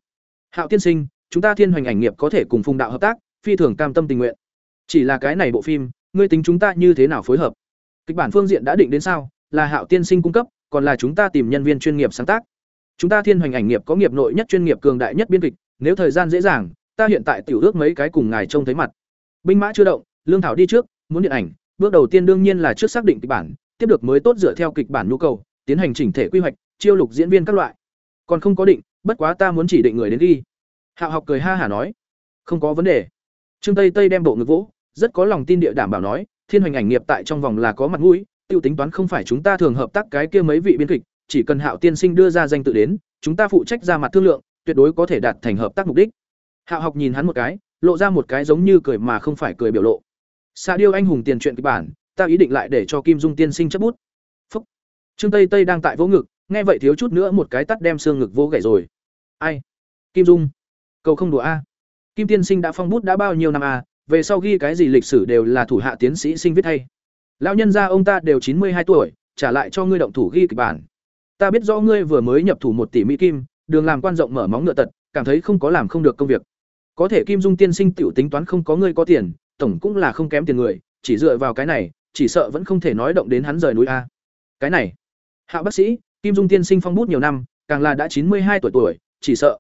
Hạo tiên sinh, chúng ta Thiên Hoành ảnh nghiệp có thể cùng Phùng đạo hợp tác, phi thường cam tâm tình nguyện. Chỉ là cái này bộ phim, ngươi tính chúng ta như thế nào phối hợp? Kịch bản phương diện đã định đến sao? Là Hạo tiên sinh cung cấp, còn là chúng ta tìm nhân viên chuyên nghiệp sáng tác? Chúng ta Thiên Hoành ảnh nghiệp có nghiệp nội nhất chuyên nghiệp cường đại nhất biên kịch, nếu thời gian dễ dàng, ta hiện tại tiểu ước mấy cái cùng ngài trông thấy mặt. Binh mã chưa động, lương thảo đi trước, muốn điện ảnh, bước đầu tiên đương nhiên là trước xác định kịch bản, tiếp được mới tốt dựa theo kịch bản nhu cầu, tiến hành chỉnh thể quy hoạch, chiêu lục diễn viên các loại. Còn không có định bất quá ta muốn chỉ định người đến đi hạo học cười ha hả nói. Không có vấn đề. Trương tây tây đem bộ ngực vỗ rất có lòng tin địa đảm bảo nói thiên hoành ảnh nghiệp tại trong vòng là có mặt mũi tiêu tính toán không phải chúng ta thường hợp tác cái kia mấy vị biên kịch chỉ cần hạo tiên sinh đưa ra danh tự đến chúng ta phụ trách ra mặt thương lượng tuyệt đối có thể đạt thành hợp tác mục đích. Hạo học nhìn hắn một cái lộ ra một cái giống như cười mà không phải cười biểu lộ xa điêu anh hùng tiền truyện kịch bản ta ý định lại để cho kim dung tiên sinh chấp bút. Phúc. Trương tây tây đang tại vỗ ngực nghe vậy thiếu chút nữa một cái tắt đem xương ngực vô gãy rồi. Ai? Kim dung. Cầu không đùa a. Kim tiên sinh đã phong bút đã bao nhiêu năm a về sau ghi cái gì lịch sử đều là thủ hạ tiến sĩ sinh viết hay lão nhân gia ông ta đều chín mươi hai tuổi trả lại cho ngươi động thủ ghi kịch bản. Ta biết rõ ngươi vừa mới nhập thủ một tỷ mỹ kim đường làm quan rộng mở móng ngựa tật cảm thấy không có làm không được công việc. Có thể Kim Dung tiên sinh tiểu tính toán không có ngươi có tiền, tổng cũng là không kém tiền người, chỉ dựa vào cái này, chỉ sợ vẫn không thể nói động đến hắn rời núi a. Cái này, Hạ bác sĩ, Kim Dung tiên sinh phong bút nhiều năm, càng là đã chín mươi hai tuổi tuổi, chỉ sợ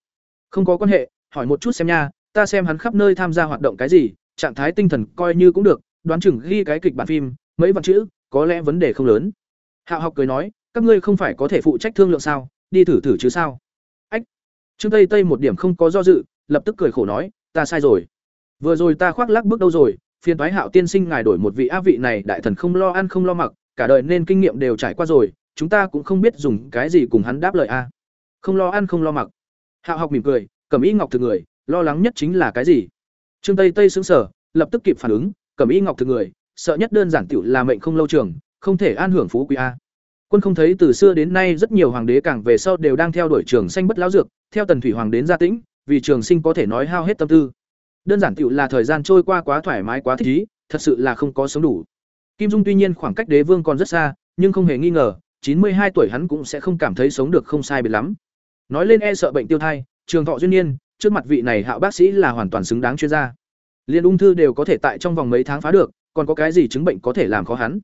không có quan hệ, hỏi một chút xem nha, ta xem hắn khắp nơi tham gia hoạt động cái gì, trạng thái tinh thần coi như cũng được, đoán chừng ghi cái kịch bản phim, mấy vạn chữ, có lẽ vấn đề không lớn. Hạ học cười nói, các ngươi không phải có thể phụ trách thương lượng sao, đi thử thử chứ sao? Ách. Trương Tây Tây một điểm không có do dự, lập tức cười khổ nói, ta sai rồi. Vừa rồi ta khoác lác bước đâu rồi, phiền thoái Hạo tiên sinh ngài đổi một vị á vị này đại thần không lo ăn không lo mặc, cả đời nên kinh nghiệm đều trải qua rồi, chúng ta cũng không biết dùng cái gì cùng hắn đáp lời a. Không lo ăn không lo mặc. Hạo học mỉm cười, cầm y ngọc thực người, lo lắng nhất chính là cái gì? Trương Tây Tây sững sờ, lập tức kịp phản ứng, cầm y ngọc thực người, sợ nhất đơn giản tiểu là mệnh không lâu trường, không thể an hưởng phú quý a. Quân không thấy từ xưa đến nay rất nhiều hoàng đế càng về sau đều đang theo đuổi trường sinh bất lão dược, theo Tần Thủy hoàng đến gia tĩnh, vì trường sinh có thể nói hao hết tâm tư. Đơn giản tiểu là thời gian trôi qua quá thoải mái quá thích ý, thật sự là không có sống đủ. Kim Dung tuy nhiên khoảng cách đế vương còn rất xa, nhưng không hề nghi ngờ, chín mươi hai tuổi hắn cũng sẽ không cảm thấy sống được không sai biệt lắm. Nói lên e sợ bệnh tiêu thai, trường thọ duyên nhiên, trước mặt vị này Hạo bác sĩ là hoàn toàn xứng đáng chuyên gia. Liên ung thư đều có thể tại trong vòng mấy tháng phá được, còn có cái gì chứng bệnh có thể làm khó hắn?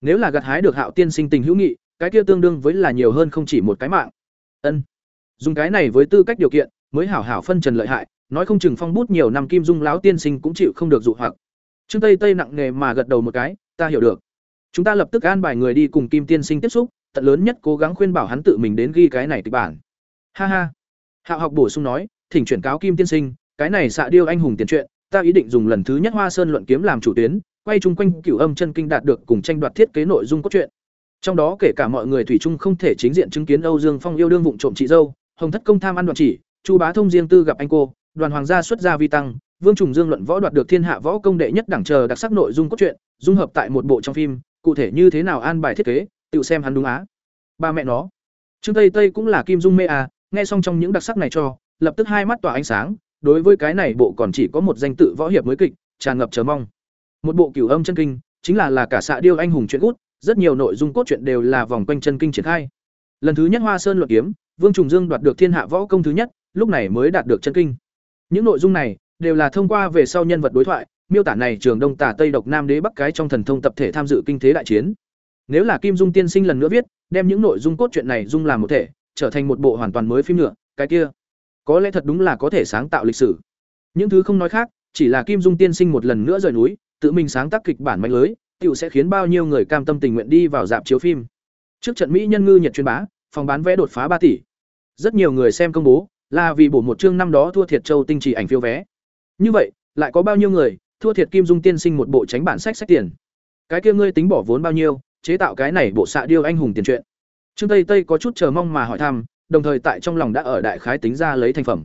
Nếu là gặt hái được Hạo tiên sinh tình hữu nghị, cái kia tương đương với là nhiều hơn không chỉ một cái mạng. Ân. Dùng cái này với tư cách điều kiện, mới hảo hảo phân trần lợi hại, nói không chừng phong bút nhiều năm kim dung lão tiên sinh cũng chịu không được dụ hoặc. Trương Tây Tây nặng nề mà gật đầu một cái, ta hiểu được. Chúng ta lập tức an bài người đi cùng Kim tiên sinh tiếp xúc, tận lớn nhất cố gắng khuyên bảo hắn tự mình đến ghi cái này kịch bản. Ha ha. Hạo học bổ sung nói, thỉnh chuyển cáo Kim tiên sinh, cái này xạ điêu anh hùng tiền truyện, ta ý định dùng lần thứ nhất Hoa Sơn luận kiếm làm chủ tuyến, quay chung quanh cửu âm chân kinh đạt được cùng tranh đoạt thiết kế nội dung cốt truyện. Trong đó kể cả mọi người thủy chung không thể chính diện chứng kiến Âu Dương Phong yêu đương vụng trộm chị dâu, Hồng Thất công tham ăn đoạn chỉ, Chu Bá Thông riêng tư gặp anh cô, Đoàn Hoàng gia xuất gia vi tăng, Vương Trùng Dương luận võ đoạt được thiên hạ võ công đệ nhất đẳng chờ đặc sắc nội dung cốt truyện, dung hợp tại một bộ trong phim, cụ thể như thế nào an bài thiết kế, tự xem hắn đúng á. Ba mẹ nó. Trương Tây Tây cũng là kim dung mê à, nghe xong trong những đặc sắc này cho, lập tức hai mắt tỏa ánh sáng, đối với cái này bộ còn chỉ có một danh tự võ hiệp mới kịch, tràn ngập chờ mong. Một bộ cửu âm chân kinh, chính là là cả xạ điêu anh hùng chuyện gút, rất nhiều nội dung cốt truyện đều là vòng quanh chân kinh triển khai. Lần thứ nhất Hoa Sơn luận kiếm, Vương Trùng Dương đoạt được thiên hạ võ công thứ nhất, lúc này mới đạt được chân kinh. Những nội dung này đều là thông qua về sau nhân vật đối thoại, miêu tả này trường Đông Tả Tây Độc Nam Đế Bắc cái trong thần thông tập thể tham dự kinh thế đại chiến. Nếu là Kim Dung tiên sinh lần nữa viết, đem những nội dung cốt truyện này dung làm một thể, trở thành một bộ hoàn toàn mới phim nữa, cái kia, có lẽ thật đúng là có thể sáng tạo lịch sử. Những thứ không nói khác, chỉ là Kim Dung tiên sinh một lần nữa rời núi, tự mình sáng tác kịch bản mạnh lưới, tiểu sẽ khiến bao nhiêu người cam tâm tình nguyện đi vào dạp chiếu phim. Trước trận Mỹ nhân ngư Nhật chuyên bá, phòng bán vé đột phá ba tỷ. Rất nhiều người xem công bố, là vì bổ một chương năm đó thua thiệt Châu Tinh chỉ ảnh phiếu vé. Như vậy, lại có bao nhiêu người thua thiệt Kim Dung tiên sinh một bộ tránh bản sách sách tiền. Cái kia ngươi tính bỏ vốn bao nhiêu, chế tạo cái này bộ xạ điêu anh hùng tiền truyện. Trương Tây Tây có chút chờ mong mà hỏi thăm, đồng thời tại trong lòng đã ở đại khái tính ra lấy thành phẩm.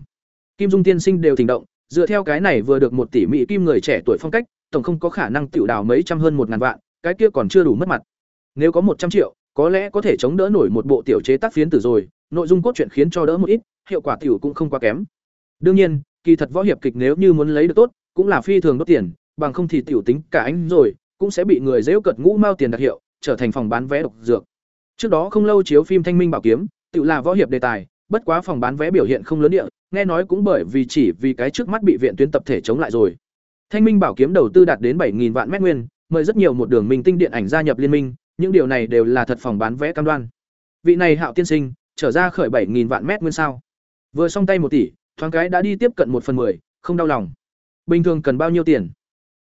Kim Dung tiên sinh đều thỉnh động, dựa theo cái này vừa được một tỷ mỹ kim người trẻ tuổi phong cách, tổng không có khả năng tiểu đào mấy trăm hơn một ngàn vạn, cái kia còn chưa đủ mất mặt. Nếu có một trăm triệu, có lẽ có thể chống đỡ nổi một bộ tiểu chế tác phiến tử rồi, nội dung cốt truyện khiến cho đỡ một ít, hiệu quả tiểu cũng không quá kém. Đương nhiên, kỳ thật võ hiệp kịch nếu như muốn lấy được tốt, cũng là phi thường đốt tiền, bằng không thì tiểu tính cả anh rồi, cũng sẽ bị người giễu cợt ngũ mao tiền đặc hiệu, trở thành phòng bán vé độc dược. Trước đó không lâu chiếu phim Thanh Minh Bảo Kiếm, tiểu là võ hiệp đề tài, bất quá phòng bán vé biểu hiện không lớn địa, nghe nói cũng bởi vì chỉ vì cái trước mắt bị viện tuyến tập thể chống lại rồi. Thanh Minh Bảo Kiếm đầu tư đạt đến 7000 vạn mét nguyên, mời rất nhiều một đường minh tinh điện ảnh gia nhập liên minh, những điều này đều là thật phòng bán vé cam đoan. Vị này Hạo tiên sinh, trở ra khởi 7000 vạn mét nguyên sao? Vừa xong tay một tỷ, thoáng cái đã đi tiếp cận một phần 10, không đau lòng. Bình thường cần bao nhiêu tiền?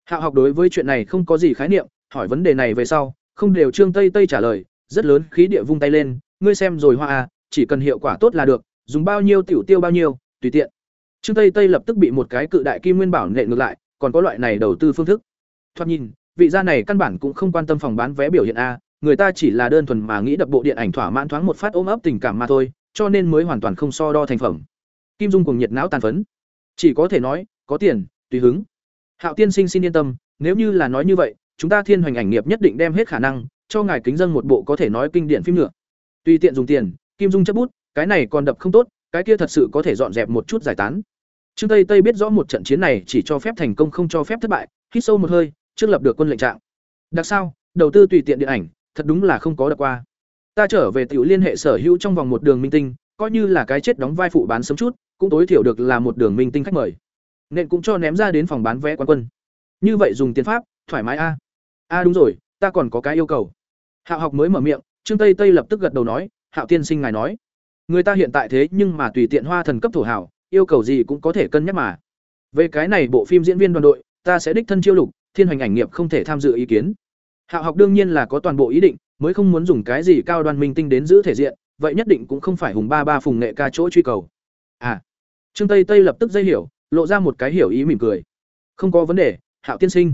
Hạo học đối với chuyện này không có gì khái niệm, hỏi vấn đề này về sau, không đều Trương Tây Tây trả lời, rất lớn khí địa vung tay lên, ngươi xem rồi hoa à, chỉ cần hiệu quả tốt là được, dùng bao nhiêu tiểu tiêu bao nhiêu, tùy tiện. Trương Tây Tây lập tức bị một cái cự đại kim nguyên bảo nện ngược lại, còn có loại này đầu tư phương thức. Thoạt nhìn, vị gia này căn bản cũng không quan tâm phòng bán vé biểu hiện a, người ta chỉ là đơn thuần mà nghĩ đập bộ điện ảnh thỏa mãn thoáng một phát ôm ấp tình cảm mà thôi, cho nên mới hoàn toàn không so đo thành phẩm. Kim Dung cùng nhiệt não tàn phấn, chỉ có thể nói, có tiền, tùy hứng. Hạo tiên sinh xin yên tâm, nếu như là nói như vậy, chúng ta Thiên Hoành ảnh nghiệp nhất định đem hết khả năng cho ngài kính dân một bộ có thể nói kinh điển phim nữa. Tùy tiện dùng tiền, Kim Dung chấp bút, cái này còn đập không tốt, cái kia thật sự có thể dọn dẹp một chút giải tán. Trương Tây Tây biết rõ một trận chiến này chỉ cho phép thành công không cho phép thất bại, hít sâu một hơi, trước lập được quân lệnh trạng. Đặc sao, đầu tư tùy tiện điện ảnh, thật đúng là không có được qua. Ta trở về tiểu liên hệ sở hữu trong vòng một đường minh tinh, coi như là cái chết đóng vai phụ bán sớm chút, cũng tối thiểu được là một đường minh tinh khách mời. Nên cũng cho ném ra đến phòng bán vé quán quân. Như vậy dùng tiền pháp thoải mái a. A đúng rồi ta còn có cái yêu cầu. Hạo học mới mở miệng trương tây tây lập tức gật đầu nói hạo tiên sinh ngài nói. Người ta hiện tại thế nhưng mà tùy tiện hoa thần cấp thổ hảo yêu cầu gì cũng có thể cân nhắc mà. Về cái này bộ phim diễn viên đoàn đội ta sẽ đích thân chiêu lục thiên hoành ảnh nghiệp không thể tham dự ý kiến hạo học đương nhiên là có toàn bộ ý định, mới không muốn dùng cái gì cao đoan minh tinh đến giữ thể diện, vậy nhất định cũng không phải hùng ba ba phùng nghệ ca chỗ truy cầu. À trương tây tây lập tức dây hiểu, lộ ra một cái hiểu ý mỉm cười. Không có vấn đề, hạo tiên sinh.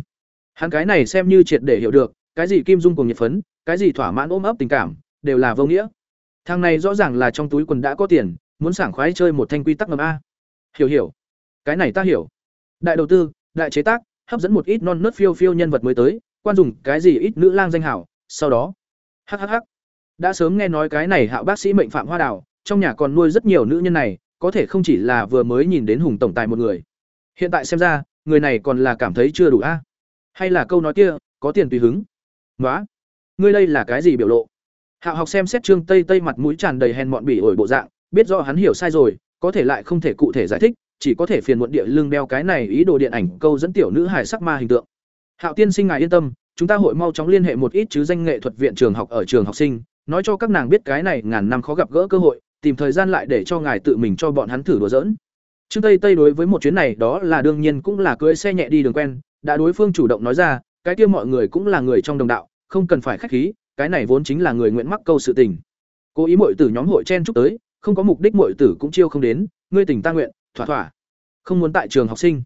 Hắn cái này xem như triệt để hiểu được, cái gì kim dung cùng nhiệt phấn, cái gì thỏa mãn ôm ấp tình cảm, đều là vô nghĩa. Thằng này rõ ràng là trong túi quần đã có tiền, muốn sảng khoái chơi một thanh quy tắc ngầm a. Hiểu hiểu. Cái này ta hiểu. Đại đầu tư, đại chế tác, hấp dẫn một ít non nớt phiêu phiêu nhân vật mới tới quan dùng cái gì ít nữ lang danh hảo, sau đó. Hhh đã sớm nghe nói cái này hạo bác sĩ mệnh phạm hoa đào, trong nhà còn nuôi rất nhiều nữ nhân này, có thể không chỉ là vừa mới nhìn đến hùng tổng tài một người. Hiện tại xem ra, người này còn là cảm thấy chưa đủ a. Hay là câu nói kia, có tiền tùy hứng. Nói ngươi đây là cái gì biểu lộ? Hạo học xem xét trương tây tây mặt mũi tràn đầy hèn mọn bỉ ổi bộ dạng, biết do hắn hiểu sai rồi, có thể lại không thể cụ thể giải thích, chỉ có thể phiền muộn địa lưng đeo cái này ý đồ điện ảnh câu dẫn tiểu nữ hài sắc ma hình tượng hạo tiên sinh ngài yên tâm, chúng ta hội mau chóng liên hệ một ít chứ danh nghệ thuật viện trường học ở trường học sinh, nói cho các nàng biết cái này ngàn năm khó gặp gỡ cơ hội, tìm thời gian lại để cho ngài tự mình cho bọn hắn thử đùa giỡn. Trương tây tây đối với một chuyến này đó là đương nhiên cũng là cưỡi xe nhẹ đi đường quen, đã đối phương chủ động nói ra, cái kia mọi người cũng là người trong đồng đạo, không cần phải khách khí, cái này vốn chính là người nguyện mắc câu sự tình. Cố ý muội tử nhóm hội chen chúc tới, không có mục đích muội tử cũng chiêu không đến, ngươi tỉnh ta nguyện, thỏa thỏa. Không muốn tại trường học sinh.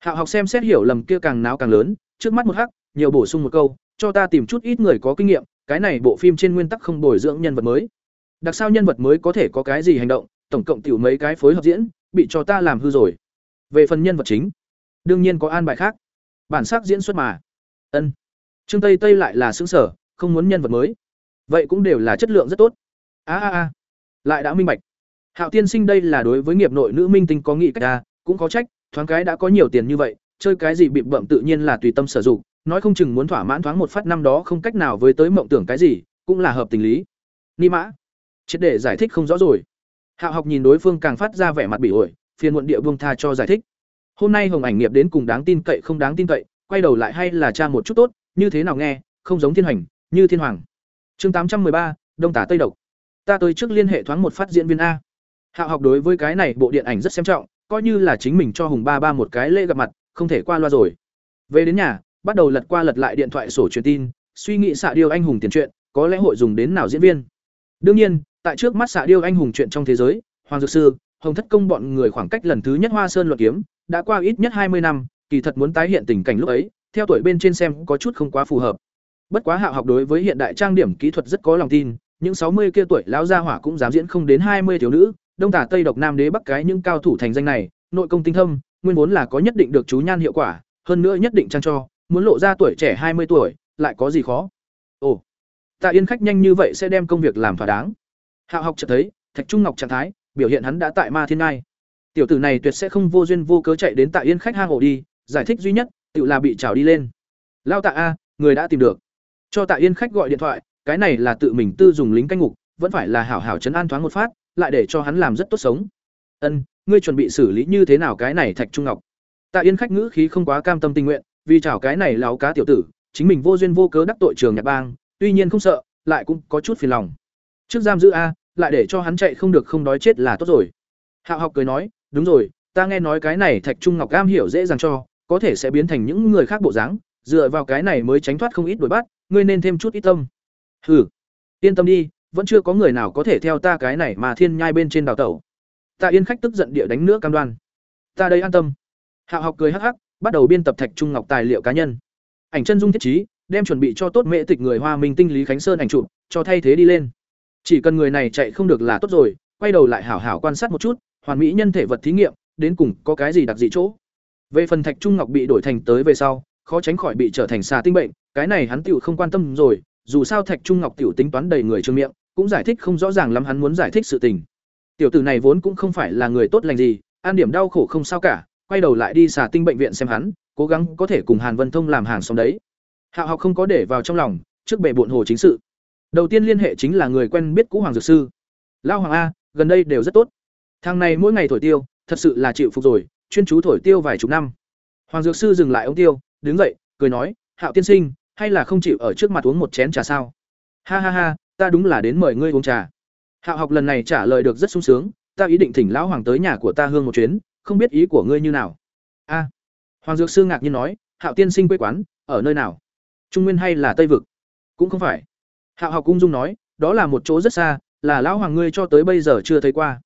Hạo học xem xét hiểu lầm kia càng náo càng lớn trước mắt một hắc, nhiều bổ sung một câu, cho ta tìm chút ít người có kinh nghiệm, cái này bộ phim trên nguyên tắc không bồi dưỡng nhân vật mới. Đặc sao nhân vật mới có thể có cái gì hành động, tổng cộng tiểu mấy cái phối hợp diễn, bị cho ta làm hư rồi. Về phần nhân vật chính, đương nhiên có an bài khác. Bản sắc diễn xuất mà. Ân. Trương tây tây lại là xứng sở không muốn nhân vật mới. Vậy cũng đều là chất lượng rất tốt. A a a. Lại đã minh bạch. Hạo tiên sinh đây là đối với nghiệp nội nữ minh tinh có nghị cách a, cũng có trách, thoáng cái đã có nhiều tiền như vậy chơi cái gì bị bậm tự nhiên là tùy tâm sử dụng, nói không chừng muốn thỏa mãn thoáng một phát năm đó không cách nào với tới mộng tưởng cái gì, cũng là hợp tình lý. Ni mã, triệt để giải thích không rõ rồi. Hạo học nhìn đối phương càng phát ra vẻ mặt bị ổi, phiền muộn địa vương tha cho giải thích. Hôm nay hồng ảnh nghiệp đến cùng đáng tin cậy không đáng tin cậy, quay đầu lại hay là cha một chút tốt, như thế nào nghe, không giống thiên hành, như thiên hoàng. Chương tám trăm ba, đông tả tây độc. Ta tới trước liên hệ thoáng một phát diễn viên a. Hạo học đối với cái này bộ điện ảnh rất xem trọng, coi như là chính mình cho hùng ba ba một cái lễ gặp mặt không thể qua loa rồi. Về đến nhà, bắt đầu lật qua lật lại điện thoại sổ truyền tin, suy nghĩ xạ điêu anh hùng tiền truyện có lẽ hội dùng đến nào diễn viên. Đương nhiên, tại trước mắt xạ điêu anh hùng chuyện trong thế giới, hoàng dược sư, hồng thất công bọn người khoảng cách lần thứ nhất hoa sơn luận kiếm, đã qua ít nhất hai mươi năm, kỳ thật muốn tái hiện tình cảnh lúc ấy, theo tuổi bên trên xem có chút không quá phù hợp. Bất quá hạo học đối với hiện đại trang điểm kỹ thuật rất có lòng tin, những sáu mươi kia tuổi lão gia hỏa cũng dám diễn không đến hai mươi thiếu nữ, đông tả tây độc nam đế bắc cái những cao thủ thành danh này, nội công tinh thâm nguyên vốn là có nhất định được chú nhan hiệu quả, hơn nữa nhất định trang cho, muốn lộ ra tuổi trẻ hai mươi tuổi, lại có gì khó? Ồ, tạ yên khách nhanh như vậy sẽ đem công việc làm thỏa đáng. Hạo học chợt thấy, thạch trung ngọc trạng thái, biểu hiện hắn đã tại ma thiên ngai. Tiểu tử này tuyệt sẽ không vô duyên vô cớ chạy đến tạ yên khách hang ổ đi, giải thích duy nhất, tự là bị trào đi lên. Lao tạ a, người đã tìm được. Cho tạ yên khách gọi điện thoại, cái này là tự mình tư dùng lính canh ngục, vẫn phải là hảo hảo chấn an thoáng một phát, lại để cho hắn làm rất tốt sống. Ân ngươi chuẩn bị xử lý như thế nào cái này thạch trung ngọc? Tạ yên khách ngữ khí không quá cam tâm tình nguyện, vì chảo cái này láo cá tiểu tử, chính mình vô duyên vô cớ đắc tội trường nhạc bang, tuy nhiên không sợ, lại cũng có chút phiền lòng. Trước giam giữ a, lại để cho hắn chạy không được không đói chết là tốt rồi. Hạo học cười nói, đúng rồi, ta nghe nói cái này thạch trung ngọc cam hiểu dễ dàng cho, có thể sẽ biến thành những người khác bộ dáng, dựa vào cái này mới tránh thoát không ít đuổi bắt, ngươi nên thêm chút ít tâm. Hừ, yên tâm đi, vẫn chưa có người nào có thể theo ta cái này mà thiên nhai bên trên đào tẩu ta yên khách tức giận địa đánh nữa cam đoan. Ta đây an tâm. Hạo học cười hắc hắc, bắt đầu biên tập thạch trung ngọc tài liệu cá nhân. Ảnh chân dung thiết trí, đem chuẩn bị cho tốt mễ tịch người hoa minh tinh lý khánh sơn ảnh chụp, cho thay thế đi lên. Chỉ cần người này chạy không được là tốt rồi, quay đầu lại hảo hảo quan sát một chút, hoàn mỹ nhân thể vật thí nghiệm, đến cùng có cái gì đặc dị chỗ. Về phần thạch trung ngọc bị đổi thành tới về sau, khó tránh khỏi bị trở thành xà tinh bệnh, cái này hắn tựu không quan tâm rồi, dù sao thạch trung ngọc tiểu tính toán đầy người trương miệng, cũng giải thích không rõ ràng lắm hắn muốn giải thích sự tình tiểu tử này vốn cũng không phải là người tốt lành gì an điểm đau khổ không sao cả, quay đầu lại đi xà tinh bệnh viện xem hắn, cố gắng có thể cùng hàn vân thông làm hàng xóm đấy. Hạo học không có để vào trong lòng, trước bề bộn hồ chính sự. Đầu tiên liên hệ chính là người quen biết cũ hoàng dược sư. Lao hoàng a, gần đây đều rất tốt. Thằng này mỗi ngày thổi tiêu, thật sự là chịu phục rồi, chuyên chú thổi tiêu vài chục năm. Hoàng dược sư dừng lại ông tiêu, đứng dậy, cười nói, hạo tiên sinh, hay là không chịu ở trước mặt uống một chén trà sao? Ha ha ha, ta đúng là đến mời ngươi uống trà hạo học lần này trả lời được rất sung sướng, ta ý định thỉnh lão hoàng tới nhà của ta hương một chuyến, không biết ý của ngươi như nào. A. Hoàng dược sư ngạc nhiên nói, hạo tiên sinh quê quán, ở nơi nào? Trung nguyên hay là tây vực? Cũng không phải. Hạo học cung dung nói, đó là một chỗ rất xa, là lão hoàng ngươi cho tới bây giờ chưa thấy qua.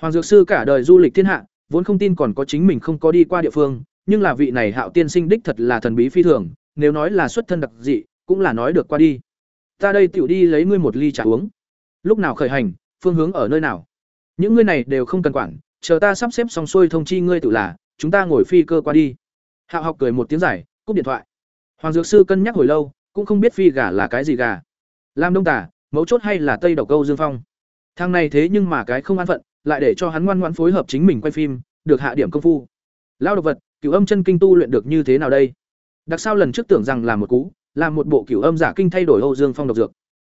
Hoàng dược sư cả đời du lịch thiên hạ, vốn không tin còn có chính mình không có đi qua địa phương, nhưng là vị này hạo tiên sinh đích thật là thần bí phi thường, nếu nói là xuất thân đặc dị, cũng là nói được qua đi. Ta đây tiểu đi lấy ngươi một ly trà uống lúc nào khởi hành, phương hướng ở nơi nào. Những ngươi này đều không cần quản, chờ ta sắp xếp xong xuôi thông chi ngươi tự là, chúng ta ngồi phi cơ qua đi. Hạo học cười một tiếng giải, cúp điện thoại. Hoàng dược sư cân nhắc hồi lâu, cũng không biết phi gà là cái gì gà. Làm đông tả mấu chốt hay là tây độc câu dương phong? Thang này thế nhưng mà cái không an phận, lại để cho hắn ngoan ngoãn phối hợp chính mình quay phim, được hạ điểm công phu. Lao độc vật, cửu âm chân kinh tu luyện được như thế nào đây? Đặc sao lần trước tưởng rằng là một cú làm một bộ cửu âm giả kinh thay đổi âu dương phong độc dược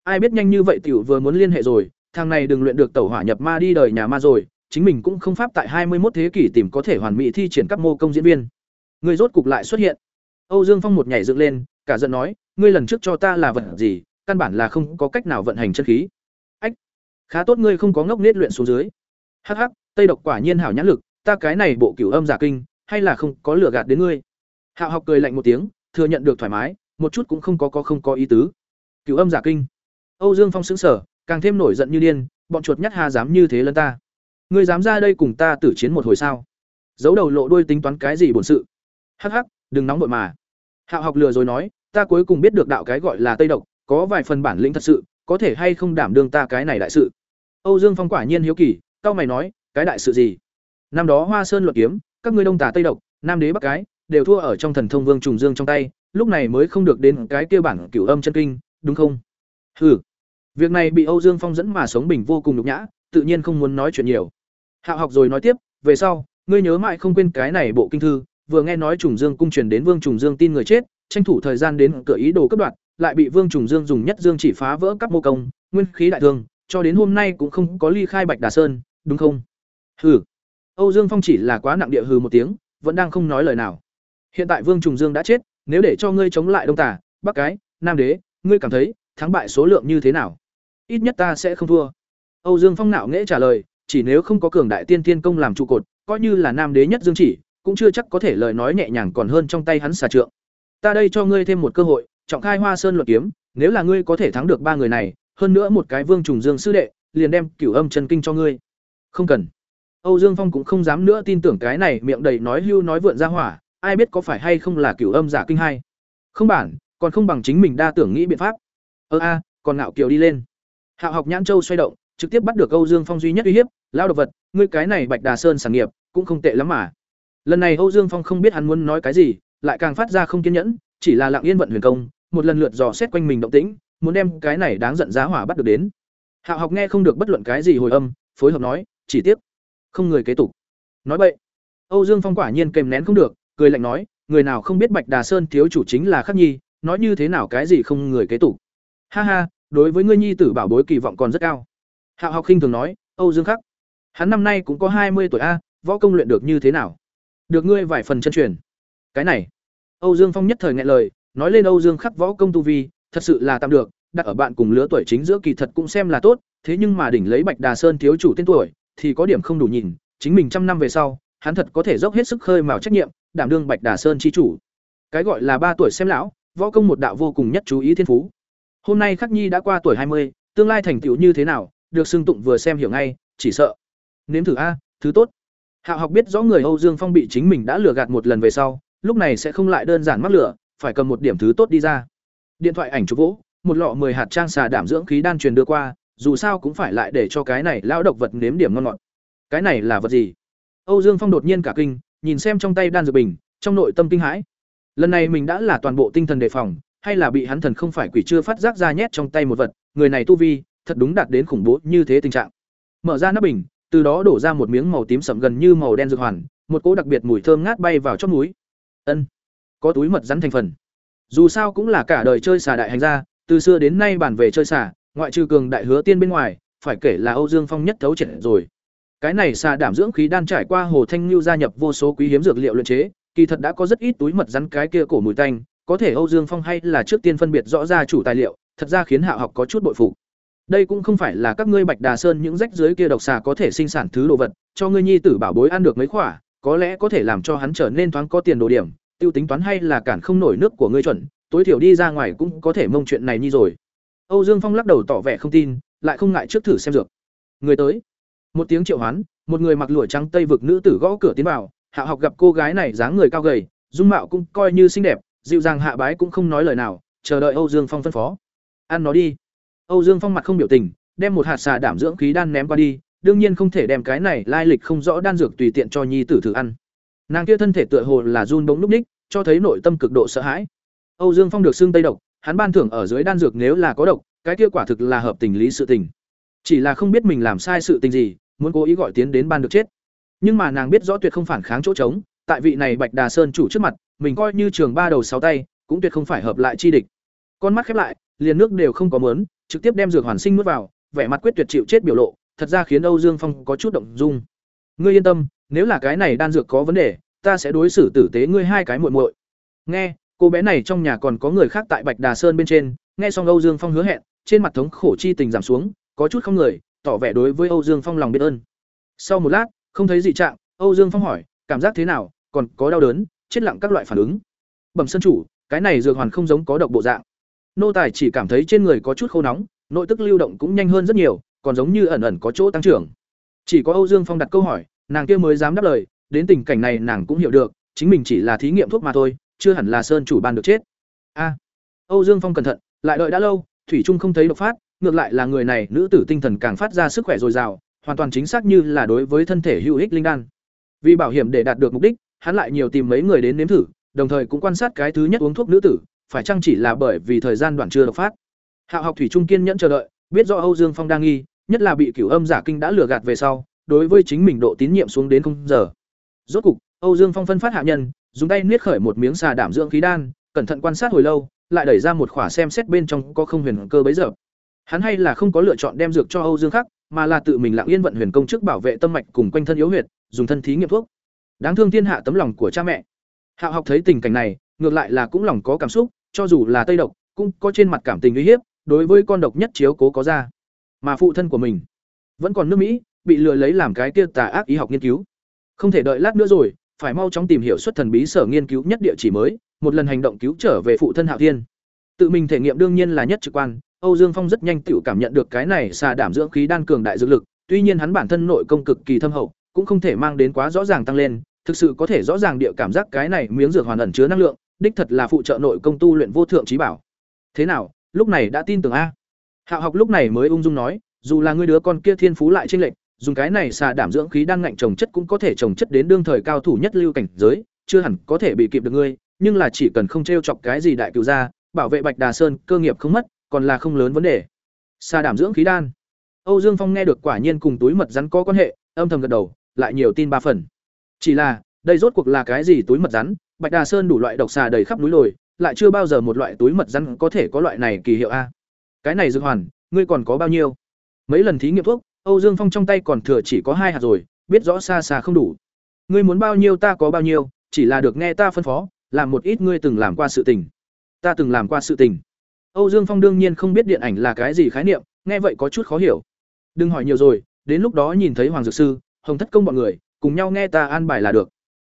ai biết nhanh như vậy tiểu vừa muốn liên hệ rồi, thằng này đừng luyện được tẩu hỏa nhập ma đi đời nhà ma rồi, chính mình cũng không pháp tại hai mươi 21 thế kỷ tìm có thể hoàn mỹ thi triển các mô công diễn viên. Người rốt cục lại xuất hiện. Âu dương phong một nhảy dựng lên, cả giận nói, ngươi lần trước cho ta là vật gì, căn bản là không có cách nào vận hành chân khí. Ách, khá tốt ngươi không có ngốc nết luyện xuống dưới. Hắc hắc, tây độc quả nhiên hảo nhãn lực, ta cái này bộ cửu âm giả kinh, hay là không có lừa gạt đến ngươi. Hạo học cười lạnh một tiếng, thừa nhận được thoải mái, một chút cũng không có có không có ý tứ. Cửu âm giả kinh âu dương phong sững sờ, càng thêm nổi giận như điên bọn chuột nhắt hà dám như thế lấn ta. Ngươi dám ra đây cùng ta tử chiến một hồi sao? Giấu đầu lộ đuôi tính toán cái gì bổn sự? Hắc hắc đừng nóng vội mà. Hạo học lừa rồi nói ta cuối cùng biết được đạo cái gọi là tây độc có vài phần bản lĩnh thật sự có thể hay không đảm đương ta cái này đại sự? Âu dương phong quả nhiên hiếu kỳ cao mày nói cái đại sự gì? Năm đó hoa sơn luật kiếm các ngươi đông tà tây độc nam đế bắc cái đều thua ở trong thần thông vương trùng dương trong tay lúc này mới không được đến cái kia bản cửu âm chân kinh đúng không? Hừ việc này bị âu dương phong dẫn mà sống bình vô cùng nhục nhã, tự nhiên không muốn nói chuyện nhiều. Hạo học rồi nói tiếp, về sau, ngươi nhớ mãi không quên cái này bộ kinh thư, vừa nghe nói trùng dương cung truyền đến vương trùng dương tin người chết, tranh thủ thời gian đến cửa ý đồ cấp đoạt, lại bị vương trùng dương dùng nhất dương chỉ phá vỡ các mô công, nguyên khí đại thương, cho đến hôm nay cũng không có ly khai bạch đà sơn, đúng không? Hừ. Âu dương phong chỉ là quá nặng địa hừ một tiếng, vẫn đang không nói lời nào. Hiện tại vương trùng dương đã chết, nếu để cho ngươi chống lại đông tả bắc cái, nam đế, ngươi cảm thấy thắng bại số lượng như thế nào? Ít nhất ta sẽ không thua. Âu dương phong nạo nghễ trả lời, chỉ nếu không có cường đại tiên tiên công làm trụ cột, coi như là nam đế nhất dương chỉ, cũng chưa chắc có thể lời nói nhẹ nhàng còn hơn trong tay hắn xà trượng. Ta đây cho ngươi thêm một cơ hội, trọng khai hoa sơn luật kiếm, nếu là ngươi có thể thắng được ba người này, hơn nữa một cái vương trùng dương sư đệ, liền đem cửu âm chân kinh cho ngươi. Không cần. Âu dương phong cũng không dám nữa tin tưởng cái này miệng đầy nói hưu nói vượn ra hỏa, ai biết có phải hay không là cửu âm giả kinh hay. Không bản, còn không bằng chính mình đa tưởng nghĩ biện pháp. Ơ a, còn ngạo kiều đi lên hạo học nhãn châu xoay động, trực tiếp bắt được âu dương phong duy nhất uy hiếp lao độc vật, ngươi cái này bạch đà sơn sản nghiệp, cũng không tệ lắm mà. Lần này âu dương phong không biết hắn muốn nói cái gì, lại càng phát ra không kiên nhẫn, chỉ là lặng yên vận huyền công, một lần lượt dò xét quanh mình động tĩnh, muốn đem cái này đáng giận giá hỏa bắt được đến. Hạo học nghe không được bất luận cái gì hồi âm, phối hợp nói, chỉ tiếp không người kế tục. Nói vậy, âu dương phong quả nhiên kèm nén không được, cười lạnh nói, người nào không biết bạch đà sơn thiếu chủ chính là khắc nhi, nói như thế nào cái gì không người kế tục? Ha ha đối với ngươi nhi tử bảo bối kỳ vọng còn rất cao. Hạo học khinh thường nói, âu dương khắc, hắn năm nay cũng có hai mươi tuổi a, võ công luyện được như thế nào? Được ngươi vài phần chân truyền. Cái này, âu dương phong nhất thời ngại lời, nói lên âu dương khắc võ công tu vi, thật sự là tạm được, đặt ở bạn cùng lứa tuổi chính giữa kỳ thật cũng xem là tốt, thế nhưng mà đỉnh lấy bạch đà sơn thiếu chủ tên tuổi, thì có điểm không đủ nhìn, chính mình trăm năm về sau, hắn thật có thể dốc hết sức khơi mào trách nhiệm, đảm đương bạch đà sơn chi chủ. Cái gọi là ba tuổi xem lão, võ công một đạo vô cùng nhất chú ý thiên phú hôm nay khắc nhi đã qua tuổi hai mươi, tương lai thành tựu như thế nào, được xưng tụng vừa xem hiểu ngay, chỉ sợ. Nếm thử a, thứ tốt. Hạo học biết rõ người âu dương phong bị chính mình đã lừa gạt một lần về sau, lúc này sẽ không lại đơn giản mắc lửa phải cầm một điểm thứ tốt đi ra. Điện thoại ảnh chụp vỗ, một lọ mười hạt trang xà đảm dưỡng khí đan truyền đưa qua, dù sao cũng phải lại để cho cái này lão độc vật nếm điểm ngon ngọt. Cái này là vật gì? Âu dương phong đột nhiên cả kinh, nhìn xem trong tay đan dược bình, trong nội tâm kinh hãi. Lần này mình đã là toàn bộ tinh thần đề phòng hay là bị hắn thần không phải quỷ chưa phát giác ra nhét trong tay một vật người này tu vi thật đúng đạt đến khủng bố như thế tình trạng. Mở ra nắp bình từ đó đổ ra một miếng màu tím sẫm gần như màu đen dược hoàn một cỗ đặc biệt mùi thơm ngát bay vào trong mũi ân có túi mật rắn thành phần. Dù sao cũng là cả đời chơi xà đại hành gia từ xưa đến nay bản về chơi xà ngoại trừ cường đại hứa tiên bên ngoài phải kể là âu dương phong nhất thấu triệt rồi. Cái này xà đảm dưỡng khí đan trải qua Hồ Thanh Nưu gia nhập vô số quý hiếm dược liệu luyện chế, kỳ thật đã có rất ít túi mật rắn cái kia cổ mùi tanh, có thể Âu Dương Phong hay là trước tiên phân biệt rõ ra chủ tài liệu, thật ra khiến Hạo học có chút bội phục. Đây cũng không phải là các ngươi Bạch Đà Sơn những rách dưới kia độc xà có thể sinh sản thứ đồ vật, cho ngươi nhi tử bảo bối ăn được mấy khỏa, có lẽ có thể làm cho hắn trở nên thoáng có tiền đồ điểm, tiêu tính toán hay là cản không nổi nước của ngươi chuẩn, tối thiểu đi ra ngoài cũng có thể mông chuyện này nhi rồi. Âu Dương Phong lắc đầu tỏ vẻ không tin, lại không ngại trước thử xem dược. Người tới. Một tiếng triệu hoán, một người mặc lụa trắng tây vực nữ tử gõ cửa tiến vào, Hạ học gặp cô gái này dáng người cao gầy, dung mạo cũng coi như xinh đẹp, dịu dàng hạ bái cũng không nói lời nào, chờ đợi Âu Dương Phong phân phó. Ăn nó đi. Âu Dương Phong mặt không biểu tình, đem một hạt xà đảm dưỡng khí đan ném qua đi, đương nhiên không thể đem cái này lai lịch không rõ đan dược tùy tiện cho nhi tử thử ăn. Nàng kia thân thể tựa hồ là run bỗng núp ních, cho thấy nội tâm cực độ sợ hãi. Âu Dương Phong được xưng tây độc, hắn ban thưởng ở dưới đan dược nếu là có độc, cái kia quả thực là hợp tình lý sự tình. Chỉ là không biết mình làm sai sự tình gì, muốn cố ý gọi tiến đến ban được chết. Nhưng mà nàng biết rõ tuyệt không phản kháng chỗ trống, tại vị này Bạch Đà Sơn chủ trước mặt, mình coi như trường ba đầu sáu tay, cũng tuyệt không phải hợp lại chi địch. Con mắt khép lại, liền nước đều không có muốn, trực tiếp đem dược hoàn sinh nuốt vào, vẻ mặt quyết tuyệt chịu chết biểu lộ, thật ra khiến Âu Dương Phong có chút động dung. Ngươi yên tâm, nếu là cái này đan dược có vấn đề, ta sẽ đối xử tử tế ngươi hai cái muội muội. Nghe, cô bé này trong nhà còn có người khác tại Bạch Đà Sơn bên trên, nghe xong Âu Dương Phong hứa hẹn, trên mặt thống khổ chi tình giảm xuống, có chút không người, tỏ vẻ đối với Âu Dương Phong lòng biết ơn. Sau một lát, không thấy dị trạng, Âu Dương Phong hỏi, cảm giác thế nào, còn có đau đớn, chết lặng các loại phản ứng. Bẩm sơn chủ, cái này dược hoàn không giống có độc bộ dạng. Nô tài chỉ cảm thấy trên người có chút khô nóng, nội tức lưu động cũng nhanh hơn rất nhiều, còn giống như ẩn ẩn có chỗ tăng trưởng. Chỉ có Âu Dương Phong đặt câu hỏi, nàng kia mới dám đáp lời, đến tình cảnh này nàng cũng hiểu được, chính mình chỉ là thí nghiệm thuốc mà thôi, chưa hẳn là sơn chủ ban được chết. A. Âu Dương Phong cẩn thận, lại đợi đã lâu, thủy trung không thấy độc phát, ngược lại là người này nữ tử tinh thần càng phát ra sức khỏe dồi dào, hoàn toàn chính xác như là đối với thân thể hữu ích linh đan. Vì bảo hiểm để đạt được mục đích, hắn lại nhiều tìm mấy người đến nếm thử, đồng thời cũng quan sát cái thứ nhất uống thuốc nữ tử, phải chăng chỉ là bởi vì thời gian đoạn chưa độc phát. Hạo học thủy trung kiên nhẫn chờ đợi, biết rõ Âu Dương Phong đang nghi, nhất là bị Cửu Âm giả kinh đã lừa gạt về sau, đối với chính mình độ tín nhiệm xuống đến không giờ. Rốt cục, Âu Dương Phong phân phát hạ nhân, dùng tay niết khởi một miếng xà đảm dưỡng khí đan, cẩn thận quan sát hồi lâu, lại đẩy ra một khỏa xem xét bên trong có không huyền cơ bấy giờ. Hắn hay là không có lựa chọn đem dược cho Âu Dương Khắc, mà là tự mình lặng yên vận huyền công trước bảo vệ tâm mạch cùng quanh thân yếu huyệt, dùng thân thí nghiệm thuốc. Đáng thương thiên hạ tấm lòng của cha mẹ. Hạo học thấy tình cảnh này, ngược lại là cũng lòng có cảm xúc, cho dù là tây độc, cũng có trên mặt cảm tình uy hiếp, đối với con độc nhất chiếu cố có ra. Mà phụ thân của mình, vẫn còn nước Mỹ, bị lừa lấy làm cái kia tà ác y học nghiên cứu. Không thể đợi lát nữa rồi, phải mau chóng tìm hiểu xuất thần bí sở nghiên cứu nhất địa chỉ mới, một lần hành động cứu trở về phụ thân Hạo Thiên. Tự mình thể nghiệm đương nhiên là nhất trực quan, Âu Dương Phong rất nhanh tự cảm nhận được cái này xà đảm dưỡng khí đan cường đại dược lực, tuy nhiên hắn bản thân nội công cực kỳ thâm hậu, cũng không thể mang đến quá rõ ràng tăng lên, thực sự có thể rõ ràng địa cảm giác cái này miếng dược hoàn ẩn chứa năng lượng, đích thật là phụ trợ nội công tu luyện vô thượng trí bảo. Thế nào, lúc này đã tin tưởng a? Hạo học lúc này mới ung dung nói, dù là ngươi đứa con kia thiên phú lại chênh lệch, dùng cái này xà đảm dưỡng khí đan ngạnh trồng chất cũng có thể trồng chất đến đương thời cao thủ nhất lưu cảnh giới, chưa hẳn có thể bị kịp được ngươi, nhưng là chỉ cần không trêu chọc cái gì đại cửu gia, bảo vệ Bạch Đà Sơn, cơ nghiệp không mất, còn là không lớn vấn đề. Xà đảm dưỡng khí đan. Âu Dương Phong nghe được quả nhiên cùng túi mật rắn có quan hệ, âm thầm gật đầu, lại nhiều tin ba phần. Chỉ là, đây rốt cuộc là cái gì túi mật rắn? Bạch Đà Sơn đủ loại độc xà đầy khắp núi đồi, lại chưa bao giờ một loại túi mật rắn có thể có loại này kỳ hiệu a. Cái này dược hoàn, ngươi còn có bao nhiêu? Mấy lần thí nghiệm thuốc, Âu Dương Phong trong tay còn thừa chỉ có hai hạt rồi, biết rõ xa xa không đủ. Ngươi muốn bao nhiêu ta có bao nhiêu, chỉ là được nghe ta phân phó, làm một ít ngươi từng làm qua sự tình. Ta từng làm qua sự tình. Âu Dương Phong đương nhiên không biết điện ảnh là cái gì khái niệm, nghe vậy có chút khó hiểu. Đừng hỏi nhiều rồi, đến lúc đó nhìn thấy Hoàng Dược Sư, Hồng Thất Công bọn người, cùng nhau nghe ta an bài là được.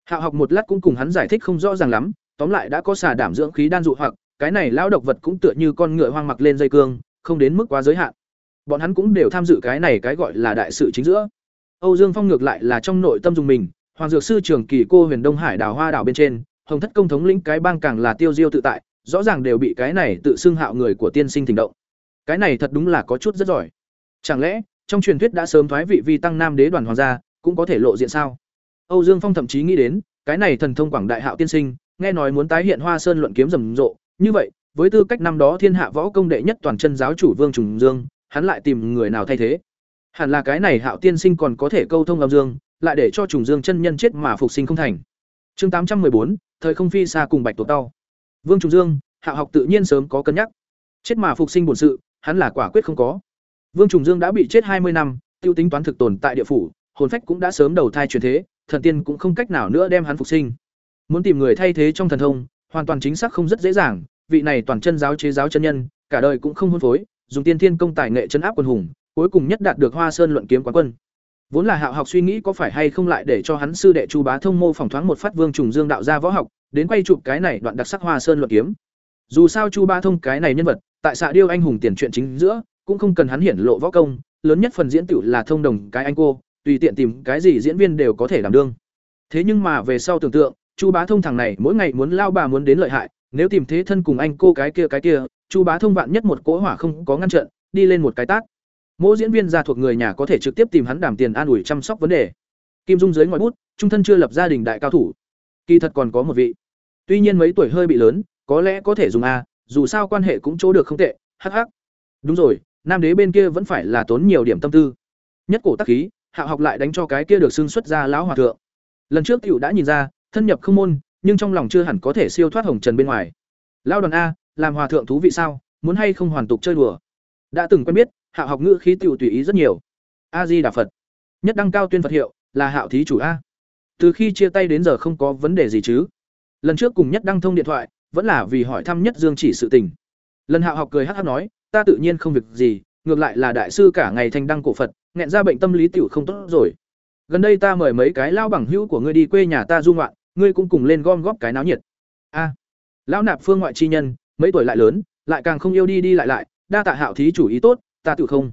Hạo học một lát cũng cùng hắn giải thích không rõ ràng lắm, tóm lại đã có xả đảm dưỡng khí đan dụ hoặc, cái này lão độc vật cũng tựa như con ngựa hoang mặc lên dây cương, không đến mức quá giới hạn. Bọn hắn cũng đều tham dự cái này cái gọi là đại sự chính giữa. Âu Dương Phong ngược lại là trong nội tâm dùng mình, Hoàng Dược sư trưởng kỳ cô Huyền Đông Hải đào hoa đảo bên trên, Hồng Thất công thống lĩnh cái bang càng là tiêu diêu tự tại, rõ ràng đều bị cái này tự xưng hạo người của tiên sinh thỉnh động. Cái này thật đúng là có chút rất giỏi. Chẳng lẽ, trong truyền thuyết đã sớm thoái vị vi tăng nam đế đoàn hoàng gia, cũng có thể lộ diện sao? Âu Dương Phong thậm chí nghĩ đến, cái này thần thông quảng đại hạo tiên sinh, nghe nói muốn tái hiện Hoa Sơn luận kiếm rầm rộ, như vậy, với tư cách năm đó thiên hạ võ công đệ nhất toàn chân giáo chủ Vương Trùng Dương, hắn lại tìm người nào thay thế? Hẳn là cái này hạo tiên sinh còn có thể câu thông âm dương, lại để cho Trùng Dương chân nhân chết mà phục sinh không thành. Chương tám trăm bốn, thời không phi xa cùng Bạch Tuộc đau Vương Trùng Dương, Hạo học tự nhiên sớm có cân nhắc. Chết mà phục sinh bổn sự, hắn là quả quyết không có. Vương Trùng Dương đã bị chết hai mươi năm, tiêu tính toán thực tồn tại địa phủ, hồn phách cũng đã sớm đầu thai chuyển thế, thần tiên cũng không cách nào nữa đem hắn phục sinh. Muốn tìm người thay thế trong thần thông, hoàn toàn chính xác không rất dễ dàng, vị này toàn chân giáo chế giáo chân nhân, cả đời cũng không hôn phối, dùng tiên thiên công tài nghệ trấn áp quân hùng, cuối cùng nhất đạt được Hoa Sơn luận kiếm quán quân. Vốn là Hạo học suy nghĩ có phải hay không lại để cho hắn sư đệ Chu Bá Thông mô phỏng thoáng một phát Vương Trùng Dương đạo gia võ học, đến quay chụp cái này đoạn đặc sắc Hoa Sơn luận kiếm. Dù sao Chu Bá Thông cái này nhân vật, tại xạ điêu anh hùng tiền truyện chính giữa, cũng không cần hắn hiển lộ võ công, lớn nhất phần diễn tiểu là thông đồng cái anh cô, tùy tiện tìm cái gì diễn viên đều có thể làm đương. Thế nhưng mà về sau tưởng tượng, Chu Bá Thông thằng này mỗi ngày muốn lao bà muốn đến lợi hại, nếu tìm thế thân cùng anh cô cái kia cái kia, Chu Bá Thông vạn nhất một cỗ hỏa không có ngăn trận, đi lên một cái tát. Mỗi diễn viên gia thuộc người nhà có thể trực tiếp tìm hắn đảm tiền an ủi chăm sóc vấn đề. Kim Dung dưới ngoài bút, trung thân chưa lập gia đình đại cao thủ. Kỳ thật còn có một vị. Tuy nhiên mấy tuổi hơi bị lớn, có lẽ có thể dùng a, dù sao quan hệ cũng chỗ được không tệ. Hắc hắc. Đúng rồi, nam đế bên kia vẫn phải là tốn nhiều điểm tâm tư. Nhất cổ tác khí, Hạ học lại đánh cho cái kia được xưng xuất ra lão hòa thượng. Lần trước tiểu đã nhìn ra, thân nhập không môn, nhưng trong lòng chưa hẳn có thể siêu thoát hồng trần bên ngoài. Lão đoàn a, làm hòa thượng thú vị sao, muốn hay không hoàn tục chơi đùa. Đã từng quen biết, Hạ học ngữ khí tiểu tùy ý rất nhiều. A Di Đà Phật. Nhất đăng cao tuyên Phật hiệu, là Hạo thí chủ a. Từ khi chia tay đến giờ không có vấn đề gì chứ? Lần trước cùng Nhất đăng thông điện thoại, vẫn là vì hỏi thăm Nhất Dương chỉ sự tình. Lần Hạo học cười hh nói, ta tự nhiên không việc gì, ngược lại là đại sư cả ngày thành đăng cổ Phật, nghẹn ra bệnh tâm lý tiểu không tốt rồi. Gần đây ta mời mấy cái lao bằng hữu của ngươi đi quê nhà ta du ngoạn, ngươi cũng cùng lên gom góp cái náo nhiệt. A. lão nạp phương ngoại chi nhân, mấy tuổi lại lớn, lại càng không yêu đi đi lại lại, đa tạ Hạo thí chủ ý tốt, ta tự không.